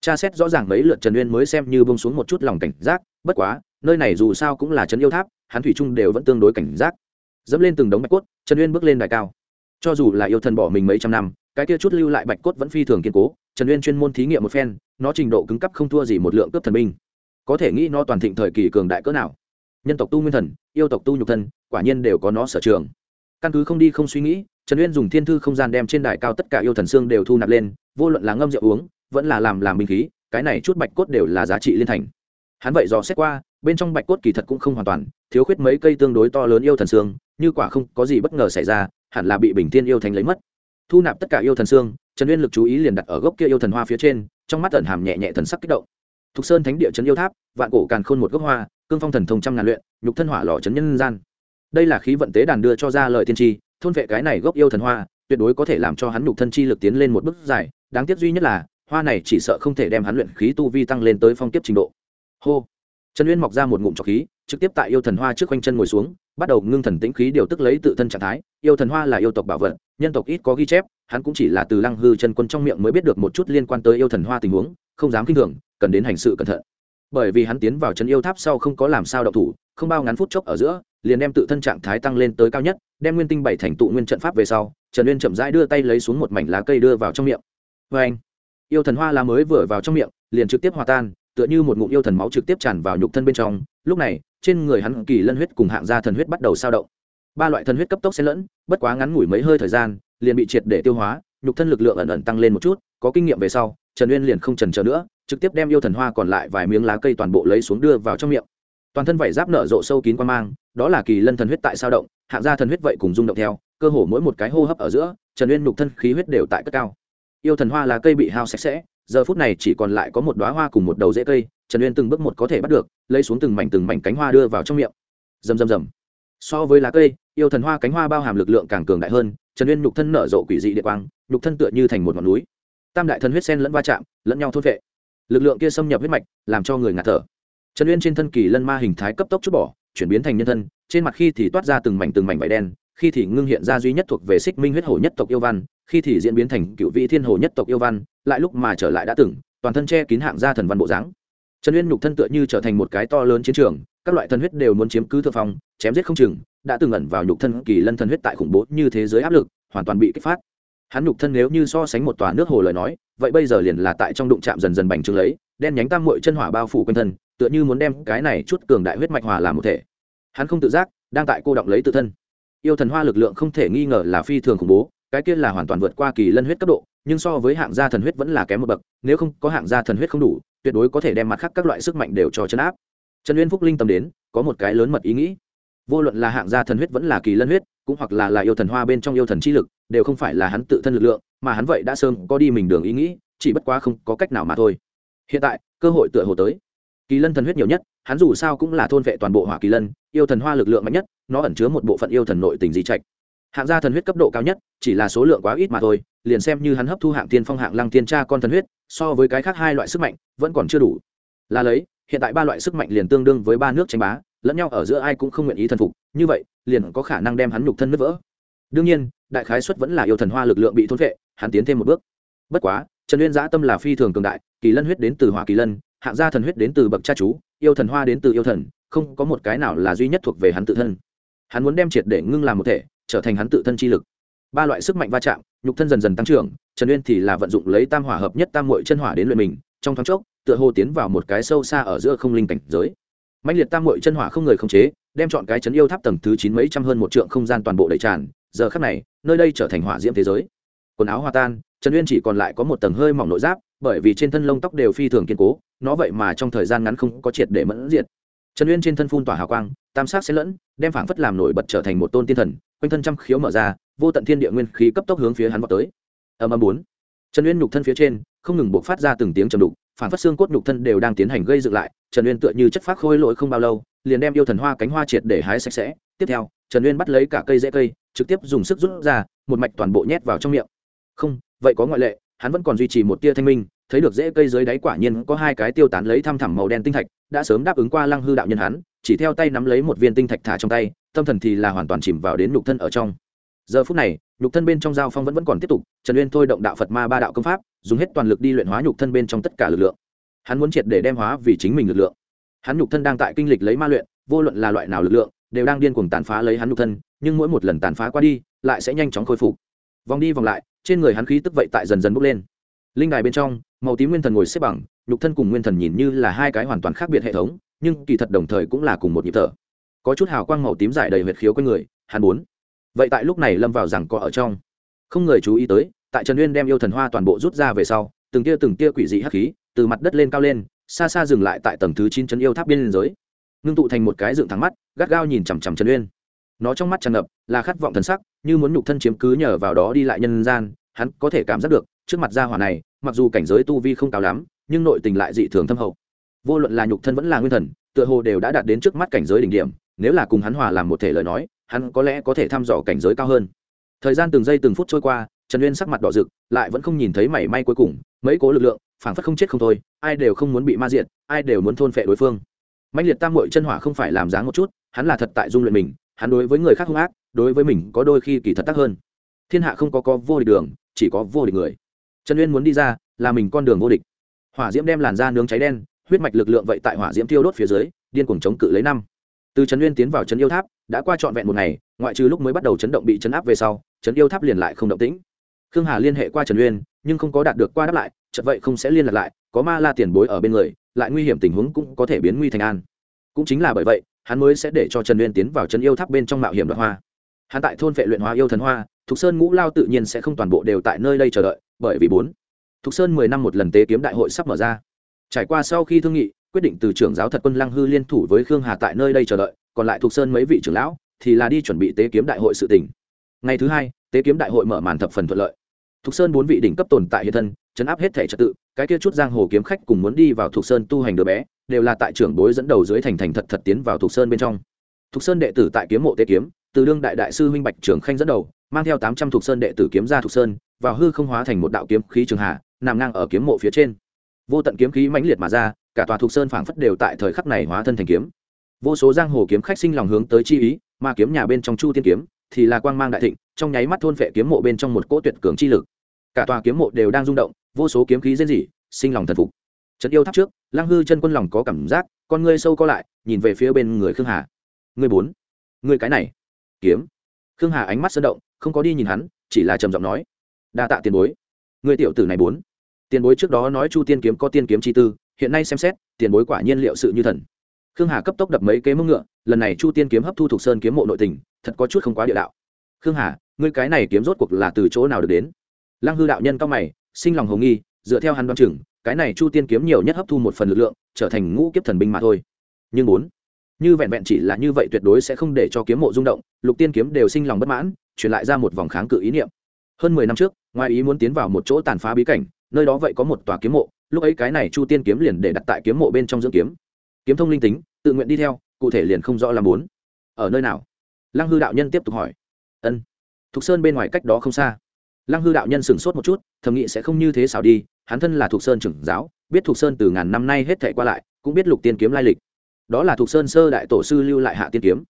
Tra xét rõ ràng mấy lượt trần uyên mới xem như bông xuống một chút lòng cảnh giác, bất quá, nơi này dù sao cũng là trấn yêu tháp, hắn thủy trung đều vẫn tương đối cảnh giác. Dẫm lên từng đống bạch cốt, trần uyên bước lên đài cao. Cho dù là yêu thần bỏ mình mấy trăm năm, cái kia chút lưu lại bạch cốt vẫn phi thường kiên cố, trần uyên chuyên môn thí nghiệm một phen, nó trình độ cứng cấp không thua gì một lượng cướp thần binh có thể nghĩ nó toàn thịnh thời kỳ cường đại cỡ nào. Nhân tộc tu nguyên thần, yêu tộc tu nhục thân, quả nhiên đều có nó sở trường. Căn cứ không đi không suy nghĩ, trần uyên dùng thiên thư không gian đem trên đài cao tất cả yêu thần xương đều thu nạp lên, vô luận là ngâm rượu uống, vẫn là làm làm binh khí, cái này chút bạch cốt đều là giá trị liên thành. Hắn vậy dò xét qua, bên trong bạch cốt kỳ thật cũng không hoàn toàn, thiếu khuyết mấy cây tương đối to lớn yêu thần xương, như quả không có gì bất ngờ xảy ra, hẳn là bị bình thiên yêu thành lấy mất. Thu nạp tất cả yêu thần xương, trần uyên lực chú ý liền đặt ở gốc kia yêu thần hoa phía trên, trong mắt ẩn hàm nhẹ nhẹ thần sắc kích động thục sơn thánh địa trấn yêu tháp, vạn cổ càn khôn một gốc hoa, cương phong thần thông trăm ngàn luyện, nhục thân hỏa lò trấn nhân gian. Đây là khí vận tế đàn đưa cho ra lời tiên tri, thôn vệ cái này gốc yêu thần hoa, tuyệt đối có thể làm cho hắn nhục thân chi lực tiến lên một bước dài. Đáng tiếc duy nhất là, hoa này chỉ sợ không thể đem hắn luyện khí tu vi tăng lên tới phong tiếp trình độ. Hô trần uyên mọc ra một ngụm trọc khí, trực tiếp tại yêu thần hoa trước quanh chân ngồi xuống, bắt đầu ngưng thần tĩnh khí điều tức lấy tự thân trạng thái. Yêu thần hoa là yêu tộc bảo vật, nhân tộc ít có ghi chép, hắn cũng chỉ là từ lăng hư chân quân trong miệng mới biết được một chút liên quan tới yêu thần hoa tình huống, không dám kinh thường, cần đến hành sự cẩn thận. Bởi vì hắn tiến vào chân yêu tháp sau không có làm sao đậu thủ, không bao ngắn phút chốc ở giữa, liền đem tự thân trạng thái tăng lên tới cao nhất, đem nguyên tinh bảy thành tụ nguyên trận pháp về sau, trần uyên chậm rãi đưa tay lấy xuống một mảnh lá cây đưa vào trong miệng. Vê anh yêu thần hoa lá mới vừa vào trong miệng, liền trực tiếp hòa tan tựa như một ngụm yêu thần máu trực tiếp tràn vào nhục thân bên trong, lúc này, trên người hắn kỳ lân huyết cùng hạng gia thần huyết bắt đầu sao động. Ba loại thần huyết cấp tốc xen lẫn, bất quá ngắn ngủi mấy hơi thời gian, liền bị triệt để tiêu hóa, nhục thân lực lượng ẩn ẩn tăng lên một chút, có kinh nghiệm về sau, trần uyên liền không trần chờ nữa, trực tiếp đem yêu thần hoa còn lại vài miếng lá cây toàn bộ lấy xuống đưa vào trong miệng. Toàn thân vảy giáp nở rộ sâu kín quan mang, đó là kỳ lân thần huyết tại sao động, hạng gia thần huyết vậy cùng rung động theo, cơ hồ mỗi một cái hô hấp ở giữa, trần uyên nhục thân khí huyết đều tại cất cao. Yêu thần hoa là cây bị hao sạch sẽ giờ phút này chỉ còn lại có một đoá hoa cùng một đầu rễ cây, trần uyên từng bước một có thể bắt được, lấy xuống từng mảnh từng mảnh cánh hoa đưa vào trong miệng. Rầm rầm rầm. So với lá cây, yêu thần hoa cánh hoa bao hàm lực lượng càng cường đại hơn, trần uyên nhục thân nở rộ quỷ dị địa quang, nhục thân tựa như thành một ngọn núi. Tam đại thần huyết sen lẫn va chạm, lẫn nhau thốt vệ lực lượng kia xâm nhập huyết mạch, làm cho người ngạt thở. Trần uyên trên thân kỳ lân ma hình thái cấp tốc chút bỏ, chuyển biến thành nhân thân, trên mặt khi thì toát ra từng mảnh từng mảnh vải đen khi thì ngưng hiện ra duy nhất thuộc về xích minh huyết hồ nhất tộc yêu văn, khi thì diễn biến thành cựu vị thiên hồ nhất tộc yêu văn, lại lúc mà trở lại đã từng, toàn thân che kín hạng gia thần văn bộ dáng. Trần uyên nhục thân tựa như trở thành một cái to lớn chiến trường, các loại thần huyết đều muốn chiếm cứ thượng phong, chém giết không chừng, đã từng ẩn vào nhục thân kỳ lân thần huyết tại khủng bố như thế giới áp lực, hoàn toàn bị kích phát. Hắn nhục thân nếu như so sánh một tòa nước hồ lời nói, vậy bây giờ liền là tại trong đụng chạm dần dần bành trướng lấy, đen nhánh tam mội chân hỏa bao phủ quanh thân, tựa như muốn đem cái này chút cường đại huyết mạch hòa làm một thể. Hắn không tự giác, đang tại cô động lấy tự thân yêu thần hoa lực lượng không thể nghi ngờ là phi thường khủng bố, cái kia là hoàn toàn vượt qua kỳ lân huyết cấp độ, nhưng so với hạng gia thần huyết vẫn là kém một bậc, nếu không có hạng gia thần huyết không đủ, tuyệt đối có thể đem mặt khác các loại sức mạnh đều cho chấn áp. Trần uyên phúc linh tâm đến, có một cái lớn mật ý nghĩ. Vô luận là hạng gia thần huyết vẫn là kỳ lân huyết, cũng hoặc là là yêu thần hoa bên trong yêu thần chi lực, đều không phải là hắn tự thân lực lượng, mà hắn vậy đã sớm có đi mình đường ý nghĩ, chỉ bất quá không có cách nào mà thôi. Hiện tại, cơ hội tựa hồ tới. Kỳ lân thần huyết nhiều nhất, hắn dù sao cũng là thôn vệ toàn bộ hỏa kỳ lân, yêu thần hoa lực lượng mạnh nhất nó ẩn chứa một bộ phận yêu thần nội tình di trạch. Hạng gia thần huyết cấp độ cao nhất, chỉ là số lượng quá ít mà thôi, liền xem như hắn hấp thu hạng tiên phong, hạng lăng tiên tra con thần huyết, so với cái khác hai loại sức mạnh, vẫn còn chưa đủ. Là lấy, hiện tại ba loại sức mạnh liền tương đương với ba nước tranh bá, lẫn nhau ở giữa ai cũng không nguyện ý thần phục, như vậy, liền có khả năng đem hắn nhục thân nứt vỡ. Đương nhiên, đại khái xuất vẫn là yêu thần hoa lực lượng bị thôn vệ hắn tiến thêm một bước. Bất quá, trần uyên giã tâm là phi thường cường đại, kỳ lân huyết đến từ hỏa kỳ lân, hạng gia thần huyết đến từ bậc cha chú, yêu thần hoa đến từ yêu thần, không có một cái nào là duy nhất thuộc về hắn tự thân hắn muốn đem triệt để ngưng làm một thể, trở thành hắn tự thân chi lực. Ba loại sức mạnh va chạm, nhục thân dần dần tăng trưởng, trần uyên thì là vận dụng lấy tam hỏa hợp nhất tam mội chân hỏa đến luyện mình, trong thoáng chốc, tựa hồ tiến vào một cái sâu xa ở giữa không linh cảnh giới. Mạnh liệt tam mội chân hỏa không người không chế, đem chọn cái chấn yêu tháp tầng thứ chín mấy trăm hơn một trượng không gian toàn bộ đầy tràn, giờ khắc này, nơi đây trở thành hỏa diễm thế giới. Quần áo hòa tan, trần uyên chỉ còn lại có một tầng hơi mỏng nội giáp, bởi vì trên thân lông tóc đều phi thường kiên cố, nó vậy mà trong thời gian ngắn không có triệt để mẫn diệt. Trần uyên trên thân phun tỏa hào quang tam sát xen lẫn, đem phảng phất làm nổi bật trở thành một tôn tiên thần, quanh thân trăm khiếu mở ra, vô tận thiên địa nguyên khí cấp tốc hướng phía hắn vào tới. Âm âm bốn. Trần uyên nhục thân phía trên, không ngừng buộc phát ra từng tiếng trầm đục phản phát xương cốt nhục thân đều đang tiến hành gây dựng lại, trần uyên tựa như chất phát khôi lỗi không bao lâu, liền đem yêu thần hoa cánh hoa triệt để hái sạch sẽ. Tiếp theo, trần uyên bắt lấy cả cây rễ cây, trực tiếp dùng sức rút ra, một mạch toàn bộ nhét vào trong miệng. Không, vậy có ngoại lệ, hắn vẫn còn duy trì một tia thanh minh, thấy được rễ cây dưới đáy quả nhiên có hai cái tiêu tán lấy thăm thẳm màu đen tinh thạch, đã sớm đáp ứng qua lăng hư đạo nhân hắn chỉ theo tay nắm lấy một viên tinh thạch thả trong tay, tâm thần thì là hoàn toàn chìm vào đến nhục thân ở trong. Giờ phút này, nhục thân bên trong giao phong vẫn vẫn còn tiếp tục, trần uyên thôi động đạo phật ma ba đạo công pháp, dùng hết toàn lực đi luyện hóa nhục thân bên trong tất cả lực lượng. Hắn muốn triệt để đem hóa vì chính mình lực lượng. Hắn nhục thân đang tại kinh lịch lấy ma luyện, vô luận là loại nào lực lượng, đều đang điên cuồng tàn phá lấy hắn nhục thân, nhưng mỗi một lần tàn phá qua đi, lại sẽ nhanh chóng khôi phục. Vòng đi vòng lại, trên người hắn khí tức vậy tại dần dần bốc lên. Linh đài bên trong, màu tím nguyên thần ngồi xếp bằng, nhục thân cùng nguyên thần nhìn như là hai cái hoàn toàn khác biệt hệ thống nhưng kỳ thật đồng thời cũng là cùng một nhịp thở. Có chút hào quang màu tím dài đầy huyệt khiếu quanh người, hắn bốn vậy tại lúc này lâm vào rằng có ở trong. Không người chú ý tới, tại trần uyên đem yêu thần hoa toàn bộ rút ra về sau, từng tia từng tia quỷ dị hắc khí từ mặt đất lên cao lên, xa xa dừng lại tại tầng thứ chín chân yêu tháp biên giới. Ngưng tụ thành một cái dựng thẳng mắt, gắt gao nhìn chằm chằm trần uyên. Nó trong mắt tràn ngập, là khát vọng thần sắc, như muốn nhục thân chiếm cứ nhờ vào đó đi lại nhân gian, hắn có thể cảm giác được, trước mặt gia hỏa này, mặc dù cảnh giới tu vi không cao lắm, nhưng nội tình lại dị thường thâm hậu vô luận là nhục thân vẫn là nguyên thần tựa hồ đều đã đạt đến trước mắt cảnh giới đỉnh điểm nếu là cùng hắn hòa làm một thể lời nói hắn có lẽ có thể thăm dò cảnh giới cao hơn. Thời gian từng giây từng phút trôi qua trần uyên sắc mặt đỏ rực lại vẫn không nhìn thấy mảy may cuối cùng mấy cố lực lượng phảng phất không chết không thôi ai đều không muốn bị ma diện, ai đều muốn thôn phệ đối phương. Mạnh liệt tam mội chân hỏa không phải làm dáng một chút hắn là thật tại dung luyện mình hắn đối với người khác hung ác đối với mình có đôi khi kỳ thật tắc hơn. Thiên hạ không có có vô địch đường chỉ có vô địch người. Trần uyên muốn đi ra là mình con đường vô địch. Hỏa diễm đem làn da nướng cháy đen huyết mạch lực lượng vậy tại hỏa diễm tiêu đốt phía dưới, điên cuồng chống cự lấy năm. Từ trần uyên tiến vào trấn yêu tháp, đã qua trọn vẹn một ngày, ngoại trừ lúc mới bắt đầu chấn động bị chấn áp về sau, trấn yêu tháp liền lại không động tĩnh. Khương hà liên hệ qua trần uyên nhưng không có đạt được qua đáp lại chật vậy không sẽ liên lạc lại, có ma la tiền bối ở bên người, lại nguy hiểm tình huống cũng có thể biến nguy thành an. Cũng chính là bởi vậy, hắn mới sẽ để cho trần uyên tiến vào trấn yêu tháp bên trong mạo hiểm đoạn hoa. Hắn tại thôn vệ luyện hóa yêu thần hoa, thục sơn ngũ lao tự nhiên sẽ không toàn bộ đều tại nơi đây chờ đợi, bởi vì bốn. Thục sơn mười năm một lần tế kiếm đại hội sắp mở ra trải qua sau khi thương nghị, quyết định từ trưởng giáo thật quân lăng hư liên thủ với khương hà tại nơi đây chờ đợi, còn lại thục sơn mấy vị trưởng lão, thì là đi chuẩn bị tế kiếm đại hội sự tỉnh ngày thứ hai, tế kiếm đại hội mở màn thập phần thuận lợi. Thục sơn bốn vị đỉnh cấp tồn tại hiện thân, chấn áp hết thể trật tự, cái kia chút giang hồ kiếm khách cùng muốn đi vào thục sơn tu hành đứa bé, đều là tại trưởng bối dẫn đầu dưới thành thành thật thật tiến vào thục sơn bên trong. Thục sơn đệ tử tại kiếm mộ tế kiếm, từ đương đại đại sư huynh bạch trưởng khanh dẫn đầu, mang theo tám trăm thục sơn đệ tử kiếm ra thục sơn, vào hư không hóa thành một đạo kiếm khí trường hạ, nằm ngang ở kiếm mộ phía trên vô tận kiếm khí mãnh liệt mà ra, cả tòa thục sơn phảng phất đều tại thời khắc này hóa thân thành kiếm. Vô số giang hồ kiếm khách sinh lòng hướng tới chi ý, mà kiếm nhà bên trong chu tiên kiếm thì là quang mang đại thịnh, trong nháy mắt thôn phệ kiếm mộ bên trong một cỗ tuyệt cường chi lực. Cả tòa kiếm mộ đều đang rung động, vô số kiếm khí rên rỉ, sinh lòng thần phục. Trận yêu tháp trước, lăng hư chân quân lòng có cảm giác, con ngươi sâu co lại, nhìn về phía bên người khương hà. Ngươi bốn, ngươi cái này, kiếm. Khương hà ánh mắt sơn động, không có đi nhìn hắn, chỉ là trầm giọng nói. Đa tạ tiền bối. Người tiểu tử này bốn tiền bối trước đó nói chu tiên kiếm có tiên kiếm chi tư, hiện nay xem xét, tiền bối quả nhiên liệu sự như thần. Khương hà cấp tốc đập mấy kế mông ngựa, lần này chu tiên kiếm hấp thu thuộc sơn kiếm mộ nội tình, thật có chút không quá địa đạo. Khương hà, ngươi cái này kiếm rốt cuộc là từ chỗ nào được đến? Lăng hư đạo nhân cao mày, sinh lòng hồng nghi, dựa theo hắn đoan chừng, cái này chu tiên kiếm nhiều nhất hấp thu một phần lực lượng, trở thành ngũ kiếp thần binh mà thôi. Nhưng bốn, như vẹn vẹn chỉ là như vậy tuyệt đối sẽ không để cho kiếm mộ rung động, lục tiên kiếm đều sinh lòng bất mãn, truyền lại ra một vòng kháng cự ý niệm. Hơn mười năm trước, ngoài ý muốn tiến vào một chỗ tàn phá bí cảnh nơi đó vậy có một tòa kiếm mộ, lúc ấy cái này chu tiên kiếm liền để đặt tại kiếm mộ bên trong dưỡng kiếm. Kiếm thông linh tính, tự nguyện đi theo, cụ thể liền không rõ làm bốn ở nơi nào? Lăng hư đạo nhân tiếp tục hỏi. Ân. Thục sơn bên ngoài cách đó không xa. Lăng hư đạo nhân sửng sốt một chút, thầm nghĩ sẽ không như thế xảo đi, hắn thân là thục sơn trưởng giáo, biết thục sơn từ ngàn năm nay hết thể qua lại, cũng biết lục tiên kiếm lai lịch. Đó là thục sơn sơ đại tổ sư lưu lại hạ tiên kiếm.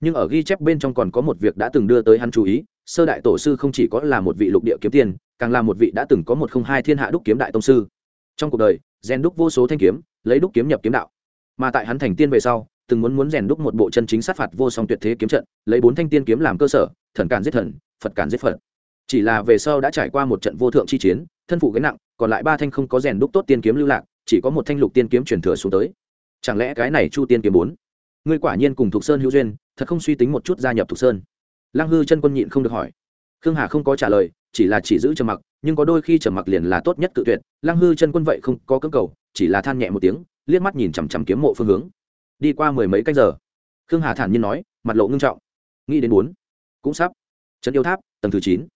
Nhưng ở ghi chép bên trong còn có một việc đã từng đưa tới hắn chú ý, sơ đại tổ sư không chỉ có là một vị lục địa kiếm tiên càng là một vị đã từng có một không hai thiên hạ đúc kiếm đại tông sư. Trong cuộc đời, rèn đúc vô số thanh kiếm, lấy đúc kiếm nhập kiếm đạo. Mà tại hắn thành tiên về sau, từng muốn muốn rèn đúc một bộ chân chính sát phạt vô song tuyệt thế kiếm trận, lấy bốn thanh tiên kiếm làm cơ sở, thần càn giết thần, phật càn giết phật. Chỉ là về sau đã trải qua một trận vô thượng chi chiến, thân phụ gánh nặng, còn lại ba thanh không có rèn đúc tốt tiên kiếm lưu lạc, chỉ có một thanh lục tiên kiếm truyền thừa xuống tới. Chẳng lẽ cái này chu tiên kiếm bốn? Ngươi quả nhiên cùng thục sơn hữu duyên, thật không suy tính một chút gia nhập thục sơn. Lăng hư chân quân nhịn không được hỏi khương hà không có trả lời, chỉ là chỉ giữ trầm mặc, nhưng có đôi khi trầm mặc liền là tốt nhất tự tuyệt. Lăng hư chân quân vậy không có cưỡng cầu, chỉ là than nhẹ một tiếng, liếc mắt nhìn chằm chằm kiếm mộ phương hướng. Đi qua mười mấy cách giờ, khương hà thản nhiên nói, mặt lộ ngưng trọng. Nghĩ đến bốn, cũng sắp. Trấn yêu tháp, tầng thứ chín.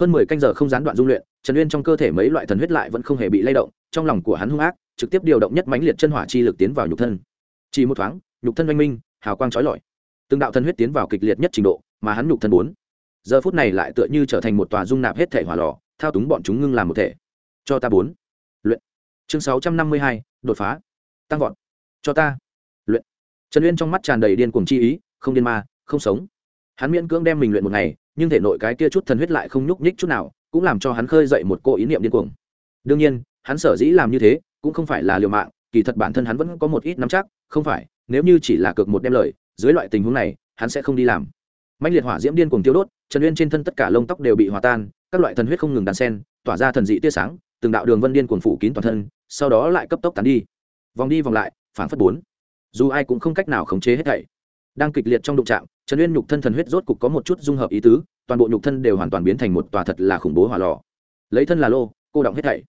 Hơn mười canh giờ không gián đoạn dung luyện, trần uyên trong cơ thể mấy loại thần huyết lại vẫn không hề bị lay động, trong lòng của hắn hung ác, trực tiếp điều động nhất mãnh liệt chân hỏa chi lực tiến vào nhục thân. Chỉ một thoáng, nhục thân oanh minh, hào quang trói lọi. Từng đạo thần huyết tiến vào kịch liệt nhất trình độ, mà hắn nhục thân bốn giờ phút này lại tựa như trở thành một tòa dung nạp hết thể hỏa lò, thao túng bọn chúng ngưng làm một thể. Cho ta bốn. Luyện. Chương sáu trăm năm mươi hai, đột phá. Tăng vọt. Cho ta. Luyện. Trần uyên trong mắt tràn đầy điên cuồng chi ý, không điên ma, không sống. Hắn miễn cưỡng đem mình luyện một ngày, nhưng thể nội cái kia chút thần huyết lại không nhúc nhích chút nào, cũng làm cho hắn khơi dậy một cô ý niệm điên cuồng. Đương nhiên, hắn sở dĩ làm như thế, cũng không phải là liều mạng, kỳ thật bản thân hắn vẫn có một ít nắm chắc, không phải, nếu như chỉ là cược một đem lời, dưới loại tình huống này, hắn sẽ không đi làm mạnh liệt hỏa diễm điên cuồng tiêu đốt trần uyên trên thân tất cả lông tóc đều bị hòa tan các loại thần huyết không ngừng đàn sen tỏa ra thần dị tia sáng từng đạo đường vân điên cuồng phủ kín toàn thân sau đó lại cấp tốc tán đi. Vòng đi vòng lại phản phất bốn. Dù ai cũng không cách nào khống chế hết thảy. Đang kịch liệt trong đụng trạng, trần uyên nhục thân thần huyết rốt cục có một chút dung hợp ý tứ toàn bộ nhục thân đều hoàn toàn biến thành một tòa thật là khủng bố hỏa lò. Lấy thân là lô cô động hết thảy.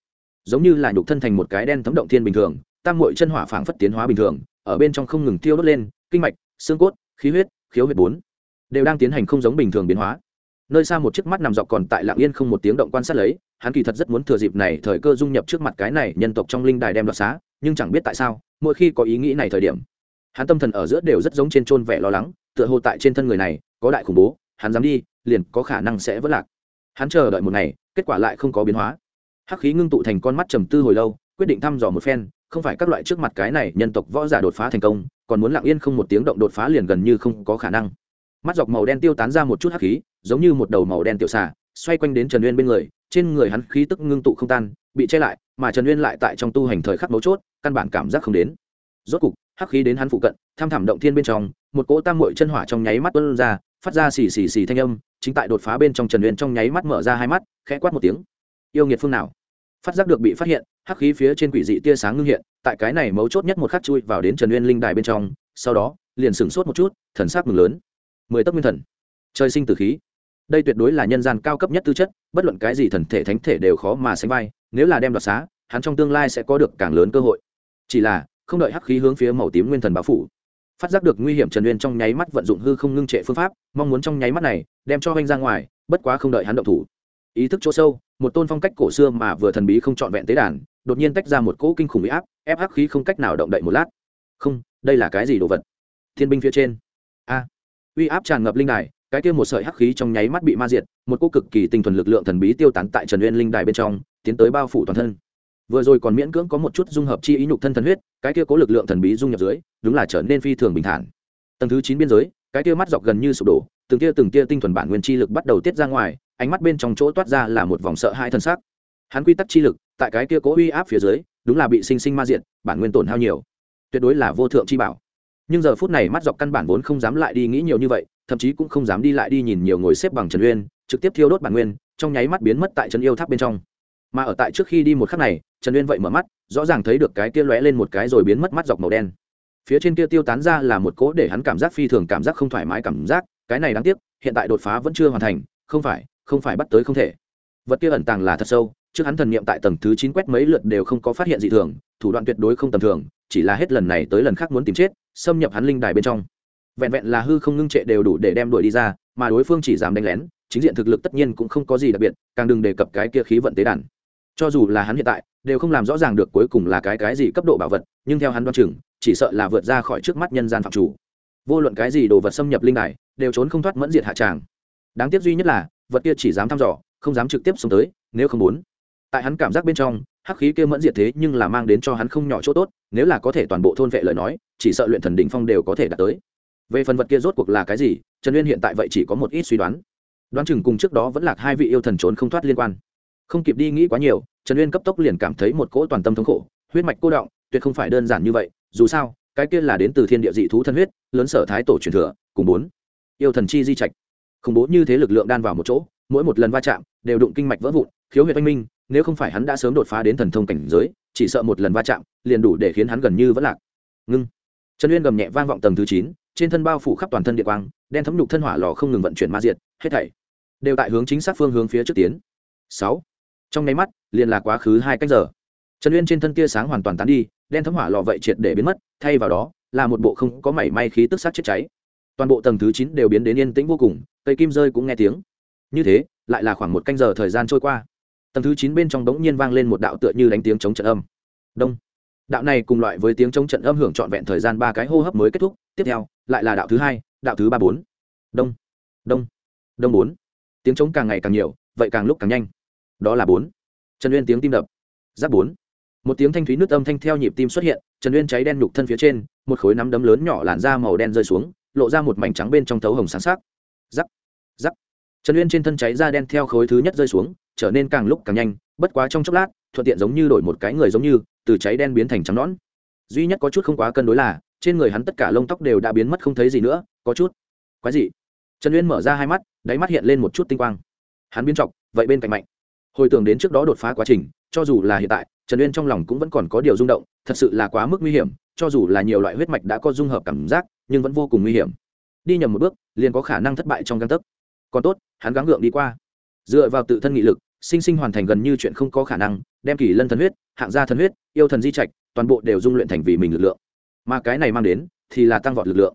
Giống như là nhục thân thành một cái đen thấm động thiên bình thường tam mội chân hỏa phảng phất tiến hóa bình thường ở bên trong không ngừng tiêu đốt lên kinh mạch xương cốt khí huyết khiếu huyết bốn đều đang tiến hành không giống bình thường biến hóa. Nơi xa một chiếc mắt nằm dọc còn tại lạng yên không một tiếng động quan sát lấy, hắn kỳ thật rất muốn thừa dịp này thời cơ dung nhập trước mặt cái này nhân tộc trong linh đài đem đoạt xá, nhưng chẳng biết tại sao, mỗi khi có ý nghĩ này thời điểm, hắn tâm thần ở giữa đều rất giống trên trôn vẻ lo lắng, tựa hồ tại trên thân người này, có đại khủng bố, hắn dám đi, liền có khả năng sẽ vất lạc. Hắn chờ đợi một ngày, kết quả lại không có biến hóa. Hắc khí ngưng tụ thành con mắt trầm tư hồi lâu, quyết định thăm dò một phen, không phải các loại trước mặt cái này nhân tộc võ giả đột phá thành công, còn muốn lặng yên không một tiếng động đột phá liền gần như không có khả năng mắt dọc màu đen tiêu tán ra một chút hắc khí, giống như một đầu màu đen tiểu xà, xoay quanh đến trần uyên bên người, trên người hắn khí tức ngưng tụ không tan, bị che lại, mà trần uyên lại tại trong tu hành thời khắc mấu chốt, căn bản cảm giác không đến. Rốt cục, hắc khí đến hắn phụ cận, tham thảm động thiên bên trong, một cỗ tam mội chân hỏa trong nháy mắt tuân ra, phát ra xì xì xì thanh âm, chính tại đột phá bên trong trần uyên trong nháy mắt mở ra hai mắt, khẽ quát một tiếng. Yêu nghiệt phương nào? Phát giác được bị phát hiện, hắc khí phía trên quỷ dị tia sáng ngưng hiện, tại cái này mấu chốt nhất một khắc chui vào đến trần uyên linh đài bên trong, sau đó, liền sửng sốt một chút, thần sắc mừng lớn mười tấc nguyên thần. Trời sinh tử khí. Đây tuyệt đối là nhân gian cao cấp nhất tư chất, bất luận cái gì thần thể, thánh thể đều khó mà sánh vai, nếu là đem đoạt xá, hắn trong tương lai sẽ có được càng lớn cơ hội. Chỉ là, không đợi hắc khí hướng phía màu tím nguyên thần báo phủ, phát giác được nguy hiểm trần uyên trong nháy mắt vận dụng hư không ngưng trệ phương pháp, mong muốn trong nháy mắt này, đem cho anh ra ngoài, bất quá không đợi hắn động thủ. Ý thức chỗ sâu, một tôn phong cách cổ xưa mà vừa thần bí không trọn vẹn tế đàn, đột nhiên tách ra một cỗ kinh khủng bị áp, ép hắc khí không cách nào động đậy một lát. Không, đây là cái gì đồ vật? Thiên binh phía trên. A uy áp tràn ngập linh đài, cái kia một sợi hắc khí trong nháy mắt bị ma diệt, một cô cực kỳ tinh thuần lực lượng thần bí tiêu tán tại trần uyên linh đài bên trong, tiến tới bao phủ toàn thân. Vừa rồi còn miễn cưỡng có một chút dung hợp chi ý nhục thân thần huyết, cái kia cố lực lượng thần bí dung nhập dưới, đúng là trở nên phi thường bình thản. Tầng thứ chín biên giới, cái kia mắt dọc gần như sụp đổ, từng tia từng tia tinh thuần bản nguyên chi lực bắt đầu tiết ra ngoài, ánh mắt bên trong chỗ toát ra là một vòng sợ hai thân xác. Hắn quy tắc chi lực, tại cái kia cố uy áp phía dưới, đúng là bị sinh sinh ma diện bản nguyên tổn hao nhiều. Tuyệt đối là vô thượng chi bảo nhưng giờ phút này mắt dọc căn bản vốn không dám lại đi nghĩ nhiều như vậy, thậm chí cũng không dám đi lại đi nhìn nhiều ngồi xếp bằng trần uyên, trực tiếp thiêu đốt bản nguyên, trong nháy mắt biến mất tại trần yêu tháp bên trong. Mà ở tại trước khi đi một khắc này, trần uyên vậy mở mắt, rõ ràng thấy được cái kia lóe lên một cái rồi biến mất mắt dọc màu đen. Phía trên kia tiêu tán ra là một cỗ để hắn cảm giác phi thường cảm giác không thoải mái cảm giác, cái này đáng tiếc, hiện tại đột phá vẫn chưa hoàn thành, không phải không phải bắt tới không thể. Vật kia ẩn tàng là thật sâu, trước hắn thần niệm tại tầng thứ chín quét mấy lượt đều không có phát hiện gì thường, thủ đoạn tuyệt đối không tầm thường, chỉ là hết lần này tới lần khác muốn tìm chết xâm nhập hắn linh đài bên trong. Vẹn vẹn là hư không ngưng trệ đều đủ để đem đuổi đi ra, mà đối phương chỉ dám đánh lén, chính diện thực lực tất nhiên cũng không có gì đặc biệt, càng đừng đề cập cái kia khí vận tế đàn. Cho dù là hắn hiện tại, đều không làm rõ ràng được cuối cùng là cái cái gì cấp độ bảo vật, nhưng theo hắn đoan chừng, chỉ sợ là vượt ra khỏi trước mắt nhân gian phạm chủ. Vô luận cái gì đồ vật xâm nhập linh đài, đều trốn không thoát mẫn diệt hạ tràng. Đáng tiếc duy nhất là, vật kia chỉ dám thăm dò, không dám trực tiếp xông tới, nếu không muốn tại hắn cảm giác bên trong, hắc khí kia mẫn diệt thế nhưng là mang đến cho hắn không nhỏ chỗ tốt, nếu là có thể toàn bộ thôn vệ lời nói, chỉ sợ luyện thần đỉnh phong đều có thể đạt tới. Về phần vật kia rốt cuộc là cái gì, trần uyên hiện tại vậy chỉ có một ít suy đoán. Đoán chừng cùng trước đó vẫn là hai vị yêu thần trốn không thoát liên quan. Không kịp đi nghĩ quá nhiều, trần uyên cấp tốc liền cảm thấy một cỗ toàn tâm thống khổ, huyết mạch cô động, tuyệt không phải đơn giản như vậy, dù sao, cái kia là đến từ thiên địa dị thú thân huyết, lớn sở thái tổ truyền thừa, cùng bốn yêu thần chi di trạch. Khủng bố như thế lực lượng đan vào một chỗ, mỗi một lần va chạm, đều đụng kinh mạch vỡ vụn, khiếu huyệt oanh minh nếu không phải hắn đã sớm đột phá đến thần thông cảnh giới, chỉ sợ một lần va chạm liền đủ để khiến hắn gần như vẫn lạc. Ngưng. Trần uyên gầm nhẹ vang vọng tầng thứ chín, trên thân bao phủ khắp toàn thân địa quang, đen thấm nhục thân hỏa lò không ngừng vận chuyển ma diệt, hết thảy đều tại hướng chính xác phương hướng phía trước tiến. Sáu. Trong nháy mắt, liền là quá khứ hai cách giờ. Trần uyên trên thân tia sáng hoàn toàn tán đi, đen thấm hỏa lò vậy triệt để biến mất, thay vào đó là một bộ không có mảy may khí tức sát chết cháy. Toàn bộ tầng thứ chín đều biến đến yên tĩnh vô cùng, cây kim rơi cũng nghe tiếng. Như thế, lại là khoảng một canh giờ thời gian trôi qua tầng thứ chín bên trong đống nhiên vang lên một đạo tựa như đánh tiếng chống trận âm. Đông. Đạo này cùng loại với tiếng chống trận âm hưởng trọn vẹn thời gian ba cái hô hấp mới kết thúc, tiếp theo, lại là đạo thứ hai, đạo thứ ba bốn. Đông. Đông. Đông bốn. Tiếng chống càng ngày càng nhiều, vậy càng lúc càng nhanh. Đó là bốn. Trần uyên tiếng tim đập. Giáp bốn. Một tiếng thanh thúy nước âm thanh theo nhịp tim xuất hiện, trần uyên cháy đen nhục thân phía trên, một khối nắm đấm lớn nhỏ làn da màu đen rơi xuống, lộ ra một mảnh trắng bên trong thấu hồng sáng sắc. Giắc giắc trần uyên trên thân cháy da đen theo khối thứ nhất rơi xuống trở nên càng lúc càng nhanh, bất quá trong chốc lát, thuận tiện giống như đổi một cái người giống như, từ cháy đen biến thành trắng nõn. Duy nhất có chút không quá cân đối là, trên người hắn tất cả lông tóc đều đã biến mất không thấy gì nữa, có chút quái gì trần uyên mở ra hai mắt, đáy mắt hiện lên một chút tinh quang. Hắn biến trọc vậy bên cạnh mạnh. Hồi tưởng đến trước đó đột phá quá trình, cho dù là hiện tại, trần uyên trong lòng cũng vẫn còn có điều rung động, thật sự là quá mức nguy hiểm, cho dù là nhiều loại huyết mạch đã có dung hợp cảm giác, nhưng vẫn vô cùng nguy hiểm. Đi nhầm một bước, liền có khả năng thất bại trong căn tấc. Còn tốt, hắn gắng gượng đi qua dựa vào tự thân nghị lực sinh sinh hoàn thành gần như chuyện không có khả năng đem kỳ lân thần huyết hạng gia thần huyết yêu thần di trạch toàn bộ đều dung luyện thành vì mình lực lượng. Mà cái này mang đến thì là tăng vọt lực lượng.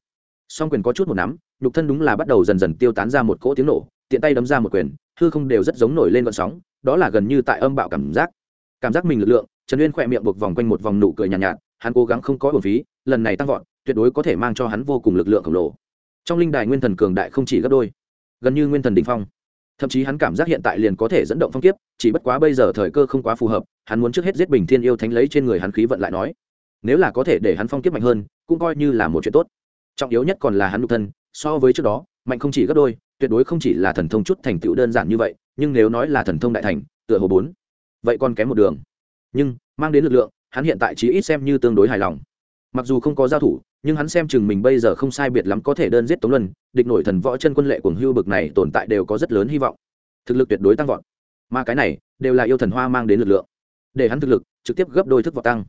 Song quyền có chút một nắm nhục thân đúng là bắt đầu dần dần tiêu tán ra một cỗ tiếng nổ tiện tay đấm ra một quyền hư không đều rất giống nổi lên vận sóng đó là gần như tại âm bạo cảm giác. Cảm giác mình lực lượng trần uyên khỏe miệng buộc vòng quanh một vòng nụ cười nhàn nhạt, nhạt hắn cố gắng không có bổn phí lần này tăng vọt tuyệt đối có thể mang cho hắn vô cùng lực lượng khổng lồ. Trong linh đài nguyên thần cường đại không chỉ gấp đôi gần như nguyên thần đ ỉ n h phong thậm chí hắn cảm giác hiện tại liền có thể dẫn động phong kiếp, chỉ bất quá bây giờ thời cơ không quá phù hợp, hắn muốn trước hết giết bình thiên yêu thánh lấy trên người hắn khí vận lại nói, nếu là có thể để hắn phong kiếp mạnh hơn, cũng coi như là một chuyện tốt. Trọng yếu nhất còn là hắn nhục thân, so với trước đó, mạnh không chỉ gấp đôi, tuyệt đối không chỉ là thần thông chút thành tựu đơn giản như vậy, nhưng nếu nói là thần thông đại thành, tựa hồ bốn, vậy còn kém một đường. Nhưng, mang đến lực lượng, hắn hiện tại chỉ ít xem như tương đối hài lòng. Mặc dù không có giao thủ nhưng hắn xem chừng mình bây giờ không sai biệt lắm có thể đơn giết tống luân, địch nổi thần võ chân quân lệ cuồng hưu bực này tồn tại đều có rất lớn hy vọng. Thực lực tuyệt đối tăng vọt. Mà cái này đều là yêu thần hoa mang đến lực lượng. Để hắn thực lực trực tiếp gấp đôi thức vọt tăng.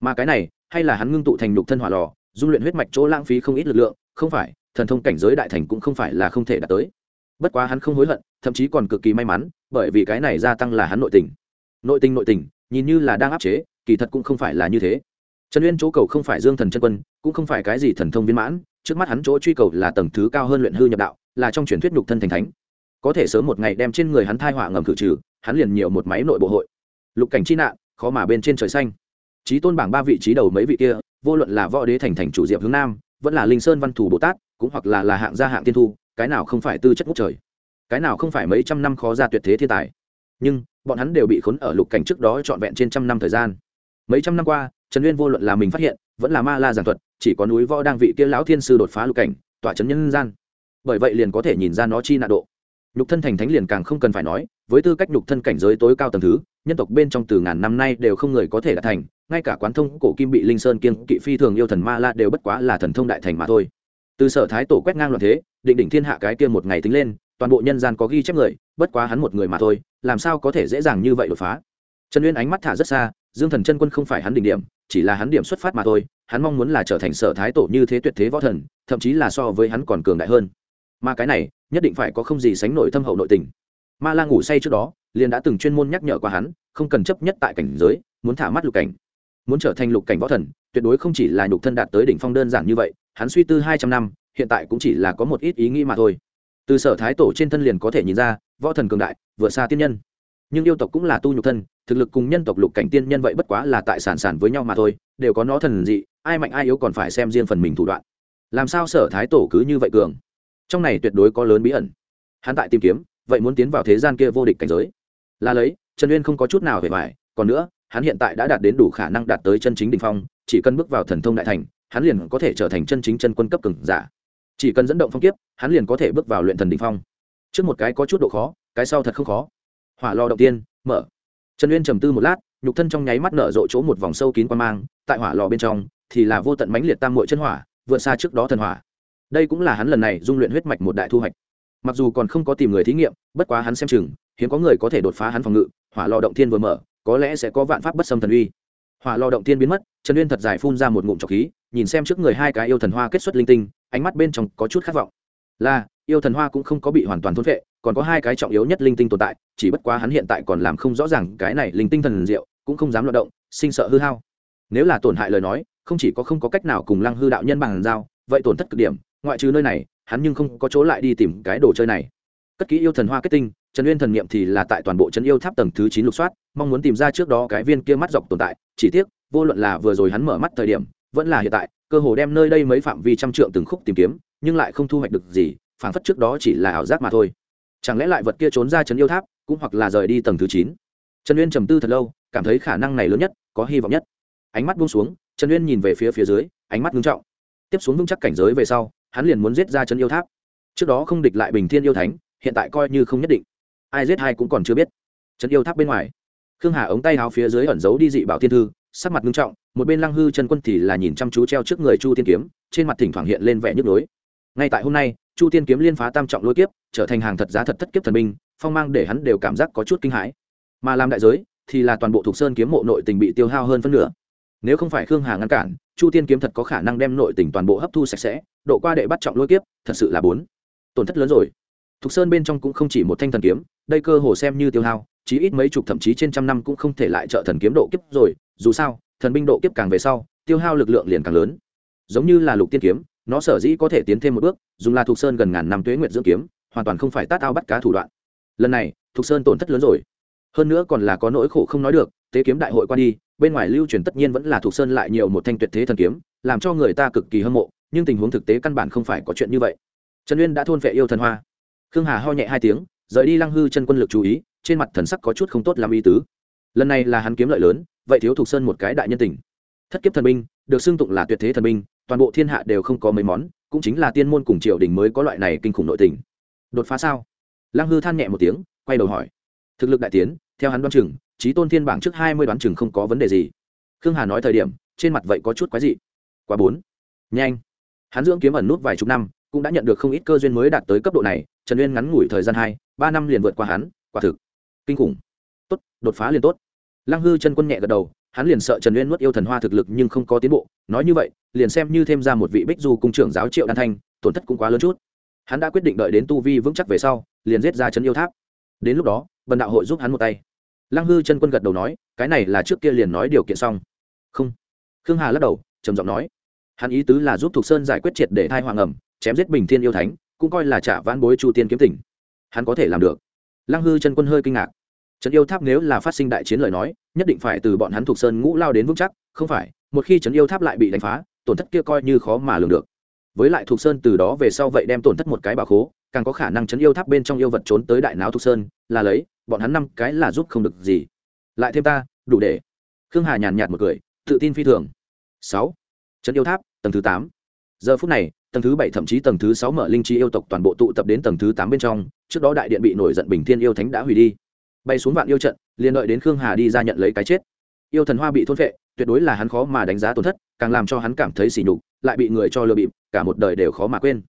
Mà cái này, hay là hắn ngưng tụ thành nhục thân hỏa lò, dung luyện huyết mạch chỗ lãng phí không ít lực lượng, không phải, thần thông cảnh giới đại thành cũng không phải là không thể đạt tới. Bất quá hắn không hối hận, thậm chí còn cực kỳ may mắn, bởi vì cái này gia tăng là hắn nội tình. Nội tình nội tình, nhìn như là đang áp chế, kỳ thật cũng không phải là như thế trần uyên chỗ cầu không phải dương thần chân quân, cũng không phải cái gì thần thông viên mãn, trước mắt hắn chỗ truy cầu là tầng thứ cao hơn luyện hư nhập đạo, là trong truyền thuyết nhục thân thành thánh. Có thể sớm một ngày đem trên người hắn thai họa ngầm khử trừ, hắn liền nhiều một máy nội bộ hội. Lục cảnh chi nạn, khó mà bên trên trời xanh. Trí tôn bảng ba vị trí đầu mấy vị kia, vô luận là võ đế thành thành chủ diệp hướng nam, vẫn là linh sơn văn thủ bồ tát, cũng hoặc là là hạng gia hạng tiên thu, cái nào không phải tư chất ngút trời. Cái nào không phải mấy trăm năm khó ra tuyệt thế thiên tài. Nhưng, bọn hắn đều bị khốn ở lục cảnh trước đó trọn vẹn trên trăm năm thời gian. Mấy trăm năm qua trần uyên vô luận là mình phát hiện, vẫn là ma la giảng thuật, chỉ có núi võ đang vị kia lão thiên sư đột phá lục cảnh, tỏa chấn nhân gian. Bởi vậy liền có thể nhìn ra nó chi nạn độ. Nhục thân thành thánh liền càng không cần phải nói, với tư cách nhục thân cảnh giới tối cao tầng thứ, nhân tộc bên trong từ ngàn năm nay đều không người có thể đạt thành, ngay cả quán thông cổ kim bị linh sơn kiên kỵ phi thường yêu thần ma la đều bất quá là thần thông đại thành mà thôi. Từ sở thái tổ quét ngang loạn thế, định đỉnh thiên hạ cái kia một ngày tính lên, toàn bộ nhân gian có ghi chép người, bất quá hắn một người mà thôi, làm sao có thể dễ dàng như vậy đột phá? Trần uyên ánh mắt thả rất xa, dương thần chân quân không phải hắn đỉnh điểm chỉ là hắn điểm xuất phát mà thôi, hắn mong muốn là trở thành sở thái tổ như thế tuyệt thế võ thần, thậm chí là so với hắn còn cường đại hơn. Mà cái này, nhất định phải có không gì sánh nổi thâm hậu nội tình. Ma la ngủ say trước đó, liền đã từng chuyên môn nhắc nhở qua hắn, không cần chấp nhất tại cảnh giới, muốn thả mắt lục cảnh. Muốn trở thành lục cảnh võ thần, tuyệt đối không chỉ là nhục thân đạt tới đỉnh phong đơn giản như vậy, hắn suy tư hai trăm năm, hiện tại cũng chỉ là có một ít ý nghĩ mà thôi. Từ sở thái tổ trên thân liền có thể nhìn ra, võ thần cường đại, vừa xa tiên nhân. Nhưng yêu tộc cũng là tu nhục thân thực lực cùng nhân tộc lục cảnh tiên nhân vậy bất quá là tại sản sản với nhau mà thôi, đều có nó thần dị, ai mạnh ai yếu còn phải xem riêng phần mình thủ đoạn. Làm sao sở thái tổ cứ như vậy cường? Trong này tuyệt đối có lớn bí ẩn. Hắn tại tìm kiếm, vậy muốn tiến vào thế gian kia vô địch cảnh giới. Là lấy, trần uyên không có chút nào hề vải, còn nữa, hắn hiện tại đã đạt đến đủ khả năng đạt tới chân chính đ ỉ n h phong, chỉ cần bước vào thần thông đại thành, hắn liền có thể trở thành chân chính chân quân cấp cường giả. Chỉ cần dẫn động phong kiếp, hắn liền có thể bước vào luyện thần đ ỉ n h phong. Trước một cái có chút độ khó, cái sau thật không khó. Hỏa lò động tiên, mở trần uyên trầm tư một lát, nhục thân trong nháy mắt nở rộ chỗ một vòng sâu kín qua mang, tại hỏa lò bên trong, thì là vô tận mãnh liệt tam mội chân hỏa, vượt xa trước đó thần hỏa. Đây cũng là hắn lần này dung luyện huyết mạch một đại thu hoạch. Mặc dù còn không có tìm người thí nghiệm, bất quá hắn xem chừng, hiếm có người có thể đột phá hắn phòng ngự, hỏa lò động thiên vừa mở, có lẽ sẽ có vạn pháp bất xâm thần uy. Hỏa lò động thiên biến mất, trần uyên thật dài phun ra một ngụm trọc khí, nhìn xem trước người hai cái yêu thần hoa kết xuất linh tinh, ánh mắt bên trong có chút khát vọng. Là, yêu thần hoa cũng không có bị hoàn toàn thôn vệ còn có hai cái trọng yếu nhất linh tinh tồn tại, chỉ bất quá hắn hiện tại còn làm không rõ ràng cái này linh tinh thần diệu, cũng không dám loạt động, sinh sợ hư hao. Nếu là tổn hại lời nói, không chỉ có không có cách nào cùng lăng hư đạo nhân bằng giao, vậy tổn thất cực điểm, ngoại trừ nơi này, hắn nhưng không có chỗ lại đi tìm cái đồ chơi này. Cất kỹ yêu thần hoa kết tinh, trần uyên thần niệm thì là tại toàn bộ trấn yêu tháp tầng thứ chín lục soát, mong muốn tìm ra trước đó cái viên kia mắt dọc tồn tại, chỉ tiếc, vô luận là vừa rồi hắn mở mắt thời điểm, vẫn là hiện tại, cơ hồ đem nơi đây mấy phạm vi trăm trượng từng khúc tìm kiếm, nhưng lại không thu hoạch được gì, phảng phất trước đó chỉ là ảo giác mà thôi chẳng lẽ lại vật kia trốn ra trấn yêu tháp, cũng hoặc là rời đi tầng thứ chín? Trần uyên trầm tư thật lâu, cảm thấy khả năng này lớn nhất, có hy vọng nhất. Ánh mắt buông xuống, trần uyên nhìn về phía phía dưới, ánh mắt ngưng trọng. Tiếp xuống vững chắc cảnh giới về sau, hắn liền muốn giết ra chân yêu tháp. Trước đó không địch lại bình thiên yêu thánh, hiện tại coi như không nhất định. Ai giết hai cũng còn chưa biết. Chân yêu tháp bên ngoài. Khương hà ống tay háo phía dưới ẩn giấu đi dị bảo thiên thư, sắc mặt ngưng trọng, một bên lăng hư chân quân thì là nhìn chăm chú treo trước người chu tiên kiếm, trên mặt thỉnh thoảng hiện lên vẻ nhức nhối. Ngay tại hôm nay chu tiên kiếm liên phá tam trọng lôi kiếp, trở thành hàng thật giá thật thất kiếp thần binh, phong mang để hắn đều cảm giác có chút kinh hãi. Mà làm đại giới, thì là toàn bộ Thục sơn kiếm mộ nội tình bị tiêu hao hơn phân nửa. Nếu không phải khương hà ngăn cản, chu tiên kiếm thật có khả năng đem nội tình toàn bộ hấp thu sạch sẽ, độ qua đệ bắt trọng lôi kiếp, thật sự là bốn. Tổn thất lớn rồi. Thục sơn bên trong cũng không chỉ một thanh thần kiếm, đây cơ hồ xem như tiêu hao, chí ít mấy chục thậm chí trên trăm năm cũng không thể lại trợ thần kiếm độ kiếp rồi, dù sao, thần binh độ kiếp càng về sau, tiêu hao lực lượng liền càng lớn. Giống như là lục tiên kiếm nó sở dĩ có thể tiến thêm một bước, dùng là thục sơn gần ngàn năm tuế nguyện dưỡng kiếm, hoàn toàn không phải tát ao bắt cá thủ đoạn. Lần này, thục sơn tổn thất lớn rồi. Hơn nữa còn là có nỗi khổ không nói được, tế kiếm đại hội qua đi, bên ngoài lưu truyền tất nhiên vẫn là thục sơn lại nhiều một thanh tuyệt thế thần kiếm, làm cho người ta cực kỳ hâm mộ, nhưng tình huống thực tế căn bản không phải có chuyện như vậy. Trần uyên đã thôn vệ yêu thần hoa. Khương hà ho nhẹ hai tiếng, rời đi lăng hư chân quân lực chú ý, trên mặt thần sắc có chút không tốt làm ý tứ. Lần này là hắn kiếm lợi lớn, vậy thiếu thục sơn một cái đại nhân tình. Thất kiếp thần binh, được xưng tụng là tuyệt thế thần binh toàn bộ thiên hạ đều không có mấy món, cũng chính là tiên môn cùng triều đình mới có loại này kinh khủng nội tình. Đột phá sao? Lăng hư than nhẹ một tiếng, quay đầu hỏi. Thực lực đại tiến, theo hắn đoán chừng trí tôn thiên bảng trước hai mươi đoán chừng không có vấn đề gì. Khương hà nói thời điểm, trên mặt vậy có chút quái dị. Quá bốn. Nhanh. Hắn dưỡng kiếm ẩn nút vài chục năm, cũng đã nhận được không ít cơ duyên mới đạt tới cấp độ này, trần uyên ngắn ngủi thời gian hai, ba năm liền vượt qua hắn, quả thực kinh khủng. Tốt, đột phá liền tốt. Lăng hư chân quân nhẹ gật đầu, hắn liền sợ trần uyên nuốt yêu thần hoa thực lực nhưng không có tiến bộ nói như vậy, liền xem như thêm ra một vị bích du cung trưởng giáo triệu đan thanh, tổn thất cũng quá lớn chút. Hắn đã quyết định đợi đến tu vi vững chắc về sau, liền giết ra trấn yêu tháp. Đến lúc đó vần đạo hội giúp hắn một tay. Lăng hư chân quân gật đầu nói, cái này là trước kia liền nói điều kiện xong. Không. Khương hà lắc đầu, trầm giọng nói, hắn ý tứ là giúp thục sơn giải quyết triệt để thai hoàng ẩm chém giết bình thiên yêu thánh, cũng coi là trả vãn bối chu tiên kiếm tỉnh. Hắn có thể làm được. Lăng hư chân quân hơi kinh ngạc. Trấn yêu tháp nếu là phát sinh đại chiến lời nói, nhất định phải từ bọn hắn thuộc sơn ngũ lao đến vững chắc, không phải một khi trấn yêu tháp lại bị đánh phá, tổn thất kia coi như khó mà lường được. Với lại thục sơn từ đó về sau vậy đem tổn thất một cái bà khố, càng có khả năng trấn yêu tháp bên trong yêu vật trốn tới đại náo thục sơn, là lấy, bọn hắn năm cái là giúp không được gì. Lại thêm ta, đủ để. Khương hà nhàn nhạt một cười, tự tin phi thường. Sáu. Trấn yêu tháp, tầng thứ tám. Giờ phút này, tầng thứ bảy thậm chí tầng thứ sáu mở linh trí yêu tộc toàn bộ tụ tập đến tầng thứ tám bên trong, trước đó đại điện bị nổi giận bình thiên yêu thánh đã hủy đi. Bay xuống vạn yêu trận, liền đợi đến khương hà đi ra nhận lấy cái chết. Yêu thần hoa bị thôn vệ tuyệt đối là hắn khó mà đánh giá tổn thất, càng làm cho hắn cảm thấy sỉ nhục, lại bị người cho lừa bịp, cả một đời đều khó mà quên.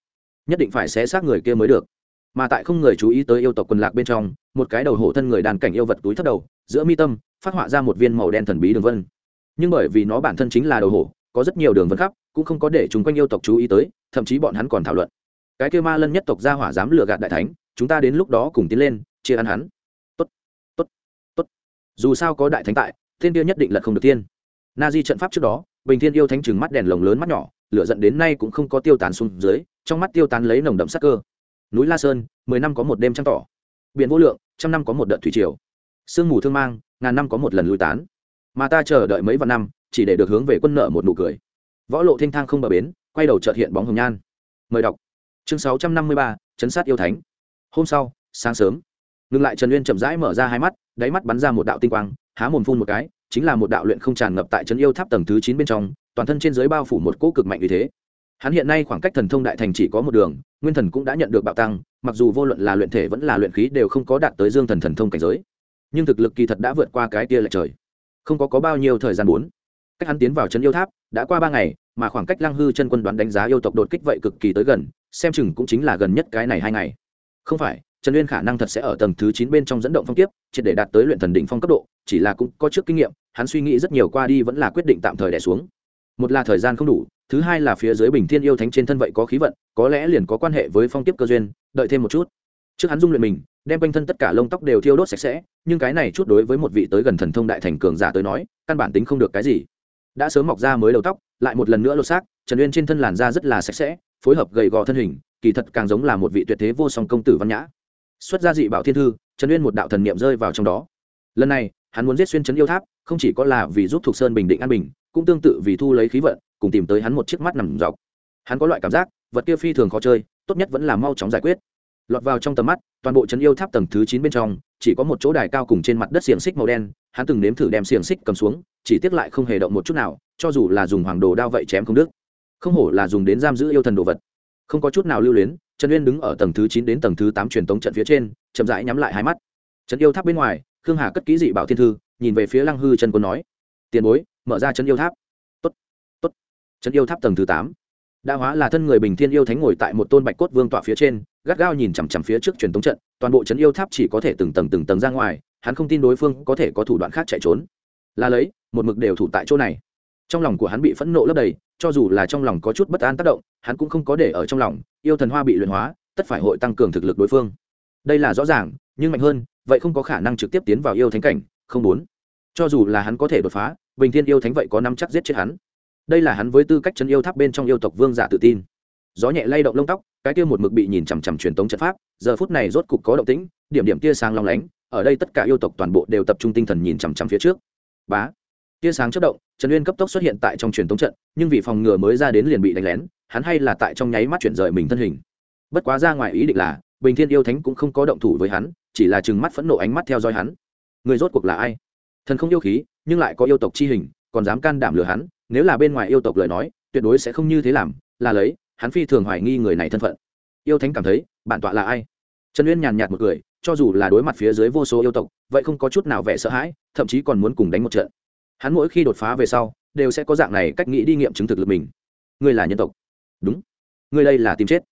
Nhất định phải xé xác người kia mới được. Mà tại không người chú ý tới yêu tộc quần lạc bên trong, một cái đầu hổ thân người đàn cảnh yêu vật túi thấp đầu, giữa mi tâm, phát họa ra một viên màu đen thần bí đường vân. Nhưng bởi vì nó bản thân chính là đầu hổ, có rất nhiều đường vân khắp, cũng không có để chúng quanh yêu tộc chú ý tới, thậm chí bọn hắn còn thảo luận. Cái kêu ma lân nhất tộc gia hỏa dám lừa gạt đại thánh, chúng ta đến lúc đó cùng tiến lên, chia ăn hắn. Tốt tốt tốt. Dù sao có đại thánh tại thiên kia nhất định là không được tiên na di trận pháp trước đó, bình thiên yêu thánh chừng mắt đèn lồng lớn mắt nhỏ, lửa giận đến nay cũng không có tiêu tán xuống dưới, trong mắt tiêu tán lấy nồng đậm sắc cơ. Núi la sơn, mười năm có một đêm trăng tỏ. Biển vô lượng, trăm năm có một đợt thủy triều. Sương mù thương mang, ngàn năm có một lần lui tán. Mà ta chờ đợi mấy vạn năm, chỉ để được hướng về quân nợ một nụ cười. Võ lộ thanh thang không bờ bến, quay đầu trợt hiện bóng hồng nhan. Mời đọc. Chương sáu trăm năm mươi ba, chấn sát yêu thánh. Hôm sau, sáng sớm. Ngừng lại trần uyên chậm rãi mở ra hai mắt, đáy mắt bắn ra một đạo tinh quang, há mồm phun một cái chính là một đạo luyện không tràn ngập tại trấn yêu tháp tầng thứ chín bên trong toàn thân trên dưới bao phủ một cỗ cực mạnh như thế. Hắn hiện nay khoảng cách thần thông đại thành chỉ có một đường nguyên thần cũng đã nhận được bạo tăng mặc dù vô luận là luyện thể vẫn là luyện khí đều không có đạt tới dương thần thần thông cảnh giới. Nhưng thực lực kỳ thật đã vượt qua cái tia lệch trời. Không có, có bao nhiêu thời gian bốn. Cách hắn tiến vào trấn yêu tháp đã qua ba ngày mà khoảng cách lăng hư chân quân đoán đánh giá yêu tộc đột kích vậy cực kỳ tới gần xem chừng cũng chính là gần nhất cái này hai ngày. Không phải trần uyên khả năng thật sẽ ở tầng thứ chín bên trong dẫn động phong kiếp triệt để đạt tới luyện thần đỉnh phong cấp độ chỉ là cũng có trước kinh nghiệm hắn suy nghĩ rất nhiều qua đi vẫn là quyết định tạm thời đẻ xuống. Một là thời gian không đủ, thứ hai là phía dưới bình thiên yêu thánh trên thân vậy có khí vận, có lẽ liền có quan hệ với phong tiếp cơ duyên, đợi thêm một chút. Trước hắn dung luyện mình, đem quanh thân tất cả lông tóc đều thiêu đốt sạch sẽ, nhưng cái này chút đối với một vị tới gần thần thông đại thành cường giả tới nói, căn bản tính không được cái gì. Đã sớm mọc ra mới đầu tóc, lại một lần nữa lột xác, trần uyên trên thân làn da rất là sạch sẽ, phối hợp gầy gò thân hình, kỳ thật càng giống là một vị tuyệt thế vô song công tử văn nhã. Xuất gia dị bảo thiên thư, trần uyên một đạo thần niệm rơi vào trong đó. Lần này hắn muốn giết xuyên chấn yêu tháp, không chỉ có là vì giúp thuộc sơn bình định an bình, cũng tương tự vì thu lấy khí vận, cùng tìm tới hắn một chiếc mắt nằm dọc. Hắn có loại cảm giác, vật kia phi thường khó chơi, tốt nhất vẫn là mau chóng giải quyết. Lọt vào trong tầm mắt, toàn bộ trấn yêu tháp tầng thứ chín bên trong, chỉ có một chỗ đài cao cùng trên mặt đất xiềng xích màu đen, hắn từng nếm thử đem xiềng xích cầm xuống, chỉ tiếc lại không hề động một chút nào, cho dù là dùng hoàng đồ đao vậy chém không đứt. Không hổ là dùng đến giam giữ yêu thần đồ vật. Không có chút nào lưu luyến, trần uyên đứng ở tầng thứ chín đến tầng thứ tám truyền tống trận phía trên, chậm rãi nhắm lại hai mắt. Trấn yêu tháp bên ngoài khương hà cất ký dị bảo thiên thư, nhìn về phía lăng hư chân quân nói, tiền bối, mở ra chân yêu tháp. Tốt tốt. Chân yêu tháp tầng thứ tám. Đã hóa là thân người bình thiên yêu thánh ngồi tại một tôn bạch cốt vương tọa phía trên, gắt gao nhìn chằm chằm phía trước truyền thống trận, toàn bộ trấn yêu tháp chỉ có thể từng tầng từng tầng ra ngoài, hắn không tin đối phương có thể có thủ đoạn khác chạy trốn. Là lấy, một mực đều thủ tại chỗ này. Trong lòng của hắn bị phẫn nộ lấp đầy, cho dù là trong lòng có chút bất an tác động, hắn cũng không có để ở trong lòng, yêu thần hoa bị luyện hóa, tất phải hội tăng cường thực lực đối phương. Đây là rõ ràng, nhưng mạnh hơn vậy không có khả năng trực tiếp tiến vào yêu thánh cảnh, không muốn. Cho dù là hắn có thể đột phá, bình thiên yêu thánh vậy có năm chắc giết chết hắn. Đây là hắn với tư cách chân yêu tháp bên trong yêu tộc vương giả tự tin. Gió nhẹ lay động lông tóc, cái kia một mực bị nhìn chằm chằm truyền tống trận pháp, giờ phút này rốt cục có động tĩnh, điểm điểm tia sáng long lánh, ở đây tất cả yêu tộc toàn bộ đều tập trung tinh thần nhìn chằm chằm phía trước. Bá. Tia sáng chất động, trần uyên cấp tốc xuất hiện tại trong truyền tống trận, nhưng vì phòng ngừa mới ra đến liền bị đánh lén, hắn hay là tại trong nháy mắt chuyển rời mình thân hình. Bất quá ra ngoài ý định là, bình thiên yêu thánh cũng không có động thủ với hắn chỉ là chừng mắt phẫn nộ ánh mắt theo dõi hắn. Người rốt cuộc là ai? Thần không yêu khí, nhưng lại có yêu tộc chi hình, còn dám can đảm lừa hắn, nếu là bên ngoài yêu tộc lời nói, tuyệt đối sẽ không như thế làm, là lấy, hắn phi thường hoài nghi người này thân phận. Yêu thánh cảm thấy, bản tọa là ai? Trần uyên nhàn nhạt một cười, cho dù là đối mặt phía dưới vô số yêu tộc, vậy không có chút nào vẻ sợ hãi, thậm chí còn muốn cùng đánh một trận. Hắn mỗi khi đột phá về sau, đều sẽ có dạng này cách nghĩ đi nghiệm chứng thực lực mình. Ngươi là nhân tộc. Đúng. Ngươi đây là tìm chết.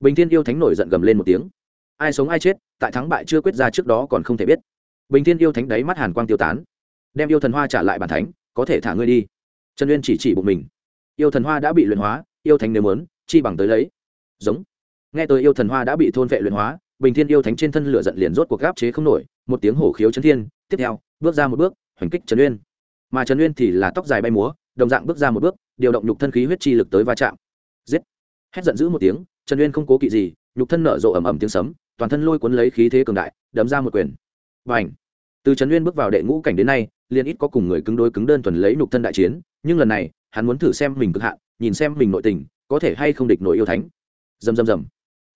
Bình thiên yêu thánh nổi giận gầm lên một tiếng ai sống ai chết, tại thắng bại chưa quyết ra trước đó còn không thể biết. Bình thiên yêu thánh đáy mắt hàn quang tiêu tán. Đem yêu thần hoa trả lại bản thánh, có thể thả ngươi đi. Trần uyên chỉ chỉ bụng mình. Yêu thần hoa đã bị luyện hóa, yêu thánh nếu mớn chi bằng tới lấy. Giống. Nghe tới yêu thần hoa đã bị thôn vệ luyện hóa, bình thiên yêu thánh trên thân lửa giận liền rốt cuộc gáp chế không nổi, một tiếng hổ khiếu chấn thiên, tiếp theo, bước ra một bước, hoành kích trần uyên. Mà trần uyên thì là tóc dài bay múa, đồng dạng bước ra một bước, điều động nhục thân khí huyết chi lực tới va chạm. Giết. Hét giận dữ một tiếng, trần uyên không cố kỵ gì, nhục thân nở rộ ầm ầm tiếng sấm toàn thân lôi cuốn lấy khí thế cường đại, đấm ra một quyền. Và ảnh từ trấn nguyên bước vào đệ ngũ cảnh đến nay, liền ít có cùng người cứng đối cứng đơn thuần lấy nục thân đại chiến, nhưng lần này, hắn muốn thử xem mình cực hạn, nhìn xem mình nội tình, có thể hay không địch nội yêu thánh. Dầm dầm dầm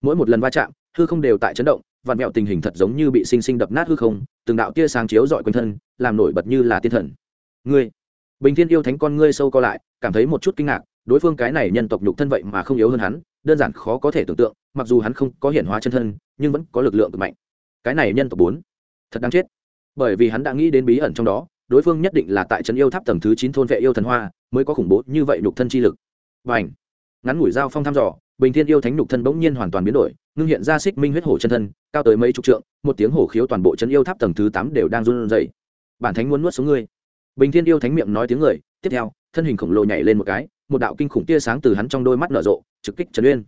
mỗi một lần va chạm, hư không đều tại chấn động, vạn mẹo tình hình thật giống như bị sinh sinh đập nát hư không, từng đạo tia sáng chiếu dọi quanh thân, làm nổi bật như là tiên thần. Ngươi! Bình thiên yêu thánh con ngươi sâu co lại, cảm thấy một chút kinh ngạc, đối phương cái này nhân tộc nhục thân vậy mà không yếu hơn hắn, đơn giản khó có thể tưởng tượng, mặc dù hắn không có hiển hóa chân thân nhưng vẫn có lực lượng cực mạnh. Cái này nhân tộc bốn. Thật đáng chết. Bởi vì hắn đã nghĩ đến bí ẩn trong đó, đối phương nhất định là tại trấn yêu tháp tầng thứ chín thôn vệ yêu thần hoa, mới có khủng bố như vậy nhục thân chi lực. Và ảnh ngắn ngủi dao phong thăm dò, bình thiên yêu thánh nhục thân bỗng nhiên hoàn toàn biến đổi, ngưng hiện ra xích minh huyết hổ chân thân, cao tới mấy chục trượng, một tiếng hổ khiếu toàn bộ trấn yêu tháp tầng thứ tám đều đang run rẩy. Bản thánh muốn nuốt xuống ngươi. Bình thiên yêu thánh miệng nói tiếng người, tiếp theo, thân hình khổng lồ nhảy lên một cái, một đạo kinh khủng tia sáng từ hắn trong đôi mắt nở rộ, trực kích trần uyên.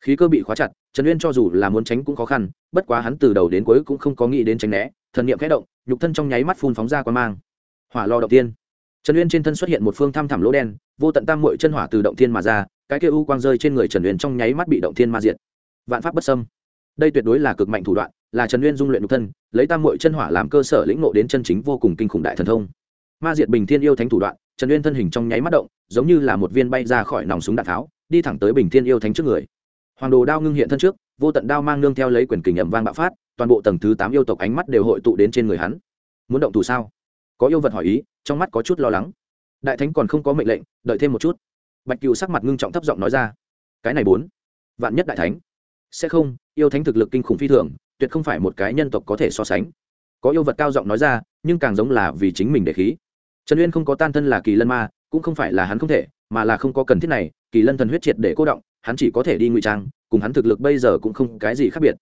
Khí cơ bị khóa chặt trần uyên cho dù là muốn tránh cũng khó khăn, bất quá hắn từ đầu đến cuối cũng không có nghĩ đến tránh né, thần niệm khẽ động, nhục thân trong nháy mắt phun phóng ra qua mang. Hỏa lo động tiên. Trần uyên trên thân xuất hiện một phương thăm thẳm lỗ đen, vô tận tam mội chân hỏa từ động thiên mà ra, cái kia u quang rơi trên người trần uyên trong nháy mắt bị động thiên ma diệt. Vạn pháp bất sâm đây tuyệt đối là cực mạnh thủ đoạn, là trần uyên dung luyện nhục thân, lấy tam mội chân hỏa làm cơ sở lĩnh ngộ đến chân chính vô cùng kinh khủng đại thần thông. Ma diệt bình thiên yêu thánh thủ đoạn, trần uyên thân hình trong nháy mắt động, giống như là một viên bay ra khỏi nòng súng đạn tháo, đi thẳng tới bình thiên yêu thánh trước người hoàng đồ đao ngưng hiện thân trước, vô tận đao mang nương theo lấy quyền kình ẩm vang bạo phát, toàn bộ tầng thứ tám yêu tộc ánh mắt đều hội tụ đến trên người hắn. Muốn động thủ sao? Có yêu vật hỏi ý, trong mắt có chút lo lắng. Đại thánh còn không có mệnh lệnh, đợi thêm một chút. Bạch cựu sắc mặt ngưng trọng thấp giọng nói ra, cái này bốn, vạn nhất đại thánh. Sẽ không, yêu thánh thực lực kinh khủng phi thường, tuyệt không phải một cái nhân tộc có thể so sánh. Có yêu vật cao giọng nói ra, nhưng càng giống là vì chính mình để khí. Trần uyên không có tan thân là kỳ lân ma, cũng không phải là hắn không thể, mà là không có cần thiết này, kỳ lân thần huyết triệt để cô động hắn chỉ có thể đi ngụy trang, cùng hắn thực lực bây giờ cũng không cái gì khác biệt.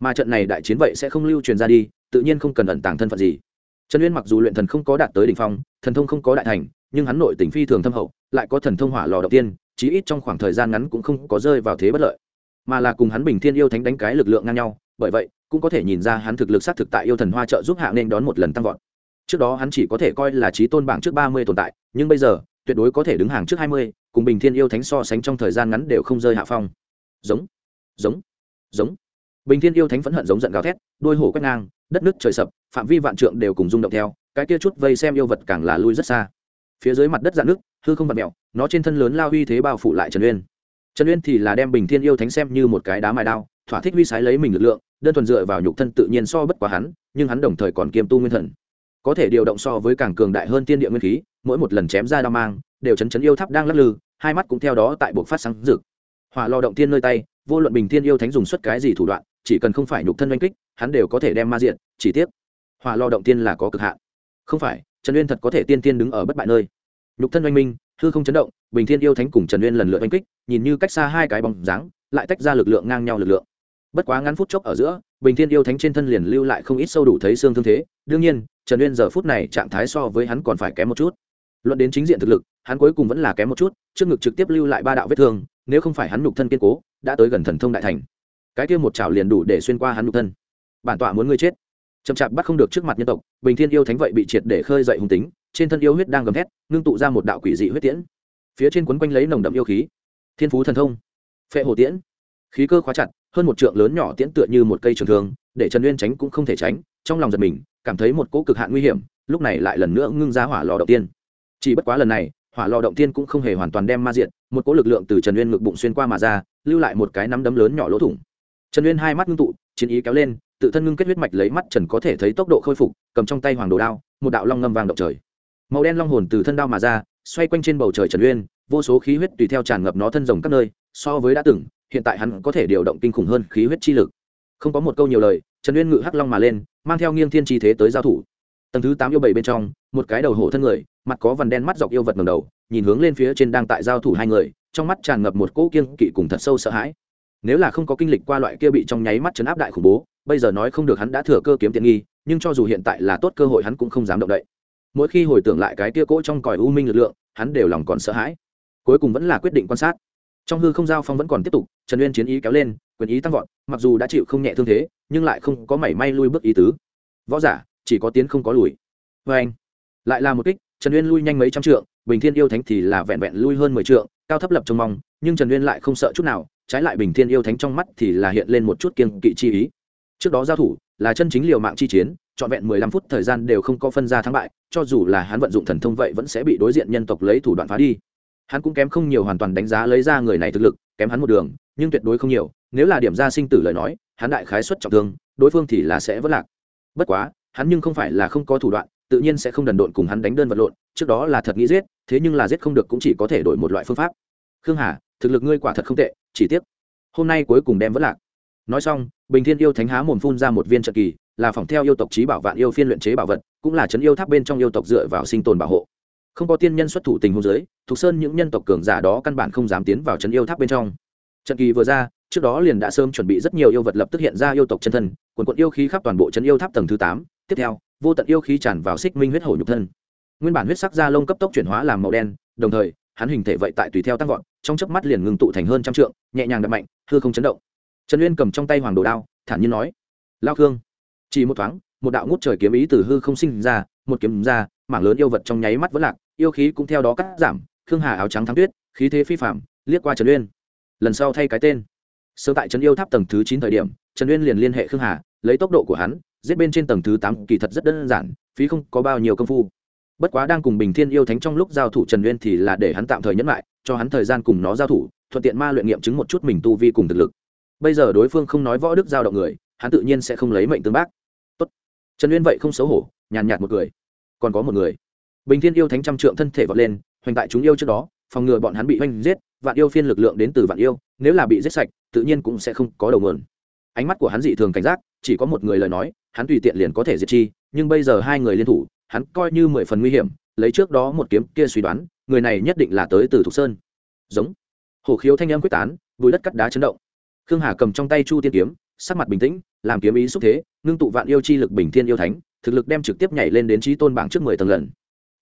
Mà trận này đại chiến vậy sẽ không lưu truyền ra đi, tự nhiên không cần ẩn tàng thân phận gì. Trần uyên mặc dù luyện thần không có đạt tới đ ỉ n h phong, thần thông không có đại thành, nhưng hắn nội tỉnh phi thường thâm hậu, lại có thần thông hỏa lò đầu tiên, chí ít trong khoảng thời gian ngắn cũng không có rơi vào thế bất lợi. Mà là cùng hắn bình thiên yêu thánh đánh cái lực lượng ngang nhau, bởi vậy, cũng có thể nhìn ra hắn thực lực xác thực tại yêu thần hoa trợ giúp hạ nên đón một lần tăng vọt. Trước đó hắn chỉ có thể coi là trí tôn bảng trước ba mươi tồn tại, nhưng bây giờ, tuyệt đối có thể đứng hàng trước hai mươi cùng bình thiên yêu thánh so sánh trong thời gian ngắn đều không rơi hạ phong. Giống giống giống. Bình thiên yêu thánh phẫn hận giống giận gào thét, đôi hổ quét ngang, đất nước trời sập, phạm vi vạn trượng đều cùng rung động theo, cái kia chút vây xem yêu vật càng là lui rất xa. Phía dưới mặt đất dạn nước, hư không vặt mẹo nó trên thân lớn lao uy thế bao phủ lại trần uyên. Trần uyên thì là đem bình thiên yêu thánh xem như một cái đá mài đao, thỏa thích huy sái lấy mình lực lượng, đơn thuần dựa vào nhục thân tự nhiên so bất quá hắn, nhưng hắn đồng thời còn kiêm tu nguyên thần. Có thể điều động so với càng cường đại hơn tiên địa nguyên khí, mỗi một lần chém ra đao mang, đều chấn chấn yêu tháp đang lắc lư hai mắt cũng theo đó tại buộc phát sáng rực. Hỏa lò động tiên nơi tay, vô luận bình thiên yêu thánh dùng suất cái gì thủ đoạn, chỉ cần không phải nhục thân oanh kích, hắn đều có thể đem ma diện, chỉ tiếc. Hỏa lò động tiên là có cực hạn. Không phải, trần uyên thật có thể tiên tiên đứng ở bất bại nơi. Nhục thân oanh minh, hư không chấn động, bình thiên yêu thánh cùng trần uyên lần lượt oanh kích, nhìn như cách xa hai cái bóng dáng, lại tách ra lực lượng ngang nhau lực lượng. Bất quá ngắn phút chốc ở giữa, bình thiên yêu thánh trên thân liền lưu lại không ít sâu đủ thấy xương thương thế. Đương nhiên, trần uyên giờ phút này trạng thái so với hắn còn phải kém một chút luận đến chính diện thực lực, hắn cuối cùng vẫn là kém một chút, trước ngực trực tiếp lưu lại ba đạo vết thương, nếu không phải hắn nhục thân kiên cố, đã tới gần thần thông đại thành. Cái kia một chảo liền đủ để xuyên qua hắn nhục thân. Bản tọa muốn ngươi chết. Chậm chạp bắt không được trước mặt nhân tộc, bình thiên yêu thánh vậy bị triệt để khơi dậy hung tính, trên thân yêu huyết đang gầm thét, ngưng tụ ra một đạo quỷ dị huyết tiễn. Phía trên quấn quanh lấy nồng đậm yêu khí. Thiên phú thần thông. Phệ hồ tiễn. Khí cơ khóa chặt, hơn một trượng lớn nhỏ tiễn tựa như một cây trường thương, để trần nguyên tránh cũng không thể tránh, trong lòng giật mình, cảm thấy một cỗ cực hạn nguy hiểm, lúc này lại lần nữa ngưng ra hỏa lò đầu tiên chỉ bất quá lần này, hỏa lò động tiên cũng không hề hoàn toàn đem ma diện một cỗ lực lượng từ trần uyên ngực bụng xuyên qua mà ra, lưu lại một cái nắm đấm lớn nhỏ lỗ thủng. Trần uyên hai mắt ngưng tụ, chiến ý kéo lên, tự thân ngưng kết huyết mạch lấy mắt trần có thể thấy tốc độ khôi phục, cầm trong tay hoàng đồ đao, một đạo long ngâm vàng động trời. Màu đen long hồn từ thân đao mà ra, xoay quanh trên bầu trời trần uyên, vô số khí huyết tùy theo tràn ngập nó thân rồng các nơi, so với đã từng, hiện tại hắn có thể điều động kinh khủng hơn khí huyết chi lực. Không có một câu nhiều lời, trần uyên ngự hắc long mà lên, mang theo nghiêng thiên chi thế tới giao thủ tầng thứ tám yêu bảy bên trong, một cái đầu hổ thân người, mặt có vằn đen mắt dọc yêu vật ngầm đầu, nhìn hướng lên phía trên đang tại giao thủ hai người, trong mắt tràn ngập một cỗ kiên kỵ cùng thật sâu sợ hãi. Nếu là không có kinh lịch qua loại kia bị trong nháy mắt chấn áp đại khủng bố, bây giờ nói không được hắn đã thừa cơ kiếm tiện nghi, nhưng cho dù hiện tại là tốt cơ hội hắn cũng không dám động đậy. Mỗi khi hồi tưởng lại cái kia cỗ trong còi u minh lực lượng, hắn đều lòng còn sợ hãi. Cuối cùng vẫn là quyết định quan sát. Trong hư không giao phong vẫn còn tiếp tục, trần uyên chiến ý kéo lên, quyền ý tăng vọt, mặc dù đã chịu không nhẹ thương thế, nhưng lại không có mảy may lui bước ý tứ. Võ giả chỉ có tiến không có lùi. Vê anh. Lại là một kích, trần uyên lui nhanh mấy trăm trượng, bình thiên yêu thánh thì là vẹn vẹn lui hơn mười trượng, cao thấp lập trông mong, nhưng trần uyên lại không sợ chút nào, trái lại bình thiên yêu thánh trong mắt thì là hiện lên một chút kiên kỵ chi ý. Trước đó giao thủ, là chân chính liều mạng chi chiến, trọn vẹn mười lăm phút thời gian đều không có phân ra thắng bại, cho dù là hắn vận dụng thần thông vậy vẫn sẽ bị đối diện nhân tộc lấy thủ đoạn phá đi. Hắn cũng kém không nhiều hoàn toàn đánh giá lấy ra người này thực lực, kém hắn một đường, nhưng tuyệt đối không nhiều, nếu là điểm ra sinh tử lời nói, hắn đại khái xuất trọng thương, đối phương thì là sẽ vất lạc. Bất quá hắn nhưng không phải là không có thủ đoạn, tự nhiên sẽ không đần độn cùng hắn đánh đơn vật lộn, trước đó là thật nghĩ giết, thế nhưng là giết không được cũng chỉ có thể đổi một loại phương pháp. Khương hà, thực lực ngươi quả thật không tệ, chỉ tiếc, hôm nay cuối cùng đem vất lạc. Nói xong, bình thiên yêu thánh há mồm phun ra một viên trận kỳ, là phòng theo yêu tộc trí bảo vạn yêu phiên luyện chế bảo vật, cũng là trấn yêu tháp bên trong yêu tộc dựa vào sinh tồn bảo hộ. Không có tiên nhân xuất thủ tình hôn giới thục sơn những nhân tộc cường giả đó căn bản không dám tiến vào trấn yêu tháp bên trong. Trận kỳ vừa ra, trước đó liền đã sớm chuẩn bị rất nhiều yêu vật lập tức hiện ra yêu tộc chân thân, quần quận yêu khí khắp toàn bộ trấn yêu tháp tầng thứ tám tiếp theo, vô tận yêu khí tràn vào xích minh huyết hổ nhục thân. Nguyên bản huyết sắc da lông cấp tốc chuyển hóa làm màu đen, đồng thời, hắn hình thể vậy tại tùy theo tăng vọt, trong chớp mắt liền ngừng tụ thành hơn trăm trượng, nhẹ nhàng đập mạnh, hư không chấn động. Trần uyên cầm trong tay hoàng đồ đao, thản nhiên nói lao khương. Chỉ một thoáng, một đạo ngút trời kiếm ý từ hư không sinh ra, một kiếm ra, mảng lớn yêu vật trong nháy mắt vẫn lạc, yêu khí cũng theo đó cắt giảm, khương hà áo trắng thắng tuyết, khí thế phi phạm liếc qua trần uyên. Lần sau thay cái tên. Sơ tại trấn yêu tháp tầng thứ chín thời điểm, trần uyên liền liên hệ khương hà, lấy tốc độ của hắn giết bên trên tầng thứ tám, kỳ thật rất đơn giản, phí không có bao nhiêu công phu. Bất quá đang cùng bình thiên yêu thánh trong lúc giao thủ trần Nguyên thì là để hắn tạm thời nhẫn lại, cho hắn thời gian cùng nó giao thủ, thuận tiện ma luyện nghiệm chứng một chút mình tu vi cùng thực lực. Bây giờ đối phương không nói võ đức giao động người, hắn tự nhiên sẽ không lấy mệnh tương bác. Tốt. trần Nguyên vậy không xấu hổ, nhàn nhạt một người còn có một người. Bình thiên yêu thánh trăm trượng thân thể vọt lên, hoành tại chúng yêu trước đó, phòng ngừa bọn hắn bị hoành giết, vạn yêu phiên lực lượng đến từ vạn yêu, nếu là bị giết sạch, tự nhiên cũng sẽ không có đầu mượn ánh mắt của hắn dị thường cảnh giác chỉ có một người lời nói, hắn tùy tiện liền có thể diệt chi, nhưng bây giờ hai người liên thủ, hắn coi như mười phần nguy hiểm, lấy trước đó một kiếm kia suy đoán, người này nhất định là tới từ thục sơn. Giống. Hổ khiếu thanh âm quyết tán vùi đất cắt đá chấn động. Khương hà cầm trong tay chu tiên kiếm, sắc mặt bình tĩnh, làm kiếm ý xúc thế, ngưng tụ vạn yêu chi lực bình thiên yêu thánh, thực lực đem trực tiếp nhảy lên đến trí tôn bảng trước mười tầng lần.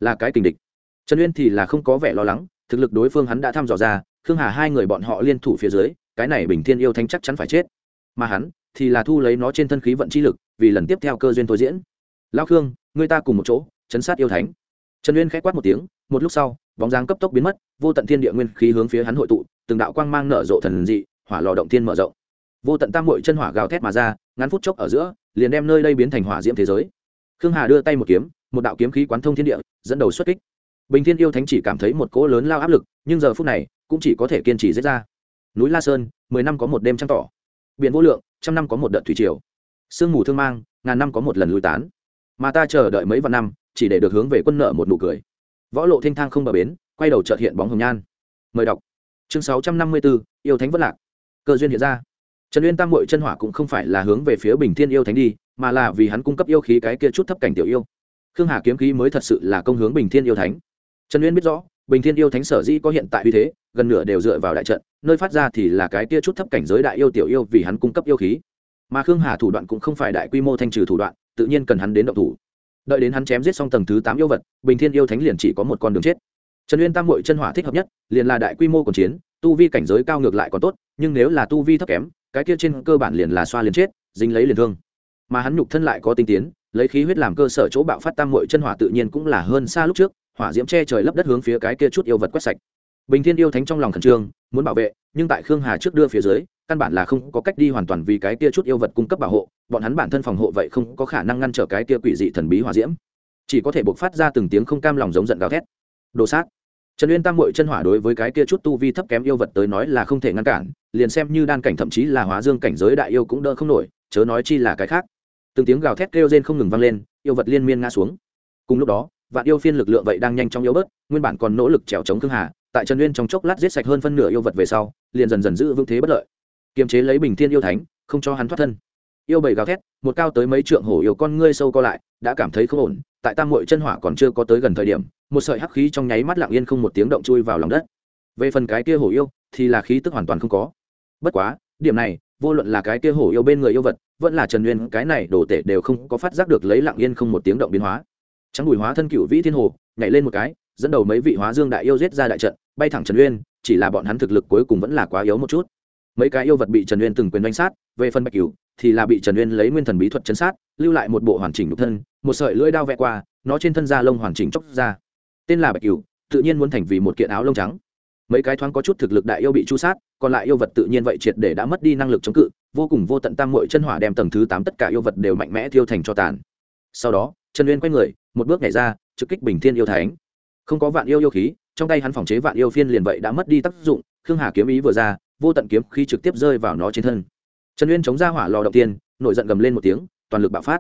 Là cái tình địch. Trần uyên thì là không có vẻ lo lắng, thực lực đối phương hắn đã thăm dò ra, khương hà hai người bọn họ liên thủ phía dưới, cái này bình thiên yêu thánh chắc chắn phải chết. Mà hắn thì là thu lấy nó trên thân khí vận chi lực, vì lần tiếp theo cơ duyên thôi diễn. Lao khương, người ta cùng một chỗ, chấn sát yêu thánh. Trần uyên k h ẽ quát một tiếng, một lúc sau, bóng dáng cấp tốc biến mất, vô tận thiên địa nguyên khí hướng phía hắn hội tụ, từng đạo quang mang nở rộ thần dị, hỏa lò động thiên mở rộng. Vô tận tam hội chân hỏa gào thét mà ra, ngắn phút chốc ở giữa, liền đem nơi đây biến thành hỏa diễm thế giới. Khương hà đưa tay một kiếm, một đạo kiếm khí quán thông thiên địa, dẫn đầu xuất kích. Bình thiên yêu thánh chỉ cảm thấy một cỗ lớn lao áp lực, nhưng giờ phút này, cũng chỉ có thể kiên trì giết ra. Núi la sơn, mười năm có một đêm trăng tỏ biển vô lượng, trăm năm có một đợt thủy triều. Sương mù thương mang, ngàn năm có một lần lùi tán. Mà ta chờ đợi mấy vạn năm, chỉ để được hướng về quân nợ một nụ cười. Võ lộ thanh thang không bờ bến, quay đầu trợt hiện bóng hồng nhan. Mời đọc. Chương sáu trăm năm mươi bốn yêu thánh vất lạc. Cơ duyên hiện ra. Trần uyên tam mội chân hỏa cũng không phải là hướng về phía bình thiên yêu thánh đi, mà là vì hắn cung cấp yêu khí cái kia chút thấp cảnh tiểu yêu. Khương hà kiếm khí mới thật sự là công hướng bình thiên yêu thánh. Trần uyên biết rõ, bình thiên yêu thánh sở dĩ có hiện tại uy thế, gần nửa đều dựa vào đại trận nơi phát ra thì là cái kia chút thấp cảnh giới đại yêu tiểu yêu vì hắn cung cấp yêu khí. Mà khương hà thủ đoạn cũng không phải đại quy mô thanh trừ thủ đoạn, tự nhiên cần hắn đến động thủ. Đợi đến hắn chém giết xong tầng thứ tám yêu vật, bình thiên yêu thánh liền chỉ có một con đường chết. Trần uyên tam hội chân hỏa thích hợp nhất, liền là đại quy mô còn chiến, tu vi cảnh giới cao ngược lại còn tốt, nhưng nếu là tu vi thấp kém, cái kia trên cơ bản liền là xoa liền chết, dính lấy liền thương. Mà hắn nhục thân lại có tinh tiến, lấy khí huyết làm cơ sở chỗ bạo phát tam hội chân hỏa tự nhiên cũng là hơn xa lúc trước, hỏa diễm che trời lấp đất hướng phía cái kia chút yêu vật quét sạch bình thiên yêu thánh trong lòng khẩn trương, muốn bảo vệ, nhưng tại khương hà trước đưa phía dưới, căn bản là không có cách đi hoàn toàn vì cái kia chút yêu vật cung cấp bảo hộ, bọn hắn bản thân phòng hộ vậy không có khả năng ngăn trở cái kia quỷ dị thần bí hỏa diễm. Chỉ có thể buộc phát ra từng tiếng không cam lòng giống giận gào thét. Đồ sát. Trần uyên tam mội chân hỏa đối với cái kia chút tu vi thấp kém yêu vật tới nói là không thể ngăn cản, liền xem như đan cảnh thậm chí là hóa dương cảnh giới đại yêu cũng đỡ không nổi, chớ nói chi là cái khác. Từng tiếng gào thét kêu rên không ngừng vang lên, yêu vật liên miên ngã xuống. Cùng lúc đó, vạn yêu phiên lực lượng vậy đang nhanh chóng yếu bớt, nguyên bản còn nỗ lực trèo chống khương hà tại trần uyên trong chốc lát giết sạch hơn phân nửa yêu vật về sau, liền dần dần giữ vững thế bất lợi. Kiềm chế lấy bình thiên yêu thánh, không cho hắn thoát thân. Yêu bầy gào thét, một cao tới mấy trượng hổ yêu con ngươi sâu co lại, đã cảm thấy không ổn, tại tam mội chân hỏa còn chưa có tới gần thời điểm, một sợi hắc khí trong nháy mắt lặng yên không một tiếng động chui vào lòng đất. Về phần cái kia hổ yêu, thì là khí tức hoàn toàn không có. Bất quá, điểm này, vô luận là cái kia hổ yêu bên người yêu vật, vẫn là trần nguyên cái này đổ tể đều không có phát giác được lấy lặng yên không một tiếng động biến hóa. Trắng bùi hóa thân cựu vĩ thiên hồ, nhảy lên một cái, dẫn đầu mấy vị hóa dương đại yêu giết ra đại trận bay thẳng trần uyên, chỉ là bọn hắn thực lực cuối cùng vẫn là quá yếu một chút. Mấy cái yêu vật bị trần uyên từng quyền đánh sát, về phần bạch cửu, thì là bị trần uyên lấy nguyên thần bí thuật chấn sát, lưu lại một bộ hoàn chỉnh đục thân, một sợi lưỡi đao vẽ qua, nó trên thân da lông hoàn chỉnh chóc ra. Tên là bạch cửu, tự nhiên muốn thành vì một kiện áo lông trắng. Mấy cái thoáng có chút thực lực đại yêu bị chu sát, còn lại yêu vật tự nhiên vậy triệt để đã mất đi năng lực chống cự, vô cùng vô tận tam mội chân hỏa đem tầng thứ tám tất cả yêu vật đều mạnh mẽ thiêu thành cho tàn. Sau đó, trần uyên quay người, một bước nhảy ra, trực kích bình thiên yêu thánh. Không có vạn yêu yêu khí trong tay hắn phòng chế vạn yêu phiên liền vậy đã mất đi tác dụng, khương hà kiếm ý vừa ra, vô tận kiếm khi trực tiếp rơi vào nó trên thân. Trần uyên chống ra hỏa lò đầu tiên, nổi giận gầm lên một tiếng, toàn lực bạo phát.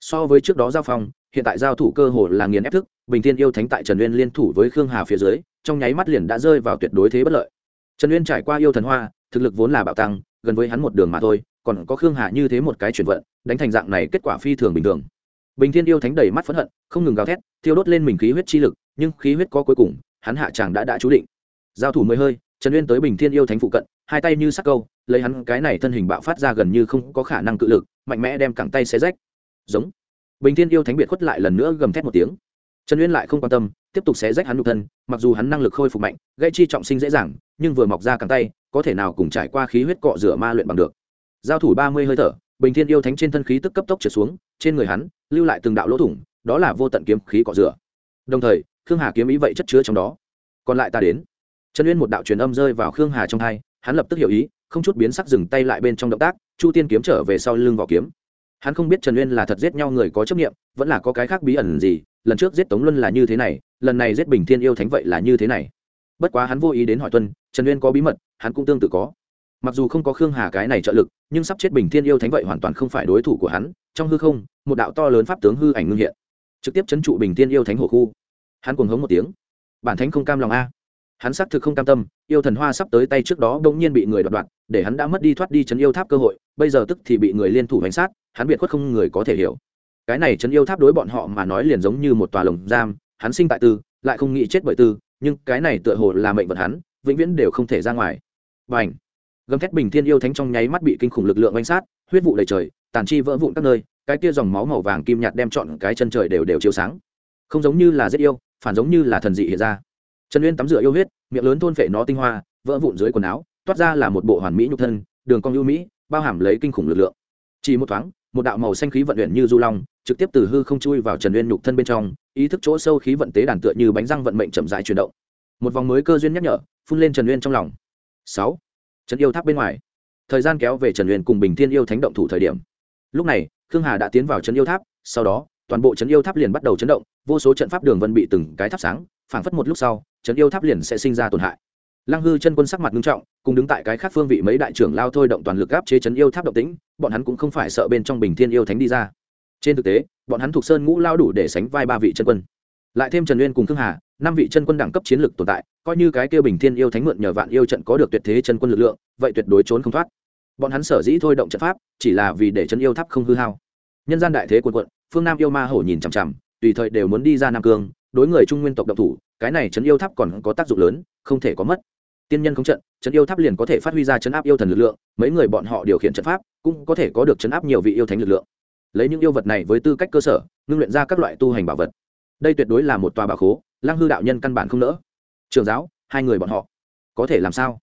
So với trước đó giao phong, hiện tại giao thủ cơ hồ là nghiền ép thức, bình thiên yêu thánh tại trần uyên liên thủ với khương hà phía dưới, trong nháy mắt liền đã rơi vào tuyệt đối thế bất lợi. Trần uyên trải qua yêu thần hoa, thực lực vốn là bạo tăng, gần với hắn một đường mà thôi, còn có khương hà như thế một cái chuyển vận, đánh thành dạng này kết quả phi thường bình thường. Bình thiên yêu thánh đầy mắt phẫn hận, không ngừng gào thét, thiêu đốt lên mình khí huyết chi lực, nhưng khí huyết có cuối cùng hắn hạ chàng đã đã chú định. Giao thủ mới hơi, trần uyên tới bình thiên yêu thánh phụ cận, hai tay như sắc câu, lấy hắn cái này thân hình bạo phát ra gần như không có khả năng cự lực, mạnh mẽ đem cẳng tay xé rách. Giống. Bình thiên yêu thánh biệt khuất lại lần nữa gầm thét một tiếng. Trần uyên lại không quan tâm, tiếp tục xé rách hắn nhục thân, mặc dù hắn năng lực khôi phục mạnh, gây chi trọng sinh dễ dàng, nhưng vừa mọc ra cẳng tay, có thể nào cùng trải qua khí huyết cọ rửa ma luyện bằng được. Giao thủ ba mươi hơi thở, bình thiên yêu thánh trên thân khí tức cấp tốc trở xuống, trên người hắn, lưu lại từng đạo lỗ thủng, đó là vô tận kiếm khí cọ rửa. Đồng thời khương hà kiếm ý vậy chất chứa trong đó. Còn lại ta đến. Trần uyên một đạo truyền âm rơi vào khương hà trong hai, hắn lập tức hiểu ý, không chút biến sắc dừng tay lại bên trong động tác, chu tiên kiếm trở về sau lưng vỏ kiếm. Hắn không biết trần uyên là thật giết nhau người có chấp nghiệm vẫn là có cái khác bí ẩn gì, lần trước giết tống luân là như thế này, lần này giết bình thiên yêu thánh vậy là như thế này. Bất quá hắn vô ý đến hỏi tuân, trần uyên có bí mật, hắn cũng tương tự có. Mặc dù không có khương hà cái này trợ lực, nhưng sắp chết bình thiên yêu thánh vậy hoàn toàn không phải đối thủ của hắn. Trong hư không, một đạo to lớn pháp tướng hư ảnh ngưng hiện. Trực tiếp chấn trụ bình thiên yêu thánh hồ khu hắn cuồng hống một tiếng. Bản thánh không cam lòng a. Hắn xác thực không cam tâm, yêu thần hoa sắp tới tay trước đó bỗng nhiên bị người đoạt đoạt, để hắn đã mất đi thoát đi chấn yêu tháp cơ hội, bây giờ tức thì bị người liên thủ hành sát, hắn biệt khuất không người có thể hiểu. Cái này chấn yêu tháp đối bọn họ mà nói liền giống như một tòa lồng giam, hắn sinh tại tư, lại không nghĩ chết bởi tư, nhưng cái này tựa hồ là mệnh vận hắn, vĩnh viễn đều không thể ra ngoài. Và ảnh gầm thét bình thiên yêu thánh trong nháy mắt bị kinh khủng lực lượng oanh sát, huyết vụ đầy trời, tàn chi vỡ vụn các nơi, cái kia dòng máu màu vàng kim nhạt đem trọn cái chân trời đều đều chiếu sáng. Không giống như là giết yêu phản giống như là thần dị hiện ra. Trần uyên tắm rửa yêu huyết, miệng lớn thôn phệ nó tinh hoa, vỡ vụn dưới quần áo, toát ra là một bộ hoàn mỹ nhục thân, đường cong ưu mỹ, bao hàm lấy kinh khủng lực lượng. Chỉ một thoáng, một đạo màu xanh khí vận luyện như du long, trực tiếp từ hư không chui vào trần uyên nhục thân bên trong, ý thức chỗ sâu khí vận tế đàn tựa như bánh răng vận mệnh chậm rãi chuyển động. Một vòng mới cơ duyên nhắc nhở, phun lên trần uyên trong lòng. Sáu, trần yêu tháp bên ngoài. Thời gian kéo về trần uyên cùng bình thiên yêu thánh động thủ thời điểm. Lúc này, khương hà đã tiến vào Trần yêu tháp, sau đó toàn bộ trấn yêu tháp liền bắt đầu chấn động, vô số trận pháp đường vân bị từng cái thắp sáng, phảng phất một lúc sau, trấn yêu tháp liền sẽ sinh ra tổn hại. Lăng hư chân quân sắc mặt nghiêm trọng, cùng đứng tại cái khác phương vị mấy đại trưởng lao thôi động toàn lực áp chế trấn yêu tháp động tĩnh, bọn hắn cũng không phải sợ bên trong bình thiên yêu thánh đi ra. Trên thực tế, bọn hắn thuộc sơn ngũ lao đủ để sánh vai ba vị chân quân. Lại thêm trần uyên cùng khương hà, năm vị chân quân đẳng cấp chiến lược tồn tại, coi như cái kêu bình thiên yêu thánh mượn nhờ vạn yêu trận có được tuyệt thế chân quân lực lượng, vậy tuyệt đối trốn không thoát. Bọn hắn sở dĩ thôi động trận pháp, chỉ là vì để chân yêu tháp không hư hao nhân gian đại thế quân quận phương nam yêu ma hổ nhìn chằm chằm, tùy thời đều muốn đi ra nam cương, đối người trung nguyên tộc độc thủ, cái này chấn yêu tháp còn có tác dụng lớn, không thể có mất. Tiên nhân không trận chấn yêu tháp liền có thể phát huy ra chấn áp yêu thần lực lượng, mấy người bọn họ điều khiển trận pháp, cũng có thể có được chấn áp nhiều vị yêu thánh lực lượng. Lấy những yêu vật này với tư cách cơ sở, ngưng luyện ra các loại tu hành bảo vật. Đây tuyệt đối là một tòa bảo khố, lăng hư đạo nhân căn bản không nỡ. Trường giáo, hai người bọn họ, có thể làm sao?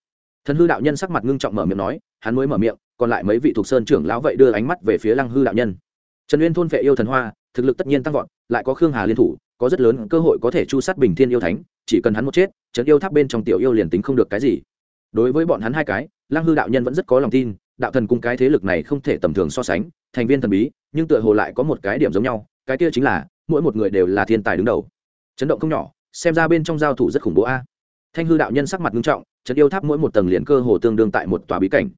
Thần hư đạo nhân sắc mặt ngưng trọng mở miệng nói, hắn mới mở miệng, còn lại mấy vị thuộc sơn trưởng lão vậy đưa ánh mắt về phía lăng hư đạo nhân trần uyên thôn vệ yêu thần hoa, thực lực tất nhiên tăng vọt, lại có khương hà liên thủ, có rất lớn cơ hội có thể chu sát bình thiên yêu thánh, chỉ cần hắn một chết trấn yêu tháp bên trong tiểu yêu liền tính không được cái gì. Đối với bọn hắn hai cái, lăng hư đạo nhân vẫn rất có lòng tin, đạo thần cung cái thế lực này không thể tầm thường so sánh, thành viên thần bí, nhưng tựa hồ lại có một cái điểm giống nhau, cái kia chính là, mỗi một người đều là thiên tài đứng đầu. Chấn động không nhỏ, xem ra bên trong giao thủ rất khủng bố a. Thanh hư đạo nhân sắc mặt nghiêm trọng trấn yêu tháp mỗi một tầng liền cơ hồ tương đương tại một tòa bí cảnh.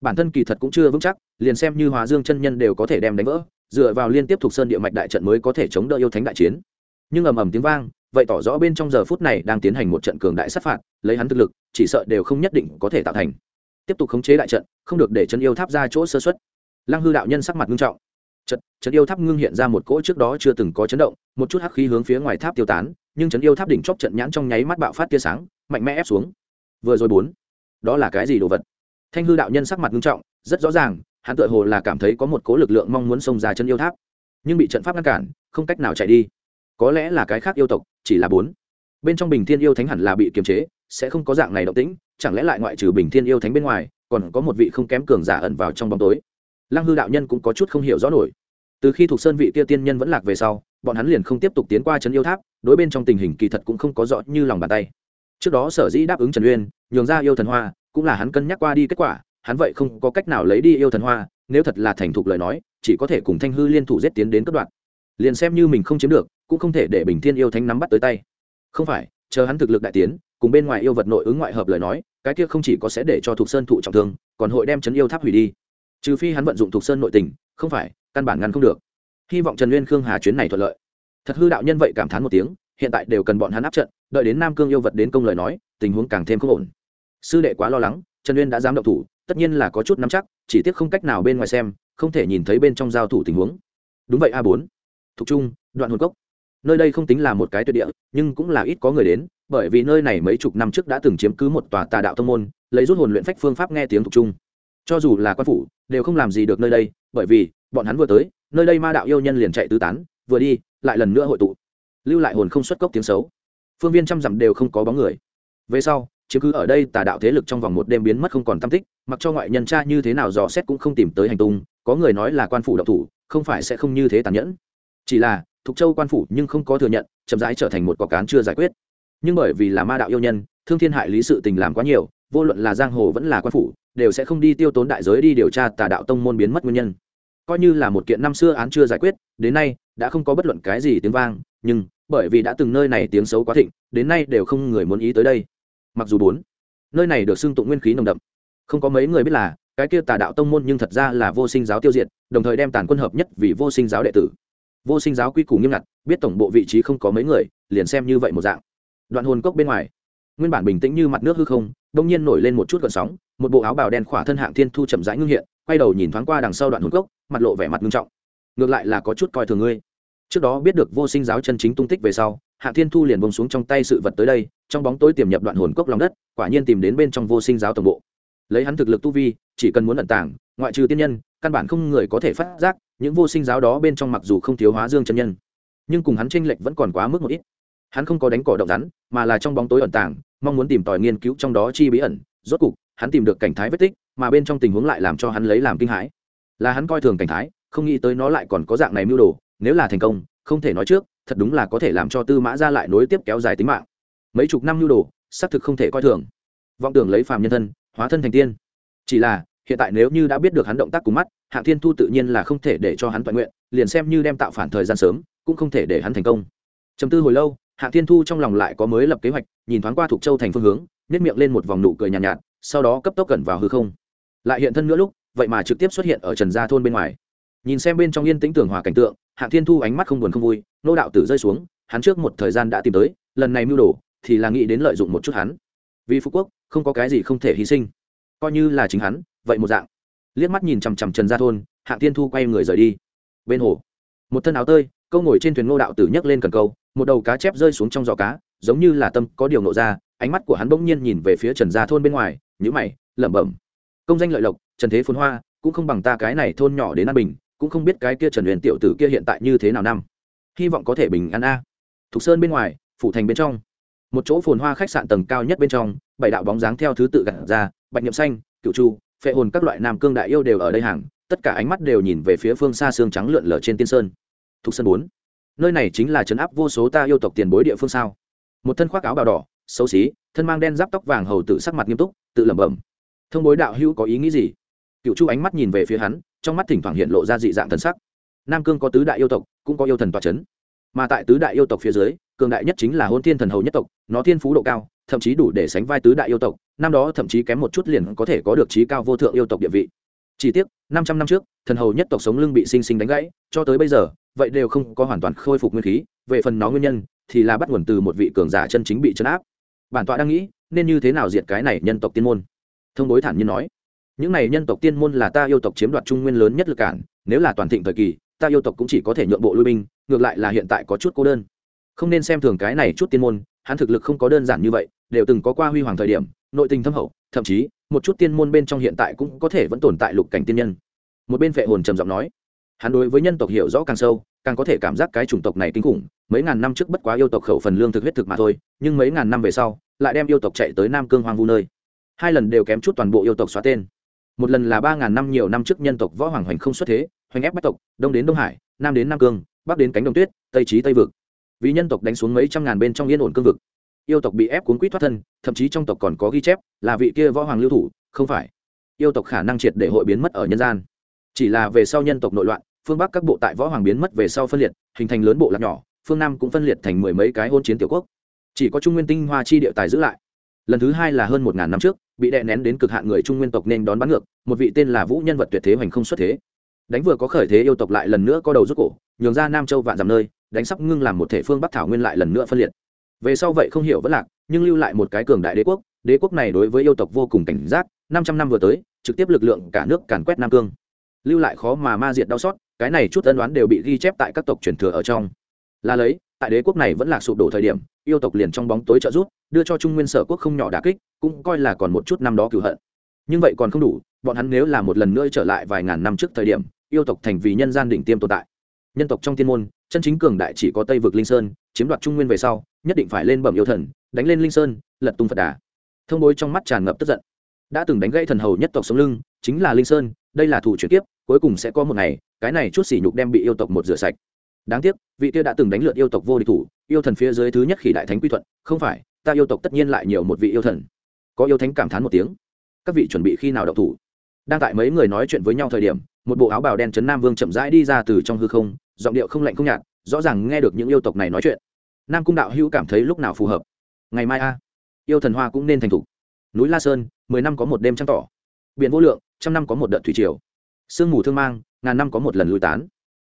Bản thân kỳ thật cũng chưa vững chắc, liền xem như hòa dương chân nhân đều có thể đem đánh vỡ dựa vào liên tiếp thuộc sơn địa mạch đại trận mới có thể chống đỡ yêu thánh đại chiến. Nhưng ầm ầm tiếng vang, vậy tỏ rõ bên trong giờ phút này đang tiến hành một trận cường đại sát phạt, lấy hắn thực lực, chỉ sợ đều không nhất định có thể tạo thành. Tiếp tục khống chế đại trận, không được để chân yêu tháp ra chỗ sơ xuất lăng hư đạo nhân sắc mặt nghiêm trọng. Trận trận yêu tháp ngưng hiện ra một cỗ trước đó chưa từng có chấn động, một chút hắc khí hướng phía ngoài tháp tiêu tán, nhưng trận yêu tháp đỉnh chóp trận nhãn trong nháy mắt bạo phát tia sáng, mạnh mẽ ép xuống. Vừa rồi bốn, đó là cái gì đồ vật? Thanh hư đạo nhân sắc mặt nghiêm trọng, rất rõ ràng hắn tựa hồ là cảm thấy có một cố lực lượng mong muốn xông ra chân yêu tháp, nhưng bị trận pháp ngăn cản, không cách nào chạy đi. Có lẽ là cái khác yêu tộc, chỉ là bốn. Bên trong bình thiên yêu thánh hẳn là bị kiềm chế, sẽ không có dạng này động tĩnh, chẳng lẽ lại ngoại trừ bình thiên yêu thánh bên ngoài, còn có một vị không kém cường giả ẩn vào trong bóng tối? Lăng hư đạo nhân cũng có chút không hiểu rõ nổi. Từ khi thuộc sơn vị kia tiên nhân vẫn lạc về sau, bọn hắn liền không tiếp tục tiến qua trấn yêu tháp, đối bên trong tình hình kỳ thật cũng không có rõ như lòng bàn tay. Trước đó sở dĩ đáp ứng trần uyên, nhường ra yêu thần hoa, cũng là hắn cân nhắc qua đi kết quả hắn vậy không có cách nào lấy đi yêu thần hoa, nếu thật là thành thục lời nói, chỉ có thể cùng thanh hư liên thủ giết tiến đến cất đoạn liền xem như mình không chiếm được, cũng không thể để bình thiên yêu thánh nắm bắt tới tay. Không phải, chờ hắn thực lực đại tiến, cùng bên ngoài yêu vật nội ứng ngoại hợp lời nói, cái kia không chỉ có sẽ để cho thục sơn thụ trọng thương, còn hội đem chấn yêu tháp hủy đi. Trừ phi hắn vận dụng thục sơn nội tình, không phải, căn bản ngăn không được. Hy vọng trần nguyên khương hà chuyến này thuận lợi. Thật hư đạo nhân vậy cảm thán một tiếng, hiện tại đều cần bọn hắn áp trận, đợi đến nam cương yêu vật đến công lời nói, tình huống càng thêm không ổn. Sư đệ quá lo lắng, trần uyên đã dám động thủ tất nhiên là có chút nắm chắc, chỉ tiếc không cách nào bên ngoài xem, không thể nhìn thấy bên trong giao thủ tình huống. Đúng vậy, a bốn. Thục trung, đoạn hồn cốc. Nơi đây không tính là một cái tuyệt địa, nhưng cũng là ít có người đến, bởi vì nơi này mấy chục năm trước đã từng chiếm cứ một tòa tà đạo thông môn, lấy rút hồn luyện phách phương pháp nghe tiếng thục trung. Cho dù là quan phủ, đều không làm gì được nơi đây, bởi vì, bọn hắn vừa tới, nơi đây ma đạo yêu nhân liền chạy tứ tán, vừa đi, lại lần nữa hội tụ. Lưu lại hồn không xuất cốc tiếng xấu. Phương viên trăm dặm đều không có bóng người. Về sau chứ cứ ở đây tà đạo thế lực trong vòng một đêm biến mất không còn tâm tích, mặc cho ngoại nhân tra như thế nào dò xét cũng không tìm tới hành tung, có người nói là quan phủ độc thủ, không phải sẽ không như thế tàn nhẫn. Chỉ là, thục châu quan phủ nhưng không có thừa nhận, chậm rãi trở thành một cọc cán chưa giải quyết. Nhưng bởi vì là ma đạo yêu nhân, thương thiên hại lý sự tình làm quá nhiều, vô luận là giang hồ vẫn là quan phủ, đều sẽ không đi tiêu tốn đại giới đi điều tra tà đạo tông môn biến mất nguyên nhân. Coi như là một kiện năm xưa án chưa giải quyết, đến nay, đã không có bất luận cái gì tiếng vang, nhưng, bởi vì đã từng nơi này tiếng xấu quá thịnh, đến nay đều không người muốn ý tới đây mặc dù bốn. Nơi này được xưng tụng nguyên khí nồng đậm. Không có mấy người biết là, cái kia tà đạo tông môn nhưng thật ra là vô sinh giáo tiêu diệt, đồng thời đem tàn quân hợp nhất vì vô sinh giáo đệ tử. Vô sinh giáo quy củ nghiêm ngặt, biết tổng bộ vị trí không có mấy người, liền xem như vậy một dạng. Đoạn hồn cốc bên ngoài, nguyên bản bình tĩnh như mặt nước hư không, đông nhiên nổi lên một chút gợn sóng, một bộ áo bào đen khỏa thân hạng thiên thu chậm rãi ngưng hiện, quay đầu nhìn thoáng qua đằng sau đoạn hồn cốc, mặt lộ vẻ mặt nghiêm trọng. Ngược lại là có chút coi thường ngươi trước đó biết được vô sinh giáo chân chính tung tích về sau, hạ thiên thu liền bông xuống trong tay sự vật tới đây, trong bóng tối tiềm nhập đoạn hồn cốc lòng đất, quả nhiên tìm đến bên trong vô sinh giáo tổng bộ. Lấy hắn thực lực tu vi, chỉ cần muốn ẩn tàng, ngoại trừ tiên nhân, căn bản không người có thể phát giác, những vô sinh giáo đó bên trong mặc dù không thiếu hóa dương chân nhân, nhưng cùng hắn tranh lệch vẫn còn quá mức một ít. Hắn không có đánh cỏ động rắn, mà là trong bóng tối ẩn tàng, mong muốn tìm tòi nghiên cứu trong đó chi bí ẩn. Rốt cục, hắn tìm được cảnh thái vết tích, mà bên trong tình huống lại làm cho hắn lấy làm kinh hãi. Là hắn coi thường cảnh thái, không nghĩ tới nó lại còn có dạng này mưu đồ nếu là thành công không thể nói trước thật đúng là có thể làm cho tư mã ra lại nối tiếp kéo dài tính mạng. Mấy chục năm nhu đồ xác thực không thể coi thường. Vọng tưởng lấy phàm nhân thân hóa thân thành tiên. Chỉ là hiện tại nếu như đã biết được hắn động tác cùng mắt hạng thiên thu tự nhiên là không thể để cho hắn toàn nguyện liền xem như đem tạo phản thời gian sớm cũng không thể để hắn thành công. Chấm tư hồi lâu hạng thiên thu trong lòng lại có mới lập kế hoạch nhìn thoáng qua thuộc châu thành phương hướng nhét miệng lên một vòng nụ cười nhàn nhạt, nhạt sau đó cấp tốc cẩn vào hư không. Lại hiện thân nữa lúc vậy mà trực tiếp xuất hiện ở trần gia thôn bên ngoài nhìn xem bên trong yên tĩnh tưởng hòa cảnh tượng, hạng thiên thu ánh mắt không buồn không vui, nô đạo tử rơi xuống, hắn trước một thời gian đã tìm tới, lần này mưu đồ thì là nghĩ đến lợi dụng một chút hắn. Vì phú quốc, không có cái gì không thể hy sinh. Coi như là chính hắn, vậy một dạng. Liếc mắt nhìn chằm chằm trần gia thôn, hạng thiên thu quay người rời đi. Bên hồ, một thân áo tơi, câu ngồi trên thuyền ngô đạo tử nhấc lên cần câu, một đầu cá chép rơi xuống trong giỏ cá, giống như là tâm có điều nộ ra, ánh mắt của hắn bỗng nhiên nhìn về phía trần gia thôn bên ngoài nhữ mày, lẩm bẩm. Công danh lợi lộc, trần thế phồn hoa, cũng không bằng ta cái này thôn nhỏ đến an bình cũng không biết cái kia trần huyền tiểu tử kia hiện tại như thế nào năm. Hy vọng có thể bình an a. Thục sơn bên ngoài, phủ thành bên trong. Một chỗ phồn hoa khách sạn tầng cao nhất bên trong, bảy đạo bóng dáng theo thứ tự gặt ra, bạch nhậm xanh, cựu chu phệ hồn các loại nam cương đại yêu đều ở đây hàng, tất cả ánh mắt đều nhìn về phía phương xa xương trắng lượn lờ trên tiên sơn. Thục sơn bốn. Nơi này chính là trấn áp vô số ta yêu tộc tiền bối địa phương sao? Một thân khoác áo bào đỏ, xấu xí, thân mang đen giáp tóc vàng hầu tự sắc mặt nghiêm túc, tự lẩm bẩm. Thông bối đạo hữu có ý nghĩ gì? Cựu chu ánh mắt nhìn về phía hắn trong mắt thỉnh thoảng hiện lộ ra dị dạng thần sắc. Nam cương có tứ đại yêu tộc, cũng có yêu thần tòa c h ấ n mà tại tứ đại yêu tộc phía dưới, cường đại nhất chính là hôn thiên thần hầu nhất tộc, nó thiên phú độ cao, thậm chí đủ để sánh vai tứ đại yêu tộc, năm đó thậm chí kém một chút liền có thể có được trí cao vô thượng yêu tộc địa vị. Chỉ tiếc, năm trăm năm trước, thần hầu nhất tộc sống lưng bị sinh sinh đánh gãy, cho tới bây giờ, vậy đều không có hoàn toàn khôi phục nguyên khí, về phần nó nguyên nhân, thì là bắt nguồn từ một vị cường giả chân chính bị chấn áp. Bản tọa đang nghĩ, nên như thế nào diệt cái này nhân tộc tiên môn? Thông bối thản nhiên nói những này nhân tộc tiên môn là ta yêu tộc chiếm đoạt trung nguyên lớn nhất lực cản, nếu là toàn thịnh thời kỳ, ta yêu tộc cũng chỉ có thể nhượng bộ lui binh, ngược lại là hiện tại có chút cô đơn. Không nên xem thường cái này chút tiên môn, hắn thực lực không có đơn giản như vậy, đều từng có qua huy hoàng thời điểm, nội tình thâm hậu, thậm chí, một chút tiên môn bên trong hiện tại cũng có thể vẫn tồn tại lục cảnh tiên nhân. Một bên vệ hồn trầm giọng nói, hắn đối với nhân tộc hiểu rõ càng sâu, càng có thể cảm giác cái chủng tộc này kinh khủng, mấy ngàn năm trước bất quá yêu tộc khẩu phần lương thực huyết thực mà thôi, nhưng mấy ngàn năm về sau, lại đem yêu tộc chạy tới nam cương hoang vu nơi. Hai lần đều kém chút toàn bộ yêu tộc xóa tên một lần là ba ngàn năm nhiều năm trước nhân tộc võ hoàng hoành không xuất thế, hoành ép bách tộc, đông đến đông hải, nam đến nam cương, bắc đến cánh đồng tuyết, tây trí tây vực. Vì nhân tộc đánh xuống mấy trăm ngàn bên trong yên ổn cương vực. Yêu tộc bị ép cuốn quýt thoát thân, thậm chí trong tộc còn có ghi chép, là vị kia võ hoàng lưu thủ, không phải. Yêu tộc khả năng triệt để hội biến mất ở nhân gian. Chỉ là về sau nhân tộc nội loạn, phương bắc các bộ tại võ hoàng biến mất về sau phân liệt, hình thành lớn bộ lạc nhỏ, phương nam cũng phân liệt thành mười mấy cái hôn chiến tiểu quốc. Chỉ có trung nguyên tinh hoa chi địa tài giữ lại lần thứ hai là hơn một ngàn năm trước, bị đè nén đến cực hạn người trung nguyên tộc nên đón bắn ngược, một vị tên là vũ nhân vật tuyệt thế hoành không xuất thế. Đánh vừa có khởi thế yêu tộc lại lần nữa có đầu rút cổ, nhường ra nam châu vạn dặm nơi, đánh sắp ngưng làm một thể phương bắc thảo nguyên lại lần nữa phân liệt. Về sau vậy không hiểu vẫn lạc, nhưng lưu lại một cái cường đại đế quốc đế quốc này đối với yêu tộc vô cùng cảnh giác, năm trăm năm vừa tới, trực tiếp lực lượng cả nước càn quét nam cương. Lưu lại khó mà ma diệt đau xót, cái này chút ân đoán đều bị ghi chép tại các tộc truyền thừa ở trong. Là lấy tại đế quốc này vẫn là sụp đổ thời điểm, yêu tộc liền trong bóng tối trợ rút đưa cho trung nguyên sở quốc không nhỏ đà kích, cũng coi là còn một chút năm đó cửu hận. Nhưng vậy còn không đủ, bọn hắn nếu là một lần nữa trở lại vài ngàn năm trước thời điểm, yêu tộc thành vì nhân gian đỉnh tiêm tồn tại. Nhân tộc trong thiên môn, chân chính cường đại chỉ có tây vực linh sơn, chiếm đoạt trung nguyên về sau, nhất định phải lên bẩm yêu thần, đánh lên linh sơn, lật tung phật đà. Thông bối trong mắt tràn ngập tức giận. Đã từng đánh gãy thần hầu nhất tộc sống lưng, chính là linh sơn, đây là thủ chuyển tiếp cuối cùng sẽ có một ngày, cái này chút sỉ nhục đem bị yêu tộc một rửa sạch đáng tiếc, vị kia đã từng đánh lượt yêu tộc vô địch thủ, yêu thần phía dưới thứ nhất khỉ đại thánh quy thuận, không phải, ta yêu tộc tất nhiên lại nhiều một vị yêu thần. Có yêu thánh cảm thán một tiếng. Các vị chuẩn bị khi nào đậu thủ? Đang tại mấy người nói chuyện với nhau thời điểm, một bộ áo bào đen trấn nam vương chậm rãi đi ra từ trong hư không, giọng điệu không lạnh không nhạt, rõ ràng nghe được những yêu tộc này nói chuyện. Nam cung đạo hữu cảm thấy lúc nào phù hợp? Ngày mai a. Yêu thần hoa cũng nên thành thục núi la sơn, mười năm có một đêm trăng tỏ. Biển vô lượng, trăm năm có một đợt thủy triều. Sương mù thương mang, ngàn năm có một lần lui tán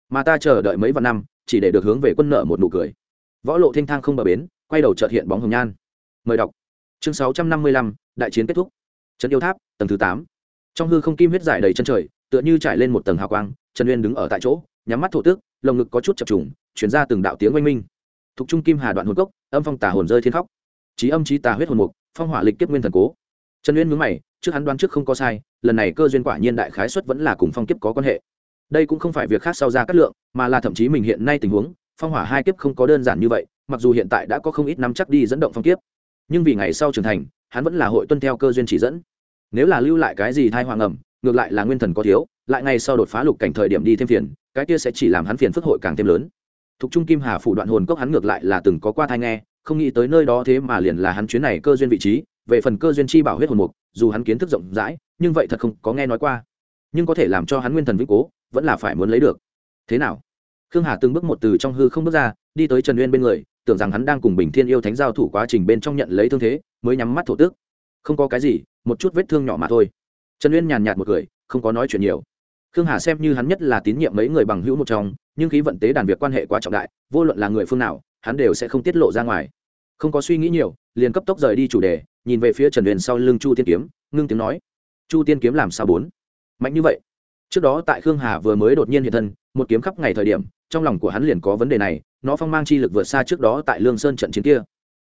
mà ta chờ đợi mấy vạn năm, chỉ để được hướng về quân nợ một nụ cười. Võ lộ thanh thang không bờ bến, quay đầu trợt hiện bóng hồng nhan. Mời đọc. Chương sáu trăm năm mươi lăm, đại chiến kết thúc. Trấn yêu tháp, tầng thứ tám. Trong hư không kim huyết giải đầy chân trời, tựa như trải lên một tầng hào quang, trần uyên đứng ở tại chỗ, nhắm mắt thổ tước lồng ngực có chút chập trùng chuyển ra từng đạo tiếng oanh minh. Thục trung kim hà đoạn hồn cốc, âm phong tà hồn rơi thiên khóc. Trí âm trí tà huyết hồn mục, phong hỏa lịch kiếp nguyên thần cố. Trần uyên mướn mày, trước hắn đoán trước không có sai, lần này cơ duyên quả nhiên đại khái xuất vẫn là cùng phong kiếp có quan hệ đây cũng không phải việc khác sau ra cắt lượng, mà là thậm chí mình hiện nay tình huống, phong hỏa hai kiếp không có đơn giản như vậy, mặc dù hiện tại đã có không ít nắm chắc đi dẫn động phong kiếp. Nhưng vì ngày sau trưởng thành, hắn vẫn là hội tuân theo cơ duyên chỉ dẫn. Nếu là lưu lại cái gì thai hoàng ẩm, ngược lại là nguyên thần có thiếu, lại ngày sau đột phá lục cảnh thời điểm đi thêm phiền, cái kia sẽ chỉ làm hắn phiền phức hội càng thêm lớn. Thục trung kim hà phủ đoạn hồn cốc hắn ngược lại là từng có qua thai nghe, không nghĩ tới nơi đó thế mà liền là hắn chuyến này cơ duyên vị trí, về phần cơ duyên chi bảo huyết hồn mục, dù hắn kiến thức rộng rãi, nhưng vậy thật không có nghe nói qua nhưng có thể làm cho hắn nguyên thần vĩnh cố, vẫn là phải muốn lấy được. Thế nào? Khương hà từng bước một từ trong hư không bước ra, đi tới trần uyên bên người, tưởng rằng hắn đang cùng bình thiên yêu thánh giao thủ quá trình bên trong nhận lấy thương thế, mới nhắm mắt thổ tước không có cái gì, một chút vết thương nhỏ mà thôi. Trần uyên nhàn nhạt một cười, không có nói chuyện nhiều. Khương hà xem như hắn nhất là tín nhiệm mấy người bằng hữu một trong, nhưng khí vận tế đàn việc quan hệ quá trọng đại, vô luận là người phương nào, hắn đều sẽ không tiết lộ ra ngoài. Không có suy nghĩ nhiều, liền cấp tốc rời đi chủ đề, nhìn về phía trần uyên sau lưng chu tiên kiếm, ngưng tiếng nói. Chu tiên kiếm làm sao bốn? Mạnh như vậy. Trước đó tại khương hà vừa mới đột nhiên hiện thân, một kiếm khắp ngày thời điểm, trong lòng của hắn liền có vấn đề này, nó phong mang chi lực vượt xa trước đó tại lương sơn trận chiến kia.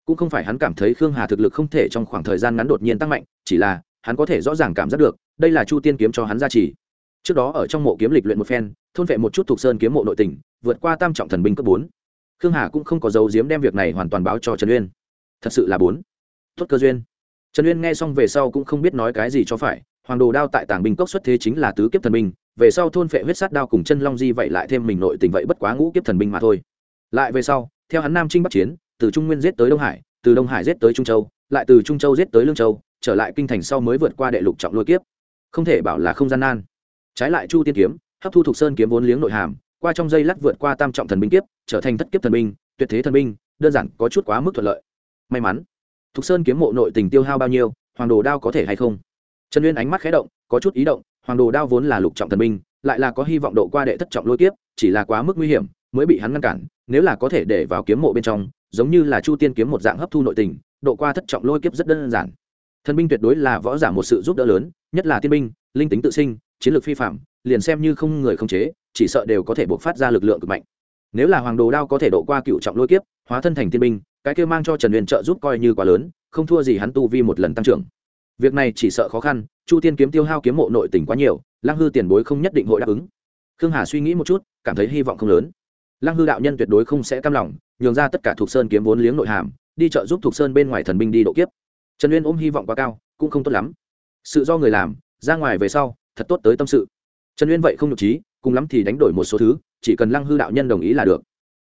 Cũng không phải hắn cảm thấy khương hà thực lực không thể trong khoảng thời gian ngắn đột nhiên tăng mạnh, chỉ là, hắn có thể rõ ràng cảm giác được, đây là chu tiên kiếm cho hắn gia trì. Trước đó ở trong mộ kiếm lịch luyện một phen, thôn vệ một chút thuộc sơn kiếm mộ nội tình, vượt qua tam trọng thần binh cấp bốn. Khương hà cũng không có dấu diếm đem việc này hoàn toàn báo cho trần uyên. Thật sự là bốn. Tốt cơ duyên. Trần uyên nghe xong về sau cũng không biết nói cái gì cho phải hoàng đồ đao tại tàng binh cốc xuất thế chính là tứ kiếp thần binh, về sau thôn phệ huyết sát đao cùng chân long di vậy lại thêm mình nội tình vậy bất quá ngũ kiếp thần binh mà thôi. Lại về sau, theo hắn nam trinh bắc chiến, từ trung nguyên giết tới đông hải, từ đông hải giết tới trung châu, lại từ trung châu giết tới lương châu, trở lại kinh thành sau mới vượt qua đệ lục trọng lôi kiếp. Không thể bảo là không gian nan. Trái lại chu tiên kiếm, hấp thu thuộc sơn kiếm vốn liếng nội hàm, qua trong dây lắc vượt qua tam trọng thần binh kiếp, trở thành thất kiếp thần binh, tuyệt thế thần binh, đơn giản có chút quá mức thuận lợi. May mắn thục sơn kiếm mộ nội tình tiêu hao bao nhiêu, hoàng đồ đao có thể hay không? Trần uyên ánh mắt khé động, có chút ý động, hoàng đồ đao vốn là lục trọng thần binh, lại là có hy vọng độ qua đệ thất trọng lôi kiếp, chỉ là quá mức nguy hiểm, mới bị hắn ngăn cản, nếu là có thể để vào kiếm mộ bên trong, giống như là chu tiên kiếm một dạng hấp thu nội tình, độ qua thất trọng lôi kiếp rất đơn giản. Thần binh tuyệt đối là võ giả một sự giúp đỡ lớn, nhất là tiên binh, linh tính tự sinh, chiến lược phi phạm, liền xem như không người không chế, chỉ sợ đều có thể buộc phát ra lực lượng cực mạnh. Nếu là hoàng đồ đao có thể độ qua cựu trọng lôi kiếp, hóa thân thành tiên binh, cái kêu mang cho trần huyền trợ giúp coi như quá lớn, không thua gì hắn tu vi một lần tăng trưởng việc này chỉ sợ khó khăn, chu tiên kiếm tiêu hao kiếm mộ nội tình quá nhiều lang hư tiền bối không nhất định hội đáp ứng. Khương hà suy nghĩ một chút, cảm thấy hy vọng không lớn. Lang hư đạo nhân tuyệt đối không sẽ cam lòng, nhường ra tất cả thuộc sơn kiếm vốn liếng nội hàm, đi chợ giúp thuộc sơn bên ngoài thần binh đi độ kiếp. Trần uyên ôm hy vọng quá cao, cũng không tốt lắm. Sự do người làm, ra ngoài về sau, thật tốt tới tâm sự. Trần uyên vậy không nhục trí, cùng lắm thì đánh đổi một số thứ, chỉ cần lăng hư đạo nhân đồng ý là được.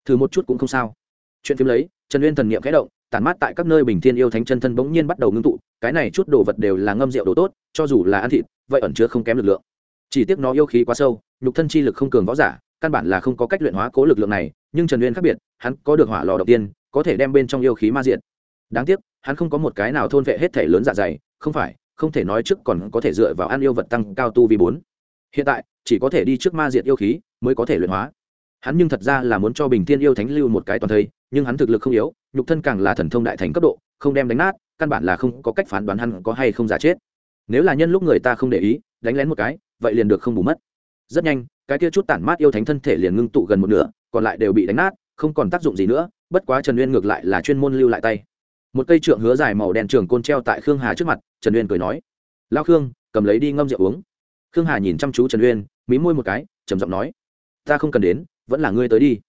Thử một chút cũng không sao. Chuyện phim lấy, trần uyên thần niệm khẽ động tản mát tại các nơi bình thiên yêu thánh chân thân bỗng nhiên bắt đầu ngưng tụ, cái này chút đồ vật đều là ngâm rượu đồ tốt, cho dù là ăn thịt, vậy ẩn chứa không kém lực lượng. Chỉ tiếc nó yêu khí quá sâu, nhục thân chi lực không cường võ giả, căn bản là không có cách luyện hóa cố lực lượng này, nhưng trần uyên khác biệt, hắn có được hỏa lò đầu tiên, có thể đem bên trong yêu khí ma diện đáng tiếc, hắn không có một cái nào thôn vệ hết thể lớn dạ dày, không phải, không thể nói trước còn có thể dựa vào ăn yêu vật tăng cao tu vi bốn. Hiện tại, chỉ có thể đi trước ma diệt yêu khí, mới có thể luyện hóa hắn nhưng thật ra là muốn cho bình thiên yêu thánh lưu một cái toàn thây, nhưng hắn thực lực không yếu, nhục thân càng là thần thông đại thành cấp độ, không đem đánh nát, căn bản là không có cách phán đoán hắn có hay không giả chết. Nếu là nhân lúc người ta không để ý, đánh lén một cái, vậy liền được không bù mất. Rất nhanh, cái kia chút tản mát yêu thánh thân thể liền ngưng tụ gần một nửa, còn lại đều bị đánh nát, không còn tác dụng gì nữa, bất quá trần uyên ngược lại là chuyên môn lưu lại tay. Một cây trượng hứa dài màu đen trường côn treo tại khương hà trước mặt, trần uyên cười nói lao khương, cầm lấy đi ngâm rượu uống. Khương hà nhìn chăm chú trần uyên, mí môi một cái, trầm giọng nói ta không cần đến, vẫn là ngươi tới đi.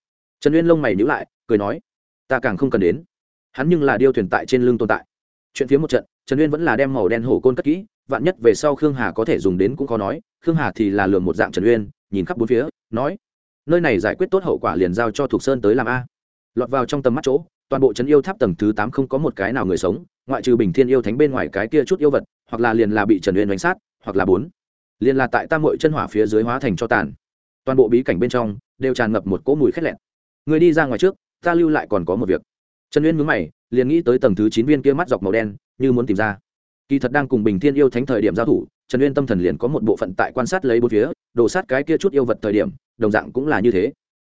Trần uyên lông mày nhữ lại, cười nói, ta càng không cần đến. Hắn nhưng là điêu thuyền tại trên lưng tồn tại. Chuyện phía một trận, trần uyên vẫn là đem màu đen hổ côn cất kỹ, vạn nhất về sau khương hà có thể dùng đến cũng khó nói, khương hà thì là lường một dạng trần uyên, nhìn khắp bốn phía, nói, nơi này giải quyết tốt hậu quả liền giao cho thục sơn tới làm a. Lọt vào trong tầm mắt chỗ, toàn bộ trấn yêu tháp tầng thứ tám không có một cái nào người sống, ngoại trừ bình thiên yêu thánh bên ngoài cái kia chút yêu vật, hoặc là liền là bị trần uyên đánh sát, hoặc là bốn. Liền là tại tam mội chân hỏa phía dưới hóa thành cho tàn toàn bộ bí cảnh bên trong đều tràn ngập một cỗ mùi khét lẹn. Người đi ra ngoài trước, ta lưu lại còn có một việc. Trần uyên mướn mày, liền nghĩ tới tầng thứ chín viên kia mắt dọc màu đen, như muốn tìm ra. Kỳ thật đang cùng bình thiên yêu thánh thời điểm giao thủ, trần uyên tâm thần liền có một bộ phận tại quan sát lấy bốn phía đổ sát cái kia chút yêu vật thời điểm, đồng dạng cũng là như thế.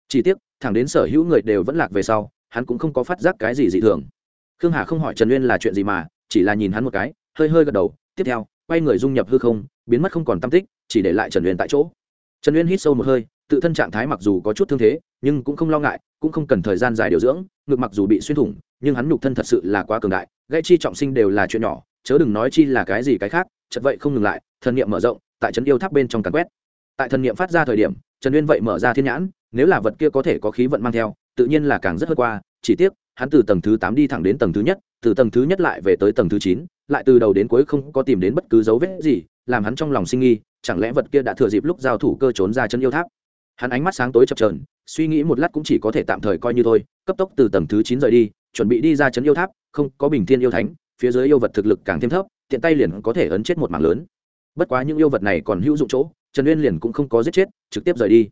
Chỉ tiếc, thẳng đến sở hữu người đều vẫn lạc về sau, hắn cũng không có phát giác cái gì dị thường. Khương hà không hỏi trần uyên là chuyện gì mà, chỉ là nhìn hắn một cái, hơi hơi gật đầu, tiếp theo, quay người dung nhập hư không, biến mất không còn tâm tích, chỉ để lại trần uyên tại chỗ trần uyên hít sâu một hơi, tự thân trạng thái mặc dù có chút thương thế, nhưng cũng không lo ngại, cũng không cần thời gian dài điều dưỡng, ngực mặc dù bị xuyên thủng, nhưng hắn nhục thân thật sự là quá cường đại, gãy chi trọng sinh đều là chuyện nhỏ, chớ đừng nói chi là cái gì cái khác, chật vậy không ngừng lại, thần niệm mở rộng, tại trấn yêu tháp bên trong càn quét. Tại thần niệm phát ra thời điểm, trần uyên vậy mở ra thiên nhãn, nếu là vật kia có thể có khí vận mang theo, tự nhiên là càng rất hơn qua, chỉ tiếc, hắn từ tầng thứ tám đi thẳng đến tầng thứ nhất, từ tầng thứ nhất lại về tới tầng thứ chín, lại từ đầu đến cuối không có tìm đến bất cứ dấu vết gì, làm hắn trong lòng sinh nghi chẳng lẽ vật kia đã thừa dịp lúc giao thủ cơ trốn ra chân yêu tháp? Hắn ánh mắt sáng tối chập trờn suy nghĩ một lát cũng chỉ có thể tạm thời coi như thôi, cấp tốc từ tầng thứ chín rời đi, chuẩn bị đi ra chân yêu tháp, không, có bình thiên yêu thánh, phía dưới yêu vật thực lực càng thêm thấp, tiện tay liền có thể ấn chết một mảng lớn. Bất quá những yêu vật này còn hữu dụng chỗ, trần uyên liền cũng không có giết chết, trực tiếp rời đi.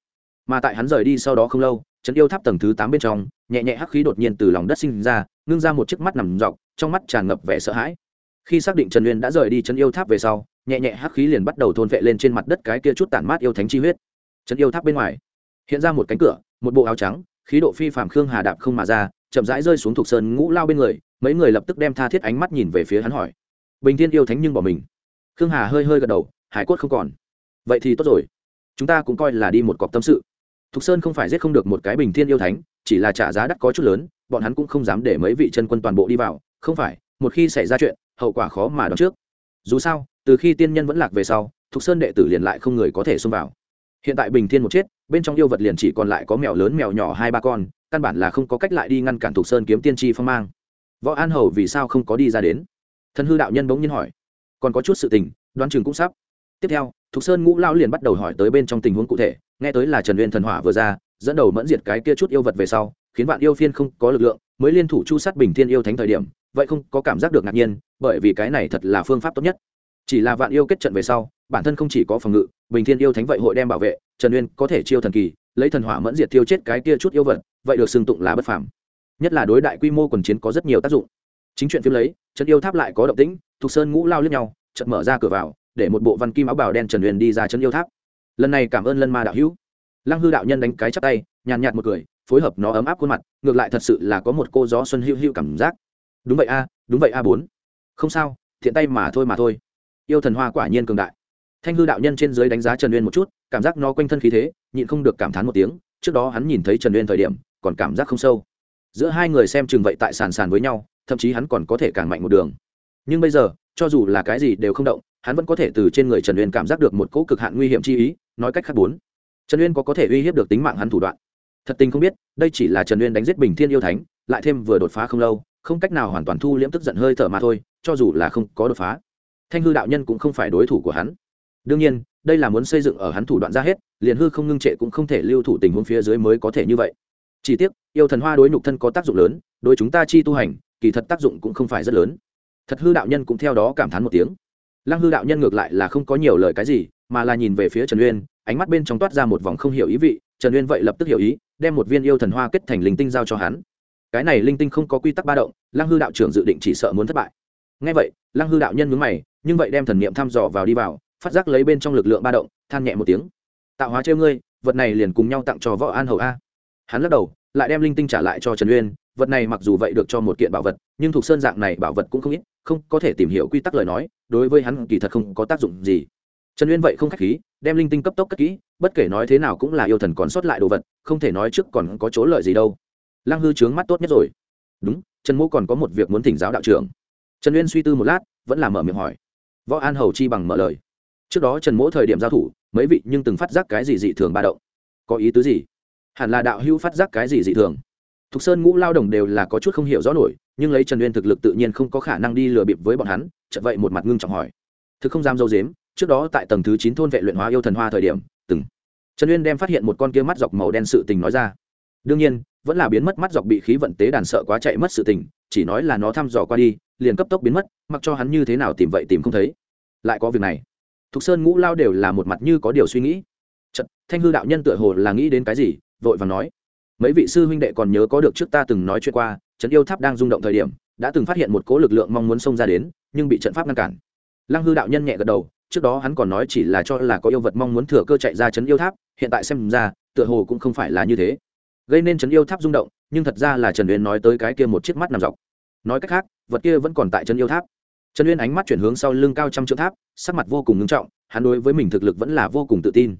Mà tại hắn rời đi sau đó không lâu trấn yêu tháp tầng thứ tám bên trong, nhẹ nhẹ hắc khí đột nhiên từ lòng đất sinh ra, ngưng ra một chiếc mắt nằm dọc, trong mắt tràn ngập vẻ sợ hãi. Khi xác định trần uyên đã rời đi trấn yêu tháp về sau nhẹ nhẹ hắc khí liền bắt đầu thôn vệ lên trên mặt đất cái kia chút tản mát yêu thánh chi huyết. Trấn yêu tháp bên ngoài, hiện ra một cánh cửa, một bộ áo trắng, khí độ phi phạm khương hà đạp không mà ra, chậm rãi rơi xuống thuộc sơn ngũ lao bên người, mấy người lập tức đem tha thiết ánh mắt nhìn về phía hắn hỏi. Bình thiên yêu thánh nhưng bỏ mình. Khương hà hơi hơi gật đầu, hải cốt không còn. Vậy thì tốt rồi. Chúng ta cũng coi là đi một cọc tâm sự. Thục sơn không phải giết không được một cái bình thiên yêu thánh, chỉ là trả giá đắt có chút lớn, bọn hắn cũng không dám để mấy vị chân quân toàn bộ đi vào, không phải, một khi xảy ra chuyện, hậu quả khó mà đoán trước. Dù sao từ khi tiên nhân vẫn lạc về sau, thục sơn đệ tử liền lại không người có thể xông vào. Hiện tại bình thiên một chết, bên trong yêu vật liền chỉ còn lại có mèo lớn mèo nhỏ hai ba con, căn bản là không có cách lại đi ngăn cản thục sơn kiếm tiên tri phong mang. Võ an hầu vì sao không có đi ra đến? Thân hư đạo nhân bỗng nhiên hỏi. Còn có chút sự tình, đoán chừng cũng sắp. Tiếp theo, thục sơn ngũ lao liền bắt đầu hỏi tới bên trong tình huống cụ thể, nghe tới là trần uyên thần hỏa vừa ra, dẫn đầu mẫn diệt cái kia chút yêu vật về sau, khiến bạn yêu phiên không có lực lượng, mới liên thủ chu sát bình thiên yêu thánh thời điểm, vậy không có cảm giác được ngạc nhiên, bởi vì cái này thật là phương pháp tốt nhất chỉ là vạn yêu kết trận về sau, bản thân không chỉ có phòng ngự, bình thiên yêu thánh vậy hội đem bảo vệ, trần uyên có thể chiêu thần kỳ, lấy thần hỏa mẫn diệt tiêu chết cái kia chút yêu vật, vậy được xưng tụng là bất phàm. Nhất là đối đại quy mô quần chiến có rất nhiều tác dụng. Chính chuyện phim lấy trần yêu tháp lại có động tĩnh, thục sơn ngũ lao lướt nhau, chợt mở ra cửa vào, để một bộ văn kim áo bào đen trần uyên đi ra trần yêu tháp. Lần này cảm ơn lân ma đạo hữu. Lăng hư đạo nhân đánh cái chắp tay, nhàn nhạt một cười, phối hợp nó ấm áp khuôn mặt, ngược lại thật sự là có một cô gió xuân hữu hữu cảm giác. Đúng vậy a, đúng vậy a bốn. Không sao, thiện tay mà thôi mà thôi yêu thần hoa quả nhiên cường đại. Thanh hư đạo nhân trên dưới đánh giá trần uyên một chút, cảm giác nó quanh thân khí thế, nhịn không được cảm thán một tiếng, trước đó hắn nhìn thấy trần uyên thời điểm, còn cảm giác không sâu. Giữa hai người xem chừng vậy tại sàn sàn với nhau, thậm chí hắn còn có thể càng mạnh một đường. Nhưng bây giờ, cho dù là cái gì đều không động, hắn vẫn có thể từ trên người trần uyên cảm giác được một cỗ cực hạn nguy hiểm chi ý, nói cách khác bốn. Trần uyên có có thể uy hiếp được tính mạng hắn thủ đoạn. Thật tình không biết, đây chỉ là trần uyên đánh giết bình thiên yêu thánh, lại thêm vừa đột phá không lâu, không cách nào hoàn toàn thu liễm tức giận hơi thở mà thôi, cho dù là không có đột phá thanh hư đạo nhân cũng không phải đối thủ của hắn. Đương nhiên, đây là muốn xây dựng ở hắn thủ đoạn ra hết, liền hư không ngưng trệ cũng không thể lưu thủ tình huống phía dưới mới có thể như vậy. Chỉ tiếc, yêu thần hoa đối nhục thân có tác dụng lớn, đối chúng ta chi tu hành, kỳ thật tác dụng cũng không phải rất lớn. Thật hư đạo nhân cũng theo đó cảm thán một tiếng. Lăng hư đạo nhân ngược lại là không có nhiều lời cái gì, mà là nhìn về phía trần uyên, ánh mắt bên trong toát ra một vòng không hiểu ý vị, trần uyên vậy lập tức hiểu ý, đem một viên yêu thần hoa kết thành linh tinh giao cho hắn. Cái này linh tinh không có quy tắc ba động, lăng hư đạo trưởng dự định chỉ sợ muốn thất bại ngay vậy, lăng hư đạo nhân mướn mày, nhưng vậy đem thần niệm thăm dò vào đi vào, phát giác lấy bên trong lực lượng ba động, than nhẹ một tiếng. Tạo hóa trêu ngươi, vật này liền cùng nhau tặng cho võ an hầu a. Hắn lắc đầu, lại đem linh tinh trả lại cho trần uyên, vật này mặc dù vậy được cho một kiện bảo vật, nhưng thuộc sơn dạng này bảo vật cũng không ít, không có thể tìm hiểu quy tắc lời nói, đối với hắn kỳ thật không có tác dụng gì. Trần uyên vậy không k h á c h khí, đem linh tinh cấp tốc cất kỹ, bất kể nói thế nào cũng là yêu thần còn sót lại đồ vật, không thể nói trước còn có chỗ lợi gì đâu. Lăng hư trướng mắt tốt nhất rồi. Đúng, trần mô còn có một việc muốn thỉnh giáo đạo trưởng trần uyên suy tư một lát vẫn là mở miệng hỏi võ an hầu chi bằng mở lời trước đó trần mỗ thời điểm giao thủ mấy vị nhưng từng phát giác cái gì dị thường ba động có ý tứ gì hẳn là đạo hữu phát giác cái gì dị thường thục sơn ngũ lao đồng đều là có chút không hiểu rõ nổi nhưng lấy trần uyên thực lực tự nhiên không có khả năng đi lừa bịp với bọn hắn chợt vậy một mặt ngưng trọng hỏi thực không dám dâu dếm trước đó tại tầng thứ chín thôn vệ luyện hóa yêu thần hoa thời điểm từng trần uyên đem phát hiện một con kia mắt dọc màu đen sự tình nói ra đương nhiên vẫn là biến mất mắt dọc bị khí vận tế đàn sợ quá chạy mất sự tình chỉ nói là nó thăm dò qua đi liền cấp tốc biến mất mặc cho hắn như thế nào tìm vậy tìm không thấy. Lại có việc này. Thục sơn ngũ lao đều là một mặt như có điều suy nghĩ. Chật, thanh hư đạo nhân tựa hồ là nghĩ đến cái gì vội vàng nói. Mấy vị sư huynh đệ còn nhớ có được trước ta từng nói chuyện qua trấn yêu tháp đang rung động thời điểm đã từng phát hiện một cố lực lượng mong muốn xông ra đến nhưng bị trận pháp ngăn cản. Lăng hư đạo nhân nhẹ gật đầu trước đó hắn còn nói chỉ là cho là có yêu vật mong muốn thừa cơ chạy ra trấn yêu tháp hiện tại xem ra tựa hồ cũng không phải là như thế. Gây nên trấn yêu tháp rung động nhưng thật ra là trần uyên nói tới cái kia một chiếc mắt nằm dọc nói cách khác, vật kia vẫn còn tại chân yêu tháp. Trần uyên ánh mắt chuyển hướng sau lưng cao trăm triệu tháp, sắc mặt vô cùng ngưng trọng, hắn đối với mình thực lực vẫn là vô cùng tự tin.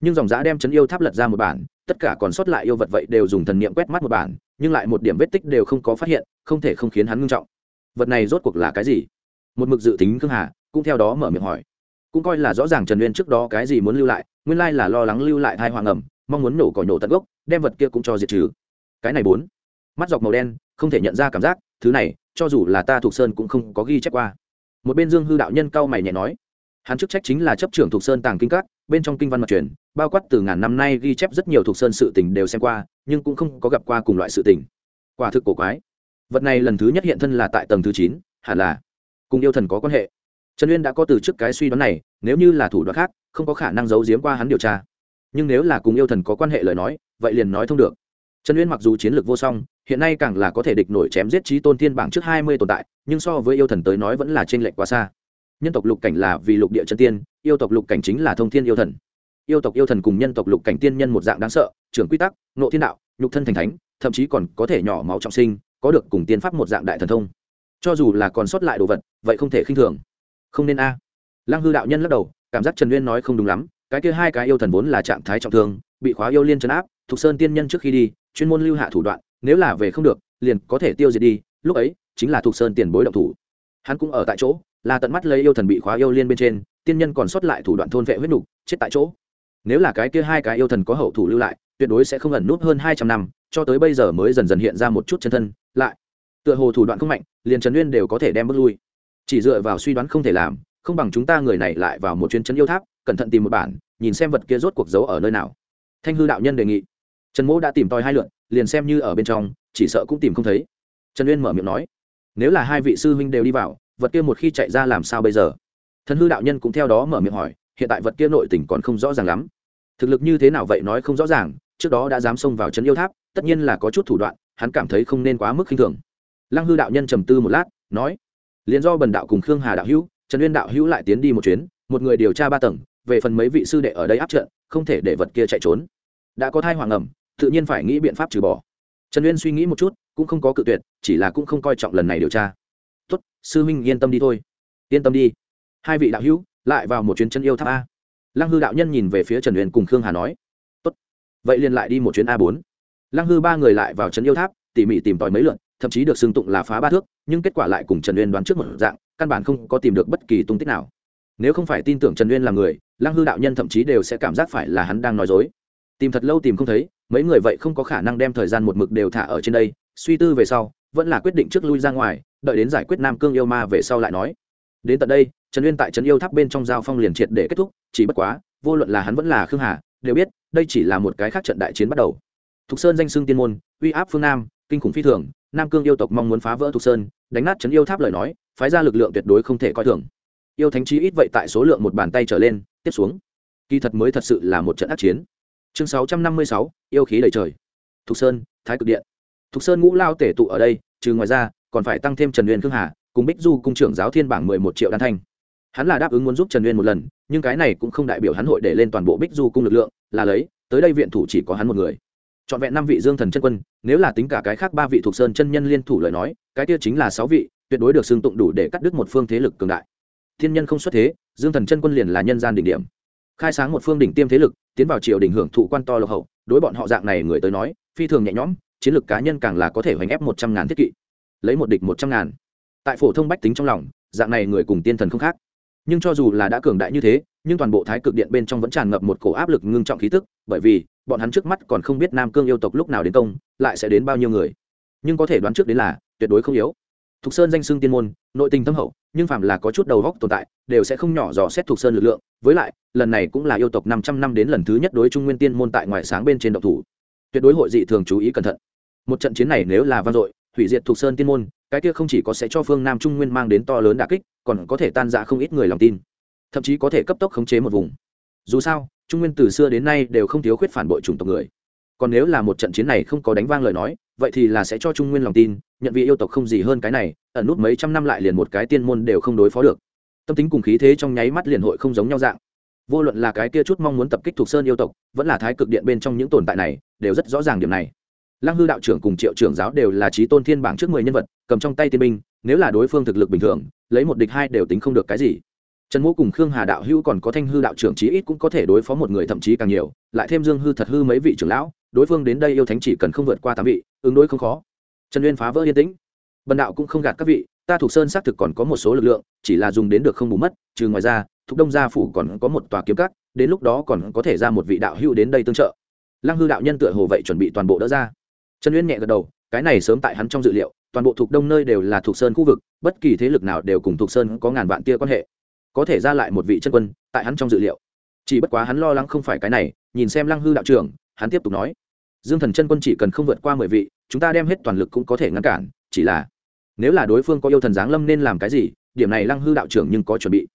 Nhưng dòng giã đem trấn yêu tháp lật ra một bản, tất cả còn sót lại yêu vật vậy đều dùng thần niệm quét mắt một bản, nhưng lại một điểm vết tích đều không có phát hiện, không thể không khiến hắn ngưng trọng. Vật này rốt cuộc là cái gì? Một mực dự tính khương hà, cũng theo đó mở miệng hỏi. Cũng coi là rõ ràng trần uyên trước đó cái gì muốn lưu lại, nguyên lai là lo lắng lưu lại thai hoàng ẩm, mong muốn nổ còi nổ tận gốc, đem vật kia cũng cho diệt trừ. Cái này bốn. Mắt dọc màu đen, không thể nhận ra cảm giác thứ này, cho dù là ta thuộc sơn cũng không có ghi chép qua. Một bên dương hư đạo nhân cao mày nhẹ nói, hắn chức trách chính là chấp trưởng thuộc sơn tàng kinh các, bên trong kinh văn mật truyền, bao quát từ ngàn năm nay ghi chép rất nhiều thuộc sơn sự tình đều xem qua, nhưng cũng không có gặp qua cùng loại sự tình. Quả thực cổ quái. Vật này lần thứ nhất hiện thân là tại tầng thứ chín, hẳn là cùng yêu thần có quan hệ. Trần uyên đã có từ trước cái suy đoán này, nếu như là thủ đoạn khác, không có khả năng giấu giếm qua hắn điều tra. Nhưng nếu là cùng yêu thần có quan hệ lời nói, vậy liền nói thông được. Trần uyên mặc dù chiến lược vô song hiện nay càng là có thể địch nổi chém giết trí tôn thiên bảng trước hai mươi tồn tại, nhưng so với yêu thần tới nói vẫn là t r ê n lệch quá xa. Nhân tộc lục cảnh là vì lục địa chân tiên, yêu tộc lục cảnh chính là thông thiên yêu thần. Yêu tộc yêu thần cùng nhân tộc lục cảnh tiên nhân một dạng đáng sợ, trưởng quy tắc nộ thiên đạo, nhục thân thành thánh, thậm chí còn có thể nhỏ máu trọng sinh, có được cùng tiên pháp một dạng đại thần thông. Cho dù là còn sót lại đồ vật, vậy không thể khinh thường. Không nên a. Lăng hư đạo nhân lắc đầu, cảm giác trần uyên nói không đúng lắm, cái kia hai cái yêu thần vốn là trạng thái trọng thương, bị khóa yêu liên chấn áp, thục sơn tiên nhân trước khi đi, chuyên môn lưu hạ thủ đoạn nếu là về không được, liền có thể tiêu diệt đi, lúc ấy, chính là thuộc sơn tiền bối động thủ. Hắn cũng ở tại chỗ, là tận mắt lấy yêu thần bị khóa yêu liên bên trên, tiên nhân còn sót lại thủ đoạn thôn vệ huyết nục, chết tại chỗ. Nếu là cái kia hai cái yêu thần có hậu thủ lưu lại, tuyệt đối sẽ không ẩn nút hơn hai trăm năm, cho tới bây giờ mới dần dần hiện ra một chút chân thân, lại. Tựa hồ thủ đoạn không mạnh, liền trần uyên đều có thể đem bước lui. Chỉ dựa vào suy đoán không thể làm, không bằng chúng ta người này lại vào một chuyến chân yêu tháp, cẩn thận tìm một bản, nhìn xem vật kia rốt cuộc giấu ở nơi nào. Thanh hư đạo nhân đề nghị. Trần mỗ đã tìm tòi hai lượn liền xem như ở bên trong, chỉ sợ cũng tìm không thấy. Trần uyên mở miệng nói, nếu là hai vị sư huynh đều đi vào, vật kia một khi chạy ra làm sao bây giờ? Thần hư đạo nhân cũng theo đó mở miệng hỏi, hiện tại vật kia nội tình còn không rõ ràng lắm. Thực lực như thế nào vậy nói không rõ ràng, trước đó đã dám xông vào trấn yêu tháp, tất nhiên là có chút thủ đoạn, hắn cảm thấy không nên quá mức khinh thường. Lăng hư đạo nhân trầm tư một lát, nói, liền do bần đạo cùng khương hà đạo hữu, trần uyên đạo hữu lại tiến đi một chuyến, một người điều tra ba tầng, về phần mấy vị sư đệ ở đây áp trận, không thể để vật kia chạy trốn. Đã có thai hoàng ẩm tự nhiên phải nghĩ biện pháp trừ bỏ. Trần uyên suy nghĩ một chút, cũng không có cự tuyệt, chỉ là cũng không coi trọng lần này điều tra. Tốt, sư huynh yên tâm đi thôi. Yên tâm đi. Hai vị đạo hữu lại vào một chuyến chân yêu tháp a. Lăng hư đạo nhân nhìn về phía trần uyên cùng khương hà nói, tốt, vậy liền lại đi một chuyến a bốn. Lăng hư ba người lại vào chân yêu tháp, tỉ mỉ tìm tòi mấy lượn thậm chí được xưng tụng là phá ba thước, nhưng kết quả lại cùng trần uyên đoán trước một dạng, căn bản không có tìm được bất kỳ tung tích nào. Nếu không phải tin tưởng trần uyên là người, lăng hư đạo nhân thậm chí đều sẽ cảm giác phải là hắn đang nói dối. Tìm thật lâu tìm không thấy mấy người vậy không có khả năng đem thời gian một mực đều thả ở trên đây, suy tư về sau, vẫn là quyết định trước lui ra ngoài, đợi đến giải quyết nam cương yêu ma về sau lại nói. Đến tận đây, trần uyên tại trấn yêu tháp bên trong giao phong liền triệt để kết thúc, chỉ bất quá, vô luận là hắn vẫn là khương hà, đều biết, đây chỉ là một cái khác trận đại chiến bắt đầu. Thục sơn danh xưng tiên môn, uy áp phương nam, kinh khủng phi thường, nam cương yêu tộc mong muốn phá vỡ thục sơn, đánh nát trấn yêu tháp lời nói, phái ra lực lượng tuyệt đối không thể coi thường. Yêu thánh chí ít vậy tại số lượng một bàn tay trở lên, tiếp xuống. Kỳ thật mới thật sự là một trận ác chiến chương sáu trăm năm mươi sáu, yêu khí đầy trời. Thục sơn, thái cực điện. Thục sơn ngũ lao tể tụ ở đây, trừ ngoài ra, còn phải tăng thêm trần uyên khương hà, cùng bích du cung trưởng giáo thiên bảng mười một triệu đan thanh. Hắn là đáp ứng muốn giúp trần uyên một lần, nhưng cái này cũng không đại biểu hắn hội để lên toàn bộ bích du cung lực lượng, là lấy, tới đây viện thủ chỉ có hắn một người. Trọn vẹn năm vị dương thần chân quân, nếu là tính cả cái khác ba vị thuộc sơn chân nhân liên thủ lời nói, cái kia chính là sáu vị, tuyệt đối được xưng tụng đủ để cắt đứt một phương thế lực cường đại. Thiên nhân không xuất thế, dương thần chân quân liền là nhân gian đỉnh điểm khai sáng một phương đỉnh tiêm thế lực, tiến vào triều đình hưởng thụ quan to lộc hậu. Đối bọn họ dạng này người tới nói, phi thường nhẹ nhõm, chiến lược cá nhân càng là có thể hoành ép một trăm ngàn thiết kỵ, lấy một địch một trăm ngàn. Tại phổ thông bách tính trong lòng, dạng này người cùng tiên thần không khác. Nhưng cho dù là đã cường đại như thế, nhưng toàn bộ thái cực điện bên trong vẫn tràn ngập một cổ áp lực ngưng trọng khí tức, bởi vì, bọn hắn trước mắt còn không biết nam cương yêu tộc lúc nào đến công, lại sẽ đến bao nhiêu người. Nhưng có thể đoán trước đến là, tuyệt đối không yếu thục sơn danh xưng tiên môn, nội tình thâm hậu, nhưng phạm là có chút đầu góc tồn tại, đều sẽ không nhỏ dò xét thục sơn lực lượng. Với lại, lần này cũng là yêu tộc năm trăm năm đến lần thứ nhất đối trung nguyên tiên môn tại ngoài sáng bên trên độc thủ. Tuyệt đối hội dị thường chú ý cẩn thận. Một trận chiến này nếu là vang dội, hủy diệt thục sơn tiên môn, cái kia không chỉ có sẽ cho phương nam trung nguyên mang đến to lớn đà kích, còn có thể tan rã không ít người lòng tin. Thậm chí có thể cấp tốc khống chế một vùng. Dù sao, trung nguyên từ xưa đến nay đều không thiếu khuyết phản bội chủng tộc người. Còn nếu là một trận chiến này không có đánh vang lời nói vậy thì là sẽ cho trung nguyên lòng tin, nhận vị yêu tộc không gì hơn cái này, ẩn nút mấy trăm năm lại liền một cái tiên môn đều không đối phó được. Tâm tính cùng khí thế trong nháy mắt liền hội không giống nhau dạng. Vô luận là cái kia chút mong muốn tập kích thuộc sơn yêu tộc, vẫn là thái cực điện bên trong những tồn tại này, đều rất rõ ràng điểm này. Lăng hư đạo trưởng cùng triệu trưởng giáo đều là trí tôn thiên bảng trước mười nhân vật, cầm trong tay tiên binh, nếu là đối phương thực lực bình thường, lấy một địch hai đều tính không được cái gì. Trần mỗ cùng khương hà đạo hữu còn có thanh hư đạo trưởng chí ít cũng có thể đối phó một người thậm chí càng nhiều, lại thêm dương hư thật hư mấy vị trưởng lão đối phương đến đây yêu thánh chỉ cần không vượt qua tám vị, ứng đối không khó. Trần uyên phá vỡ yên tĩnh. Bần đạo cũng không gạt các vị, ta thuộc sơn xác thực còn có một số lực lượng, chỉ là dùng đến được không bù mất, trừ ngoài ra thục đông gia phủ còn có một tòa kiếm cắt đến lúc đó còn có thể ra một vị đạo hữu đến đây tương trợ. Lăng hư đạo nhân tựa hồ vậy chuẩn bị toàn bộ đỡ ra. Trần uyên nhẹ gật đầu, cái này sớm tại hắn trong dự liệu, toàn bộ thuộc đông nơi đều là thuộc sơn khu vực, bất kỳ thế lực nào đều cùng thuộc sơn có ngàn vạn tia quan hệ. Có thể ra lại một vị chân quân, tại hắn trong dự liệu. Chỉ bất quá hắn lo lắng không phải cái này, nhìn xem lăng hư đạo trưởng hắn tiếp tục nói, dương thần chân quân chỉ cần không vượt qua mười vị, chúng ta đem hết toàn lực cũng có thể ngăn cản, chỉ là nếu là đối phương có yêu thần giáng lâm nên làm cái gì, điểm này lăng hư đạo trưởng nhưng có chuẩn bị.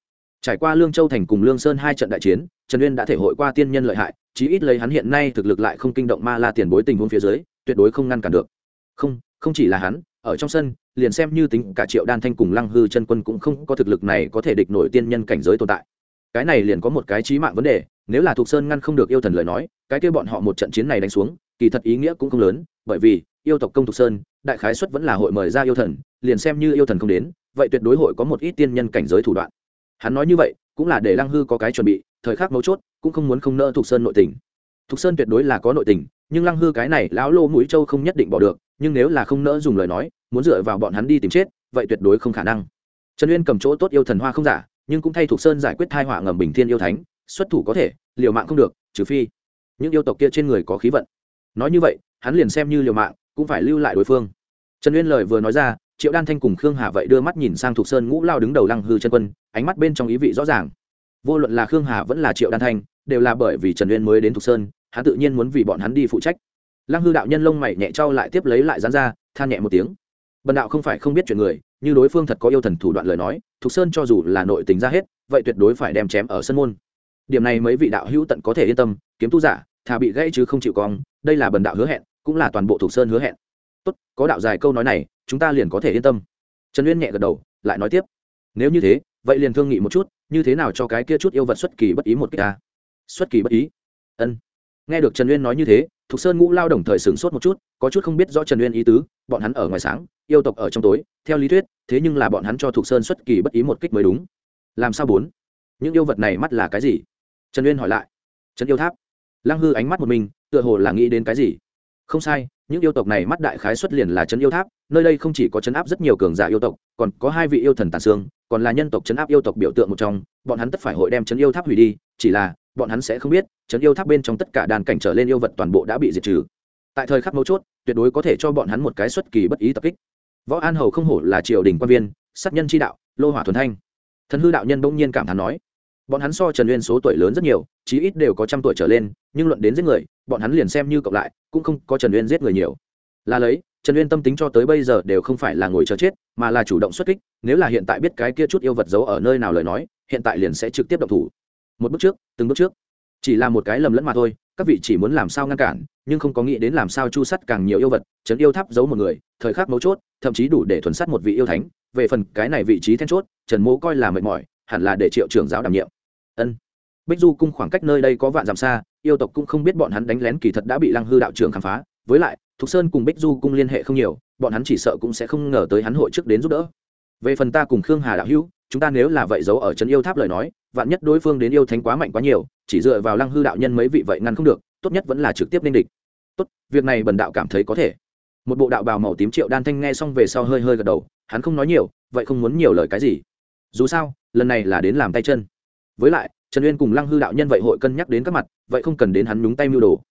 Trải qua lương châu thành cùng lương sơn hai trận đại chiến, trần uyên đã thể hội qua tiên nhân lợi hại, chí ít lấy hắn hiện nay thực lực lại không kinh động ma la tiền bối tình huống phía dưới, tuyệt đối không ngăn cản được. Không không chỉ là hắn, ở trong sân, liền xem như tính cả triệu đan thanh cùng lăng hư chân quân cũng không có thực lực này có thể địch nổi tiên nhân cảnh giới tồn tại cái này liền có một cái trí mạng vấn đề, nếu là thục sơn ngăn không được yêu thần lời nói, cái kia bọn họ một trận chiến này đánh xuống, kỳ thật ý nghĩa cũng không lớn, bởi vì, yêu tộc công thục sơn, đại khái xuất vẫn là hội mời ra yêu thần, liền xem như yêu thần không đến, vậy tuyệt đối hội có một ít tiên nhân cảnh giới thủ đoạn. Hắn nói như vậy, cũng là để lăng hư có cái chuẩn bị, thời khắc mấu chốt, cũng không muốn không nỡ thục sơn nội tình. Thục sơn tuyệt đối là có nội tình, nhưng lăng hư cái này lão lô mũi châu không nhất định bỏ được, nhưng nếu là không nỡ dùng lời nói, muốn dựa vào bọn hắn đi tìm chết, vậy tuyệt đối không khả năng. Trần uyên cầm chỗ tốt yêu thần hoa không giả nhưng cũng thay thuộc sơn giải quyết thai họa ngầm bình thiên yêu thánh, xuất thủ có thể, liều mạng không được, trừ phi những yêu tộc kia trên người có khí vận. Nói như vậy, hắn liền xem như liều mạng, cũng phải lưu lại đối phương. Trần uyên lời vừa nói ra, triệu đan thanh cùng khương hà vậy đưa mắt nhìn sang thuộc sơn ngũ lao đứng đầu lăng hư chân quân, ánh mắt bên trong ý vị rõ ràng. Vô luận là khương hà vẫn là triệu đan thanh, đều là bởi vì trần uyên mới đến thuộc sơn, hắn tự nhiên muốn vì bọn hắn đi phụ trách. Lăng hư đạo nhân lông mày nhẹ trao lại tiếp lấy lại dán ra, than nhẹ một tiếng. Bần đạo không phải không biết chuyện người như đối phương thật có yêu thần thủ đoạn lời nói, thục sơn cho dù là nội tình ra hết, vậy tuyệt đối phải đem chém ở sân môn. Điểm này mấy vị đạo hữu tận có thể yên tâm, kiếm tu giả, thà bị gãy chứ không chịu cong, đây là bần đạo hứa hẹn, cũng là toàn bộ thục sơn hứa hẹn. Tốt, có đạo dài câu nói này, chúng ta liền có thể yên tâm. Trần uyên nhẹ gật đầu, lại nói tiếp. Nếu như thế, vậy liền thương nghị một chút, như thế nào cho cái kia chút yêu vật xuất kỳ bất ý một cái ta? Xuất kỳ bất ý? Ân nghe được trần uyên nói như thế, thục sơn ngũ lao đồng thời sửng sốt một chút, có chút không biết rõ trần uyên ý tứ, bọn hắn ở ngoài sáng, yêu tộc ở trong tối, theo lý thuyết, thế nhưng là bọn hắn cho thục sơn xuất kỳ bất ý một kích mới đúng. Làm sao bốn? Những yêu vật này mắt là cái gì? Trần uyên hỏi lại. Trần yêu tháp. Lăng hư ánh mắt một mình, tựa hồ là nghĩ đến cái gì? Không sai, những yêu tộc này mắt đại khái xuất liền là trấn yêu tháp, nơi đây không chỉ có chấn áp rất nhiều cường giả yêu tộc, còn có hai vị yêu thần tàn xương, còn là nhân tộc chấn áp yêu tộc biểu tượng một trong, bọn hắn tất phải hội đem chấn yêu tháp hủy đi, chỉ là bọn hắn sẽ không biết, trấn yêu tháp bên trong tất cả đàn cảnh trở lên yêu vật toàn bộ đã bị diệt trừ. Tại thời khắc mấu chốt, tuyệt đối có thể cho bọn hắn một cái xuất kỳ bất ý tập kích. Võ an hầu không hổ là triều đình quan viên, sát nhân tri đạo, lô hỏa thuần thanh. Thần hư đạo nhân bỗng nhiên cảm thán nói, bọn hắn so trần uyên số tuổi lớn rất nhiều, chí ít đều có trăm tuổi trở lên, nhưng luận đến giết người, bọn hắn liền xem như cộng lại, cũng không có trần uyên giết người nhiều. Là lấy, trần uyên tâm tính cho tới bây giờ đều không phải là ngồi chờ chết, mà là chủ động xuất kích, nếu là hiện tại biết cái kia chút yêu vật giấu ở nơi nào lời nói, hiện tại liền sẽ trực tiếp động thủ một bước trước, từng bước trước. Chỉ là một cái lầm lẫn mà thôi, các vị chỉ muốn làm sao ngăn cản, nhưng không có nghĩ đến làm sao chu sắt càng nhiều yêu vật, chấn yêu tháp giấu một người, thời khắc mấu chốt, thậm chí đủ để thuần sắt một vị yêu thánh. Về phần cái này vị trí then chốt, trần mỗ coi là mệt mỏi, hẳn là để triệu trưởng giáo đảm nhiệm. Ân. Bích du cung khoảng cách nơi đây có vạn dặm xa, yêu tộc cũng không biết bọn hắn đánh lén kỳ thật đã bị lăng hư đạo trưởng khám phá. Với lại, thục sơn cùng bích du cung liên hệ không nhiều, bọn hắn chỉ sợ cũng sẽ không ngờ tới hắn hội trước đến giúp đỡ. Về phần ta cùng khương hà đạo hữu, chúng ta nếu là vậy giấu ở trấn yêu tháp lời nói vạn nhất đối phương đến yêu thánh quá mạnh quá nhiều, chỉ dựa vào lăng hư đạo nhân mấy vị vậy ngăn không được, tốt nhất vẫn là trực tiếp nên địch. Tốt, việc này bần đạo cảm thấy có thể. Một bộ đạo bào màu tím triệu đan thanh nghe xong về sau hơi hơi gật đầu, hắn không nói nhiều, vậy không muốn nhiều lời cái gì. Dù sao, lần này là đến làm tay chân. Với lại, trần uyên cùng lăng hư đạo nhân vậy hội cân nhắc đến các mặt, vậy không cần đến hắn nhúng tay mưu đồ.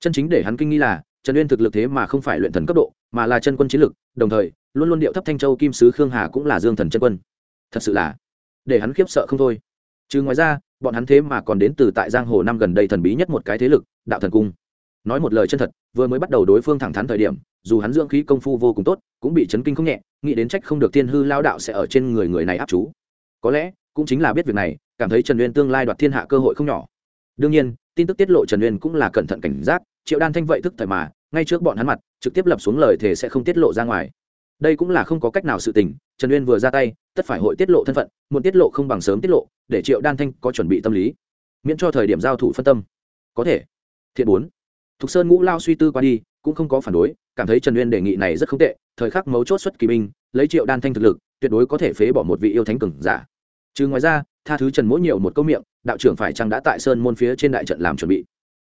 Chân chính để hắn kinh nghi là, trần uyên thực lực thế mà không phải luyện thần cấp độ, mà là chân quân chiến lực, đồng thời, luôn luôn điệu thấp thanh châu kim sứ khương hà cũng là dương thần chân quân. Thật sự là, để hắn khiếp sợ không thôi chứ ngoài ra, bọn hắn thế mà còn đến từ tại giang hồ năm gần đây thần bí nhất một cái thế lực, đạo thần cung. Nói một lời chân thật, vừa mới bắt đầu đối phương thẳng thắn thời điểm, dù hắn dưỡng khí công phu vô cùng tốt, cũng bị chấn kinh không nhẹ, nghĩ đến trách không được thiên hư lao đạo sẽ ở trên người người này áp chú. Có lẽ, cũng chính là biết việc này, cảm thấy trần uyên tương lai đoạt thiên hạ cơ hội không nhỏ. Đương nhiên, tin tức tiết lộ trần uyên cũng là cẩn thận cảnh giác, triệu đan thanh vậy thức thời mà, ngay trước bọn hắn mặt, trực tiếp lập xuống lời thề sẽ không tiết lộ ra ngoài. Đây cũng là không có cách nào sự tình, trần uyên vừa ra tay tất phải hội tiết lộ thân phận, muốn tiết lộ không bằng sớm tiết lộ, để triệu đan thanh có chuẩn bị tâm lý. Miễn cho thời điểm giao thủ phân tâm. Có thể. Thiện bốn. Thục sơn ngũ lao suy tư qua đi, cũng không có phản đối, cảm thấy trần uyên đề nghị này rất không tệ, thời khắc mấu chốt xuất kỳ binh, lấy triệu đan thanh thực lực, tuyệt đối có thể phế bỏ một vị yêu thánh cường giả. Chứ ngoài ra, tha thứ trần mỗi nhiều một câu miệng, đạo trưởng phải chăng đã tại sơn môn phía trên đại trận làm chuẩn bị?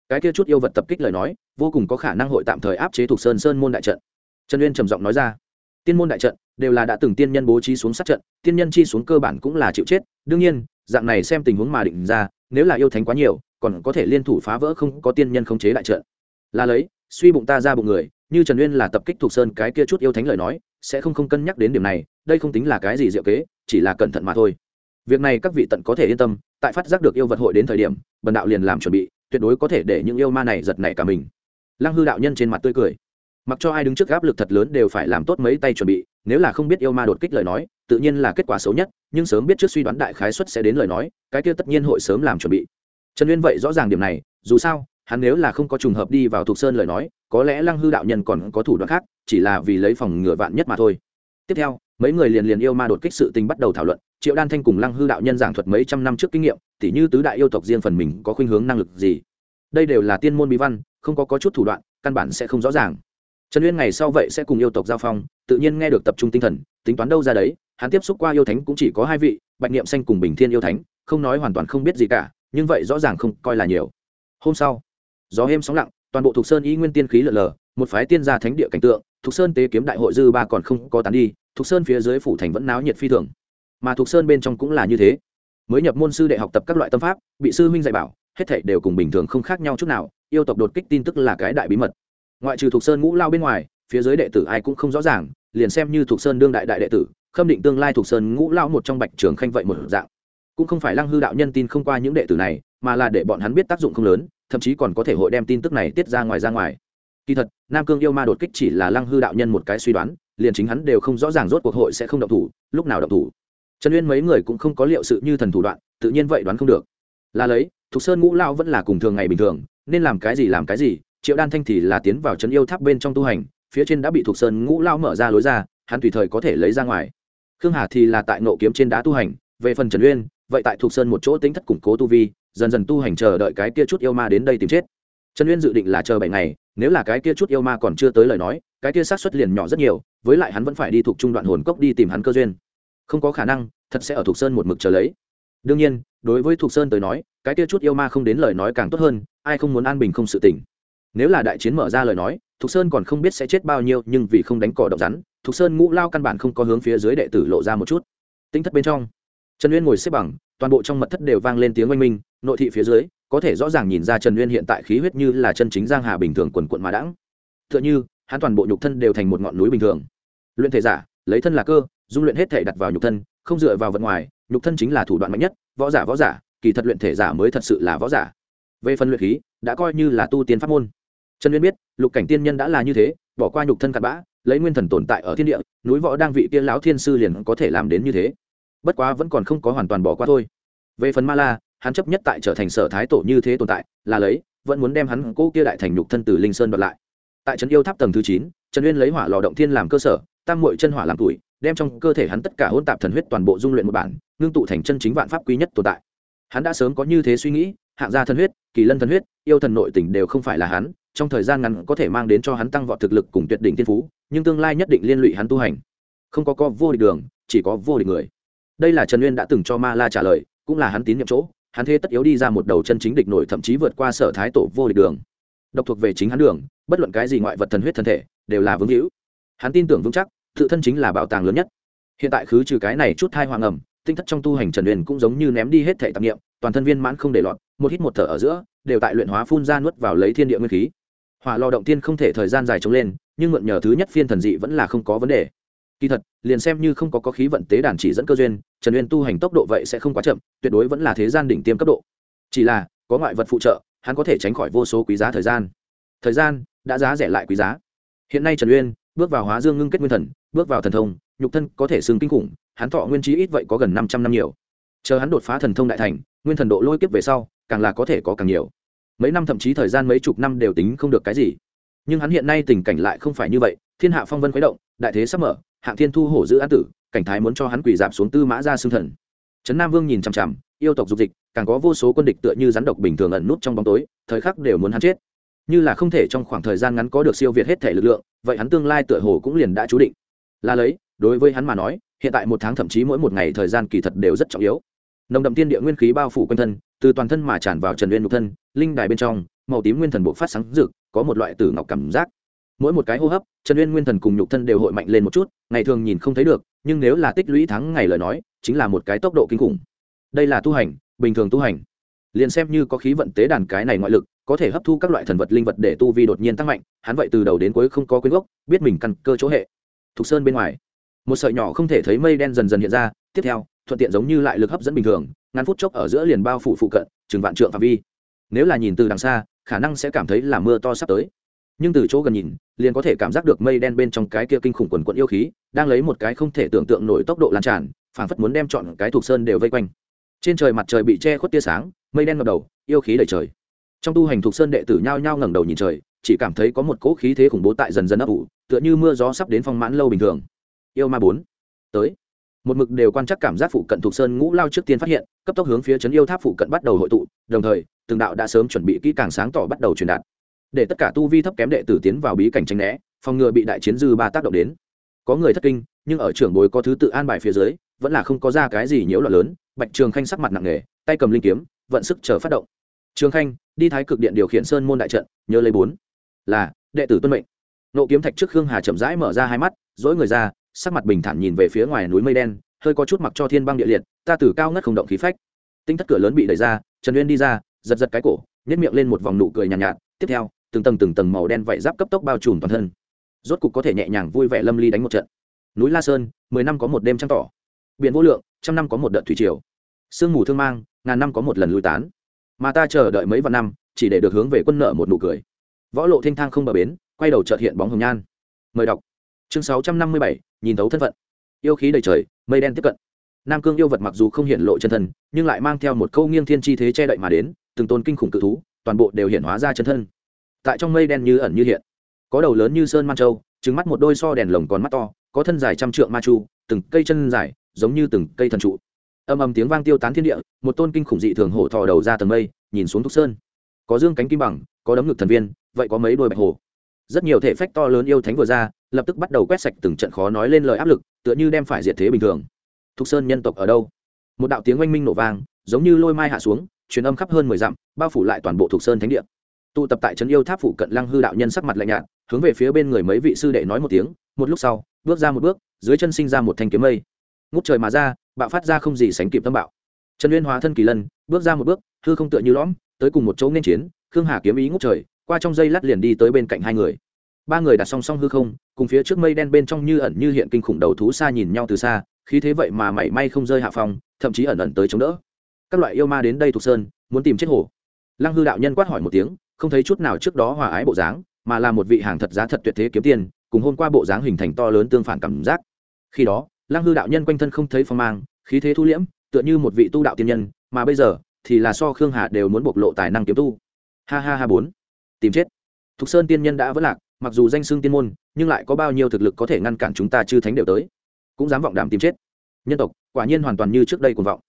Cái kia chút yêu vật tập kích lời nói, vô cùng có khả năng hội tạm thời áp chế thuộc sơn sơn môn đại trận. Trần uyên trầm giọng nói ra. Tiên môn đại trận đều là đã từng tiên nhân bố trí xuống sát trận, tiên nhân chi xuống cơ bản cũng là chịu chết. Đương nhiên, dạng này xem tình huống mà định ra, nếu là yêu thánh quá nhiều, còn có thể liên thủ phá vỡ không có tiên nhân khống chế đại trận. Là lấy, suy bụng ta ra bụng người, như trần uyên là tập kích thuộc sơn cái kia chút yêu thánh lời nói, sẽ không không cân nhắc đến điểm này, đây không tính là cái gì diệu kế, chỉ là cẩn thận mà thôi. Việc này các vị tận có thể yên tâm, tại phát giác được yêu vật hội đến thời điểm, bần đạo liền làm chuẩn bị, tuyệt đối có thể để những yêu ma này giật nảy cả mình. Lăng hư đạo nhân trên mặt tươi cười. Mặc cho ai đứng trước áp lực thật lớn đều phải làm tốt mấy tay chuẩn bị nếu là không biết yêu ma đột kích lời nói tự nhiên là kết quả xấu nhất nhưng sớm biết trước suy đoán đại khái suất sẽ đến lời nói cái kia tất nhiên hội sớm làm chuẩn bị. Trần uyên vậy rõ ràng điểm này dù sao hắn nếu là không có trùng hợp đi vào thuộc sơn lời nói có lẽ lăng hư đạo nhân còn có thủ đoạn khác chỉ là vì lấy phòng ngừa vạn nhất mà thôi. Tiếp theo mấy người liền liền yêu ma đột kích sự tình bắt đầu thảo luận triệu đan thanh cùng lăng hư đạo nhân giảng thuật mấy trăm năm trước kinh nghiệm tỉ như tứ đại yêu tộc riêng phần mình có khuynh hướng năng lực gì. Đây đều là tiên môn bí văn không có, có chút thủ đoạn căn bản sẽ không rõ ràng. Trần uyên ngày sau vậy sẽ cùng yêu tộc giao phong tự nhiên nghe được tập trung tinh thần, tính toán đâu ra đấy, hắn tiếp xúc qua yêu thánh cũng chỉ có hai vị, bạch niệm xanh cùng bình thiên yêu thánh, không nói hoàn toàn không biết gì cả, nhưng vậy rõ ràng không coi là nhiều. Hôm sau, gió êm sóng lặng, toàn bộ thục sơn y nguyên tiên khí lở lờ, một phái tiên gia thánh địa cảnh tượng, thục sơn tế kiếm đại hội dư ba còn không có tán đi, thục sơn phía dưới phủ thành vẫn náo nhiệt phi thường. Mà thục sơn bên trong cũng là như thế. Mới nhập môn sư đệ học tập các loại tâm pháp, bị sư huynh dạy bảo, hết thảy đều cùng bình thường không khác nhau chút nào, yêu tộc đột kích tin tức là cái đại bí mật. Ngoại trừ thục sơn ngũ lao bên ngoài phía dưới đệ tử ai cũng không rõ ràng, liền xem như thuộc sơn đương đại đại đệ tử, khâm định tương lai thuộc sơn ngũ lao một trong bạch trường khanh vậy một dạng. Cũng không phải lăng hư đạo nhân tin không qua những đệ tử này, mà là để bọn hắn biết tác dụng không lớn, thậm chí còn có thể hội đem tin tức này tiết ra ngoài ra ngoài. Kỳ thật, nam cương yêu ma đột kích chỉ là lăng hư đạo nhân một cái suy đoán, liền chính hắn đều không rõ ràng rốt cuộc hội sẽ không động thủ, lúc nào động thủ. Trần uyên mấy người cũng không có liệu sự như thần thủ đoạn, tự nhiên vậy đoán không được. Là lấy thục sơn ngũ lao vẫn là cùng thường ngày bình thường, nên làm cái gì làm cái gì, triệu đan thanh thì là tiến vào trấn yêu tháp bên trong tu hành phía trên đã bị thuộc sơn ngũ lao mở ra lối ra, hắn tùy thời có thể lấy ra ngoài. Khương hà thì là tại nộ kiếm trên đá tu hành, về phần trần uyên, vậy tại thuộc sơn một chỗ tính thất củng cố tu vi, dần dần tu hành chờ đợi cái kia chút yêu ma đến đây tìm chết. Trần uyên dự định là chờ bảy ngày, nếu là cái kia chút yêu ma còn chưa tới lời nói, cái kia sát xuất liền nhỏ rất nhiều, với lại hắn vẫn phải đi thuộc trung đoạn hồn cốc đi tìm hắn cơ duyên. Không có khả năng, thật sẽ ở thuộc sơn một mực chờ lấy. Đương nhiên, đối với thuộc sơn tới nói, cái kia chút yêu ma không đến lời nói càng tốt hơn, ai không muốn an bình không sự tỉnh. Nếu là đại chiến mở ra lời nói thục sơn còn không biết sẽ chết bao nhiêu, nhưng vì không đánh cỏ động rắn, thục sơn ngũ lao căn bản không có hướng phía dưới đệ tử lộ ra một chút. Tinh thất bên trong, trần uyên ngồi xếp bằng, toàn bộ trong mật thất đều vang lên tiếng oanh minh, nội thị phía dưới, có thể rõ ràng nhìn ra trần uyên hiện tại khí huyết như là chân chính giang hà bình thường quần quận mà đãng. T h ư ợ n h ư hắn toàn bộ nhục thân đều thành một ngọn núi bình thường. Luyện thể giả, lấy thân là cơ, dung luyện hết thể đặt vào nhục thân, không dựa vào vận ngoài, nhục thân chính là thủ đoạn mạnh nhất, võ giả võ giả, kỳ thật luyện thể giả mới thật sự là võ giả. Về phần luyện khí, đã coi như là tu tiên pháp môn trần uyên biết, lục cảnh tiên nhân đã là như thế, bỏ qua nhục thân cặn bã, lấy nguyên thần tồn tại ở thiên địa, núi võ đang vị kia lão thiên sư liền có thể làm đến như thế. Bất quá vẫn còn không có hoàn toàn bỏ qua thôi. Về phần ma la hắn chấp nhất tại trở thành sở thái tổ như thế tồn tại, là lấy, vẫn muốn đem hắn cố kia đại thành nhục thân từ linh sơn đoạt lại. Tại trấn yêu tháp tầng thứ chín, trần uyên lấy hỏa lò động thiên làm cơ sở, tam mội chân hỏa làm tuổi đem trong cơ thể hắn tất cả hôn tạp thần huyết toàn bộ dung luyện một bản, ngưng tụ thành chân chính vạn pháp quý nhất tồn tại. Hắn đã sớm có như thế suy nghĩ, hạng gia thần huyết, kỳ lân thần huyết, yêu thần nội tỉnh đều không phải là hắn trong thời gian ngắn có thể mang đến cho hắn tăng vọt thực lực cùng tuyệt đỉnh thiên phú, nhưng tương lai nhất định liên lụy hắn tu hành. Không có co vô địch đường, chỉ có vô địch người. Đây là trần uyên đã từng cho ma la trả lời, cũng là hắn tín nhiệm chỗ, hắn thế tất yếu đi ra một đầu chân chính địch nổi thậm chí vượt qua sở thái tổ vô địch đường. Độc thuộc về chính hắn đường, bất luận cái gì ngoại vật thần huyết thân thể, đều là vững hữu. Hắn tin tưởng vững chắc, tự thân chính là bảo tàng lớn nhất. Hiện tại khứ trừ cái này chút thai hoàng ẩm, tinh thất trong tu hành trần uyên cũng giống như ném đi hết thể tạp nghiệm toàn thân viên mãn không để lọt, một hít một thở ở giữa, đều tại luyện hóa phun ra nuốt vào lấy thiên địa nguyên khí hỏa lò động tiên không thể thời gian dài chống lên, nhưng mượn nhờ thứ nhất phiên thần dị vẫn là không có vấn đề. Kỳ thật, liền xem như không có có khí vận tế đàn chỉ dẫn cơ duyên, trần uyên tu hành tốc độ vậy sẽ không quá chậm, tuyệt đối vẫn là thế gian đỉnh tiêm cấp độ. Chỉ là, có ngoại vật phụ trợ, hắn có thể tránh khỏi vô số quý giá thời gian. Thời gian đã giá rẻ lại quý giá. Hiện nay trần uyên bước vào hóa dương ngưng kết nguyên thần, bước vào thần thông, nhục thân có thể xương kinh khủng, hắn thọ nguyên trí ít vậy có gần năm trăm năm nhiều. Chờ hắn đột phá thần thông đại thành, nguyên thần độ lôi kiếp về sau, càng là có thể có càng nhiều mấy năm thậm chí thời gian mấy chục năm đều tính không được cái gì. Nhưng hắn hiện nay tình cảnh lại không phải như vậy, thiên hạ phong vân khuấy động, đại thế sắp mở, hạng thiên thu hổ giữ an tử, cảnh thái muốn cho hắn quỳ dạp xuống tư mã ra xương thần. Trấn nam vương nhìn chằm chằm, yêu tộc dục dịch, càng có vô số quân địch tựa như rắn độc bình thường ẩn nút trong bóng tối, thời khắc đều muốn hắn chết. Như là không thể trong khoảng thời gian ngắn có được siêu việt hết thể lực lượng, vậy hắn tương lai tựa hồ cũng liền đã chú định. Là lấy, đối với hắn mà nói, hiện tại một tháng thậm chí mỗi một ngày thời gian kỳ thật đều rất trọng yếu. Nồng đậm tiên địa nguyên khí bao phủ quanh thân từ toàn thân mà tràn vào trần uyên nhục thân, linh đài bên trong, màu tím nguyên thần bộ phát sáng rực, có một loại tử ngọc cảm giác. Mỗi một cái hô hấp, trần uyên nguyên thần cùng nhục thân đều hội mạnh lên một chút, ngày thường nhìn không thấy được, nhưng nếu là tích lũy thắng ngày lời nói, chính là một cái tốc độ kinh khủng. Đây là tu hành, bình thường tu hành. Liền xem như có khí vận tế đàn cái này ngoại lực, có thể hấp thu các loại thần vật linh vật để tu vi đột nhiên tăng mạnh, hắn vậy từ đầu đến cuối không có quyến gốc, biết mình căn cơ chỗ hệ. Thục sơn bên ngoài, một sợi nhỏ không thể thấy mây đen dần dần hiện ra, tiếp theo thuận tiện giống như lại lực hấp dẫn bình thường, ngắn phút chốc ở giữa liền bao phủ phụ cận chừng vạn trượng phạm vi. Nếu là nhìn từ đằng xa, khả năng sẽ cảm thấy là mưa to sắp tới. Nhưng từ chỗ gần nhìn, liền có thể cảm giác được mây đen bên trong cái kia kinh khủng quần quận yêu khí, đang lấy một cái không thể tưởng tượng nổi tốc độ lan tràn, phảng phất muốn đem chọn cái thuộc sơn đều vây quanh. Trên trời mặt trời bị che khuất tia sáng, mây đen ngập đầu, yêu khí đầy trời. Trong tu hành thuộc sơn đệ tử nhao nhao ngẩng đầu nhìn trời, chỉ cảm thấy có một cỗ khí thế khủng bố tại dần dần ấp ủ, tựa như mưa gió sắp đến phong mãn lâu bình thường. Yêu ma bốn, tới một mực đều quan chắc cảm giác phụ cận thuộc sơn ngũ lao trước tiên phát hiện, cấp tốc hướng phía trấn yêu tháp phụ cận bắt đầu hội tụ, đồng thời, từng đạo đã sớm chuẩn bị kỹ càng sáng tỏ bắt đầu truyền đạt. Để tất cả tu vi thấp kém đệ tử tiến vào bí cảnh tranh né, phòng ngừa bị đại chiến dư ba tác động đến. Có người thất kinh, nhưng ở trưởng bối có thứ tự an bài phía dưới, vẫn là không có ra cái gì nhiễu loạn lớn, bạch trường khanh sắc mặt nặng nề, tay cầm linh kiếm, vận sức chờ phát động. Trường khanh, đi thái cực điện điều khiển sơn môn đại trận, nhớ lấy bốn. Là, đệ tử tuân mệnh. Nộ kiếm thạch trước khương hà chậm rãi mở ra hai mắt dỗi người ra sắc mặt bình thản nhìn về phía ngoài núi mây đen hơi có chút mặc cho thiên băng địa liệt ta tử cao ngất không động khí phách. Tinh thất cửa lớn bị đẩy ra trần uyên đi ra giật giật cái cổ nhét miệng lên một vòng nụ cười nhàn nhạt, nhạt. Tiếp theo từng tầng từng tầng màu đen vảy giáp cấp tốc bao trùm toàn thân. Rốt cục có thể nhẹ nhàng vui vẻ lâm ly đánh một trận. Núi la sơn mười năm có một đêm trăng tỏ. Biển vô lượng trăm năm có một đợt thủy triều. Sương mù thương mang ngàn năm có một lần lui tán. Mà ta chờ đợi mấy vạn năm chỉ để được hướng về quân nợ một nụ cười. Võ lộ thanh thang không bờ bến quay đầu trợt hiện bóng hồng nhan. Mời đọc chương sáu trăm năm mươi bảy, nhìn thấu thân phận. Yêu khí đầy trời, mây đen tiếp cận. Nam cương yêu vật mặc dù không hiện lộ chân thân, nhưng lại mang theo một câu nghiêng thiên chi thế che đậy mà đến, từng tôn kinh khủng cự thú, toàn bộ đều hiện hóa ra chân thân. Tại trong mây đen như ẩn như hiện, có đầu lớn như sơn man châu trứng mắt một đôi so đèn lồng còn mắt to, có thân dài trăm trượng ma chu, từng cây chân dài, giống như từng cây thần trụ. Âm âm tiếng vang tiêu tán thiên địa, một tôn kinh khủng dị thường hổ thò đầu ra tầng mây, nhìn xuống thúc sơn. Có dương cánh kim bằng, có đấm ngực thần viên, vậy có mấy đôi bạch hổ. Rất nhiều thể phách to lớn yêu thánh vừa ra lập tức bắt đầu quét sạch từng trận khó nói lên lời áp lực, tựa như đem phải diệt thế bình thường. Thục sơn nhân tộc ở đâu? Một đạo tiếng oanh minh nổ vang, giống như lôi mai hạ xuống, truyền âm khắp hơn mười dặm, bao phủ lại toàn bộ thục sơn thánh địa. Tụ tập tại trấn yêu tháp phủ cận lăng hư đạo nhân sắc mặt lạnh nhạt, hướng về phía bên người mấy vị sư đệ nói một tiếng, một lúc sau, bước ra một bước, dưới chân sinh ra một thanh kiếm mây. Ngút trời mà ra, bạo phát ra không gì sánh kịp tâm bạo. Trần uyên hóa thân kỳ lân, bước ra một bước, hư không tựa như lõm, tới cùng một chỗ nên chiến, khương hà kiếm ý ngút trời, qua trong dây lát liền đi tới bên cạnh hai người ba người đặt song song hư không, cùng phía trước mây đen bên trong như ẩn như hiện kinh khủng đầu thú xa nhìn nhau từ xa, khí thế vậy mà mảy may không rơi hạ phòng thậm chí ẩn ẩn tới chống đỡ. Các loại yêu ma đến đây thuộc sơn, muốn tìm chết hổ lăng hư đạo nhân quát hỏi một tiếng, không thấy chút nào trước đó hòa ái bộ dáng, mà là một vị hàng thật giá thật tuyệt thế kiếm tiền, cùng hôm qua bộ dáng hình thành to lớn tương phản cảm giác. Khi đó, lăng hư đạo nhân quanh thân không thấy phong mang, khí thế thu liễm, tựa như một vị tu đạo tiên nhân, mà bây giờ, thì là so khương hà đều muốn bộc lộ tài năng kiếm tu. Ha ha ha bốn. Tìm chết. Thục sơn tiên nhân đã vất lạc mặc dù danh xưng tiên môn, nhưng lại có bao nhiêu thực lực có thể ngăn cản chúng ta chư thánh đều tới. Cũng dám vọng đảm tìm chết. Nhân tộc, quả nhiên hoàn toàn như trước đây cuồng vọng.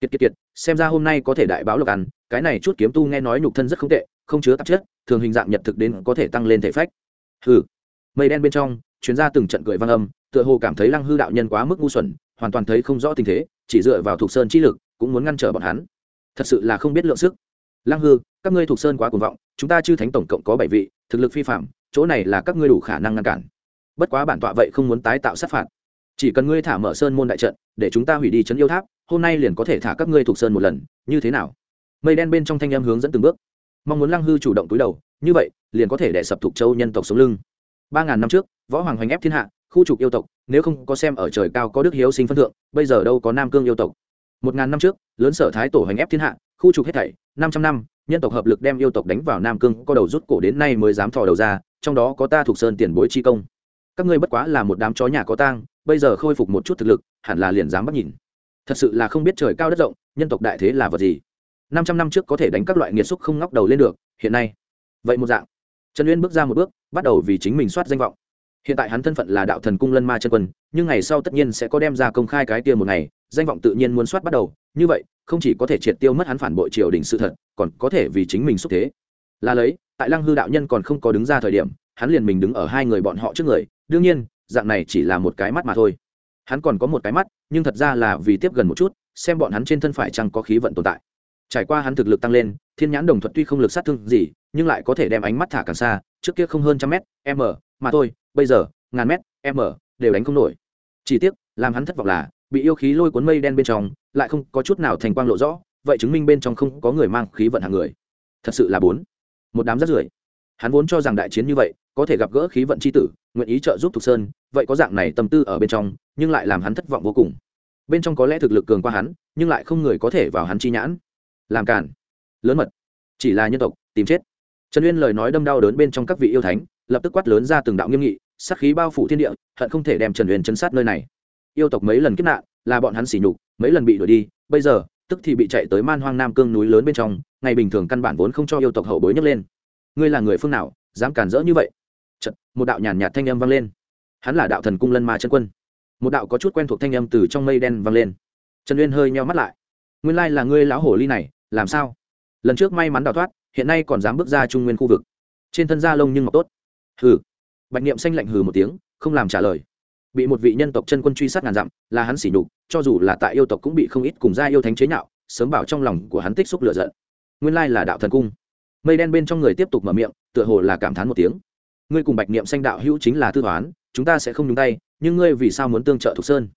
Kiệt kiệt kiệt, xem ra hôm nay có thể đại báo lộc ăn, cái này chút kiếm tu nghe nói nhục thân rất không tệ, không chứa tạp chất, thường hình dạng nhật thực đến có thể tăng lên thể phách. Hừ. Mây đen bên trong chuyến ra từng trận cười vang âm, tựa hồ cảm thấy lăng hư đạo nhân quá mức ngu xuẩn, hoàn toàn thấy không rõ tình thế, chỉ dựa vào thuộc sơn chi lực, cũng muốn ngăn trở bọn hắn. Thật sự là không biết lượng sức lăng hư, các ngươi thuộc sơn quá cuồng vọng, chúng ta chư thánh tổng cộng có bảy vị, thực lực phi phạm, chỗ này là các ngươi đủ khả năng ngăn cản. Bất quá bản tọa vậy không muốn tái tạo sát phạt. Chỉ cần ngươi thả mở sơn môn đại trận, để chúng ta hủy đi trấn yêu tháp, hôm nay liền có thể thả các ngươi thuộc sơn một lần, như thế nào? Mây đen bên trong thanh em hướng dẫn từng bước. Mong muốn lăng hư chủ động túi đầu, như vậy, liền có thể đẻ sập thuộc châu nhân tộc sống lưng. Ba ngàn năm trước, võ hoàng hoành ép thiên hạ, khu trục yêu tộc, nếu không có xem ở trời cao có đức hiếu sinh phân thượng, bây giờ đâu có nam cương yêu tộc. Một ngàn năm trước, lớn sở thái tổ hoành ép thiên hạ khu trục hết thảy, năm trăm năm, nhân tộc hợp lực đem yêu tộc đánh vào nam cương, có đầu rút cổ đến nay mới dám thò đầu ra, trong đó có ta thuộc sơn tiền bối chi công. Các ngươi bất quá là một đám chó nhà có tang, bây giờ khôi phục một chút thực lực, hẳn là liền dám bắt nhìn. Thật sự là không biết trời cao đất rộng, nhân tộc đại thế là vật gì? Năm trăm năm trước có thể đánh các loại nghiệt xúc không ngóc đầu lên được, hiện nay. Vậy một dạng. Trần uyên bước ra một bước, bắt đầu vì chính mình soát danh vọng. Hiện tại hắn thân phận là đạo thần cung lân ma chân quân, nhưng ngày sau tất nhiên sẽ có đem ra công khai cái kia một ngày, danh vọng tự nhiên muốn soát bắt đầu như vậy, không chỉ có thể triệt tiêu mất hắn phản bội triều đình sự thật, còn có thể vì chính mình xúc thế. Là lấy, tại lăng hư đạo nhân còn không có đứng ra thời điểm, hắn liền mình đứng ở hai người bọn họ trước người, đương nhiên, dạng này chỉ là một cái mắt mà thôi. Hắn còn có một cái mắt, nhưng thật ra là vì tiếp gần một chút, xem bọn hắn trên thân phải chăng có khí vận tồn tại. Trải qua hắn thực lực tăng lên, thiên nhãn đồng thuật tuy không lực sát thương gì, nhưng lại có thể đem ánh mắt thả càng xa, trước kia không hơn trăm mét, m, mà thôi, bây giờ, ngàn mét, m, đều đánh không nổi. Chỉ tiếc, làm hắn thất vọng là, bị yêu khí lôi cuốn mây đen bên trong lại không có chút nào thành quang lộ rõ, vậy chứng minh bên trong không có người mang khí vận hàng người. Thật sự là bốn. Một đám rất rưởi. Hắn vốn cho rằng đại chiến như vậy, có thể gặp gỡ khí vận c h i tử, nguyện ý trợ giúp thục sơn, vậy có dạng này tâm tư ở bên trong, nhưng lại làm hắn thất vọng vô cùng. Bên trong có lẽ thực lực cường qua hắn, nhưng lại không người có thể vào hắn chi nhãn. Làm cản lớn mật. Chỉ là nhân tộc, tìm chết. Trần uyên lời nói đâm đau đớn bên trong các vị yêu thánh, lập tức quát lớn ra từng đạo nghiêm nghị, sát khí bao phủ thiên địa, hận không thể đem trần uyên chấn sát nơi này. Yêu tộc mấy lần kiếp nạn, là bọn hắn xỉ nhục mấy lần bị đuổi đi bây giờ tức thì bị chạy tới man hoang nam cương núi lớn bên trong ngày bình thường căn bản vốn không cho yêu tộc hậu bối nhấc lên. Ngươi là người phương nào dám cản rỡ như vậy? Chật, một đạo nhàn nhạt thanh âm vang lên. Hắn là đạo thần cung lân ma chân quân. Một đạo có chút quen thuộc thanh âm từ trong mây đen vang lên. Trần uyên hơi nheo mắt lại. Nguyên lai là ngươi lão hổ ly này làm sao? Lần trước may mắn đào thoát hiện nay còn dám bước ra trung nguyên khu vực. Trên thân da lông nhưng ngọc tốt. Hừ. Bạch niệm xanh lạnh hừ một tiếng không làm trả lời bị một vị nhân tộc chân quân truy sát ngàn dặm, là hắn xỉ nhục, cho dù là tại yêu tộc cũng bị không ít cùng gia yêu thánh chế nhạo, sớm bảo trong lòng của hắn tích xúc lửa giận. Nguyên lai là đạo thần cung. Mây đen bên trong người tiếp tục mở miệng, tựa hồ là cảm thán một tiếng. Ngươi cùng bạch niệm sanh đạo hữu chính là tư toán, chúng ta sẽ không nhúng tay, nhưng ngươi vì sao muốn tương trợ thục sơn?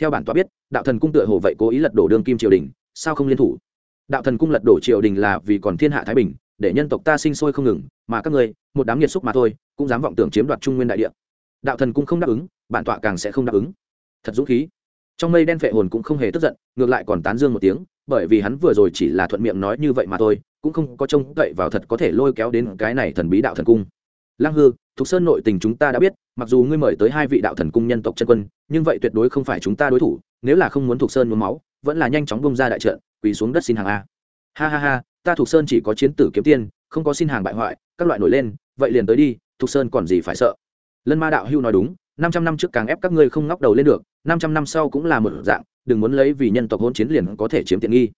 Theo bản tọa biết, đạo thần cung tựa hồ vậy cố ý lật đổ đương kim triều đình, sao không liên thủ? Đạo thần cung lật đổ triều đình là vì còn thiên hạ thái bình, để nhân tộc ta sinh sôi không ngừng, mà các ngươi, một đám nhiệt xúc mà thôi, cũng dám vọng tưởng chiếm đoạt trung nguyên đại địa đạo thần cung không đáp ứng, bản tọa càng sẽ không đáp ứng. Thật dũng khí. Trong mây đen phệ hồn cũng không hề tức giận, ngược lại còn tán dương một tiếng, bởi vì hắn vừa rồi chỉ là thuận miệng nói như vậy mà thôi, cũng không có trông cậy vào thật có thể lôi kéo đến cái này thần bí đạo thần cung. Lăng hư, thục sơn nội tình chúng ta đã biết, mặc dù ngươi mời tới hai vị đạo thần cung nhân tộc chân quân, nhưng vậy tuyệt đối không phải chúng ta đối thủ, nếu là không muốn thục sơn muốn máu, vẫn là nhanh chóng bông ra đại trận, quỳ xuống đất xin hàng a. Ha ha ha, ta thục sơn chỉ có chiến tử kiếm tiên, không có xin hàng bại hoại, các loại nổi lên, vậy liền tới đi, thục sơn còn gì phải sợ? Lân ma đạo hưu nói đúng, năm trăm năm trước càng ép các ngươi không ngóc đầu lên được, năm trăm năm sau cũng là một dạng, đừng muốn lấy vì nhân tộc hôn chiến liền có thể chiếm tiện nghi.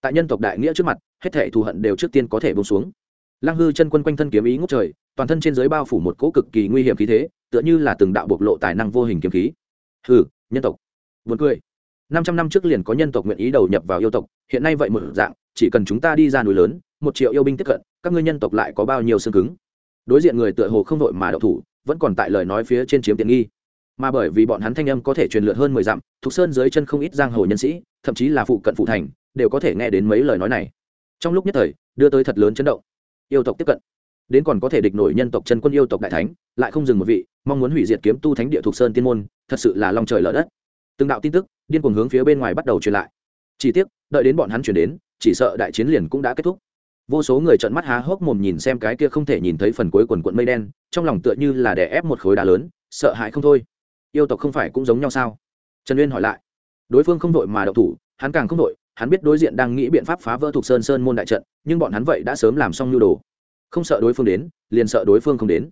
Tại nhân tộc đại nghĩa trước mặt, hết thể thù hận đều trước tiên có thể bông xuống. Lăng hư chân quân quanh thân kiếm ý ngốc trời, toàn thân trên giới bao phủ một cỗ cực kỳ nguy hiểm khí thế, tựa như là từng đạo bộc lộ tài năng vô hình kiếm khí. Hừ, nhân tộc. Vượt cười. Năm trăm năm trước liền có nhân tộc nguyện ý đầu nhập vào yêu tộc, hiện nay vậy một dạng, chỉ cần chúng ta đi ra núi lớn, một triệu yêu binh tiếp cận, các ngươi nhân tộc lại có bao nhiêu xương cứng? Đối diện người tựa hồ không vội mà đậu thủ vẫn còn tại lời nói phía trên chiếm tiện nghi. Mà bởi vì bọn hắn thanh âm có thể truyền lượn hơn mười dặm thục sơn dưới chân không ít giang hồ nhân sĩ, thậm chí là phụ cận phụ thành, đều có thể nghe đến mấy lời nói này. Trong lúc nhất thời, đưa tới thật lớn chấn động. Yêu tộc tiếp cận. Đến còn có thể địch nổi nhân tộc chân quân yêu tộc đại thánh, lại không dừng một vị, mong muốn hủy diệt kiếm tu thánh địa thuộc sơn tiên môn, thật sự là long trời lở đất. Từng đạo tin tức, điên cuồng hướng phía bên ngoài bắt đầu truyền lại. Chỉ tiếc, đợi đến bọn hắn chuyển đến, chỉ sợ đại chiến liền cũng đã kết thúc vô số người trợn mắt há hốc mồm nhìn xem cái kia không thể nhìn thấy phần cuối quần quận mây đen, trong lòng tựa như là đè ép một khối đá lớn, sợ hãi không thôi. Yêu tộc không phải cũng giống nhau sao? Trần uyên hỏi lại. Đối phương không đội mà đậu thủ, hắn càng không đội hắn biết đối diện đang nghĩ biện pháp phá vỡ thuộc sơn sơn môn đại trận, nhưng bọn hắn vậy đã sớm làm xong nhu đồ. Không sợ đối phương đến, liền sợ đối phương không đến.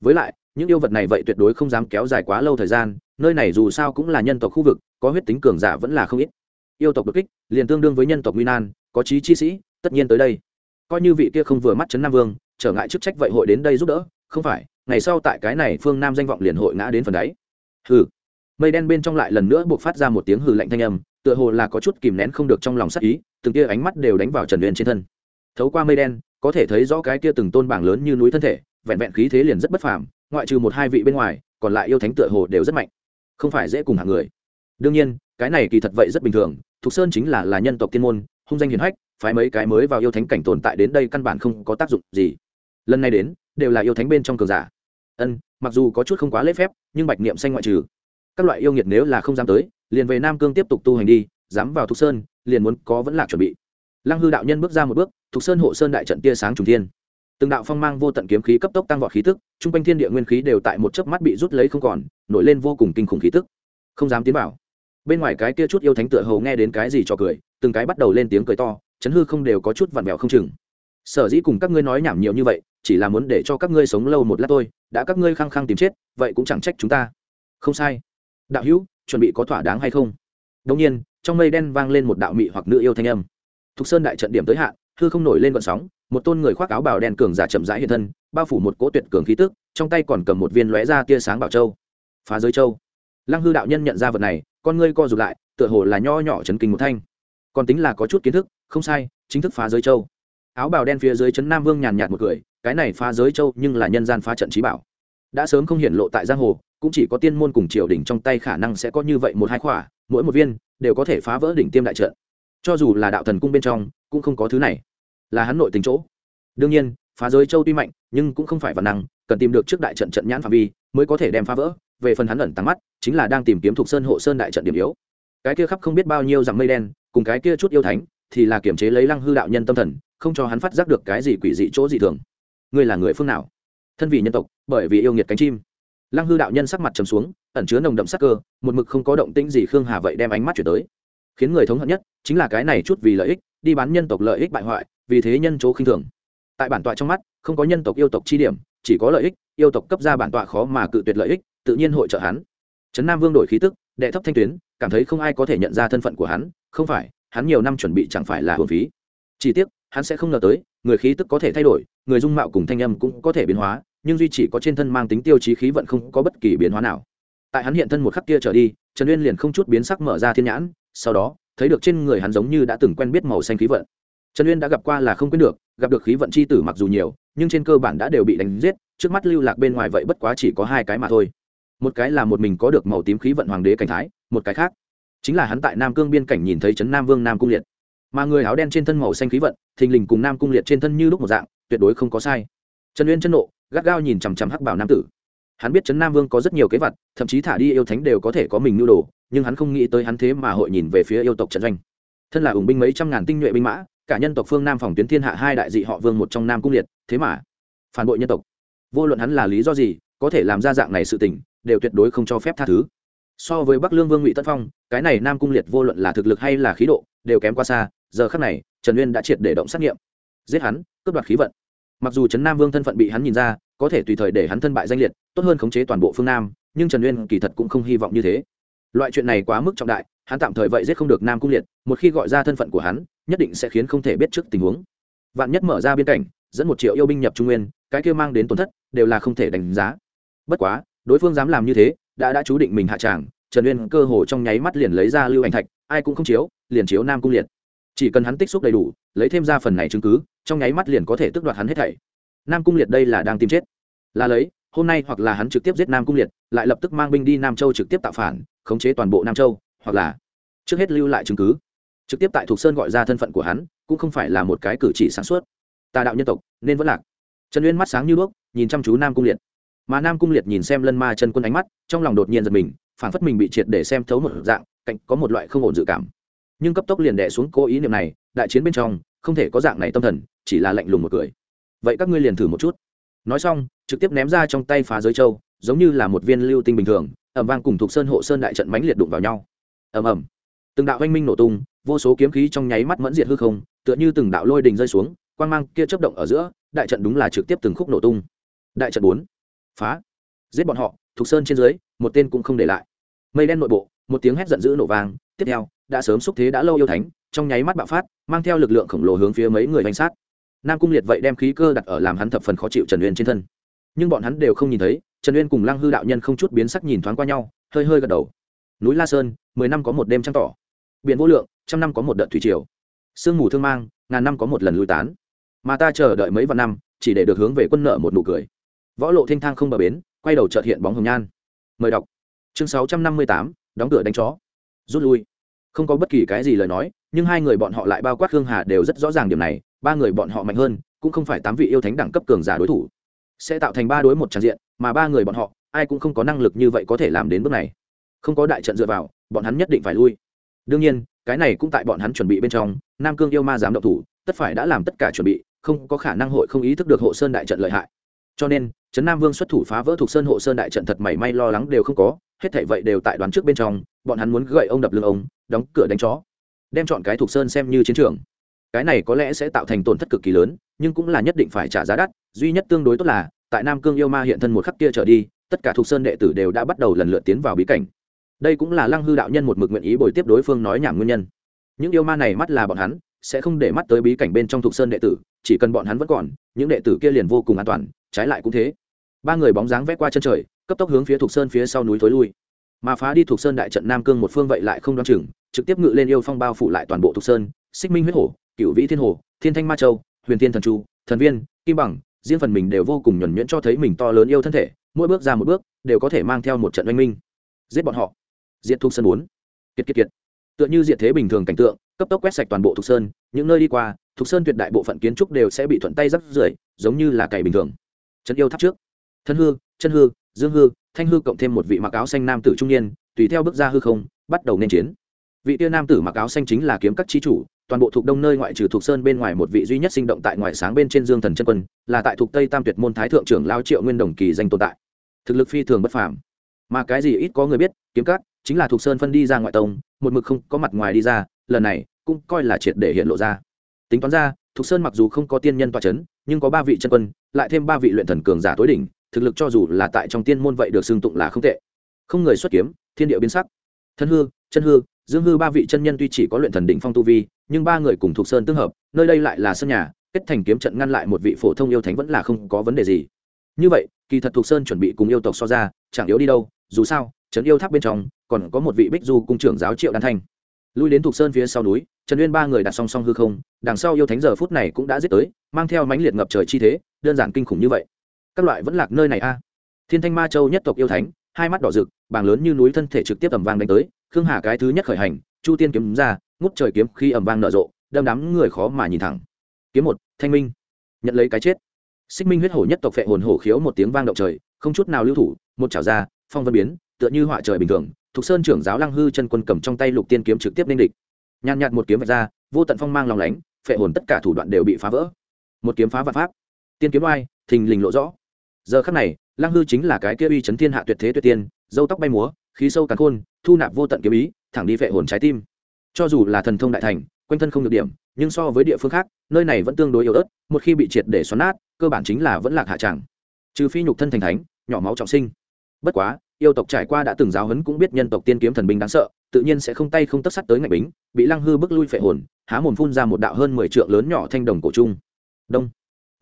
Với lại, những yêu vật này vậy tuyệt đối không dám kéo dài quá lâu thời gian, nơi này dù sao cũng là nhân tộc khu vực, có huyết tính cường giả vẫn là không ít. Yêu tộc đột kích, liền tương đương với nhân tộc nguy nan, có trí chi sĩ, tất nhiên tới đây coi như vị kia không vừa mắt chấn nam vương, trở ngại chức trách vậy hội đến đây giúp đỡ, không phải, ngày sau tại cái này phương nam danh vọng liền hội ngã đến phần đáy. Hừ. Mây đen bên trong lại lần nữa buộc phát ra một tiếng hừ lạnh thanh âm, tựa hồ là có chút kìm nén không được trong lòng sắc ý, từng kia ánh mắt đều đánh vào trần uyên trên thân. Thấu qua mây đen, có thể thấy rõ cái kia từng tôn bảng lớn như núi thân thể, vẹn vẹn khí thế liền rất bất phàm, ngoại trừ một hai vị bên ngoài, còn lại yêu thánh tựa hồ đều rất mạnh. Không phải dễ cùng hạng người. Đương nhiên, cái này kỳ thật vậy rất bình thường, thục sơn chính là là nhân tộc tiên môn, hung danh hiền hách phái mấy cái mới vào yêu thánh cảnh tồn tại đến đây căn bản không có tác dụng gì. Lần này đến, đều là yêu thánh bên trong cường giả. Ân, mặc dù có chút không quá lễ phép, nhưng bạch niệm xanh ngoại trừ. Các loại yêu nghiệt nếu là không dám tới, liền về nam cương tiếp tục tu hành đi, dám vào thục sơn, liền muốn có vẫn là chuẩn bị. Lăng hư đạo nhân bước ra một bước, thục sơn hộ sơn đại trận tia sáng trùng thiên. Từng đạo phong mang vô tận kiếm khí cấp tốc tăng vọt khí tức chung quanh thiên địa nguyên khí đều tại một chớp mắt bị rút lấy không còn, nổi lên vô cùng kinh khủng khí tức. Không dám tiến vào. Bên ngoài cái kia chút yêu thánh tựa hầu nghe đến cái gì cho cười, từng cái bắt đầu lên tiếng cười to chấn hư không đều có chút vặn vẹo không chừng. Sở dĩ cùng các ngươi nói nhảm nhiều như vậy, chỉ là muốn để cho các ngươi sống lâu một lát thôi, đã các ngươi khăng khăng tìm chết, vậy cũng chẳng trách chúng ta. Không sai. Đạo hữu, chuẩn bị có thỏa đáng hay không? Đông nhiên, trong mây đen vang lên một đạo mị hoặc nữ yêu thanh âm. Thục sơn đại trận điểm tới hạn, hư không nổi lên vận sóng, một tôn người khoác áo bào đen cường giả chậm rãi hiện thân, bao phủ một cỗ tuyệt cường khí tức, trong tay còn cầm một viên lóe ra tia sáng bảo châu. Phá giới châu. Lăng hư đạo nhân nhận ra vật này, con ngươi co rụt lại, tựa hồ là nho nhỏ chấn kinh một thanh. Còn tính là có chút kiến thức không sai, chính thức phá giới châu. Áo bào đen phía dưới chấn nam vương nhàn nhạt một cười, cái này phá giới châu nhưng là nhân gian phá trận trí bảo. Đã sớm không hiển lộ tại giang hồ, cũng chỉ có tiên môn cùng triều đỉnh trong tay khả năng sẽ có như vậy một hai khỏa, mỗi một viên đều có thể phá vỡ đỉnh tiêm đại trận. Cho dù là đạo thần cung bên trong, cũng không có thứ này. Là hắn nội tình chỗ. Đương nhiên, phá giới châu tuy mạnh, nhưng cũng không phải văn năng, cần tìm được trước đại trận trận nhãn phạm vi mới có thể đem phá vỡ. Về phần hắn ẩn tăng mắt, chính là đang tìm kiếm thuộc sơn hộ sơn đại trận điểm yếu. Cái kia khắp không biết bao nhiêu dặm mây đen, cùng cái kia chút yêu thánh thì là kiểm chế lấy lăng hư đạo nhân tâm thần, không cho hắn phát giác được cái gì quỷ dị chỗ dị thường. Ngươi là người phương nào? Thân vị nhân tộc, bởi vì yêu nghiệt cánh chim. Lăng hư đạo nhân sắc mặt trầm xuống, ẩn chứa nồng đậm sắc cơ, một mực không có động tĩnh gì khương hà vậy đem ánh mắt chuyển tới. Khiến người thống hận nhất chính là cái này chút vì lợi ích, đi bán nhân tộc lợi ích bại hoại, vì thế nhân chỗ khinh thường. Tại bản tọa trong mắt, không có nhân tộc yêu tộc chi điểm, chỉ có lợi ích, yêu tộc cấp ra bản tọa khó mà cự tuyệt lợi ích, tự nhiên hội trợ hắn. Trấn nam vương đổi khí tức, đệ thấp thanh tuyến, cảm thấy không ai có thể nhận ra thân phận của hắn, không phải hắn nhiều năm chuẩn bị chẳng phải là hồn phí. Chỉ tiếc, hắn sẽ không ngờ tới, người khí tức có thể thay đổi, người dung mạo cùng thanh âm cũng có thể biến hóa, nhưng duy chỉ có trên thân mang tính tiêu chí khí vận không có bất kỳ biến hóa nào. Tại hắn hiện thân một khắc kia trở đi, trần uyên liền không chút biến sắc mở ra thiên nhãn, sau đó, thấy được trên người hắn giống như đã từng quen biết màu xanh khí vận. Trần uyên đã gặp qua là không quên được, gặp được khí vận c h i tử mặc dù nhiều, nhưng trên cơ bản đã đều bị đánh giết, trước mắt lưu lạc bên ngoài vậy bất quá chỉ có hai cái mà thôi. Một cái là một mình có được màu tím khí vận hoàng đế cảnh thái, một cái khác chính là hắn tại nam cương biên cảnh nhìn thấy trấn nam vương nam cung liệt. Mà người áo đen trên thân màu xanh khí vận, thình lình cùng nam cung liệt trên thân như lúc một dạng, tuyệt đối không có sai. Trần uyên chân nộ, gắt gao nhìn chằm chằm hắc bảo nam tử. Hắn biết trấn nam vương có rất nhiều kế vật, thậm chí thả đi yêu thánh đều có thể có mình nhu đồ, nhưng hắn không nghĩ tới hắn thế mà hội nhìn về phía yêu tộc trận doanh. Thân là ủng binh mấy trăm ngàn tinh nhuệ binh mã, cả nhân tộc phương nam phòng tuyến thiên hạ hai đại dị họ vương một trong nam cung liệt, thế mà phản bội nhân tộc. Vô luận hắn là lý do gì, có thể làm ra dạng này sự tình, đều tuyệt đối không cho phép tha thứ so với bắc lương vương ngụy tân phong, cái này nam cung liệt vô luận là thực lực hay là khí độ, đều kém qua xa, giờ khắc này, trần uyên đã triệt để động xét nghiệm. Giết hắn, cướp đoạt khí vận. Mặc dù trấn nam vương thân phận bị hắn nhìn ra, có thể tùy thời để hắn thân bại danh liệt, tốt hơn khống chế toàn bộ phương nam, nhưng trần uyên kỳ thật cũng không hy vọng như thế. Loại chuyện này quá mức trọng đại, hắn tạm thời vậy giết không được nam cung liệt, một khi gọi ra thân phận của hắn, nhất định sẽ khiến không thể biết trước tình huống. Vạn nhất mở ra biên cảnh, dẫn một triệu yêu binh nhập trung nguyên, cái kia mang đến tổn thất, đều là không thể đánh giá. Bất quá, đối phương dám làm như thế đã đã chú định mình hạ tràng, trần uyên cơ hồ trong nháy mắt liền lấy ra lưu ảnh thạch, ai cũng không chiếu, liền chiếu nam cung liệt. Chỉ cần hắn tích xúc đầy đủ, lấy thêm ra phần này chứng cứ, trong nháy mắt liền có thể tước đoạt hắn hết thảy. Nam cung liệt đây là đang tìm chết. Là lấy, hôm nay hoặc là hắn trực tiếp giết nam cung liệt, lại lập tức mang binh đi nam châu trực tiếp tạo phản, khống chế toàn bộ nam châu, hoặc là trước hết lưu lại chứng cứ. Trực tiếp tại thục sơn gọi ra thân phận của hắn, cũng không phải là một cái cử chỉ sáng suốt. tà đạo nhân tộc, nên vẫn lạc. Trần uyên mắt sáng như đuốc, nhìn chăm chú nam cung liệt mà nam cung liệt nhìn xem lân ma chân quân ánh mắt trong lòng đột nhiên giật mình phản phất mình bị triệt để xem thấu một dạng cạnh có một loại không ổn dự cảm nhưng cấp tốc liền đẻ xuống cố ý niệm này đại chiến bên trong không thể có dạng này tâm thần chỉ là lạnh lùng một cười vậy các ngươi liền thử một chút nói xong trực tiếp ném ra trong tay phá giới châu giống như là một viên lưu tinh bình thường ẩm vang cùng thuộc sơn hộ sơn đại trận mãnh liệt đụng vào nhau ầm ầm từng đạo oanh minh nổ tung vô số kiếm khí trong nháy mắt mẫn diệt hư không tựa như từng đạo lôi đình rơi xuống quang mang kia chấp động ở giữa đại trận đúng là trực tiếp từng khúc nổ tung đại trận bốn phá. Giết bọn họ thuộc sơn trên dưới, một tên cũng không để lại. Mây đen nội bộ, một tiếng hét giận dữ nổ vang, tiếp theo, đã sớm xúc thế đã lâu yêu thánh, trong nháy mắt bạo phát, mang theo lực lượng khổng lồ hướng phía mấy người danh sát. Nam cung liệt vậy đem khí cơ đặt ở làm hắn thập phần khó chịu trần uyên trên thân. Nhưng bọn hắn đều không nhìn thấy, trần uyên cùng lăng hư đạo nhân không chút biến sắc nhìn thoáng qua nhau, hơi hơi gật đầu. Núi la sơn, mười năm có một đêm trăng tỏ. Biển vô lượng, trăm năm có một đợt thủy triều. Sương mù thương mang, ngàn năm có một lần lui tán. Mà ta chờ đợi mấy vạn năm, chỉ để được hướng về quân nợ một nụ cười võ lộ thanh thang không bờ bến, quay đầu trợt hiện bóng hồng nhan. Mời đọc. Chương sáu trăm năm mươi tám, đóng cửa đánh chó. Rút lui. Không có bất kỳ cái gì lời nói, nhưng hai người bọn họ lại bao quát hương hà đều rất rõ ràng điểm này, ba người bọn họ mạnh hơn, cũng không phải tám vị yêu thánh đẳng cấp cường giả đối thủ. Sẽ tạo thành ba đối một tràn diện, mà ba người bọn họ, ai cũng không có năng lực như vậy có thể làm đến bước này. Không có đại trận dựa vào, bọn hắn nhất định phải lui. Đương nhiên, cái này cũng tại bọn hắn chuẩn bị bên trong, nam cương yêu ma dám động thủ, tất phải đã làm tất cả chuẩn bị, không có khả năng hội không ý thức được hộ sơn đại trận lợi hại cho nên, trấn nam vương xuất thủ phá vỡ thuộc sơn hộ sơn đại trận thật mảy may lo lắng đều không có, hết thảy vậy đều tại đoán trước bên trong, bọn hắn muốn gậy ông đập lưng ông, đóng cửa đánh chó, đem chọn cái thuộc sơn xem như chiến trường. Cái này có lẽ sẽ tạo thành tổn thất cực kỳ lớn, nhưng cũng là nhất định phải trả giá đắt, duy nhất tương đối tốt là, tại nam cương yêu ma hiện thân một khắc kia trở đi, tất cả thuộc sơn đệ tử đều đã bắt đầu lần lượt tiến vào bí cảnh. Đây cũng là lăng hư đạo nhân một mực nguyện ý bồi tiếp đối phương nói nhảm nguyên nhân. Những yêu ma này mắt là bọn hắn, sẽ không để mắt tới bí cảnh bên trong thuộc sơn đệ tử, chỉ cần bọn hắn vẫn còn, những đệ tử kia liền vô cùng an toàn trái lại cũng thế. Ba người bóng dáng vét qua chân trời, cấp tốc hướng phía thuộc sơn phía sau núi thối lui. Mà phá đi thuộc sơn đại trận nam cương một phương vậy lại không đoán chừng, trực tiếp ngự lên yêu phong bao phủ lại toàn bộ thuộc sơn, xích minh huyết hổ cựu vĩ thiên hồ thiên thanh ma châu, huyền thiên thần chu, thần viên, kim bằng, riêng phần mình đều vô cùng nhuẩn nhuyễn cho thấy mình to lớn yêu thân thể, mỗi bước ra một bước, đều có thể mang theo một trận oanh minh. Giết bọn họ. Diệt thuộc sơn bốn. Kiệt kiệt kiệt. Tựa như diệt thế bình thường cảnh tượng, cấp tốc quét sạch toàn bộ thuộc sơn, những nơi đi qua thuộc sơn tuyệt đại bộ phận kiến trúc đều sẽ bị thuận tay rắc rưởi, giống như là cày bình thường chân yêu tháp trước. Thân hư, chân hư, dương hư, thanh hư cộng thêm một vị mặc áo xanh nam tử trung niên, tùy theo bước ra hư không, bắt đầu nên chiến. Vị tia nam tử mặc áo xanh chính là kiếm các chi chủ, toàn bộ thuộc đông nơi ngoại trừ thuộc sơn bên ngoài một vị duy nhất sinh động tại ngoài sáng bên trên dương thần chân quân, là tại thuộc tây tam tuyệt môn thái thượng trưởng lao triệu nguyên đồng kỳ danh tồn tại. Thực lực phi thường bất phàm. Mà cái gì ít có người biết, kiếm các chính là thuộc sơn phân đi ra ngoại tông, một mực không có mặt ngoài đi ra, lần này cũng coi là triệt để hiện lộ ra. Tính toán ra thục sơn mặc dù không có tiên nhân toa c h ấ n nhưng có ba vị chân quân, lại thêm ba vị luyện thần cường giả tối đỉnh, thực lực cho dù là tại trong tiên môn vậy được xưng tụng là không tệ. Không người xuất kiếm, thiên địa biến sắc. Thân hư, chân hư, dương hư ba vị chân nhân tuy chỉ có luyện thần đỉnh phong tu vi, nhưng ba người cùng thục sơn tương hợp, nơi đây lại là sân nhà, kết thành kiếm trận ngăn lại một vị phổ thông yêu thánh vẫn là không có vấn đề gì. Như vậy, kỳ thật thục sơn chuẩn bị cùng yêu tộc so ra, chẳng yếu đi đâu, dù sao, trấn yêu tháp bên trong, còn có một vị bích du cung trưởng giáo triệu đan thanh lui đến thuộc sơn phía sau núi, trần uyên ba người đặt song song hư không, đằng sau yêu thánh giờ phút này cũng đã giết tới, mang theo mãnh liệt ngập trời chi thế, đơn giản kinh khủng như vậy. Các loại vẫn lạc nơi này a. Thiên thanh ma châu nhất tộc yêu thánh, hai mắt đỏ rực bàng lớn như núi thân thể trực tiếp ẩm vang đánh tới, khương hà cái thứ nhất khởi hành, chu tiên kiếm ra, ngút trời kiếm khi ẩm vang nở rộ, đâm đám người khó mà nhìn thẳng. Kiếm một, thanh minh. Nhận lấy cái chết. Xích minh huyết hổ nhất tộc phệ hồn hổ khiếu một tiếng vang động trời, không chút nào lưu thủ, một chảo ra, phong vân biến, tựa như họa trời bình thường thục sơn trưởng giáo lăng hư chân quân cầm trong tay lục tiên kiếm trực tiếp nên địch. Nhàn nhạt một kiếm vạch ra, vô tận phong mang lòng lánh, phệ hồn tất cả thủ đoạn đều bị phá vỡ. Một kiếm phá vạn pháp. Tiên kiếm oai, thình lình lộ rõ. Giờ khắc này, lăng hư chính là cái kia uy chấn thiên hạ tuyệt thế tuyệt tiên, dâu tóc bay múa, khí sâu càn khôn, thu nạp vô tận kiếm ý, thẳng đi phệ hồn trái tim. Cho dù là thần thông đại thành, quanh thân không được điểm, nhưng so với địa phương khác, nơi này vẫn tương đối yếu ớt, một khi bị triệt để xoắn nát, cơ bản chính là vẫn lạc hạ tràng. Trừ phi nhục thân thành thánh, nhỏ máu trọng sinh. Bất quá yêu tộc trải qua đã từng giáo huấn cũng biết nhân tộc tiên kiếm thần binh đáng sợ, tự nhiên sẽ không tay không tất sắt tới ngạch bính, bị lăng hư bước lui phệ hồn, há mồm phun ra một đạo hơn mười trượng lớn nhỏ thanh đồng cổ trung. Đông.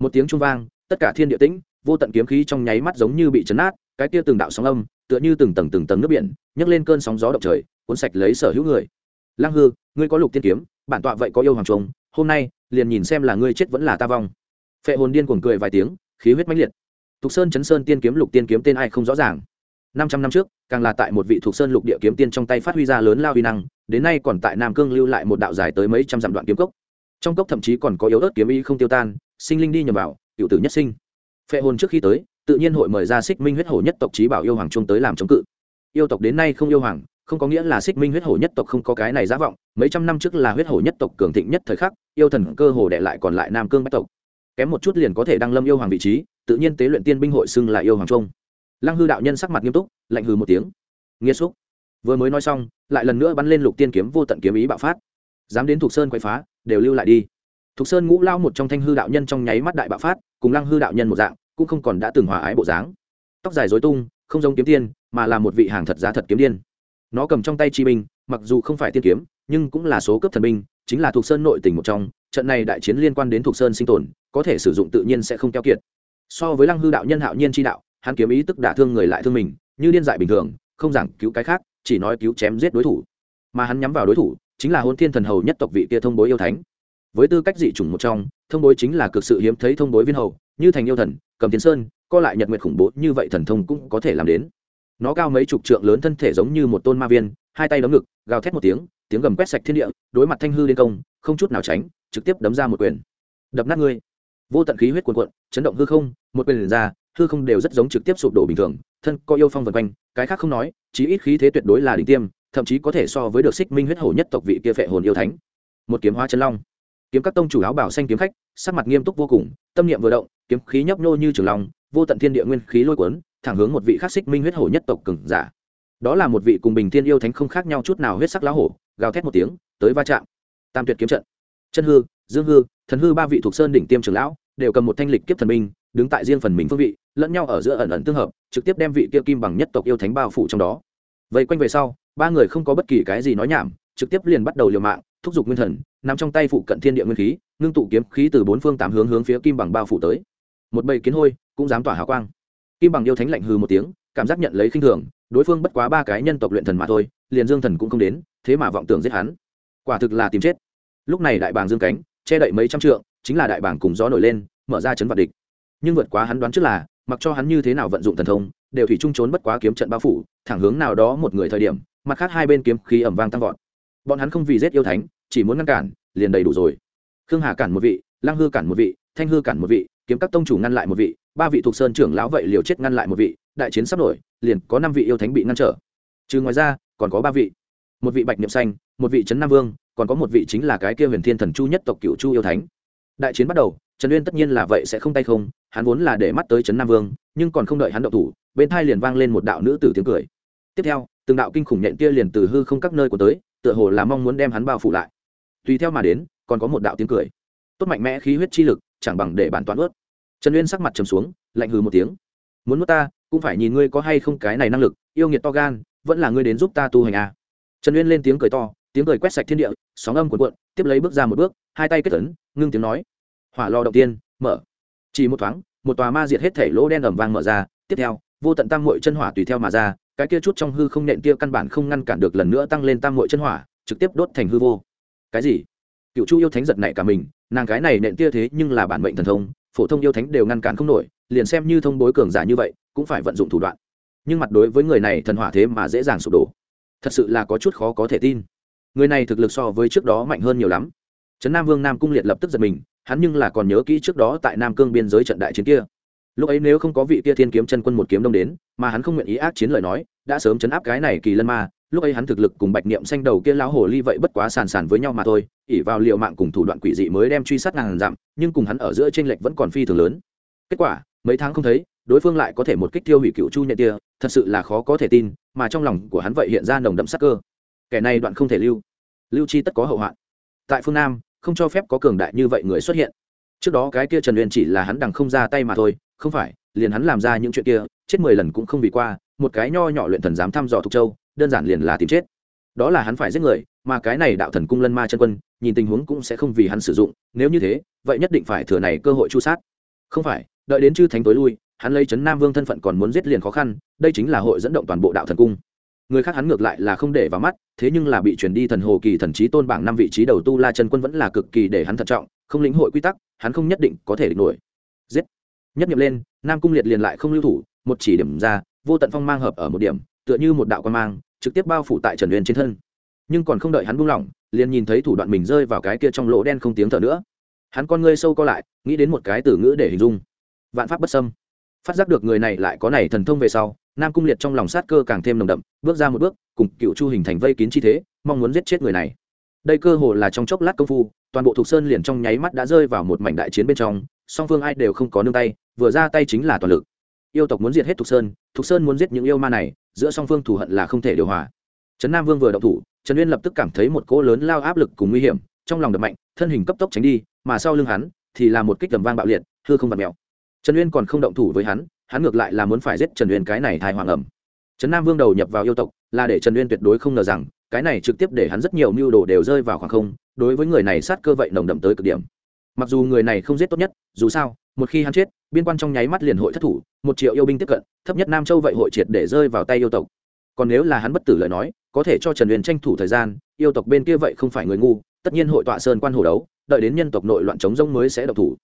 Một tiếng trung vang, tất cả thiên địa tĩnh, vô tận kiếm khí trong nháy mắt giống như bị chấn nát, cái kia từng đạo sóng âm, tựa như từng tầng từng tầng nước biển, nhấc lên cơn sóng gió động trời, cuốn sạch lấy sở hữu người. Lăng hư, ngươi có lục tiên kiếm, bản tọa vậy có yêu hoàng trùng, hôm nay, liền nhìn xem là ngươi chết vẫn là ta vong. Phệ hồn điên cuồng cười vài tiếng, khí huyết mãnh liệt. Thục Sơn chấn sơn tiên kiếm lục tiên kiếm tên ai không rõ ràng năm trăm năm trước, càng là tại một vị thuộc Sơn lục địa kiếm tiên trong tay phát huy ra lớn lao uy năng, đến nay còn tại Nam Cương lưu lại một đạo dài tới mấy trăm dặm đoạn kiếm cốc. Trong cốc thậm chí còn có yếu ớt kiếm ý không tiêu tan, sinh linh đi nhầm vào, tiểu tử nhất sinh. Phệ hồn trước khi tới, tự nhiên hội mời ra Xích Minh huyết hổ nhất tộc chí bảo yêu hoàng trung tới làm chống cự. Yêu tộc đến nay không yêu hoàng, không có nghĩa là Xích Minh huyết hổ nhất tộc không có cái này giá vọng, mấy trăm năm trước là huyết hổ nhất tộc cường thịnh nhất thời khắc, yêu thần cơ hồ đệ lại còn lại Nam Cương bách tộc. Kém một chút liền có thể đăng lâm yêu hoàng vị trí, tự nhiên tế luyện tiên binh hội xưng là yêu hoàng trung lăng hư đạo nhân sắc mặt nghiêm túc, lạnh hừ một tiếng. Nghiêm xúc. Vừa mới nói xong, lại lần nữa bắn lên lục tiên kiếm vô tận kiếm ý bạo phát. Dám đến thục sơn quậy phá, đều lưu lại đi. Thục sơn ngũ lao một trong thanh hư đạo nhân trong nháy mắt đại bạo phát, cùng lăng hư đạo nhân một dạng, cũng không còn đã từng hòa ái bộ dáng. Tóc dài dối tung, không giống kiếm tiên, mà là một vị hàng thật giá thật kiếm điên. Nó cầm trong tay chi binh, mặc dù không phải tiên kiếm, nhưng cũng là số cấp thần binh, chính là thuộc sơn nội tỉnh một trong. Trận này đại chiến liên quan đến thuộc sơn sinh tồn, có thể sử dụng tự nhiên sẽ không keo kiệt. So với lăng hư đạo nhân hạo nhiên chi đạo hắn kiếm ý tức đả thương người lại thương mình, như điên dại bình thường, không giảng cứu cái khác, chỉ nói cứu chém giết đối thủ. Mà hắn nhắm vào đối thủ, chính là hôn thiên thần hầu nhất tộc vị kia thông bối yêu thánh. Với tư cách dị chủng một trong, thông bối chính là cực sự hiếm thấy thông bối viên hầu, như thành yêu thần, cầm tiến sơn, co lại nhật nguyệt khủng bố, như vậy thần thông cũng có thể làm đến. Nó cao mấy chục trượng lớn thân thể giống như một tôn ma viên, hai tay đấm ngực, gào thét một tiếng tiếng gầm quét sạch thiên địa, đối mặt thanh hư liên công, không chút nào tránh, trực tiếp đấm ra một quyền. Đập nát ngươi. Vô tận khí huyết cuồn cuộn, chấn động hư không, một quyền ra hư không đều rất giống trực tiếp sụp đổ bình thường, thân có yêu phong vần quanh, cái khác không nói, chí ít khí thế tuyệt đối là đỉnh tiêm, thậm chí có thể so với được xích minh huyết hổ nhất tộc vị kia phệ hồn yêu thánh. Một kiếm hoa chân long. Kiếm các tông chủ áo bảo xanh kiếm khách, sắc mặt nghiêm túc vô cùng, tâm niệm vừa động, kiếm khí nhấp nhô như trường long, vô tận thiên địa nguyên khí lôi cuốn, thẳng hướng một vị khắc xích minh huyết hổ nhất tộc cường giả. Đó là một vị cùng bình thiên yêu thánh không khác nhau chút nào huyết sắc lá hổ, gào thét một tiếng, tới va chạm. Tam tuyệt kiếm trận. Chân hư, dương hư, thần hư ba vị thuộc sơn đỉnh tiêm trưởng lão, đều cầm một thanh lịch kiếp thần minh đứng tại riêng phần mình phương vị lẫn nhau ở giữa ẩn ẩn tương hợp, trực tiếp đem vị kia kim bằng nhất tộc yêu thánh bao phủ trong đó. Vây quanh về sau, ba người không có bất kỳ cái gì nói nhảm, trực tiếp liền bắt đầu liều mạng, thúc giục nguyên thần nằm trong tay phụ cận thiên địa nguyên khí, ngưng tụ kiếm khí từ bốn phương tám hướng hướng phía kim bằng bao phủ tới. Một bầy kiến hôi cũng dám tỏa hào quang. Kim bằng yêu thánh lạnh hừ một tiếng, cảm giác nhận lấy khinh thường, đối phương bất quá ba cái nhân tộc luyện thần mà thôi, liền dương thần cũng không đến, thế mà vọng tưởng giết hắn. Quả thực là tìm chết. Lúc này đại bàng dương cánh, che đậy mấy trăm trượng, chính là đại bàng cùng gió nổi lên, mở ra chấn vạn địch. Nhưng vượt quá hắn đoán trước là mặc cho hắn như thế nào vận dụng thần thông, đều thủy chung trốn bất quá kiếm trận bao phủ, thẳng hướng nào đó một người thời điểm, mặt khác hai bên kiếm khí ẩm vang tăng vọt. Bọn hắn không vì giết yêu thánh, chỉ muốn ngăn cản, liền đầy đủ rồi. Khương hà cản một vị, lăng hư cản một vị, thanh hư cản một vị, kiếm các tông chủ ngăn lại một vị, ba vị thuộc sơn trưởng lão vậy liều chết ngăn lại một vị, đại chiến sắp nổi, liền có năm vị yêu thánh bị ngăn trở. Trừ ngoài ra, còn có ba vị. Một vị bạch niệm xanh, một vị trấn nam vương, còn có một vị chính là cái kia huyền thiên thần chu nhất tộc cựu chu yêu thánh. Đại chiến bắt đầu, trần uyên tất nhiên là vậy sẽ không tay không hắn vốn là để mắt tới trấn nam vương, nhưng còn không đợi hắn động thủ, bên thai liền vang lên một đạo nữ tử tiếng cười. Tiếp theo, từng đạo kinh khủng nhện kia liền từ hư không các nơi của tới, tựa hồ là mong muốn đem hắn bao phủ lại. Tùy theo mà đến, còn có một đạo tiếng cười. Tốt mạnh mẽ khí huyết chi lực, chẳng bằng để bản toán ướt. Trần uyên sắc mặt trầm xuống, lạnh hừ một tiếng. Muốn mất ta, cũng phải nhìn ngươi có hay không cái này năng lực, yêu nghiệt to gan, vẫn là ngươi đến giúp ta tu hành à. trần uyên lên tiếng cười to, tiếng cười quét sạch thiên địa, sóng âm cuộn cuộn, tiếp lấy bước ra một bước, hai tay kết tấn ngưng tiếng nói. Hỏa lò đầu tiên, mở chỉ một thoáng, một tòa ma diệt hết thể lỗ đen ẩm vang mở ra, tiếp theo, vô tận tam mội chân hỏa tùy theo mà ra, cái kia chút trong hư không nện kia căn bản không ngăn cản được lần nữa tăng lên tam mội chân hỏa, trực tiếp đốt thành hư vô. Cái gì? Cựu chu yêu thánh giật này cả mình, nàng cái này nện tia thế nhưng là bản mệnh thần thông, phổ thông yêu thánh đều ngăn cản không nổi, liền xem như thông bối cường giả như vậy, cũng phải vận dụng thủ đoạn. Nhưng mặt đối với người này thần hỏa thế mà dễ dàng sụp đổ. Thật sự là có chút khó có thể tin. Người này thực lực so với trước đó mạnh hơn nhiều lắm. Trấn nam vương nam cung liệt lập tức giật mình hắn nhưng là còn nhớ kỹ trước đó tại nam cương biên giới trận đại chiến kia. Lúc ấy nếu không có vị kia thiên kiếm chân quân một kiếm đông đến, mà hắn không nguyện ý ác chiến lời nói, đã sớm chấn áp cái này kỳ lân ma, lúc ấy hắn thực lực cùng bạch niệm xanh đầu kia lão hồ ly vậy bất quá sàn sàn với nhau mà thôi ỉ vào liệu mạng cùng thủ đoạn quỷ dị mới đem truy sát ngàn dặm, nhưng cùng hắn ở giữa tranh lệch vẫn còn phi thường lớn. Kết quả, mấy tháng không thấy, đối phương lại có thể một kích tiêu hủy cựu chu nhận tia thật sự là khó có thể tin, mà trong lòng của hắn vậy hiện ra nồng đậm sắc cơ. Kẻ này đoạn không thể lưu. Lưu chi tất có hậu hoạn. Tại phương nam không cho phép có cường đại như vậy người xuất hiện. Trước đó cái kia trần Uyên chỉ là hắn đằng không ra tay mà thôi, không phải, liền hắn làm ra những chuyện kia, chết mười lần cũng không vì qua, một cái nho nhỏ luyện thần dám thăm dò thục châu, đơn giản liền là tìm chết. Đó là hắn phải giết người, mà cái này đạo thần cung lân ma chân quân, nhìn tình huống cũng sẽ không vì hắn sử dụng, nếu như thế, vậy nhất định phải thừa này cơ hội chu sát. Không phải, đợi đến chư thánh tối lui, hắn lấy chấn nam vương thân phận còn muốn giết liền khó khăn, đây chính là hội dẫn động toàn bộ đạo thần cung người khác hắn ngược lại là không để vào mắt, thế nhưng là bị chuyển đi thần hồ kỳ thần trí tôn bảng năm vị trí đầu tu la chân quân vẫn là cực kỳ để hắn thận trọng, không lĩnh hội quy tắc, hắn không nhất định có thể địch nổi. Giết. Nhất nghiệm lên, nam cung liệt liền lại không lưu thủ, một chỉ điểm ra, vô tận phong mang hợp ở một điểm, tựa như một đạo quan mang, trực tiếp bao phủ tại trần uyên trên thân. Nhưng còn không đợi hắn buông lỏng, liền nhìn thấy thủ đoạn mình rơi vào cái kia trong lỗ đen không tiếng thở nữa. Hắn con ngươi sâu co lại, nghĩ đến một cái từ ngữ để hình dung. Vạn pháp bất sâm phát giác được người này lại có này thần thông về sau nam cung liệt trong lòng sát cơ càng thêm nồng đậm, bước ra một bước, cùng cựu chu hình thành vây kín chi thế, mong muốn giết chết người này. Đây cơ hồ là trong chốc lát công phu, toàn bộ thục sơn liền trong nháy mắt đã rơi vào một mảnh đại chiến bên trong, song phương ai đều không có nương tay, vừa ra tay chính là toàn lực. Yêu tộc muốn diệt hết thục sơn thục sơn muốn giết những yêu ma này, giữa song phương thù hận là không thể điều hòa. Trấn nam vương vừa động thủ, trần uyên lập tức cảm thấy một cỗ lớn lao áp lực cùng nguy hiểm, trong lòng đập mạnh, thân hình cấp tốc tránh đi, mà sau lưng hắn thì là một kích tầm vang bạo liệt, hư không vặt mèo. Trần uyên còn không động thủ với hắn hắn ngược lại là muốn phải giết trần uyên cái này thai hoàng ẩm. Trấn nam vương đầu nhập vào yêu tộc, là để trần uyên tuyệt đối không ngờ rằng, cái này trực tiếp để hắn rất nhiều mưu đồ đều rơi vào khoảng không, đối với người này sát cơ vậy nồng đậm tới cực điểm. Mặc dù người này không giết tốt nhất, dù sao, một khi hắn chết, biên quan trong nháy mắt liền hội thất thủ, một triệu yêu binh tiếp cận, thấp nhất nam châu vậy hội triệt để rơi vào tay yêu tộc. Còn nếu là hắn bất tử lời nói, có thể cho trần Uyên tranh thủ thời gian, yêu tộc bên kia vậy không phải người ngu, tất nhiên hội tọa sơn quan hồ đấu, đợi đến nhân tộc nội loạn chống rông mới sẽ độc thủ.